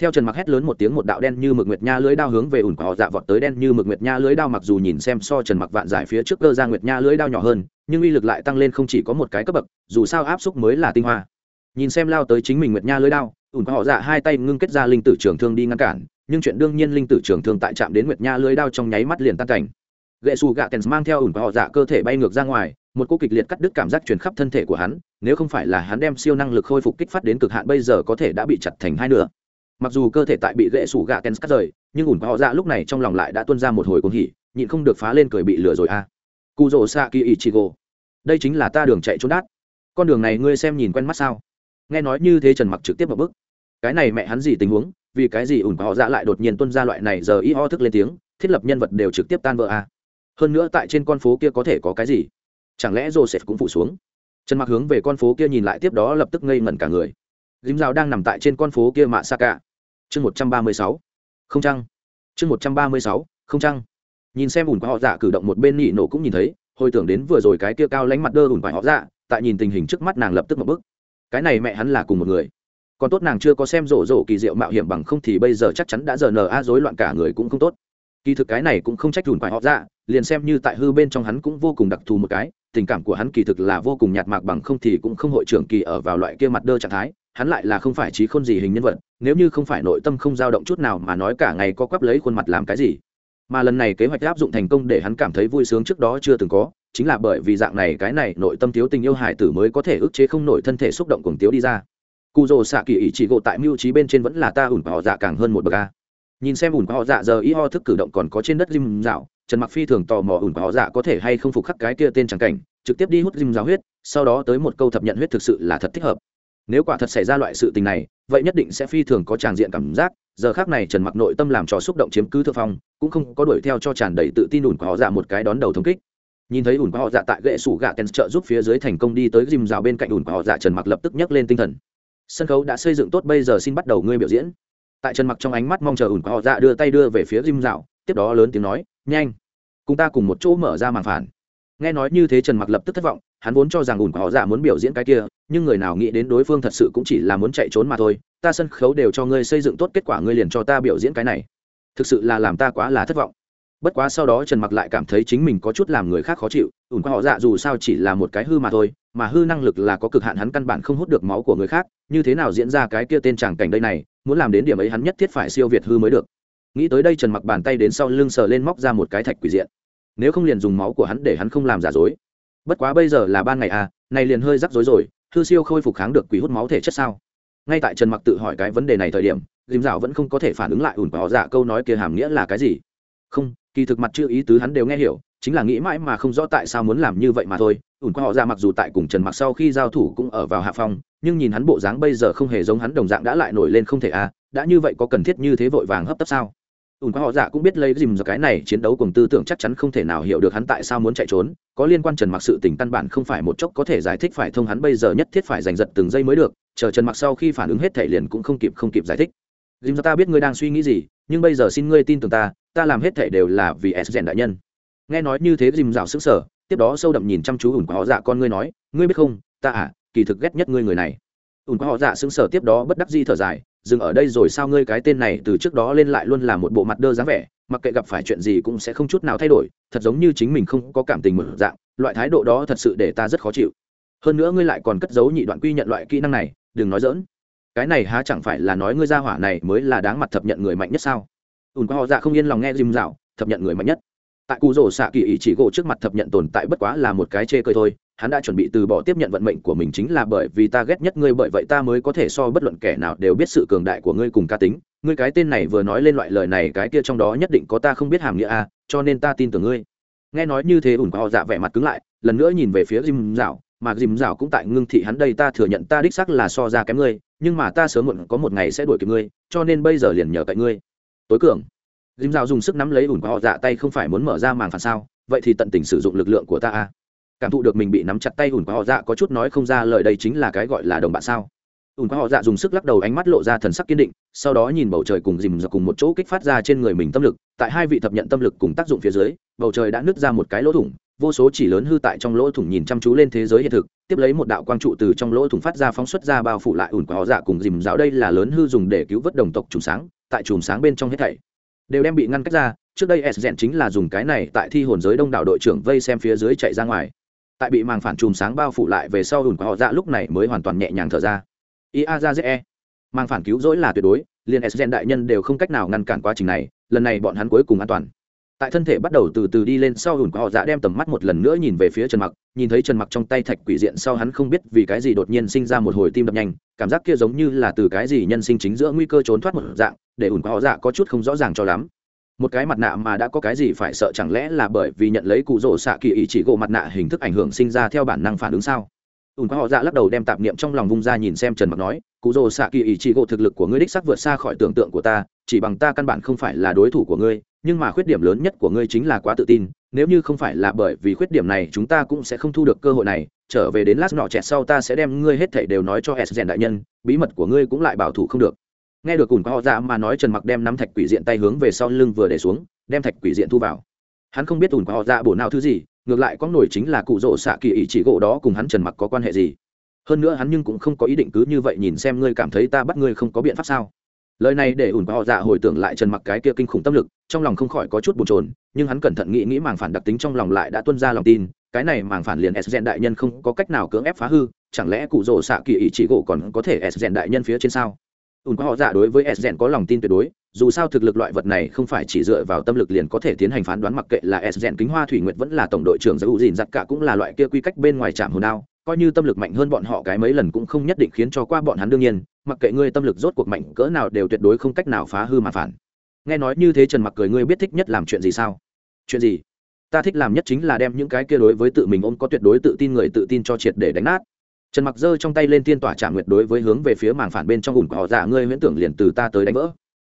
Theo trần mặc hét lớn một tiếng một đạo đen như mực nguyệt nha lưới đao hướng về ủn quả họ dạ vọt tới đen như mực nguyệt nha lưới đao, mặc dù nhìn xem so trần mặc vạn giải phía trước cơ ra nguyệt nha lưới đao nhỏ hơn, nhưng uy lực lại tăng lên không chỉ có một cái cấp bậc, dù sao áp xúc mới là tinh hoa. Nhìn xem lao tới chính mình nguyệt nha lưới đao ủn quả họ dạ hai tay ngưng kết ra linh tử trường thương đi ngăn cản, nhưng chuyện đương nhiên linh tử trường thương tại chạm đến nguyệt nha lưới đao trong nháy mắt liền tan cảnh. Gậy xù gạ kèn mang theo ủn của họ dạ cơ thể bay ngược ra ngoài, một cô kịch liệt cắt đứt cảm giác truyền khắp thân thể của hắn, nếu không phải là hắn đem siêu năng lực khôi phục kích phát đến cực hạn bây giờ có thể đã bị chặt thành hai nửa. Mặc dù cơ thể tại bị gậy xù gạ kèn cắt rời, nhưng ủn của họ dạ lúc này trong lòng lại đã tuân ra một hồi cuồng hỉ, nhịn không được phá lên cười bị lừa rồi a. À. cụ rỗ xạ kỳ ichigo, đây chính là ta đường chạy trốn đát. Con đường này ngươi xem nhìn quen mắt sao? Nghe nói như thế trần mặc trực tiếp vào bức cái này mẹ hắn gì tình huống, vì cái gì ủn của họ dạ lại đột nhiên tuân ra loại này giờ y ho thức lên tiếng, thiết lập nhân vật đều trực tiếp tan vỡ à? Hơn nữa tại trên con phố kia có thể có cái gì? Chẳng lẽ joseph cũng phụ xuống? Trần mặc hướng về con phố kia nhìn lại tiếp đó lập tức ngây ngẩn cả người. Dìm rào đang nằm tại trên con phố kia mạ sa cả chương một trăm ba mươi sáu. Không trăng. Chương một trăm ba mươi sáu. Không trăng. Nhìn xem ủn họ dạ cử động một bên nị nổ cũng nhìn thấy, hồi tưởng đến vừa rồi cái kia cao lánh mặt đơ ủn họ dạ tại nhìn tình hình trước mắt nàng lập tức một bức cái này mẹ hắn là cùng một người còn tốt nàng chưa có xem rổ rổ kỳ diệu mạo hiểm bằng không thì bây giờ chắc chắn đã giờ nờ a rối loạn cả người cũng không tốt. Kỳ thực cái này cũng không trách dùn phải họ dạ liền xem như tại hư bên trong hắn cũng vô cùng đặc thù một cái, tình cảm của hắn kỳ thực là vô cùng nhạt mạc bằng không thì cũng không hội trưởng kỳ ở vào loại kia mặt đơ trạng thái, hắn lại là không phải trí khôn gì hình nhân vật, nếu như không phải nội tâm không dao động chút nào mà nói cả ngày có quắp lấy khuôn mặt làm cái gì. Mà lần này kế hoạch áp dụng thành công để hắn cảm thấy vui sướng trước đó chưa từng có, chính là bởi vì dạng này cái này nội tâm thiếu tình yêu hải tử mới có thể ức chế không nổi thân thể xúc động cùng tiếu đi ra cụ rồ xạ kỳ ý chỉ gộ tại mưu trí bên trên vẫn là ta ủn họ dạ càng hơn một bậc a. Nhìn xem ủn họ dạ giờ y ho thức cử động còn có trên đất dim dạo trần mặc phi thường tò mò ủn họ dạ có thể hay không phục khắc cái kia tên tràng cảnh, trực tiếp đi hút dim dạo huyết, sau đó tới một câu thập nhận huyết thực sự là thật thích hợp. Nếu quả thật xảy ra loại sự tình này, vậy nhất định sẽ phi thường có tràng diện cảm giác, giờ khác này trần mặc nội tâm làm cho xúc động chiếm cứ thượng phong, cũng không có đuổi theo cho tràn đầy tự tin ủn của họ dạ một cái đón đầu thống kích. Nhìn thấy ủn của họ dạ tại gậy sủ gạ kèn trợ giúp phía dưới thành công đi tới dìm rào bên cạnh ủn của họ dạ trần mặc lập tức nhấc lên tinh thần sân khấu đã xây dựng tốt, bây giờ xin bắt đầu ngươi biểu diễn. Tại trần mặc trong ánh mắt mong chờ ủn của họ dạ đưa tay đưa về phía dìm dạo, tiếp đó lớn tiếng nói, nhanh, cùng ta cùng một chỗ mở ra màn phản. Nghe nói như thế trần mặc lập tức thất vọng, hắn vốn cho rằng ủn của họ dạ muốn biểu diễn cái kia, nhưng người nào nghĩ đến đối phương thật sự cũng chỉ là muốn chạy trốn mà thôi. Ta sân khấu đều cho ngươi xây dựng tốt, kết quả ngươi liền cho ta biểu diễn cái này. Thực sự là làm ta quá là thất vọng bất quá sau đó trần mặc lại cảm thấy chính mình có chút làm người khác khó chịu, ủn qua họ dạ dù sao chỉ là một cái hư mà thôi, mà hư năng lực là có cực hạn hắn căn bản không hút được máu của người khác, như thế nào diễn ra cái kia tên chàng cảnh đây này, muốn làm đến điểm ấy hắn nhất thiết phải siêu việt hư mới được. Nghĩ tới đây trần mặc bàn tay đến sau lưng sờ lên móc ra một cái thạch quỷ diện. Nếu không liền dùng máu của hắn để hắn không làm giả dối. Bất quá bây giờ là ban ngày à này liền hơi rắc rối rồi, hư siêu khôi phục kháng được quỷ hút máu thể chất sao? Ngay tại trần mặc tự hỏi cái vấn đề này thời điểm, dìm dạo vẫn không có thể phản ứng lại ủn bỏ dạ câu nói kia hàm nghĩa là cái gì không, kỳ thực mặt chưa ý tứ hắn đều nghe hiểu, chính là nghĩ mãi mà không rõ tại sao muốn làm như vậy mà thôi. Ủn qua họ ra mặc dù tại cùng trần mặc sau khi giao thủ cũng ở vào hạ phong, nhưng nhìn hắn bộ dáng bây giờ không hề giống hắn đồng dạng đã lại nổi lên không thể à đã như vậy có cần thiết như thế vội vàng hấp tấp sao? Ủn qua họ dạ cũng biết lấy dìm ra cái này chiến đấu cùng tư tưởng chắc chắn không thể nào hiểu được hắn tại sao muốn chạy trốn, có liên quan trần mặc sự tình căn bản không phải một chốc có thể giải thích phải thông hắn bây giờ nhất thiết phải giành giật từng giây mới được, chờ trần mặc sau khi phản ứng hết thể liền cũng không kịp không kịp giải thích. Dìm ra ta biết ngươi đang suy nghĩ gì, nhưng bây giờ xin ngươi tin tưởng ta ta làm hết thể đều là vì s rèn đại nhân. Nghe nói như thế dìm dạo sức sở tiếp đó sâu đậm nhìn chăm chú ủn quá họ dạ con ngươi nói, ngươi biết không, ta à kỳ thực ghét nhất ngươi người này. Ủn quá họ dạ xứng sở tiếp đó bất đắc di thở dài, dừng ở đây rồi sao ngươi cái tên này từ trước đó lên lại luôn là một bộ mặt đơ dáng vẻ, mặc kệ gặp phải chuyện gì cũng sẽ không chút nào thay đổi, thật giống như chính mình không có cảm tình một dạng, loại thái độ đó thật sự để ta rất khó chịu. Hơn nữa ngươi lại còn cất giấu nhị đoạn quy nhận loại kỹ năng này, đừng nói dỡn cái này há chẳng phải là nói ngươi ra hỏa này mới là đáng mặt thập nhận người mạnh nhất sao? Ùn qua họ dạ không yên lòng nghe dìm dạo thập nhận người mạnh nhất. Tại cụ rổ xạ kỳ ý chỉ gỗ trước mặt thập nhận tồn tại bất quá là một cái chê cười thôi, hắn đã chuẩn bị từ bỏ tiếp nhận vận mệnh của mình chính là bởi vì ta ghét nhất ngươi, bởi vậy ta mới có thể so bất luận kẻ nào đều biết sự cường đại của ngươi cùng ca tính. Ngươi cái tên này vừa nói lên loại lời này, cái kia trong đó nhất định có ta không biết hàm nghĩa a cho nên ta tin tưởng ngươi. Nghe nói như thế, ủn qua họ dạ vẻ mặt cứng lại, lần nữa nhìn về phía dìm dạo mà dìm dạo cũng tại ngưng thị hắn đây, ta thừa nhận ta đích sắc là so ra kém ngươi, nhưng mà ta sớm muộn có một ngày sẽ đuổi kịp ngươi, cho nên bây giờ liền nhờ cậy ngươi tối cường. Dìm rào dùng sức nắm lấy ủn của họ dạ tay, không phải muốn mở ra màn phản sao? Vậy thì tận tình sử dụng lực lượng của ta a cảm thụ được mình bị nắm chặt tay ủn của họ dạ có chút nói không ra lời đây chính là cái gọi là đồng bạn sao? Ủn của họ dạ dùng sức lắc đầu, ánh mắt lộ ra thần sắc kiên định, sau đó nhìn bầu trời cùng dìm dọc cùng một chỗ kích phát ra trên người mình tâm lực. Tại hai vị thập nhận tâm lực cùng tác dụng phía dưới, bầu trời đã nứt ra một cái lỗ thủng, vô số chỉ lớn hư tại trong lỗ thủng nhìn chăm chú lên thế giới hiện thực, tiếp lấy một đạo quang trụ từ trong lỗ thủng phát ra phóng xuất ra bao phủ lại ủn của họ dạ cùng dìm giáo đây là lớn hư dùng để cứu vớt đồng tộc trùng sáng tại chùm sáng bên trong hết thảy. Đều đem bị ngăn cách ra, trước đây s rèn chính là dùng cái này tại thi hồn giới đông đảo đội trưởng vây xem phía dưới chạy ra ngoài. Tại bị màng phản chùm sáng bao phủ lại về sau ủn của họ dạ lúc này mới hoàn toàn nhẹ nhàng thở ra. Ia ra dễ mang phản cứu rỗi là tuyệt đối, liền s đại nhân đều không cách nào ngăn cản quá trình này, lần này bọn hắn cuối cùng an toàn tại thân thể bắt đầu từ từ đi lên sau hùn của họ dạ đem tầm mắt một lần nữa nhìn về phía trần mặc, nhìn thấy trần mặc trong tay thạch quỷ diện sau hắn không biết vì cái gì đột nhiên sinh ra một hồi tim đập nhanh, cảm giác kia giống như là từ cái gì nhân sinh chính giữa nguy cơ trốn thoát một dạng, để ủn của họ dạ có chút không rõ ràng cho lắm. Một cái mặt nạ mà đã có cái gì phải sợ chẳng lẽ là bởi vì nhận lấy cụ rỗ xạ kỳ ý chỉ gỗ mặt nạ hình thức ảnh hưởng sinh ra theo bản năng phản ứng sao? Ùn qua họ dạ lắc đầu đem tạp niệm trong lòng vung ra nhìn xem trần mặc nói, cụ rồ xạ kỳ ý chỉ gỗ thực lực của ngươi đích sắc vượt xa khỏi tưởng tượng của ta, chỉ bằng ta căn bản không phải là đối thủ của ngươi nhưng mà khuyết điểm lớn nhất của ngươi chính là quá tự tin, nếu như không phải là bởi vì khuyết điểm này, chúng ta cũng sẽ không thu được cơ hội này. Trở về đến lát nọ chẹt sau ta sẽ đem ngươi hết thảy đều nói cho s rèn đại nhân, bí mật của ngươi cũng lại bảo thủ không được. Nghe được cùn qua họ dạ mà nói trần mặc đem nắm thạch quỷ diện tay hướng về sau lưng vừa để xuống, đem thạch quỷ diện thu vào. Hắn không biết ùn qua họ dạ bổ nào thứ gì, ngược lại có nổi chính là cụ rỗ xạ kỳ ý chỉ gỗ đó cùng hắn trần mặc có quan hệ gì. Hơn nữa hắn nhưng cũng không có ý định cứ như vậy nhìn xem ngươi cảm thấy ta bắt ngươi không có biện pháp sao lời này để ủn họ dạ hồi tưởng lại trần mặc cái kia kinh khủng tâm lực, trong lòng không khỏi có chút bồn chồn, nhưng hắn cẩn thận nghĩ nghĩ màng phản đặc tính trong lòng lại đã tuân ra lòng tin, cái này màng phản liền s gen đại nhân không có cách nào cưỡng ép phá hư, chẳng lẽ cụ rồ xạ kỳ ý chỉ gỗ còn có thể s gen đại nhân phía trên sao? Ủn họ dạ đối với s gen có lòng tin tuyệt đối, dù sao thực lực loại vật này không phải chỉ dựa vào tâm lực liền có thể tiến hành phán đoán mặc kệ là s kính hoa thủy nguyệt vẫn là tổng đội trưởng giữ gìn giặc cả cũng là loại kia quy cách bên ngoài trạm hồn đao coi như tâm lực mạnh hơn bọn họ cái mấy lần cũng không nhất định khiến cho qua bọn hắn đương nhiên, mặc kệ ngươi tâm lực rốt cuộc mạnh cỡ nào đều tuyệt đối không cách nào phá hư mà phản. Nghe nói như thế trần mặc cười, ngươi biết thích nhất làm chuyện gì sao? Chuyện gì? Ta thích làm nhất chính là đem những cái kia đối với tự mình ôm có tuyệt đối tự tin người tự tin cho triệt để đánh nát. Trần mặc giơ trong tay lên tiên tỏa trả nguyệt đối với hướng về phía màng phản bên trong ủn của họ dạ ngươi huyễn tưởng liền từ ta tới đánh vỡ.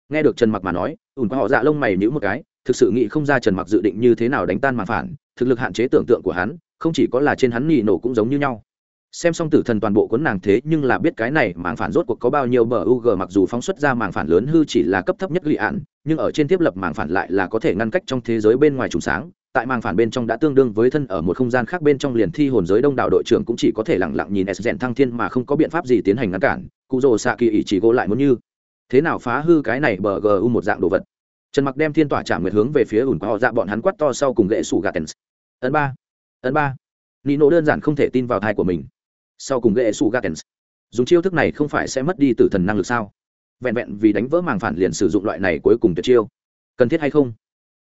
Nghe được trần mặc mà nói, ủn của họ dạ lông mày nhữ một cái, thực sự nghĩ không ra trần mặc dự định như thế nào đánh tan màn phản, thực lực hạn chế tưởng tượng của hắn không chỉ có là trên hắn nỉ nổ cũng giống như nhau. Xem xong tử thần toàn bộ cuốn nàng thế, nhưng là biết cái này mảng phản rốt cuộc có bao nhiêu bờ u g mặc dù phóng xuất ra mảng phản lớn hư chỉ là cấp thấp nhất lụy ạn, nhưng ở trên tiếp lập mảng phản lại là có thể ngăn cách trong thế giới bên ngoài trùng sáng, tại màng phản bên trong đã tương đương với thân ở một không gian khác bên trong liền thi hồn giới đông đảo đội trưởng cũng chỉ có thể lẳng lặng nhìn s rèn thăng thiên mà không có biện pháp gì tiến hành ngăn cản, cụ rồ xạ kỳ ỷ chỉ gỗ lại muốn như. Thế nào phá hư cái này bờ gu một dạng đồ vật? Trần mặc đem thiên tỏa trả nguyệt hướng về phía ủn qua họ dạ bọn hắn quát to sau cùng gậy sủ gà tens ấn ba ấn ba. Nino đơn giản không thể tin vào thai của mình. Sau cùng ghệ sủ gakens dùng chiêu thức này không phải sẽ mất đi tử thần năng lực sao? Vẹn vẹn vì đánh vỡ màng phản liền sử dụng loại này cuối cùng tuyệt chiêu. Cần thiết hay không?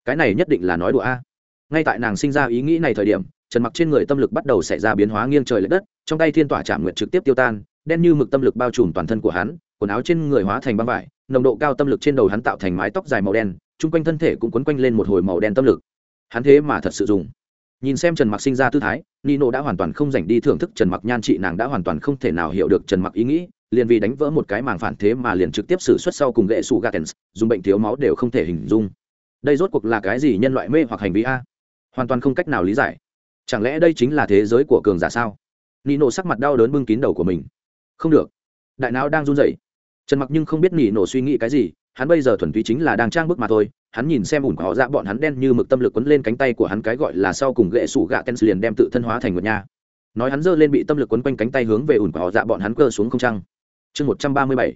Cái này nhất định là nói đùa a. Ngay tại nàng sinh ra ý nghĩ này thời điểm, trần mặc trên người tâm lực bắt đầu xảy ra biến hóa nghiêng trời l ệ đất, trong tay thiên tỏa trả nguyện trực tiếp tiêu tan, đen như mực tâm lực bao trùm toàn thân của hắn, quần áo trên người hóa thành băng vải, nồng độ cao tâm lực trên đầu hắn tạo thành mái tóc dài màu đen, chung quanh thân thể cũng quấn quanh lên một hồi màu đen tâm lực. Hắn thế mà thật sự dùng nhìn xem trần mặc sinh ra tư thái, nino đã hoàn toàn không dành đi thưởng thức trần mặc nhan trị, nàng đã hoàn toàn không thể nào hiểu được trần mặc ý nghĩ, liền vì đánh vỡ một cái màng phản thế mà liền trực tiếp xử suất sau cùng gậy sụ gatens dùng bệnh thiếu máu đều không thể hình dung. Đây rốt cuộc là cái gì nhân loại mê hoặc hành vi a? Hoàn toàn không cách nào lý giải. Chẳng lẽ đây chính là thế giới của cường giả sao? Nino sắc mặt đau đớn bưng kín đầu của mình. Không được. Đại não đang run rẩy. Trần mặc nhưng không biết nỉ nổ suy nghĩ cái gì, hắn bây giờ thuần túy chính là đang trang bức mà thôi hắn nhìn xem ủn họ dạ bọn hắn đen như mực tâm lực quấn lên cánh tay của hắn, cái gọi là sau cùng gậy sủ gạ tens liền đem tự thân hóa thành một nha nói hắn giơ lên bị tâm lực quấn quanh cánh tay hướng về ủn họ dạ bọn hắn cơ xuống không trăng. Chương một trăm ba mươi bảy,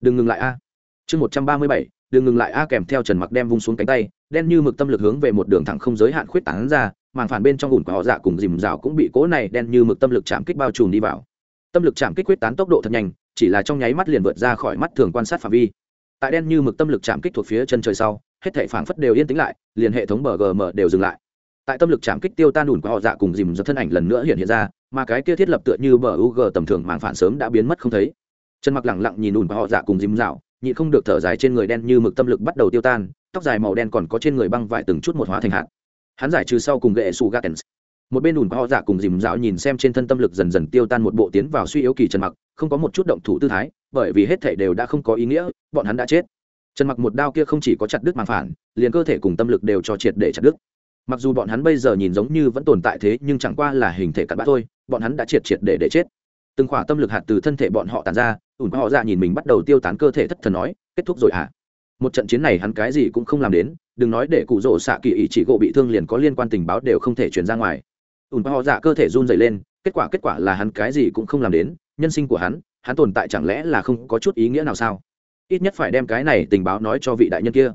đừng ngừng lại a. Chương một trăm ba mươi bảy, đừng ngừng lại a, kèm theo trần mặc đem vung xuống cánh tay, đen như mực tâm lực hướng về một đường thẳng không giới hạn khuyết tán ra, màng phản bên trong ủn của họ dạ cùng dìm rào cũng bị cố này đen như mực tâm lực chạm kích bao trùm đi vào. Tâm lực chạm kích quyết tán tốc độ thật nhanh, chỉ là trong nháy mắt liền vượt ra khỏi mắt thường quan sát phạm vi. Tại đen như mực tâm lực chạm kích thuộc phía chân trời sau hết thể phảng phất đều yên tĩnh lại, liền hệ thống bgm đều dừng lại. Tại tâm lực chạm kích tiêu tan ủn của họ dạ cùng dìm giật thân ảnh lần nữa hiện hiện ra, mà cái kia thiết lập tựa như bờ u tầm thường màn phản sớm đã biến mất không thấy. Chân mặc lặng lặng nhìn ủn của họ dạ cùng dìm dạo, nhịn không được thở dài trên người đen như mực tâm lực bắt đầu tiêu tan, tóc dài màu đen còn có trên người băng vải từng chút một hóa thành hạt. Hắn giải trừ sau cùng gệ su gatens một bên ủn họ dạ cùng dìm dạo nhìn xem trên thân tâm lực dần dần tiêu tan một bộ tiến vào suy yếu kỳ trần mặc, không có một chút động thủ tư thái, bởi vì hết thể đều đã không có ý nghĩa, bọn hắn đã chết trần mặc một đao kia không chỉ có chặt đứt màng phản, liền cơ thể cùng tâm lực đều cho triệt để chặt đứt. Mặc dù bọn hắn bây giờ nhìn giống như vẫn tồn tại thế, nhưng chẳng qua là hình thể cặn bã thôi, bọn hắn đã triệt triệt để để chết. Từng khỏa tâm lực hạt từ thân thể bọn họ tàn ra, ủn họ ra nhìn mình bắt đầu tiêu tán cơ thể thất thần nói, kết thúc rồi à một trận chiến này hắn cái gì cũng không làm đến, đừng nói để cụ rỗ xạ kỳ ý chỉ gỗ bị thương liền có liên quan tình báo đều không thể truyền ra ngoài. Ủn họ dạ cơ thể run dày lên, kết quả kết quả là hắn cái gì cũng không làm đến, nhân sinh của hắn hắn tồn tại chẳng lẽ là không có chút ý nghĩa nào sao? Ít nhất phải đem cái này tình báo nói cho vị đại nhân kia.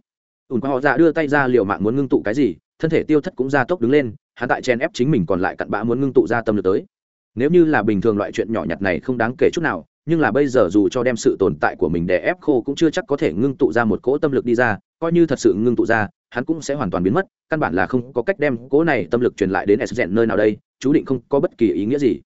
Ùn họ dạ đưa tay ra liều mạng muốn ngưng tụ cái gì, thân thể tiêu thất cũng ra tốc đứng lên, hắn tại chen ép chính mình còn lại cặn bã muốn ngưng tụ ra tâm lực tới. Nếu như là bình thường loại chuyện nhỏ nhặt này không đáng kể chút nào, nhưng là bây giờ dù cho đem sự tồn tại của mình để ép khô cũng chưa chắc có thể ngưng tụ ra một cỗ tâm lực đi ra, coi như thật sự ngưng tụ ra, hắn cũng sẽ hoàn toàn biến mất, căn bản là không có cách đem cỗ này tâm lực truyền lại đến s rèn nơi nào đây, chú định không có bất kỳ ý nghĩa gì.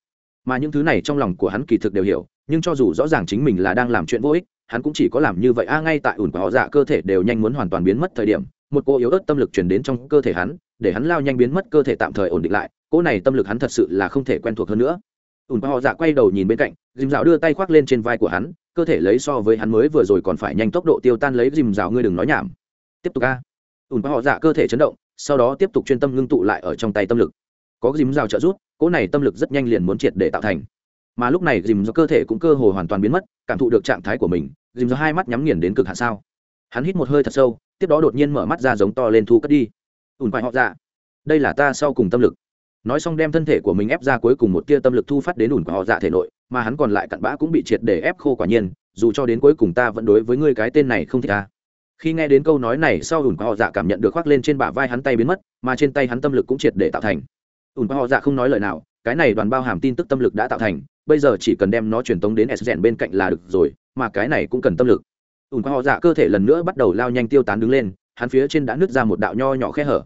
Mà những thứ này trong lòng của hắn kỳ thực đều hiểu, nhưng cho dù rõ ràng chính mình là đang làm chuyện vô ích hắn cũng chỉ có làm như vậy. A ngay tại ủn của họ dạ cơ thể đều nhanh muốn hoàn toàn biến mất thời điểm, một cô yếu ớt tâm lực truyền đến trong cơ thể hắn, để hắn lao nhanh biến mất, cơ thể tạm thời ổn định lại. Cỗ này tâm lực hắn thật sự là không thể quen thuộc hơn nữa. Ủn của họ dạ quay đầu nhìn bên cạnh, dìm dạo đưa tay khoác lên trên vai của hắn, cơ thể lấy so với hắn mới vừa rồi còn phải nhanh tốc độ tiêu tan lấy. Dìm dạo, ngươi đừng nói nhảm. Tiếp tục a. Ủn của họ dạ cơ thể chấn động, sau đó tiếp tục chuyên tâm ngưng tụ lại ở trong tay tâm lực. Có dìm dạo trợ giúp cỗ này tâm lực rất nhanh liền muốn triệt để tạo thành mà lúc này dìm do cơ thể cũng cơ hồ hoàn toàn biến mất, cảm thụ được trạng thái của mình dìm do hai mắt nhắm nghiền đến cực hạ sao. Hắn hít một hơi thật sâu, tiếp đó đột nhiên mở mắt ra giống to lên thu cất đi. Ùn phải họ ra đây là ta sau cùng tâm lực. Nói xong đem thân thể của mình ép ra cuối cùng một tia tâm lực thu phát đến ủn của họ dạ thể nội, mà hắn còn lại cặn bã cũng bị triệt để ép khô quả nhiên, dù cho đến cuối cùng ta vẫn đối với ngươi cái tên này không thích ta khi nghe đến câu nói này sau ủn của họ dạ cảm nhận được khoác lên trên bả vai hắn tay biến mất, mà trên tay hắn tâm lực cũng triệt để tạo thành. Ủn của họ dạ không nói lời nào, cái này đoàn bao hàm tin tức tâm lực đã tạo thành bây giờ chỉ cần đem nó truyền tống đến s rèn bên cạnh là được rồi, mà cái này cũng cần tâm lực. Ùn qua họ dạ cơ thể lần nữa bắt đầu lao nhanh tiêu tán đứng lên, hắn phía trên đã nứt ra một đạo nho nhỏ khe hở.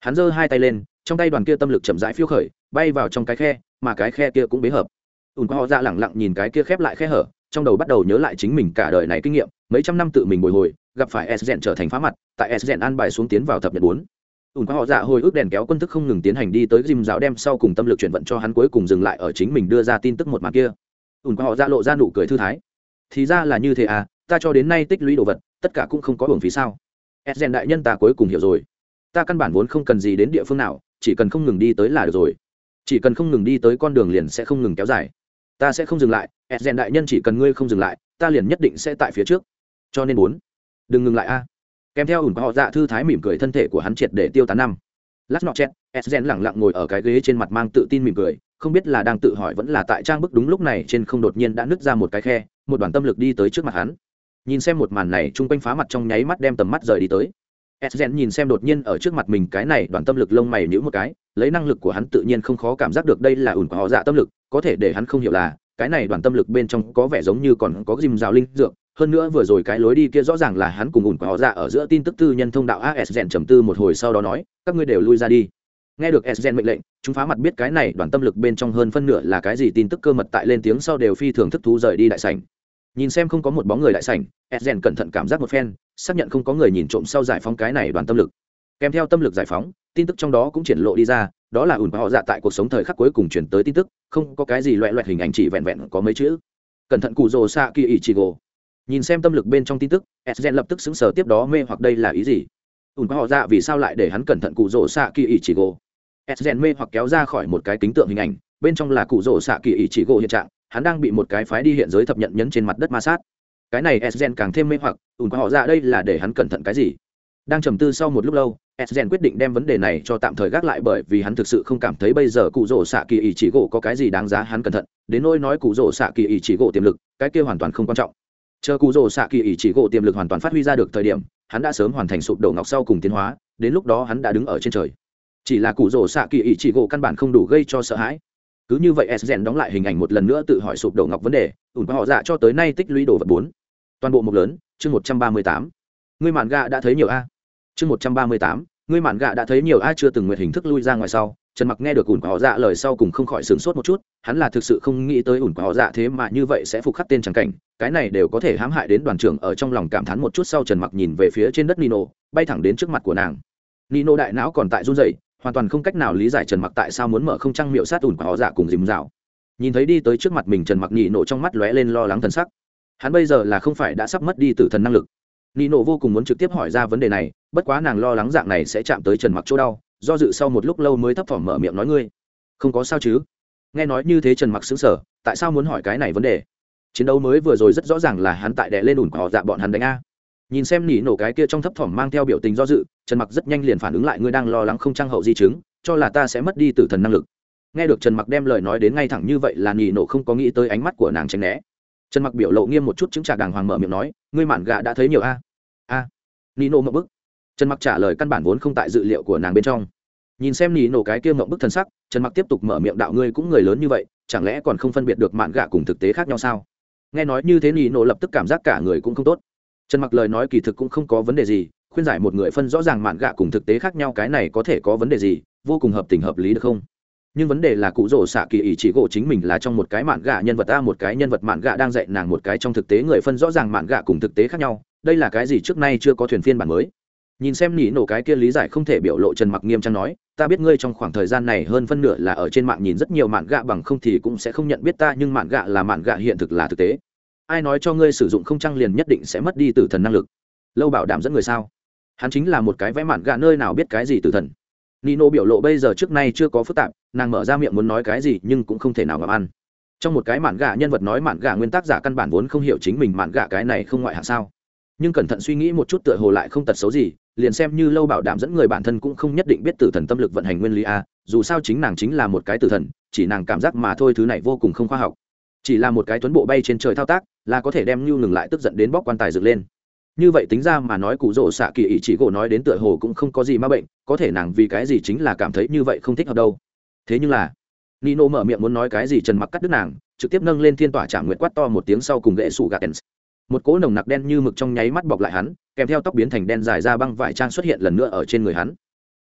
Hắn giơ hai tay lên, trong tay đoàn kia tâm lực chậm rãi phiêu khởi, bay vào trong cái khe, mà cái khe kia cũng bế hợp. Ùn qua họ dạ lẳng lặng nhìn cái kia khép lại khe hở, trong đầu bắt đầu nhớ lại chính mình cả đời này kinh nghiệm, mấy trăm năm tự mình bồi hồi, gặp phải s rèn trở thành phá mặt, tại s rèn an bài xuống tiến vào thập nhật bốn ủn qua họ dạ hồi ức đèn kéo quân thức không ngừng tiến hành đi tới dìm giáo đem sau cùng tâm lực chuyển vận cho hắn cuối cùng dừng lại ở chính mình đưa ra tin tức một mặt kia. Ủn qua họ dạ lộ ra nụ cười thư thái. Thì ra là như thế à ta cho đến nay tích lũy đồ vật, tất cả cũng không có hưởng phí sao? Ed rèn đại nhân ta cuối cùng hiểu rồi. Ta căn bản vốn không cần gì đến địa phương nào, chỉ cần không ngừng đi tới là được rồi. Chỉ cần không ngừng đi tới con đường liền sẽ không ngừng kéo dài. Ta sẽ không dừng lại ed rèn đại nhân chỉ cần ngươi không dừng lại, ta liền nhất định sẽ tại phía trước. Cho nên bốn, đừng ngừng lại a kèm theo ủn họ dạ thư thái mỉm cười thân thể của hắn triệt để tiêu tán năm. Lát nọ chét sden lẳng lặng ngồi ở cái ghế trên mặt mang tự tin mỉm cười, không biết là đang tự hỏi vẫn là tại trang bức đúng lúc này trên không đột nhiên đã nứt ra một cái khe, một đoàn tâm lực đi tới trước mặt hắn. Nhìn xem một màn này, chung quanh phá mặt trong nháy mắt đem tầm mắt rời đi tới. Sden nhìn xem đột nhiên ở trước mặt mình cái này đoàn tâm lực lông mày nhữ một cái, lấy năng lực của hắn tự nhiên không khó cảm giác được đây là ủn của họ dạ tâm lực, có thể để hắn không hiểu là, cái này đoàn tâm lực bên trong có vẻ giống như còn có dìm rào linh dược hơn nữa vừa rồi cái lối đi kia rõ ràng là hắn cùng ủn của họ dạ ở giữa tin tức tư nhân thông đạo as gen trầm tư một hồi sau đó nói, các ngươi đều lui ra đi. Nghe được s mệnh lệnh, chúng phá mặt biết cái này đoàn tâm lực bên trong hơn phân nửa là cái gì tin tức cơ mật tại lên tiếng sau đều phi thường thức thú rời đi đại sảnh. Nhìn xem không có một bóng người đại sảnh s cẩn thận cảm giác một phen, xác nhận không có người nhìn trộm sau giải phóng cái này đoàn tâm lực. Kèm theo tâm lực giải phóng, tin tức trong đó cũng triển lộ đi ra, đó là ủn họ dạ tại cuộc sống thời khắc cuối cùng chuyển tới tin tức, không có cái gì loẹ loẹt hình ảnh chỉ vẹn vẹn có mấy chữ. Cẩn thận cụ rồ xạ kỳ ỉ chỉ gồ nhìn xem tâm lực bên trong tin tức, s lập tức xứng sở tiếp đó mê hoặc đây là ý gì? Ủn họ ra vì sao lại để hắn cẩn thận cụ rỗ xạ kỳ ỉ chỉ gỗ? s mê hoặc kéo ra khỏi một cái kính tượng hình ảnh, bên trong là cụ rỗ xạ kỳ ỉ chỉ gỗ hiện trạng, hắn đang bị một cái phái đi hiện giới thập nhận nhấn trên mặt đất ma sát. Cái này s càng thêm mê hoặc, ủn họ ra đây là để hắn cẩn thận cái gì? Đang trầm tư sau một lúc lâu Esgen quyết định đem vấn đề này cho tạm thời gác lại bởi vì hắn thực sự không cảm thấy bây giờ cụ rỗ xạ kỳ ý chỉ gỗ có cái gì đáng giá hắn cẩn thận. Đến nỗi nói cụ rỗ xạ kỳ ý chỉ gỗ tiềm lực, cái kia hoàn toàn không quan trọng chờ cụ rồ xạ kỳ ý chỉ gỗ tiềm lực hoàn toàn phát huy ra được thời điểm, hắn đã sớm hoàn thành sụp đổ ngọc sau cùng tiến hóa, đến lúc đó hắn đã đứng ở trên trời. Chỉ là cụ rồ xạ kỳ ý chỉ gỗ căn bản không đủ gây cho sợ hãi. Cứ như vậy Esgen đóng lại hình ảnh một lần nữa tự hỏi sụp đổ ngọc vấn đề, ủn họ dạ cho tới nay tích lũy đồ vật bốn. Toàn bộ mục lớn, chương một trăm ba mươi tám. Ngươi mạn gạ đã thấy nhiều a. Chương một trăm ba mươi tám, ngươi mạn gạ đã thấy nhiều a chưa từng nguyện hình thức lui ra ngoài sau trần mặc nghe được ủn của họ dạ lời sau cùng không khỏi sửng sốt một chút, hắn là thực sự không nghĩ tới ủn của họ dạ thế mà như vậy sẽ phục khắc tên tràng cảnh, cái này đều có thể hãm hại đến đoàn trưởng ở trong lòng cảm thán một chút sau trần mặc nhìn về phía trên đất nino, bay thẳng đến trước mặt của nàng. Nino đại não còn tại run rẩy, hoàn toàn không cách nào lý giải trần mặc tại sao muốn mở không trăng miệu sát ủn của họ dạ cùng dìm dạo. Nhìn thấy đi tới trước mặt mình trần mặc nhị nộ trong mắt lóe lên lo lắng thần sắc. Hắn bây giờ là không phải đã sắp mất đi tử thần năng lực. Nino vô cùng muốn trực tiếp hỏi ra vấn đề này, bất quá nàng lo lắng dạng này sẽ chạm tới trần mặc chỗ đau do dự sau một lúc lâu mới thấp thỏm mở miệng nói ngươi. Không có sao chứ? Nghe nói như thế trần mặc xứng sở tại sao muốn hỏi cái này vấn đề? Chiến đấu mới vừa rồi rất rõ ràng là hắn tại đệ lên ủn họ dạ bọn hắn đánh a. Nhìn xem nỉ nổ cái kia trong thấp thỏm mang theo biểu tình do dự, trần mặc rất nhanh liền phản ứng lại ngươi đang lo lắng không trang hậu di chứng, cho là ta sẽ mất đi tử thần năng lực. Nghe được trần mặc đem lời nói đến ngay thẳng như vậy là nỉ nổ không có nghĩ tới ánh mắt của nàng tránh né. Trần mặc biểu lộ nghiêm một chút chứng trả đàng hoàng mở miệng nói, ngươi mản gà đã thấy nhiều a. A. Nỉ nổ ngậm bức trần mặc trả lời căn bản vốn không tại dự liệu của nàng bên trong. Nhìn xem nỉ nổ cái kia ngậm bức thần sắc, trần mặc tiếp tục mở miệng đạo ngươi cũng người lớn như vậy, chẳng lẽ còn không phân biệt được mạn gà cùng thực tế khác nhau sao? Nghe nói như thế nỉ nổ lập tức cảm giác cả người cũng không tốt. Trần mặc lời nói kỳ thực cũng không có vấn đề gì, khuyên giải một người phân rõ ràng mạn gạ cùng thực tế khác nhau cái này có thể có vấn đề gì, vô cùng hợp tình hợp lý được không? Nhưng vấn đề là cụ rổ xạ kỳ ý chỉ gỗ chính mình là trong một cái mạn gạ nhân vật a, một cái nhân vật mạn gạ đang dạy nàng một cái trong thực tế người phân rõ ràng mạn gạ cùng thực tế khác nhau. Đây là cái gì trước nay chưa có thuyền phiên bản mới? Nhìn xem nỉ nổ cái kia lý giải không thể biểu lộ trần mặc nghiêm trang nói, ta biết ngươi trong khoảng thời gian này hơn phân nửa là ở trên mạng nhìn rất nhiều mạn gạ bằng không thì cũng sẽ không nhận biết ta, nhưng mạn gạ là mạn gạ hiện thực là thực tế. Ai nói cho ngươi sử dụng không trang liền nhất định sẽ mất đi từ thần năng lực? Lâu bảo đảm dẫn người sao? Hắn chính là một cái vẽ mạn gạ nơi nào biết cái gì từ thần. Nino biểu lộ bây giờ trước nay chưa có phức tạp, nàng mở ra miệng muốn nói cái gì nhưng cũng không thể nào ngậm ăn. Trong một cái mạn gạ nhân vật nói mạn gạ nguyên tác giả căn bản vốn không hiểu chính mình mạn gạ cái này không ngoại hạng sao nhưng cẩn thận suy nghĩ một chút tựa hồ lại không tật xấu gì, liền xem như lâu bảo đảm dẫn người bản thân cũng không nhất định biết tử thần tâm lực vận hành nguyên lý a, dù sao chính nàng chính là một cái tử thần, chỉ nàng cảm giác mà thôi thứ này vô cùng không khoa học. Chỉ là một cái tuấn bộ bay trên trời thao tác, là có thể đem nhu ngừng lại tức giận đến bóc quan tài dựng lên. Như vậy tính ra mà nói cụ rỗ xạ kỳ ý chỉ gỗ nói đến tựa hồ cũng không có gì ma bệnh, có thể nàng vì cái gì chính là cảm thấy như vậy không thích hợp đâu. Thế nhưng là, nino mở miệng muốn nói cái gì trần mặc cắt đứt nàng, trực tiếp nâng lên thiên tỏa trả nguyện quát to một tiếng sau cùng gậy sụ gạt một cỗ nồng nặc đen như mực trong nháy mắt bọc lại hắn, kèm theo tóc biến thành đen dài ra băng vải trang xuất hiện lần nữa ở trên người hắn.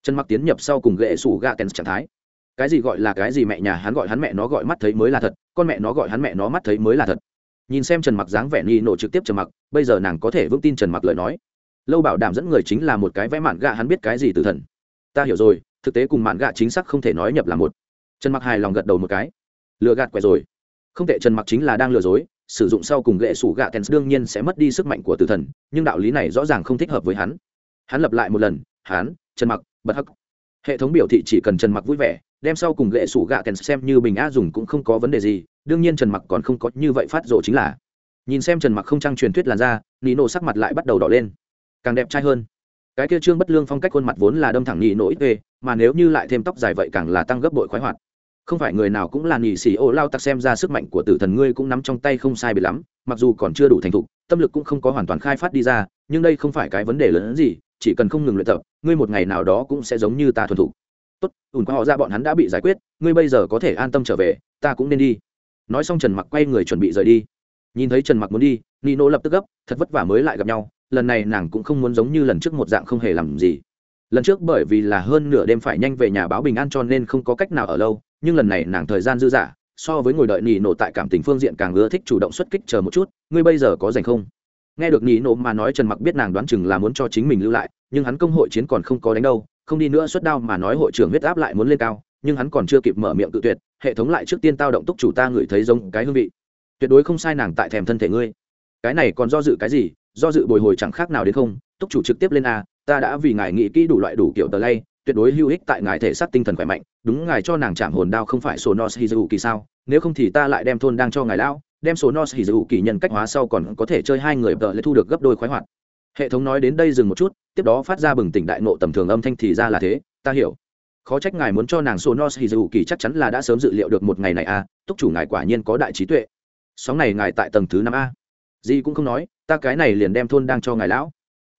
Trần mặc tiến nhập sau cùng gậy sủ gạt tens trạng thái. Cái gì gọi là cái gì mẹ nhà hắn gọi hắn mẹ nó gọi mắt thấy mới là thật, con mẹ nó gọi hắn mẹ nó mắt thấy mới là thật. Nhìn xem trần mặc dáng vẻ nghi nổ trực tiếp trần mặc, bây giờ nàng có thể vững tin trần mặc lời nói. Lâu bảo đảm dẫn người chính là một cái vẽ mạn gạ hắn biết cái gì từ thần. Ta hiểu rồi, thực tế cùng mạn gạ chính xác không thể nói nhập là một. Trần mặc hài lòng gật đầu một cái. Lừa gạt quẻ rồi. Không tệ trần mặc chính là đang lừa dối sử dụng sau cùng gệ sủ gạ tens đương nhiên sẽ mất đi sức mạnh của tử thần, nhưng đạo lý này rõ ràng không thích hợp với hắn. Hắn lập lại một lần hắn trần mặc, bật hắc. Hệ thống biểu thị chỉ cần trần mặc vui vẻ, đem sau cùng gệ sủ gạ tens xem như bình a dùng cũng không có vấn đề gì, đương nhiên trần mặc còn không có như vậy phát rộ chính là. Nhìn xem trần mặc không trăng truyền thuyết làn ra nino sắc mặt lại bắt đầu đỏ lên. Càng đẹp trai hơn. Cái kia trương bất lương phong cách khuôn mặt vốn là đâm thẳng nhị nổ ít mà nếu như lại thêm tóc dài vậy càng là tăng gấp bội khoái hoạt không phải người nào cũng là nhị sĩ ô lao tặc xem ra sức mạnh của tử thần ngươi cũng nắm trong tay không sai bị lắm, mặc dù còn chưa đủ thành thục, tâm lực cũng không có hoàn toàn khai phát đi ra, nhưng đây không phải cái vấn đề lớn hơn gì, chỉ cần không ngừng luyện tập, ngươi một ngày nào đó cũng sẽ giống như ta thuần thục. Tốt ủn qua họ ra bọn hắn đã bị giải quyết, ngươi bây giờ có thể an tâm trở về, ta cũng nên đi. Nói xong trần mặc quay người chuẩn bị rời đi. Nhìn thấy trần mặc muốn đi, nino lập tức gấp, thật vất vả mới lại gặp nhau, lần này nàng cũng không muốn giống như lần trước một dạng không hề làm gì. Lần trước bởi vì là hơn nửa đêm phải nhanh về nhà báo bình an cho nên không có cách nào ở lâu nhưng lần này nàng thời gian dư dả, so với ngồi đợi nỉ nổ tại cảm tình phương diện càng ưa thích chủ động xuất kích chờ một chút, ngươi bây giờ có dành không? Nghe được nỉ nổ mà nói trần mặc biết nàng đoán chừng là muốn cho chính mình lưu lại, nhưng hắn công hội chiến còn không có đánh đâu, không đi nữa xuất đao mà nói hội trưởng huyết áp lại muốn lên cao, nhưng hắn còn chưa kịp mở miệng tự tuyệt, hệ thống lại trước tiên tao động túc chủ ta ngửi thấy giống cái hương vị. Tuyệt đối không sai nàng tại thèm thân thể ngươi. Cái này còn do dự cái gì? Do dự bồi hồi chẳng khác nào đến không? Túc chủ trực tiếp lên a, ta đã vì ngài nghĩ kỹ đủ loại đủ kiểu tờ lay tuyệt đối hữu ích tại ngài thể xác tinh thần khỏe mạnh, đúng ngài cho nàng chạm hồn đao không phải số nos hizu kỳ sao? Nếu không thì ta lại đem thôn đang cho ngài lão, đem số nos hizu kỳ nhân cách hóa sau còn có thể chơi hai người vợ lại thu được gấp đôi khoái hoạt. Hệ thống nói đến đây dừng một chút, tiếp đó phát ra bừng tỉnh đại nộ tầm thường âm thanh thì ra là thế, ta hiểu. Khó trách ngài muốn cho nàng số nos hizu kỳ chắc chắn là đã sớm dự liệu được một ngày này a túc chủ ngài quả nhiên có đại trí tuệ. Sóng này ngài tại tầng thứ năm a. Gì cũng không nói, ta cái này liền đem thôn đang cho ngài lão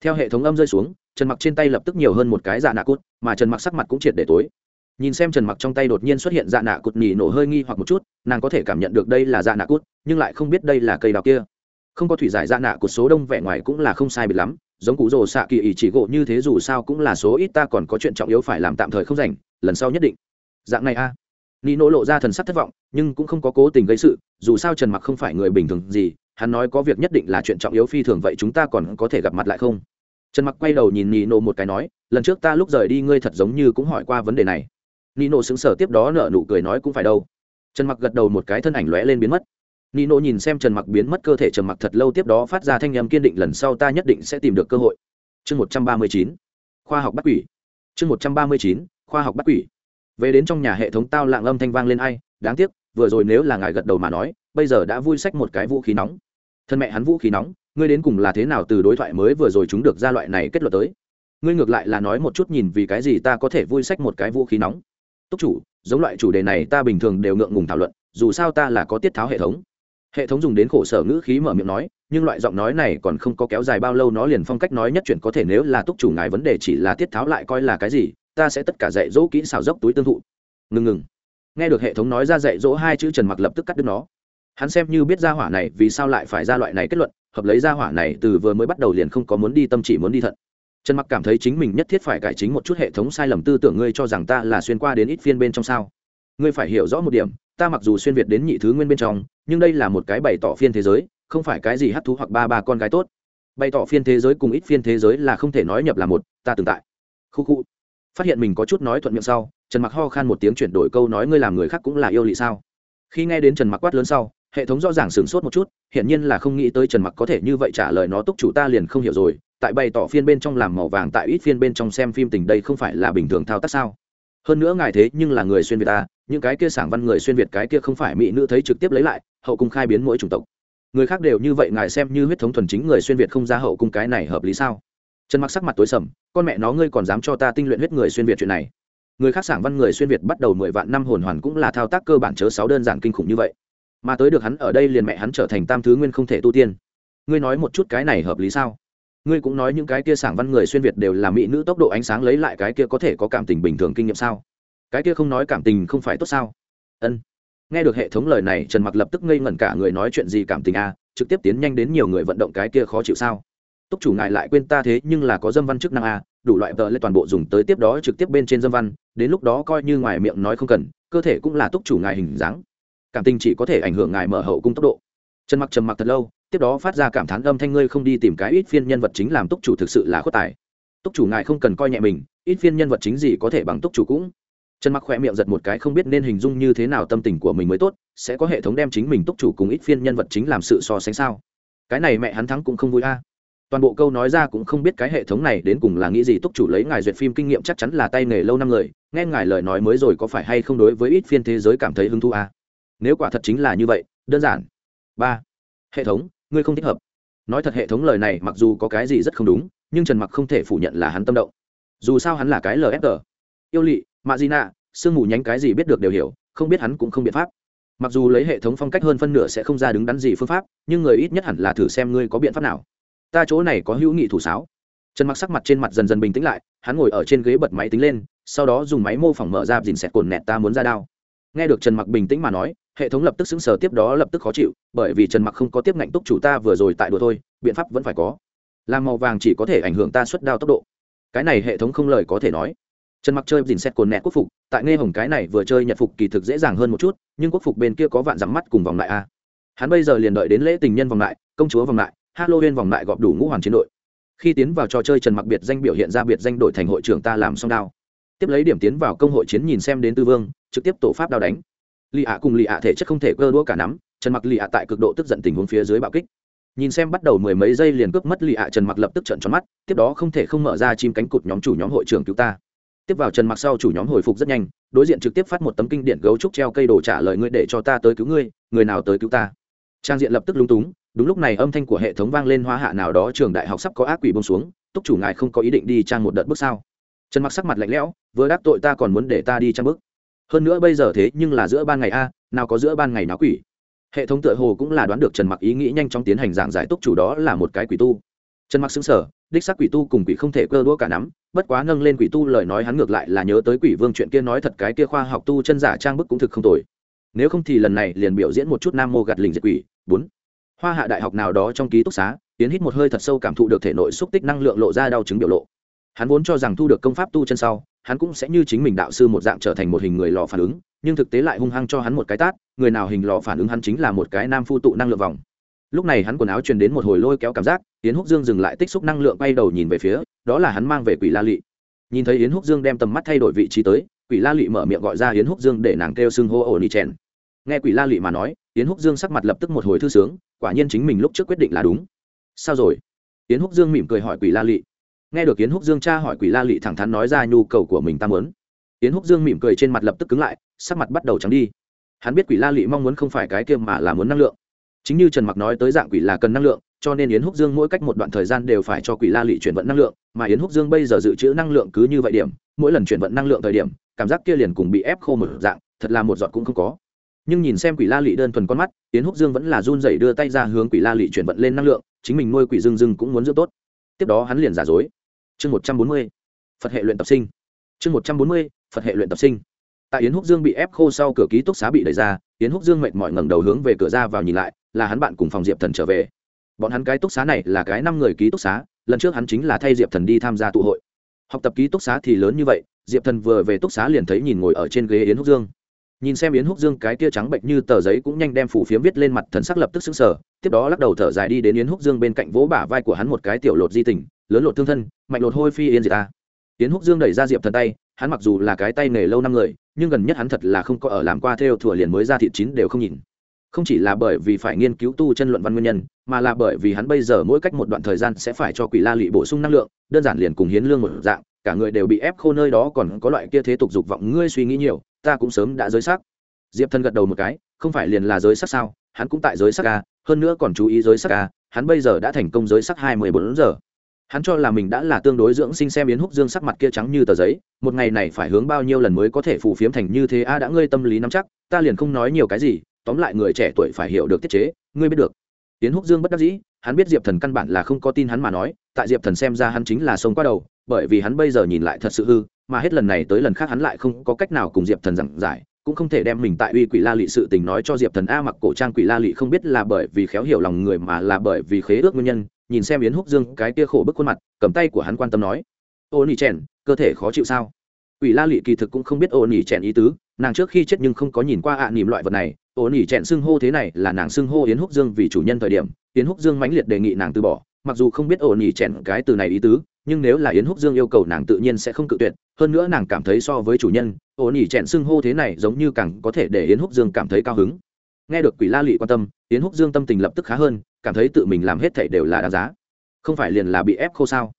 theo hệ thống âm rơi xuống, trần mặc trên tay lập tức nhiều hơn một cái dạ nạ cút, mà trần mặc sắc mặt cũng triệt để tối. Nhìn xem trần mặc trong tay đột nhiên xuất hiện dạ nạ cút nhì nổ hơi nghi hoặc một chút, nàng có thể cảm nhận được đây là dạ nạ cút, nhưng lại không biết đây là cây đào kia. Không có thủy giải dạ nạ cút số đông vẻ ngoài cũng là không sai biệt lắm, giống cụ rồ xạ kỳ ý chỉ gỗ như thế dù sao cũng là số ít ta còn có chuyện trọng yếu phải làm tạm thời không rảnh, lần sau nhất định. Dạng này a. À. ni lộ ra thần sắc thất vọng, nhưng cũng không có cố tình gây sự, dù sao trần mặc không phải người bình thường gì hắn nói có việc nhất định là chuyện trọng yếu phi thường vậy chúng ta còn có thể gặp mặt lại không? Trần mặc quay đầu nhìn nị nộ một cái nói, lần trước ta lúc rời đi ngươi thật giống như cũng hỏi qua vấn đề này. Nị nộ xứng sở tiếp đó nợ nụ cười nói cũng phải đâu. Trần mặc gật đầu một cái thân ảnh lóe lên biến mất. Nị nộ nhìn xem trần mặc biến mất cơ thể trần mặc thật lâu tiếp đó phát ra thanh âm kiên định lần sau ta nhất định sẽ tìm được cơ hội. Chương một trăm ba mươi chín, khoa học bắt quỷ. Chương một trăm ba mươi chín, khoa học bắt quỷ. Về đến trong nhà hệ thống tao lạng âm thanh vang lên ai, đáng tiếc, vừa rồi nếu là ngài gật đầu mà nói, bây giờ đã vui sách một cái vũ khí nóng thân mẹ hắn vũ khí nóng, ngươi đến cùng là thế nào từ đối thoại mới vừa rồi chúng được ra loại này kết luận tới? Ngươi ngược lại là nói một chút nhìn vì cái gì ta có thể vui sách một cái vũ khí nóng. Túc chủ, giống loại chủ đề này ta bình thường đều ngượng ngùng thảo luận, dù sao ta là có tiết tháo hệ thống. Hệ thống dùng đến khổ sở ngữ khí mở miệng nói, nhưng loại giọng nói này còn không có kéo dài bao lâu nó liền phong cách nói nhất chuyển có thể nếu là túc chủ ngài vấn đề chỉ là tiết tháo lại coi là cái gì, ta sẽ tất cả dạy dỗ kỹ xào dốc túi tương thụ. Ngừng ngừng. Nghe được hệ thống nói ra dạy dỗ hai chữ trần mặc lập tức cắt đứt nó hắn xem như biết ra hỏa này vì sao lại phải ra loại này kết luận, hợp lấy ra hỏa này từ vừa mới bắt đầu liền không có muốn đi tâm chỉ muốn đi thận. Trần mặc cảm thấy chính mình nhất thiết phải cải chính một chút hệ thống sai lầm tư tưởng ngươi cho rằng ta là xuyên qua đến ít phiên bên trong sao? Ngươi phải hiểu rõ một điểm, ta mặc dù xuyên việt đến nhị thứ nguyên bên trong, nhưng đây là một cái bày tỏ phiên thế giới, không phải cái gì hát thú hoặc ba ba con gái tốt. Bày tỏ phiên thế giới cùng ít phiên thế giới là không thể nói nhập là một, ta tồn tại. Khu khu. Phát hiện mình có chút nói thuận miệng sau, trần mặc ho khan một tiếng chuyển đổi câu nói ngươi làm người khác cũng là yêu lị sao? Khi nghe đến trần mặc quát lớn sau hệ thống rõ ràng sửng sốt một chút, hiển nhiên là không nghĩ tới trần mặc có thể như vậy trả lời nó túc chủ ta liền không hiểu rồi, tại bày tỏ phiên bên trong làm màu vàng, tại ít phiên bên trong xem phim tình đây không phải là bình thường thao tác sao? Hơn nữa ngài thế nhưng là người xuyên việt ta, những cái kia sảng văn người xuyên việt cái kia không phải mỹ nữ thấy trực tiếp lấy lại, hậu cung khai biến mỗi chủng tộc. Người khác đều như vậy, ngài xem như huyết thống thuần chính người xuyên việt không ra hậu cung cái này hợp lý sao? Trần mặc sắc mặt tối sầm, con mẹ nó ngươi còn dám cho ta tinh luyện huyết người xuyên việt chuyện này. Người khác sảng văn người xuyên việt bắt đầu mười vạn năm hồn hoàn cũng là thao tác cơ bản chớ sáu đơn giản kinh khủng như vậy mà tới được hắn ở đây liền mẹ hắn trở thành tam thứ nguyên không thể tu tiên. Ngươi nói một chút cái này hợp lý sao? Ngươi cũng nói những cái kia sảng văn người xuyên việt đều là mỹ nữ tốc độ ánh sáng lấy lại cái kia có thể có cảm tình bình thường kinh nghiệm sao? Cái kia không nói cảm tình không phải tốt sao? Ân. Nghe được hệ thống lời này, trần mặc lập tức ngây ngẩn cả người nói chuyện gì cảm tình a trực tiếp tiến nhanh đến nhiều người vận động cái kia khó chịu sao? Túc chủ ngài lại quên ta thế, nhưng là có dâm văn chức năng a đủ loại tờ lên toàn bộ dùng tới tiếp đó trực tiếp bên trên dâm văn, đến lúc đó coi như ngoài miệng nói không cần, cơ thể cũng là túc chủ ngài hình dáng cảm tình chỉ có thể ảnh hưởng ngài mở hậu cung tốc độ. Trần mặc trầm mặc thật lâu, tiếp đó phát ra cảm thán âm thanh, ngươi không đi tìm cái ít phiên nhân vật chính làm túc chủ thực sự là khuất tài. Túc chủ ngài không cần coi nhẹ mình, ít phiên nhân vật chính gì có thể bằng túc chủ cũng. Trần mặc khỏe miệng giật một cái, không biết nên hình dung như thế nào tâm tình của mình mới tốt, sẽ có hệ thống đem chính mình túc chủ cùng ít phiên nhân vật chính làm sự so sánh sao? Cái này mẹ hắn thắng cũng không vui a. Toàn bộ câu nói ra cũng không biết cái hệ thống này đến cùng là nghĩ gì, túc chủ lấy ngài duyệt phim kinh nghiệm chắc chắn là tay nghề lâu năm người, nghe ngài lời nói mới rồi có phải hay không đối với ít phiên thế giới cảm thấy hứng thú a? Nếu quả thật chính là như vậy, đơn giản. Ba, hệ thống, ngươi không thích hợp. Nói thật hệ thống lời này mặc dù có cái gì rất không đúng, nhưng trần mặc không thể phủ nhận là hắn tâm động. Dù sao hắn là cái lfg yêu lị, mạ di nạ, sương mù nhánh cái gì biết được đều hiểu, không biết hắn cũng không biện pháp. Mặc dù lấy hệ thống phong cách hơn phân nửa sẽ không ra đứng đắn gì phương pháp, nhưng người ít nhất hẳn là thử xem ngươi có biện pháp nào. Ta chỗ này có hữu nghị thủ sáo. Trần mặc sắc mặt trên mặt dần dần bình tĩnh lại, hắn ngồi ở trên ghế bật máy tính lên, sau đó dùng máy mô phỏng mở ra dìn xẹt cồn nẹt ta muốn ra đao. Nghe được trần mặc bình tĩnh mà nói hệ thống lập tức xứng sở tiếp đó lập tức khó chịu, bởi vì trần mặc không có tiếp ngạnh túc chủ ta vừa rồi tại đùa thôi, biện pháp vẫn phải có. Làm màu vàng chỉ có thể ảnh hưởng ta xuất đao tốc độ. Cái này hệ thống không lời có thể nói. Trần mặc chơi dình xét cồn nẹt quốc phục, tại nghe hồng cái này vừa chơi nhật phục kỳ thực dễ dàng hơn một chút, nhưng quốc phục bên kia có vạn dặm mắt cùng vòng lại a. Hắn bây giờ liền đợi đến lễ tình nhân vòng lại, công chúa vòng lại, halloween vòng lại gọp đủ ngũ hoàng chiến đội. Khi tiến vào trò chơi trần mặc biệt danh biểu hiện ra biệt danh đổi thành hội trưởng ta làm xong đao. Tiếp lấy điểm tiến vào công hội chiến nhìn xem đến tư vương, trực tiếp tổ pháp đao đánh lì ạ cùng lì ạ thể chất không thể cơ đũa cả nắm, trần mặc lì ạ tại cực độ tức giận tình huống phía dưới bạo kích. Nhìn xem bắt đầu mười mấy giây liền cướp mất lì ạ, trần mặc lập tức trận tròn mắt, tiếp đó không thể không mở ra chim cánh cụt nhóm chủ nhóm hội trưởng cứu ta. Tiếp vào trần mặc sau chủ nhóm hồi phục rất nhanh, đối diện trực tiếp phát một tấm kinh điện gấu trúc treo cây đồ trả lời ngươi để cho ta tới cứu ngươi, người nào tới cứu ta. Trang diện lập tức lúng túng, đúng lúc này âm thanh của hệ thống vang lên hoa hạ nào đó trường đại học sắp có ác quỷ bông xuống, túc chủ ngài không có ý định đi trang một đợt bước sao? Trần mặc sắc mặt lạnh lẽo, vừa đáp tội ta còn muốn để ta đi trang bước hơn nữa bây giờ thế nhưng là giữa ban ngày a, nào có giữa ban ngày náo quỷ. Hệ thống tựa hồ cũng là đoán được trần mặc ý nghĩ nhanh chóng tiến hành giảng giải túc chủ đó là một cái quỷ tu. Trần mặc xứng sở đích xác quỷ tu cùng quỷ không thể cơ đũa cả nắm, bất quá nâng lên quỷ tu lời nói hắn ngược lại là nhớ tới quỷ vương chuyện kia nói thật cái kia khoa học tu chân giả trang bức cũng thực không tồi. Nếu không thì lần này liền biểu diễn một chút nam mô gạt lình diệt quỷ, bốn. Hoa hạ đại học nào đó trong ký túc xá tiến hít một hơi thật sâu cảm thụ được thể nội xúc tích năng lượng lộ ra đau chứng biểu lộ. Hắn vốn cho rằng thu được công pháp tu chân sau hắn cũng sẽ như chính mình đạo sư một dạng trở thành một hình người lò phản ứng, nhưng thực tế lại hung hăng cho hắn một cái tát, người nào hình lò phản ứng hắn chính là một cái nam phu tụ năng lượng vòng. Lúc này hắn quần áo truyền đến một hồi lôi kéo cảm giác, yến húc dương dừng lại tích xúc năng lượng bay đầu nhìn về phía, đó là hắn mang về quỷ la lị. Nhìn thấy yến húc dương đem tầm mắt thay đổi vị trí tới, quỷ la lị mở miệng gọi ra yến húc dương để nàng kêu xưng hô ổ nị chèn. Nghe quỷ la lị mà nói, yến húc dương sắc mặt lập tức một hồi thư sướng, quả nhiên chính mình lúc trước quyết định là đúng. Sao rồi? Yến húc dương mỉm cười hỏi quỷ la lị nghe được yến húc dương cha hỏi quỷ la lị thẳng thắn nói ra nhu cầu của mình ta muốn. Yến húc dương mỉm cười trên mặt lập tức cứng lại, sắc mặt bắt đầu trắng đi. Hắn biết quỷ la lị mong muốn không phải cái kia mà là muốn năng lượng. Chính như trần mặc nói tới dạng quỷ là cần năng lượng, cho nên yến húc dương mỗi cách một đoạn thời gian đều phải cho quỷ la lị chuyển vận năng lượng, mà yến húc dương bây giờ dự trữ năng lượng cứ như vậy điểm, mỗi lần chuyển vận năng lượng thời điểm, cảm giác kia liền cùng bị ép khô một dạng, thật là một giọt cũng không có. Nhưng nhìn xem quỷ la lị đơn thuần con mắt, yến húc dương vẫn là run rẩy đưa tay ra hướng quỷ la lị chuyển vận lên năng lượng, chính mình nuôi quỷ dương dương cũng muốn giữ tốt. Tiếp đó hắn liền giả dối chương một trăm bốn mươi, phật hệ luyện tập sinh. Chương một trăm bốn mươi, phật hệ luyện tập sinh. Tại yến húc dương bị ép khô sau cửa ký túc xá bị đẩy ra, yến húc dương mệt mỏi ngẩng đầu hướng về cửa ra vào nhìn lại, là hắn bạn cùng phòng diệp thần trở về. Bọn hắn cái túc xá này là cái năm người ký túc xá, lần trước hắn chính là thay diệp thần đi tham gia tụ hội. Học tập ký túc xá thì lớn như vậy, diệp thần vừa về túc xá liền thấy nhìn ngồi ở trên ghế yến húc dương. Nhìn xem yến húc dương cái kia trắng bệnh như tờ giấy cũng nhanh đem phủ phiếm viết lên mặt thần sắc lập tức xứng sở tiếp đó lắc đầu thở dài đi đến yến húc dương bên cạnh vỗ bả vai của hắn một cái tiểu lột di tình lớn lột thương thân, mạnh lột hôi phi yên gì ta. Tiến húc dương đẩy ra diệp thần tay, hắn mặc dù là cái tay nghề lâu năm người, nhưng gần nhất hắn thật là không có ở làm qua theo thừa liền mới ra thịt chín đều không nhìn. Không chỉ là bởi vì phải nghiên cứu tu chân luận văn nguyên nhân, mà là bởi vì hắn bây giờ mỗi cách một đoạn thời gian sẽ phải cho quỷ la lị bổ sung năng lượng, đơn giản liền cùng hiến lương một dạng, cả người đều bị ép khô nơi đó còn có loại kia thế tục dục vọng, ngươi suy nghĩ nhiều, ta cũng sớm đã giới sắc diệp thân gật đầu một cái, không phải liền là giới sắc sao, hắn cũng tại giới sắc ca hơn nữa còn chú ý giới sắc ca hắn bây giờ đã thành công giới sắc hai mươi bốn giờ hắn cho là mình đã là tương đối dưỡng sinh xem yến húc dương sắc mặt kia trắng như tờ giấy, một ngày này phải hướng bao nhiêu lần mới có thể phù phiếm thành như thế a, đã ngươi tâm lý nắm chắc, ta liền không nói nhiều cái gì, tóm lại người trẻ tuổi phải hiểu được tiết chế, ngươi biết được. Yến húc dương bất đắc dĩ, hắn biết diệp thần căn bản là không có tin hắn mà nói, tại diệp thần xem ra hắn chính là sống qua đầu, bởi vì hắn bây giờ nhìn lại thật sự hư, mà hết lần này tới lần khác hắn lại không có cách nào cùng diệp thần giảng giải, cũng không thể đem mình tại uy quỷ la lị sự tình nói cho diệp thần a, mặc cổ trang quỷ la lị không biết là bởi vì khéo hiểu lòng người mà là bởi vì khế ước nguyên nhân nhìn xem yến húc dương cái kia khổ bức khuôn mặt, cầm tay của hắn quan tâm nói, ô nỉ trẻn cơ thể khó chịu sao? Quỷ la lị kỳ thực cũng không biết ô nỉ trẻn ý tứ, nàng trước khi chết nhưng không có nhìn qua ạ à nỉm loại vật này. Ô nỉ trẻn xưng hô thế này là nàng xưng hô yến húc dương vì chủ nhân thời điểm, yến húc dương mãnh liệt đề nghị nàng từ bỏ. Mặc dù không biết ô nỉ trẻn cái từ này ý tứ, nhưng nếu là yến húc dương yêu cầu nàng tự nhiên sẽ không cự tuyệt. Hơn nữa nàng cảm thấy so với chủ nhân, ô nỉ trẻn xưng hô thế này giống như càng có thể để yến húc dương cảm thấy cao hứng. Nghe được quỷ la lị quan tâm, yến húc dương tâm tình lập tức khá hơn cảm thấy tự mình làm hết thảy đều là đáng giá. Không phải liền là bị ép khô sao?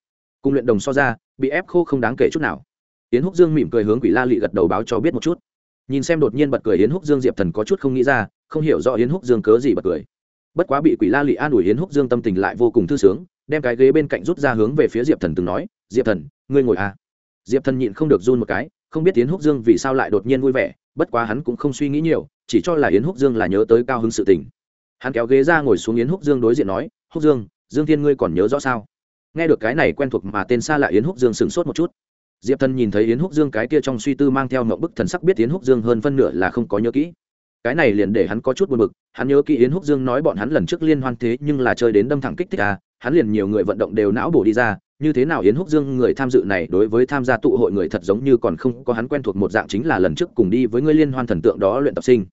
Cùng luyện đồng so ra, bị ép khô không đáng kể chút nào. Yến húc dương mỉm cười hướng quỷ la lị gật đầu báo cho biết một chút. Nhìn xem đột nhiên bật cười yến húc dương diệp thần có chút không nghĩ ra, không hiểu rõ yến húc dương cớ gì bật cười. Bất quá bị quỷ la lị an ủi yến húc dương tâm tình lại vô cùng thư sướng, đem cái ghế bên cạnh rút ra hướng về phía diệp thần từng nói, diệp thần, ngươi ngồi à. Diệp thần nhịn không được run một cái, không biết yến húc dương vì sao lại đột nhiên vui vẻ, bất quá hắn cũng không suy nghĩ nhiều, chỉ cho là yến húc dương là nhớ tới cao hứng sự tình hắn kéo ghế ra ngồi xuống yến húc dương đối diện nói, húc dương dương thiên ngươi còn nhớ rõ sao? Nghe được cái này quen thuộc mà tên xa lạ yến húc dương sửng sốt một chút. Diệp thần nhìn thấy yến húc dương cái kia trong suy tư mang theo mậu bức thần sắc biết yến húc dương hơn phân nửa là không có nhớ kỹ. Cái này liền để hắn có chút buồn bực, hắn nhớ kỹ yến húc dương nói bọn hắn lần trước liên hoan thế nhưng là chơi đến đâm thẳng kích thích à hắn liền nhiều người vận động đều não bổ đi ra, như thế nào yến húc dương người tham dự này đối với tham gia tụ hội người thật giống như còn không có hắn quen thuộc một dạng chính là lần trước cùng đi với ngươi liên hoan thần tượng đó luyện tập sinh.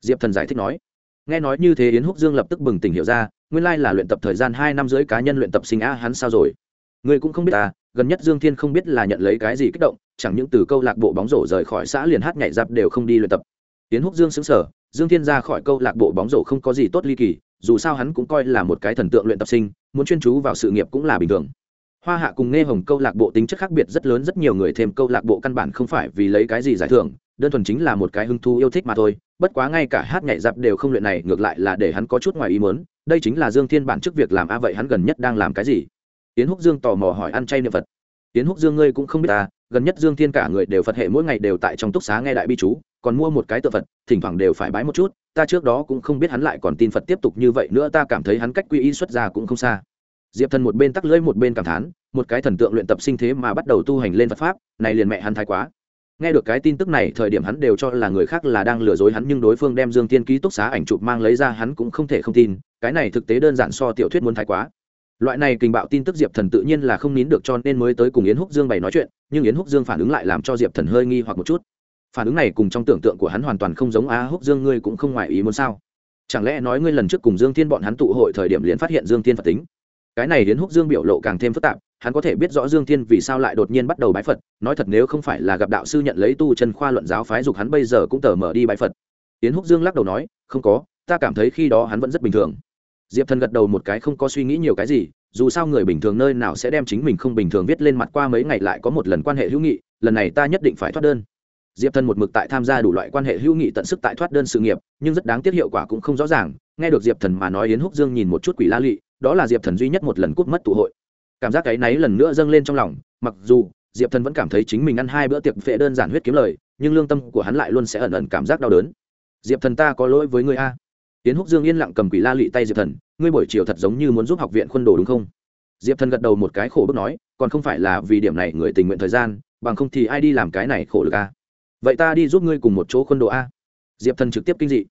Diệp thần giải thích nói nghe nói như thế yến húc dương lập tức bừng tỉnh hiểu ra nguyên lai là luyện tập thời gian hai năm rưỡi cá nhân luyện tập sinh a hắn sao rồi? Người cũng không biết ta, gần nhất dương thiên không biết là nhận lấy cái gì kích động chẳng những từ câu lạc bộ bóng rổ rời khỏi xã liền hát nhảy dạp đều không đi luyện tập. Yến húc dương xứng sở dương thiên ra khỏi câu lạc bộ bóng rổ không có gì tốt ly kỳ dù sao hắn cũng coi là một cái thần tượng luyện tập sinh muốn chuyên chú vào sự nghiệp cũng là bình thường. Hoa hạ cùng nghe hồng câu lạc bộ tính chất khác biệt rất lớn rất nhiều người thêm câu lạc bộ căn bản không phải vì lấy cái gì giải thưởng đơn thuần chính là một cái hứng thú yêu thích mà thôi, bất quá ngay cả hát nhảy dạp đều không luyện này, ngược lại là để hắn có chút ngoài ý muốn, đây chính là dương thiên bản chức việc làm a, vậy hắn gần nhất đang làm cái gì? Tiến húc dương tò mò hỏi ăn chay niệm phật. Tiến húc dương ngươi cũng không biết ta, gần nhất dương thiên cả người đều phật hệ, mỗi ngày đều tại trong túc xá nghe đại bi chú, còn mua một cái tự phật, thỉnh thoảng đều phải bái một chút, ta trước đó cũng không biết hắn lại còn tin phật tiếp tục như vậy nữa, ta cảm thấy hắn cách quy y xuất ra cũng không xa. Diệp thần một bên tắc lưỡi một bên cảm thán, một cái thần tượng luyện tập sinh thế mà bắt đầu tu hành lên phật pháp, này liền mẹ hắn thái quá nghe được cái tin tức này, thời điểm hắn đều cho là người khác là đang lừa dối hắn, nhưng đối phương đem dương tiên ký túc xá ảnh chụp mang lấy ra, hắn cũng không thể không tin, cái này thực tế đơn giản so tiểu thuyết muốn thái quá. Loại này kình bạo tin tức diệp thần tự nhiên là không nín được cho nên mới tới cùng yến húc dương bày nói chuyện, nhưng yến húc dương phản ứng lại làm cho diệp thần hơi nghi hoặc một chút. Phản ứng này cùng trong tưởng tượng của hắn hoàn toàn không giống á húc dương ngươi cũng không ngoài ý muốn sao? Chẳng lẽ nói ngươi lần trước cùng dương thiên bọn hắn tụ hội thời điểm liền phát hiện dương thiên phật tính? Cái này Yến húc dương biểu lộ càng thêm phức tạp hắn có thể biết rõ dương thiên vì sao lại đột nhiên bắt đầu bái phật, nói thật nếu không phải là gặp đạo sư nhận lấy tu chân khoa luận giáo phái dục hắn bây giờ cũng tờ mở đi bái phật. Tiến húc dương lắc đầu nói, không có, ta cảm thấy khi đó hắn vẫn rất bình thường. Diệp thần gật đầu một cái không có suy nghĩ nhiều cái gì, dù sao người bình thường nơi nào sẽ đem chính mình không bình thường viết lên mặt qua mấy ngày lại có một lần quan hệ hữu nghị, lần này ta nhất định phải thoát đơn. Diệp thần một mực tại tham gia đủ loại quan hệ hữu nghị tận sức tại thoát đơn sự nghiệp, nhưng rất đáng tiếc hiệu quả cũng không rõ ràng, nghe được diệp thần mà nói yến húc dương nhìn một chút quỷ la lị, đó là diệp thần duy nhất một lần cút mất tụ hội cảm giác cái náy lần nữa dâng lên trong lòng, mặc dù diệp thần vẫn cảm thấy chính mình ăn hai bữa tiệc phệ đơn giản huyết kiếm lời, nhưng lương tâm của hắn lại luôn sẽ ẩn ẩn cảm giác đau đớn. Diệp thần ta có lỗi với người a. Tiến húc dương yên lặng cầm quỷ la lị tay diệp thần, ngươi buổi chiều thật giống như muốn giúp học viện khuôn đồ đúng không? Diệp thần gật đầu một cái khổ bức nói, còn không phải là vì điểm này người tình nguyện thời gian, bằng không thì ai đi làm cái này khổ được a. Vậy ta đi giúp ngươi cùng một chỗ khuôn đồ a. Diệp thần trực tiếp kinh dị.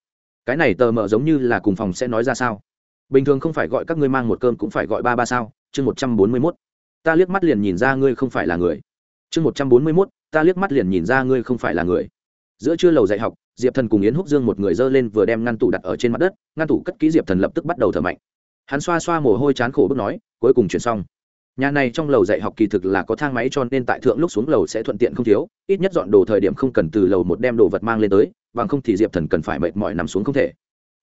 Cái này tờ mờ giống như là cùng phòng sẽ nói ra sao? Bình thường không phải gọi các ngươi mang một cơm cũng phải gọi ba ba sao? Chương một trăm bốn mươi mốt. Ta liếc mắt liền nhìn ra ngươi không phải là người. Chương một trăm bốn mươi mốt, ta liếc mắt liền nhìn ra ngươi không phải là người. Giữa trưa lầu dạy học, diệp thần cùng yến húc dương một người dơ lên vừa đem ngăn tủ đặt ở trên mặt đất, ngăn tủ cất ký diệp thần lập tức bắt đầu thở mạnh. Hắn xoa xoa mồ hôi chán khổ bước nói, cuối cùng chuyển xong. Nhà này trong lầu dạy học kỳ thực là có thang máy cho nên tại thượng lúc xuống lầu sẽ thuận tiện không thiếu, ít nhất dọn đồ thời điểm không cần từ lầu một đem đồ vật mang lên tới, bằng không thì diệp thần cần phải mệt mỏi nằm xuống không thể.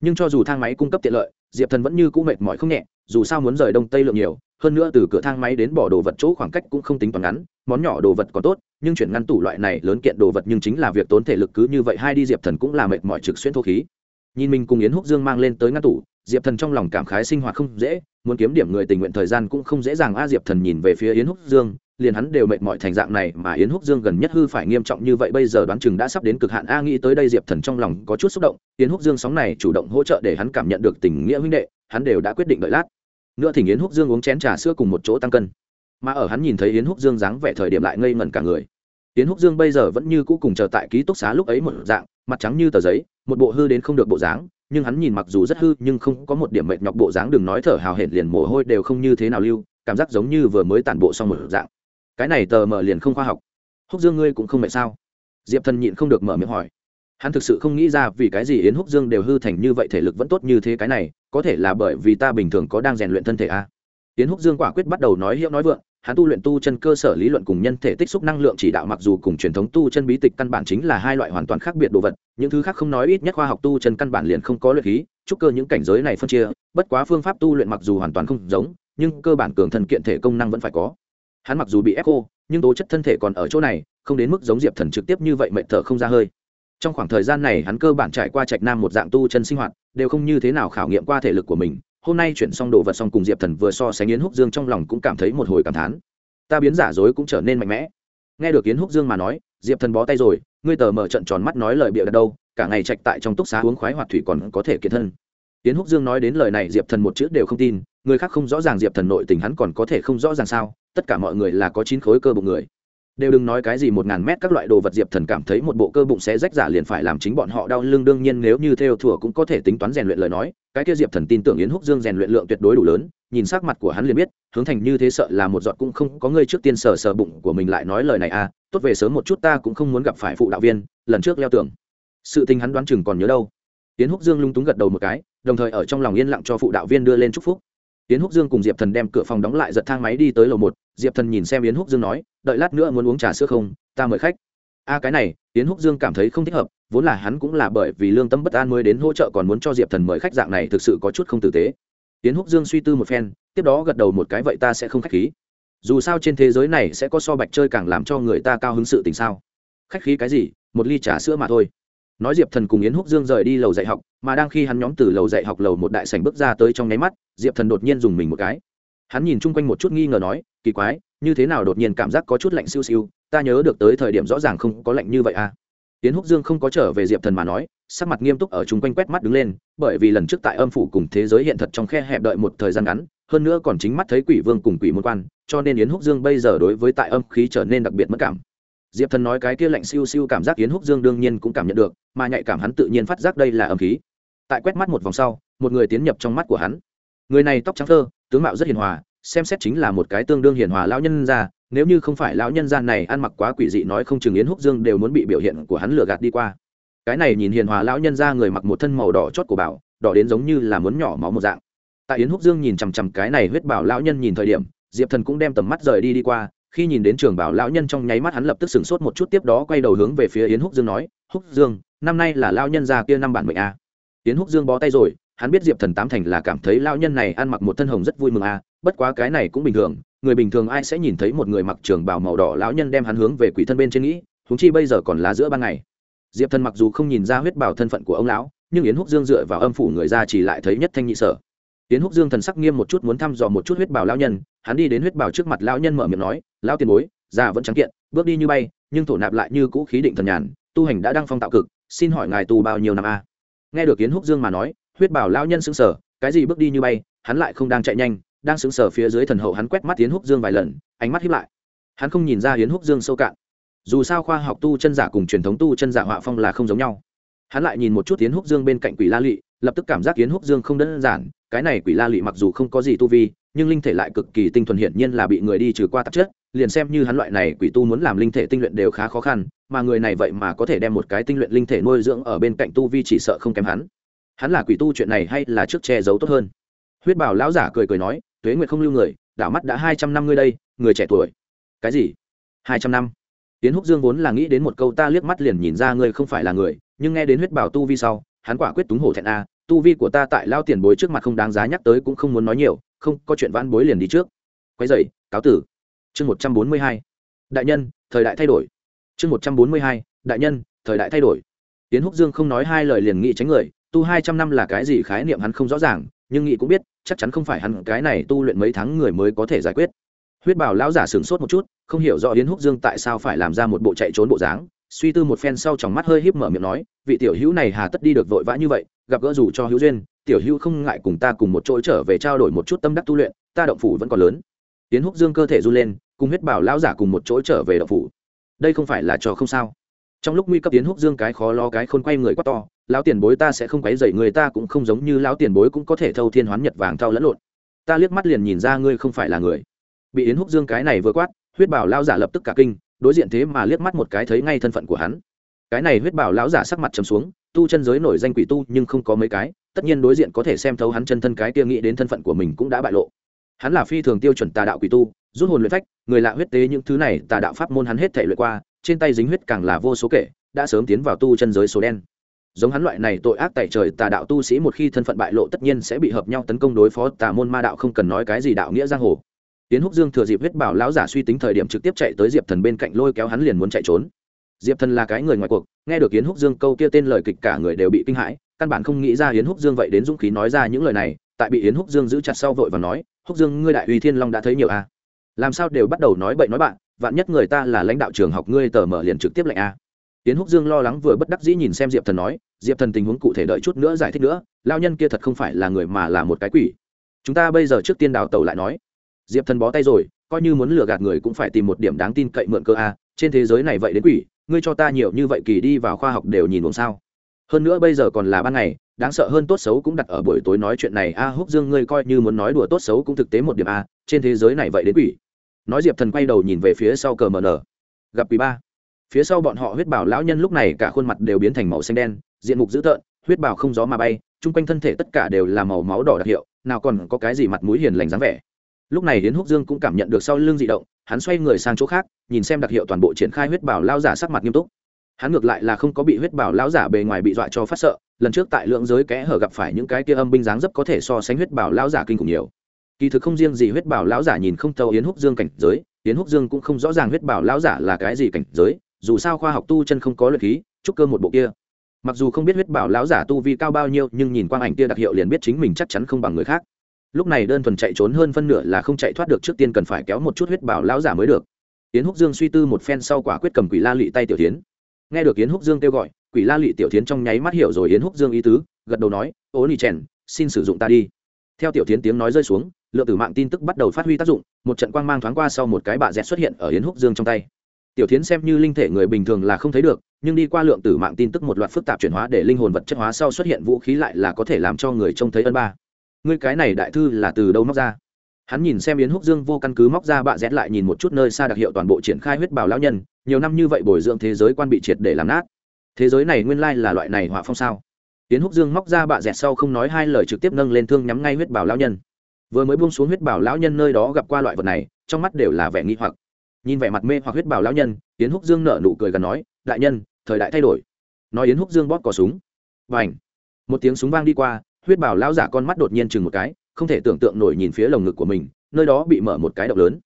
Nhưng cho dù thang máy cung cấp tiện lợi diệp thần vẫn như cũ mệt mỏi không nhẹ, dù sao muốn rời đông tây lượng nhiều, hơn nữa từ cửa thang máy đến bỏ đồ vật chỗ khoảng cách cũng không tính toàn ngắn, món nhỏ đồ vật còn tốt, nhưng chuyển ngăn tủ loại này lớn kiện đồ vật nhưng chính là việc tốn thể lực cứ như vậy, hai đi diệp thần cũng là mệt mỏi trực xuyên thô khí nhìn mình cùng yến húc dương mang lên tới ngăn tủ, diệp thần trong lòng cảm khái sinh hoạt không dễ, muốn kiếm điểm người tình nguyện thời gian cũng không dễ dàng. A diệp thần nhìn về phía yến húc dương, liền hắn đều mệt mỏi thành dạng này mà yến húc dương gần nhất hư phải nghiêm trọng như vậy, bây giờ đoán chừng đã sắp đến cực hạn. A nghĩ tới đây diệp thần trong lòng có chút xúc động, yến húc dương sóng này chủ động hỗ trợ để hắn cảm nhận được tình nghĩa huynh đệ, hắn đều đã quyết định đợi lát. Nữa thì yến húc dương uống chén trà sữa cùng một chỗ tăng cân. Mà ở hắn nhìn thấy yến húc dương dáng vẻ thời điểm lại ngây ngẩn cả người. Yến húc dương bây giờ vẫn như cũ cùng chờ tại ký túc xá lúc ấy một dạng, mặt trắng như tờ giấy một bộ hư đến không được bộ dáng, nhưng hắn nhìn mặc dù rất hư, nhưng không có một điểm mệt nhọc bộ dáng, đừng nói thở hào hển liền mồ hôi đều không như thế nào lưu, cảm giác giống như vừa mới tản bộ xong một dạng. Cái này tờ mở liền không khoa học. Húc dương ngươi cũng không mệt sao? Diệp thần nhịn không được mở miệng hỏi. Hắn thực sự không nghĩ ra vì cái gì yến húc dương đều hư thành như vậy thể lực vẫn tốt như thế cái này, có thể là bởi vì ta bình thường có đang rèn luyện thân thể a à? yến húc dương quả quyết bắt đầu nói hiệu nói vượng hắn tu luyện tu chân cơ sở lý luận cùng nhân thể tích xúc năng lượng chỉ đạo mặc dù cùng truyền thống tu chân bí tịch căn bản chính là hai loại hoàn toàn khác biệt đồ vật, những thứ khác không nói ít nhất khoa học tu chân căn bản liền không có luyện khí, chúc cơ những cảnh giới này phân chia, bất quá phương pháp tu luyện mặc dù hoàn toàn không giống, nhưng cơ bản cường thần kiện thể công năng vẫn phải có. Hắn mặc dù bị ép cô nhưng tố chất thân thể còn ở chỗ này, không đến mức giống diệp thần trực tiếp như vậy mệnh thở không ra hơi. Trong khoảng thời gian này hắn cơ bản trải qua trạch nam một dạng tu chân sinh hoạt, đều không như thế nào khảo nghiệm qua thể lực của mình hôm nay chuyển xong đồ vật xong cùng diệp thần vừa so sánh yến húc dương trong lòng cũng cảm thấy một hồi cảm thán. Ta biến giả dối cũng trở nên mạnh mẽ. Nghe được yến húc dương mà nói, diệp thần bó tay rồi, ngươi tờ mở trận tròn mắt nói lời bịa đặt đâu, cả ngày trạch tại trong túc xá uống khoái hoạt thủy còn có thể kiệt thân. Yến húc dương nói đến lời này diệp thần một chữ đều không tin, người khác không rõ ràng diệp thần nội tình hắn còn có thể không rõ ràng sao, tất cả mọi người là có chín khối cơ bụng người đều đừng nói cái gì một ngàn mét các loại đồ vật diệp thần cảm thấy một bộ cơ bụng sẽ rách giả liền phải làm chính bọn họ đau lưng. Đương nhiên nếu như theo thùa cũng có thể tính toán rèn luyện lời nói, cái kia diệp thần tin tưởng yến húc dương rèn luyện lượng tuyệt đối đủ lớn, nhìn sắc mặt của hắn liền biết, hướng thành như thế sợ là một giọt cũng không có ngươi trước tiên sờ sờ bụng của mình lại nói lời này à tốt về sớm một chút ta cũng không muốn gặp phải phụ đạo viên, lần trước leo tưởng sự tình hắn đoán chừng còn nhớ đâu. Yến húc dương lung túng gật đầu một cái, đồng thời ở trong lòng yên lặng cho phụ đạo viên đưa lên chúc phúc yến húc dương cùng diệp thần đem cửa phòng đóng lại giật thang máy đi tới lầu một. Diệp thần nhìn xem yến húc dương nói, đợi lát nữa muốn uống trà sữa không? Ta mời khách. A, cái này. Yến húc dương cảm thấy không thích hợp, vốn là hắn cũng là bởi vì lương tâm bất an mới đến hỗ trợ còn muốn cho diệp thần mời khách dạng này thực sự có chút không tử tế. Yến húc dương suy tư một phen, tiếp đó gật đầu một cái, vậy ta sẽ không khách khí. Dù sao trên thế giới này sẽ có so bạch chơi càng làm cho người ta cao hứng sự tình sao? Khách khí cái gì? Một ly trà sữa mà thôi nói diệp thần cùng yến húc dương rời đi lầu dạy học, mà đang khi hắn nhóm từ lầu dạy học lầu một đại sảnh bước ra tới trong nháy mắt, diệp thần đột nhiên dùng mình một cái. Hắn nhìn chung quanh một chút nghi ngờ nói, kỳ quái, như thế nào đột nhiên cảm giác có chút lạnh siêu siêu, ta nhớ được tới thời điểm rõ ràng không có lạnh như vậy à? Yến húc dương không có trở về diệp thần mà nói, sắc mặt nghiêm túc ở chung quanh quét mắt đứng lên, bởi vì lần trước tại âm phủ cùng thế giới hiện thật trong khe hẹp đợi một thời gian ngắn, hơn nữa còn chính mắt thấy quỷ vương cùng quỷ môn quan, cho nên yến húc dương bây giờ đối với tại âm khí trở nên đặc biệt mất cảm diệp thần nói cái kia lạnh siêu siêu cảm giác yến húc dương đương nhiên cũng cảm nhận được, mà nhạy cảm hắn tự nhiên phát giác đây là âm khí. Tại quét mắt một vòng sau, một người tiến nhập trong mắt của hắn. Người này tóc trắng thơ, tướng mạo rất hiền hòa, xem xét chính là một cái tương đương hiền hòa lão nhân ra nếu như không phải lão nhân gia này ăn mặc quá quỷ dị nói không chừng yến húc dương đều muốn bị biểu hiện của hắn lừa gạt đi qua. Cái này nhìn hiền hòa lão nhân ra người mặc một thân màu đỏ chót của bảo, đỏ đến giống như là muốn nhỏ máu một dạng. Tại yến húc dương nhìn chằm chằm cái này huyết bảo lão nhân nhìn thời điểm, diệp thần cũng đem tầm mắt rời đi đi qua khi nhìn đến trường bảo lão nhân trong nháy mắt hắn lập tức sửng sốt một chút tiếp đó quay đầu hướng về phía yến húc dương nói, húc dương, năm nay là lão nhân già kia năm bản mệnh a. Yến húc dương bó tay rồi, hắn biết diệp thần tám thành là cảm thấy lão nhân này ăn mặc một thân hồng rất vui mừng a, bất quá cái này cũng bình thường, người bình thường ai sẽ nhìn thấy một người mặc trường bào màu đỏ lão nhân đem hắn hướng về quỷ thân bên trên nghĩ húng chi bây giờ còn là giữa ban ngày. Diệp thần mặc dù không nhìn ra huyết bảo thân phận của ông lão, nhưng yến húc dương dựa vào âm phủ người ra chỉ lại thấy nhất thanh nhị sở. Tiến húc dương thần sắc nghiêm một chút muốn thăm dò một chút huyết bảo lão nhân, hắn đi đến huyết bảo trước mặt lão nhân mở miệng nói, lão tiền bối, già vẫn trắng kiện, bước đi như bay, nhưng thổ nạp lại như cũ khí định thần nhàn, tu hành đã đăng phong tạo cực, xin hỏi ngài tu bao nhiêu năm a? Nghe được Tiễn húc dương mà nói, huyết bảo lão nhân sững sờ, cái gì bước đi như bay, hắn lại không đang chạy nhanh, đang sững sờ phía dưới thần hậu hắn quét mắt Tiễn húc dương vài lần, ánh mắt hiếp lại. Hắn không nhìn ra yến húc dương sâu cạn. Dù sao khoa học tu chân giả cùng truyền thống tu chân giả họa phong là không giống nhau. Hắn lại nhìn một chút yến húc dương bên cạnh quỷ la lị, lập tức cảm giác yến húc dương không đơn giản cái này quỷ la lị mặc dù không có gì tu vi, nhưng linh thể lại cực kỳ tinh thuần hiển nhiên là bị người đi trừ qua tạp chất, liền xem như hắn loại này quỷ tu muốn làm linh thể tinh luyện đều khá khó khăn, mà người này vậy mà có thể đem một cái tinh luyện linh thể nuôi dưỡng ở bên cạnh tu vi chỉ sợ không kém hắn. Hắn là quỷ tu chuyện này hay là trước che giấu tốt hơn? Huyết bảo lão giả cười cười nói, tuế nguyệt không lưu người, đảo mắt đã hai trăm năm ngươi đây, người trẻ tuổi. Cái gì? Hai trăm năm? Tiến húc dương vốn là nghĩ đến một câu ta liếc mắt liền nhìn ra ngươi không phải là người, nhưng nghe đến huyết bảo tu vi sau, hắn quả quyết túng hổ thẹn a tu vi của ta tại lao tiền bối trước mặt không đáng giá nhắc tới cũng không muốn nói nhiều, không, có chuyện vãn bối liền đi trước. Quay dậy cáo tử. Chương một trăm bốn mươi hai. Đại nhân, thời đại thay đổi. Chương một trăm bốn mươi hai. Đại nhân, thời đại thay đổi. Tiến húc dương không nói hai lời liền nghị tránh người, tu hai trăm năm là cái gì khái niệm hắn không rõ ràng, nhưng nghị cũng biết, chắc chắn không phải hắn cái này tu luyện mấy tháng người mới có thể giải quyết. Huyết bảo lão giả sửng sốt một chút, không hiểu rõ yến húc dương tại sao phải làm ra một bộ chạy trốn bộ dáng, suy tư một phen sau tròng mắt hơi híp mở miệng nói, vị tiểu hữu này hà tất đi được vội vã như vậy gặp gỡ dù cho hữu duyên, tiểu hữu không ngại cùng ta cùng một chỗ trở về trao đổi một chút tâm đắc tu luyện, ta động phủ vẫn còn lớn. Tiến húc dương cơ thể run lên, cùng huyết bảo lão giả cùng một chỗ trở về động phủ. Đây không phải là trò không sao. Trong lúc nguy cấp tiến húc dương cái khó lo cái khôn quay người quá to, lão tiền bối ta sẽ không quấy dậy người, ta cũng không giống như lão tiền bối cũng có thể thâu thiên hoán nhật vàng thao lẫn lộn. Ta liếc mắt liền nhìn ra ngươi không phải là người. Bị yến húc dương cái này vừa quát, huyết bảo lão giả lập tức cả kinh, đối diện thế mà liếc mắt một cái thấy ngay thân phận của hắn. Cái này huyết bảo lão giả sắc mặt trầm xuống tu chân giới nổi danh quỷ tu nhưng không có mấy cái, tất nhiên đối diện có thể xem thấu hắn chân thân cái kia nghĩ đến thân phận của mình cũng đã bại lộ. Hắn là phi thường tiêu chuẩn tà đạo quỷ tu, rút hồn luyện phách, người lạ huyết tế những thứ này tà đạo pháp môn hắn hết thể luyện qua, trên tay dính huyết càng là vô số kể, đã sớm tiến vào tu chân giới số đen. Giống hắn loại này tội ác tại trời tà đạo tu sĩ một khi thân phận bại lộ tất nhiên sẽ bị hợp nhau tấn công đối phó tà môn ma đạo không cần nói cái gì đạo nghĩa giang hồ. Tiến húc dương thừa dịp huyết bảo lão giả suy tính thời điểm trực tiếp chạy tới diệp thần bên cạnh lôi kéo hắn liền muốn chạy trốn diệp thần là cái người ngoài cuộc, nghe được yến húc dương câu kia tên lời kịch cả người đều bị kinh hãi, căn bản không nghĩ ra yến húc dương vậy đến dũng khí nói ra những lời này, tại bị yến húc dương giữ chặt sau vội và nói, húc dương, ngươi đại uy thiên long đã thấy nhiều a. À? làm sao đều bắt đầu nói bậy nói bạn, vạn nhất người ta là lãnh đạo trường học ngươi tờ mở liền trực tiếp lệnh a. Yến húc dương lo lắng vừa bất đắc dĩ nhìn xem diệp thần nói, diệp thần tình huống cụ thể đợi chút nữa giải thích nữa lao nhân kia thật không phải là người mà là một cái quỷ. Chúng ta bây giờ trước tiên đào tẩu lại nói. Diệp thần bó tay rồi, coi như muốn lừa gạt người cũng phải tìm một điểm đáng tin cậy mượn cơ a trên thế giới này vậy đến quỷ, ngươi cho ta nhiều như vậy kỳ đi vào khoa học đều nhìn buồng sao. Hơn nữa bây giờ còn là ban ngày, đáng sợ hơn tốt xấu cũng đặt ở buổi tối nói chuyện này. A, húc dương, ngươi coi như muốn nói đùa tốt xấu cũng thực tế một điểm a, trên thế giới này vậy đến quỷ. Nói diệp thần quay đầu nhìn về phía sau cờ mờ nở gặp quỷ ba. Phía sau bọn họ huyết bảo lão nhân lúc này cả khuôn mặt đều biến thành màu xanh đen, diện mục dữ tợn, huyết bảo không gió mà bay, chung quanh thân thể tất cả đều là màu máu đỏ đặc hiệu, nào còn có cái gì mặt mũi hiền lành dáng vẻ lúc này đến húc dương cũng cảm nhận được sau lưng dị động, hắn xoay người sang chỗ khác, nhìn xem đặc hiệu toàn bộ triển khai huyết bảo lao giả sắc mặt nghiêm túc. Hắn ngược lại là không có bị huyết bảo lao giả bề ngoài bị dọa cho phát sợ, lần trước tại lượng giới kẽ hở gặp phải những cái kia âm binh dáng dấp có thể so sánh huyết bảo lao giả kinh khủng nhiều. Kỳ thực không riêng gì huyết bảo lão giả nhìn không thấu yến húc dương cảnh giới, yến húc dương cũng không rõ ràng huyết bảo lão giả là cái gì cảnh giới, dù sao khoa học tu chân không có luyện khí, trúc cơ một bộ kia. Mặc dù không biết huyết bảo lão giả tu vi cao bao nhiêu, nhưng nhìn quang ảnh kia đặc hiệu liền biết chính mình chắc chắn không bằng người khác lúc này đơn thuần chạy trốn hơn phân nửa là không chạy thoát được trước tiên cần phải kéo một chút huyết bảo lão giả mới được. Yến húc dương suy tư một phen sau quả quyết cầm quỷ la lị tay tiểu tiến nghe được yến húc dương kêu gọi, quỷ la lị tiểu tiến trong nháy mắt hiểu rồi yến húc dương ý tứ, gật đầu nói ố nỉ chèn, xin sử dụng ta đi. Theo tiểu tiến tiếng nói rơi xuống, lượng tử mạng tin tức bắt đầu phát huy tác dụng, một trận quang mang thoáng qua sau một cái bạ dẹt xuất hiện ở yến húc dương trong tay. Tiểu tiến xem như linh thể người bình thường là không thấy được, nhưng đi qua lượng tử mạng tin tức một loạt phức tạp chuyển hóa để linh hồn vật chất hóa sau xuất hiện vũ khí lại là có thể làm cho người trông thấy ân ba ngươi cái này đại thư là từ đâu móc ra? Hắn nhìn xem yến húc dương vô căn cứ móc ra bạ rẽ lại nhìn một chút nơi xa đặc hiệu toàn bộ triển khai huyết bảo lão nhân, nhiều năm như vậy bồi dưỡng thế giới quan bị triệt để làm nát. Thế giới này nguyên lai là loại này họa phong sao? Yến húc dương móc ra bạ rẽ sau không nói hai lời trực tiếp nâng lên thương nhắm ngay huyết bảo lão nhân. Vừa mới buông xuống huyết bảo lão nhân nơi đó gặp qua loại vật này, trong mắt đều là vẻ nghi hoặc. Nhìn vẻ mặt mê hoặc huyết bảo lão nhân, yến húc dương nở nụ cười gần nói, đại nhân, thời đại thay đổi. Nói yến húc dương bóp cò súng. Và ảnh một tiếng súng vang đi qua huyết bảo lão giả con mắt đột nhiên chừng một cái, không thể tưởng tượng nổi nhìn phía lồng ngực của mình, nơi đó bị mở một cái động lớn.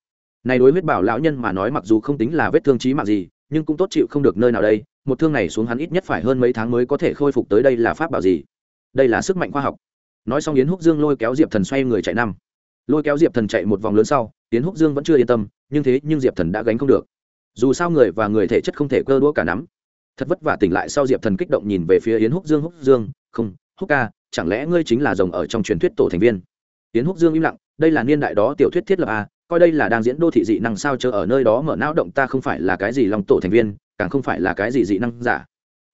Này đối huyết bảo lão nhân mà nói mặc dù không tính là vết thương trí mạng gì, nhưng cũng tốt chịu không được nơi nào đây, một thương này xuống hắn ít nhất phải hơn mấy tháng mới có thể khôi phục tới đây là pháp bảo gì. Đây là sức mạnh khoa học. Nói xong yến húc dương lôi kéo diệp thần xoay người chạy năm. Lôi kéo diệp thần chạy một vòng lớn sau, yến húc dương vẫn chưa yên tâm, nhưng thế nhưng diệp thần đã gánh không được. Dù sao người và người thể chất không thể cơ đũa cả nắm. Thật vất vả tỉnh lại sau diệp thần kích động nhìn về phía yến húc dương húc dương, không, húc ca chẳng lẽ ngươi chính là rồng ở trong truyền thuyết tổ thành viên? Tiến húc dương im lặng, đây là niên đại đó tiểu thuyết thiết lập à coi đây là đang diễn đô thị dị năng sao chờ ở nơi đó mở não động ta không phải là cái gì lòng tổ thành viên, càng không phải là cái gì dị năng giả.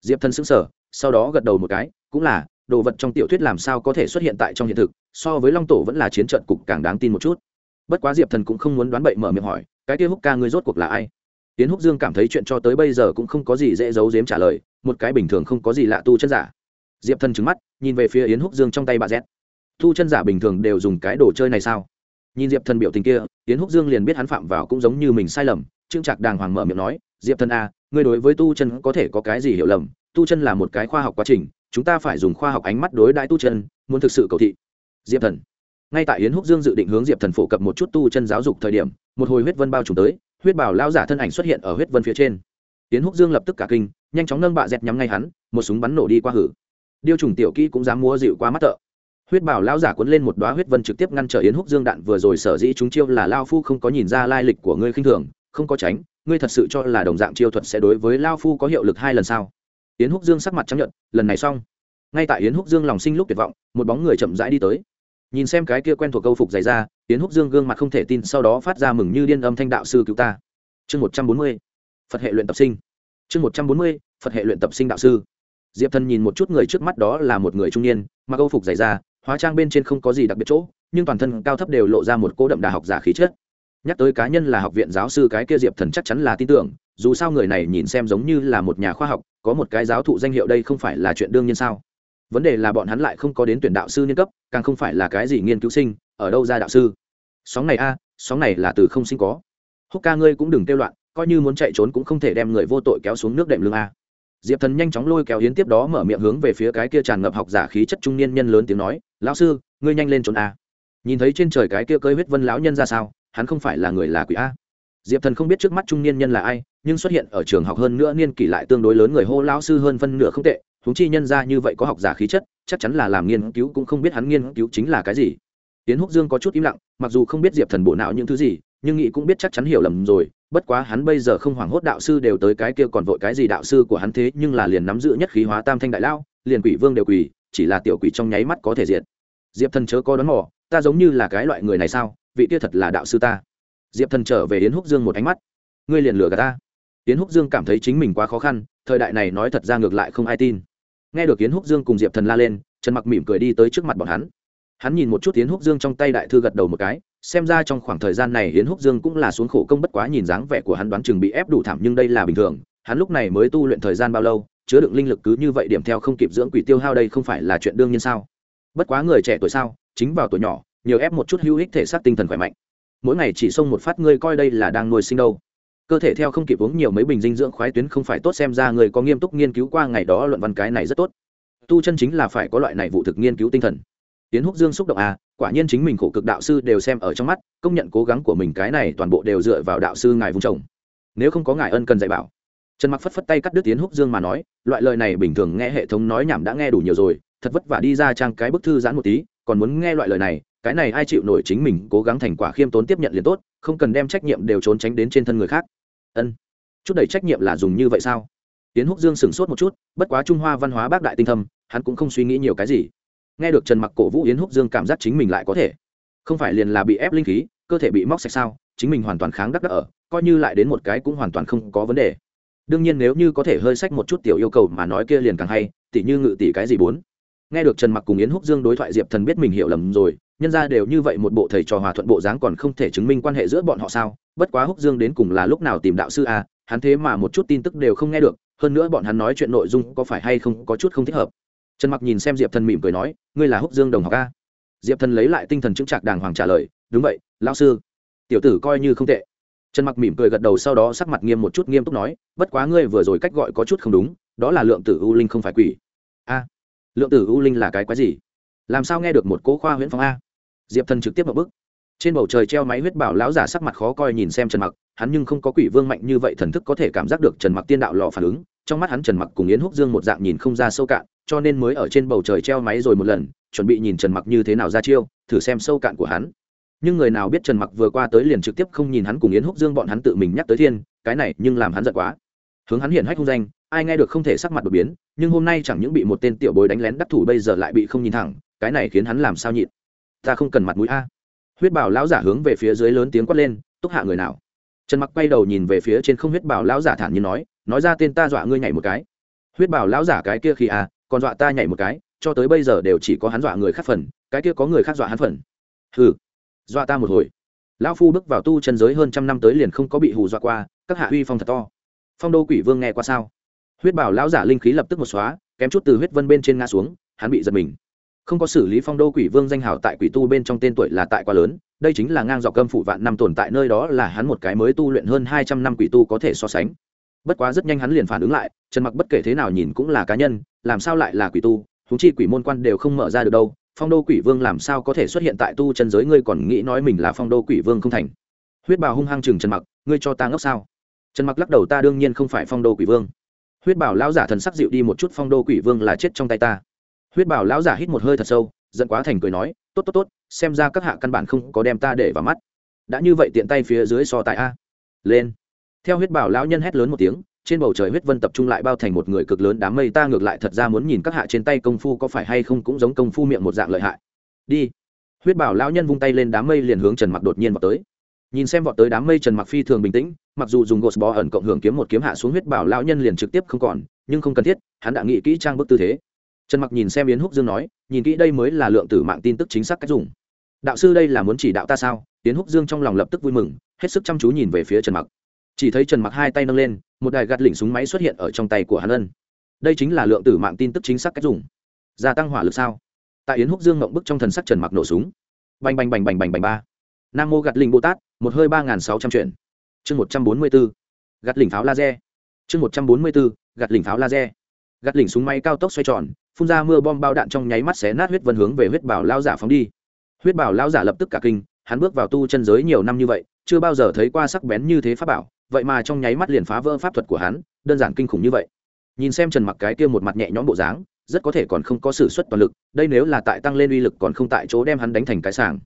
Diệp thần xứng sở sau đó gật đầu một cái, cũng là, đồ vật trong tiểu thuyết làm sao có thể xuất hiện tại trong hiện thực, so với long tổ vẫn là chiến trận cục càng đáng tin một chút. Bất quá diệp thần cũng không muốn đoán bậy mở miệng hỏi, cái kia húc ca ngươi rốt cuộc là ai? Tiến húc dương cảm thấy chuyện cho tới bây giờ cũng không có gì dễ giấu giếm trả lời, một cái bình thường không có gì lạ tu chân giả diệp thần trứng mắt nhìn về phía yến húc dương trong tay bà z. Tu chân giả bình thường đều dùng cái đồ chơi này sao? Nhìn diệp thần biểu tình kia yến húc dương liền biết hắn phạm vào cũng giống như mình sai lầm trương trạc đàng hoàng mở miệng nói diệp thần a à, ngươi đối với tu chân có thể có cái gì hiểu lầm? Tu chân là một cái khoa học quá trình chúng ta phải dùng khoa học ánh mắt đối đãi tu chân muốn thực sự cầu thị. Diệp thần. Ngay tại yến húc dương dự định hướng diệp thần phổ cập một chút tu chân giáo dục thời điểm một hồi huyết vân bao trùm tới huyết bảo lao giả thân ảnh xuất hiện ở huyết vân phía trên. Yến húc dương lập tức cả kinh nhanh chóng nâng bạ dẹt nhắm ngay hắn một súng bắn nổ đi qua hử điêu trùng tiểu kỹ cũng dám mua dịu qua mắt tợ, huyết bảo lao giả cuốn lên một đoá huyết vân trực tiếp ngăn trở yến húc dương đạn vừa rồi sở dĩ chúng chiêu là lao phu không có nhìn ra lai lịch của ngươi khinh thường không có tránh ngươi thật sự cho là đồng dạng chiêu thuật sẽ đối với lao phu có hiệu lực hai lần sau yến húc dương sắc mặt chấp nhận lần này xong. Ngay tại yến húc dương lòng sinh lúc tuyệt vọng một bóng người chậm rãi đi tới. Nhìn xem cái kia quen thuộc câu phục dày ra yến húc dương gương mặt không thể tin sau đó phát ra mừng như điên âm thanh đạo sư cứu ta. Chương một trăm bốn mươi phật hệ luyện tập sinh. Chương một trăm bốn mươi phật hệ luyện tập sinh đạo sư diệp thần nhìn một chút người trước mắt đó là một người trung niên, mặc âu phục dày ra hóa trang bên trên không có gì đặc biệt chỗ, nhưng toàn thân cao thấp đều lộ ra một cô đậm đà học giả khí chất. Nhắc tới cá nhân là học viện giáo sư cái kia diệp thần chắc chắn là tin tưởng, dù sao người này nhìn xem giống như là một nhà khoa học, có một cái giáo thụ danh hiệu đây không phải là chuyện đương nhiên sao? Vấn đề là bọn hắn lại không có đến tuyển đạo sư niên cấp, càng không phải là cái gì nghiên cứu sinh, ở đâu ra đạo sư? Sóng này a, sóng này là từ không sinh có. Húc ca ngươi cũng đừng kêu loạn, coi như muốn chạy trốn cũng không thể đem người vô tội kéo xuống nước đệm lương a diệp thần nhanh chóng lôi kéo hiến tiếp đó mở miệng hướng về phía cái kia tràn ngập học giả khí chất trung niên nhân lớn tiếng nói, lão sư, ngươi nhanh lên trốn a. Nhìn thấy trên trời cái kia cơi huyết vân lão nhân ra sao, hắn không phải là người là quỷ a. Diệp thần không biết trước mắt trung niên nhân là ai, nhưng xuất hiện ở trường học hơn nữa niên kỷ lại tương đối lớn người hô lão sư hơn phân nửa không tệ húng chi nhân ra như vậy có học giả khí chất, chắc chắn là làm nghiên cứu cũng không biết hắn nghiên cứu chính là cái gì. Tiến húc dương có chút im lặng, mặc dù không biết diệp thần bộ não những thứ gì, nhưng nghĩ cũng biết chắc chắn hiểu lầm rồi bất quá hắn bây giờ không hoảng hốt đạo sư đều tới cái kia còn vội cái gì đạo sư của hắn thế, nhưng là liền nắm giữ nhất khí hóa tam thanh đại lao liền quỷ vương đều quỷ, chỉ là tiểu quỷ trong nháy mắt có thể diệt. Diệp thần chớ có đón mỏ ta giống như là cái loại người này sao, vị kia thật là đạo sư ta. Diệp thần trở về yến húc dương một ánh mắt. Ngươi liền lừa gạt ta. Yến húc dương cảm thấy chính mình quá khó khăn, thời đại này nói thật ra ngược lại không ai tin. Nghe được yến húc dương cùng diệp thần la lên, trần mặc mỉm cười đi tới trước mặt bọn hắn. Hắn nhìn một chút yến húc dương trong tay đại thư gật đầu một cái xem ra trong khoảng thời gian này hiến húc dương cũng là xuống khổ công bất quá nhìn dáng vẻ của hắn đoán chừng bị ép đủ thảm nhưng đây là bình thường. Hắn lúc này mới tu luyện thời gian bao lâu, chứa đựng linh lực cứ như vậy điểm theo không kịp dưỡng quỷ tiêu hao đây không phải là chuyện đương nhiên sao? Bất quá người trẻ tuổi sao, chính vào tuổi nhỏ, nhiều ép một chút hữu ích thể xác tinh thần khỏe mạnh. Mỗi ngày chỉ xông một phát, ngươi coi đây là đang nuôi sinh đâu. Cơ thể theo không kịp uống nhiều mấy bình dinh dưỡng khoái tuyến không phải tốt, xem ra người có nghiêm túc nghiên cứu qua ngày đó luận văn cái này rất tốt. Tu chân chính là phải có loại này vụ thực nghiên cứu tinh thần tiến húc dương xúc động à quả nhiên chính mình khổ cực đạo sư đều xem ở trong mắt, công nhận cố gắng của mình cái này toàn bộ đều dựa vào đạo sư ngài vùng chồng. Nếu không có ngài ân cần dạy bảo. Trần mặc phất phất tay cắt đứt tiến húc dương mà nói, loại lời này bình thường nghe hệ thống nói nhảm đã nghe đủ nhiều rồi, thật vất vả đi ra trang cái bức thư giãn một tí, còn muốn nghe loại lời này, cái này ai chịu nổi chính mình cố gắng thành quả khiêm tốn tiếp nhận liền tốt, không cần đem trách nhiệm đều trốn tránh đến trên thân người khác. Ân. Chút đầy trách nhiệm là dùng như vậy sao? Tiến húc dương sửng sốt một chút, bất quá trung hoa văn hóa bác đại tinh thâm, hắn cũng không suy nghĩ nhiều cái gì nghe được trần mặc cổ vũ yến húc dương cảm giác chính mình lại có thể. Không phải liền là bị ép linh khí, cơ thể bị móc sạch sao, chính mình hoàn toàn kháng đắc đắc ở, coi như lại đến một cái cũng hoàn toàn không có vấn đề. Đương nhiên nếu như có thể hơi sách một chút tiểu yêu cầu mà nói kia liền càng hay, tỉ như ngự tỷ cái gì bốn. Nghe được trần mặc cùng yến húc dương đối thoại diệp thần biết mình hiểu lầm rồi, nhân ra đều như vậy một bộ thầy trò hòa thuận bộ dáng còn không thể chứng minh quan hệ giữa bọn họ sao? Bất quá húc dương đến cùng là lúc nào tìm đạo sư a hắn thế mà một chút tin tức đều không nghe được, hơn nữa bọn hắn nói chuyện nội dung có phải hay không có chút không thích hợp trần mặc nhìn xem diệp thần mỉm cười nói, ngươi là húc dương đồng học a? Diệp thần lấy lại tinh thần chứng trạc đàng hoàng trả lời, đúng vậy, lão sư. Tiểu tử coi như không tệ. Trần mặc mỉm cười gật đầu sau đó sắc mặt nghiêm một chút nghiêm túc nói, bất quá ngươi vừa rồi cách gọi có chút không đúng, đó là lượng tử u linh không phải quỷ. A, lượng tử u linh là cái quái gì? Làm sao nghe được một cố khoa huyễn phong a? Diệp thần trực tiếp một bức. Trên bầu trời treo máy huyết bảo lão giả sắc mặt khó coi nhìn xem trần mặc, hắn nhưng không có quỷ vương mạnh như vậy thần thức có thể cảm giác được trần mặc tiên đạo lò phản ứng, trong mắt hắn trần mặc cùng yến húc dương một dạng nhìn không ra sâu cạn cho nên mới ở trên bầu trời treo máy rồi một lần, chuẩn bị nhìn trần mặc như thế nào ra chiêu, thử xem sâu cạn của hắn. Nhưng người nào biết trần mặc vừa qua tới liền trực tiếp không nhìn hắn cùng yến húc dương bọn hắn tự mình nhắc tới thiên, cái này nhưng làm hắn giận quá. Hướng hắn hiển hách hung danh, ai nghe được không thể sắc mặt đột biến, nhưng hôm nay chẳng những bị một tên tiểu bối đánh lén đắc thủ bây giờ lại bị không nhìn thẳng, cái này khiến hắn làm sao nhịn? Ta không cần mặt mũi a. Huyết bảo lão giả hướng về phía dưới lớn tiếng quát lên, túc hạ người nào? Trần mặc quay đầu nhìn về phía trên không huyết bảo lão giả thản nhiên nói nói ra tên ta dọa ngươi nhảy một cái. Huyết bảo lão giả cái kia khi à còn dọa ta nhảy một cái, cho tới bây giờ đều chỉ có hắn dọa người khác phần, cái kia có người khác dọa hắn phần. Hừ, dọa ta một hồi. Lão phu bước vào tu chân giới hơn trăm năm tới liền không có bị hù dọa qua, các hạ uy phong thật to. Phong đô quỷ vương nghe qua sao? Huyết bảo lão giả linh khí lập tức một xóa, kém chút từ huyết vân bên trên ngã xuống, hắn bị giật mình. Không có xử lý phong đô quỷ vương danh hào tại quỷ tu bên trong tên tuổi là tại quá lớn, đây chính là ngang dọc cơm phụ vạn năm tồn tại nơi đó là hắn một cái mới tu luyện hơn hai trăm năm quỷ tu có thể so sánh bất quá rất nhanh hắn liền phản ứng lại, trần mặc bất kể thế nào nhìn cũng là cá nhân, làm sao lại là quỷ tu húng chi quỷ môn quan đều không mở ra được đâu, phong đô quỷ vương làm sao có thể xuất hiện tại tu chân giới, ngươi còn nghĩ nói mình là phong đô quỷ vương không thành. Huyết Bảo hung hăng chừng trần mặc, ngươi cho ta ngốc sao? Trần mặc lắc đầu, ta đương nhiên không phải phong đô quỷ vương. Huyết bảo lão giả thần sắc dịu đi một chút, phong đô quỷ vương là chết trong tay ta. Huyết bảo lão giả hít một hơi thật sâu, giận quá thành cười nói, tốt tốt tốt, xem ra các hạ căn bản không có đem ta để vào mắt. Đã như vậy tiện tay phía dưới so tại a. Lên theo huyết bảo lão nhân hét lớn một tiếng, trên bầu trời huyết vân tập trung lại bao thành một người cực lớn đám mây ta ngược lại thật ra muốn nhìn các hạ trên tay công phu có phải hay không cũng giống công phu miệng một dạng lợi hại. Đi. Huyết bảo lão nhân vung tay lên đám mây liền hướng trần mặc đột nhiên vào tới. Nhìn xem vọt tới đám mây trần mặc phi thường bình tĩnh, mặc dù dùng gột bò ẩn cộng hưởng kiếm một kiếm hạ xuống huyết bảo lão nhân liền trực tiếp không còn, nhưng không cần thiết, hắn đã nghĩ kỹ trang bức tư thế. Trần mặc nhìn xem yến húc dương nói, nhìn kỹ đây mới là lượng tử mạng tin tức chính xác cách dùng. Đạo sư đây là muốn chỉ đạo ta sao? Yến húc dương trong lòng lập tức vui mừng, hết sức chăm chú nhìn về phía trần mặc chỉ thấy trần mặc hai tay nâng lên, một đài gạt lỉnh súng máy xuất hiện ở trong tay của hắn ân. Đây chính là lượng tử mạng tin tức chính xác cách dùng. Gia tăng hỏa lực sao? Tại yến húc dương ngậm bức trong thần sắc trần mặc nổ súng. Bành bành bành bành bành bành ba. Nam mô gạt lỉnh bồ tát, một hơi ba nghìn sáu trăm chuyện. Chương một trăm bốn mươi bốn gạt lỉnh pháo laser. Chương một trăm bốn mươi bốn gạt lỉnh pháo laser. Gạt lỉnh súng máy cao tốc xoay tròn, phun ra mưa bom bao đạn trong nháy mắt xé nát huyết vân hướng về huyết bảo lao giả phóng đi. Huyết bảo lao giả lập tức cả kinh, hắn bước vào tu chân giới nhiều năm như vậy, chưa bao giờ thấy qua sắc bén như thế pháp bảo vậy mà trong nháy mắt liền phá vỡ pháp thuật của hắn, đơn giản kinh khủng như vậy. Nhìn xem trần mặc cái kia một mặt nhẹ nhõm bộ dáng, rất có thể còn không có sự xuất toàn lực, đây nếu là tại tăng lên uy lực còn không tại chỗ đem hắn đánh thành cái sàng.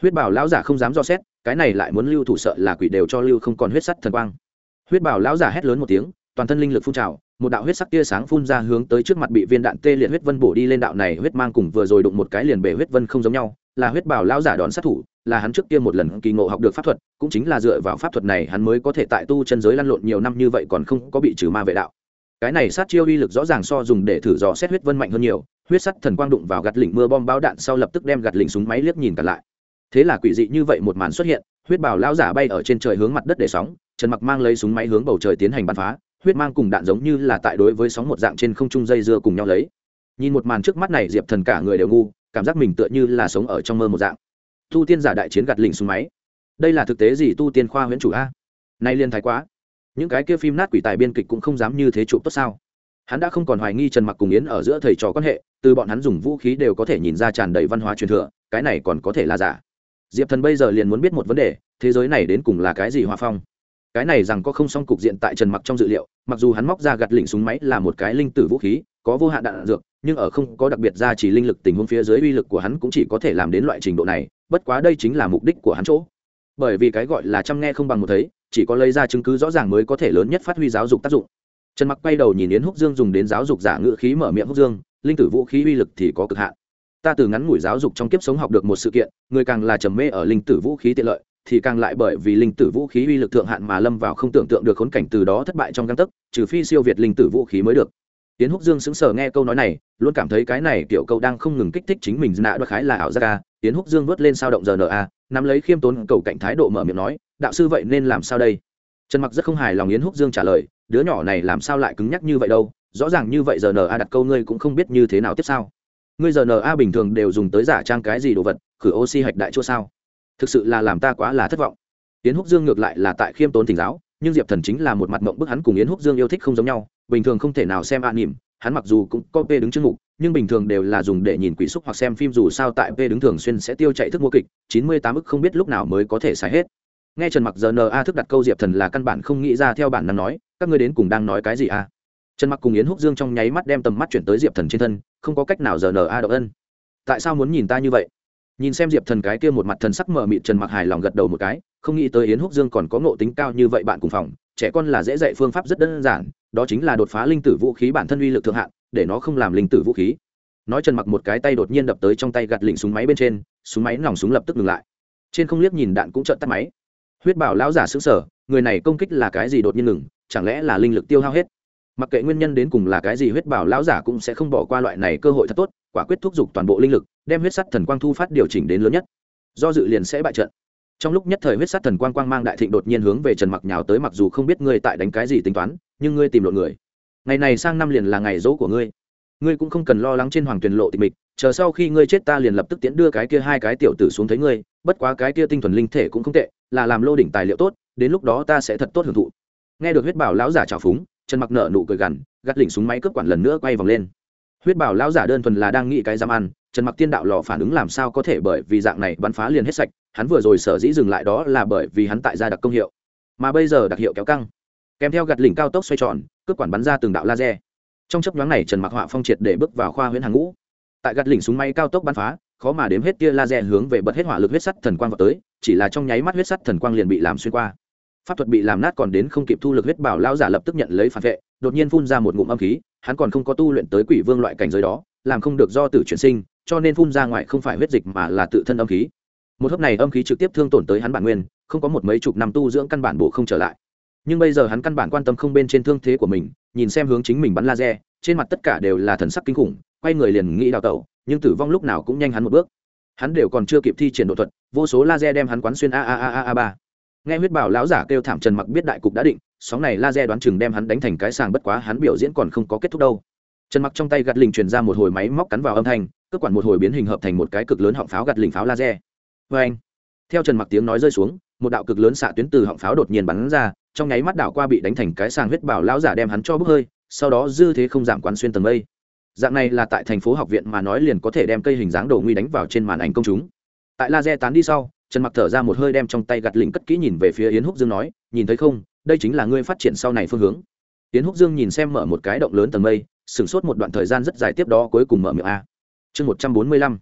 Huyết bảo lão giả không dám do xét, cái này lại muốn lưu thủ sợ là quỷ đều cho lưu không còn huyết sắt thần quang. Huyết bảo lão giả hét lớn một tiếng, toàn thân linh lực phun trào, một đạo huyết sắc tia sáng phun ra hướng tới trước mặt bị viên đạn tê liệt huyết vân bổ đi lên đạo này huyết mang cùng vừa rồi đụng một cái liền bể huyết vân không giống nhau, là huyết bảo lão giả đón sát thủ là hắn trước kia một lần kỳ ngộ học được pháp thuật, cũng chính là dựa vào pháp thuật này hắn mới có thể tại tu chân giới lăn lộn nhiều năm như vậy còn không có bị trừ ma vệ đạo. Cái này sát chiêu uy lực rõ ràng so dùng để thử dò xét huyết vân mạnh hơn nhiều, huyết sắt thần quang đụng vào gạt lỉnh mưa bom báo đạn sau lập tức đem gạt lỉnh súng máy liếc nhìn cả lại. Thế là quỷ dị như vậy một màn xuất hiện, huyết bảo lão giả bay ở trên trời hướng mặt đất để sóng, trần mặc mang lấy súng máy hướng bầu trời tiến hành bắn phá, huyết mang cùng đạn giống như là tại đối với sóng một dạng trên không trung dây dưa cùng nhau lấy. Nhìn một màn trước mắt này, diệp thần cả người đều ngu, cảm giác mình tựa như là sống ở trong mơ một dạng tu tiên giả đại chiến gạt lỉnh súng máy. Đây là thực tế gì tu tiên khoa huyễn chủ a? Nay liên thái quá. Những cái kia phim nát quỷ tài biên kịch cũng không dám như thế chụp tốt sao? Hắn đã không còn hoài nghi trần mặc cùng yến ở giữa thầy trò quan hệ, từ bọn hắn dùng vũ khí đều có thể nhìn ra tràn đầy văn hóa truyền thừa, cái này còn có thể là giả. Diệp thần bây giờ liền muốn biết một vấn đề, thế giới này đến cùng là cái gì hòa phong? Cái này rằng có không xong cục diện tại trần mặc trong dự liệu, mặc dù hắn móc ra gạt lỉnh súng máy là một cái linh tử vũ khí, có vô hạn đạn dược, nhưng ở không có đặc biệt ra chỉ linh lực tình huống phía dưới uy lực của hắn cũng chỉ có thể làm đến loại trình độ này bất quá đây chính là mục đích của hắn chỗ. Bởi vì cái gọi là chăm nghe không bằng một thấy, chỉ có lấy ra chứng cứ rõ ràng mới có thể lớn nhất phát huy giáo dục tác dụng. Trần mặc quay đầu nhìn yến húc dương dùng đến giáo dục giả ngữ khí mở miệng húc dương, linh tử vũ khí uy lực thì có cực hạn. Ta từ ngắn ngủi giáo dục trong kiếp sống học được một sự kiện, người càng là trầm mê ở linh tử vũ khí tiện lợi, thì càng lại bởi vì linh tử vũ khí uy lực thượng hạn mà lâm vào không tưởng tượng được khốn cảnh từ đó thất bại trong găng tấc, trừ phi siêu việt linh tử vũ khí mới được tiến húc dương sững sờ nghe câu nói này, luôn cảm thấy cái này kiểu câu đang không ngừng kích thích chính mình nạ đoạt khái là ảo giác ca tiến húc dương vớt lên sao động giờ na à, nắm lấy khiêm tốn cầu cạnh thái độ mở miệng nói, đạo sư vậy nên làm sao đây? Trần mặc rất không hài lòng yến húc dương trả lời, đứa nhỏ này làm sao lại cứng nhắc như vậy đâu, rõ ràng như vậy giờ na à đặt câu ngươi cũng không biết như thế nào tiếp sao ngươi giờ na bình thường đều dùng tới giả trang cái gì đồ vật, khử oxy hạch đại chỗ sao? Thực sự là làm ta quá là thất vọng. Yến húc dương ngược lại là tại khiêm tốn thỉnh giáo nhưng diệp thần chính là một mặt mộng bức hắn cùng yến húc dương yêu thích không giống nhau, bình thường không thể nào xem an nỉm, hắn mặc dù cũng có p đứng chương mục nhưng bình thường đều là dùng để nhìn quỷ xúc hoặc xem phim dù sao tại p đứng thường xuyên sẽ tiêu chạy thức mua kịch, chín mươi tám ức không biết lúc nào mới có thể xài hết. Nghe trần mặc giờ n a thức đặt câu diệp thần là căn bản không nghĩ ra theo bản năng nói, các ngươi đến cùng đang nói cái gì a trần mặc cùng yến húc dương trong nháy mắt đem tầm mắt chuyển tới diệp thần trên thân, không có cách nào giờ n a đậu ân. Tại sao muốn nhìn ta như vậy? Nhìn xem diệp thần cái kia một mặt thần sắc mờ mịt trần mặc hài lòng gật đầu một cái không nghĩ tới yến húc dương còn có ngộ tính cao như vậy bạn cùng phòng, trẻ con là dễ dạy phương pháp rất đơn giản, đó chính là đột phá linh tử vũ khí bản thân uy lực thượng hạn, để nó không làm linh tử vũ khí. Nói trần mặc một cái tay đột nhiên đập tới trong tay gạt lỉnh súng máy bên trên, súng máy nòng súng lập tức ngừng lại. Trên không liếc nhìn đạn cũng trợn tắt máy. Huyết bảo lão giả xứng sở người này công kích là cái gì đột nhiên ngừng, chẳng lẽ là linh lực tiêu hao hết? Mặc kệ nguyên nhân đến cùng là cái gì, huyết bảo lão giả cũng sẽ không bỏ qua loại này cơ hội thật tốt, quả quyết thúc giục toàn bộ linh lực, đem huyết sắt thần quang thu phát điều chỉnh đến lớn nhất. Do dự liền sẽ bại trận trong lúc nhất thời huyết sát thần quang quang mang đại thịnh đột nhiên hướng về trần mặc nhào tới, mặc dù không biết ngươi tại đánh cái gì tính toán, nhưng ngươi tìm lộn người. Ngày này sang năm liền là ngày dỗ của ngươi. Ngươi cũng không cần lo lắng trên hoàng tuyền lộ tịch mịch, chờ sau khi ngươi chết ta liền lập tức tiễn đưa cái kia hai cái tiểu tử xuống thấy ngươi, bất quá cái kia tinh thuần linh thể cũng không tệ, là làm lô đỉnh tài liệu tốt, đến lúc đó ta sẽ thật tốt hưởng thụ. Nghe được huyết bảo lão giả trào phúng, trần mặc nở nụ cười gằn gắt lỉnh súng máy cướp quản lần nữa quay vòng lên. Huyết bảo lão giả đơn thuần là đang nghĩ cái giam ăn trần mặc tiên đạo lò phản ứng làm sao có thể bởi vì dạng này bắn phá liền hết sạch, hắn vừa rồi sở dĩ dừng lại đó là bởi vì hắn tại gia đặc công hiệu. Mà bây giờ đặc hiệu kéo căng, kèm theo gạt lỉnh cao tốc xoay tròn, cướp quản bắn ra từng đạo laser. Trong chấp nhoáng này, trần mặc họa phong triệt để bước vào khoa huyễn hàng ngũ. Tại gạt lỉnh súng máy cao tốc bắn phá, khó mà đếm hết tia laser hướng về bật hết hỏa lực huyết sắt thần quang vào tới, chỉ là trong nháy mắt huyết sắt thần quang liền bị làm xuyên qua. Pháp thuật bị làm nát còn đến không kịp thu lực huyết bảo lao giả lập tức nhận lấy phản vệ, đột nhiên phun ra một ngụm âm khí, hắn còn không có tu luyện tới quỷ vương loại cảnh giới đó, làm không được do tử chuyển sinh cho nên phun ra ngoài không phải huyết dịch mà là tự thân âm khí. Một hớp này âm khí trực tiếp thương tổn tới hắn bản nguyên, không có một mấy chục năm tu dưỡng căn bản bộ không trở lại. Nhưng bây giờ hắn căn bản quan tâm không bên trên thương thế của mình, nhìn xem hướng chính mình bắn laser, trên mặt tất cả đều là thần sắc kinh khủng, quay người liền nghĩ đào tẩu, nhưng tử vong lúc nào cũng nhanh hắn một bước. Hắn đều còn chưa kịp thi triển độ thuật, vô số laser đem hắn quán xuyên a a a a a ba. Nghe huyết bảo lão giả kêu thảm trần mặc biết đại cục đã định, sóng này laser đoán chừng đem hắn đánh thành cái sàng bất quá hắn biểu diễn còn không có kết thúc đâu trần mặc trong tay gạt lình truyền ra một hồi máy móc cắn vào âm thanh cướp quản một hồi biến hình hợp thành một cái cực lớn họng pháo gạt lình pháo laser. Vê anh theo trần mặc tiếng nói rơi xuống, một đạo cực lớn xạ tuyến từ họng pháo đột nhiên bắn ra, trong nháy mắt đảo qua bị đánh thành cái sàng huyết bảo lão giả đem hắn cho bốc hơi, sau đó dư thế không giảm quán xuyên tầng mây. Dạng này là tại thành phố học viện mà nói liền có thể đem cây hình dáng đồ nguy đánh vào trên màn ảnh công chúng. Tại laser tán đi sau, trần mặc thở ra một hơi đem trong tay gạt lình cất kỹ nhìn về phía yến húc dương nói, nhìn thấy không, đây chính là ngươi phát triển sau này phương hướng. Yến húc dương nhìn xem mở một cái động lớn tầng mây sửng sốt một đoạn thời gian rất dài tiếp đó cuối cùng mở miệng a. Chương một trăm bốn mươi lăm.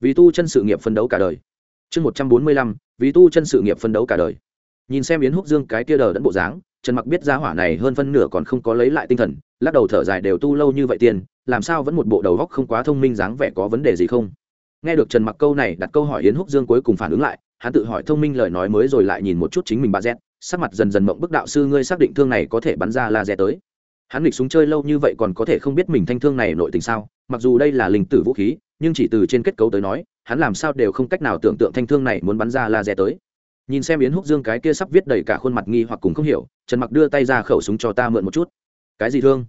Vì tu chân sự nghiệp phân đấu cả đời. Chương một trăm bốn mươi lăm, vì tu chân sự nghiệp phân đấu cả đời. Nhìn xem yến húc dương cái kia đờ đẫn bộ dáng, trần mặc biết giá hỏa này hơn phân nửa còn không có lấy lại tinh thần, lắc đầu thở dài đều tu lâu như vậy tiền, làm sao vẫn một bộ đầu góc không quá thông minh dáng vẻ có vấn đề gì không? Nghe được trần mặc câu này, đặt câu hỏi yến húc dương cuối cùng phản ứng lại, hắn tự hỏi thông minh lời nói mới rồi lại nhìn một chút chính mình bà z, sắc mặt dần dần mộng bức đạo sư ngươi xác định thương này có thể bắn ra laser tới hắn nghịch súng chơi lâu như vậy còn có thể không biết mình thanh thương này nội tình sao? Mặc dù đây là linh tử vũ khí, nhưng chỉ từ trên kết cấu tới nói, hắn làm sao đều không cách nào tưởng tượng thanh thương này muốn bắn ra laser tới. Nhìn xem yến húc dương cái kia sắp viết đầy cả khuôn mặt nghi hoặc cùng không hiểu, trần mặc đưa tay ra khẩu súng cho ta mượn một chút. Cái gì thương?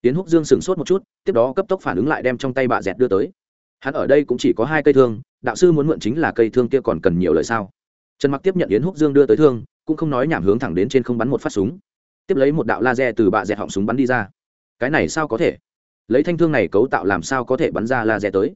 Yến húc dương sửng sốt một chút, tiếp đó cấp tốc phản ứng lại đem trong tay bạ dẹt đưa tới. Hắn ở đây cũng chỉ có hai cây thương, đạo sư muốn mượn chính là cây thương kia còn cần nhiều lời sao? Trần mặc tiếp nhận yến húc dương đưa tới thương, cũng không nói nhảm hướng thẳng đến trên không bắn một phát súng tiếp lấy một đạo laser từ bạ dẹt họng súng bắn đi ra. Cái này sao có thể? Lấy thanh thương này cấu tạo làm sao có thể bắn ra laser tới?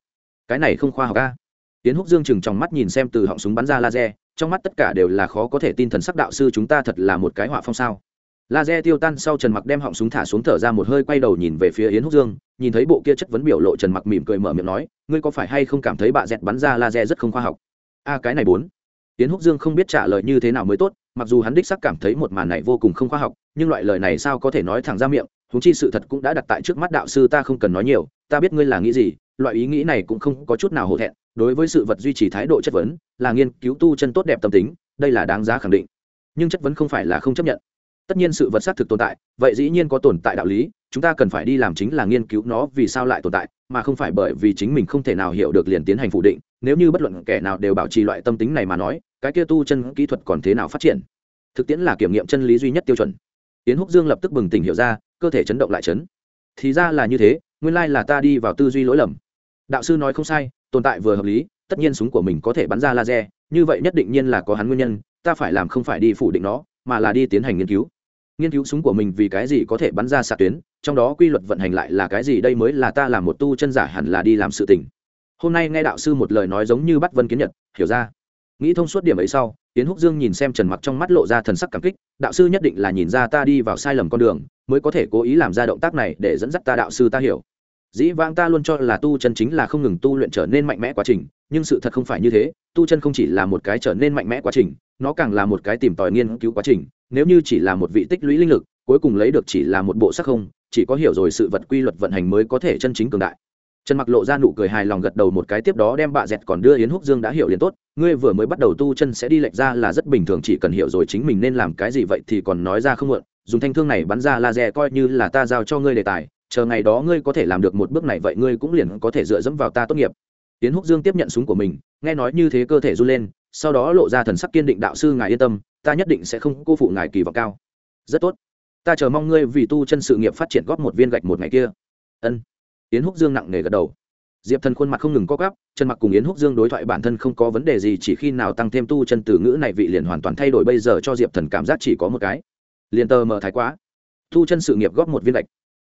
Cái này không khoa học ca tiến húc dương chừng trong mắt nhìn xem từ họng súng bắn ra laser, trong mắt tất cả đều là khó có thể tin thần sắc đạo sư chúng ta thật là một cái họa phong sao. Laser tiêu tan sau trần mặc đem họng súng thả xuống thở ra một hơi quay đầu nhìn về phía yến húc dương, nhìn thấy bộ kia chất vấn biểu lộ trần mặc mỉm cười mở miệng nói, ngươi có phải hay không cảm thấy bạ dẹt bắn ra laser rất không khoa học? A, cái này bốn yến húc dương không biết trả lời như thế nào mới tốt, mặc dù hắn đích sắc cảm thấy một màn này vô cùng không khoa học, nhưng loại lời này sao có thể nói thẳng ra miệng húng chi sự thật cũng đã đặt tại trước mắt đạo sư ta không cần nói nhiều, ta biết ngươi là nghĩ gì, loại ý nghĩ này cũng không có chút nào hổ thẹn, đối với sự vật duy trì thái độ chất vấn, là nghiên cứu tu chân tốt đẹp tâm tính, đây là đáng giá khẳng định. Nhưng chất vấn không phải là không chấp nhận. Tất nhiên sự vật xác thực tồn tại, vậy dĩ nhiên có tồn tại đạo lý, chúng ta cần phải đi làm chính là nghiên cứu nó vì sao lại tồn tại, mà không phải bởi vì chính mình không thể nào hiểu được liền tiến hành phủ định nếu như bất luận kẻ nào đều bảo trì loại tâm tính này mà nói, cái kia tu chân kỹ thuật còn thế nào phát triển? Thực tiễn là kiểm nghiệm chân lý duy nhất tiêu chuẩn. Tiến húc dương lập tức bừng tỉnh hiểu ra, cơ thể chấn động lại chấn. Thì ra là như thế, nguyên lai là ta đi vào tư duy lỗi lầm. Đạo sư nói không sai, tồn tại vừa hợp lý, tất nhiên súng của mình có thể bắn ra laser, như vậy nhất định nhiên là có hắn nguyên nhân, ta phải làm không phải đi phủ định nó, mà là đi tiến hành nghiên cứu. Nghiên cứu súng của mình vì cái gì có thể bắn ra xạ tuyến, trong đó quy luật vận hành lại là cái gì, đây mới là ta làm một tu chân giả hẳn là đi làm sự tình hôm nay nghe đạo sư một lời nói giống như bắt vân kiến nhật, hiểu ra. Nghĩ thông suốt điểm ấy sau tiến húc dương nhìn xem trần mặc trong mắt lộ ra thần sắc cảm kích, đạo sư nhất định là nhìn ra ta đi vào sai lầm con đường, mới có thể cố ý làm ra động tác này để dẫn dắt ta đạo sư ta hiểu. Dĩ vãng ta luôn cho là tu chân chính là không ngừng tu luyện trở nên mạnh mẽ quá trình, nhưng sự thật không phải như thế, tu chân không chỉ là một cái trở nên mạnh mẽ quá trình, nó càng là một cái tìm tòi nghiên cứu quá trình, nếu như chỉ là một vị tích lũy linh lực, cuối cùng lấy được chỉ là một bộ sắc không, chỉ có hiểu rồi sự vật quy luật vận hành mới có thể chân chính cường đại trần mặc lộ ra nụ cười hài lòng gật đầu một cái tiếp đó đem bạ dẹt còn đưa yến húc dương đã hiểu liền tốt, ngươi vừa mới bắt đầu tu chân sẽ đi lệch ra là rất bình thường chỉ cần hiểu rồi chính mình nên làm cái gì vậy thì còn nói ra không muộn, dùng thanh thương này bắn ra laser coi như là ta giao cho ngươi đề tài, chờ ngày đó ngươi có thể làm được một bước này vậy ngươi cũng liền có thể dựa dẫm vào ta tốt nghiệp. Yến húc dương tiếp nhận súng của mình, nghe nói như thế cơ thể run lên, sau đó lộ ra thần sắc kiên định đạo sư ngài yên tâm, ta nhất định sẽ không cô phụ ngài kỳ vọng cao. Rất tốt. Ta chờ mong ngươi vì tu chân sự nghiệp phát triển góp một viên gạch một ngày kia. Ân yến húc dương nặng nề gật đầu. Diệp thần khuôn mặt không ngừng co gắp chân mặc cùng yến húc dương đối thoại bản thân không có vấn đề gì, chỉ khi nào tăng thêm tu chân từ ngữ này vị liền hoàn toàn thay đổi bây giờ cho diệp thần cảm giác chỉ có một cái. Liền tờ mờ thái quá. Tu chân sự nghiệp góp một viên gạch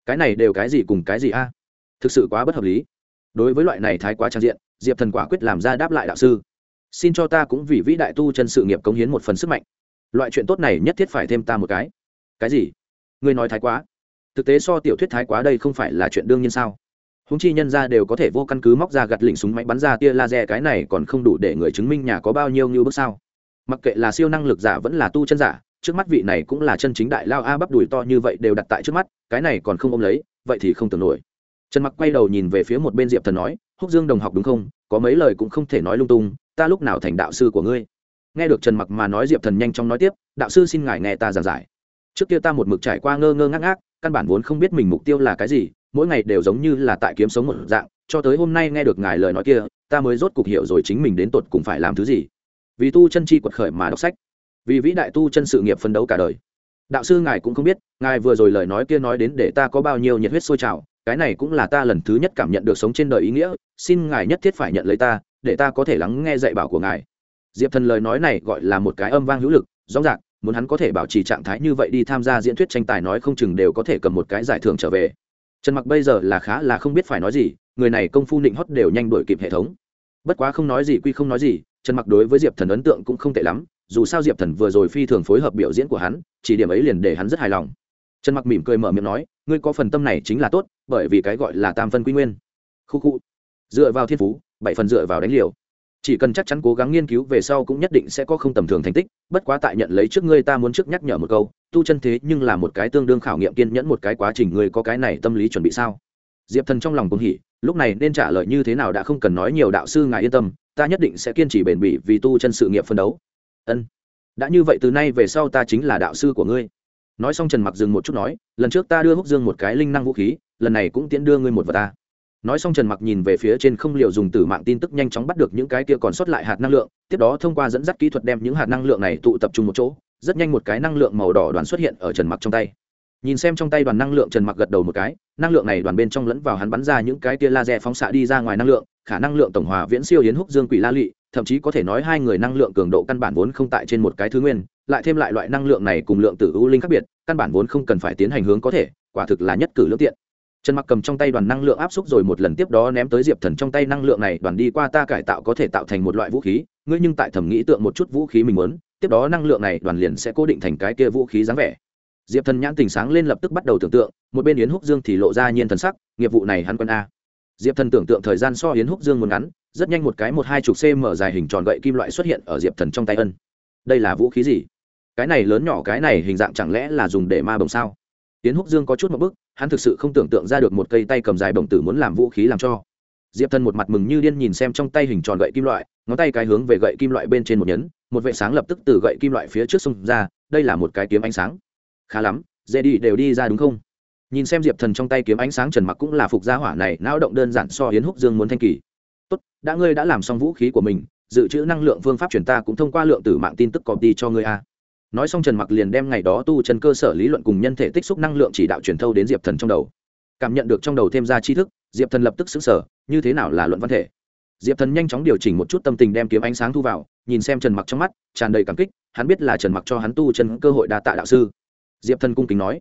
cái này đều cái gì cùng cái gì a? Thực sự quá bất hợp lý. Đối với loại này thái quá trang diện, diệp thần quả quyết làm ra đáp lại đạo sư. Xin cho ta cũng vì vĩ đại tu chân sự nghiệp cống hiến một phần sức mạnh. Loại chuyện tốt này nhất thiết phải thêm ta một cái. Cái gì? Ngươi nói thái quá. Thực tế so tiểu thuyết thái quá đây không phải là chuyện đương nhiên sao? Húng chi nhân ra đều có thể vô căn cứ móc ra gặt lỉnh súng máy bắn ra tia laser, cái này còn không đủ để người chứng minh nhà có bao nhiêu như bước sao? Mặc kệ là siêu năng lực giả vẫn là tu chân giả, trước mắt vị này cũng là chân chính đại lao a bắp đùi to như vậy đều đặt tại trước mắt, cái này còn không ôm lấy, vậy thì không tưởng nổi. Trần mặc quay đầu nhìn về phía một bên diệp thần nói, húc dương đồng học đúng không? Có mấy lời cũng không thể nói lung tung, ta lúc nào thành đạo sư của ngươi? Nghe được trần mặc mà nói, diệp thần nhanh chóng nói tiếp, đạo sư xin ngài nghe ta giảng giải. Trước kia ta một mực trải qua ngơ ngơ ngác ngác, căn bản vốn không biết mình mục tiêu là cái gì mỗi ngày đều giống như là tại kiếm sống một dạng, cho tới hôm nay nghe được ngài lời nói kia, ta mới rốt cục hiểu rồi chính mình đến tột cùng phải làm thứ gì. Vì tu chân chi quật khởi mà đọc sách, vì vĩ đại tu chân sự nghiệp phấn đấu cả đời. Đạo sư ngài cũng không biết, ngài vừa rồi lời nói kia nói đến để ta có bao nhiêu nhiệt huyết sôi trào, cái này cũng là ta lần thứ nhất cảm nhận được sống trên đời ý nghĩa, xin ngài nhất thiết phải nhận lấy ta, để ta có thể lắng nghe dạy bảo của ngài. Diệp thần lời nói này gọi là một cái âm vang hữu lực, rõ ràng, muốn hắn có thể bảo trì trạng thái như vậy đi tham gia diễn thuyết tranh tài nói không chừng đều có thể cầm một cái giải thưởng trở về trần mặc bây giờ là khá là không biết phải nói gì, người này công phu nịnh hót đều nhanh đuổi kịp hệ thống. Bất quá không nói gì quy không nói gì, trần mặc đối với diệp thần ấn tượng cũng không tệ lắm, dù sao diệp thần vừa rồi phi thường phối hợp biểu diễn của hắn, chỉ điểm ấy liền để hắn rất hài lòng. Trần mặc mỉm cười mở miệng nói, ngươi có phần tâm này chính là tốt, bởi vì cái gọi là tam phân quy nguyên. Khu khu. Dựa vào thiên phú, bảy phần dựa vào đánh liều chỉ cần chắc chắn cố gắng nghiên cứu về sau cũng nhất định sẽ có không tầm thường thành tích, bất quá tại nhận lấy trước ngươi ta muốn trước nhắc nhở một câu, tu chân thế nhưng là một cái tương đương khảo nghiệm kiên nhẫn một cái quá trình ngươi có cái này tâm lý chuẩn bị sao? Diệp thần trong lòng cũng hỉ, lúc này nên trả lời như thế nào đã không cần nói nhiều đạo sư ngài yên tâm, ta nhất định sẽ kiên trì bền bỉ vì tu chân sự nghiệp phân đấu. Ân. Đã như vậy từ nay về sau ta chính là đạo sư của ngươi. Nói xong trần mặc dừng một chút nói, lần trước ta đưa húc dương một cái linh năng vũ khí, lần này cũng tiễn đưa ngươi một vật ta nói xong trần mặc nhìn về phía trên không liệu dùng tử mạng tin tức nhanh chóng bắt được những cái kia còn sót lại hạt năng lượng, tiếp đó thông qua dẫn dắt kỹ thuật đem những hạt năng lượng này tụ tập trung một chỗ, rất nhanh một cái năng lượng màu đỏ đoàn xuất hiện ở trần mặc trong tay. Nhìn xem trong tay đoàn năng lượng trần mặc gật đầu một cái, năng lượng này đoàn bên trong lẫn vào hắn bắn ra những cái tia laser phóng xạ đi ra ngoài năng lượng, khả năng lượng tổng hòa viễn siêu hiến húc dương quỷ la lị, thậm chí có thể nói hai người năng lượng cường độ căn bản vốn không tại trên một cái thứ nguyên, lại thêm lại loại năng lượng này cùng lượng tử ưu linh khác biệt, căn bản vốn không cần phải tiến hành hướng có thể, quả thực là nhất cử lương tiện trần mặc cầm trong tay đoàn năng lượng áp xúc rồi một lần tiếp đó ném tới diệp thần trong tay năng lượng này, đoàn đi qua ta cải tạo có thể tạo thành một loại vũ khí, ngươi nhưng tại thẩm nghĩ tượng một chút vũ khí mình muốn, tiếp đó năng lượng này đoàn liền sẽ cố định thành cái kia vũ khí dáng vẻ. Diệp thần nhãn tình sáng lên lập tức bắt đầu tưởng tượng, một bên yến húc dương thì lộ ra nhiên thần sắc, nghiệp vụ này hắn quân a. Diệp thần tưởng tượng thời gian so yến húc dương muốn ngắn, rất nhanh một cái một hai chục cm dài hình tròn gậy kim loại xuất hiện ở diệp thần trong tay ân. Đây là vũ khí gì? Cái này lớn nhỏ, cái này hình dạng chẳng lẽ là dùng để ma bồng sao? Yến húc dương có chút một bức hắn thực sự không tưởng tượng ra được một cây tay cầm dài bổng tử muốn làm vũ khí làm cho. Diệp thần một mặt mừng như điên nhìn xem trong tay hình tròn gậy kim loại, ngón tay cái hướng về gậy kim loại bên trên một nhấn, một vệ sáng lập tức từ gậy kim loại phía trước xông ra, đây là một cái kiếm ánh sáng. Khá lắm, dễ đi đều đi ra đúng không? Nhìn xem diệp thần trong tay kiếm ánh sáng trần mặc cũng là phục gia hỏa này, não động đơn giản so hiến húc dương muốn thanh kỳ. Tốt, đã ngươi đã làm xong vũ khí của mình, dự trữ năng lượng phương pháp truyền ta cũng thông qua lượng tử mạng tin tức copy cho ngươi a nói xong trần mặc liền đem ngày đó tu chân cơ sở lý luận cùng nhân thể tích xúc năng lượng chỉ đạo truyền thâu đến diệp thần trong đầu. Cảm nhận được trong đầu thêm ra tri thức, diệp thần lập tức xứng sở như thế nào là luận văn thể? Diệp thần nhanh chóng điều chỉnh một chút tâm tình đem kiếm ánh sáng thu vào, nhìn xem trần mặc trong mắt, tràn đầy cảm kích, hắn biết là trần mặc cho hắn tu chân cơ hội đa tạ đạo sư. Diệp thần cung kính nói.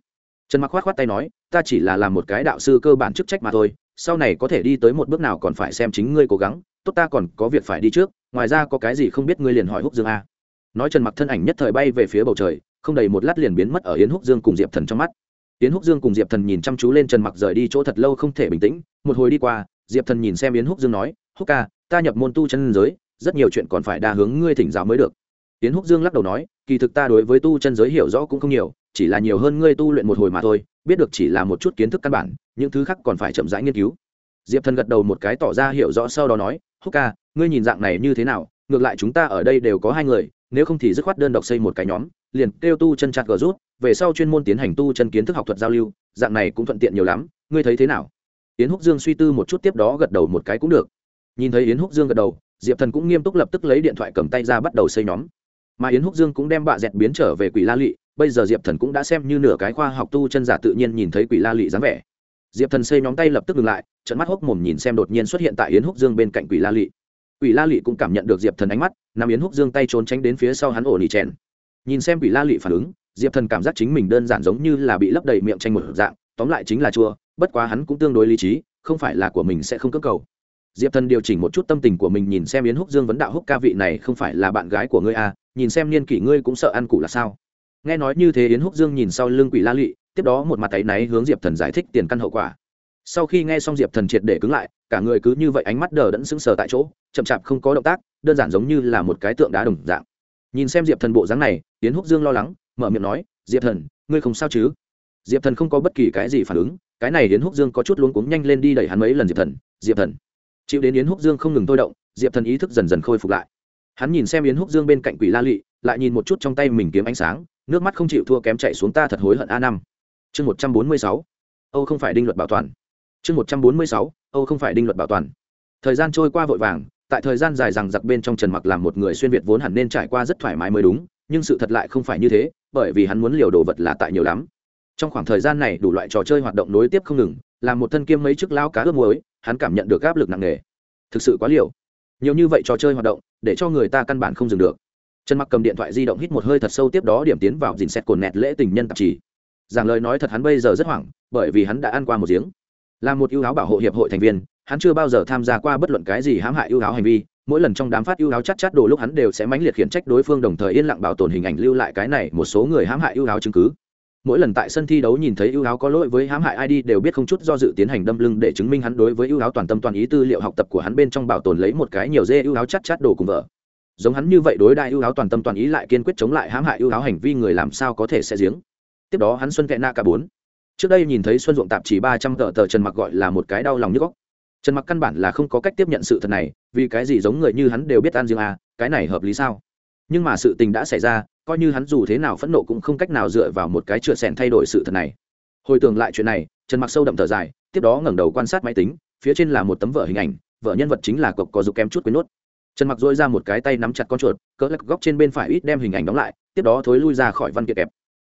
Trần mặc khoát khoát tay nói, ta chỉ là làm một cái đạo sư cơ bản chức trách mà thôi, sau này có thể đi tới một bước nào còn phải xem chính ngươi cố gắng, tốt ta còn có việc phải đi trước, ngoài ra có cái gì không biết ngươi liền hỏi húc dương a nói trần mặc thân ảnh nhất thời bay về phía bầu trời, không đầy một lát liền biến mất ở yến húc dương cùng diệp thần trong mắt. Yến húc dương cùng diệp thần nhìn chăm chú lên trần mặc rời đi chỗ thật lâu không thể bình tĩnh, một hồi đi qua, diệp thần nhìn xem yến húc dương nói, húc ca, ta nhập môn tu chân giới, rất nhiều chuyện còn phải đa hướng ngươi thỉnh giáo mới được. Yến húc dương lắc đầu nói, kỳ thực ta đối với tu chân giới hiểu rõ cũng không nhiều, chỉ là nhiều hơn ngươi tu luyện một hồi mà thôi, biết được chỉ là một chút kiến thức căn bản, những thứ khác còn phải chậm rãi nghiên cứu. Diệp thần gật đầu một cái tỏ ra hiểu rõ sau đó nói, húc ca, ngươi nhìn dạng này như thế nào, ngược lại chúng ta ở đây đều có hai người nếu không thì dứt khoát đơn độc xây một cái nhóm, liền kêu tu chân chặt gờ rút, về sau chuyên môn tiến hành tu chân kiến thức học thuật giao lưu, dạng này cũng thuận tiện nhiều lắm, ngươi thấy thế nào? Yến húc dương suy tư một chút tiếp đó gật đầu một cái cũng được. Nhìn thấy yến húc dương gật đầu, diệp thần cũng nghiêm túc lập tức lấy điện thoại cầm tay ra bắt đầu xây nhóm. Mà yến húc dương cũng đem bạ dẹt biến trở về quỷ la lị, bây giờ diệp thần cũng đã xem như nửa cái khoa học tu chân giả tự nhiên nhìn thấy quỷ la lị dáng vẻ. Diệp thần xây nhóm tay lập tức ngừng lại trận mắt hốc mồm nhìn xem đột nhiên xuất hiện tại yến húc dương bên cạnh quỷ la lị quỷ la lị cũng cảm nhận được diệp thần ánh mắt Nam yến húc dương tay trốn tránh đến phía sau hắn ổ nỉ chèn. Nhìn xem quỷ la lị phản ứng, diệp thần cảm giác chính mình đơn giản giống như là bị lấp đầy miệng tranh một dạng, tóm lại chính là chua, bất quá hắn cũng tương đối lý trí, không phải là của mình sẽ không cưỡng cầu. Diệp thần điều chỉnh một chút tâm tình của mình nhìn xem yến húc dương vấn đạo húc ca vị này không phải là bạn gái của ngươi à nhìn xem niên kỷ ngươi cũng sợ ăn củ là sao. Nghe nói như thế yến húc dương nhìn sau lưng quỷ la lị, tiếp đó một mặt tay náy hướng diệp thần giải thích tiền căn hậu quả. Sau khi nghe xong diệp thần triệt để cứng lại, cả người cứ như vậy ánh mắt đờ đẫn sững sờ tại chỗ chậm chạp không có động tác, đơn giản giống như là một cái tượng đá đồng dạng. Nhìn xem diệp thần bộ dáng này, yến húc dương lo lắng, mở miệng nói, diệp thần, ngươi không sao chứ? Diệp thần không có bất kỳ cái gì phản ứng, cái này yến húc dương có chút luống cuống nhanh lên đi đẩy hắn mấy lần diệp thần diệp thần. Chịu đến yến húc dương không ngừng thôi động, diệp thần ý thức dần dần khôi phục lại. Hắn nhìn xem yến húc dương bên cạnh quỷ la lị, lại nhìn một chút trong tay mình kiếm ánh sáng, nước mắt không chịu thua kém chạy xuống ta thật hối hận a năm. Chương một trăm bốn mươi sáu. Âu không phải đinh luật bảo toàn. Chương một trăm bốn mươi sáu, âu không phải đinh luật bảo toàn. Thời gian trôi qua vội vàng tại thời gian dài rằng giặc bên trong trần mặc làm một người xuyên việt vốn hẳn nên trải qua rất thoải mái mới đúng, nhưng sự thật lại không phải như thế, bởi vì hắn muốn liều đồ vật là tại nhiều lắm. Trong khoảng thời gian này đủ loại trò chơi hoạt động nối tiếp không ngừng làm một thân kiêm mấy chiếc lao cá ướp muối, hắn cảm nhận được áp lực nặng nề. Thực sự quá liều. Nhiều như vậy trò chơi hoạt động, để cho người ta căn bản không dừng được. Trần mặc cầm điện thoại di động hít một hơi thật sâu tiếp đó điểm tiến vào dình xét cồn nẹt lễ tình nhân tạp trì giảng lời nói thật hắn bây giờ rất hoảng, bởi vì hắn đã ăn qua một giếng. Là một ưu áo bảo hộ hiệp hội thành viên hắn chưa bao giờ tham gia qua bất luận cái gì hãm hại ưu áo hành vi, mỗi lần trong đám phát ưu áo chắc chắc đồ lúc hắn đều sẽ mãnh liệt khiển trách đối phương đồng thời yên lặng bảo tồn hình ảnh lưu lại cái này một số người hãm hại ưu áo chứng cứ. Mỗi lần tại sân thi đấu nhìn thấy ưu áo có lỗi với hãm hại id đều biết không chút do dự tiến hành đâm lưng để chứng minh hắn đối với ưu áo toàn tâm toàn ý tư liệu học tập của hắn bên trong bảo tồn lấy một cái nhiều dê ưu áo chắc chắc đồ cùng vợ. Giống hắn như vậy đối đại ưu áo toàn tâm toàn ý lại kiên quyết chống lại hãm hại ưu áo hành vi người làm sao có thể sẽ giếng. Tiếp đó hắn xuân vẹ na cả bốn. Trước đây nhìn thấy xuân ruộng tạp chỉ ba trăm tờ tờ trần mặc gọi là một cái đau lòng như góc trần mặc căn bản là không có cách tiếp nhận sự thật này, vì cái gì giống người như hắn đều biết ăn riêng à cái này hợp lý sao? Nhưng mà sự tình đã xảy ra, coi như hắn dù thế nào phẫn nộ cũng không cách nào dựa vào một cái chữa sẻn thay đổi sự thật này. Hồi tưởng lại chuyện này, trần mặc sâu đậm thở dài, tiếp đó ngẩng đầu quan sát máy tính, phía trên là một tấm vở hình ảnh vợ nhân vật chính là cộc có dục kém chút quên nốt. Trần mặc dội ra một cái tay nắm chặt con chuột, cỡ lắc góc trên bên phải ít đem hình ảnh đóng lại, tiếp đó thối lui ra khỏi văn kiện kẹp.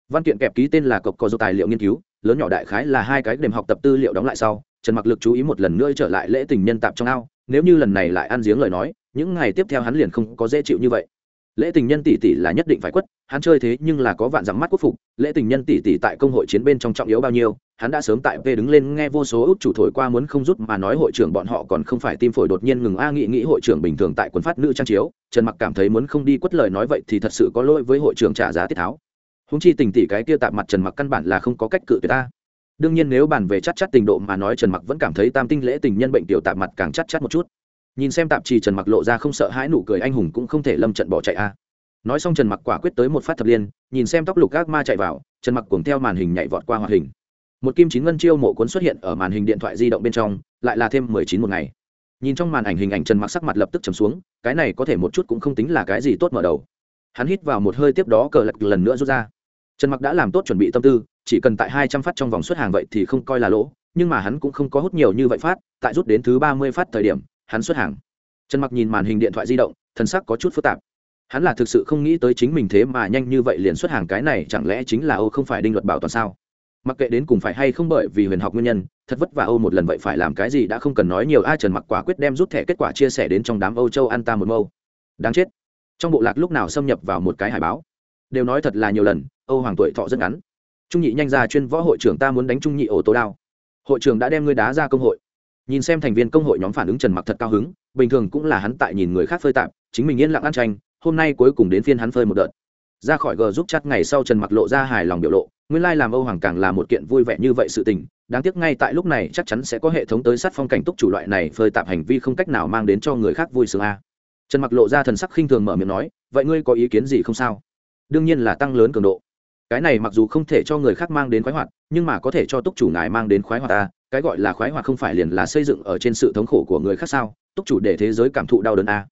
Văn kiện kẹp ký tên là cộc có dục tài liệu nghiên cứu, lớn nhỏ đại khái là hai cái đềm học tập tư liệu đóng lại sau trần mặc lực chú ý một lần nữa trở lại lễ tình nhân tạp trong ao, nếu như lần này lại ăn giếng lời nói, những ngày tiếp theo hắn liền không có dễ chịu như vậy. Lễ tình nhân tỷ tỷ là nhất định phải quất, hắn chơi thế nhưng là có vạn dặm mắt quốc phục, lễ tình nhân tỷ tỷ tại công hội chiến bên trong trọng yếu bao nhiêu, hắn đã sớm tại v đứng lên nghe vô số út chủ thổi qua muốn không rút mà nói hội trưởng bọn họ còn không phải tim phổi đột nhiên ngừng a nghị nghĩ hội trưởng bình thường tại quần phát nữ trang chiếu, trần mặc cảm thấy muốn không đi quất lời nói vậy thì thật sự có lỗi với hội trưởng trả giá tiết tháo. Húng chi tình tỷ cái kia tạm mặt trần mặc căn bản là không có cách cự tuyệt ta đương nhiên nếu bàn về chắc chắc tình độ mà nói trần mặc vẫn cảm thấy tam tinh lễ tình nhân bệnh tiểu tạp mặt càng chắc chắc một chút. Nhìn xem tạp trì trần mặc lộ ra không sợ hãi nụ cười anh hùng cũng không thể lâm trận bỏ chạy a. Nói xong trần mặc quả quyết tới một phát thập liên, nhìn xem tóc lục gác ma chạy vào, trần mặc cuồng theo màn hình nhảy vọt qua hoạt hình. Một kim chín ngân chiêu mộ cuốn xuất hiện ở màn hình điện thoại di động bên trong, lại là thêm mười chín một ngày. Nhìn trong màn ảnh hình ảnh trần mặc sắc mặt lập tức trầm xuống, cái này có thể một chút cũng không tính là cái gì tốt mở đầu. Hắn hít vào một hơi tiếp đó cờ lật lần nữa rút ra. Trần mặc đã làm tốt chuẩn bị tâm tư chỉ cần tại hai trăm phát trong vòng xuất hàng vậy thì không coi là lỗ, nhưng mà hắn cũng không có hút nhiều như vậy phát, tại rút đến thứ ba mươi phát thời điểm, hắn xuất hàng. Trần mặc nhìn màn hình điện thoại di động, thần sắc có chút phức tạp. Hắn là thực sự không nghĩ tới chính mình thế mà nhanh như vậy liền xuất hàng cái này, chẳng lẽ chính là âu không phải đinh luật bảo toàn sao? Mặc kệ đến cùng phải hay không bởi vì huyền học nguyên nhân, thật vất vả âu một lần vậy phải làm cái gì đã không cần nói nhiều ai trần mặc quả quyết đem rút thẻ kết quả chia sẻ đến trong đám âu châu ăn ta một mâu. Đáng chết. Trong bộ lạc lúc nào xâm nhập vào một cái hải báo? Đều nói thật là nhiều lần, âu hoàng tuổi thọ rất ngắn trung nhị nhanh ra chuyên võ hội trưởng ta muốn đánh trung nhị ổ tố đao. Hội trưởng đã đem ngươi đá ra công hội. Nhìn xem thành viên công hội nhóm phản ứng trần mặc thật cao hứng, bình thường cũng là hắn tại nhìn người khác phơi tạp, chính mình yên lặng ăn tranh, hôm nay cuối cùng đến phiên hắn phơi một đợt. Ra khỏi g giúp chặt ngày sau trần mặc lộ ra hài lòng biểu lộ, nguyên lai làm âu hoàng càng là một kiện vui vẻ như vậy sự tình, đáng tiếc ngay tại lúc này chắc chắn sẽ có hệ thống tới sát phong cảnh túc chủ loại này phơi tạp hành vi không cách nào mang đến cho người khác vui sướng a. Trần mặc lộ ra thần sắc khinh thường mở miệng nói, vậy ngươi có ý kiến gì không sao? Đương nhiên là tăng lớn cường độ cái này mặc dù không thể cho người khác mang đến khoái hoạt, nhưng mà có thể cho túc chủ ngài mang đến khoái hoạt ta, cái gọi là khoái hoạt không phải liền là xây dựng ở trên sự thống khổ của người khác sao? Túc chủ để thế giới cảm thụ đau đớn a.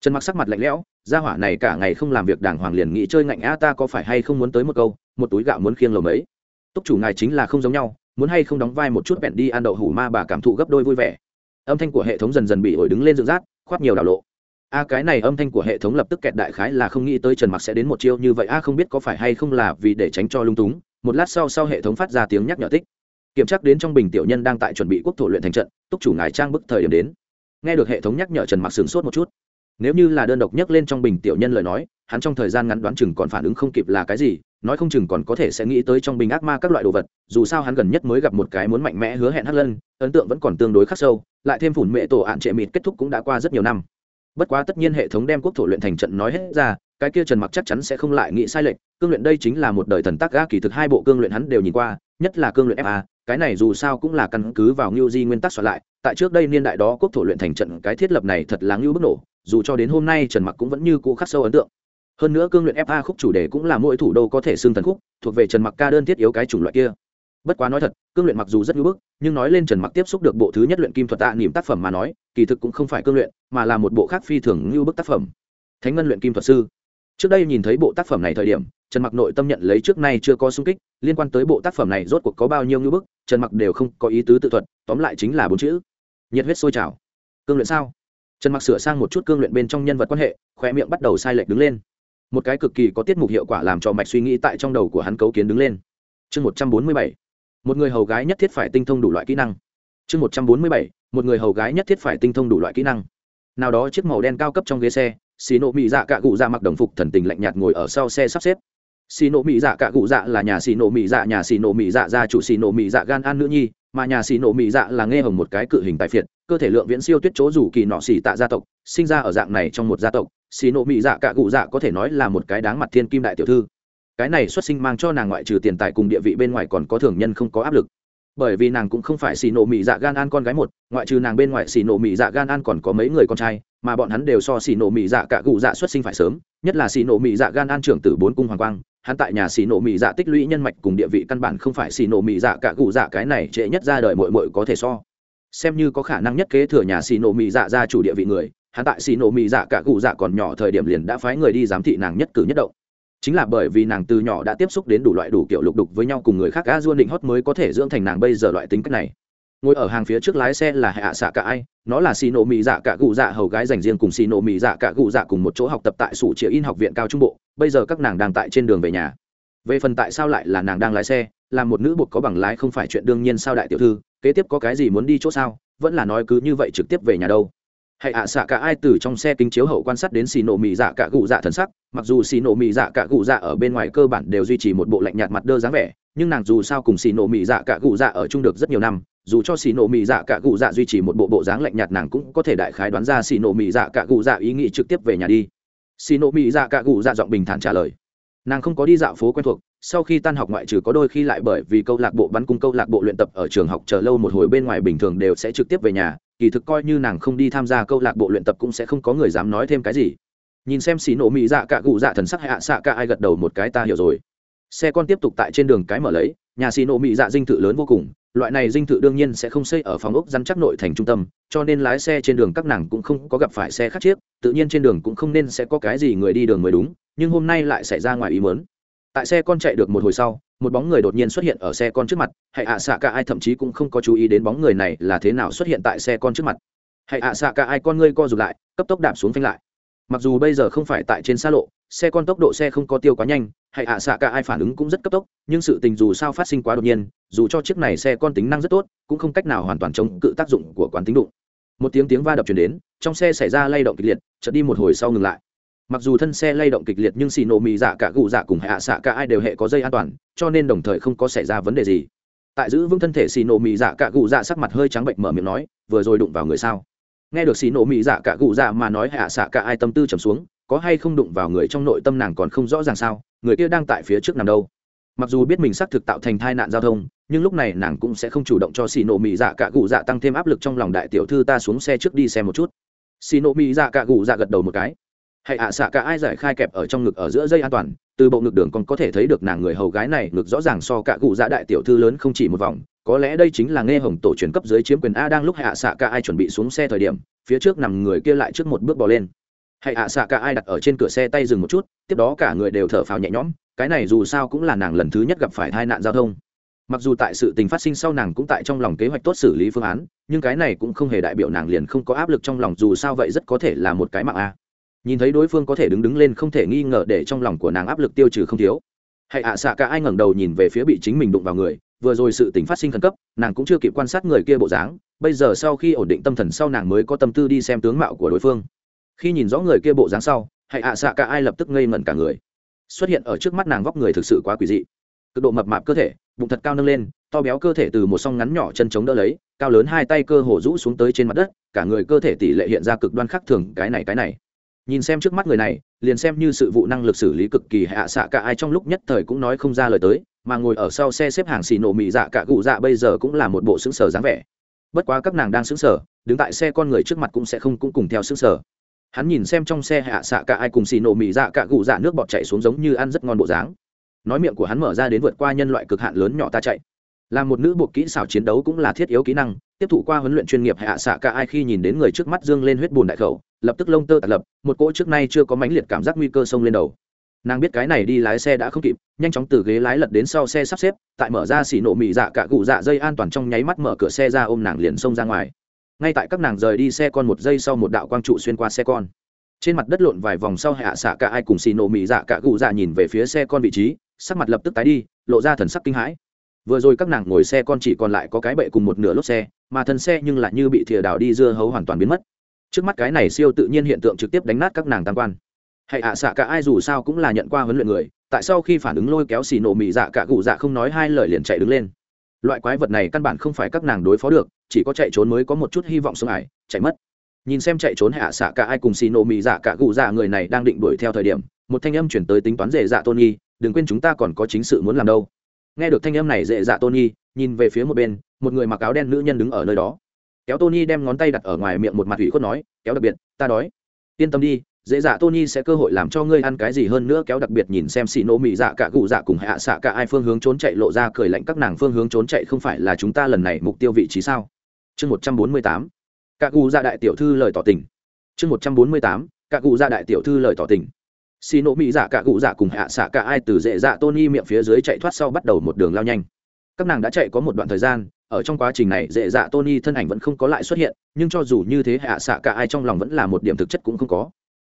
Trần mặc sắc mặt lạnh lẽo, gia hỏa này cả ngày không làm việc đàng hoàng liền nghĩ chơi ngạnh a, ta có phải hay không muốn tới một câu, một túi gạo muốn khiêng lầu mấy? Túc chủ ngài chính là không giống nhau, muốn hay không đóng vai một chút bẹn đi ăn đậu hủ ma bà cảm thụ gấp đôi vui vẻ. Âm thanh của hệ thống dần dần bị ổi đứng lên dựng rát, khoát nhiều đảo lộ a, cái này âm thanh của hệ thống lập tức kẹt đại khái là không nghĩ tới trần mặc sẽ đến một chiêu như vậy. A, không biết có phải hay không là vì để tránh cho lung túng. Một lát sau sau hệ thống phát ra tiếng nhắc nhở tích. Kiểm tra đến trong bình tiểu nhân đang tại chuẩn bị quốc thổ luyện thành trận, túc chủ ngài trang bức thời điểm đến. Nghe được hệ thống nhắc nhở, trần mặc sửng sốt một chút. Nếu như là đơn độc nhắc lên trong bình tiểu nhân lời nói, hắn trong thời gian ngắn đoán chừng còn phản ứng không kịp là cái gì, nói không chừng còn có thể sẽ nghĩ tới trong bình ác ma các loại đồ vật, dù sao hắn gần nhất mới gặp một cái muốn mạnh mẽ hứa hẹn hắt lân, ấn tượng vẫn còn tương đối khắc sâu, lại thêm phủn mệ tổ ạn trệ mịt kết thúc cũng đã qua rất nhiều năm bất quá tất nhiên hệ thống đem quốc thổ luyện thành trận nói hết ra, cái kia trần mặc chắc chắn sẽ không lại nghĩ sai lệch, cương luyện đây chính là một đời thần tác ga kỳ thực hai bộ cương luyện hắn đều nhìn qua, nhất là cương luyện fa cái này dù sao cũng là căn cứ vào ngưu di nguyên tắc soạn lại, tại trước đây niên đại đó quốc thổ luyện thành trận cái thiết lập này thật là ngưu bức nổ, dù cho đến hôm nay trần mặc cũng vẫn như cũ khắc sâu ấn tượng. Hơn nữa cương luyện fa khúc chủ đề cũng là mỗi thủ đô có thể xưng thần khúc, thuộc về trần mặc ca đơn thiết yếu cái chủng loại kia bất quá nói thật, cương luyện mặc dù rất ngưỡng bức, nhưng nói lên trần mặc tiếp xúc được bộ thứ nhất luyện kim thuật tạ niềm tác phẩm mà nói, kỳ thực cũng không phải cương luyện, mà là một bộ khác phi thường như bức tác phẩm. Thánh ngân luyện kim thuật sư. Trước đây nhìn thấy bộ tác phẩm này thời điểm, trần mặc nội tâm nhận lấy trước nay chưa có sung kích, liên quan tới bộ tác phẩm này rốt cuộc có bao nhiêu ngưỡng bức, trần mặc đều không có ý tứ tự thuật, tóm lại chính là bốn chữ. Nhiệt huyết sôi trào. Cương luyện sao? Trần mặc sửa sang một chút cương luyện bên trong nhân vật quan hệ khoe miệng bắt đầu sai lệch đứng lên. Một cái cực kỳ có tiết mục hiệu quả làm cho mạch suy nghĩ tại trong đầu của hắn cấu kiến đứng lên. Chương một trăm bốn mươi bảy một người hầu gái nhất thiết phải tinh thông đủ loại kỹ năng. Chương một trăm bốn mươi bảy, một người hầu gái nhất thiết phải tinh thông đủ loại kỹ năng. Nào đó chiếc màu đen cao cấp trong ghế xe xì nộ mỹ dạ cạ cụ dạ mặc đồng phục thần tình lạnh nhạt ngồi ở sau xe sắp xếp. Xì nộ mỹ dạ cạ cụ dạ là nhà xì nộ mỹ dạ nhà xì nộ mỹ dạ gia chủ xì nộ mỹ dạ gan an nữ nhi, mà nhà xì nổ mỹ dạ là nghe hồng một cái cự hình tài phiệt, cơ thể lượng viễn siêu tuyết chỗ rủ kỳ nọ xì tạ gia tộc, sinh ra ở dạng này trong một gia tộc xì nổ mỹ dạ cạ cụ dạ có thể nói là một cái đáng mặt thiên kim đại tiểu thư cái này xuất sinh mang cho nàng ngoại trừ tiền tài cùng địa vị bên ngoài còn có thường nhân không có áp lực. Bởi vì nàng cũng không phải xì nổ mỹ dạ gan an con gái một, ngoại trừ nàng bên ngoài xì nổ mỹ dạ gan an còn có mấy người con trai, mà bọn hắn đều so xì nổ mỹ dạ cả cụ dạ xuất sinh phải sớm, nhất là xì nổ mỹ dạ gan an trưởng tử bốn cung hoàng quang, hắn tại nhà xì nổ mỹ dạ tích lũy nhân mạch cùng địa vị căn bản không phải xì nổ mỹ dạ cả cụ dạ cái này trễ nhất ra đời mội mội có thể so. Xem như có khả năng nhất kế thừa nhà xì nổ mỹ dạ ra chủ địa vị người, hắn tại xì nổ mỹ dạ cả cụ dạ còn nhỏ thời điểm liền đã phái người đi giám thị nàng nhất cử nhất động chính là bởi vì nàng từ nhỏ đã tiếp xúc đến đủ loại đủ kiểu lục đục với nhau cùng người khác, a duôn định hót mới có thể dưỡng thành nàng bây giờ loại tính cách này. Ngồi ở hàng phía trước lái xe là hạ xạ cả ai, nó là xì nổ mỹ dạ cả cụ dạ hầu gái dành riêng cùng xì nổ mỹ dạ cả cụ dạ cùng một chỗ học tập tại sủ chĩa in học viện cao trung bộ, bây giờ các nàng đang tại trên đường về nhà. Về phần tại sao lại là nàng đang lái xe, là một nữ buộc có bằng lái không phải chuyện đương nhiên sao đại tiểu thư, kế tiếp có cái gì muốn đi chỗ sao, vẫn là nói cứ như vậy trực tiếp về nhà đâu hãy ạ xạ cả ai từ trong xe kính chiếu hậu quan sát đến xì nổ mì dạ cả gụ dạ thần sắc, mặc dù xì nổ mì dạ cả gụ dạ ở bên ngoài cơ bản đều duy trì một bộ lạnh nhạt mặt đơ dáng vẻ, nhưng nàng dù sao cùng xì nổ mì dạ cả gụ dạ ở chung được rất nhiều năm, dù cho xì nổ mì dạ cả gụ dạ duy trì một bộ bộ dáng lạnh nhạt nàng cũng có thể đại khái đoán ra xì nổ mì dạ cả gụ dạ ý nghĩ trực tiếp về nhà đi. Xì nổ mì dạ cả gụ dạ giọng bình thản trả lời. Nàng không có đi dạo phố quen thuộc, sau khi tan học ngoại trừ có đôi khi lại bởi vì câu lạc bộ bắn cung câu lạc bộ luyện tập ở trường học chờ lâu một hồi bên ngoài bình thường đều sẽ trực tiếp về nhà kỳ thực coi như nàng không đi tham gia câu lạc bộ luyện tập cũng sẽ không có người dám nói thêm cái gì. Nhìn xem xì nổ mỹ dạ cả cụ dạ thần sắc hạ xạ cả ai gật đầu một cái ta hiểu rồi. Xe con tiếp tục tại trên đường cái mở lấy, nhà xì nổ mỹ dạ dinh thự lớn vô cùng, loại này dinh thự đương nhiên sẽ không xây ở phòng ốc rắn chắc nội thành trung tâm, cho nên lái xe trên đường các nàng cũng không có gặp phải xe khác chiếc, tự nhiên trên đường cũng không nên sẽ có cái gì người đi đường mới đúng, nhưng hôm nay lại xảy ra ngoài ý mớn tại xe con chạy được một hồi sau, một bóng người đột nhiên xuất hiện ở xe con trước mặt. Hãy ạ, xạ cả ai thậm chí cũng không có chú ý đến bóng người này là thế nào xuất hiện tại xe con trước mặt. Hãy ạ, xạ cả ai con ngươi co rụt lại, cấp tốc đạp xuống phanh lại. Mặc dù bây giờ không phải tại trên xa lộ, xe con tốc độ xe không có tiêu quá nhanh, hãy ạ, xạ cả ai phản ứng cũng rất cấp tốc, nhưng sự tình dù sao phát sinh quá đột nhiên, dù cho chiếc này xe con tính năng rất tốt, cũng không cách nào hoàn toàn chống cự tác dụng của quán tính đụng. Một tiếng tiếng va đập chuyển đến, trong xe xảy ra lay động kịch liệt, chợt đi một hồi sau ngừng lại mặc dù thân xe lay động kịch liệt nhưng xì nổ mì dạ cả gù dạ cùng hạ xạ cả ai đều hệ có dây an toàn, cho nên đồng thời không có xảy ra vấn đề gì. Tại giữ vững thân thể xì nổ mì dạ cả gù dạ sắc mặt hơi trắng bệnh mở miệng nói, vừa rồi đụng vào người sao? Nghe được xì nổ mì dạ cả gù dạ mà nói hạ xạ cả ai tâm tư trầm xuống, có hay không đụng vào người trong nội tâm nàng còn không rõ ràng sao? Người kia đang tại phía trước nằm đâu? Mặc dù biết mình xác thực tạo thành tai nạn giao thông, nhưng lúc này nàng cũng sẽ không chủ động cho xì nổ mì dạ cả gù dạ tăng thêm áp lực trong lòng đại tiểu thư ta xuống xe trước đi xem một chút. Xì nổ mì dạ cả gù dạ gật đầu một cái hãy ạ, xạ cả ai giải khai kẹp ở trong ngực ở giữa dây an toàn, từ bộ ngực đường còn có thể thấy được nàng người hầu gái này ngực rõ ràng so cả cụ dạ đại tiểu thư lớn không chỉ một vòng. Có lẽ đây chính là nghe hồng tổ truyền cấp dưới chiếm quyền a đang lúc hạ xạ cả ai chuẩn bị xuống xe thời điểm, phía trước nằm người kia lại trước một bước bò lên. Hãy hạ xạ cả ai đặt ở trên cửa xe tay dừng một chút, tiếp đó cả người đều thở phào nhẹ nhõm, cái này dù sao cũng là nàng lần thứ nhất gặp phải tai nạn giao thông. Mặc dù tại sự tình phát sinh sau nàng cũng tại trong lòng kế hoạch tốt xử lý phương án, nhưng cái này cũng không hề đại biểu nàng liền không có áp lực trong lòng, dù sao vậy rất có thể là một cái mạng a nhìn thấy đối phương có thể đứng đứng lên không thể nghi ngờ để trong lòng của nàng áp lực tiêu trừ không thiếu. Hãy ạ, xạ cả ai ngẩng đầu nhìn về phía bị chính mình đụng vào người, vừa rồi sự tình phát sinh khẩn cấp, nàng cũng chưa kịp quan sát người kia bộ dáng, bây giờ sau khi ổn định tâm thần sau nàng mới có tâm tư đi xem tướng mạo của đối phương. Khi nhìn rõ người kia bộ dáng sau, hãy ạ, xạ cả ai lập tức ngây ngẩn cả người. Xuất hiện ở trước mắt nàng vóc người thực sự quá quỷ dị. Cực độ mập mạp cơ thể, bụng thật cao nâng lên, to béo cơ thể từ một song ngắn nhỏ chân chống đỡ lấy, cao lớn hai tay cơ hồ rũ xuống tới trên mặt đất, cả người cơ thể tỷ lệ hiện ra cực đoan khác thường, cái này cái này nhìn xem trước mắt người này, liền xem như sự vụ năng lực xử lý cực kỳ hạ xạ cả ai trong lúc nhất thời cũng nói không ra lời tới, mà ngồi ở sau xe xếp hàng xì nổ mị dạ cả cụ dạ bây giờ cũng là một bộ xứng sở dáng vẻ. Bất quá các nàng đang xứng sở đứng tại xe con người trước mặt cũng sẽ không cũng cùng theo xứng sở hắn nhìn xem trong xe hạ xạ cả ai cùng xì nổ mị dạ cả cụ dạ nước bọt chạy xuống giống như ăn rất ngon bộ dáng. Nói miệng của hắn mở ra đến vượt qua nhân loại cực hạn lớn nhỏ ta chạy. Là một nữ buộc kỹ xảo chiến đấu cũng là thiết yếu kỹ năng, tiếp thụ qua huấn luyện chuyên nghiệp hạ xạ cả ai khi nhìn đến người trước mắt dương lên huyết bùn đại khẩu lập tức lông tơ tạt lập, một cỗ trước nay chưa có mãnh liệt cảm giác nguy cơ xông lên đầu. Nàng biết cái này đi lái xe đã không kịp, nhanh chóng từ ghế lái lật đến sau xe sắp xếp, tại mở ra xỉ nổ mị dạ cả cụ dạ dây an toàn trong nháy mắt mở cửa xe ra ôm nàng liền xông ra ngoài. Ngay tại các nàng rời đi xe con một giây sau một đạo quang trụ xuyên qua xe con. Trên mặt đất lộn vài vòng sau hạ xạ cả ai cùng xì nổ mị dạ cả cụ dạ nhìn về phía xe con vị trí, sắc mặt lập tức tái đi, lộ ra thần sắc kinh hãi. Vừa rồi các nàng ngồi xe con chỉ còn lại có cái bệ cùng một nửa lốp xe, mà thân xe nhưng lại như bị thìa đào đi dưa hấu hoàn toàn biến mất trước mắt cái này siêu tự nhiên hiện tượng trực tiếp đánh nát các nàng tam quan. Hãy ạ xạ cả ai dù sao cũng là nhận qua huấn luyện người tại sau khi phản ứng lôi kéo xì nổ mị dạ cả cụ dạ không nói hai lời liền chạy đứng lên. Loại quái vật này căn bản không phải các nàng đối phó được chỉ có chạy trốn mới có một chút hy vọng sống ải chạy mất. Nhìn xem chạy trốn hạ xạ cả ai cùng xì nổ mị dạ cả cụ dạ người này đang định đuổi theo thời điểm một thanh âm chuyển tới tính toán dễ dạ nghi, đừng quên chúng ta còn có chính sự muốn làm đâu. Nghe được thanh âm này dễ dạ nghi, nhìn về phía một bên một người mặc áo đen nữ nhân đứng ở nơi đó kéo tony đem ngón tay đặt ở ngoài miệng một mặt ủy khuất nói, kéo đặc biệt, ta đói. Yên tâm đi, dễ dạ tony sẽ cơ hội làm cho ngươi ăn cái gì hơn nữa kéo đặc biệt nhìn xem xì nổ mị dạ cả cụ dạ cùng hạ xạ cả ai phương hướng trốn chạy lộ ra cười lạnh các nàng phương hướng trốn chạy không phải là chúng ta lần này mục tiêu vị trí sao? Chương một trăm bốn mươi tám. Cả cụ dạ đại tiểu thư lời tỏ tình. Chương một trăm bốn mươi tám. Cả cụ dạ đại tiểu thư lời tỏ tình. Xì nổ mị dạ cả cụ dạ cùng hạ xạ cả ai từ dễ dạ tony miệng phía dưới chạy thoát sau bắt đầu một đường lao nhanh. Các nàng đã chạy có một đoạn thời gian ở trong quá trình này, dễ dạ tony thân ảnh vẫn không có lại xuất hiện, nhưng cho dù như thế, hạ xạ cả ai trong lòng vẫn là một điểm thực chất cũng không có.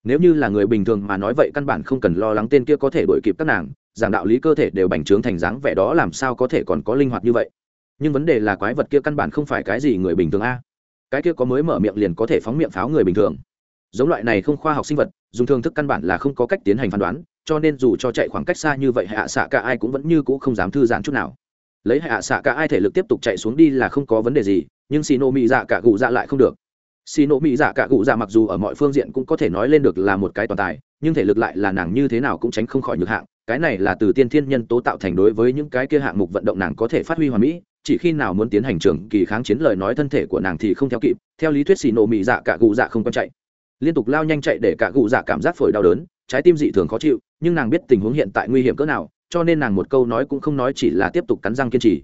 Nếu như là người bình thường mà nói vậy căn bản không cần lo lắng tên kia có thể đuổi kịp các nàng, giảng đạo lý cơ thể đều bành trướng thành dáng vẻ đó làm sao có thể còn có linh hoạt như vậy. Nhưng vấn đề là quái vật kia căn bản không phải cái gì người bình thường a. Cái kia có mới mở miệng liền có thể phóng miệng pháo người bình thường. Giống loại này không khoa học sinh vật, dùng thương thức căn bản là không có cách tiến hành phán đoán, cho nên dù cho chạy khoảng cách xa như vậy, hạ xạ cả ai cũng vẫn như cũ không dám thư giãn chút nào lấy hạ xạ cả ai thể lực tiếp tục chạy xuống đi là không có vấn đề gì, nhưng xì nổ mỹ dạ cả cụ dạ lại không được. Xì nổ mỹ dạ cả cụ dạ mặc dù ở mọi phương diện cũng có thể nói lên được là một cái toàn tài, nhưng thể lực lại là nàng như thế nào cũng tránh không khỏi nhược hạng, cái này là từ tiên thiên nhân tố tạo thành đối với những cái kia hạng mục vận động nàng có thể phát huy hoàn mỹ, chỉ khi nào muốn tiến hành trường kỳ kháng chiến lời nói thân thể của nàng thì không theo kịp, theo lý thuyết xì nổ mỹ dạ cả cụ dạ không còn chạy. Liên tục lao nhanh chạy để cả cụ dạ cảm giác phổi đau đớn, trái tim dị thường khó chịu, nhưng nàng biết tình huống hiện tại nguy hiểm cỡ nào cho nên nàng một câu nói cũng không nói chỉ là tiếp tục cắn răng kiên trì.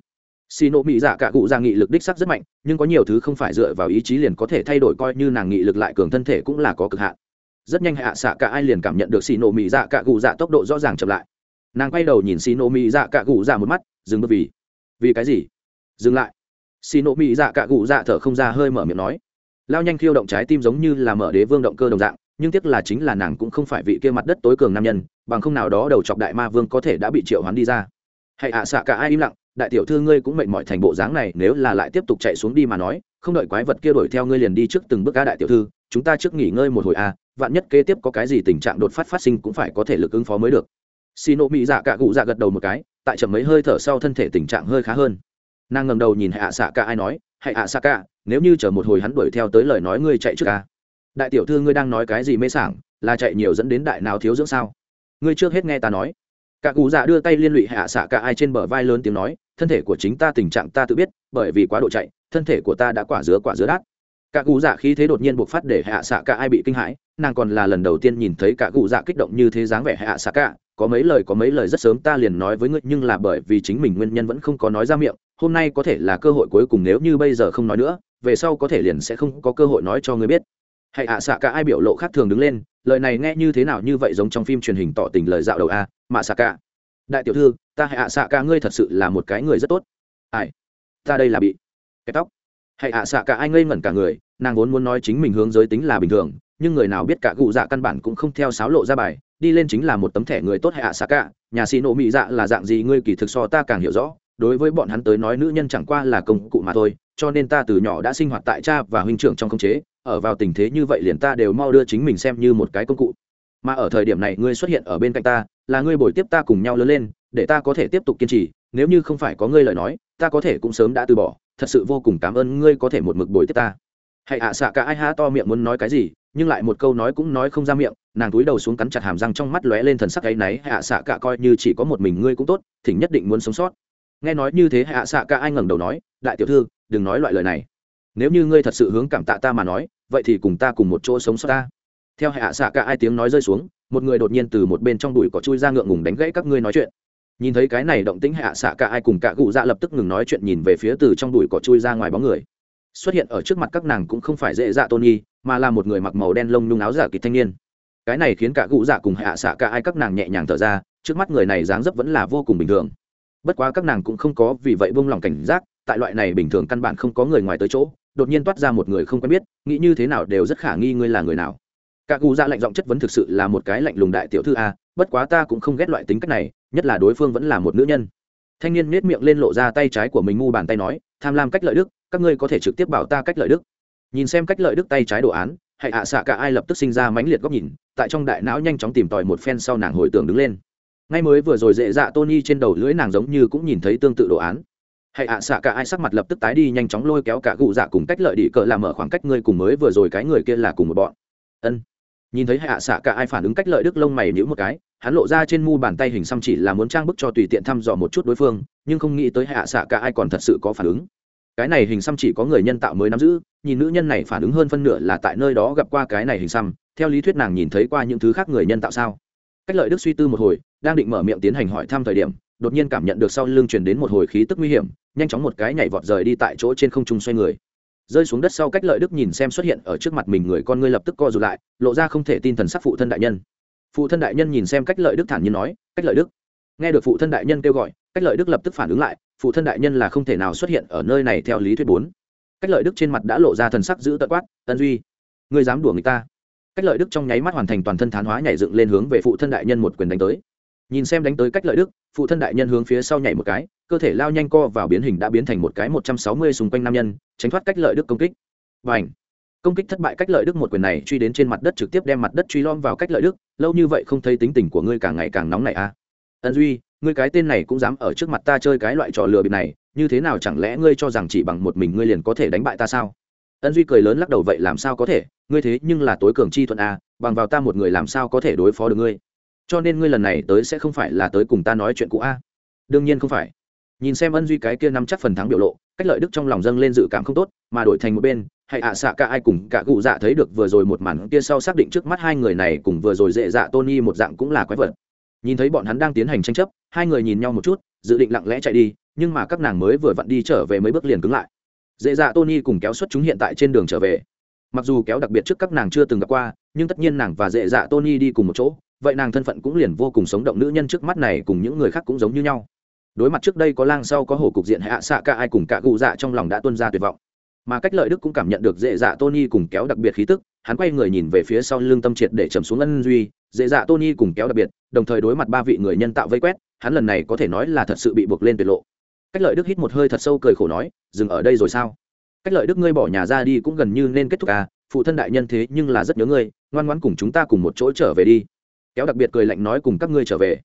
Xì nộ mỹ dạ cả cụ ra nghị lực đích sắc rất mạnh, nhưng có nhiều thứ không phải dựa vào ý chí liền có thể thay đổi coi như nàng nghị lực lại cường thân thể cũng là có cực hạn. Rất nhanh hạ xạ cả ai liền cảm nhận được xì nộ mỹ dạ cả cụ dạ tốc độ rõ ràng chậm lại. Nàng quay đầu nhìn xì nộ mỹ dạ cả cụ dạ một mắt, dừng bước vì. Vì cái gì? Dừng lại. Xì nộ mỹ dạ cả cụ dạ thở không ra hơi mở miệng nói. Lao nhanh khiêu động trái tim giống như là mở đế vương động cơ đồng dạng nhưng tiếc là chính là nàng cũng không phải vị kia mặt đất tối cường nam nhân bằng không nào đó đầu chọc đại ma vương có thể đã bị triệu hoán đi ra. Hãy ạ xạ cả ai im lặng đại tiểu thư ngươi cũng mệt mỏi thành bộ dáng này nếu là lại tiếp tục chạy xuống đi mà nói không đợi quái vật kia đuổi theo ngươi liền đi trước từng bước ca đại tiểu thư chúng ta trước nghỉ ngơi một hồi a à, vạn nhất kế tiếp có cái gì tình trạng đột phát phát sinh cũng phải có thể lực ứng phó mới được. Xì nộ mỹ dạ cả cụ dạ gật đầu một cái tại chậm mấy hơi thở sau thân thể tình trạng hơi khá hơn. Nàng ngầm đầu nhìn hạ xạ cả ai nói hãy ạ xạ cả nếu như chờ một hồi hắn đuổi theo tới lời nói ngươi chạy trước ca đại tiểu thư ngươi đang nói cái gì mê sảng, là chạy nhiều dẫn đến đại nào thiếu dưỡng sao? Ngươi trước hết nghe ta nói. Cả cụ dạ đưa tay liên lụy hạ xạ cả ai trên bờ vai lớn tiếng nói, thân thể của chính ta tình trạng ta tự biết, bởi vì quá độ chạy, thân thể của ta đã quả dứa quả dứa đát. Cả cụ dạ khí thế đột nhiên buộc phát để hạ xạ cả ai bị kinh hãi, nàng còn là lần đầu tiên nhìn thấy cả cụ dạ kích động như thế dáng vẻ hạ xạ cả. Có mấy lời có mấy lời rất sớm ta liền nói với ngươi, nhưng là bởi vì chính mình nguyên nhân vẫn không có nói ra miệng, hôm nay có thể là cơ hội cuối cùng nếu như bây giờ không nói nữa, về sau có thể liền sẽ không có cơ hội nói cho ngươi biết hãy ạ, xạ cả ai biểu lộ khác thường đứng lên, lời này nghe như thế nào như vậy giống trong phim truyền hình tỏ tình lời dạo đầu a mạ xạ cả. Đại tiểu thư, ta hãy ạ, xạ cả ngươi thật sự là một cái người rất tốt. Ai? Ta đây là bị cái tóc. Hãy ạ, xạ cả ai ngây ngẩn cả người, nàng vốn muốn nói chính mình hướng giới tính là bình thường, nhưng người nào biết cả cụ dạ căn bản cũng không theo sáo lộ ra bài, đi lên chính là một tấm thẻ người tốt hãy ạ, xạ cả. Nhà xì nộ mỹ dạ là dạng gì ngươi kỳ thực so ta càng hiểu rõ, đối với bọn hắn tới nói nữ nhân chẳng qua là công cụ mà thôi, cho nên ta từ nhỏ đã sinh hoạt tại cha và huynh trưởng trong công chế ở vào tình thế như vậy liền ta đều mau đưa chính mình xem như một cái công cụ. Mà ở thời điểm này ngươi xuất hiện ở bên cạnh ta, là ngươi bồi tiếp ta cùng nhau lớn lên, để ta có thể tiếp tục kiên trì, nếu như không phải có ngươi lời nói, ta có thể cũng sớm đã từ bỏ, thật sự vô cùng cảm ơn ngươi có thể một mực bồi tiếp ta. Hãy ạ, xạ cả ai há to miệng muốn nói cái gì, nhưng lại một câu nói cũng nói không ra miệng, nàng túi đầu xuống cắn chặt hàm răng trong mắt lóe lên thần sắc ấy náy hạ xạ cả coi như chỉ có một mình ngươi cũng tốt, thỉnh nhất định muốn sống sót. Nghe nói như thế hạ xạ cả ai ngẩng đầu nói, đại tiểu thư, đừng nói loại lời này. Nếu như ngươi thật sự hướng cảm tạ ta mà nói vậy thì cùng ta cùng một chỗ sống sót ta. Theo hạ xạ cả ai tiếng nói rơi xuống, một người đột nhiên từ một bên trong đùi có chui ra ngượng ngùng đánh gãy các ngươi nói chuyện. Nhìn thấy cái này động tĩnh hạ xạ cả ai cùng cả cụ dạ lập tức ngừng nói chuyện nhìn về phía từ trong đùi cỏ chui ra ngoài bóng người. Xuất hiện ở trước mặt các nàng cũng không phải dễ dạ tôn mà là một người mặc màu đen lông nhung áo giả kịch thanh niên. Cái này khiến cả cụ dạ cùng hạ xạ cả ai các nàng nhẹ nhàng thở ra, trước mắt người này dáng dấp vẫn là vô cùng bình thường. Bất quá các nàng cũng không có vì vậy buông lòng cảnh giác, tại loại này bình thường căn bản không có người ngoài tới chỗ đột nhiên toát ra một người không quen biết, nghĩ như thế nào đều rất khả nghi ngươi là người nào. Cả cụ dạ lạnh giọng chất vấn thực sự là một cái lạnh lùng đại tiểu thư a, bất quá ta cũng không ghét loại tính cách này, nhất là đối phương vẫn là một nữ nhân. Thanh niên nết miệng lên lộ ra tay trái của mình ngu bàn tay nói, tham lam cách lợi đức, các ngươi có thể trực tiếp bảo ta cách lợi đức. Nhìn xem cách lợi đức tay trái đồ án, hãy ạ xạ cả ai lập tức sinh ra mãnh liệt góc nhìn, tại trong đại não nhanh chóng tìm tòi một phen sau nàng hồi tưởng đứng lên. Ngay mới vừa rồi dễ dạ tony trên đầu lưỡi nàng giống như cũng nhìn thấy tương tự đồ án hãy ạ, xạ cả ai sắc mặt lập tức tái đi, nhanh chóng lôi kéo cả cụ dạ cùng cách lợi đi cờ làm mở khoảng cách ngươi cùng mới vừa rồi cái người kia là cùng một bọn. Ân. Nhìn thấy hạ xạ cả ai phản ứng cách lợi đức lông mày nhữ một cái, hắn lộ ra trên mu bàn tay hình xăm chỉ là muốn trang bức cho tùy tiện thăm dò một chút đối phương, nhưng không nghĩ tới hạ xạ cả ai còn thật sự có phản ứng. Cái này hình xăm chỉ có người nhân tạo mới nắm giữ, nhìn nữ nhân này phản ứng hơn phân nửa là tại nơi đó gặp qua cái này hình xăm, theo lý thuyết nàng nhìn thấy qua những thứ khác người nhân tạo sao? Cách lợi đức suy tư một hồi, đang định mở miệng tiến hành hỏi thăm thời điểm đột nhiên cảm nhận được sau lưng truyền đến một hồi khí tức nguy hiểm, nhanh chóng một cái nhảy vọt rời đi tại chỗ trên không trung xoay người. Rơi xuống đất sau cách lợi đức nhìn xem xuất hiện ở trước mặt mình người con ngươi lập tức co rụt lại, lộ ra không thể tin thần sắc phụ thân đại nhân. Phụ thân đại nhân nhìn xem cách lợi đức thản nhiên nói, cách lợi đức. Nghe được phụ thân đại nhân kêu gọi, cách lợi đức lập tức phản ứng lại, phụ thân đại nhân là không thể nào xuất hiện ở nơi này theo lý thuyết bốn. Cách lợi đức trên mặt đã lộ ra thần sắc giữ tận quát, ân duy, ngươi dám đùa người ta? Cách lợi đức trong nháy mắt hoàn thành toàn thân thán hóa nhảy dựng lên hướng về phụ thân đại nhân một quyền đánh tới. Nhìn xem đánh tới cách lợi đức phụ thân đại nhân hướng phía sau nhảy một cái, cơ thể lao nhanh co vào biến hình đã biến thành một cái một trăm sáu mươi xung quanh nam nhân, tránh thoát cách lợi đức công kích. Và ảnh công kích thất bại cách lợi đức một quyền này truy đến trên mặt đất trực tiếp đem mặt đất truy lom vào cách lợi đức, lâu như vậy không thấy tính tình của ngươi càng ngày càng nóng này à ân duy, ngươi cái tên này cũng dám ở trước mặt ta chơi cái loại trò lừa bịp này, như thế nào chẳng lẽ ngươi cho rằng chỉ bằng một mình ngươi liền có thể đánh bại ta sao? Ân duy cười lớn lắc đầu, vậy làm sao có thể? Ngươi thế nhưng là tối cường chi thuận à bằng vào ta một người làm sao có thể đối phó được ngươi? Cho nên ngươi lần này tới sẽ không phải là tới cùng ta nói chuyện cũ a. À? đương nhiên không phải. Nhìn xem ân duy cái kia nắm chắc phần thắng biểu lộ, cách lợi đức trong lòng dâng lên dự cảm không tốt, mà đổi thành một bên hãy ạ xạ cả ai cùng cả cụ dạ thấy được vừa rồi một màn kia sau xác định trước mắt hai người này cùng vừa rồi dễ dạ tony một dạng cũng là quái vật. Nhìn thấy bọn hắn đang tiến hành tranh chấp, hai người nhìn nhau một chút, dự định lặng lẽ chạy đi, nhưng mà các nàng mới vừa vặn đi trở về mấy bước liền cứng lại. Dễ dạ tony cùng kéo xuất chúng hiện tại trên đường trở về. Mặc dù kéo đặc biệt trước các nàng chưa từng gặp qua, nhưng tất nhiên nàng và dễ dạ tony đi cùng một chỗ vậy nàng thân phận cũng liền vô cùng sống động nữ nhân trước mắt này cùng những người khác cũng giống như nhau. Đối mặt trước đây có lang sau có hổ cục diện hạ xạ cả ai cùng cả cụ dạ trong lòng đã tuân ra tuyệt vọng. Mà cách lợi đức cũng cảm nhận được dễ dạ tony cùng kéo đặc biệt khí tức, hắn quay người nhìn về phía sau lưng tâm triệt để trầm xuống ân duy, dễ dạ tony cùng kéo đặc biệt, đồng thời đối mặt ba vị người nhân tạo vây quét, hắn lần này có thể nói là thật sự bị buộc lên tuyệt lộ. Cách lợi đức hít một hơi thật sâu cười khổ nói, dừng ở đây rồi sao? Cách lợi đức ngươi bỏ nhà ra đi cũng gần như nên kết thúc à phụ thân đại nhân thế nhưng là rất nhớ ngươi, ngoan ngoãn cùng chúng ta cùng một chỗ trở về đi kéo đặc biệt cười lạnh nói cùng các ngươi trở về.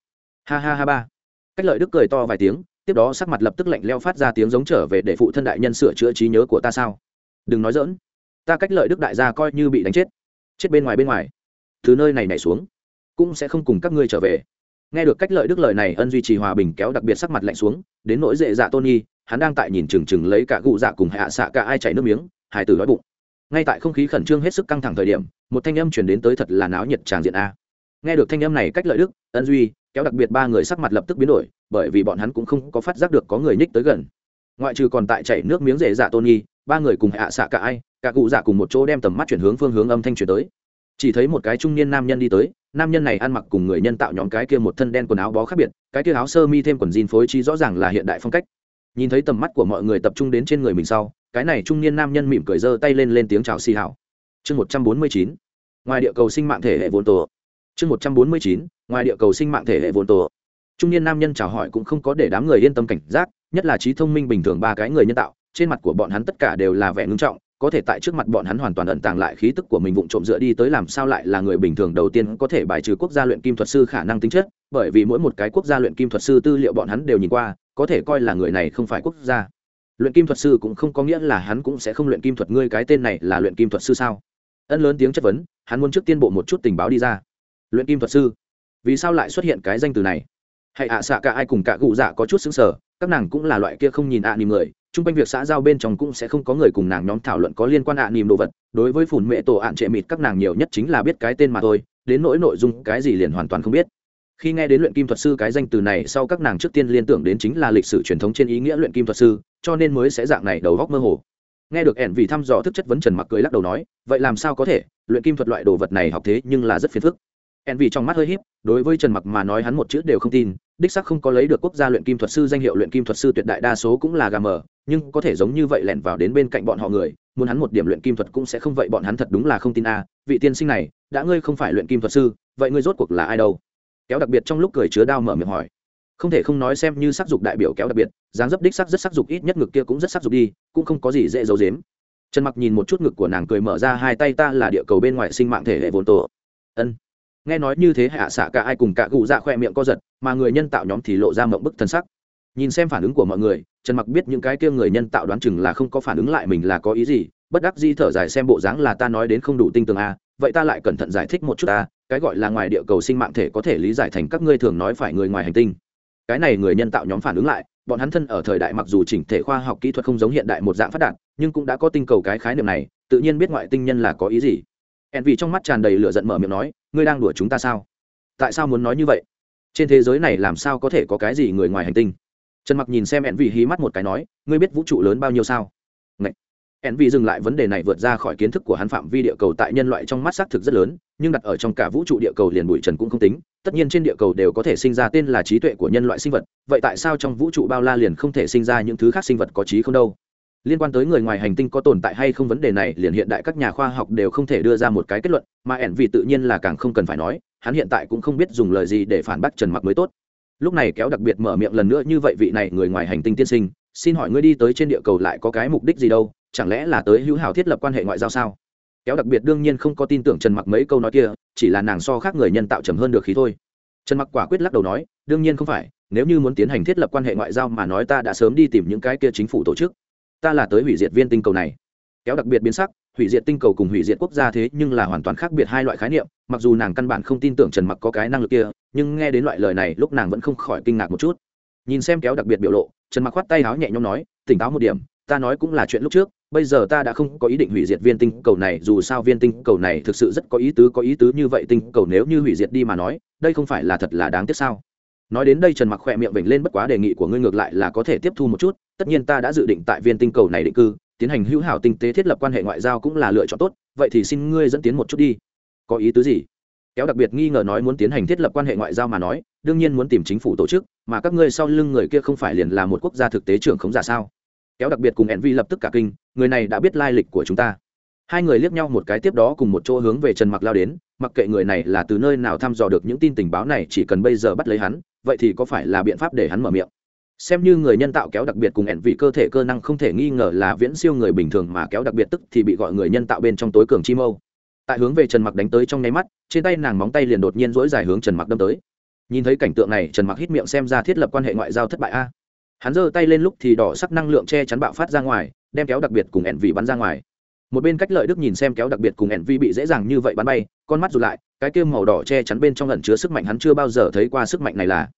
Ha ha ha ba. Cách lợi đức cười to vài tiếng, tiếp đó sắc mặt lập tức lạnh leo phát ra tiếng giống trở về để phụ thân đại nhân sửa chữa trí nhớ của ta sao? Đừng nói dỡn ta cách lợi đức đại gia coi như bị đánh chết. Chết bên ngoài bên ngoài. Thứ nơi này nhảy xuống, cũng sẽ không cùng các ngươi trở về. Nghe được cách lợi đức lời này, ân duy trì hòa bình kéo đặc biệt sắc mặt lạnh xuống, đến nỗi dễ dạ tôn nhi, hắn đang tại nhìn chừng chừng lấy cả cụ dạ cùng hạ xạ cả ai chảy nước miếng, hải tử đói bụng. Ngay tại không khí khẩn trương hết sức căng thẳng thời điểm, một thanh âm chuyển đến tới thật là náo nhiệt tràng diện a nghe được thanh âm này cách lợi đức, ân duy, kéo đặc biệt ba người sắc mặt lập tức biến đổi, bởi vì bọn hắn cũng không có phát giác được có người nhích tới gần. Ngoại trừ còn tại chảy nước miếng rể dạ tôn nhi, ba người cùng hạ xạ cả ai, cả cụ dạ cùng một chỗ đem tầm mắt chuyển hướng phương hướng âm thanh chuyển tới. Chỉ thấy một cái trung niên nam nhân đi tới, nam nhân này ăn mặc cùng người nhân tạo nhóm cái kia một thân đen quần áo bó khác biệt, cái kia áo sơ mi thêm quần jean phối trí rõ ràng là hiện đại phong cách. Nhìn thấy tầm mắt của mọi người tập trung đến trên người mình sau, cái này trung niên nam nhân mỉm cười giơ tay lên lên tiếng chào xì hảo chương một trăm bốn mươi chín, ngoài địa cầu sinh mạng thể hệ vốn tổ chương một trăm bốn mươi chín, ngoài địa cầu sinh mạng thể hệ vốn tổ. Trung niên nam nhân chào hỏi cũng không có để đám người yên tâm cảnh giác, nhất là trí thông minh bình thường ba cái người nhân tạo, trên mặt của bọn hắn tất cả đều là vẻ ngưng trọng, có thể tại trước mặt bọn hắn hoàn toàn ẩn tàng lại khí tức của mình vụng trộm dựa đi tới làm sao lại là người bình thường đầu tiên có thể bài trừ quốc gia luyện kim thuật sư khả năng tính chất, bởi vì mỗi một cái quốc gia luyện kim thuật sư tư liệu bọn hắn đều nhìn qua, có thể coi là người này không phải quốc gia. Luyện kim thuật sư cũng không có nghĩa là hắn cũng sẽ không luyện kim thuật, ngươi cái tên này là luyện kim thuật sư sao? Ân lớn tiếng chất vấn, hắn muốn trước tiên bộ một chút tình báo đi ra luyện kim thuật sư. Vì sao lại xuất hiện cái danh từ này? Hãy ạ, xạ cả ai cùng cả cụ dạ có chút xứng sở các nàng cũng là loại kia không nhìn ạ à nìm người. Chung quanh việc xã giao bên trong cũng sẽ không có người cùng nàng nhóm thảo luận có liên quan ạ à nìm đồ vật. Đối với phủn mẹ tổ ạn trệ mịt các nàng nhiều nhất chính là biết cái tên mà thôi, đến nỗi nội dung cái gì liền hoàn toàn không biết. Khi nghe đến luyện kim thuật sư cái danh từ này, sau các nàng trước tiên liên tưởng đến chính là lịch sử truyền thống trên ý nghĩa luyện kim thuật sư, cho nên mới sẽ dạng này đầu góc mơ hồ. Nghe được ẻn vì thăm dò thức chất vấn trần mặc cười lắc đầu nói, vậy làm sao có thể? Luyện kim thuật loại đồ vật này học thế nhưng là rất phiền phức. En vì trong mắt hơi híp, đối với trần mặc mà nói hắn một chữ đều không tin, đích sắc không có lấy được quốc gia luyện kim thuật sư danh hiệu luyện kim thuật sư tuyệt đại đa số cũng là gà mờ, nhưng có thể giống như vậy lẻn vào đến bên cạnh bọn họ người, muốn hắn một điểm luyện kim thuật cũng sẽ không vậy, bọn hắn thật đúng là không tin a, vị tiên sinh này, đã ngươi không phải luyện kim thuật sư, vậy ngươi rốt cuộc là ai đâu? Kéo đặc biệt trong lúc cười chứa đao mở miệng hỏi. Không thể không nói xem như sắc dục đại biểu kéo đặc biệt, dáng dấp đích sắc rất sắc dục, ít nhất ngực kia cũng rất sắc dục đi, cũng không có gì dễ giấu dếm trần mặc nhìn một chút ngực của nàng cười mở ra hai tay, ta là địa cầu bên ngoài sinh mạng thể hệ vốn tổ. Ân nghe nói như thế hạ xạ cả ai cùng cả gù dạ khoe miệng co giật, mà người nhân tạo nhóm thì lộ ra mộng bức thân sắc. Nhìn xem phản ứng của mọi người, trần mặc biết những cái kia người nhân tạo đoán chừng là không có phản ứng lại mình là có ý gì, bất đắc di thở dài xem bộ dáng là ta nói đến không đủ tinh tường a, vậy ta lại cẩn thận giải thích một chút ta cái gọi là ngoài địa cầu sinh mạng thể có thể lý giải thành các ngươi thường nói phải người ngoài hành tinh. Cái này người nhân tạo nhóm phản ứng lại, bọn hắn thân ở thời đại mặc dù chỉnh thể khoa học kỹ thuật không giống hiện đại một dạng phát đạt, nhưng cũng đã có tinh cầu cái khái niệm này, tự nhiên biết ngoại tinh nhân là có ý gì. Ẹn vì trong mắt tràn đầy lửa giận mở miệng nói ngươi đang đùa chúng ta sao? Tại sao muốn nói như vậy? Trên thế giới này làm sao có thể có cái gì người ngoài hành tinh? Trần mặc nhìn xem ẹn vị hí mắt một cái nói, ngươi biết vũ trụ lớn bao nhiêu sao? Ngậy. ẹn vị dừng lại vấn đề này vượt ra khỏi kiến thức của hắn phạm vi địa cầu tại nhân loại trong mắt xác thực rất lớn, nhưng đặt ở trong cả vũ trụ địa cầu liền bụi trần cũng không tính. Tất nhiên trên địa cầu đều có thể sinh ra tên là trí tuệ của nhân loại sinh vật, vậy tại sao trong vũ trụ bao la liền không thể sinh ra những thứ khác sinh vật có trí không đâu? Liên quan tới người ngoài hành tinh có tồn tại hay không vấn đề này, liền hiện đại các nhà khoa học đều không thể đưa ra một cái kết luận, mà ẻn vì tự nhiên là càng không cần phải nói, hắn hiện tại cũng không biết dùng lời gì để phản bác trần mặc mới tốt. Lúc này kéo đặc biệt mở miệng lần nữa như vậy vị này người ngoài hành tinh tiên sinh, xin hỏi ngươi đi tới trên địa cầu lại có cái mục đích gì đâu, chẳng lẽ là tới hữu hảo thiết lập quan hệ ngoại giao sao? Kéo đặc biệt đương nhiên không có tin tưởng trần mặc mấy câu nói kia, chỉ là nàng so khác người nhân tạo trầm hơn được khí thôi. Trần mặc quả quyết lắc đầu nói, đương nhiên không phải, nếu như muốn tiến hành thiết lập quan hệ ngoại giao mà nói ta đã sớm đi tìm những cái kia chính phủ tổ chức ta là tới hủy diệt viên tinh cầu này. Kéo đặc biệt biến sắc, hủy diệt tinh cầu cùng hủy diệt quốc gia thế nhưng là hoàn toàn khác biệt hai loại khái niệm, mặc dù nàng căn bản không tin tưởng trần mặc có cái năng lực kia, nhưng nghe đến loại lời này lúc nàng vẫn không khỏi kinh ngạc một chút. Nhìn xem kéo đặc biệt biểu lộ, trần mặc khoát tay áo nhẹ nhõm nói, tỉnh táo một điểm, ta nói cũng là chuyện lúc trước, bây giờ ta đã không có ý định hủy diệt viên tinh cầu này, dù sao viên tinh cầu này thực sự rất có ý tứ, có ý tứ như vậy tinh cầu nếu như hủy diệt đi mà nói, đây không phải là thật là đáng tiếc sao? Nói đến đây trần mặc khỏe miệng vểnh lên bất quá đề nghị của ngươi ngược lại là có thể tiếp thu một chút tất nhiên ta đã dự định tại viên tinh cầu này định cư, tiến hành hữu hảo tinh tế thiết lập quan hệ ngoại giao cũng là lựa chọn tốt, vậy thì xin ngươi dẫn tiến một chút đi. Có ý tứ gì? Kéo đặc biệt nghi ngờ nói muốn tiến hành thiết lập quan hệ ngoại giao mà nói, đương nhiên muốn tìm chính phủ tổ chức, mà các ngươi sau lưng người kia không phải liền là một quốc gia thực tế trưởng khống giả sao? Kéo đặc biệt cùng envy lập tức cả kinh, người này đã biết lai lịch của chúng ta. Hai người liếc nhau một cái tiếp đó cùng một chỗ hướng về trần mặc lao đến, mặc kệ người này là từ nơi nào thăm dò được những tin tình báo này, chỉ cần bây giờ bắt lấy hắn, vậy thì có phải là biện pháp để hắn mở miệng? Xem như người nhân tạo kéo đặc biệt cùng ẻn vị cơ thể cơ năng không thể nghi ngờ là viễn siêu người bình thường mà kéo đặc biệt tức thì bị gọi người nhân tạo bên trong tối cường chi mâu. Tại hướng về trần mặc đánh tới trong nháy mắt, trên tay nàng móng tay liền đột nhiên dỗi dài hướng trần mặc đâm tới. Nhìn thấy cảnh tượng này, trần mặc hít miệng xem ra thiết lập quan hệ ngoại giao thất bại a. Hắn giơ tay lên lúc thì đỏ sắc năng lượng che chắn bạo phát ra ngoài, đem kéo đặc biệt cùng ẻn vị bắn ra ngoài. Một bên cách lợi đức nhìn xem kéo đặc biệt cùng ẻn vi bị dễ dàng như vậy bắn bay, con mắt rụt lại, cái kia màu đỏ che chắn bên trong lần chứa sức mạnh hắn chưa bao giờ thấy qua sức mạnh này là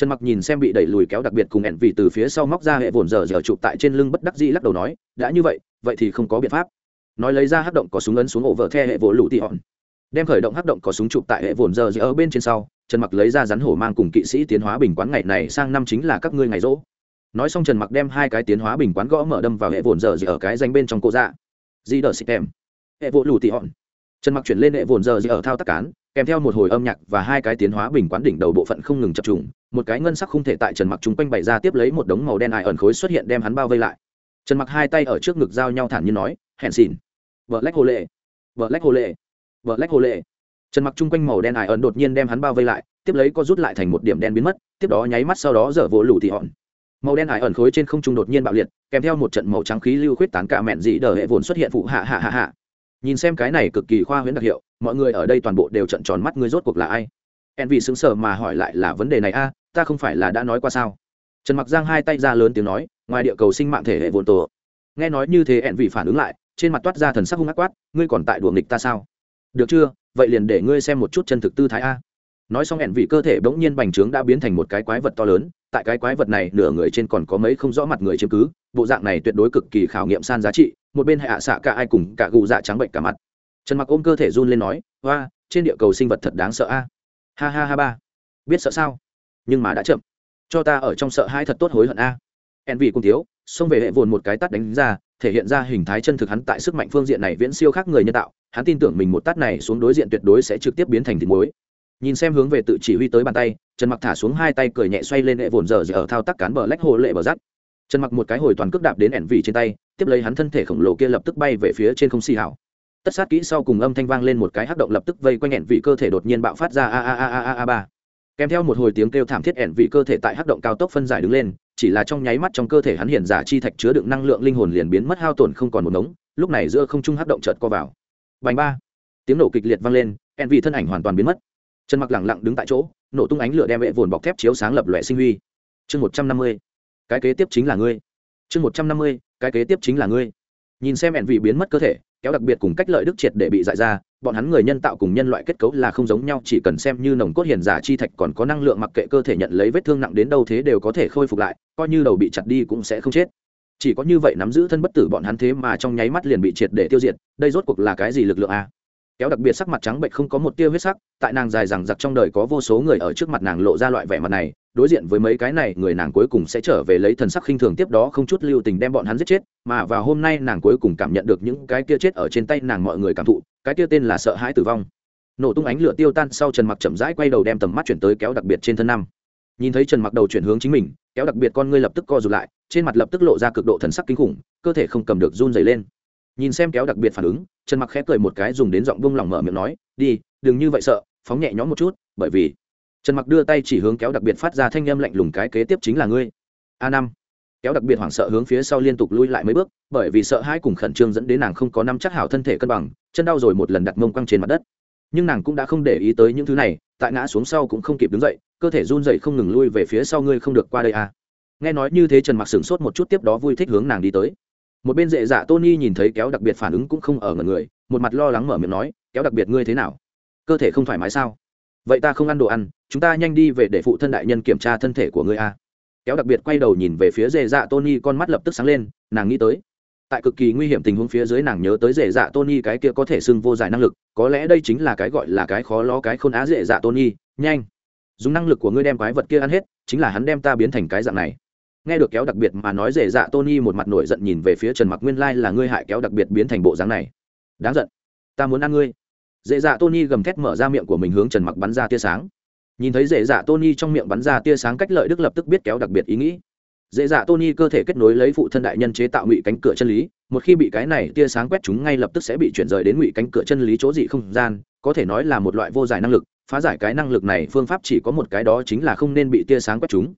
trần mặc nhìn xem bị đẩy lùi kéo đặc biệt cùng ẻn vì từ phía sau móc ra hệ vồn giờ giờ chụp tại trên lưng bất đắc dĩ lắc đầu nói, đã như vậy vậy thì không có biện pháp. Nói lấy ra hắc động có súng ấn xuống ổ vợ the hệ vỗ lũ tị hòn. Đem khởi động hắc động có súng chụp tại hệ vồn giờ giờ ở bên trên sau, trần mặc lấy ra rắn hổ mang cùng kỵ sĩ tiến hóa bình quán ngày này sang năm chính là các ngươi ngày rỗ. Nói xong trần mặc đem hai cái tiến hóa bình quán gõ mở đâm vào hệ vồn giờ giờ ở cái danh bên trong cô dạ. Di đờ xịt em. Hệ vỗ lũ tị hòn. Trần mặc chuyển lên hệ vồn giờ giờ ở thao tác cán, kèm theo một hồi âm nhạc và hai cái tiến hóa bình quán đỉnh đầu bộ phận không ngừng chập trùng một cái ngân sắc không thể tại trần mặc chúng quanh bày ra tiếp lấy một đống màu đen ải ẩn khối xuất hiện đem hắn bao vây lại. Trần mặc hai tay ở trước ngực giao nhau thản như nói, hẹn xỉn. Vợ lách hồ lệ. Vợ lách hồ lệ. Vợ lách hồ lệ. Trần mặc chung quanh màu đen ải ẩn đột nhiên đem hắn bao vây lại, tiếp lấy có rút lại thành một điểm đen biến mất, tiếp đó nháy mắt sau đó dở vỗ lủ thị hòn. Màu đen ải ẩn khối trên không trung đột nhiên bạo liệt, kèm theo một trận màu trắng khí lưu khuyết tán cả mẹn dị đờ hệ vồn xuất hiện phụ hạ hạ hạ hạ. Nhìn xem cái này cực kỳ khoa huyễn đặc hiệu, mọi người ở đây toàn bộ đều trận tròn mắt, ngươi rốt cuộc là ai? En vì xứng sở mà hỏi lại là vấn đề này a ta không phải là đã nói qua sao? Trần mặc giang hai tay ra lớn tiếng nói, ngoài địa cầu sinh mạng thể hệ vồn tổ. Nghe nói như thế ẹn vị phản ứng lại, trên mặt toát ra thần sắc hung ác quát, ngươi còn tại đùa nghịch ta sao? Được chưa? Vậy liền để ngươi xem một chút chân thực tư thái a. Nói xong hẹn vị cơ thể bỗng nhiên bành trướng đã biến thành một cái quái vật to lớn, tại cái quái vật này nửa người trên còn có mấy không rõ mặt người chiếm cứ, bộ dạng này tuyệt đối cực kỳ khảo nghiệm san giá trị, một bên hạ xạ cả ai cùng cả gù dạ trắng bệnh cả mặt. Trần mặc ôm cơ thể run lên nói hoa trên địa cầu sinh vật thật đáng sợ a. Ha ha ha ba. Biết sợ sao? Nhưng mà đã chậm. Cho ta ở trong sợ hãi thật tốt hối hận a. En vị cùng thiếu xông về hệ vồn một cái tát đánh ra, thể hiện ra hình thái chân thực hắn tại sức mạnh phương diện này viễn siêu khác người nhân tạo, hắn tin tưởng mình một tát này xuống đối diện tuyệt đối sẽ trực tiếp biến thành thịt muối. Nhìn xem hướng về tự chỉ huy tới bàn tay, trần mặc thả xuống hai tay cười nhẹ xoay lên hệ vồn giờ giờ ở thao tác cán bờ lách hồ lệ bờ rắt trần mặc một cái hồi toàn cước đạp đến ẻn vị trên tay, tiếp lấy hắn thân thể khổng lồ kia lập tức bay về phía trên không xì hảo tất sát kỹ sau cùng âm thanh vang lên một cái hắc động lập tức vây quanh ẻn vị cơ thể đột nhiên bạo phát ra a a a a a a ba kèm theo một hồi tiếng kêu thảm thiết ẻn vị cơ thể tại hắc động cao tốc phân giải đứng lên, chỉ là trong nháy mắt trong cơ thể hắn hiện giả chi thạch chứa đựng năng lượng linh hồn liền biến mất hao tổn không còn một ngống, lúc này giữa không trung hắc động chợt co vào. Vành ba! Tiếng nổ kịch liệt vang lên, ẻn vị thân ảnh hoàn toàn biến mất. Trần mặc lẳng lặng đứng tại chỗ, nổ tung ánh lửa đem vệ vồn bọc thép chiếu sáng lập lòe sinh huy. Chương một trăm năm mươi, cái kế tiếp chính là ngươi. Chương một trăm năm mươi, cái kế tiếp chính là ngươi. Nhìn xem ẻn vị biến mất cơ thể, kéo đặc biệt cùng cách lợi đức triệt để bị dại ra bọn hắn người nhân tạo cùng nhân loại kết cấu là không giống nhau, chỉ cần xem như nồng cốt hiền giả chi thạch còn có năng lượng mặc kệ cơ thể nhận lấy vết thương nặng đến đâu thế đều có thể khôi phục lại, coi như đầu bị chặt đi cũng sẽ không chết. Chỉ có như vậy nắm giữ thân bất tử bọn hắn thế mà trong nháy mắt liền bị triệt để tiêu diệt, đây rốt cuộc là cái gì lực lượng a? Kéo đặc biệt sắc mặt trắng bệnh không có một tia huyết sắc, tại nàng dài rằng giặc trong đời có vô số người ở trước mặt nàng lộ ra loại vẻ mặt này, đối diện với mấy cái này, người nàng cuối cùng sẽ trở về lấy thần sắc khinh thường tiếp đó không chút lưu tình đem bọn hắn giết chết, mà vào hôm nay nàng cuối cùng cảm nhận được những cái kia chết ở trên tay nàng mọi người cảm thụ, cái kia tên là sợ hãi tử vong. Nổ tung ánh lửa tiêu tan sau trần mặc chậm rãi quay đầu đem tầm mắt chuyển tới kéo đặc biệt trên thân năm. Nhìn thấy trần mặc đầu chuyển hướng chính mình, kéo đặc biệt con ngươi lập tức co rụt lại, trên mặt lập tức lộ ra cực độ thần sắc kinh khủng, cơ thể không cầm được run dày lên nhìn xem kéo đặc biệt phản ứng, trần mặc khẽ cười một cái dùng đến giọng bông lỏng mở miệng nói, đi, đừng như vậy sợ, phóng nhẹ nhõm một chút, bởi vì trần mặc đưa tay chỉ hướng kéo đặc biệt phát ra thanh âm lạnh lùng cái kế tiếp chính là ngươi. A năm. Kéo đặc biệt hoảng sợ hướng phía sau liên tục lui lại mấy bước, bởi vì sợ hãi cùng khẩn trương dẫn đến nàng không có năm chắc hảo thân thể cân bằng, chân đau rồi một lần đặt mông quăng trên mặt đất. Nhưng nàng cũng đã không để ý tới những thứ này, tại ngã xuống sau cũng không kịp đứng dậy, cơ thể run dậy không ngừng lui về phía sau ngươi không được qua đây à. nghe nói như thế trần mặc sửng sốt một chút tiếp đó vui thích hướng nàng đi tới một bên dễ dạ tony nhìn thấy kéo đặc biệt phản ứng cũng không ở ngần người, một mặt lo lắng mở miệng nói, kéo đặc biệt ngươi thế nào? Cơ thể không thoải mái sao? Vậy ta không ăn đồ ăn, chúng ta nhanh đi về để phụ thân đại nhân kiểm tra thân thể của ngươi a. Kéo đặc biệt quay đầu nhìn về phía dễ dạ tony, con mắt lập tức sáng lên, nàng nghĩ tới, tại cực kỳ nguy hiểm tình huống phía dưới nàng nhớ tới dễ dạ tony cái kia có thể xưng vô giải năng lực, có lẽ đây chính là cái gọi là cái khó lo cái khôn á dễ dạ tony, nhanh, dùng năng lực của ngươi đem quái vật kia ăn hết, chính là hắn đem ta biến thành cái dạng này nghe được kéo đặc biệt mà nói dễ dạ tony một mặt nổi giận nhìn về phía trần mặc nguyên lai là ngươi hại kéo đặc biệt biến thành bộ dáng này. Đáng giận. Ta muốn ăn ngươi. Dễ dạ tony gầm thét mở ra miệng của mình hướng trần mặc bắn ra tia sáng. Nhìn thấy dễ dạ tony trong miệng bắn ra tia sáng cách lợi đức lập tức biết kéo đặc biệt ý nghĩ. Dễ dạ tony cơ thể kết nối lấy phụ thân đại nhân chế tạo ngụy cánh cửa chân lý, một khi bị cái này tia sáng quét chúng ngay lập tức sẽ bị chuyển rời đến ngụy cánh cửa chân lý chỗ dị không gian, có thể nói là một loại vô giải năng lực, phá giải cái năng lực này, phương pháp chỉ có một cái đó chính là không nên bị tia sáng quét chúng.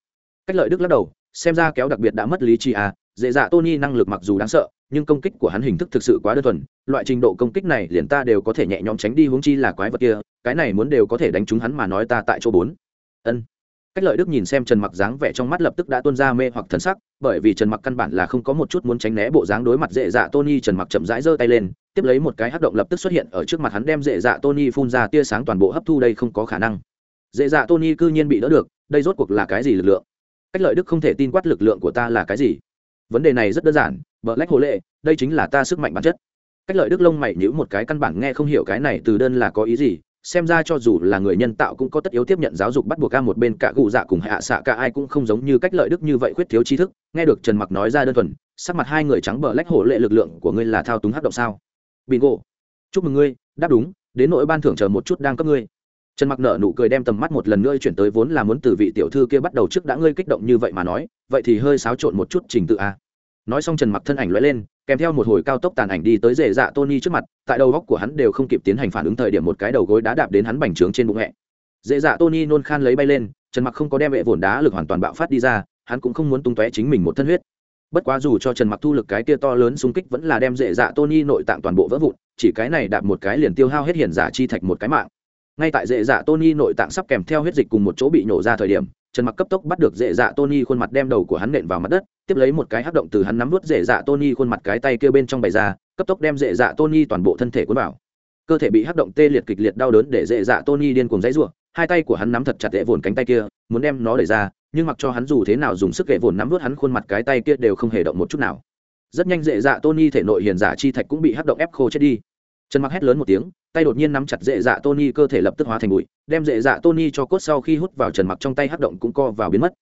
Cách lợi đức lắc đầu xem ra kéo đặc biệt đã mất lý trí à dễ dạ tony năng lực mặc dù đáng sợ, nhưng công kích của hắn hình thức thực sự quá đơn thuần, loại trình độ công kích này liền ta đều có thể nhẹ nhõm tránh đi huống chi là quái vật kia, cái này muốn đều có thể đánh trúng hắn mà nói ta tại chỗ bốn. Ân. Cách lợi đức nhìn xem trần mặc dáng vẻ trong mắt lập tức đã tuôn ra mê hoặc thần sắc, bởi vì trần mặc căn bản là không có một chút muốn tránh né bộ dáng đối mặt dễ dạ tony, trần mặc chậm rãi giơ tay lên, tiếp lấy một cái hắc động lập tức xuất hiện ở trước mặt hắn đem dễ dạ tony phun ra tia sáng toàn bộ hấp thu đây không có khả năng. Dễ dạ tony cư nhiên bị đỡ được, đây rốt cuộc là cái gì lực lượng? Cách lợi đức không thể tin quát lực lượng của ta là cái gì? Vấn đề này rất đơn giản bờ lách hồ lệ, đây chính là ta sức mạnh bản chất. Cách lợi đức lông mày nhữ một cái căn bản nghe không hiểu cái này từ đơn là có ý gì, xem ra cho dù là người nhân tạo cũng có tất yếu tiếp nhận giáo dục bắt buộc ca một bên cả gù dạ cùng hạ xạ cả ai cũng không giống như cách lợi đức như vậy khuyết thiếu tri thức. Nghe được trần mặc nói ra đơn thuần, sắc mặt hai người trắng bờ lách hổ lệ lực lượng của ngươi là thao túng hát động sao? Bingo. Chúc mừng ngươi, đáp đúng, đến nỗi ban thưởng chờ một chút đang cấp ngươi trần mặc nợ nụ cười đem tầm mắt một lần nữa chuyển tới vốn là muốn từ vị tiểu thư kia bắt đầu trước đã ngươi kích động như vậy mà nói, vậy thì hơi xáo trộn một chút trình tự a. Nói xong trần mặc thân ảnh lóe lên, kèm theo một hồi cao tốc tàn ảnh đi tới rể dạ tony trước mặt, tại đầu góc của hắn đều không kịp tiến hành phản ứng thời điểm một cái đầu gối đá đạp đến hắn bành trướng trên bụng hẹ dễ dạ tony nôn khan lấy bay lên, trần mặc không có đem vệ vồn đá lực hoàn toàn bạo phát đi ra, hắn cũng không muốn tung tóe chính mình một thân huyết. Bất quá dù cho trần mặc thu lực cái kia to lớn xung kích vẫn là đem dễ dạ tony nội tạng toàn bộ vỡ vụn, chỉ cái này đạp một cái liền tiêu hao hết hiền giả chi thạch một cái mạng ngay tại dễ dạ tony nội tạng sắp kèm theo huyết dịch cùng một chỗ bị nhổ ra thời điểm, trần mặc cấp tốc bắt được dễ dạ tony khuôn mặt đem đầu của hắn nện vào mặt đất, tiếp lấy một cái hắc động từ hắn nắm vút dễ dạ tony khuôn mặt cái tay kia bên trong bày ra, cấp tốc đem dễ dạ tony toàn bộ thân thể cuốn vào. Cơ thể bị hắc động tê liệt kịch liệt đau đớn để dễ dạ tony điên cuồng dãy ruộng hai tay của hắn nắm thật chặt dễ vồn cánh tay kia, muốn đem nó đẩy ra, nhưng mặc cho hắn dù thế nào dùng sức ghệ vồn nắm vút hắn khuôn mặt cái tay kia đều không hề động một chút nào. Rất nhanh dễ dạ tony thể nội hiền giả chi thạch cũng bị hắc động ép khô chết đi trần mặc hét lớn một tiếng, tay đột nhiên nắm chặt dễ dạ tony, cơ thể lập tức hóa thành bụi, đem dễ dạ tony cho cốt sau khi hút vào trần mặc trong tay hắc động cũng co vào biến mất.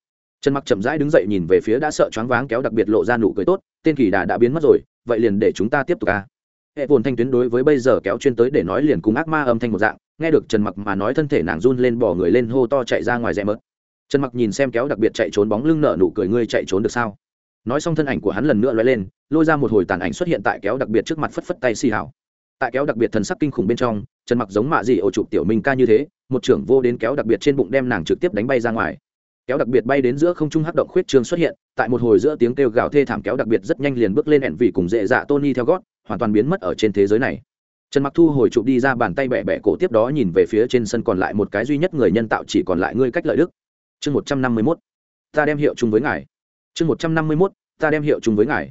Trần mặc chậm rãi đứng dậy nhìn về phía đã sợ choáng váng kéo đặc biệt lộ ra nụ cười tốt, tên kỳ đà đã biến mất rồi, vậy liền để chúng ta tiếp tục ca hệ vồn thanh tuyến đối với bây giờ kéo chuyên tới để nói liền cùng ác ma âm thanh một dạng, nghe được trần mặc mà nói thân thể nàng run lên bỏ người lên hô to chạy ra ngoài rẽ mớt. Trần mặc nhìn xem kéo đặc biệt chạy trốn bóng lưng nở nụ cười, ngươi chạy trốn được sao? Nói xong thân ảnh của hắn lần nữa lóe lên, lôi ra một hồi tàn ảnh xuất hiện tại kéo đặc biệt trước mặt phất phất tay xì hào tại kéo đặc biệt thần sắc kinh khủng bên trong, trần mặc giống mạ dị ổ chụp tiểu minh ca như thế, một trưởng vô đến kéo đặc biệt trên bụng đem nàng trực tiếp đánh bay ra ngoài. Kéo đặc biệt bay đến giữa không trung hắc động khuyết trường xuất hiện, tại một hồi giữa tiếng kêu gào thê thảm kéo đặc biệt rất nhanh liền bước lên hẹn vì cùng dễ dạ tony theo gót, hoàn toàn biến mất ở trên thế giới này. Trần mặc thu hồi chụp đi ra bàn tay bẻ bẻ cổ tiếp đó nhìn về phía trên sân còn lại một cái duy nhất người nhân tạo chỉ còn lại ngươi cách lợi đức. Chương một trăm năm mươi mốt, ta đem hiệu chung với ngài. Chương một trăm năm mươi mốt, ta đem hiệu chung với ngài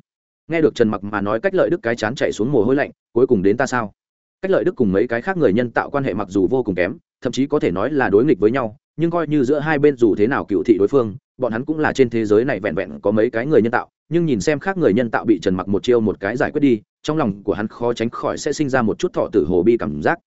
nghe được trần mặc mà nói cách lợi đức cái chán chạy xuống mồ hôi lạnh, cuối cùng đến ta sao? Cách lợi đức cùng mấy cái khác người nhân tạo quan hệ mặc dù vô cùng kém, thậm chí có thể nói là đối nghịch với nhau, nhưng coi như giữa hai bên dù thế nào cựu thị đối phương, bọn hắn cũng là trên thế giới này vẹn vẹn có mấy cái người nhân tạo, nhưng nhìn xem khác người nhân tạo bị trần mặc một chiêu một cái giải quyết đi, trong lòng của hắn khó tránh khỏi sẽ sinh ra một chút thọ tử hồ bi cảm giác.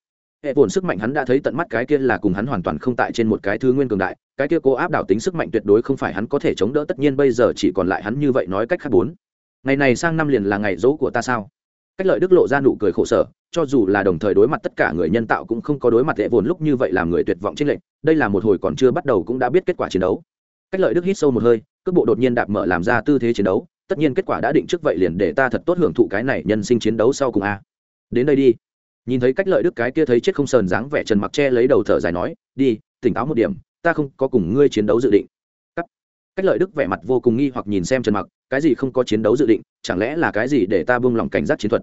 Hệ vồn sức mạnh hắn đã thấy tận mắt cái kia là cùng hắn hoàn toàn không tại trên một cái thứ nguyên cường đại, cái kia cố áp đảo tính sức mạnh tuyệt đối không phải hắn có thể chống đỡ, tất nhiên bây giờ chỉ còn lại hắn như vậy nói cách khác bốn ngày này sang năm liền là ngày dỗ của ta sao? Cách lợi đức lộ ra nụ cười khổ sở, cho dù là đồng thời đối mặt tất cả người nhân tạo cũng không có đối mặt hệ vồn lúc như vậy làm người tuyệt vọng trên lệnh đây là một hồi còn chưa bắt đầu cũng đã biết kết quả chiến đấu. Cách lợi đức hít sâu một hơi, cước bộ đột nhiên đạp mở làm ra tư thế chiến đấu, tất nhiên kết quả đã định trước vậy liền để ta thật tốt hưởng thụ cái này nhân sinh chiến đấu sau cùng a. Đến đây đi. Nhìn thấy cách lợi đức cái kia thấy chết không sờn dáng vẻ trần mặc che lấy đầu thở dài nói, đi, tỉnh táo một điểm, ta không có cùng ngươi chiến đấu dự định cách, lợi đức vẻ mặt vô cùng nghi hoặc nhìn xem trần mặc cái gì không có chiến đấu dự định chẳng lẽ là cái gì để ta buông lòng cảnh giác chiến thuật?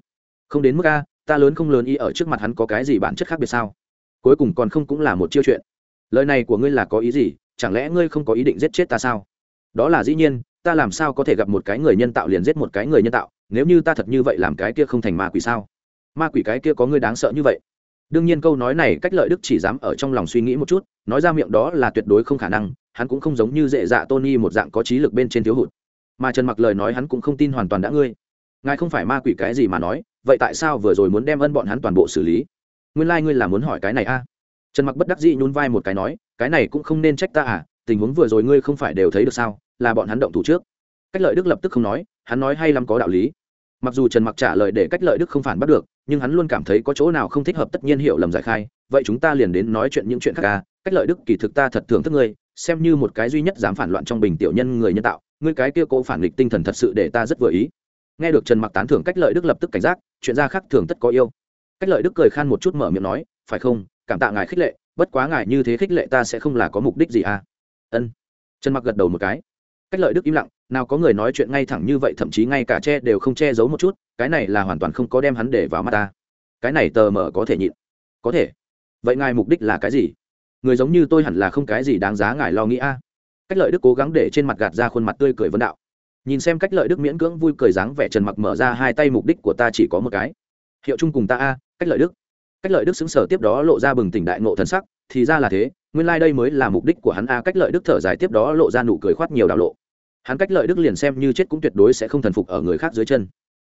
Không đến mức a ta lớn không lớn y ở trước mặt hắn có cái gì bản chất khác biệt sao? Cuối cùng còn không cũng là một chiêu chuyện. Lời này của ngươi là có ý gì? Chẳng lẽ ngươi không có ý định giết chết ta sao? Đó là dĩ nhiên ta làm sao có thể gặp một cái người nhân tạo liền giết một cái người nhân tạo? Nếu như ta thật như vậy làm cái kia không thành ma quỷ sao? Ma quỷ cái kia có ngươi đáng sợ như vậy? Đương nhiên câu nói này cách lợi đức chỉ dám ở trong lòng suy nghĩ một chút, nói ra miệng đó là tuyệt đối không khả năng, hắn cũng không giống như dễ dạ tony một dạng có trí lực bên trên thiếu hụt. Mà trần mặc lời nói hắn cũng không tin hoàn toàn đã ngươi. Ngài không phải ma quỷ cái gì mà nói, vậy tại sao vừa rồi muốn đem ân bọn hắn toàn bộ xử lý? Nguyên lai、like、ngươi là muốn hỏi cái này a. À? trần mặc bất đắc dĩ nhún vai một cái nói, cái này cũng không nên trách ta à tình huống vừa rồi ngươi không phải đều thấy được sao, là bọn hắn động thủ trước. Cách lợi đức lập tức không nói, hắn nói hay lắm có đạo lý mặc dù trần mặc trả lời để cách lợi đức không phản bắt được, nhưng hắn luôn cảm thấy có chỗ nào không thích hợp tất nhiên hiểu lầm giải khai. Vậy chúng ta liền đến nói chuyện những chuyện khác ca cách lợi đức kỳ thực ta thật thưởng thức ngươi, xem như một cái duy nhất dám phản loạn trong bình tiểu nhân người nhân tạo. Ngươi cái kia cố phản nghịch tinh thần thật sự để ta rất vừa ý. Nghe được trần mặc tán thưởng cách lợi đức lập tức cảnh giác, chuyện ra khác thường tất có yêu. Cách lợi đức cười khan một chút mở miệng nói, phải không? Cảm tạ ngài khích lệ, bất quá ngài như thế khích lệ ta sẽ không là có mục đích gì à? Ân. Trần mặc gật đầu một cái cách lợi đức im lặng, nào có người nói chuyện ngay thẳng như vậy, thậm chí ngay cả che đều không che giấu một chút, cái này là hoàn toàn không có đem hắn để vào mắt ta. Cái này tờ mờ có thể nhịn. Có thể. Vậy ngài mục đích là cái gì? Người giống như tôi hẳn là không cái gì đáng giá ngài lo nghĩ a. Cách lợi đức cố gắng để trên mặt gạt ra khuôn mặt tươi cười vấn đạo. Nhìn xem cách lợi đức miễn cưỡng vui cười dáng vẻ trần mặc mở ra hai tay, mục đích của ta chỉ có một cái. Hiệu chung cùng ta a, cách lợi đức. Cách lợi đức xứng sở tiếp đó lộ ra bừng tỉnh đại ngộ thần sắc, thì ra là thế nguyên lai、like、đây mới là mục đích của hắn a, cách lợi đức thở dài tiếp đó lộ ra nụ cười khoát nhiều đạo lộ. Hắn cách lợi đức liền xem như chết cũng tuyệt đối sẽ không thần phục ở người khác dưới chân.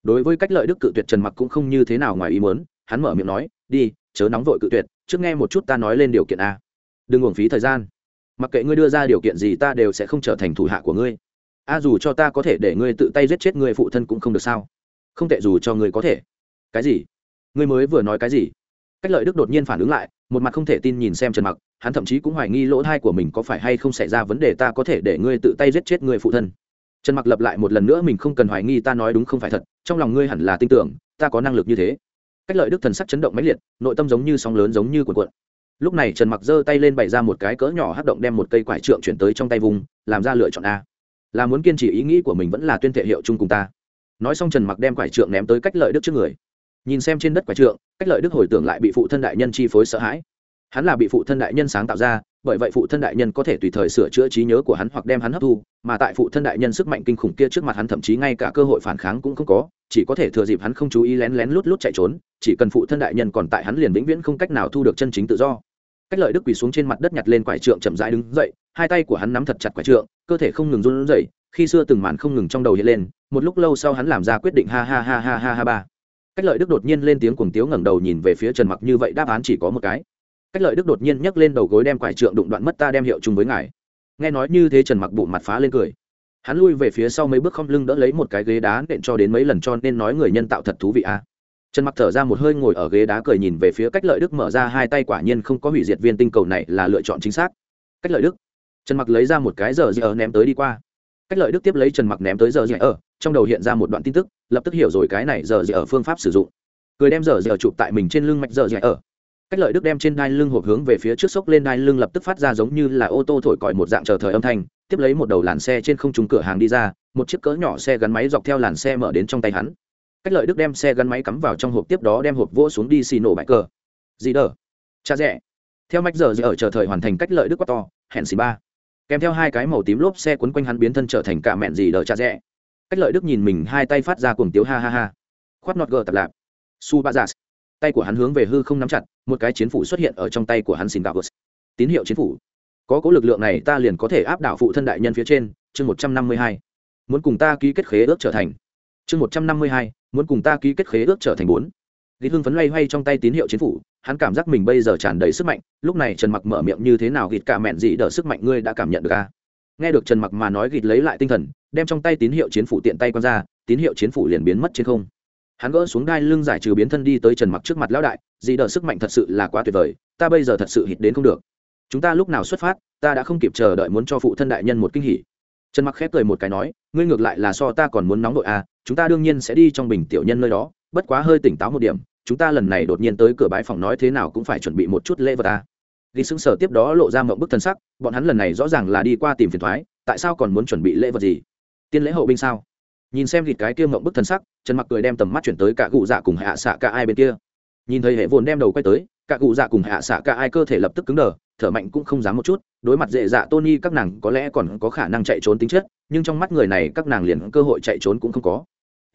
Đối với cách lợi đức cự tuyệt trần mặc cũng không như thế nào ngoài ý muốn, hắn mở miệng nói, đi, chớ nóng vội cự tuyệt, trước nghe một chút ta nói lên điều kiện a. Đừng uổng phí thời gian. Mặc kệ ngươi đưa ra điều kiện gì ta đều sẽ không trở thành thủ hạ của ngươi. A, dù cho ta có thể để ngươi tự tay giết chết người phụ thân cũng không được sao? Không tệ dù cho ngươi có thể. Cái gì? Ngươi mới vừa nói cái gì? Cách lợi đức đột nhiên phản ứng lại một mặt không thể tin nhìn xem trần mặc, hắn thậm chí cũng hoài nghi lỗ thai của mình có phải hay không xảy ra vấn đề ta có thể để ngươi tự tay giết chết người phụ thân. Trần mặc lập lại một lần nữa, mình không cần hoài nghi ta nói đúng không phải thật, trong lòng ngươi hẳn là tin tưởng, ta có năng lực như thế. Cách lợi đức thần sắc chấn động mãnh liệt, nội tâm giống như sóng lớn giống như cuộn cuộn. Lúc này trần mặc giơ tay lên bày ra một cái cỡ nhỏ hắc động đem một cây quải trượng chuyển tới trong tay vùng, làm ra lựa chọn a. Là muốn kiên trì ý nghĩ của mình vẫn là tuyên thệ hiệu chung cùng ta. Nói xong trần mặc đem quải trượng ném tới cách lợi đức trước người nhìn xem trên đất quải trượng, cách lợi đức hồi tưởng lại bị phụ thân đại nhân chi phối sợ hãi. Hắn là bị phụ thân đại nhân sáng tạo ra, bởi vậy phụ thân đại nhân có thể tùy thời sửa chữa trí nhớ của hắn hoặc đem hắn hấp thu, mà tại phụ thân đại nhân sức mạnh kinh khủng kia trước mặt hắn thậm chí ngay cả cơ hội phản kháng cũng không có, chỉ có thể thừa dịp hắn không chú ý lén lén lút lút chạy trốn, chỉ cần phụ thân đại nhân còn tại hắn liền vĩnh viễn không cách nào thu được chân chính tự do. Cách lợi đức quỳ xuống trên mặt đất nhặt lên quải trượng chậm rãi đứng dậy, hai tay của hắn nắm thật chặt quải trượng, cơ thể không ngừng run rẩy, khi xưa từng màn không ngừng trong đầu hiện lên, một lúc lâu sau hắn làm ra quyết định ha ha ha ha ha ha ba cách lợi đức đột nhiên lên tiếng cuồng tiếu ngẩng đầu nhìn về phía trần mặc như vậy, đáp án chỉ có một cái. Cách lợi đức đột nhiên nhấc lên đầu gối đem quải trượng đụng đoạn mất ta đem hiệu chung với ngài. Nghe nói như thế trần mặc bụng mặt phá lên cười. Hắn lui về phía sau mấy bước không lưng đỡ lấy một cái ghế đá nện cho đến mấy lần cho nên nói người nhân tạo thật thú vị a. À. trần mặc thở ra một hơi ngồi ở ghế đá cười nhìn về phía cách lợi đức mở ra hai tay quả nhiên không có hủy diệt viên tinh cầu này là lựa chọn chính xác. Cách lợi đức. Trần mặc lấy ra một cái giờ giờ ném tới đi qua cách lợi đức tiếp lấy trần mặc ném tới giờ gì ở, trong đầu hiện ra một đoạn tin tức, lập tức hiểu rồi cái này giờ gì ở phương pháp sử dụng. Cười đem giờ gì ở chụp tại mình trên lưng mạch giờ gì ở. Cách lợi đức đem trên đai lưng hộp hướng về phía trước sốc lên đai lưng lập tức phát ra giống như là ô tô thổi còi một dạng chờ thời âm thanh, tiếp lấy một đầu làn xe trên không trung cửa hàng đi ra, một chiếc cỡ nhỏ xe gắn máy dọc theo làn xe mở đến trong tay hắn. Cách lợi đức đem xe gắn máy cắm vào trong hộp tiếp đó đem hộp vỗ xuống đi xì nổ bãi cờ. Gì đờ? Cha rẻ. Theo mạch giờ dễ ở chờ thời hoàn thành, cách lợi đức quá to, hẹn xì ba kèm theo hai cái màu tím lốp xe quấn quanh hắn biến thân trở thành cả mẹn gì đờ cha rẻ cách lợi đức nhìn mình, hai tay phát ra cuồng tiếu ha ha ha. Khoát nọt gờ tập lạp. Su ba giả tay của hắn hướng về hư không nắm chặt, một cái chiến phủ xuất hiện ở trong tay của hắn xin gạo tín hiệu chiến phủ. Có cố lực lượng này, ta liền có thể áp đảo phụ thân đại nhân phía trên. Chương một trăm năm mươi hai. Muốn cùng ta ký kết khế ước trở thành. Chương một trăm năm mươi hai. Muốn cùng ta ký kết khế ước trở thành bốn ghi hưng phấn loay hoay trong tay tín hiệu chiến phủ, hắn cảm giác mình bây giờ tràn đầy sức mạnh, lúc này trần mặc mở miệng như thế nào gịt cả mẹn gì đỡ sức mạnh ngươi đã cảm nhận được à? nghe được trần mặc mà nói gịt lấy lại tinh thần, đem trong tay tín hiệu chiến phủ tiện tay quăng ra, tín hiệu chiến phủ liền biến mất trên không. Hắn gỡ xuống đai lưng giải trừ biến thân đi tới trần mặc trước mặt lão đại dị đỡ sức mạnh thật sự là quá tuyệt vời, ta bây giờ thật sự hít đến không được. Chúng ta lúc nào xuất phát, ta đã không kịp chờ đợi muốn cho phụ thân đại nhân một kinh hỉ. Trần mặc khép cười một cái nói, ngươi ngược lại là so ta còn muốn nóng đội à chúng ta đương nhiên sẽ đi trong bình tiểu nhân nơi đó, bất quá hơi tỉnh táo một điểm chúng ta lần này đột nhiên tới cửa bãi phòng nói thế nào cũng phải chuẩn bị một chút lễ vật ta. Ghi xứng sở tiếp đó lộ ra mộng bức thân sắc, bọn hắn lần này rõ ràng là đi qua tìm phiền thoái, tại sao còn muốn chuẩn bị lễ vật gì? Tiên lễ hậu binh sao? Nhìn xem gịt cái kia mộng bức thân sắc, trần mặc cười đem tầm mắt chuyển tới cả cụ dạ cùng hạ xạ cả ai bên kia. Nhìn thấy hệ vồn đem đầu quay tới, cả cụ dạ cùng hạ xạ cả ai cơ thể lập tức cứng đờ, thở mạnh cũng không dám một chút, đối mặt dễ dạ tony các nàng có lẽ còn có khả năng chạy trốn tính chất, nhưng trong mắt người này các nàng liền cơ hội chạy trốn cũng không có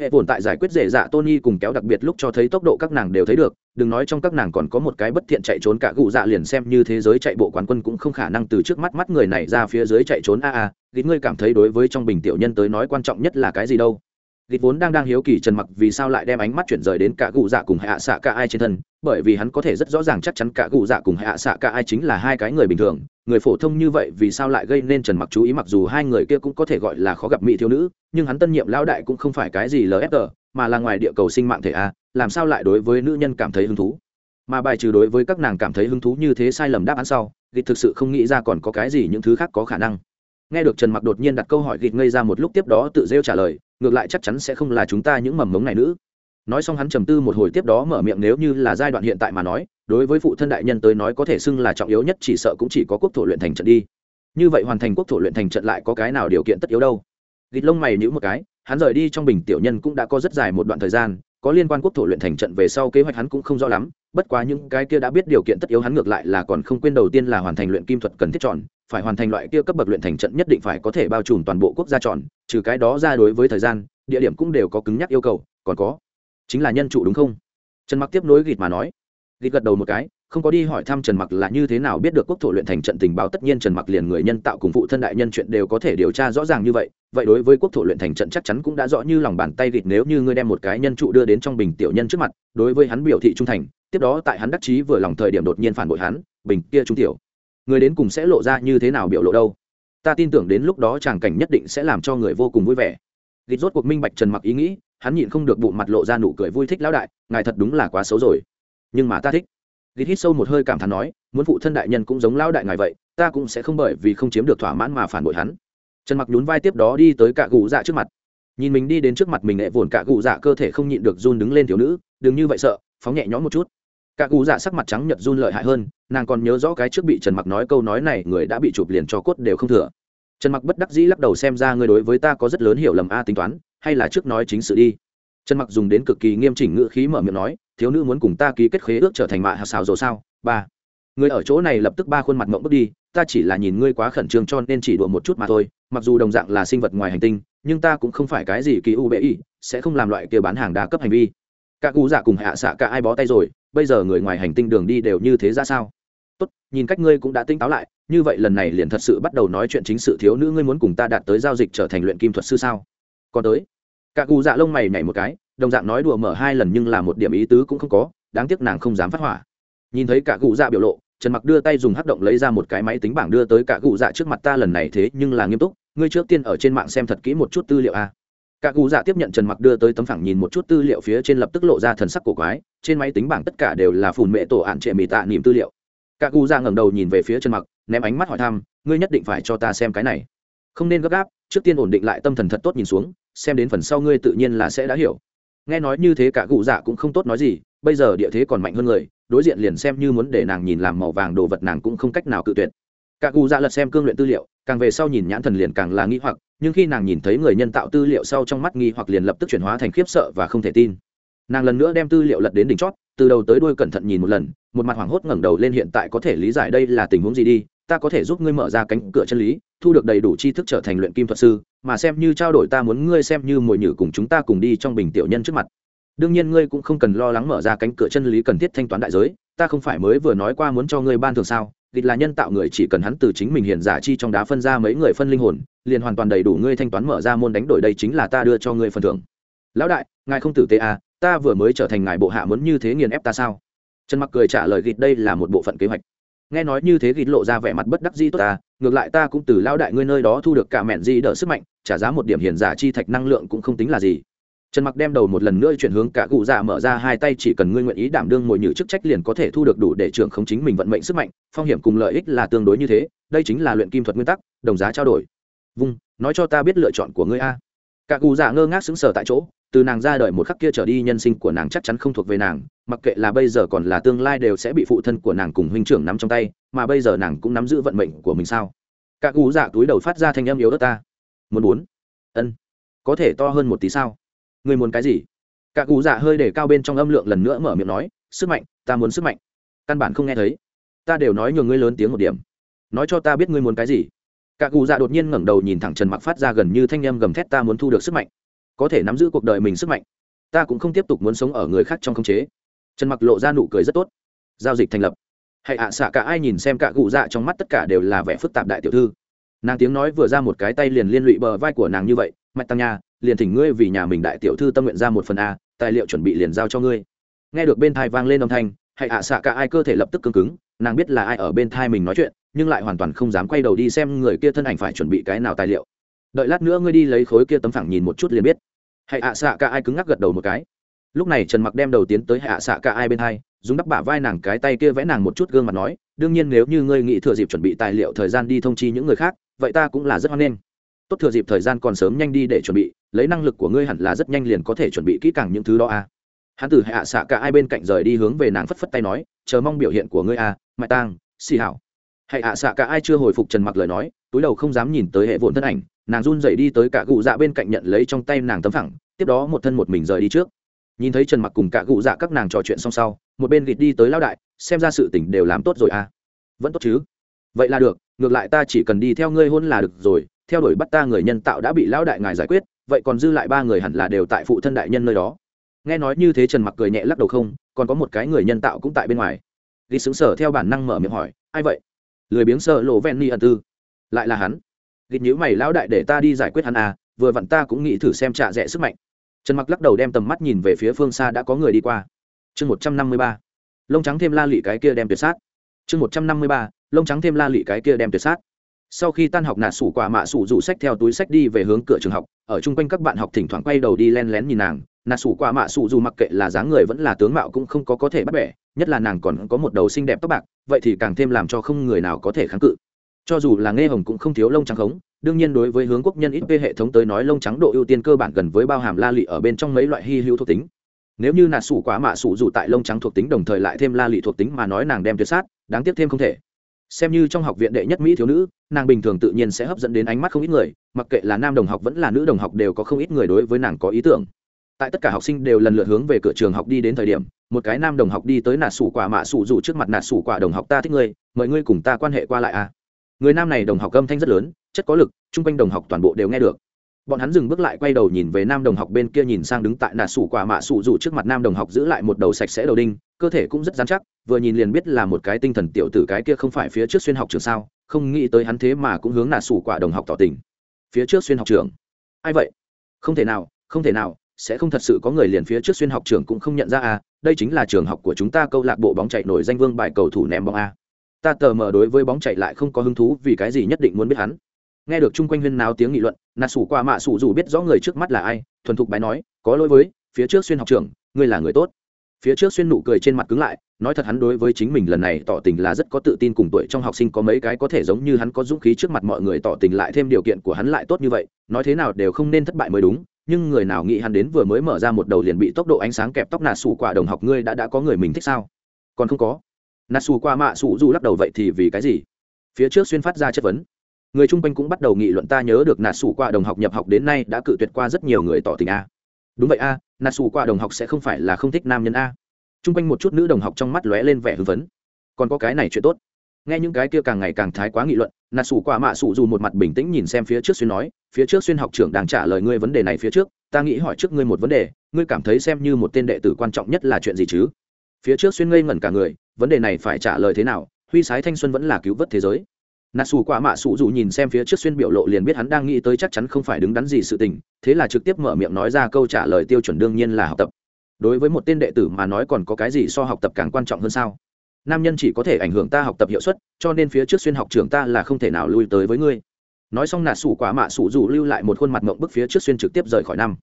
hệ vồn tại giải quyết dễ dạ tony cùng kéo đặc biệt lúc cho thấy tốc độ các nàng đều thấy được, đừng nói trong các nàng còn có một cái bất thiện chạy trốn cả cụ dạ liền xem như thế giới chạy bộ quán quân cũng không khả năng từ trước mắt mắt người này ra phía dưới chạy trốn a a, gịt ngươi cảm thấy đối với trong bình tiểu nhân tới nói quan trọng nhất là cái gì đâu? Gịt vốn đang đang hiếu kỳ trần mặc vì sao lại đem ánh mắt chuyển rời đến cả cụ dạ cùng hạ xạ cả ai trên thân, bởi vì hắn có thể rất rõ ràng chắc chắn cả cụ dạ cùng hạ xạ cả ai chính là hai cái người bình thường người phổ thông như vậy vì sao lại gây nên trần mặc chú ý? Mặc dù hai người kia cũng có thể gọi là khó gặp mỹ thiếu nữ, nhưng hắn tân nhiệm lão đại cũng không phải cái gì lfg mà là ngoài địa cầu sinh mạng thể a, làm sao lại đối với nữ nhân cảm thấy hứng thú? Mà bài trừ đối với các nàng cảm thấy hứng thú như thế sai lầm đáp án sau gịt thực sự không nghĩ ra còn có cái gì những thứ khác có khả năng. Nghe được trần mặc đột nhiên đặt câu hỏi gịt ngây ra một lúc tiếp đó tự rêu trả lời, ngược lại chắc chắn sẽ không là chúng ta những mầm mống này nữ nói xong hắn trầm tư một hồi tiếp đó mở miệng nếu như là giai đoạn hiện tại mà nói, đối với phụ thân đại nhân tới nói có thể xưng là trọng yếu nhất, chỉ sợ cũng chỉ có quốc thổ luyện thành trận đi. Như vậy hoàn thành quốc thổ luyện thành trận lại có cái nào điều kiện tất yếu đâu? Gịt lông mày nhữ một cái, hắn rời đi trong bình tiểu nhân cũng đã có rất dài một đoạn thời gian, có liên quan quốc thổ luyện thành trận về sau kế hoạch hắn cũng không rõ lắm, bất quá những cái kia đã biết điều kiện tất yếu hắn ngược lại là còn không quên đầu tiên là hoàn thành luyện kim thuật cần thiết chọn, phải hoàn thành loại kia cấp bậc luyện thành trận nhất định phải có thể bao trùm toàn bộ quốc gia chọn, trừ cái đó ra đối với thời gian, địa điểm cũng đều có cứng nhắc yêu cầu, còn có chính là nhân trụ đúng không? Trần mặc tiếp nối gịt mà nói. Gịt gật đầu một cái, không có đi hỏi thăm trần mặc là như thế nào biết được quốc thổ luyện thành trận tình báo, tất nhiên trần mặc liền người nhân tạo cùng phụ thân đại nhân chuyện đều có thể điều tra rõ ràng như vậy vậy đối với quốc thổ luyện thành trận chắc chắn cũng đã rõ như lòng bàn tay gịt nếu như ngươi đem một cái nhân trụ đưa đến trong bình tiểu nhân trước mặt, đối với hắn biểu thị trung thành, tiếp đó tại hắn đắc chí vừa lòng thời điểm đột nhiên phản bội hắn, bình kia trung tiểu. Người đến cùng sẽ lộ ra như thế nào biểu lộ đâu? Ta tin tưởng đến lúc đó tràng cảnh nhất định sẽ làm cho người vô cùng vui vẻ. Gịt rốt cuộc minh bạch trần mặc ý nghĩ hắn nhịn không được bụng mặt lộ ra nụ cười vui thích lão đại, ngài thật đúng là quá xấu rồi. Nhưng mà ta thích. Gịt hít sâu một hơi cảm thán nói, muốn phụ thân đại nhân cũng giống lão đại ngài vậy, ta cũng sẽ không bởi vì không chiếm được thỏa mãn mà phản bội hắn. Trần mặc nhún vai tiếp đó đi tới cạ gù dạ trước mặt. Nhìn mình đi đến trước mặt mình lại vồn cạ gù dạ cơ thể không nhịn được run đứng lên thiếu nữ, đừng như vậy sợ, phóng nhẹ nhõm một chút. Cạ gù dạ sắc mặt trắng nhật run lợi hại hơn, nàng còn nhớ rõ cái trước bị trần mặc nói câu nói này, người đã bị chụp liền cho cốt đều không thừa. Trần mặc bất đắc dĩ lắc đầu xem ra người đối với ta có rất lớn hiểu lầm a tính toán hay là trước nói chính sự đi. Trần mặc dùng đến cực kỳ nghiêm chỉnh ngữ khí mở miệng nói, thiếu nữ muốn cùng ta ký kết khế ước trở thành mạ hạ xào rồi sao? Ba, người ở chỗ này lập tức ba khuôn mặt mộng bước đi, ta chỉ là nhìn ngươi quá khẩn trương cho nên chỉ đùa một chút mà thôi, mặc dù đồng dạng là sinh vật ngoài hành tinh, nhưng ta cũng không phải cái gì kỳ u bệ y, sẽ không làm loại kia bán hàng đa cấp hành vi. Các cụ giả cùng hạ xạ cả ai bó tay rồi, bây giờ người ngoài hành tinh đường đi đều như thế ra sao? Tốt, nhìn cách ngươi cũng đã tinh táo lại, như vậy lần này liền thật sự bắt đầu nói chuyện chính sự thiếu nữ ngươi muốn cùng ta đạt tới giao dịch trở thành luyện kim thuật sư sao? Còn tới cả cụ dạ lông mày nhảy một cái, đồng dạng nói đùa mở hai lần nhưng là một điểm ý tứ cũng không có, đáng tiếc nàng không dám phát hỏa. Nhìn thấy cả cụ dạ biểu lộ, trần mặc đưa tay dùng hắc động lấy ra một cái máy tính bảng đưa tới cả cụ dạ trước mặt ta lần này thế nhưng là nghiêm túc, ngươi trước tiên ở trên mạng xem thật kỹ một chút tư liệu a. Cả cụ dạ tiếp nhận trần mặc đưa tới tấm phẳng nhìn một chút tư liệu phía trên lập tức lộ ra thần sắc cổ quái, trên máy tính bảng tất cả đều là phùn mệ tổ ạn trệ mì tạ niềm tư liệu. Cả cụ dạ ngẩng đầu nhìn về phía trần mặc, ném ánh mắt hỏi thăm, ngươi nhất định phải cho ta xem cái này. Không nên gấp gáp, trước tiên ổn định lại tâm thần thật tốt nhìn xuống xem đến phần sau ngươi tự nhiên là sẽ đã hiểu. Nghe nói như thế cả cụ dạ cũng không tốt nói gì, bây giờ địa thế còn mạnh hơn người, đối diện liền xem như muốn để nàng nhìn làm màu vàng đồ vật nàng cũng không cách nào cự tuyệt. Cả cụ dạ lật xem cương luyện tư liệu, càng về sau nhìn nhãn thần liền càng là nghi hoặc, nhưng khi nàng nhìn thấy người nhân tạo tư liệu sau trong mắt nghi hoặc liền lập tức chuyển hóa thành khiếp sợ và không thể tin. Nàng lần nữa đem tư liệu lật đến đỉnh chót, từ đầu tới đuôi cẩn thận nhìn một lần, một mặt hoảng hốt ngẩng đầu lên hiện tại có thể lý giải đây là tình huống gì đi ta có thể giúp ngươi mở ra cánh cửa chân lý, thu được đầy đủ tri thức trở thành luyện kim thuật sư, mà xem như trao đổi ta muốn ngươi xem như mồi nhử cùng chúng ta cùng đi trong bình tiểu nhân trước mặt. Đương nhiên ngươi cũng không cần lo lắng mở ra cánh cửa chân lý cần thiết thanh toán đại giới, ta không phải mới vừa nói qua muốn cho ngươi ban thường sao? Địch là nhân tạo người chỉ cần hắn từ chính mình hiện giả chi trong đá phân ra mấy người phân linh hồn, liền hoàn toàn đầy đủ ngươi thanh toán mở ra môn đánh đổi đây chính là ta đưa cho ngươi phần thưởng. Lão đại, ngài không tử tế à ta vừa mới trở thành ngài bộ hạ muốn như thế nghiền ép ta sao? Trần mặc cười trả lời gịt đây là một bộ phận kế hoạch nghe nói như thế gịt lộ ra vẻ mặt bất đắc dĩ tốt ta, ngược lại ta cũng từ lão đại ngươi nơi đó thu được cả mẹn di đỡ sức mạnh, trả giá một điểm hiền giả chi thạch năng lượng cũng không tính là gì. Trần mặc đem đầu một lần nữa chuyển hướng cả cụ dạ mở ra hai tay, chỉ cần ngươi nguyện ý đảm đương ngồi nhử chức trách liền có thể thu được đủ để trưởng không chính mình vận mệnh sức mạnh, phong hiểm cùng lợi ích là tương đối như thế, đây chính là luyện kim thuật nguyên tắc, đồng giá trao đổi. Vung, nói cho ta biết lựa chọn của ngươi a. Cả cụ dạ ngơ ngác sững sờ tại chỗ từ nàng ra đời một khắc kia trở đi, nhân sinh của nàng chắc chắn không thuộc về nàng, mặc kệ là bây giờ còn là tương lai đều sẽ bị phụ thân của nàng cùng huynh trưởng nắm trong tay, mà bây giờ nàng cũng nắm giữ vận mệnh của mình sao? Cả gú dạ túi đầu phát ra thanh âm yếu đất ta. Muốn muốn. Ân. Có thể to hơn một tí sao? Ngươi muốn cái gì? Cả gú dạ hơi để cao bên trong âm lượng lần nữa mở miệng nói, sức mạnh, ta muốn sức mạnh. Căn bản không nghe thấy. Ta đều nói nhường ngươi lớn tiếng một điểm. Nói cho ta biết ngươi muốn cái gì. Cả cụ dạ đột nhiên ngẩng đầu nhìn thẳng trần mặc phát ra gần như thanh âm gầm thét, ta muốn thu được sức mạnh có thể nắm giữ cuộc đời mình sức mạnh. Ta cũng không tiếp tục muốn sống ở người khác trong khống chế. Trần mặc lộ ra nụ cười rất tốt. Giao dịch thành lập. Hãy ạ, xạ cả ai nhìn xem cả cụ dạ trong mắt tất cả đều là vẻ phức tạp đại tiểu thư. Nàng tiếng nói vừa ra một cái tay liền liên lụy bờ vai của nàng như vậy mạch tăng nha liền thỉnh ngươi vì nhà mình đại tiểu thư tâm nguyện ra một phần a, tài liệu chuẩn bị liền giao cho ngươi. Nghe được bên thai vang lên âm thanh hãy ạ, xạ cả ai cơ thể lập tức cứng cứng, nàng biết là ai ở bên thai mình nói chuyện, nhưng lại hoàn toàn không dám quay đầu đi xem người kia thân ảnh phải chuẩn bị cái nào tài liệu đợi lát nữa ngươi đi lấy khối kia tấm phẳng nhìn một chút liền biết. Hãy ạ xạ cả ai cứng ngắc gật đầu một cái. Lúc này trần mặc đem đầu tiến tới hạ xạ cả ai bên hai dùng đắp bả vai nàng cái tay kia vẽ nàng một chút gương mặt nói đương nhiên nếu như ngươi nghĩ thừa dịp chuẩn bị tài liệu thời gian đi thông chi những người khác vậy ta cũng là rất hoan nghênh. Tốt thừa dịp thời gian còn sớm nhanh đi để chuẩn bị lấy năng lực của ngươi hẳn là rất nhanh liền có thể chuẩn bị kỹ càng những thứ đó a à. hắn từ hạ xạ cả ai bên cạnh rời đi hướng về nàng phất phất tay nói chờ mong biểu hiện của ngươi a à, mại tang xì hảo. Hãy hạ xạ cả ai chưa hồi phục trần mặc lời nói túi đầu không dám nhìn tới hệ vốn thân ảnh nàng run dậy đi tới cả cụ dạ bên cạnh nhận lấy trong tay nàng tấm phẳng, tiếp đó một thân một mình rời đi trước. Nhìn thấy trần mặc cùng cả cụ dạ các nàng trò chuyện xong sau, một bên gịt đi tới lao đại, xem ra sự tình đều làm tốt rồi à. Vẫn tốt chứ? Vậy là được, ngược lại ta chỉ cần đi theo ngươi hôn là được rồi, theo đuổi bắt ta người nhân tạo đã bị lão đại ngài giải quyết, vậy còn dư lại ba người hẳn là đều tại phụ thân đại nhân nơi đó. Nghe nói như thế trần mặc cười nhẹ lắc đầu không, còn có một cái người nhân tạo cũng tại bên ngoài. Ghi xứng sở theo bản năng mở miệng hỏi, ai vậy? Lười biếng sợ lộ ven ni ẩn tư. Lại là hắn gịt nhữ mày, lão đại, để ta đi giải quyết hắn à vừa vặn ta cũng nghĩ thử xem trả rẻ sức mạnh. Trần mặc lắc đầu đem tầm mắt nhìn về phía phương xa đã có người đi qua. Chương một trăm năm mươi ba. Lông trắng thêm la lị cái kia đem tuyệt sát. Chương một trăm năm mươi ba. Lông trắng thêm la lị cái kia đem tuyệt sát. Sau khi tan học nạ sủ quả mạ sủ rủ sách theo túi sách đi về hướng cửa trường học, ở chung quanh các bạn học thỉnh thoảng quay đầu đi len lén nhìn nàng. Nạ sủ quả mạ sủ dù mặc kệ là dáng người vẫn là tướng mạo cũng không có có thể bắt bẻ, nhất là nàng còn có một đầu xinh đẹp tóc bạc, vậy thì càng thêm làm cho không người nào có thể kháng cự cho dù là nghe hồng cũng không thiếu lông trắng khống, đương nhiên đối với hướng quốc nhân ít p hệ thống tới nói lông trắng độ ưu tiên cơ bản gần với bao hàm la lị ở bên trong mấy loại hy hữu thuộc tính. Nếu như nạt sủ quá mạ sủ dù tại lông trắng thuộc tính đồng thời lại thêm la lị thuộc tính mà nói nàng đem tuyệt sát, đáng tiếc thêm không thể. Xem như trong học viện đệ nhất mỹ thiếu nữ, nàng bình thường tự nhiên sẽ hấp dẫn đến ánh mắt không ít người, mặc kệ là nam đồng học vẫn là nữ đồng học đều có không ít người đối với nàng có ý tưởng. Tại tất cả học sinh đều lần lượt hướng về cửa trường học đi đến thời điểm, một cái nam đồng học đi tới nạt sủ quả mạ sủ dù trước mặt nạt sủ quả đồng học ta thích ngươi, mời ngươi cùng ta quan hệ qua lại à? Người nam này đồng học âm thanh rất lớn, chất có lực, chung quanh đồng học toàn bộ đều nghe được. Bọn hắn dừng bước lại quay đầu nhìn về nam đồng học bên kia nhìn sang đứng tại nà sủ quả mạ sủ dù trước mặt nam đồng học giữ lại một đầu sạch sẽ đầu đinh, cơ thể cũng rất dán chắc, vừa nhìn liền biết là một cái tinh thần tiểu tử cái kia không phải phía trước xuyên học trường sao, không nghĩ tới hắn thế mà cũng hướng nà sủ quả đồng học tỏ tình. Phía trước xuyên học trường ai vậy? Không thể nào, không thể nào, sẽ không thật sự có người liền phía trước xuyên học trường cũng không nhận ra à đây chính là trường học của chúng ta câu lạc bộ bóng chạy nổi danh vương bài cầu thủ ném bóng a ta tờ mờ đối với bóng chạy lại không có hứng thú vì cái gì nhất định muốn biết hắn. Nghe được chung quanh huyên náo tiếng nghị luận nà sủ qua mạ sủ dù biết rõ người trước mắt là ai thuần thục bái nói có lỗi với phía trước xuyên học trưởng, ngươi là người tốt. Phía trước xuyên nụ cười trên mặt cứng lại nói thật hắn đối với chính mình lần này tỏ tình là rất có tự tin cùng tuổi trong học sinh có mấy cái có thể giống như hắn có dũng khí trước mặt mọi người tỏ tình lại thêm điều kiện của hắn lại tốt như vậy nói thế nào đều không nên thất bại mới đúng nhưng người nào nghĩ hắn đến vừa mới mở ra một đầu liền bị tốc độ ánh sáng kẹp tóc nà sủ quả đồng học ngươi đã đã có người mình thích sao? Còn không có nà xù qua mạ xù dù lắc đầu vậy thì vì cái gì? Phía trước xuyên phát ra chất vấn. Người chung quanh cũng bắt đầu nghị luận ta nhớ được nà xù qua đồng học nhập học đến nay đã cự tuyệt qua rất nhiều người tỏ tình a. Đúng vậy a nà xù qua đồng học sẽ không phải là không thích nam nhân a. Chung quanh một chút nữ đồng học trong mắt lóe lên vẻ hư vấn còn có cái này chuyện tốt. Nghe những cái kia càng ngày càng thái quá nghị luận nà sủ quả mạ sủ dù một mặt bình tĩnh nhìn xem phía trước xuyên nói, phía trước xuyên học trưởng đang trả lời ngươi vấn đề này phía trước, ta nghĩ hỏi trước ngươi một vấn đề, ngươi cảm thấy xem như một tên đệ tử quan trọng nhất là chuyện gì chứ? Phía trước xuyên ngây ngẩn cả người, vấn đề này phải trả lời thế nào? Huy sái thanh xuân vẫn là cứu vớt thế giới. Nà xù quả mạ xù dù nhìn xem phía trước xuyên biểu lộ liền biết hắn đang nghĩ tới chắc chắn không phải đứng đắn gì sự tình, thế là trực tiếp mở miệng nói ra câu trả lời tiêu chuẩn đương nhiên là học tập. Đối với một tên đệ tử mà nói còn có cái gì so học tập càng quan trọng hơn sao? Nam nhân chỉ có thể ảnh hưởng ta học tập hiệu suất, cho nên phía trước xuyên học trường ta là không thể nào lui tới với ngươi. Nói xong nà sủ quả mạ sủ dù lưu lại một khuôn mặt mộng bức phía trước xuyên trực tiếp rời khỏi năm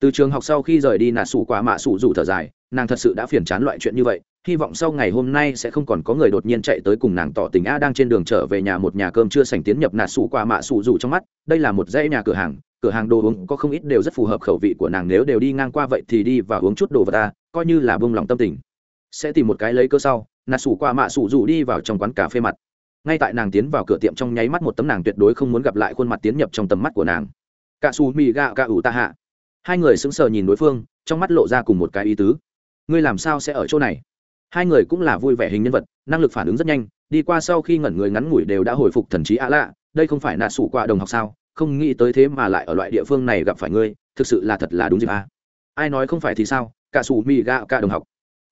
từ trường học sau khi rời đi nà sủ quả mạ sủ dù thở dài, nàng thật sự đã phiền chán loại chuyện như vậy, hy vọng sau ngày hôm nay sẽ không còn có người đột nhiên chạy tới cùng nàng tỏ tình a đang trên đường trở về nhà một nhà cơm chưa sành tiến nhập nà sủ qua mạ sủ dù trong mắt. Đây là một dãy nhà cửa hàng cửa hàng đồ uống có không ít đều rất phù hợp khẩu vị của nàng, nếu đều đi ngang qua vậy thì đi và uống chút đồ vật ta, coi như là bông lòng tâm tình. Sẽ tìm một cái lấy cơ sau, nà sủ qua mạ sủ dù đi vào trong quán cà phê mặt. Ngay tại nàng tiến vào cửa tiệm trong nháy mắt một tấm nàng tuyệt đối không muốn gặp lại khuôn mặt tiến nhập trong tầm mắt của nàng. Cả xù mì gạo cả ủ ta hạ hai người sững sờ nhìn đối phương, trong mắt lộ ra cùng một cái ý tứ. Ngươi làm sao sẽ ở chỗ này? Hai người cũng là vui vẻ hình nhân vật, năng lực phản ứng rất nhanh, đi qua sau khi ngẩn người ngắn ngủi đều đã hồi phục thần trí ạ lạ. Đây không phải nạ sủ qua đồng học sao? Không nghĩ tới thế mà lại ở loại địa phương này gặp phải ngươi, thực sự là thật là đúng dịp à? ai nói không phải thì sao? Cả sủ mì gạo cả đồng học.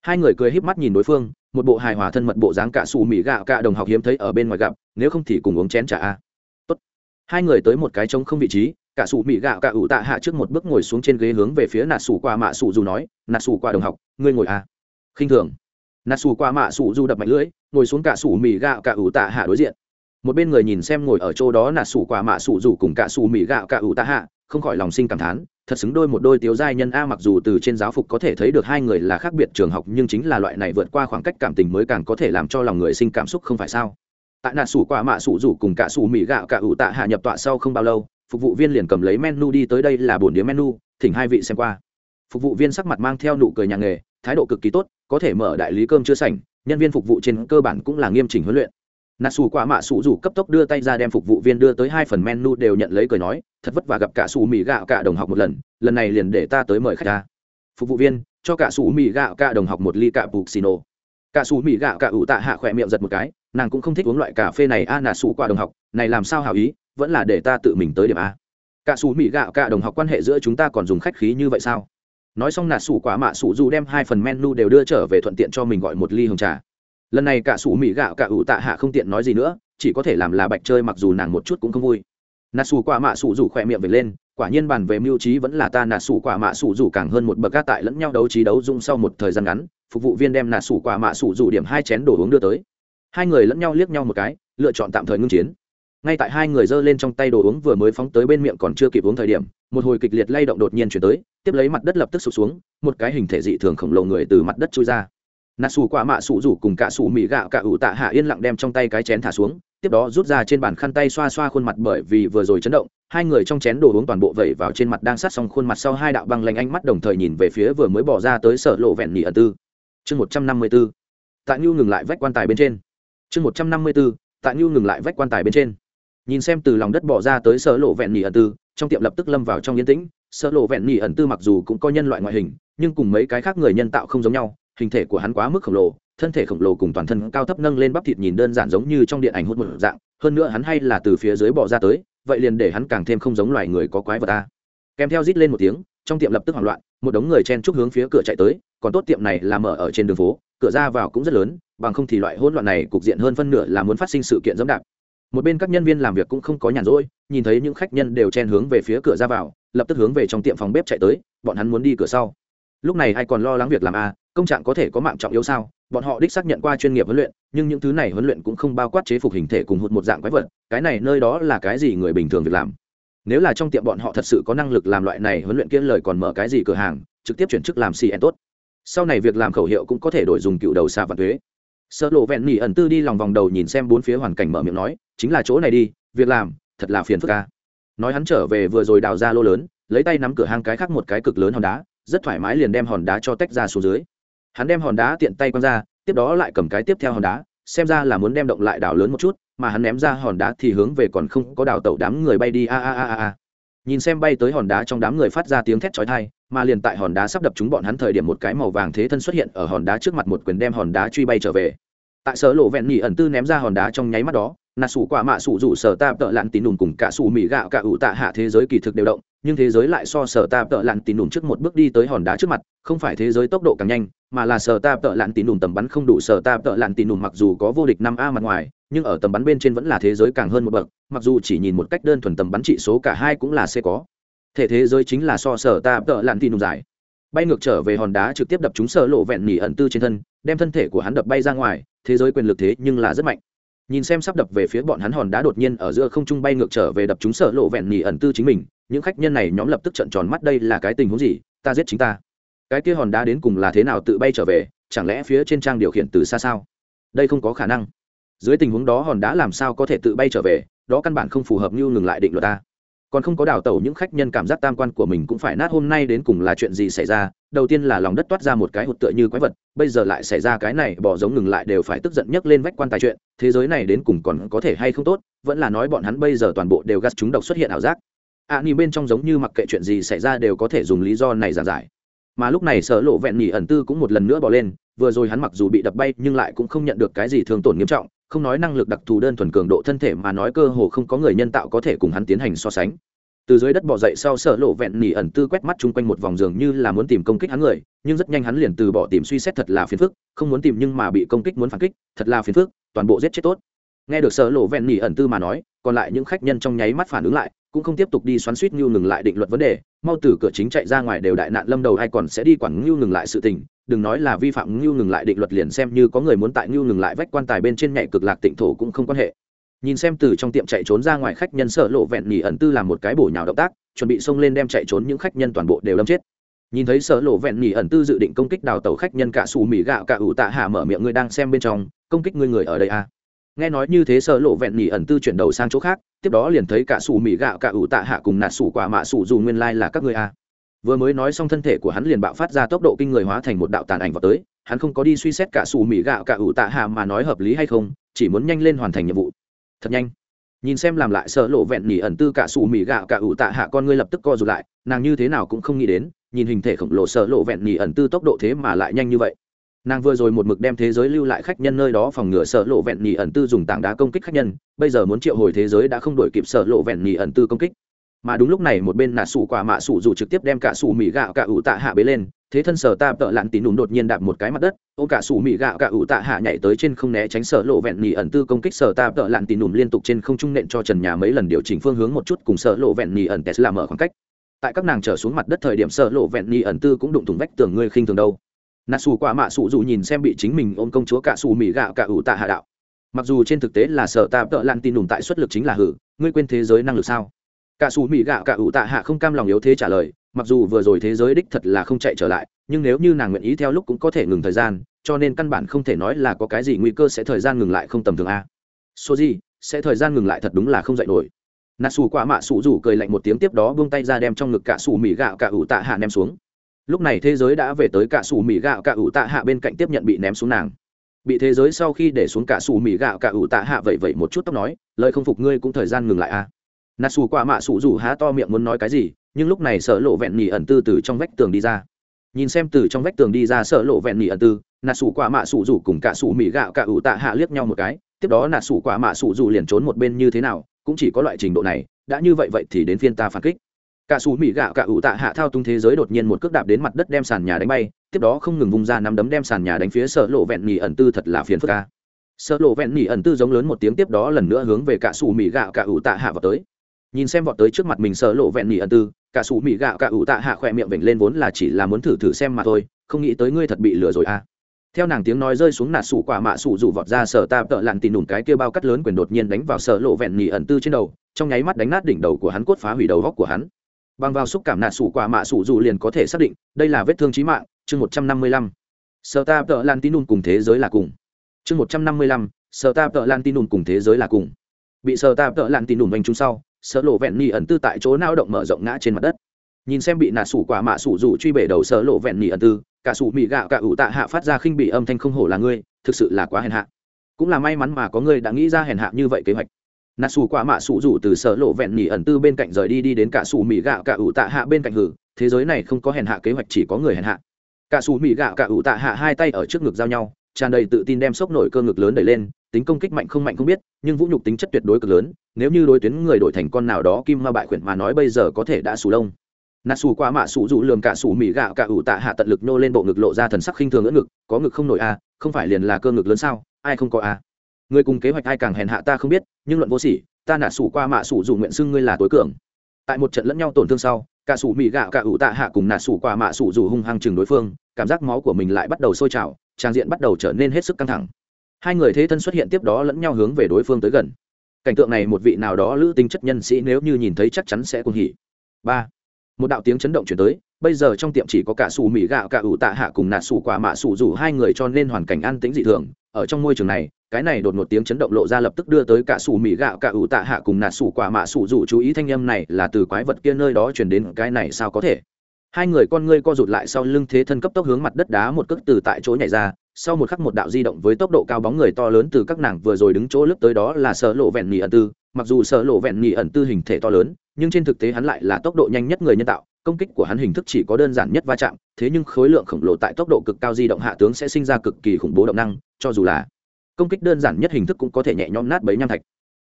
Hai người cười híp mắt nhìn đối phương, một bộ hài hòa thân mật bộ dáng cả sủ mì gạo cả đồng học hiếm thấy ở bên ngoài gặp, nếu không thì cùng uống chén trà a tốt. Hai người tới một cái trống không vị trí cả sủ mì gạo cả ủ tạ hạ trước một bước ngồi xuống trên ghế hướng về phía nạt sủ qua mạ sủ dù nói, nạt sủ qua đồng học, ngươi ngồi a khinh thường. Nạt sủ qua mạ sủ dù đập mạnh lưỡi, ngồi xuống cả sủ mì gạo cả ủ tạ hạ đối diện. Một bên người nhìn xem ngồi ở chỗ đó nạt sủ qua mạ sủ dù cùng cả sủ mì gạo cả ủ tạ hạ, không khỏi lòng sinh cảm thán, thật xứng đôi một đôi tiếu giai nhân a mặc dù từ trên giáo phục có thể thấy được hai người là khác biệt trường học nhưng chính là loại này vượt qua khoảng cách cảm tình mới càng có thể làm cho lòng người sinh cảm xúc không phải sao. Tại nạt sủ quả mạ sủ rủ cùng cả sủ mỹ gạo cả ủ tạ hạ nhập tọa sau không bao lâu phục vụ viên liền cầm lấy menu đi tới đây là bổn điếm menu thỉnh hai vị xem qua. Phục vụ viên sắc mặt mang theo nụ cười nhà nghề thái độ cực kỳ tốt có thể mở đại lý cơm chưa sành nhân viên phục vụ trên cơ bản cũng là nghiêm chỉnh huấn luyện. Nà xù quả mạ xù rủ cấp tốc đưa tay ra đem phục vụ viên đưa tới hai phần menu đều nhận lấy cười nói thật vất vả gặp cả xù mì gạo cả đồng học một lần lần này liền để ta tới mời khách ta. Phục vụ viên cho cả xù mì gạo cả đồng học một ly cà bục xì nổ. Cả xù mì gạo cả ủ tạ hạ khỏe miệng giật một cái nàng cũng không thích uống loại cà phê này. A à, nà xù quả đồng học này làm sao hào ý? Vẫn là để ta tự mình tới điểm a. Cả xù mì gạo, cả đồng học quan hệ giữa chúng ta còn dùng khách khí như vậy sao? Nói xong nà xù quả mạ xù dù đem hai phần menu đều đưa trở về thuận tiện cho mình gọi một ly hồng trà. Lần này cả sủ mỹ gạo, cả ủ tạ hạ không tiện nói gì nữa, chỉ có thể làm là bạch chơi mặc dù nàng một chút cũng không vui. Nà xù quả mạ xù dù khỏe miệng về lên, quả nhiên bàn về mưu trí vẫn là ta nà xù quả mạ xù dù càng hơn một bậc gác tại lẫn nhau đấu trí đấu dung sau một thời gian ngắn, phục vụ viên đem nà xù quả mạ xù dù điểm hai chén đồ uống đưa tới. Hai người lẫn nhau liếc nhau một cái, lựa chọn tạm thời ngưng chiến ngay tại hai người giơ lên trong tay đồ uống vừa mới phóng tới bên miệng còn chưa kịp uống thời điểm, một hồi kịch liệt lay động đột nhiên chuyển tới, tiếp lấy mặt đất lập tức sụp xuống, một cái hình thể dị thường khổng lồ người từ mặt đất chui ra. Nà xù quả mạ xù rủ cùng cả xù mì gạo cả ủ tạ hạ yên lặng đem trong tay cái chén thả xuống, tiếp đó rút ra trên bàn khăn tay xoa xoa khuôn mặt bởi vì vừa rồi chấn động, hai người trong chén đồ uống toàn bộ vẩy vào trên mặt đang sát xong khuôn mặt sau hai đạo băng lanh ánh mắt đồng thời nhìn về phía vừa mới bỏ ra tới sở lộ vẹn nỉ ẩn tư. Chương một trăm năm mươi b ố tại nhu ngừng lại vách quan tài bên trên. Chương một trăm năm mươi b ố tại nhu ngừng lại vách quan tài bên trên nhìn xem từ lòng đất bỏ ra tới sơ lộ vẹn nhì ẩn tư, trong tiệm lập tức lâm vào trong yên tĩnh. Sơ lộ vẹn nhì ẩn tư mặc dù cũng có nhân loại ngoại hình, nhưng cùng mấy cái khác người nhân tạo không giống nhau, hình thể của hắn quá mức khổng lồ, thân thể khổng lồ cùng toàn thân cao thấp nâng lên bắp thịt nhìn đơn giản giống như trong điện ảnh hút một dạng. Hơn nữa hắn hay là từ phía dưới bỏ ra tới, vậy liền để hắn càng thêm không giống loài người có quái vật ta. Kèm theo rít lên một tiếng, trong tiệm lập tức hoảng loạn, một đống người chen chúc hướng phía cửa chạy tới, còn tốt tiệm này là mở ở trên đường phố, cửa ra vào cũng rất lớn, bằng không thì loại hỗn loạn này cục diện hơn phân nửa là muốn phát sinh sự kiện dẫm đạp một bên các nhân viên làm việc cũng không có nhàn rỗi, nhìn thấy những khách nhân đều chen hướng về phía cửa ra vào, lập tức hướng về trong tiệm phòng bếp chạy tới, bọn hắn muốn đi cửa sau. Lúc này ai còn lo lắng việc làm a, công trạng có thể có mạng trọng yếu sao? Bọn họ đích xác nhận qua chuyên nghiệp huấn luyện, nhưng những thứ này huấn luyện cũng không bao quát chế phục hình thể cùng hụt một dạng quái vật, cái này nơi đó là cái gì người bình thường việc làm? Nếu là trong tiệm bọn họ thật sự có năng lực làm loại này huấn luyện kiên lời còn mở cái gì cửa hàng, trực tiếp chuyển chức làm cn tốt. Sau này việc làm khẩu hiệu cũng có thể đổi dùng cựu đầu xa và thuế sợ lộ vẹn nỉ ẩn tư đi lòng vòng đầu nhìn xem bốn phía hoàn cảnh mở miệng nói, chính là chỗ này đi, việc làm, thật là phiền phức ca nói hắn trở về vừa rồi đào ra lô lớn, lấy tay nắm cửa hang cái khác một cái cực lớn hòn đá, rất thoải mái liền đem hòn đá cho tách ra xuống dưới. Hắn đem hòn đá tiện tay quăng ra, tiếp đó lại cầm cái tiếp theo hòn đá, xem ra là muốn đem động lại đảo lớn một chút, mà hắn ném ra hòn đá thì hướng về còn không có đảo tẩu đám người bay đi a a a a. Nhìn xem bay tới hòn đá trong đám người phát ra tiếng thét chói tai, mà liền tại hòn đá sắp đập chúng bọn hắn thời điểm một cái màu vàng thế thân xuất hiện ở hòn đá trước mặt một quyền đem hòn đá truy bay trở về tại sở lộ vẹn nhì ẩn tư ném ra hòn đá trong nháy mắt đó, nà sủ quả mạ sủ rủ sở ta tợ lặn tín đùn cùng cả sủ mỹ gạo cả ủ tạ hạ thế giới kỳ thực đều động, nhưng thế giới lại so sở ta tợ lặn tín đùn trước một bước đi tới hòn đá trước mặt, không phải thế giới tốc độ càng nhanh, mà là sở ta tợ lặn tín đùn tầm bắn không đủ. Sở ta tợ lặn tín đùn mặc dù có vô địch năm a mặt ngoài, nhưng ở tầm bắn bên trên vẫn là thế giới càng hơn một bậc, mặc dù chỉ nhìn một cách đơn thuần tầm bắn trị số cả hai cũng là sẽ có. Thể thế giới chính là so sở ta tợ lặn tín đùn dài bay ngược trở về hòn đá trực tiếp đập trúng sở lộ vẹn nỉ ẩn tư trên thân, đem thân thể của hắn đập bay ra ngoài, thế giới quyền lực thế nhưng là rất mạnh. Nhìn xem sắp đập về phía bọn hắn hòn đá đột nhiên ở giữa không trung bay ngược trở về đập chúng sở lộ vẹn nhì ẩn tư chính mình, những khách nhân này nhóm lập tức trận tròn mắt đây là cái tình huống gì, ta giết chính ta. Cái kia hòn đá đến cùng là thế nào tự bay trở về, chẳng lẽ phía trên trang điều khiển từ xa sao? Đây không có khả năng. Dưới tình huống đó hòn đá làm sao có thể tự bay trở về, đó căn bản không phù hợp như ngừng lại định luật ta còn không có đào tẩu những khách nhân cảm giác tam quan của mình cũng phải nát. Hôm nay đến cùng là chuyện gì xảy ra? Đầu tiên là lòng đất toát ra một cái hụt tựa như quái vật bây giờ lại xảy ra cái này bỏ giống ngừng lại đều phải tức giận nhấc lên vách quan tài chuyện. Thế giới này đến cùng còn có thể hay không tốt? Vẫn là nói bọn hắn bây giờ toàn bộ đều gắt chúng độc xuất hiện ảo giác. Ạ à, bên trong giống như mặc kệ chuyện gì xảy ra đều có thể dùng lý do này giảng giải. Mà lúc này sở lộ vẹn nhì ẩn tư cũng một lần nữa bỏ lên. Vừa rồi hắn mặc dù bị đập bay nhưng lại cũng không nhận được cái gì thương tổn nghiêm trọng không nói năng lực đặc thù đơn thuần cường độ thân thể mà nói cơ hồ không có người nhân tạo có thể cùng hắn tiến hành so sánh. Từ dưới đất bỏ dậy sau sở lộ vẹn nỉ ẩn tư quét mắt chung quanh một vòng giường như là muốn tìm công kích hắn người, nhưng rất nhanh hắn liền từ bỏ tìm suy xét thật là phiền phức, không muốn tìm nhưng mà bị công kích muốn phản kích, thật là phiền phức, toàn bộ giết chết tốt. Nghe được sở lộ vẹn nỉ ẩn tư mà nói, còn lại những khách nhân trong nháy mắt phản ứng lại, cũng không tiếp tục đi xoắn suýt như ngừng lại định luật vấn đề, mau từ cửa chính chạy ra ngoài đều đại nạn lâm đầu ai còn sẽ đi quản ngưu ngừng lại sự tình đừng nói là vi phạm ngưu ngừng lại định luật liền xem như có người muốn tại ngưu ngừng lại vách quan tài bên trên nhảy cực lạc tịnh thổ cũng không quan hệ nhìn xem từ trong tiệm chạy trốn ra ngoài khách nhân sợ lộ vẹn nhỉ ẩn tư làm một cái bổ nhào động tác, chuẩn bị xông lên đem chạy trốn những khách nhân toàn bộ đều đâm chết nhìn thấy sợ lộ vẹn nhỉ ẩn tư dự định công kích đào tàu khách nhân cả xù mì gạo cả ủ tạ hạ mở miệng người đang xem bên trong, công kích người người ở đây à. nghe nói như thế sợ lộ vẹn nhỉ ẩn tư chuyển đầu sang chỗ khác, tiếp đó liền thấy cả xù mì gạo cả ủ tạ hạ cùng nạt xù quả mạ xù dù nguyên lai là các người à vừa mới nói xong thân thể của hắn liền bạo phát ra tốc độ kinh người hóa thành một đạo tàn ảnh vào tới, hắn không có đi suy xét cả xù mỹ gạo cả ủ tạ hạ mà nói hợp lý hay không, chỉ muốn nhanh lên hoàn thành nhiệm vụ. Thật nhanh. Nhìn xem làm lại sợ lộ vẹn nỉ ẩn tư cả xù mỹ gạo cả ủ tạ hạ, con ngươi lập tức co rụt lại, nàng như thế nào cũng không nghĩ đến, nhìn hình thể khổng lồ sợ lộ vẹn nỉ ẩn tư tốc độ thế mà lại nhanh như vậy. Nàng vừa rồi một mực đem thế giới lưu lại khách nhân nơi đó phòng ngừa sợ lộ vẹn nỉ ẩn tư dùng tảng đá công kích khách nhân, bây giờ muốn triệu hồi thế giới đã không đổi kịp sợ lộ vẹn nỉ ẩn tư công kích mà đúng lúc này một bên nà sủ quả mạ sủ dù trực tiếp đem cả sủ mì gạo cả ủ tạ hạ bế lên, thế thân sở ta tợ lặn tín đùn đột nhiên đạp một cái mặt đất, ô cả sủ mì gạo cả ủ tạ hạ nhảy tới trên không né tránh sở lộ vẹn nỉ ẩn tư công kích sở ta tợ lặn tín đùn liên tục trên không trung nện cho trần nhà mấy lần điều chỉnh phương hướng một chút cùng sở lộ vẹn nỉ ẩn tesla mở khoảng cách. Tại các nàng trở xuống mặt đất thời điểm sở lộ vẹn nỉ ẩn tư cũng đụng thủng vách tường ngươi khinh thường đâu. Nà sủ quả mạ sủ dù nhìn xem bị chính mình ôm công chúa cả sủ mì gạo cả ủ tạ hạ đạo. Mặc dù trên thực tế là sở ta tợ lặn tín đùn tại xuất lực chính là hử, ngươi quên thế giới năng lực sao? Cả xù mỹ gạo cả ủ tạ hạ không cam lòng yếu thế trả lời, mặc dù vừa rồi thế giới đích thật là không chạy trở lại, nhưng nếu như nàng nguyện ý theo lúc cũng có thể ngừng thời gian, cho nên căn bản không thể nói là có cái gì nguy cơ sẽ thời gian ngừng lại không tầm thường a. Số gì sẽ thời gian ngừng lại thật đúng là không dạy nổi. Nà xù quả mạ xù rủ cười lạnh một tiếng tiếp đó buông tay ra đem trong ngực cả xù mỹ gạo cả ủ tạ hạ ném xuống. Lúc này thế giới đã về tới cả xù mỹ gạo cả ủ tạ hạ bên cạnh tiếp nhận bị ném xuống nàng. Bị thế giới sau khi để xuống cả xù mỹ gạo cả ủ tạ hạ vậy vậy một chút tóc nói, lời không phục ngươi cũng thời gian ngừng lại a nà xù quả mạ xù rủ há to miệng muốn nói cái gì, nhưng lúc này sợ lộ vẹn nhì ẩn tư từ trong vách tường đi ra. Nhìn xem từ trong vách tường đi ra sợ lộ vẹn nhì ẩn tư, nà xù quả mạ xù rủ cùng cả xù mì gạo cả ủ tạ hạ liếc nhau một cái, tiếp đó nà xù quả mạ xù rủ liền trốn một bên như thế nào, cũng chỉ có loại trình độ này, đã như vậy vậy thì đến phiên ta phản kích. Cả xù mì gạo cả ủ tạ hạ thao tung thế giới đột nhiên một cước đạp đến mặt đất đem sàn nhà đánh bay, tiếp đó không ngừng vung ra nắm đấm đem sàn nhà đánh phía sợ lộ vẹn nhì ẩn tư thật là phiền phức ca sợ lộ vẹn nhì ẩn tư giống lớn một tiếng tiếp đó lần nữa hướng về cả xù mì gạo cả ủ tạ hạ vào tới nhìn xem vọt tới trước mặt mình sợ lộ vẹn nhì ẩn tư, cả sủ mỹ gạo cả ủ tạ hạ khỏe miệng vểnh lên vốn là chỉ là muốn thử thử xem mà thôi, không nghĩ tới ngươi thật bị lừa rồi à. Theo nàng tiếng nói rơi xuống nạt sủ quả mạ sủ rủ vọt ra sở ta tợ lặn tìm đùn cái kia bao cắt lớn quyền đột nhiên đánh vào sở lộ vẹn nhì ẩn tư trên đầu, trong nháy mắt đánh nát đỉnh đầu của hắn cốt phá hủy đầu góc của hắn. Bằng vào xúc cảm nạt sủ quả mạ sủ rủ liền có thể xác định, đây là vết thương chí mạng, chương một trăm năm mươi lăm. Sở ta tợ lặn tin đùn cùng thế giới là cùng. Chương một trăm năm mươi lăm, sở ta tợ lặn tin đùn cùng thế giới là cùng. Bị sở ta tợ lặn tin đùn vành chúng sau sở lộ vẹn nhì ẩn tư tại chỗ nao động mở rộng ngã trên mặt đất. Nhìn xem bị nà sủ quả mạ sủ rủ truy bể đầu sở lộ vẹn nhì ẩn tư, cả sủ mị gạo cả ủ tạ hạ phát ra khinh bị âm thanh không hổ là ngươi, thực sự là quá hèn hạ. Cũng là may mắn mà có ngươi đã nghĩ ra hèn hạ như vậy kế hoạch. Nà sủ quả mạ sủ rủ từ sở lộ vẹn nhì ẩn tư bên cạnh rời đi đi đến cả sủ mị gạo cả ủ tạ hạ bên cạnh hử, thế giới này không có hèn hạ kế hoạch chỉ có người hèn hạ. Cả sủ mị gạo cả ủ tạ hạ hai tay ở trước ngực giao nhau, tràn đầy tự tin đem sốc nổi cơ ngực lớn đẩy lên tính công kích mạnh không mạnh không biết nhưng vũ nhục tính chất tuyệt đối cực lớn nếu như đối tuyến người đổi thành con nào đó kim ma bại khuyển mà nói bây giờ có thể đã sù lông. Nà sù qua mạ sù dù lường cả sù mì gạo cả ủ tạ hạ tận lực nô lên bộ ngực lộ ra thần sắc khinh thường ngỡ ngực có ngực không nổi a à, không phải liền là cơ ngực lớn sao ai không có a à. người cùng kế hoạch ai càng hèn hạ ta không biết nhưng luận vô sỉ ta nà sù qua mạ sù dù nguyện xưng ngươi là tối cường. Tại một trận lẫn nhau tổn thương sau cả sủ mì gạo cả ủ tạ hạ cùng nà sủ qua mạ sủ dù hung hăng chừng đối phương cảm giác máu của mình lại bắt đầu sôi trào trang diện bắt đầu trở nên hết sức căng thẳng hai người thế thân xuất hiện tiếp đó lẫn nhau hướng về đối phương tới gần. Cảnh tượng này một vị nào đó lữ tính chất nhân sĩ nếu như nhìn thấy chắc chắn sẽ cuồng hỉ. Ba. Một đạo tiếng chấn động chuyển tới, bây giờ trong tiệm chỉ có cả sủ mì gạo, cả ủ tạ hạ cùng nạ sủ quả mạ sủ rủ hai người cho nên hoàn cảnh an tĩnh dị thường. Ở trong môi trường này, cái này đột một tiếng chấn động lộ ra lập tức đưa tới cả sủ mì gạo, cả ủ tạ hạ cùng nạ sủ quả mạ sủ rủ. Chú ý thanh âm này là từ quái vật kia nơi đó chuyển đến, cái này sao có thể? Hai người con ngươi co rụt lại sau lưng thế thân cấp tốc hướng mặt đất đá một cước từ tại chỗ nhảy ra sau một khắc một đạo di động với tốc độ cao bóng người to lớn từ các nàng vừa rồi đứng chỗ lớp tới đó là sở lộ vẹn nhì ẩn tư. Mặc dù sở lộ vẹn nhì ẩn tư hình thể to lớn, nhưng trên thực tế hắn lại là tốc độ nhanh nhất người nhân tạo. Công kích của hắn hình thức chỉ có đơn giản nhất va chạm, thế nhưng khối lượng khổng lồ tại tốc độ cực cao di động hạ tướng sẽ sinh ra cực kỳ khủng bố động năng, cho dù là công kích đơn giản nhất hình thức cũng có thể nhẹ nhõm nát bấy nham thạch.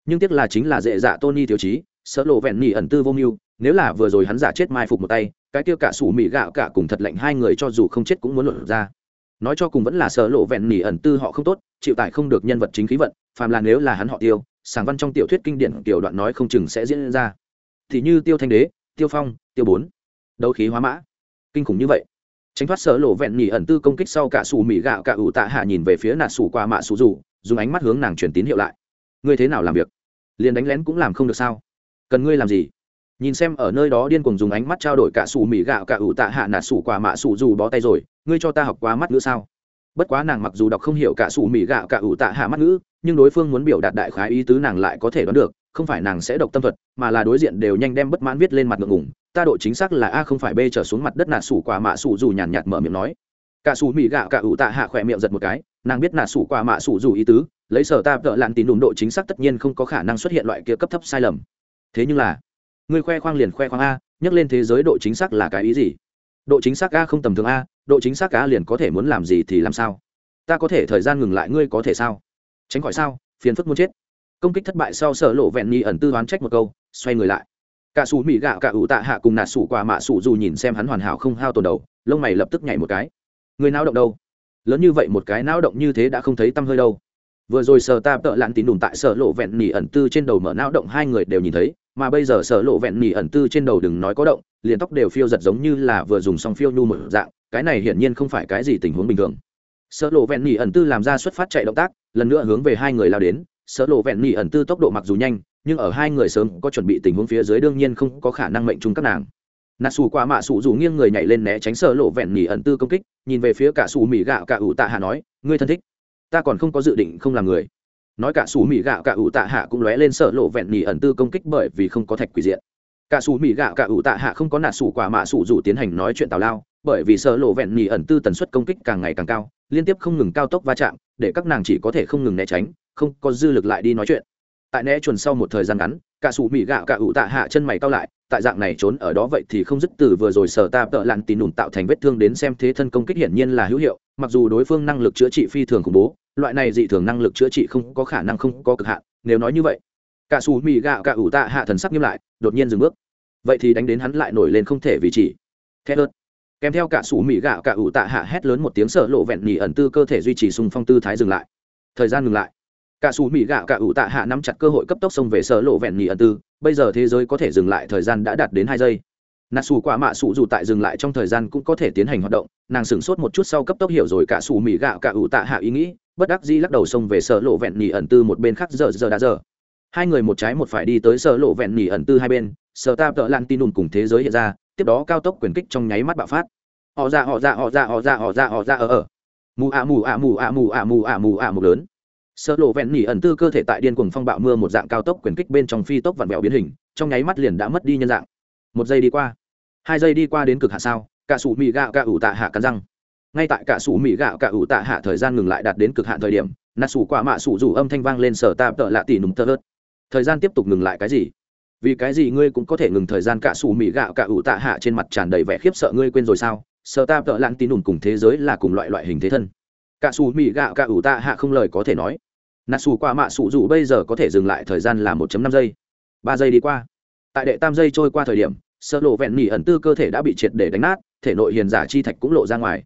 Nhưng tiếc là chính là dễ dạ tony tiêu chí, sở lộ vẹn nhì ẩn tư vô mưu, nếu là vừa rồi hắn giả chết mai phục một tay, cái kia cả sủ mị gạo cả cùng thật lạnh hai người cho dù không chết cũng muốn luận ra nói cho cùng vẫn là sở lộ vẹn nhì ẩn tư họ không tốt, chịu tải không được nhân vật chính khí vận, phàm là nếu là hắn họ tiêu sàng văn trong tiểu thuyết kinh điển tiểu đoạn nói không chừng sẽ diễn ra. Thì như tiêu thanh đế, tiêu phong, tiêu bốn, đấu khí hóa mã. Kinh khủng như vậy. Tránh thoát sở lộ vẹn nhì ẩn tư công kích sau cả sủ mỹ gạo cả ủ tạ hạ nhìn về phía nạt sủ qua mạ sủ dù dùng ánh mắt hướng nàng truyền tín hiệu lại. Ngươi thế nào làm việc? Liền đánh lén cũng làm không được sao? Cần ngươi làm gì? Nhìn xem ở nơi đó điên cuồng dùng ánh mắt trao đổi cả sủ mỹ gạo cả ủ tạ hạ nạt sủ qua mạ sủ dù bó tay rồi ngươi cho ta học quá mắt nữa sao? Bất quá nàng mặc dù đọc không hiểu cả sủ mỹ gạo cả ủ tạ hạ mắt ngữ, nhưng đối phương muốn biểu đạt đại khái ý tứ nàng lại có thể đoán được, không phải nàng sẽ độc tâm thuật, mà là đối diện đều nhanh đem bất mãn viết lên mặt ngượng ngủng ta độ chính xác là a không phải b trở xuống mặt đất nạ sủ quả mạ sủ dù nhàn nhạt mở miệng nói. Cả sủ mỹ gạo cả ủ tạ hạ khỏe miệng giật một cái, nàng biết nạ sủ quả mạ sủ dù ý tứ, lấy sở ta vợ lặn tín đụng độ chính xác tất nhiên không có khả năng xuất hiện loại kia cấp thấp sai lầm. Thế nhưng là người khoe khoang liền khoe khoang a, nhắc lên thế giới độ chính xác là cái ý gì? Độ chính xác a không tầm thường a, độ chính xác a liền có thể muốn làm gì thì làm sao? Ta có thể thời gian ngừng lại, ngươi có thể sao? Tránh khỏi sao, phiền phức muốn chết. Công kích thất bại sau sở lộ vẹn nhi ẩn tư đoán trách một câu, xoay người lại. Cả xù mỹ gạo cả ủ tạ hạ cùng nạt sủ qua mạ sủ dù nhìn xem hắn hoàn hảo không hao tồn đầu, lông mày lập tức nhảy một cái. Người nao động đâu? Lớn như vậy một cái nao động như thế đã không thấy tăm hơi đâu. Vừa rồi sở ta tợ lặn tín đùn tại sở lộ vẹn nỉ ẩn tư trên đầu mở nao động hai người đều nhìn thấy mà bây giờ sở lộ vẹn nỉ ẩn tư trên đầu đừng nói có động, liền tóc đều phiêu giật giống như là vừa dùng xong phiêu nhu một dạng, cái này hiển nhiên không phải cái gì tình huống bình thường. Sở lộ vẹn nỉ ẩn tư làm ra xuất phát chạy động tác, lần nữa hướng về hai người lao đến. Sở lộ vẹn nỉ ẩn tư tốc độ mặc dù nhanh, nhưng ở hai người sớm có chuẩn bị tình huống phía dưới đương nhiên không có khả năng mệnh chung các nàng. Nà xù qua mạ xù dù nghiêng người nhảy lên né tránh sở lộ vẹn nỉ ẩn tư công kích, nhìn về phía cả xù mỹ gạo cả ủ tạ hạ nói, ngươi thân thích, ta còn không có dự định không làm người nói cả xù mỹ gạo cả ủ tạ hạ cũng lóe lên sở lộ vẹn nỉ ẩn tư công kích bởi vì không có thạch quỷ diện. Cả xù mỹ gạo cả ủ tạ hạ không có nà xù quả mạ xù dù tiến hành nói chuyện tào lao, bởi vì sở lộ vẹn nỉ ẩn tư tần suất công kích càng ngày càng cao, liên tiếp không ngừng cao tốc va chạm, để các nàng chỉ có thể không ngừng né tránh, không có dư lực lại đi nói chuyện. Tại né chuẩn sau một thời gian ngắn, cả sủ mỹ gạo cả ủ tạ hạ chân mày cao lại, tại dạng này trốn ở đó vậy thì không dứt từ vừa rồi sở ta tợ lặn tín đùn tạo thành vết thương đến xem thế thân công kích hiển nhiên là hữu hiệu, mặc dù đối phương năng lực chữa trị phi thường khủng bố loại này dị thường năng lực chữa trị không có khả năng không có cực hạn, nếu nói như vậy, cả xù mì gạo cả ủ tạ hạ thần sắc nghiêm lại, đột nhiên dừng bước. Vậy thì đánh đến hắn lại nổi lên không thể vì chỉ. Thét ớt. Kèm theo cả xù mì gạo cả ủ tạ hạ hét lớn một tiếng sợ lộ vẹn nhì ẩn tư cơ thể duy trì sùng phong tư thái dừng lại. Thời gian ngừng lại. Cả xù mì gạo cả ủ tạ hạ nắm chặt cơ hội cấp tốc xông về sợ lộ vẹn nhì ẩn tư, bây giờ thế giới có thể dừng lại thời gian đã đạt đến hai giây. Nà xù quả mạ xù dù tại dừng lại trong thời gian cũng có thể tiến hành hoạt động, nàng sửng sốt một chút sau cấp tốc hiểu rồi cả xù mì gạo cả ủ tạ hạ ý nghĩ bất đắc dĩ lắc đầu xông về sở lộ vẹn nhì ẩn tư một bên khác giờ giờ đã giờ. Hai người một trái một phải đi tới sở lộ vẹn nhì ẩn tư hai bên, sở ta tợ lan tin đùn cùng thế giới hiện ra, tiếp đó cao tốc quyền kích trong nháy mắt bạo phát. Họ ra họ ra họ ra họ ra họ ra họ ra ở ở mù ạ mù ạ mù ạ mù ạ mù ạ mù ạ mù lớn. Sở lộ vẹn nỉ ẩn tư cơ thể tại điên cuồng phong bạo mưa một dạng cao tốc quyền kích bên trong phi tốc vặn vẹo biến hình, trong nháy mắt liền đã mất đi nhân dạng. Một giây đi qua. Hai giây đi qua đến cực hạ sao? Cả sủ mì gạo cả ủ tạ hạ cắn răng ngay tại cả sủ mỹ gạo cả ủ tạ hạ thời gian ngừng lại đạt đến cực hạn thời điểm, nà sủ quả mạ sủ rủ âm thanh vang lên sở tạm tợ lạ tỉ nùng tơ hớt thời gian tiếp tục ngừng lại cái gì? Vì cái gì ngươi cũng có thể ngừng thời gian cả sủ mỹ gạo cả ủ tạ hạ trên mặt tràn đầy vẻ khiếp sợ ngươi quên rồi sao? Sở tạm tợ lạn tỉ nùng cùng thế giới là cùng loại loại hình thế thân. Cả sủ mỹ gạo cả ủ tạ hạ không lời có thể nói. Nà sủ qua mạ sủ rủ bây giờ có thể dừng lại thời gian là một năm giây. Ba giây đi qua. Tại đệ tam giây trôi qua thời điểm sơ lộ vẹn nỉ ẩn tư cơ thể đã bị triệt để đánh nát, thể nội hiền giả chi thạch cũng lộ ra ngoài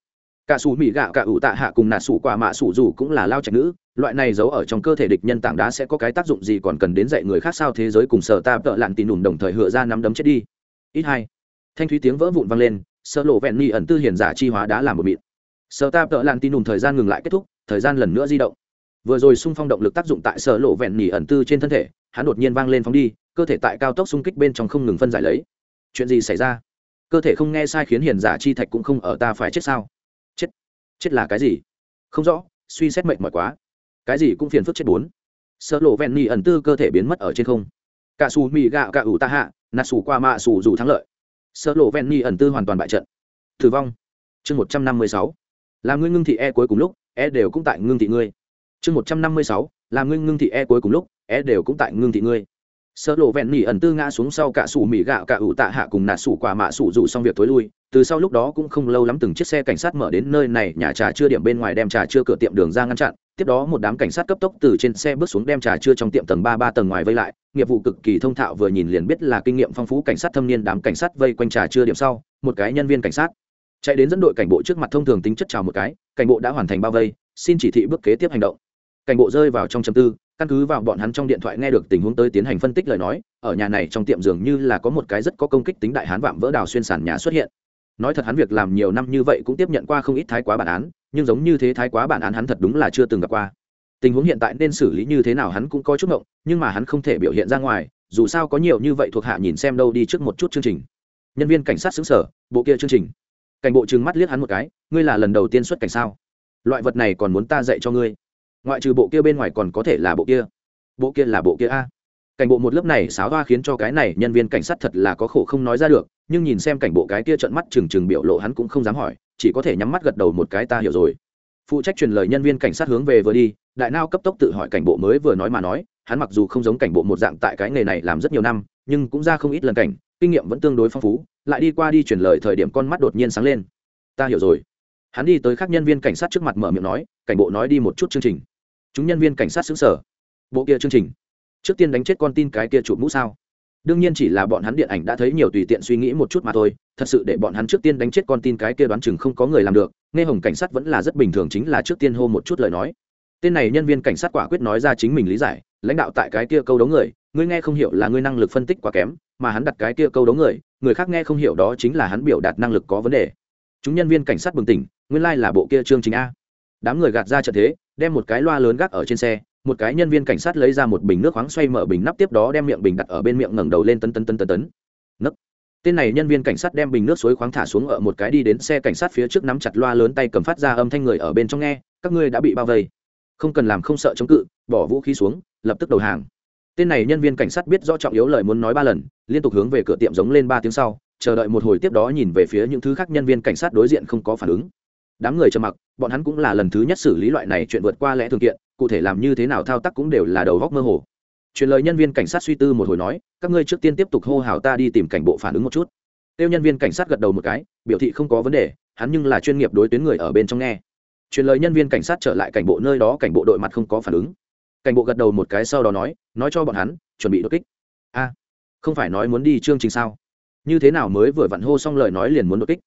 cả xù mỹ gạo cả ủ tạ hạ cùng nà xù quả mạ xù dù cũng là lao trạch nữ, loại này giấu ở trong cơ thể địch nhân tảng đá sẽ có cái tác dụng gì còn cần đến dạy người khác sao thế giới cùng sở ta tợ lặn tin nùm đồng thời hựa ra nắm đấm chết đi. Ít hai, thanh thúy tiếng vỡ vụn vang lên sơ lộ vẹn nỉ ẩn tư hiền giả chi hóa đã làm một mịn. Sở ta tợ lặn tin nùm thời gian ngừng lại kết thúc, thời gian lần nữa di động. Vừa rồi xung phong động lực tác dụng tại sở lộ vẹn nỉ ẩn tư trên thân thể, hắn đột nhiên vang lên phóng đi, cơ thể tại cao tốc xung kích bên trong không ngừng phân giải lấy. Chuyện gì xảy ra? Cơ thể không nghe sai khiến hiền giả chi thạch cũng không ở ta phải chết sao? Chết là cái gì? Không rõ, suy xét mệnh mỏi quá. Cái gì cũng phiền phức chết bốn. Sợ lộ vẹn nỉ ẩn tư cơ thể biến mất ở trên không. Cả xù mì gạo cả ủ ta hạ, nà xù qua mạ xù dù thắng lợi. Sợ lộ vẹn nỉ ẩn tư hoàn toàn bại trận. Tử vong. Chương một trăm năm mươi sáu. Là ngươi ngưng thị e cuối cùng lúc e đều cũng tại ngưng thị ngươi. Chương một trăm năm mươi sáu. Là ngươi ngưng thị e cuối cùng lúc e đều cũng tại ngưng thị ngươi sợ lộ vẹn nỉ ẩn tư ngã xuống sau cả sủ mỹ gạo, cả ủ tạ hạ cùng nạt sủ quả mạ sủ rủ xong việc tối lui. Từ sau lúc đó cũng không lâu lắm từng chiếc xe cảnh sát mở đến nơi này, nhà trà chưa điểm bên ngoài đem trà chưa cửa tiệm đường ra ngăn chặn. Tiếp đó một đám cảnh sát cấp tốc từ trên xe bước xuống đem trà chưa trong tiệm tầng ba ba tầng ngoài vây lại. Nghiệp vụ cực kỳ thông thạo vừa nhìn liền biết là kinh nghiệm phong phú cảnh sát thâm niên đám cảnh sát vây quanh trà chưa điểm sau, một cái nhân viên cảnh sát. Chạy đến dẫn đội cảnh bộ trước mặt thông thường tính chất chào một cái, cảnh bộ đã hoàn thành bao vây, xin chỉ thị bước kế tiếp hành động. Cảnh bộ rơi vào trong chấm tư căn cứ vào bọn hắn trong điện thoại nghe được tình huống tới tiến hành phân tích lời nói, ở nhà này trong tiệm dường như là có một cái rất có công kích tính đại hán vạm vỡ đào xuyên sàn nhà xuất hiện. Nói thật hắn việc làm nhiều năm như vậy cũng tiếp nhận qua không ít thái quá bản án, nhưng giống như thế thái quá bản án hắn thật đúng là chưa từng gặp qua. Tình huống hiện tại nên xử lý như thế nào hắn cũng có chút ngộng, nhưng mà hắn không thể biểu hiện ra ngoài, dù sao có nhiều như vậy thuộc hạ nhìn xem đâu đi trước một chút chương trình. Nhân viên cảnh sát xứng sở, bộ kia chương trình. Cảnh bộ trừng mắt liếc hắn một cái, ngươi là lần đầu tiên xuất cảnh sao? Loại vật này còn muốn ta dạy cho ngươi? Ngoại trừ bộ kia bên ngoài còn có thể là bộ kia. Bộ kia là bộ kia a. Cảnh bộ một lớp này xáo hoa khiến cho cái này nhân viên cảnh sát thật là có khổ không nói ra được, nhưng nhìn xem cảnh bộ cái kia trận mắt trừng trừng biểu lộ hắn cũng không dám hỏi, chỉ có thể nhắm mắt gật đầu một cái ta hiểu rồi. Phụ trách truyền lời nhân viên cảnh sát hướng về vừa đi, đại nao cấp tốc tự hỏi cảnh bộ mới vừa nói mà nói, hắn mặc dù không giống cảnh bộ một dạng tại cái nghề này làm rất nhiều năm, nhưng cũng ra không ít lần cảnh, kinh nghiệm vẫn tương đối phong phú, lại đi qua đi truyền lời thời điểm con mắt đột nhiên sáng lên. Ta hiểu rồi. Hắn đi tới các nhân viên cảnh sát trước mặt mở miệng nói, cảnh bộ nói đi một chút chương trình chúng nhân viên cảnh sát xứng sở. Bộ kia chương trình. Trước tiên đánh chết con tin cái kia chụp mũ sao. Đương nhiên chỉ là bọn hắn điện ảnh đã thấy nhiều tùy tiện suy nghĩ một chút mà thôi, thật sự để bọn hắn trước tiên đánh chết con tin cái kia đoán chừng không có người làm được, nghe hồng cảnh sát vẫn là rất bình thường chính là trước tiên hô một chút lời nói. Tên này nhân viên cảnh sát quả quyết nói ra chính mình lý giải, lãnh đạo tại cái kia câu đấu người, ngươi nghe không hiểu là ngươi năng lực phân tích quá kém, mà hắn đặt cái kia câu đấu người người khác nghe không hiểu đó chính là hắn biểu đạt năng lực có vấn đề. Chúng nhân viên cảnh sát bừng tỉnh, nguyên lai là bộ kia chương trình a đám người gạt ra trận thế, đem một cái loa lớn gác ở trên xe, một cái nhân viên cảnh sát lấy ra một bình nước khoáng xoay mở bình nắp tiếp đó đem miệng bình đặt ở bên miệng ngẩng đầu lên tấn tấn tấn tấn tấn. Nấc. Tên này nhân viên cảnh sát đem bình nước suối khoáng thả xuống ở một cái đi đến xe cảnh sát phía trước nắm chặt loa lớn tay cầm phát ra âm thanh người ở bên trong nghe, các ngươi đã bị bao vây. Không cần làm không sợ chống cự, bỏ vũ khí xuống, lập tức đầu hàng. Tên này nhân viên cảnh sát biết rõ trọng yếu lời muốn nói ba lần, liên tục hướng về cửa tiệm giống lên ba tiếng sau, chờ đợi một hồi tiếp đó nhìn về phía những thứ khác nhân viên cảnh sát đối diện không có phản ứng đám người trầm mặc, bọn hắn cũng là lần thứ nhất xử lý loại này chuyện vượt qua lẽ thường kiện, cụ thể làm như thế nào thao tác cũng đều là đầu góc mơ hồ. Truyền lời nhân viên cảnh sát suy tư một hồi nói, các ngươi trước tiên tiếp tục hô hào ta đi tìm cảnh bộ phản ứng một chút. Tiêu nhân viên cảnh sát gật đầu một cái, biểu thị không có vấn đề, hắn nhưng là chuyên nghiệp đối tuyến người ở bên trong nghe. Truyền lời nhân viên cảnh sát trở lại cảnh bộ nơi đó, cảnh bộ đội mặt không có phản ứng. Cảnh bộ gật đầu một cái sau đó nói nói cho bọn hắn, chuẩn bị đột kích. A, không phải nói muốn đi chương trình sao? Như thế nào mới vừa vặn hô xong lời nói liền muốn đột kích?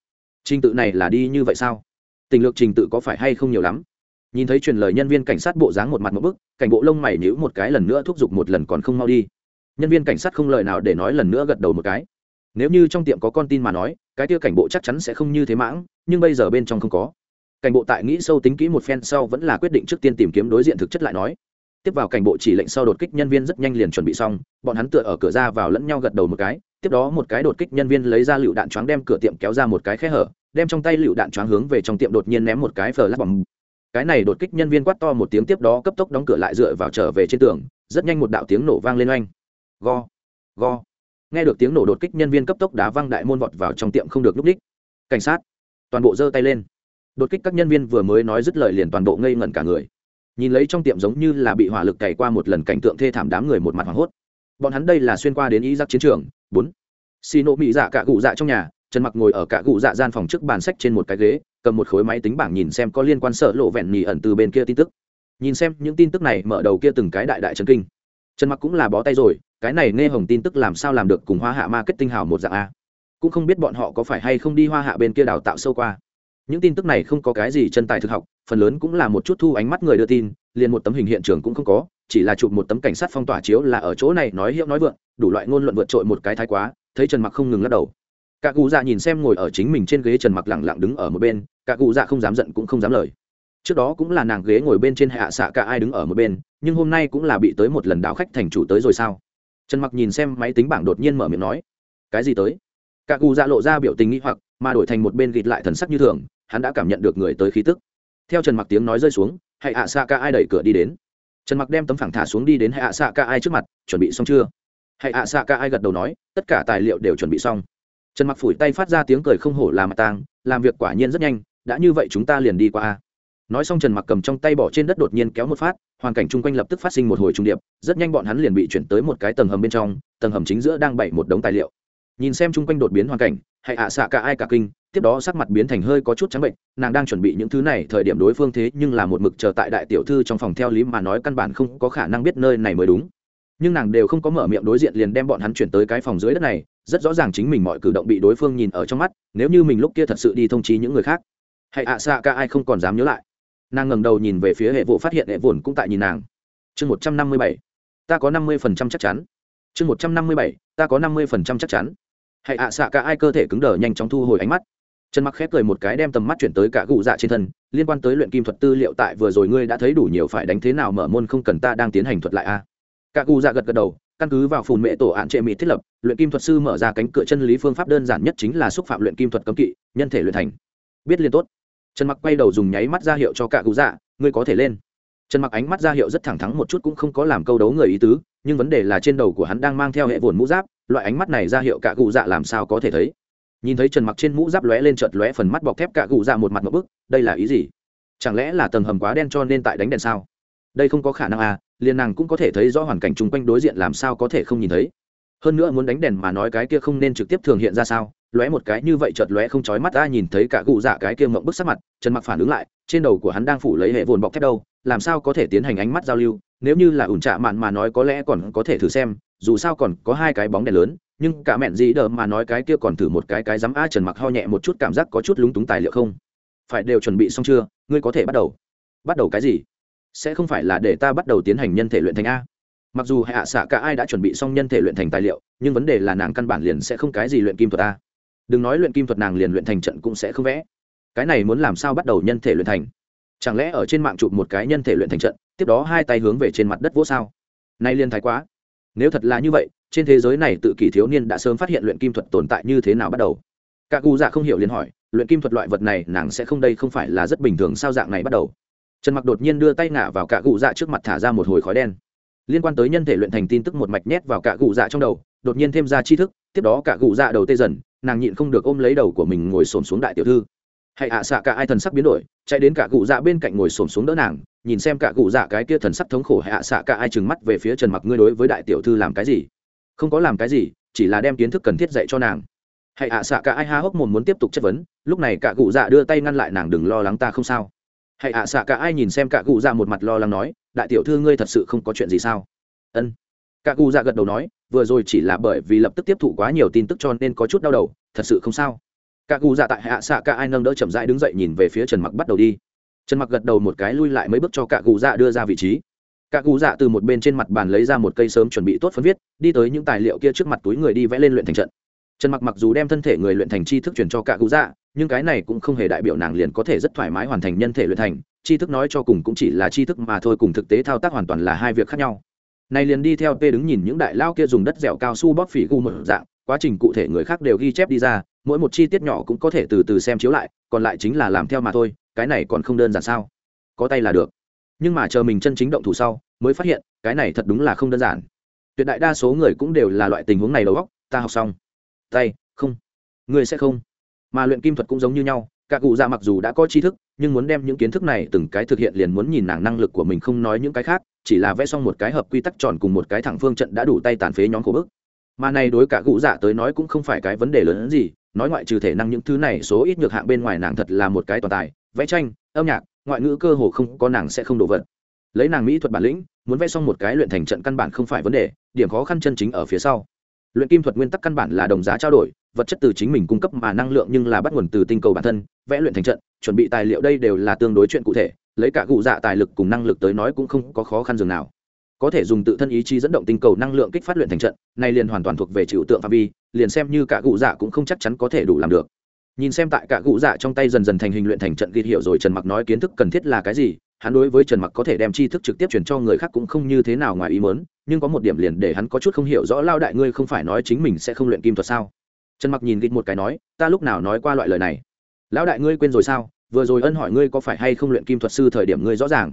Trình tự này là đi như vậy sao? Tình lược trình tự có phải hay không nhiều lắm? Nhìn thấy truyền lời nhân viên cảnh sát bộ dáng một mặt một bức, cảnh bộ lông mày nhữ một cái lần nữa thúc giục một lần còn không mau đi. Nhân viên cảnh sát không lời nào để nói lần nữa gật đầu một cái. Nếu như trong tiệm có con tin mà nói, cái kia cảnh bộ chắc chắn sẽ không như thế mãng, nhưng bây giờ bên trong không có. Cảnh bộ tại nghĩ sâu tính kỹ một phen sau vẫn là quyết định trước tiên tìm kiếm đối diện thực chất lại nói. Tiếp vào cảnh bộ chỉ lệnh sau đột kích nhân viên rất nhanh liền chuẩn bị xong, bọn hắn tựa ở cửa ra vào lẫn nhau gật đầu một cái, tiếp đó một cái đột kích nhân viên lấy ra lựu đạn choáng đem cửa tiệm kéo ra một cái khe hở đem trong tay lựu đạn choáng hướng về trong tiệm đột nhiên ném một cái phờ lắc bằng cái này đột kích nhân viên quát to một tiếng tiếp đó cấp tốc đóng cửa lại dựa vào trở về trên tường, rất nhanh một đạo tiếng nổ vang lên oanh. Go go. Nghe được tiếng nổ đột kích nhân viên cấp tốc đá văng đại môn vọt vào trong tiệm không được lúc đích. Cảnh sát, toàn bộ giơ tay lên. Đột kích các nhân viên vừa mới nói dứt lời liền toàn bộ ngây ngẩn cả người. Nhìn lấy trong tiệm giống như là bị hỏa lực cày qua một lần cảnh tượng thê thảm đám người một mặt hoảng hốt. Bọn hắn đây là xuyên qua đến ý giác chiến trường. Bốn. Xì nộ mỹ dạ cả cụ dạ trong nhà trần mặc ngồi ở cả gụ dạ gian phòng trước bàn sách trên một cái ghế, cầm một khối máy tính bảng nhìn xem có liên quan sợ lộ vẹn nhì ẩn từ bên kia tin tức. Nhìn xem những tin tức này mở đầu kia từng cái đại đại trần kinh. Trần mặc cũng là bó tay rồi, cái này nghe hồng tin tức làm sao làm được cùng hoa hạ marketing hào một dạng a. Cũng không biết bọn họ có phải hay không đi hoa hạ bên kia đào tạo sâu qua. Những tin tức này không có cái gì chân tài thực học, phần lớn cũng là một chút thu ánh mắt người đưa tin, liền một tấm hình hiện trường cũng không có, chỉ là chụp một tấm cảnh sát phong tỏa chiếu là ở chỗ này nói hiệu nói vượng, đủ loại ngôn luận vượt trội một cái thái quá, thấy trần mặc không ngừng lắc đầu cả cụ dạ nhìn xem ngồi ở chính mình trên ghế trần mặc lẳng lặng đứng ở một bên, cả cụ dạ không dám giận cũng không dám lời. Trước đó cũng là nàng ghế ngồi bên trên hạ xạ cả ai đứng ở một bên, nhưng hôm nay cũng là bị tới một lần đảo khách thành chủ tới rồi sao? Trần mặc nhìn xem máy tính bảng đột nhiên mở miệng nói, cái gì tới? Cả cụ dạ lộ ra biểu tình nghĩ hoặc, mà đổi thành một bên gịt lại thần sắc như thường, hắn đã cảm nhận được người tới khí tức. Theo trần mặc tiếng nói rơi xuống, hãy ạ xạ ca ai đẩy cửa đi đến. Trần mặc đem tấm phẳng thả xuống đi đến hãy ạ xạ ca ai trước mặt, chuẩn bị xong chưa? Hãy ạ xạ ca ai gật đầu nói, tất cả tài liệu đều chuẩn bị xong trần mặc phủi tay phát ra tiếng cười không hổ làm mặt tang, làm việc quả nhiên rất nhanh, đã như vậy chúng ta liền đi qua a. Nói xong trần mặc cầm trong tay bỏ trên đất đột nhiên kéo một phát, hoàn cảnh chung quanh lập tức phát sinh một hồi trung điệp, rất nhanh bọn hắn liền bị chuyển tới một cái tầng hầm bên trong, tầng hầm chính giữa đang bày một đống tài liệu. Nhìn xem chung quanh đột biến hoàn cảnh hãy ạ xạ cả ai cả kinh, tiếp đó sắc mặt biến thành hơi có chút trắng bệnh, nàng đang chuẩn bị những thứ này, thời điểm đối phương thế nhưng là một mực chờ tại đại tiểu thư trong phòng theo lý mà nói căn bản không có khả năng biết nơi này mới đúng. Nhưng nàng đều không có mở miệng đối diện liền đem bọn hắn chuyển tới cái phòng dưới đất này rất rõ ràng chính mình mọi cử động bị đối phương nhìn ở trong mắt, nếu như mình lúc kia thật sự đi thông chí những người khác. Hãy ạ, xạ cả ai không còn dám nhớ lại. Nàng ngẩng đầu nhìn về phía hệ vụ phát hiện hệ vồn cũng tại nhìn nàng. Chương một trăm năm mươi bảy. Ta có năm mươi phần trăm chắc chắn. Chương một trăm năm mươi bảy. Ta có năm mươi phần trăm chắc chắn. Hãy ạ, xạ cả ai cơ thể cứng đờ nhanh chóng thu hồi ánh mắt. Trần mặc khép cười một cái đem tầm mắt chuyển tới cả gụ dạ trên thân, liên quan tới luyện kim thuật tư liệu tại vừa rồi ngươi đã thấy đủ nhiều phải đánh thế nào mở môn không cần ta đang tiến hành thuật lại a. Cả gụ dạ gật gật đầu căn cứ vào phùn mệ tổ án trệ mỹ thiết lập, luyện kim thuật sư mở ra cánh cửa chân lý phương pháp đơn giản nhất chính là xúc phạm luyện kim thuật cấm kỵ, nhân thể luyện thành. Biết liên tốt. Trần mặc quay đầu dùng nháy mắt ra hiệu cho cả cụ dạ ngươi có thể lên. Trần mặc ánh mắt ra hiệu rất thẳng thắn một chút cũng không có làm câu đấu người ý tứ, nhưng vấn đề là trên đầu của hắn đang mang theo hệ vồn mũ giáp, loại ánh mắt này ra hiệu cả cụ dạ làm sao có thể thấy? Nhìn thấy trần mặc trên mũ giáp lóe lên chợt lóe phần mắt bọc thép cả cụ dạ một mặt một bức, đây là ý gì? Chẳng lẽ là tầng hầm quá đen cho nên tại đánh đèn sao? Đây không có khả năng à liền nàng cũng có thể thấy rõ hoàn cảnh chung quanh đối diện làm sao có thể không nhìn thấy. Hơn nữa muốn đánh đèn mà nói cái kia không nên trực tiếp thường hiện ra sao, lóe một cái như vậy chợt lóe không chói mắt ta nhìn thấy cả cụ dạ cái kia mộng bức sắc mặt, trần mặc phản ứng lại, trên đầu của hắn đang phủ lấy hệ vồn bọc thép đâu, làm sao có thể tiến hành ánh mắt giao lưu, nếu như là ủn trạ mạn mà nói có lẽ còn có thể thử xem, dù sao còn có hai cái bóng đèn lớn, nhưng cả mẹn gì đờ mà nói cái kia còn thử một cái cái dám a trần mặc ho nhẹ một chút cảm giác có chút lúng túng tài liệu không? Phải đều chuẩn bị xong chưa? Ngươi có thể bắt đầu. Bắt đầu cái gì? Sẽ không phải là để ta bắt đầu tiến hành nhân thể luyện thành a. Mặc dù hạ xạ cả ai đã chuẩn bị xong nhân thể luyện thành tài liệu, nhưng vấn đề là nàng căn bản liền sẽ không cái gì luyện kim thuật a. Đừng nói luyện kim thuật nàng liền luyện thành trận cũng sẽ không vẽ. Cái này muốn làm sao bắt đầu nhân thể luyện thành? Chẳng lẽ ở trên mạng chụp một cái nhân thể luyện thành trận, tiếp đó hai tay hướng về trên mặt đất vỗ sao? Nay liên thái quá. Nếu thật là như vậy, trên thế giới này tự kỷ thiếu niên đã sớm phát hiện luyện kim thuật tồn tại như thế nào bắt đầu? Các cụ dạ không hiểu liền hỏi, luyện kim thuật loại vật này nàng sẽ không đây không phải là rất bình thường sao dạng này bắt đầu? Trần mặc đột nhiên đưa tay ngả vào cả cụ dạ trước mặt thả ra một hồi khói đen. Liên quan tới nhân thể luyện thành tin tức một mạch nhét vào cả cụ dạ trong đầu, đột nhiên thêm ra tri thức, tiếp đó cả cụ dạ đầu tê dần, nàng nhịn không được ôm lấy đầu của mình ngồi xổm xuống đại tiểu thư. Hãy ạ, xạ cả ai thần sắc biến đổi, chạy đến cả cụ dạ bên cạnh ngồi xổm xuống đỡ nàng, nhìn xem cả cụ dạ cái kia thần sắc thống khổ hãy ạ, xạ cả ai trừng mắt về phía trần mặc, ngươi đối với đại tiểu thư làm cái gì? Không có làm cái gì, chỉ là đem kiến thức cần thiết dạy cho nàng. Hãy ạ, xạ cả ai ha hốc mồm muốn tiếp tục chất vấn, lúc này cả cụ dạ đưa tay ngăn lại, nàng đừng lo lắng ta không sao hãy ạ, xạ cả ai nhìn xem cả cụ dạ một mặt lo lắng nói, đại tiểu thư ngươi thật sự không có chuyện gì sao? Ân. Cả cụ dạ gật đầu nói, vừa rồi chỉ là bởi vì lập tức tiếp thụ quá nhiều tin tức cho nên có chút đau đầu, thật sự không sao. Cả cụ dạ tại hạ xạ cả ai nâng đỡ chậm rãi đứng dậy nhìn về phía trần mặc bắt đầu đi. Trần mặc gật đầu một cái lui lại mấy bước cho cả cụ dạ đưa ra vị trí. Cả cụ dạ từ một bên trên mặt bàn lấy ra một cây sớm chuẩn bị tốt phân viết, đi tới những tài liệu kia trước mặt túi người đi vẽ lên luyện thành trận trần mặc mặc dù đem thân thể người luyện thành tri thức truyền cho cả cụ dạ nhưng cái này cũng không hề đại biểu nàng liền có thể rất thoải mái hoàn thành nhân thể luyện thành. Tri thức nói cho cùng cũng chỉ là tri thức mà thôi cùng thực tế thao tác hoàn toàn là hai việc khác nhau. Này liền đi theo p đứng nhìn những đại lao kia dùng đất dẻo cao su bóp phỉ gu một dạng quá trình cụ thể người khác đều ghi chép đi ra mỗi một chi tiết nhỏ cũng có thể từ từ xem chiếu lại còn lại chính là làm theo mà thôi cái này còn không đơn giản sao? Có tay là được. Nhưng mà chờ mình chân chính động thủ sau mới phát hiện cái này thật đúng là không đơn giản. Tuyệt đại đa số người cũng đều là loại tình huống này đầu óc, ta học xong tay, không. Người sẽ không. Mà luyện kim thuật cũng giống như nhau, cả cụ già mặc dù đã có tri thức, nhưng muốn đem những kiến thức này từng cái thực hiện liền muốn nhìn nàng năng lực của mình không nói những cái khác, chỉ là vẽ xong một cái hợp quy tắc tròn cùng một cái thẳng phương trận đã đủ tay tàn phế nhóm khổ bức. Mà này đối cả cụ dạ tới nói cũng không phải cái vấn đề lớn hơn gì, nói ngoại trừ thể năng những thứ này, số ít nhược hạng bên ngoài nàng thật là một cái toàn tài, vẽ tranh, âm nhạc, ngoại ngữ cơ hồ không có nàng sẽ không đổ vật. Lấy nàng mỹ thuật bản lĩnh, muốn vẽ xong một cái luyện thành trận căn bản không phải vấn đề, điểm khó khăn chân chính ở phía sau luyện kim thuật nguyên tắc căn bản là đồng giá trao đổi, vật chất từ chính mình cung cấp mà năng lượng nhưng là bắt nguồn từ tinh cầu bản thân, vẽ luyện thành trận, chuẩn bị tài liệu đây đều là tương đối chuyện cụ thể, lấy cả cụ dạ tài lực cùng năng lực tới nói cũng không có khó khăn dường nào. Có thể dùng tự thân ý chí dẫn động tinh cầu năng lượng kích phát luyện thành trận, này liền hoàn toàn thuộc về trừu tượng phạm vi, liền xem như cả cụ dạ cũng không chắc chắn có thể đủ làm được. Nhìn xem tại cả cụ dạ trong tay dần dần thành hình luyện thành trận ghi hiệu rồi trần mặc nói kiến thức cần thiết là cái gì hắn đối với trần mặc có thể đem tri thức trực tiếp truyền cho người khác cũng không như thế nào ngoài ý mớn nhưng có một điểm liền để hắn có chút không hiểu rõ lao đại ngươi không phải nói chính mình sẽ không luyện kim thuật sao? Trần mặc nhìn ghi một cái nói, ta lúc nào nói qua loại lời này? Lão đại ngươi quên rồi sao? Vừa rồi ân hỏi ngươi có phải hay không luyện kim thuật sư thời điểm ngươi rõ ràng?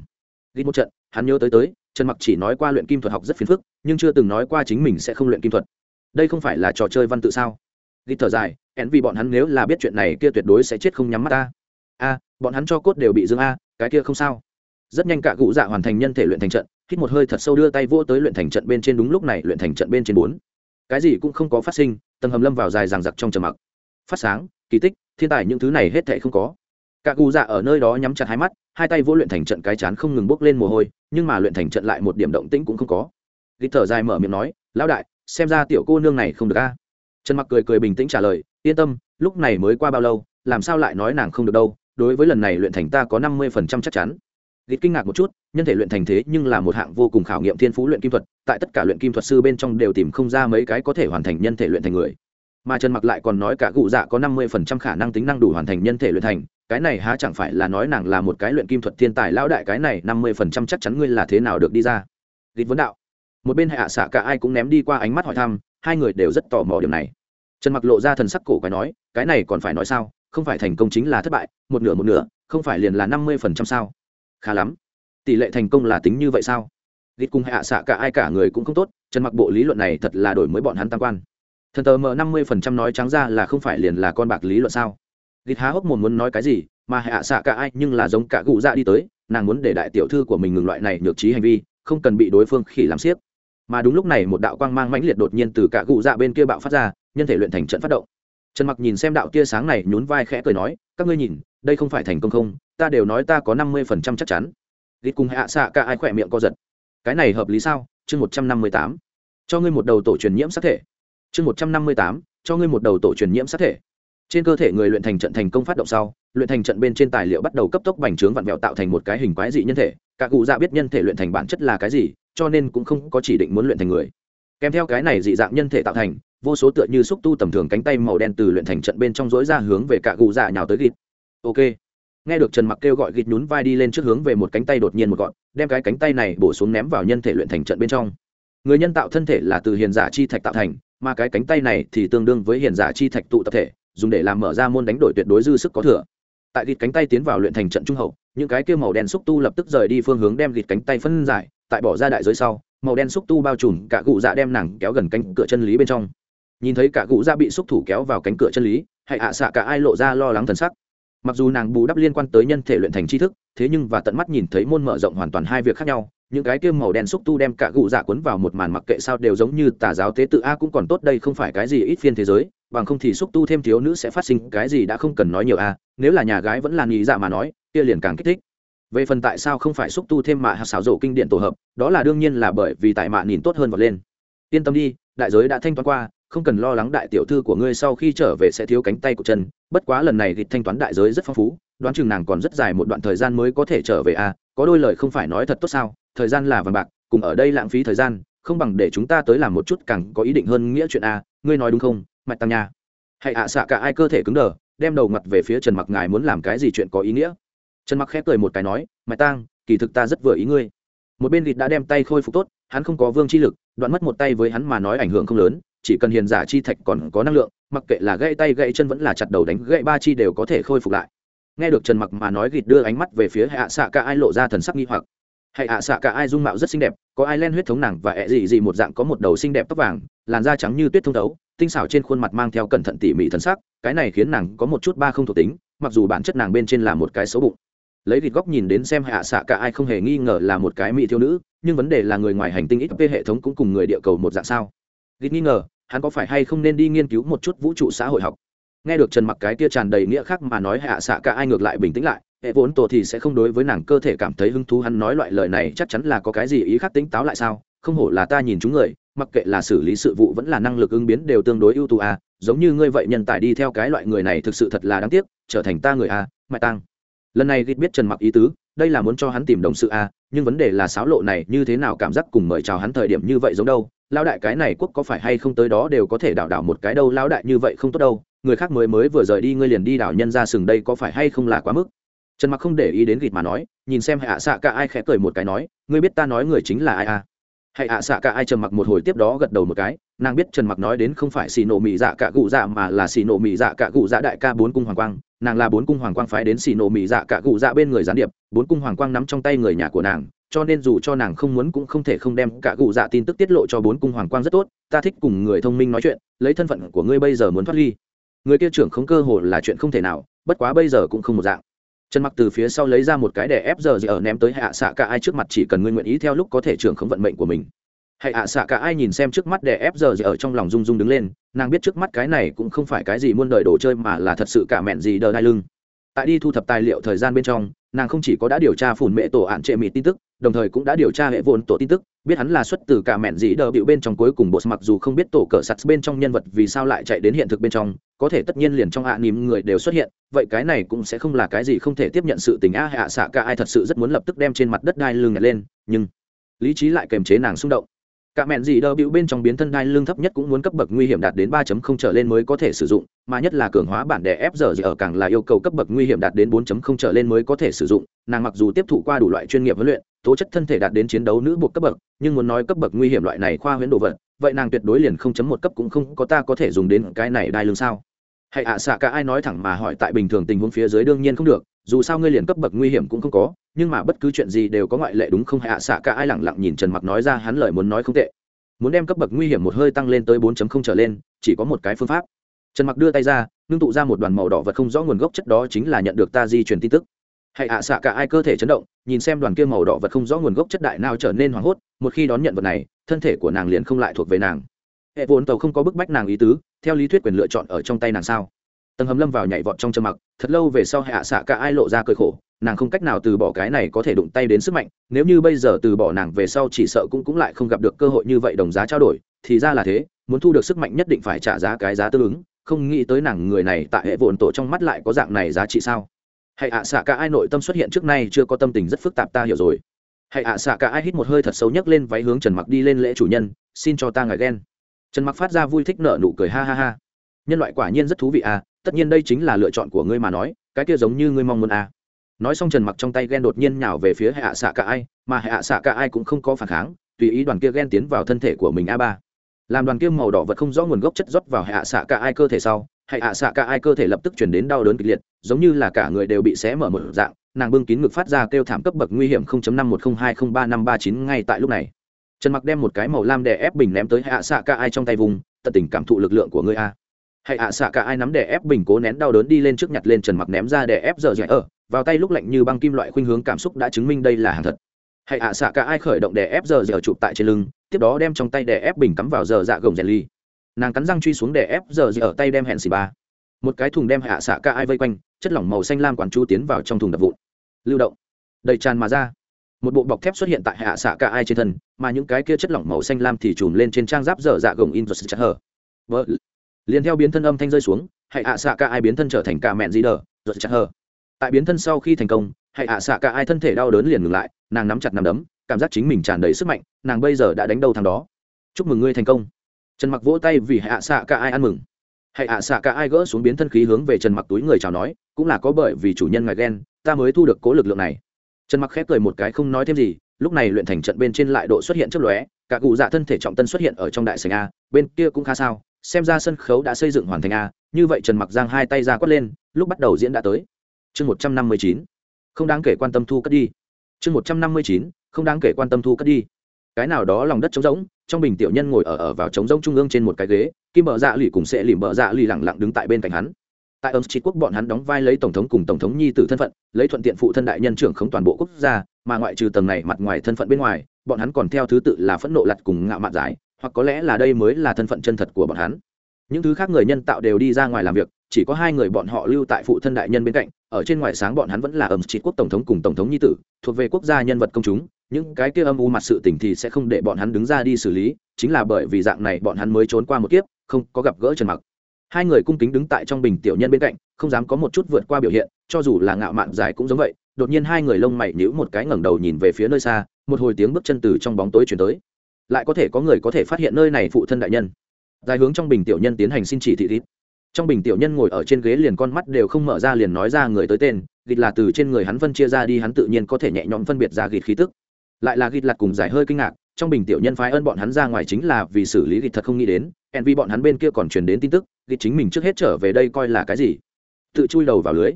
Ghi một trận, hắn nhớ tới tới, trần mặc chỉ nói qua luyện kim thuật học rất phiền phức, nhưng chưa từng nói qua chính mình sẽ không luyện kim thuật. Đây không phải là trò chơi văn tự sao? Ghi thở dài, én vì bọn hắn nếu là biết chuyện này kia tuyệt đối sẽ chết không nhắm mắt ta. A, bọn hắn cho cốt đều bị dương a, cái kia không sao rất nhanh cả cụ dạ hoàn thành nhân thể luyện thành trận, hít một hơi thật sâu đưa tay vô tới luyện thành trận bên trên đúng lúc này, luyện thành trận bên trên bốn. Cái gì cũng không có phát sinh, tầng hầm lâm vào dài ràng giặc trong trầm mặc. Phát sáng, kỳ tích, thiên tài những thứ này hết thệ không có. Cả cụ dạ ở nơi đó nhắm chặt hai mắt, hai tay vô luyện thành trận cái chán không ngừng bốc lên mồ hôi, nhưng mà luyện thành trận lại một điểm động tĩnh cũng không có. Ghi thở dài mở miệng nói, lão đại, xem ra tiểu cô nương này không được a. Trần mặc cười cười bình tĩnh trả lời, yên tâm, lúc này mới qua bao lâu, làm sao lại nói nàng không được đâu, đối với lần này luyện thành ta có năm mươi phần trăm chắc chắn gịt kinh ngạc một chút, nhân thể luyện thành thế nhưng là một hạng vô cùng khảo nghiệm thiên phú luyện kim thuật, tại tất cả luyện kim thuật sư bên trong đều tìm không ra mấy cái có thể hoàn thành nhân thể luyện thành người. Mà trần mặc lại còn nói cả cụ dạ có năm mươi phần trăm khả năng tính năng đủ hoàn thành nhân thể luyện thành, cái này há chẳng phải là nói nàng là một cái luyện kim thuật thiên tài lão đại, cái này năm mươi phần trăm chắc chắn ngươi là thế nào được đi ra. Gịt vấn đạo. Một bên hạ xạ cả ai cũng ném đi qua ánh mắt hỏi thăm, hai người đều rất tò mò điểm này. Trần mặc lộ ra thần sắc cổ quái nói, cái này còn phải nói sao, không phải thành công chính là thất bại, một nửa một nửa, không phải liền là năm mươi phần trăm sao khá lắm. Tỷ lệ thành công là tính như vậy sao? Ghi cùng hạ xạ cả ai cả người cũng không tốt, trần mặc bộ lý luận này thật là đổi mới bọn hắn tam quan. Thần tờ mờ năm mươi phần trăm nói trắng ra là không phải liền là con bạc lý luận sao? Ghi há hốc một muốn nói cái gì, mà hạ xạ cả ai nhưng là giống cả cụ dạ đi tới, nàng muốn để đại tiểu thư của mình ngừng loại này nhược trí hành vi, không cần bị đối phương khỉ làm siếc mà đúng lúc này một đạo quang mang mãnh liệt đột nhiên từ cả cụ dạ bên kia bạo phát ra, nhân thể luyện thành trận phát động. Trần mặc nhìn xem đạo tia sáng này nhún vai khẽ cười nói các ngươi nhìn, đây không phải thành công không? Ta đều nói ta có năm mươi phần trăm chắc chắn. Ghi cùng hạ xạ cả ai khỏe miệng co giật. Cái này hợp lý sao? Chương một trăm năm mươi tám. Cho ngươi một đầu tổ truyền nhiễm sát thể. Chương một trăm năm mươi tám. Cho ngươi một đầu tổ truyền nhiễm sát thể. Trên cơ thể người luyện thành trận thành công phát động sau, luyện thành trận bên trên tài liệu bắt đầu cấp tốc bành trướng vặn vẹo tạo thành một cái hình quái dị nhân thể. Các cụ dạ biết nhân thể luyện thành bản chất là cái gì, cho nên cũng không có chỉ định muốn luyện thành người. Kèm theo cái này dị dạng nhân thể tạo thành vô số tựa như xúc tu tầm thường cánh tay màu đen từ luyện thành trận bên trong rối ra hướng về cả cụ dạ nhào tới gịt. Ok. Nghe được trần mặc kêu gọi gịt nhún vai đi lên trước hướng về một cánh tay đột nhiên một gọn, đem cái cánh tay này bổ xuống ném vào nhân thể luyện thành trận bên trong. Người nhân tạo thân thể là từ hiền giả chi thạch tạo thành, mà cái cánh tay này thì tương đương với hiền giả chi thạch tụ tập thể, dùng để làm mở ra môn đánh đổi tuyệt đối dư sức có thừa. Tại gịt cánh tay tiến vào luyện thành trận trung hậu, những cái kia màu đen xúc tu lập tức rời đi phương hướng đem gịt cánh tay phân giải, tại bỏ ra đại giới sau, màu đen xúc tu bao trùm, cả cụ dạ đem nàng kéo gần cánh cửa chân lý bên trong nhìn thấy cả cụ ra bị xúc thủ kéo vào cánh cửa chân lý hãy ạ xạ cả ai lộ ra lo lắng thần sắc. Mặc dù nàng bù đắp liên quan tới nhân thể luyện thành tri thức, thế nhưng và tận mắt nhìn thấy môn mở rộng hoàn toàn hai việc khác nhau, những cái kia màu đen xúc tu đem cả cụ dạ cuốn vào một màn mặc kệ sao đều giống như tà giáo tế tự a cũng còn tốt đây không phải cái gì ít phiên thế giới, bằng không thì xúc tu thêm thiếu nữ sẽ phát sinh cái gì đã không cần nói nhiều a, nếu là nhà gái vẫn là nghĩ dạ mà nói, kia liền càng kích thích. Về phần tại sao không phải xúc tu thêm mạ xáo rổ kinh điện tổ hợp, đó là đương nhiên là bởi vì tại mạ nhìn tốt hơn vọt lên. Yên tâm đi, đại giới đã thanh toán qua không cần lo lắng đại tiểu thư của ngươi sau khi trở về sẽ thiếu cánh tay của chân. Bất quá lần này thì thanh toán đại giới rất phong phú, đoán chừng nàng còn rất dài một đoạn thời gian mới có thể trở về a có đôi lời không phải nói thật tốt sao? Thời gian là vàng bạc, cùng ở đây lãng phí thời gian, không bằng để chúng ta tới làm một chút càng có ý định hơn nghĩa chuyện a ngươi nói đúng không, mạch tăng nha? Hãy ạ, xạ cả ai cơ thể cứng đờ, đem đầu mặt về phía trần mặc ngài muốn làm cái gì chuyện có ý nghĩa? Trần mặc khép cười một cái nói, mạch tăng, kỳ thực ta rất vừa ý ngươi. Một bên vịt đã đem tay khôi phục tốt, hắn không có vương chi lực, đoạn mất một tay với hắn mà nói ảnh hưởng không lớn chỉ cần hiền giả chi thạch còn có năng lượng, mặc kệ là gãy tay gãy chân vẫn là chặt đầu đánh gãy ba chi đều có thể khôi phục lại. Nghe được trần mặc mà nói gịt đưa ánh mắt về phía hạ xạ cả ai lộ ra thần sắc nghi hoặc. Hãy ạ xạ cả ai dung mạo rất xinh đẹp, có ai len huyết thống nàng và ẹ gì gì một dạng có một đầu xinh đẹp tóc vàng, làn da trắng như tuyết thông thấu, tinh xảo trên khuôn mặt mang theo cẩn thận tỉ mỉ thân sắc, cái này khiến nàng có một chút ba không thuộc tính, mặc dù bản chất nàng bên trên là một cái xấu bụng. Lấy vịt góc nhìn đến xem hạ xạ cả ai không hề nghi ngờ là một cái mỹ thiếu nữ, nhưng vấn đề là người ngoài hành tinh ít về hệ thống cũng cùng người địa cầu một dạng sao? Vịt nghi ngờ hắn có phải hay không nên đi nghiên cứu một chút vũ trụ xã hội học? Nghe được trần mặc cái kia tràn đầy nghĩa khác mà nói hạ xạ cả ai ngược lại bình tĩnh lại, hệ vốn tổ thì sẽ không đối với nàng cơ thể cảm thấy hứng thú hắn nói loại lời này chắc chắn là có cái gì ý khác tính táo lại sao? Không hổ là ta nhìn chúng người, mặc kệ là xử lý sự vụ vẫn là năng lực ứng biến đều tương đối ưu tú à giống như ngươi vậy nhân tài đi theo cái loại người này thực sự thật là đáng tiếc, trở thành ta người à mại tăng lần này ghi biết trần mặc ý tứ, đây là muốn cho hắn tìm đồng sự à nhưng vấn đề là sáo lộ này như thế nào cảm giác cùng mời chào hắn thời điểm như vậy giống đâu lao đại cái này quốc có phải hay không tới đó đều có thể đảo đảo một cái đâu lao đại như vậy không tốt đâu, người khác mới mới vừa rời đi, ngươi liền đi đảo nhân ra sừng đây có phải hay không là quá mức? Trần mặc không để ý đến gịt mà nói, nhìn xem hạ xạ cả ai khẽ cười một cái nói, ngươi biết ta nói người chính là ai à? Hãy ạ xạ cả ai trầm mặc một hồi tiếp đó gật đầu một cái, nàng biết trần mặc nói đến không phải xì nổ mỹ dạ cả cụ dạ mà là xì nổ mỹ dạ cả cụ dạ đại ca bốn cung hoàng quang, nàng là bốn cung hoàng quang phái đến xì nổ mỹ dạ cả cụ dạ bên người gián điệp, bốn cung hoàng quang nắm trong tay người nhà của nàng cho nên dù cho nàng không muốn cũng không thể không đem cả cụ dạ tin tức tiết lộ cho bốn cung hoàng quang rất tốt, ta thích cùng người thông minh nói chuyện, lấy thân phận của ngươi bây giờ muốn thoát ly. Người kia trưởng không cơ hồ là chuyện không thể nào, bất quá bây giờ cũng không một dạng. Trần mặc từ phía sau lấy ra một cái để ép giờ gì ở ném tới hạ xạ cả ai trước mặt chỉ cần ngươi nguyện ý theo lúc có thể trưởng không vận mệnh của mình. Hãy hạ xạ cả ai nhìn xem trước mắt để ép giờ gì ở trong lòng rung rung đứng lên, nàng biết trước mắt cái này cũng không phải cái gì muôn đời đồ chơi mà là thật sự cả mẹn gì đờ đai lưng tại đi thu thập tài liệu thời gian bên trong, nàng không chỉ có đã điều tra phủn mệ tổ ạn trệ mịt tin tức, đồng thời cũng đã điều tra hệ vốn tổ tin tức, biết hắn là xuất từ cả mẹn dĩ đờ bịu bên trong cuối cùng bộ mặc dù không biết tổ cờ sắt bên trong nhân vật vì sao lại chạy đến hiện thực bên trong, có thể tất nhiên liền trong ạ à người đều xuất hiện, vậy cái này cũng sẽ không là cái gì không thể tiếp nhận sự tình a, hạ xạ cả ai thật sự rất muốn lập tức đem trên mặt đất đai lưng nhặt lên, nhưng lý trí lại kềm chế nàng xung động cả mẹn gì đờ bịu bên trong biến thân đai lưng thấp nhất cũng muốn cấp bậc nguy hiểm đạt đến 3.0 trở lên mới có thể sử dụng, mà nhất là cường hóa bản đè ép giờ ở càng là yêu cầu cấp bậc nguy hiểm đạt đến 4.0 trở lên mới có thể sử dụng. Nàng mặc dù tiếp thụ qua đủ loại chuyên nghiệp huấn luyện, tố chất thân thể đạt đến chiến đấu nữ buộc cấp bậc, nhưng muốn nói cấp bậc nguy hiểm loại này khoa huyễn đồ vật, vậy nàng tuyệt đối liền không chấm một cấp cũng không có ta có thể dùng đến cái này đai lưng sao? Hãy ạ, xạ cả ai nói thẳng mà hỏi tại bình thường tình huống phía dưới đương nhiên không được, dù sao ngươi liền cấp bậc nguy hiểm cũng không có nhưng mà bất cứ chuyện gì đều có ngoại lệ đúng không? Hạ ạ, xạ cả ai lẳng lặng nhìn trần mặc nói ra hắn lời muốn nói không tệ. Muốn đem cấp bậc nguy hiểm một hơi tăng lên tới 4.0 trở lên, chỉ có một cái phương pháp. Trần mặc đưa tay ra, ngưng tụ ra một đoàn màu đỏ vật không rõ nguồn gốc chất đó chính là nhận được ta di truyền tin tức. Hãy ạ, xạ cả ai cơ thể chấn động, nhìn xem đoàn kia màu đỏ vật không rõ nguồn gốc chất đại nào trở nên hoảng hốt, một khi đón nhận vật này, thân thể của nàng liền không lại thuộc về nàng. Hệ vốn tàu không có bức bách nàng ý tứ, theo lý thuyết quyền lựa chọn ở trong tay nàng sao? Tầng hầm lâm vào nhảy vọt trong châm mặc, thật lâu về sau hạ xạ cả ai lộ ra cơi khổ nàng không cách nào từ bỏ cái này có thể đụng tay đến sức mạnh, nếu như bây giờ từ bỏ nàng về sau chỉ sợ cũng cũng lại không gặp được cơ hội như vậy đồng giá trao đổi, thì ra là thế, muốn thu được sức mạnh nhất định phải trả giá cái giá tương ứng, không nghĩ tới nàng người này tại hệ vồn tổ trong mắt lại có dạng này giá trị sao? Hãy ạ xạ cả ai nội tâm xuất hiện trước nay chưa có tâm tình rất phức tạp ta hiểu rồi. Hãy ạ xạ cả ai hít một hơi thật sâu nhấc lên váy hướng trần mặc đi lên lễ chủ nhân, xin cho ta ngài ghen. Trần mặc phát ra vui thích nợ nụ cười ha ha ha. Nhân loại quả nhiên rất thú vị à tất nhiên đây chính là lựa chọn của ngươi mà nói, cái kia giống như ngươi mong muốn à nói xong trần mặc trong tay ghen đột nhiên nhào về phía hệ hạ xạ cả ai, mà hệ hạ xạ cả ai cũng không có phản kháng, tùy ý đoàn kia ghen tiến vào thân thể của mình a ba. Làm đoàn kia màu đỏ vật không rõ nguồn gốc chất rót vào hệ hạ xạ cả ai cơ thể sau hệ hạ xạ cả ai cơ thể lập tức chuyển đến đau đớn kịch liệt, giống như là cả người đều bị xé mở một dạng, nàng bưng kín ngực phát ra kêu thảm cấp bậc nguy hiểm 0.510203539 ngay tại lúc này. Trần mặc đem một cái màu lam đè ép bình ném tới hạ xạ cả ai trong tay vùng, tận tình cảm thụ lực lượng của ngươi a. Hãy ạ xạ cả ai nắm đè ép bình cố nén đau đớn đi lên trước nhặt lên trần mặc ném ra đè ép giờ dạy ở vào tay lúc lạnh như băng kim loại khuynh hướng cảm xúc đã chứng minh đây là hàng thật. Hãy ạ, xạ cả ai khởi động đè ép giờ giờ chụp tại trên lưng, tiếp đó đem trong tay đè ép bình cắm vào giờ dạ gồng rèn ly. Nàng cắn răng truy xuống đè ép giờ giờ ở tay đem hẹn xì ba. Một cái thùng đem hạ xạ cả ai vây quanh, chất lỏng màu xanh lam quán chú tiến vào trong thùng đập vụn. Lưu động. Đầy tràn mà ra. Một bộ bọc thép xuất hiện tại hạ xạ cả ai trên thân, mà những cái kia chất lỏng màu xanh lam thì trùm lên trên trang giáp dở dạ gồng in và chặt hở vợ. Liền theo biến thân âm thanh rơi xuống hãy hạ xạ cả ai biến thân trở thành cả mẹn gì đờ giật chặt hở tại biến thân sau khi thành công hãy hạ xạ cả ai thân thể đau đớn liền ngừng lại, nàng nắm chặt nắm đấm, cảm giác chính mình tràn đầy sức mạnh, nàng bây giờ đã đánh đầu thằng đó. Chúc mừng ngươi thành công. Trần mặc vỗ tay vì hạ xạ cả ai ăn mừng. Hãy hạ xạ cả ai gỡ xuống biến thân khí hướng về trần mặc túi người chào nói, cũng là có bởi vì chủ nhân ngài ghen, ta mới thu được cố lực lượng này. Trần mặc khép cười một cái không nói thêm gì, lúc này luyện thành trận bên trên lại độ xuất hiện trước lóe, cả cụ dạ thân thể trọng tân xuất hiện ở trong đại sành a, bên kia cũng khá sao, xem ra sân khấu đã xây dựng hoàn thành a, như vậy trần mặc giang hai tay ra quất lên, lúc bắt đầu diễn đã tới chương một trăm năm mươi chín, không đáng kể quan tâm thu cất đi. Chương một trăm năm mươi chín, không đáng kể quan tâm thu cất đi. Cái nào đó lòng đất trống rỗng, trong bình tiểu nhân ngồi ở ở vào trống rỗng trung ương trên một cái ghế, kim bợ dạ lì cùng sẽ lìm bợ dạ lì lẳng lặng đứng tại bên cạnh hắn. Tại ấm trị quốc bọn hắn đóng vai lấy tổng thống cùng tổng thống nhi tử thân phận, lấy thuận tiện phụ thân đại nhân trưởng không toàn bộ quốc gia, mà ngoại trừ tầng này mặt ngoài thân phận bên ngoài, bọn hắn còn theo thứ tự là phẫn nộ lặt cùng ngạo mạn giải, hoặc có lẽ là đây mới là thân phận chân thật của bọn hắn những thứ khác người nhân tạo đều đi ra ngoài làm việc, chỉ có hai người bọn họ lưu tại phụ thân đại nhân bên cạnh, ở trên ngoài sáng bọn hắn vẫn là ẩm trị quốc tổng thống cùng tổng thống nhi tử, thuộc về quốc gia nhân vật công chúng, những cái kia âm u mặt sự tình thì sẽ không để bọn hắn đứng ra đi xử lý, chính là bởi vì dạng này bọn hắn mới trốn qua một kiếp, không có gặp gỡ trần mặc. Hai người cung kính đứng tại trong bình tiểu nhân bên cạnh, không dám có một chút vượt qua biểu hiện, cho dù là ngạo mạn dài cũng giống vậy, đột nhiên hai người lông mày nhíu một cái ngẩng đầu nhìn về phía nơi xa, một hồi tiếng bước chân từ trong bóng tối chuyển tới. Lại có thể có người có thể phát hiện nơi này phụ thân đại nhân dài hướng trong bình tiểu nhân tiến hành xin chỉ thị rít trong bình tiểu nhân ngồi ở trên ghế liền con mắt đều không mở ra liền nói ra người tới tên gịt là từ trên người hắn phân chia ra đi hắn tự nhiên có thể nhẹ nhõm phân biệt ra gịt khí tức. Lại là gịt lặt cùng giải hơi kinh ngạc, trong bình tiểu nhân phái ơn bọn hắn ra ngoài chính là vì xử lý gịt thật không nghĩ đến, en vì bọn hắn bên kia còn truyền đến tin tức gịt chính mình trước hết trở về đây coi là cái gì. Tự chui đầu vào lưới.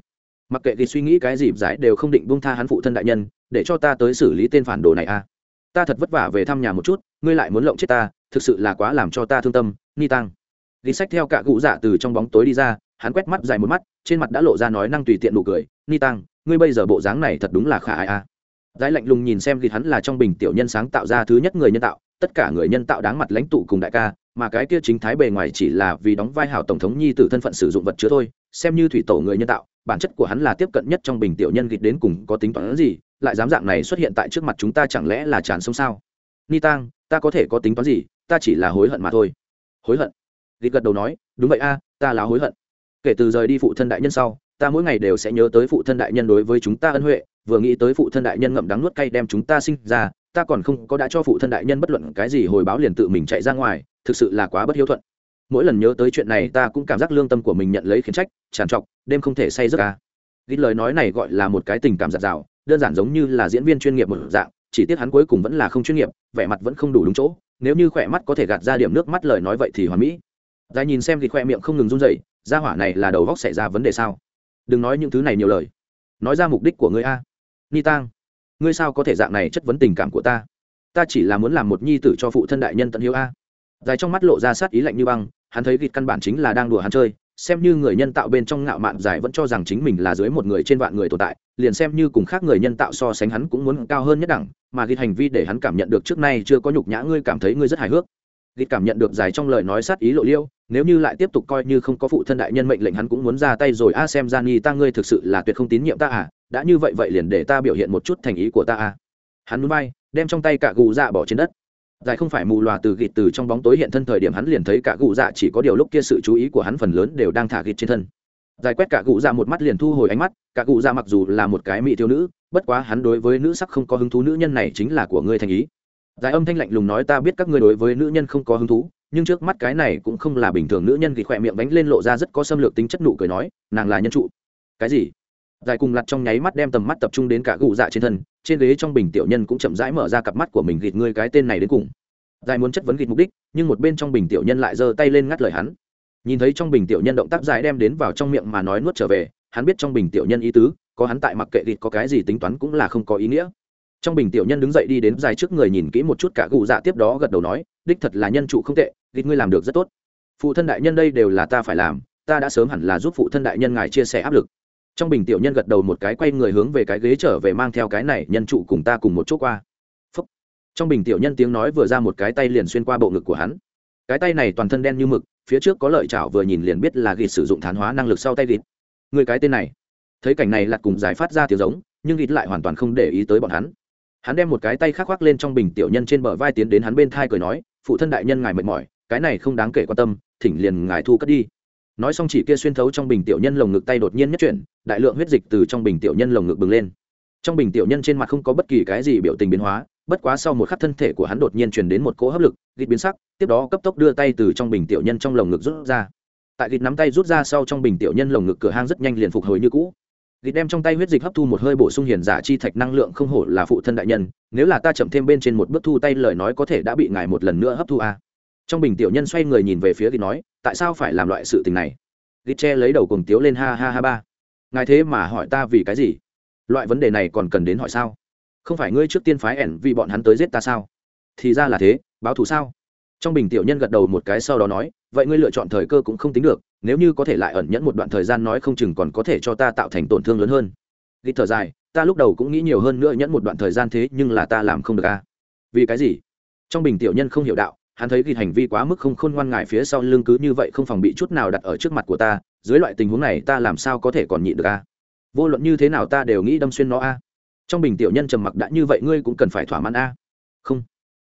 Mặc kệ gịt suy nghĩ cái gì, giải đều không định buông tha hắn phụ thân đại nhân, để cho ta tới xử lý tên phản đồ này a à. ta thật vất vả về thăm nhà một chút, ngươi lại muốn lộng chết ta, thực sự là quá làm cho ta thương tâm ni tăng ghi sách theo cả cụ dạ từ trong bóng tối đi ra, hắn quét mắt dài một mắt, trên mặt đã lộ ra nói năng tùy tiện nụ cười. Ni tăng ngươi bây giờ bộ dáng này thật đúng là khả ai a à. giải lạnh lùng nhìn xem ghi hắn là trong bình tiểu nhân sáng tạo ra thứ nhất người nhân tạo, tất cả người nhân tạo đáng mặt lãnh tụ cùng đại ca, mà cái kia chính thái bề ngoài chỉ là vì đóng vai hảo tổng thống nhi tử thân phận sử dụng vật chứa thôi, xem như thủy tổ người nhân tạo, bản chất của hắn là tiếp cận nhất trong bình tiểu nhân gịt đến cùng có tính toán gì, lại dám dạng này xuất hiện tại trước mặt chúng ta chẳng lẽ là tràn sông sao? Ni tang, ta có thể có tính toán gì, ta chỉ là hối hận mà thôi hối hận. Ghi gật đầu nói, đúng vậy a, ta là hối hận. Kể từ rời đi phụ thân đại nhân sau, ta mỗi ngày đều sẽ nhớ tới phụ thân đại nhân đối với chúng ta ân huệ, vừa nghĩ tới phụ thân đại nhân ngậm đắng nuốt cay đem chúng ta sinh ra, ta còn không có đã cho phụ thân đại nhân bất luận cái gì hồi báo liền tự mình chạy ra ngoài, thực sự là quá bất hiếu thuận. Mỗi lần nhớ tới chuyện này ta cũng cảm giác lương tâm của mình nhận lấy khiển trách tràn trọc, đêm không thể say giấc ca ghi lời nói này gọi là một cái tình cảm giặt rào, đơn giản giống như là diễn viên chuyên nghiệp một dạng, chỉ tiếc hắn cuối cùng vẫn là không chuyên nghiệp, vẻ mặt vẫn không đủ đúng chỗ nếu như khỏe mắt có thể gạt ra điểm nước mắt lời nói vậy thì hoàn mỹ. Dài nhìn xem thì khoe miệng không ngừng run dậy ra hỏa này là đầu góc xảy ra vấn đề sao? Đừng nói những thứ này nhiều lời. Nói ra mục đích của ngươi a. Ni tang, ngươi sao có thể dạng này chất vấn tình cảm của ta? Ta chỉ là muốn làm một nhi tử cho phụ thân đại nhân tận hiếu a. Dài trong mắt lộ ra sát ý lạnh như băng, hắn thấy vịt căn bản chính là đang đùa hắn chơi xem như người nhân tạo bên trong ngạo mạn giải vẫn cho rằng chính mình là dưới một người trên vạn người tồn tại, liền xem như cùng khác người nhân tạo so sánh hắn cũng muốn cao hơn nhất đẳng, mà ghi hành vi để hắn cảm nhận được trước nay chưa có nhục nhã ngươi cảm thấy ngươi rất hài hước. Ghi cảm nhận được giải trong lời nói sát ý lộ liêu, nếu như lại tiếp tục coi như không có phụ thân đại nhân mệnh lệnh hắn cũng muốn ra tay rồi. A, xem ra nghi ta ngươi thực sự là tuyệt không tín nhiệm ta à đã như vậy vậy liền để ta biểu hiện một chút thành ý của ta à. Hắn muốn bay, đem trong tay cả gù dạ bỏ trên đất giải không phải mù loà từ gịt từ trong bóng tối hiện thân thời điểm hắn liền thấy cả gụ dạ chỉ có điều lúc kia sự chú ý của hắn phần lớn đều đang thả gịt trên thân. Giải quét cả gụ dạ một mắt liền thu hồi ánh mắt, cả gụ dạ mặc dù là một cái mỹ thiếu nữ, bất quá hắn đối với nữ sắc không có hứng thú nữ nhân này chính là của ngươi thành ý. Giải âm thanh lạnh lùng nói ta biết các ngươi đối với nữ nhân không có hứng thú, nhưng trước mắt cái này cũng không là bình thường nữ nhân thì khỏe miệng bánh lên lộ ra rất có xâm lược tính chất nụ cười nói, nàng là nhân trụ. Cái gì? Giải cùng lặt trong nháy mắt đem tầm mắt tập trung đến cả gụ dạ trên thân trên ghế trong bình tiểu nhân cũng chậm rãi mở ra cặp mắt của mình gịt ngươi cái tên này đến cùng. Dài muốn chất vấn gịt mục đích, nhưng một bên trong bình tiểu nhân lại giơ tay lên ngắt lời hắn. Nhìn thấy trong bình tiểu nhân động tác dài đem đến vào trong miệng mà nói nuốt trở về, hắn biết trong bình tiểu nhân ý tứ, có hắn tại mặc kệ gịt có cái gì tính toán cũng là không có ý nghĩa. Trong bình tiểu nhân đứng dậy đi đến dài trước người nhìn kỹ một chút cả gù dạ tiếp đó gật đầu nói, đích thật là nhân trụ không tệ, gịt ngươi làm được rất tốt. Phụ thân đại nhân đây đều là ta phải làm, ta đã sớm hẳn là giúp phụ thân đại nhân ngài chia sẻ áp lực trong bình tiểu nhân gật đầu một cái quay người hướng về cái ghế trở về mang theo cái này, nhân trụ cùng ta cùng một chỗ qua. Phúc. trong bình tiểu nhân tiếng nói vừa ra một cái tay liền xuyên qua bộ ngực của hắn. Cái tay này toàn thân đen như mực, phía trước có lợi chảo vừa nhìn liền biết là gịt sử dụng thán hóa năng lực sau tay gịt. Người cái tên này. Thấy cảnh này lặt cùng giải phát ra tiếng giống, nhưng gịt lại hoàn toàn không để ý tới bọn hắn. Hắn đem một cái tay khắc khoác lên trong bình tiểu nhân trên bờ vai tiến đến hắn bên thai cười nói, phụ thân đại nhân ngài mệt mỏi, cái này không đáng kể quan tâm, thỉnh liền ngài thu cất đi nói xong chỉ kia xuyên thấu trong bình tiểu nhân lồng ngực tay đột nhiên nhất chuyển, đại lượng huyết dịch từ trong bình tiểu nhân lồng ngực bừng lên. Trong bình tiểu nhân trên mặt không có bất kỳ cái gì biểu tình biến hóa, bất quá sau một khắc thân thể của hắn đột nhiên truyền đến một cỗ hấp lực, gịt biến sắc, tiếp đó cấp tốc đưa tay từ trong bình tiểu nhân trong lồng ngực rút ra. Tại gịt nắm tay rút ra sau trong bình tiểu nhân lồng ngực cửa hang rất nhanh liền phục hồi như cũ. Gịt đem trong tay huyết dịch hấp thu một hơi bổ sung hiền giả chi thạch năng lượng không hổ là phụ thân đại nhân, nếu là ta chậm thêm bên trên một bước thu tay lời nói có thể đã bị ngài một lần nữa hấp thu a à trong bình tiểu nhân xoay người nhìn về phía gịt nói, tại sao phải làm loại sự tình này? Gịt che lấy đầu cùng tiếu lên, ha ha ha, ba. Ngài thế mà hỏi ta vì cái gì? Loại vấn đề này còn cần đến hỏi sao? Không phải ngươi trước tiên phái ẻn vì bọn hắn tới giết ta sao? Thì ra là thế, báo thù sao? Trong bình tiểu nhân gật đầu một cái sau đó nói, vậy ngươi lựa chọn thời cơ cũng không tính được, nếu như có thể lại ẩn nhẫn một đoạn thời gian nói không chừng còn có thể cho ta tạo thành tổn thương lớn hơn. Ghi thở dài, ta lúc đầu cũng nghĩ nhiều hơn nữa nhẫn một đoạn thời gian thế nhưng là ta làm không được à? Vì cái gì? Trong bình tiểu nhân không hiểu đạo hắn thấy ghi hành vi quá mức không khôn ngoan ngại phía sau lưng cứ như vậy không phòng bị chút nào đặt ở trước mặt của ta, dưới loại tình huống này ta làm sao có thể còn nhịn được a? Vô luận như thế nào ta đều nghĩ đâm xuyên nó a. Trong bình tiểu nhân trầm mặc đã như vậy ngươi cũng cần phải thỏa mãn a. Không.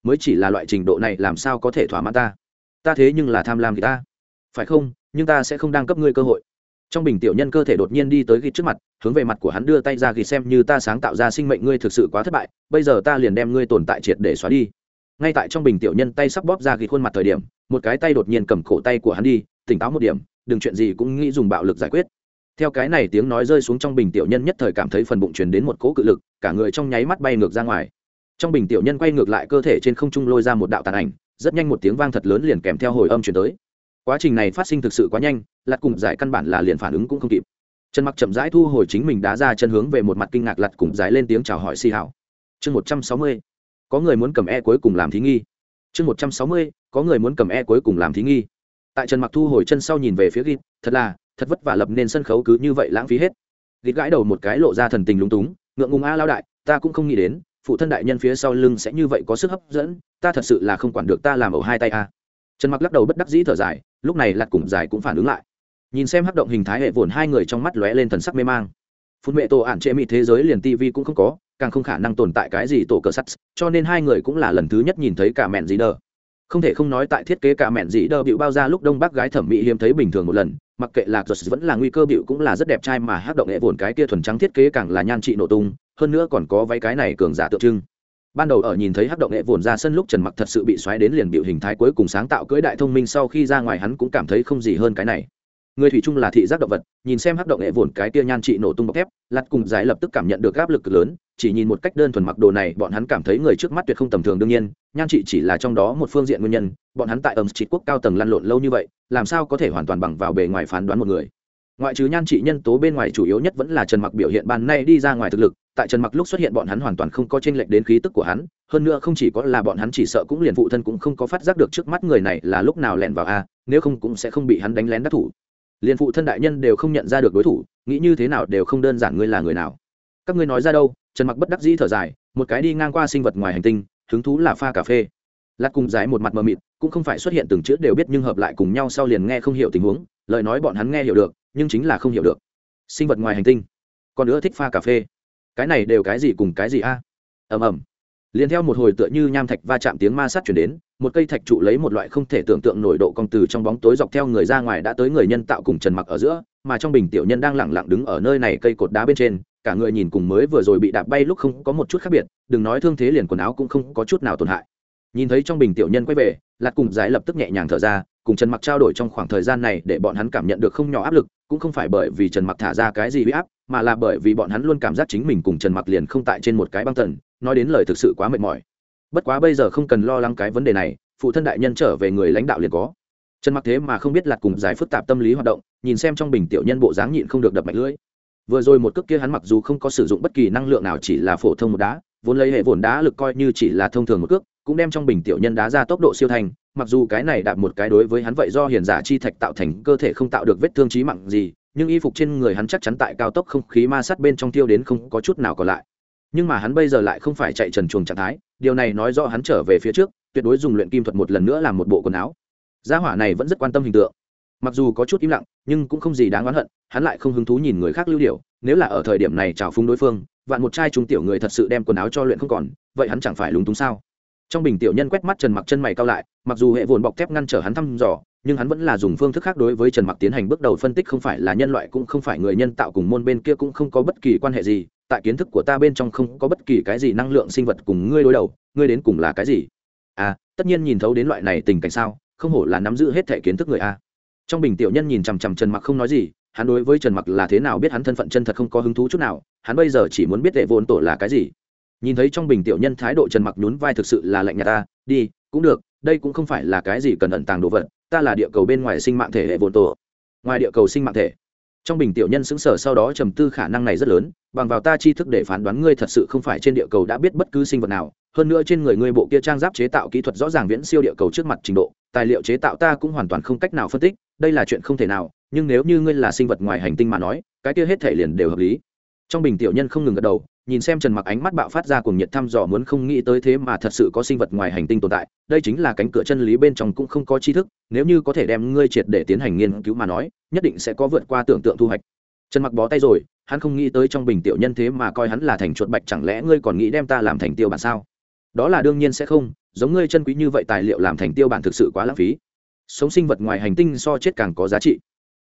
Mới chỉ là loại trình độ này làm sao có thể thỏa mãn ta? Ta thế nhưng là tham lam thì ta. Phải không? Nhưng ta sẽ không đang cấp ngươi cơ hội. Trong bình tiểu nhân cơ thể đột nhiên đi tới ghi trước mặt, hướng về mặt của hắn đưa tay ra ghi xem như ta sáng tạo ra sinh mệnh ngươi thực sự quá thất bại, bây giờ ta liền đem ngươi tồn tại triệt để xóa đi ngay tại trong bình tiểu nhân tay sắp bóp ra ghi khuôn mặt thời điểm, một cái tay đột nhiên cầm cổ tay của hắn đi, tỉnh táo một điểm, đừng chuyện gì cũng nghĩ dùng bạo lực giải quyết. Theo cái này tiếng nói rơi xuống trong bình tiểu nhân nhất thời cảm thấy phần bụng truyền đến một cỗ cự lực, cả người trong nháy mắt bay ngược ra ngoài. Trong bình tiểu nhân quay ngược lại cơ thể trên không trung lôi ra một đạo tàn ảnh, rất nhanh một tiếng vang thật lớn liền kèm theo hồi âm chuyển tới. Quá trình này phát sinh thực sự quá nhanh lặt cùng giải căn bản là liền phản ứng cũng không kịp. Trần mặc chậm rãi thu hồi chính mình đá ra chân hướng về một mặt kinh ngạc lặt cùng giải lên tiếng chào hỏi si hảo chương một trăm sáu mươi có người muốn cầm e cuối cùng làm thí nghi. Chương một trăm sáu mươi, có người muốn cầm e cuối cùng làm thí nghi. Tại trần mặc thu hồi chân sau nhìn về phía ghi thật là, thật vất vả lập nên sân khấu cứ như vậy lãng phí hết. Ghi gãi đầu một cái lộ ra thần tình lúng túng, ngượng ngùng a lao đại, ta cũng không nghĩ đến, phụ thân đại nhân phía sau lưng sẽ như vậy có sức hấp dẫn, ta thật sự là không quản được ta làm ẩu hai tay a. Trần mặc lắc đầu bất đắc dĩ thở dài, lúc này lặt cùng dài cũng phản ứng lại. Nhìn xem hắc động hình thái hệ vồn hai người trong mắt lóe lên thần sắc mê mang phun mẹ tổ ản chế mị thế giới liền tv cũng không có, càng không khả năng tồn tại cái gì tổ cờ sắt, cho nên hai người cũng là lần thứ nhất nhìn thấy cả mẹn gì đờ. Không thể không nói tại thiết kế cả mẹn dĩ đờ bịu bao ra lúc đông bắc gái thẩm mỹ hiếm thấy bình thường một lần, mặc kệ lạc giật vẫn là nguy cơ bịu cũng là rất đẹp trai mà hát động nghệ vồn cái kia thuần trắng thiết kế càng là nhan trị nổ tung, hơn nữa còn có váy cái này cường giả tượng trưng. Ban đầu ở nhìn thấy hát động nghệ vồn ra sân lúc trần mặc thật sự bị xoáy đến liền bịu hình thái cuối cùng sáng tạo cưỡi đại thông minh sau khi ra ngoài hắn cũng cảm thấy không gì hơn cái này người thủy chung là thị giác động vật, nhìn xem hắc động nghệ vồn cái kia nhan trị nổ tung bọc thép lặt cùng giải lập tức cảm nhận được áp lực cực lớn, chỉ nhìn một cách đơn thuần mặc đồ này, bọn hắn cảm thấy người trước mắt tuyệt không tầm thường đương nhiên, nhan trị chỉ là trong đó một phương diện nguyên nhân, bọn hắn tại ẩm trị quốc cao tầng lăn lộn lâu như vậy, làm sao có thể hoàn toàn bằng vào bề ngoài phán đoán một người. Ngoại trừ nhan trị nhân tố bên ngoài chủ yếu nhất vẫn là trần mặc biểu hiện ban nay đi ra ngoài thực lực, tại trần mặc lúc xuất hiện bọn hắn hoàn toàn không có tranh lệch đến khí tức của hắn, hơn nữa không chỉ có là bọn hắn chỉ sợ cũng liền phụ thân cũng không có phát giác được trước mắt người này là lúc nào lẻn vào a, nếu không cũng sẽ không bị hắn đánh lén đắc thủ liền phụ thân đại nhân đều không nhận ra được đối thủ, nghĩ như thế nào đều không đơn giản ngươi là người nào. Các ngươi nói ra đâu, trần mặc bất đắc dĩ thở dài, một cái đi ngang qua sinh vật ngoài hành tinh, hứng thú là pha cà phê. Lát cùng giải một mặt mờ mịt, cũng không phải xuất hiện từng chữ đều biết nhưng hợp lại cùng nhau sau liền nghe không hiểu tình huống, lời nói bọn hắn nghe hiểu được, nhưng chính là không hiểu được. Sinh vật ngoài hành tinh. Còn nữa thích pha cà phê. Cái này đều cái gì cùng cái gì a? Ầm ầm. Liền theo một hồi tựa như nham thạch va chạm tiếng ma sát chuyển đến một cây thạch trụ lấy một loại không thể tưởng tượng nổi độ cong từ trong bóng tối dọc theo người ra ngoài đã tới người nhân tạo cùng trần mặc ở giữa, mà trong bình tiểu nhân đang lẳng lặng đứng ở nơi này cây cột đá bên trên, cả người nhìn cùng mới vừa rồi bị đạp bay lúc không có một chút khác biệt, đừng nói thương thế liền quần áo cũng không có chút nào tổn hại. Nhìn thấy trong bình tiểu nhân quay về, lạt cùng giải lập tức nhẹ nhàng thở ra, cùng trần mặc trao đổi trong khoảng thời gian này để bọn hắn cảm nhận được không nhỏ áp lực, cũng không phải bởi vì trần mặc thả ra cái gì huy áp, mà là bởi vì bọn hắn luôn cảm giác chính mình cùng trần mặc liền không tại trên một cái băng tần, nói đến lời thực sự quá mệt mỏi bất quá bây giờ không cần lo lắng cái vấn đề này, phụ thân đại nhân trở về người lãnh đạo liền có. Trần mặc thế mà không biết lạt cùng giải phức tạp tâm lý hoạt động, nhìn xem trong bình tiểu nhân bộ dáng nhịn không được đập mạnh lưỡi. Vừa rồi một cước kia hắn mặc dù không có sử dụng bất kỳ năng lượng nào chỉ là phổ thông một đá, vốn lấy hệ vốn đá lực coi như chỉ là thông thường một cước, cũng đem trong bình tiểu nhân đá ra tốc độ siêu thành, mặc dù cái này đạt một cái đối với hắn vậy do hiền giả chi thạch tạo thành cơ thể không tạo được vết thương trí mạng gì, nhưng y phục trên người hắn chắc chắn tại cao tốc không khí ma sát bên trong tiêu đến không có chút nào còn lại. Nhưng mà hắn bây giờ lại không phải chạy trần chuồng trạng thái điều này nói rõ hắn trở về phía trước, tuyệt đối dùng luyện kim thuật một lần nữa làm một bộ quần áo. Gia hỏa này vẫn rất quan tâm hình tượng. Mặc dù có chút im lặng, nhưng cũng không gì đáng oán hận, hắn lại không hứng thú nhìn người khác lưu điệu, nếu là ở thời điểm này trào phúng đối phương, vạn một trai trung tiểu người thật sự đem quần áo cho luyện không còn, vậy hắn chẳng phải lúng túng sao? Trong bình tiểu nhân quét mắt trần mặc chân mày cao lại, mặc dù hệ vồn bọc thép ngăn trở hắn thăm dò, nhưng hắn vẫn là dùng phương thức khác đối với trần mặc tiến hành bước đầu phân tích không phải là nhân loại cũng không phải người nhân tạo cùng môn bên kia cũng không có bất kỳ quan hệ gì tại kiến thức của ta bên trong không có bất kỳ cái gì năng lượng sinh vật cùng ngươi đối đầu, ngươi đến cùng là cái gì? À tất nhiên nhìn thấu đến loại này tình cảnh sao, không hổ là nắm giữ hết thể kiến thức người a. Trong bình tiểu nhân nhìn chằm chằm trần mặc không nói gì, hắn đối với trần mặc là thế nào biết hắn thân phận chân thật không có hứng thú chút nào, hắn bây giờ chỉ muốn biết đệ vốn tổ là cái gì. Nhìn thấy trong bình tiểu nhân thái độ trần mặc nhún vai thực sự là lạnh nhà ta, đi, cũng được, đây cũng không phải là cái gì cần ẩn tàng đồ vật, ta là địa cầu bên ngoài sinh mạng thể hệ vốn tổ. Ngoài địa cầu sinh mạng thể trong bình tiểu nhân xứng sở sau đó trầm tư khả năng này rất lớn, bằng vào ta chi thức để phán đoán ngươi thật sự không phải trên địa cầu đã biết bất cứ sinh vật nào, hơn nữa trên người ngươi bộ kia trang giáp chế tạo kỹ thuật rõ ràng viễn siêu địa cầu trước mặt trình độ, tài liệu chế tạo ta cũng hoàn toàn không cách nào phân tích, đây là chuyện không thể nào, nhưng nếu như ngươi là sinh vật ngoài hành tinh mà nói, cái kia hết thể liền đều hợp lý. Trong bình tiểu nhân không ngừng gật đầu, nhìn xem trần mặc ánh mắt bạo phát ra cùng nhiệt thăm dò muốn không nghĩ tới thế mà thật sự có sinh vật ngoài hành tinh tồn tại, đây chính là cánh cửa chân lý bên trong cũng không có tri thức, nếu như có thể đem ngươi triệt để tiến hành nghiên cứu mà nói nhất định sẽ có vượt qua tưởng tượng thu hoạch. Trần mặc bó tay rồi, hắn không nghĩ tới trong bình tiểu nhân thế mà coi hắn là thành chuột bạch, chẳng lẽ ngươi còn nghĩ đem ta làm thành tiêu bản sao? Đó là đương nhiên sẽ không, giống ngươi chân quý như vậy tài liệu làm thành tiêu bản thực sự quá lãng phí. Sống sinh vật ngoài hành tinh so chết càng có giá trị.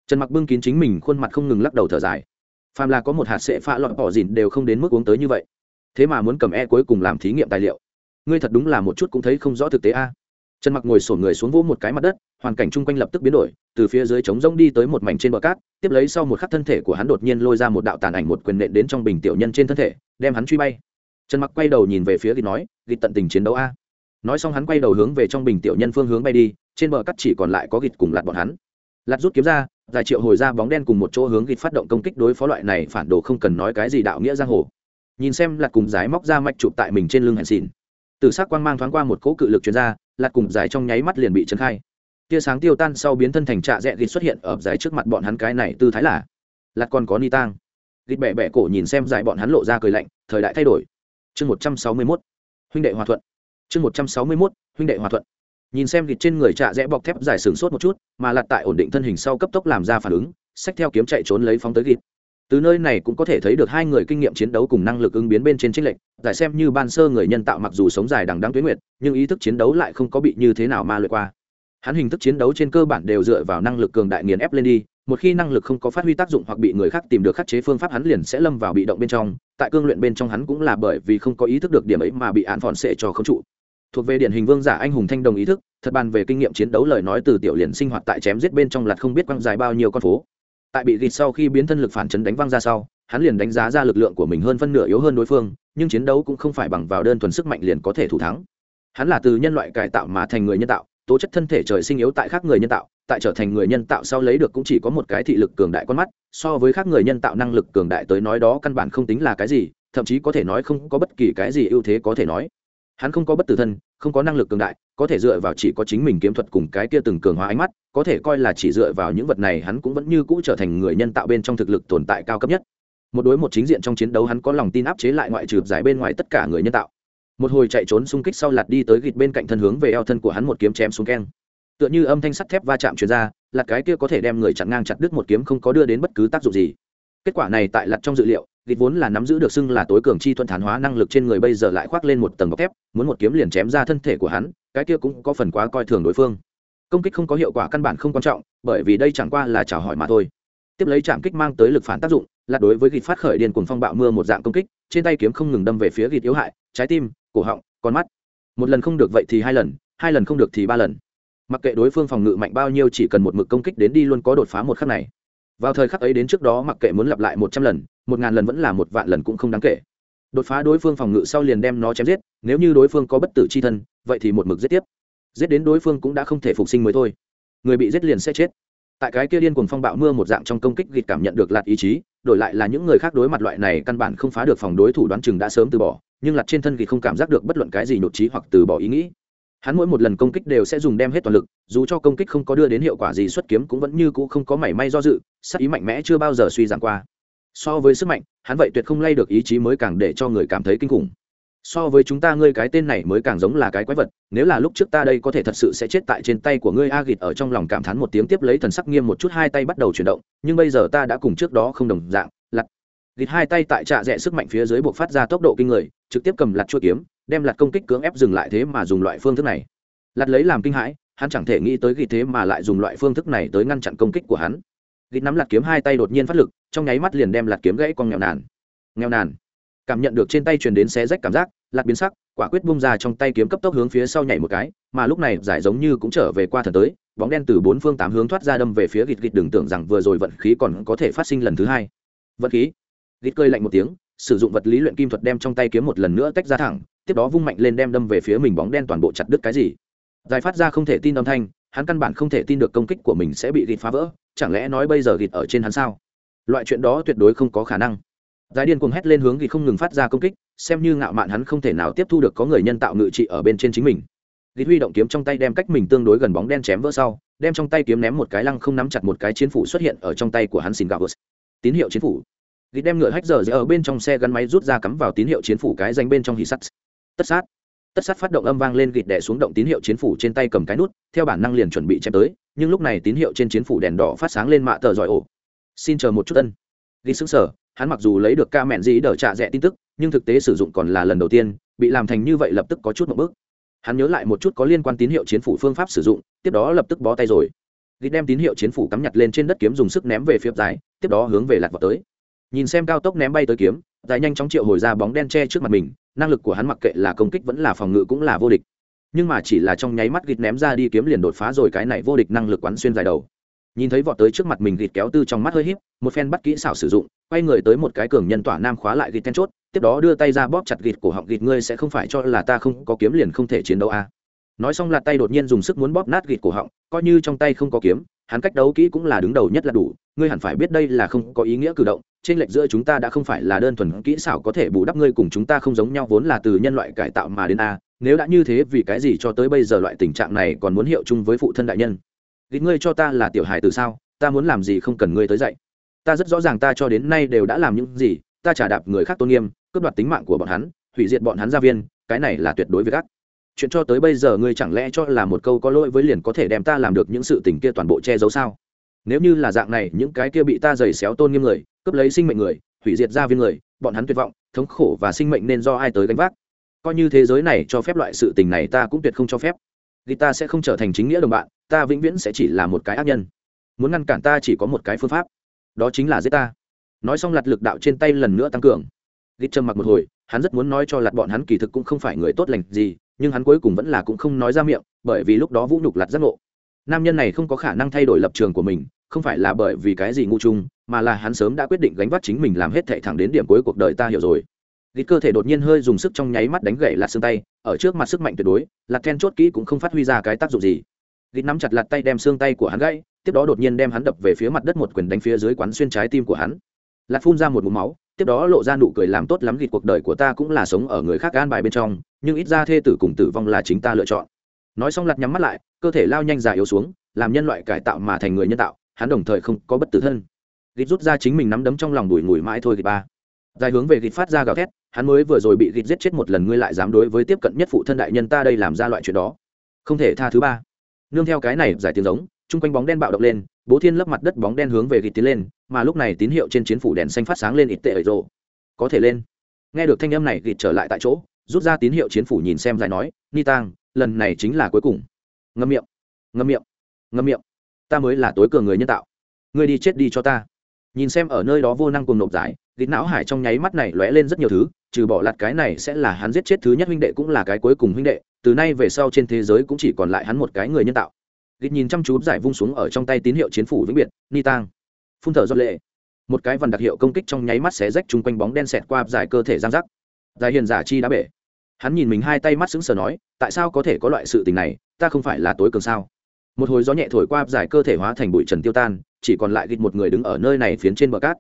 Trần mặc bưng kín chính mình, khuôn mặt không ngừng lắc đầu thở dài. Phàm là có một hạt sệ pha lọt bỏ dìn đều không đến mức uống tới như vậy. Thế mà muốn cầm e cuối cùng làm thí nghiệm tài liệu. Ngươi thật đúng là một chút cũng thấy không rõ thực tế a trần mặc ngồi sổn người xuống vỗ một cái mặt đất, hoàn cảnh chung quanh lập tức biến đổi, từ phía dưới trống rỗng đi tới một mảnh trên bờ cát, tiếp lấy sau một khắc thân thể của hắn đột nhiên lôi ra một đạo tàn ảnh một quyền nện đến trong bình tiểu nhân trên thân thể, đem hắn truy bay. Trần mặc quay đầu nhìn về phía gịt nói, gịt tận tình chiến đấu a. Nói xong hắn quay đầu hướng về trong bình tiểu nhân phương hướng bay đi, trên bờ cát chỉ còn lại có gịt cùng lạt bọn hắn. Lạt rút kiếm ra giải triệu hồi ra bóng đen cùng một chỗ hướng gịt phát động công kích đối phó loại này phản đồ không cần nói cái gì đạo nghĩa giang hồ. Nhìn xem lạt cùng giải móc ra mạch chụp tại mình trên lưng hèn xỉn từ s ắ c quang mang thoáng qua một cỗ cự lực chuyên r a lạt cùng giải trong nháy mắt liền bị trấn khai. Tia sáng tiêu tan sau biến thân thành trạ rẽ gịt xuất hiện ở giải trước mặt bọn hắn cái này tư thái là, lạt còn có ni tang. Gịt bẻ bẻ cổ nhìn xem giải bọn hắn lộ ra cười lạnh, thời đại thay đổi. Chương một trăm sáu mươi mốt, huynh đệ hòa thuận. Chương một trăm sáu mươi mốt, huynh đệ hòa thuận. Nhìn xem gịt trên người trạ rẽ bọc thép giải sừng sốt một chút, mà lạt tại ổn định thân hình sau cấp tốc làm ra phản ứng, xách theo kiếm chạy trốn lấy phóng tới gịt từ nơi này cũng có thể thấy được hai người kinh nghiệm chiến đấu cùng năng lực ứng biến bên trên trích lệnh giải xem như ban sơ người nhân tạo mặc dù sống dài đằng đắng tuyến nguyệt, nhưng ý thức chiến đấu lại không có bị như thế nào ma luyện qua. Hắn hình thức chiến đấu trên cơ bản đều dựa vào năng lực cường đại nghiền ép lên đi, một khi năng lực không có phát huy tác dụng hoặc bị người khác tìm được khắc chế phương pháp hắn liền sẽ lâm vào bị động bên trong, tại cương luyện bên trong hắn cũng là bởi vì không có ý thức được điểm ấy mà bị án phòn sệ cho không trụ. Thuộc về điển hình vương giả anh hùng thanh đồng ý thức, thật bàn về kinh nghiệm chiến đấu lời nói từ tiểu liền sinh hoạt tại chém giết bên trong lạt không biết quăng dài bao nhiêu con phố tại bị gịt sau khi biến thân lực phản chấn đánh văng ra sau, hắn liền đánh giá ra lực lượng của mình hơn phân nửa yếu hơn đối phương, nhưng chiến đấu cũng không phải bằng vào đơn thuần sức mạnh liền có thể thủ thắng. Hắn là từ nhân loại cải tạo mà thành người nhân tạo, tố chất thân thể trời sinh yếu tại khác người nhân tạo, tại trở thành người nhân tạo sau lấy được cũng chỉ có một cái thị lực cường đại con mắt, so với khác người nhân tạo năng lực cường đại tới nói đó căn bản không tính là cái gì, thậm chí có thể nói không có bất kỳ cái gì ưu thế có thể nói. Hắn không có bất tử thân, không có năng lực cường đại có thể dựa vào chỉ có chính mình kiếm thuật cùng cái kia từng cường hóa ánh mắt, có thể coi là chỉ dựa vào những vật này hắn cũng vẫn như cũ trở thành người nhân tạo bên trong thực lực tồn tại cao cấp nhất. Một đối một chính diện trong chiến đấu hắn có lòng tin áp chế lại ngoại trừ giải bên ngoài tất cả người nhân tạo. Một hồi chạy trốn xung kích sau lạt đi tới gịt bên cạnh thân hướng về eo thân của hắn một kiếm chém xuống keng. Tựa như âm thanh sắt thép va chạm chuyển ra lạt cái kia có thể đem người chặn ngang chặt đứt một kiếm không có đưa đến bất cứ tác dụng gì. Kết quả này tại lặt trong dự liệu, gịt vốn là nắm giữ được xưng là tối cường chi thuận thản hóa năng lực trên người bây giờ lại khoác lên một tầng bọc thép, muốn một kiếm liền chém ra thân thể của hắn cái kia cũng có phần quá coi thường đối phương. Công kích không có hiệu quả căn bản không quan trọng, bởi vì đây chẳng qua là chào hỏi mà thôi. Tiếp lấy trạm kích mang tới lực phản tác dụng, là đối với gịt phát khởi điền cuồng phong bạo mưa một dạng công kích, trên tay kiếm không ngừng đâm về phía gịt yếu hại, trái tim, cổ họng, con mắt. Một lần không được vậy thì hai lần hai lần không được thì ba lần. Mặc kệ đối phương phòng ngự mạnh bao nhiêu chỉ cần một mực công kích đến đi luôn có đột phá một khắc này. Vào thời khắc ấy đến trước đó mặc kệ muốn lặp lại một trăm lần, một ngàn lần vẫn là một vạn lần cũng không đáng kể. Đột phá đối phương phòng ngự sau liền đem nó chém giết, nếu như đối phương có bất tử c h i thân vậy thì một mực giết tiếp. Giết đến đối phương cũng đã không thể phục sinh mới thôi. Người bị giết liền sẽ chết. Tại cái kia điên cuồng phong bạo mưa một dạng trong công kích gịt cảm nhận được lạt ý chí, đổi lại là những người khác đối mặt loại này căn bản không phá được phòng đối thủ đoán chừng đã sớm từ bỏ, nhưng lặt trên thân gịt không cảm giác được bất luận cái gì nhột trí hoặc từ bỏ ý nghĩ. Hắn mỗi một lần công kích đều sẽ dùng đem hết toàn lực, dù cho công kích không có đưa đến hiệu quả gì xuất kiếm cũng vẫn như cũ không có mảy may do dự sắc ý mạnh mẽ chưa bao giờ suy giảm qua. So với sức mạnh, hắn vậy tuyệt không lay được ý chí mới càng để cho người cảm thấy kinh khủng so với chúng ta ngươi cái tên này mới càng giống là cái quái vật, nếu là lúc trước ta đây có thể thật sự sẽ chết tại trên tay của ngươi a gịt ở trong lòng cảm thán một tiếng tiếp lấy thần sắc nghiêm một chút, hai tay bắt đầu chuyển động, nhưng bây giờ ta đã cùng trước đó không đồng dạng lặt gịt hai tay tại trạ rẽ sức mạnh phía dưới buộc phát ra tốc độ kinh người, trực tiếp cầm lặt chua kiếm, đem lặt công kích cưỡng ép dừng lại thế mà dùng loại phương thức này. Lặt lấy làm kinh hãi, hắn chẳng thể nghĩ tới gịt thế mà lại dùng loại phương thức này tới ngăn chặn công kích của hắn. Gịt nắm lặt kiếm hai tay đột nhiên phát lực, trong nháy mắt liền đem lặt kiếm gãy con nghèo nàn. Nghèo nàn cảm nhận được trên tay truyền đến xé rách cảm giác, lạc biến sắc, quả quyết bung ra trong tay kiếm cấp tốc hướng phía sau nhảy một cái, mà lúc này giải giống như cũng trở về qua thần tới, bóng đen từ bốn phương tám hướng thoát ra đâm về phía gịt gịt đừng tưởng rằng vừa rồi vận khí còn có thể phát sinh lần thứ hai. Vận khí. Gịt cơi lạnh một tiếng, sử dụng vật lý luyện kim thuật đem trong tay kiếm một lần nữa tách ra thẳng, tiếp đó vung mạnh lên đem đâm về phía mình bóng đen toàn bộ chặt đứt cái gì. Giải phát ra không thể tin âm thanh, hắn căn bản không thể tin được công kích của mình sẽ bị gịt phá vỡ, chẳng lẽ nói bây giờ gịt ở trên hắn sao? Loại chuyện đó tuyệt đối không có khả năng giải điên cuồng hét lên hướng gịt không ngừng phát ra công kích, xem như ngạo mạn hắn không thể nào tiếp thu được có người nhân tạo ngự trị ở bên trên chính mình. Gịt huy động kiếm trong tay đem cách mình tương đối gần bóng đen chém vỡ sau, đem trong tay kiếm ném một cái lăng không nắm chặt một cái chiến phủ xuất hiện ở trong tay của hắn xin gạo tín hiệu chiến phủ. Ghi đem ngựa hách giờ ở bên trong xe gắn máy rút ra cắm vào tín hiệu chiến phủ cái danh bên trong hì sắt. Tất sát. Tất sát phát động âm vang lên gịt đẻ xuống động tín hiệu chiến phủ trên tay cầm cái nút, theo bản năng liền chuẩn bị chém tới, nhưng lúc này tín hiệu trên chiến phủ đèn đỏ phát sáng lên mạ tờ giỏi ổ. Xin chờ một chút ân. Ghi xứng sở hắn mặc dù lấy được ca mẹn gì đỡ trả rẻ tin tức, nhưng thực tế sử dụng còn là lần đầu tiên, bị làm thành như vậy lập tức có chút một bước. Hắn nhớ lại một chút có liên quan tín hiệu chiến phủ phương pháp sử dụng, tiếp đó lập tức bó tay rồi. Ghi đem tín hiệu chiến phủ cắm nhặt lên trên đất kiếm dùng sức ném về phía dài tiếp đó hướng về lạc vào tới. Nhìn xem cao tốc ném bay tới kiếm dài nhanh chóng triệu hồi ra bóng đen che trước mặt mình, năng lực của hắn mặc kệ là công kích vẫn là phòng ngự cũng là vô địch. Nhưng mà chỉ là trong nháy mắt gịt ném ra đi kiếm liền đột phá rồi cái này vô địch năng lực quán xuyên dài đầu. Nhìn thấy vọt tới trước mặt mình gịt kéo tư trong mắt hơi híp, một phen bắt kỹ xảo sử dụng quay người tới một cái cường nhân tỏa nam khóa lại gịt then chốt, tiếp đó đưa tay ra bóp chặt gịt cổ họng gịt, ngươi sẽ không phải cho là ta không có kiếm liền không thể chiến đấu à. nói xong là tay đột nhiên dùng sức muốn bóp nát gịt cổ họng, coi như trong tay không có kiếm, hắn cách đấu kỹ cũng là đứng đầu nhất là đủ, ngươi hẳn phải biết đây là không có ý nghĩa cử động trên lệch giữa chúng ta đã không phải là đơn thuần kỹ xảo có thể bù đắp ngươi cùng chúng ta không giống nhau, vốn là từ nhân loại cải tạo mà đến a nếu đã như thế vì cái gì cho tới bây giờ loại tình trạng này còn muốn hiệu chung với phụ thân đại nhân? Gịt, ngươi cho ta là tiểu hài từ sao? Ta muốn làm gì không cần ngươi tới dạy? Ta rất rõ ràng ta cho đến nay đều đã làm những gì, ta trả đạp người khác tôn nghiêm, cướp đoạt tính mạng của bọn hắn, hủy diệt bọn hắn gia viên, cái này là tuyệt đối với gác chuyện cho tới bây giờ ngươi chẳng lẽ cho là một câu có lỗi với liền có thể đem ta làm được những sự tình kia toàn bộ che giấu sao? Nếu như là dạng này, những cái kia bị ta giày xéo tôn nghiêm người, cướp lấy sinh mệnh người, hủy diệt gia viên người, bọn hắn tuyệt vọng, thống khổ và sinh mệnh nên do ai tới gánh vác? Coi như thế giới này cho phép loại sự tình này ta cũng tuyệt không cho phép. Vì ta sẽ không trở thành chính nghĩa đồng bạn, ta vĩnh viễn sẽ chỉ là một cái ác nhân. Muốn ngăn cản ta chỉ có một cái phương pháp đó chính là giết ta. Nói xong lặt lực đạo trên tay lần nữa tăng cường. Ghi trầm mặc một hồi, hắn rất muốn nói cho lặt bọn hắn kỳ thực cũng không phải người tốt lành gì, nhưng hắn cuối cùng vẫn là cũng không nói ra miệng, bởi vì lúc đó vũ nhục lặt giác ngộ. Nam nhân này không có khả năng thay đổi lập trường của mình, không phải là bởi vì cái gì ngu chung, mà là hắn sớm đã quyết định gánh vác chính mình làm hết thệ thẳng đến điểm cuối cuộc đời ta hiểu rồi. Ghi cơ thể đột nhiên hơi dùng sức trong nháy mắt đánh gậy lạt xương tay, ở trước mặt sức mạnh tuyệt đối lạt then chốt kỹ cũng không phát huy ra cái tác dụng gì. Ghi nắm chặt lạt tay đem xương tay của hắn gãy tiếp đó đột nhiên đem hắn đập về phía mặt đất một quyền đánh phía dưới quán xuyên trái tim của hắn. Lạt phun ra một mũ máu, tiếp đó lộ ra nụ cười làm tốt lắm gịt cuộc đời của ta cũng là sống ở người khác gan bài bên trong, nhưng ít ra thê tử cùng tử vong là chính ta lựa chọn. Nói xong lặt nhắm mắt lại, cơ thể lao nhanh già yếu xuống, làm nhân loại cải tạo mà thành người nhân tạo, hắn đồng thời không có bất tử thân. Gịt rút ra chính mình nắm đấm trong lòng đùi ngùi mãi thôi gịt ba. Dài hướng về gịt phát ra gào thét, hắn mới vừa rồi bị gịt giết chết một lần ngươi lại dám đối với tiếp cận nhất phụ thân đại nhân ta đây làm ra loại chuyện đó. Không thể tha thứ ba. Nương theo cái này, giải tiếng giống chung quanh bóng đen bạo động lên, bố thiên lấp mặt đất bóng đen hướng về gịt tiến lên, mà lúc này tín hiệu trên chiến phủ đèn xanh phát sáng lên ít tệ ở rộ. Có thể lên. Nghe được thanh âm này, gịt trở lại tại chỗ, rút ra tín hiệu chiến phủ nhìn xem giải nói, ni tang, lần này chính là cuối cùng. Ngâm miệng. Ngâm miệng. Ngâm miệng. Ta mới là tối cường người nhân tạo. Ngươi đi chết đi cho ta. Nhìn xem ở nơi đó vô năng cùng nộp giải, gịt não hải trong nháy mắt này lóe lên rất nhiều thứ, trừ bỏ lạt cái này sẽ là hắn giết chết thứ nhất huynh đệ cũng là cái cuối cùng huynh đệ, từ nay về sau trên thế giới cũng chỉ còn lại hắn một cái người nhân tạo gịt nhìn chăm chú giải vung xuống ở trong tay tín hiệu chiến phủ vĩnh biệt, ni tang. Phun thở do lệ. Một cái vần đặc hiệu công kích trong nháy mắt xé rách chung quanh bóng đen xẹt qua giải cơ thể giang rắc giải hiền giả chi đã bể. Hắn nhìn mình hai tay mắt sững sờ nói, tại sao có thể có loại sự tình này, ta không phải là tối cường sao? Một hồi gió nhẹ thổi qua giải cơ thể hóa thành bụi trần tiêu tan, chỉ còn lại gịt một người đứng ở nơi này phiến trên bờ cát.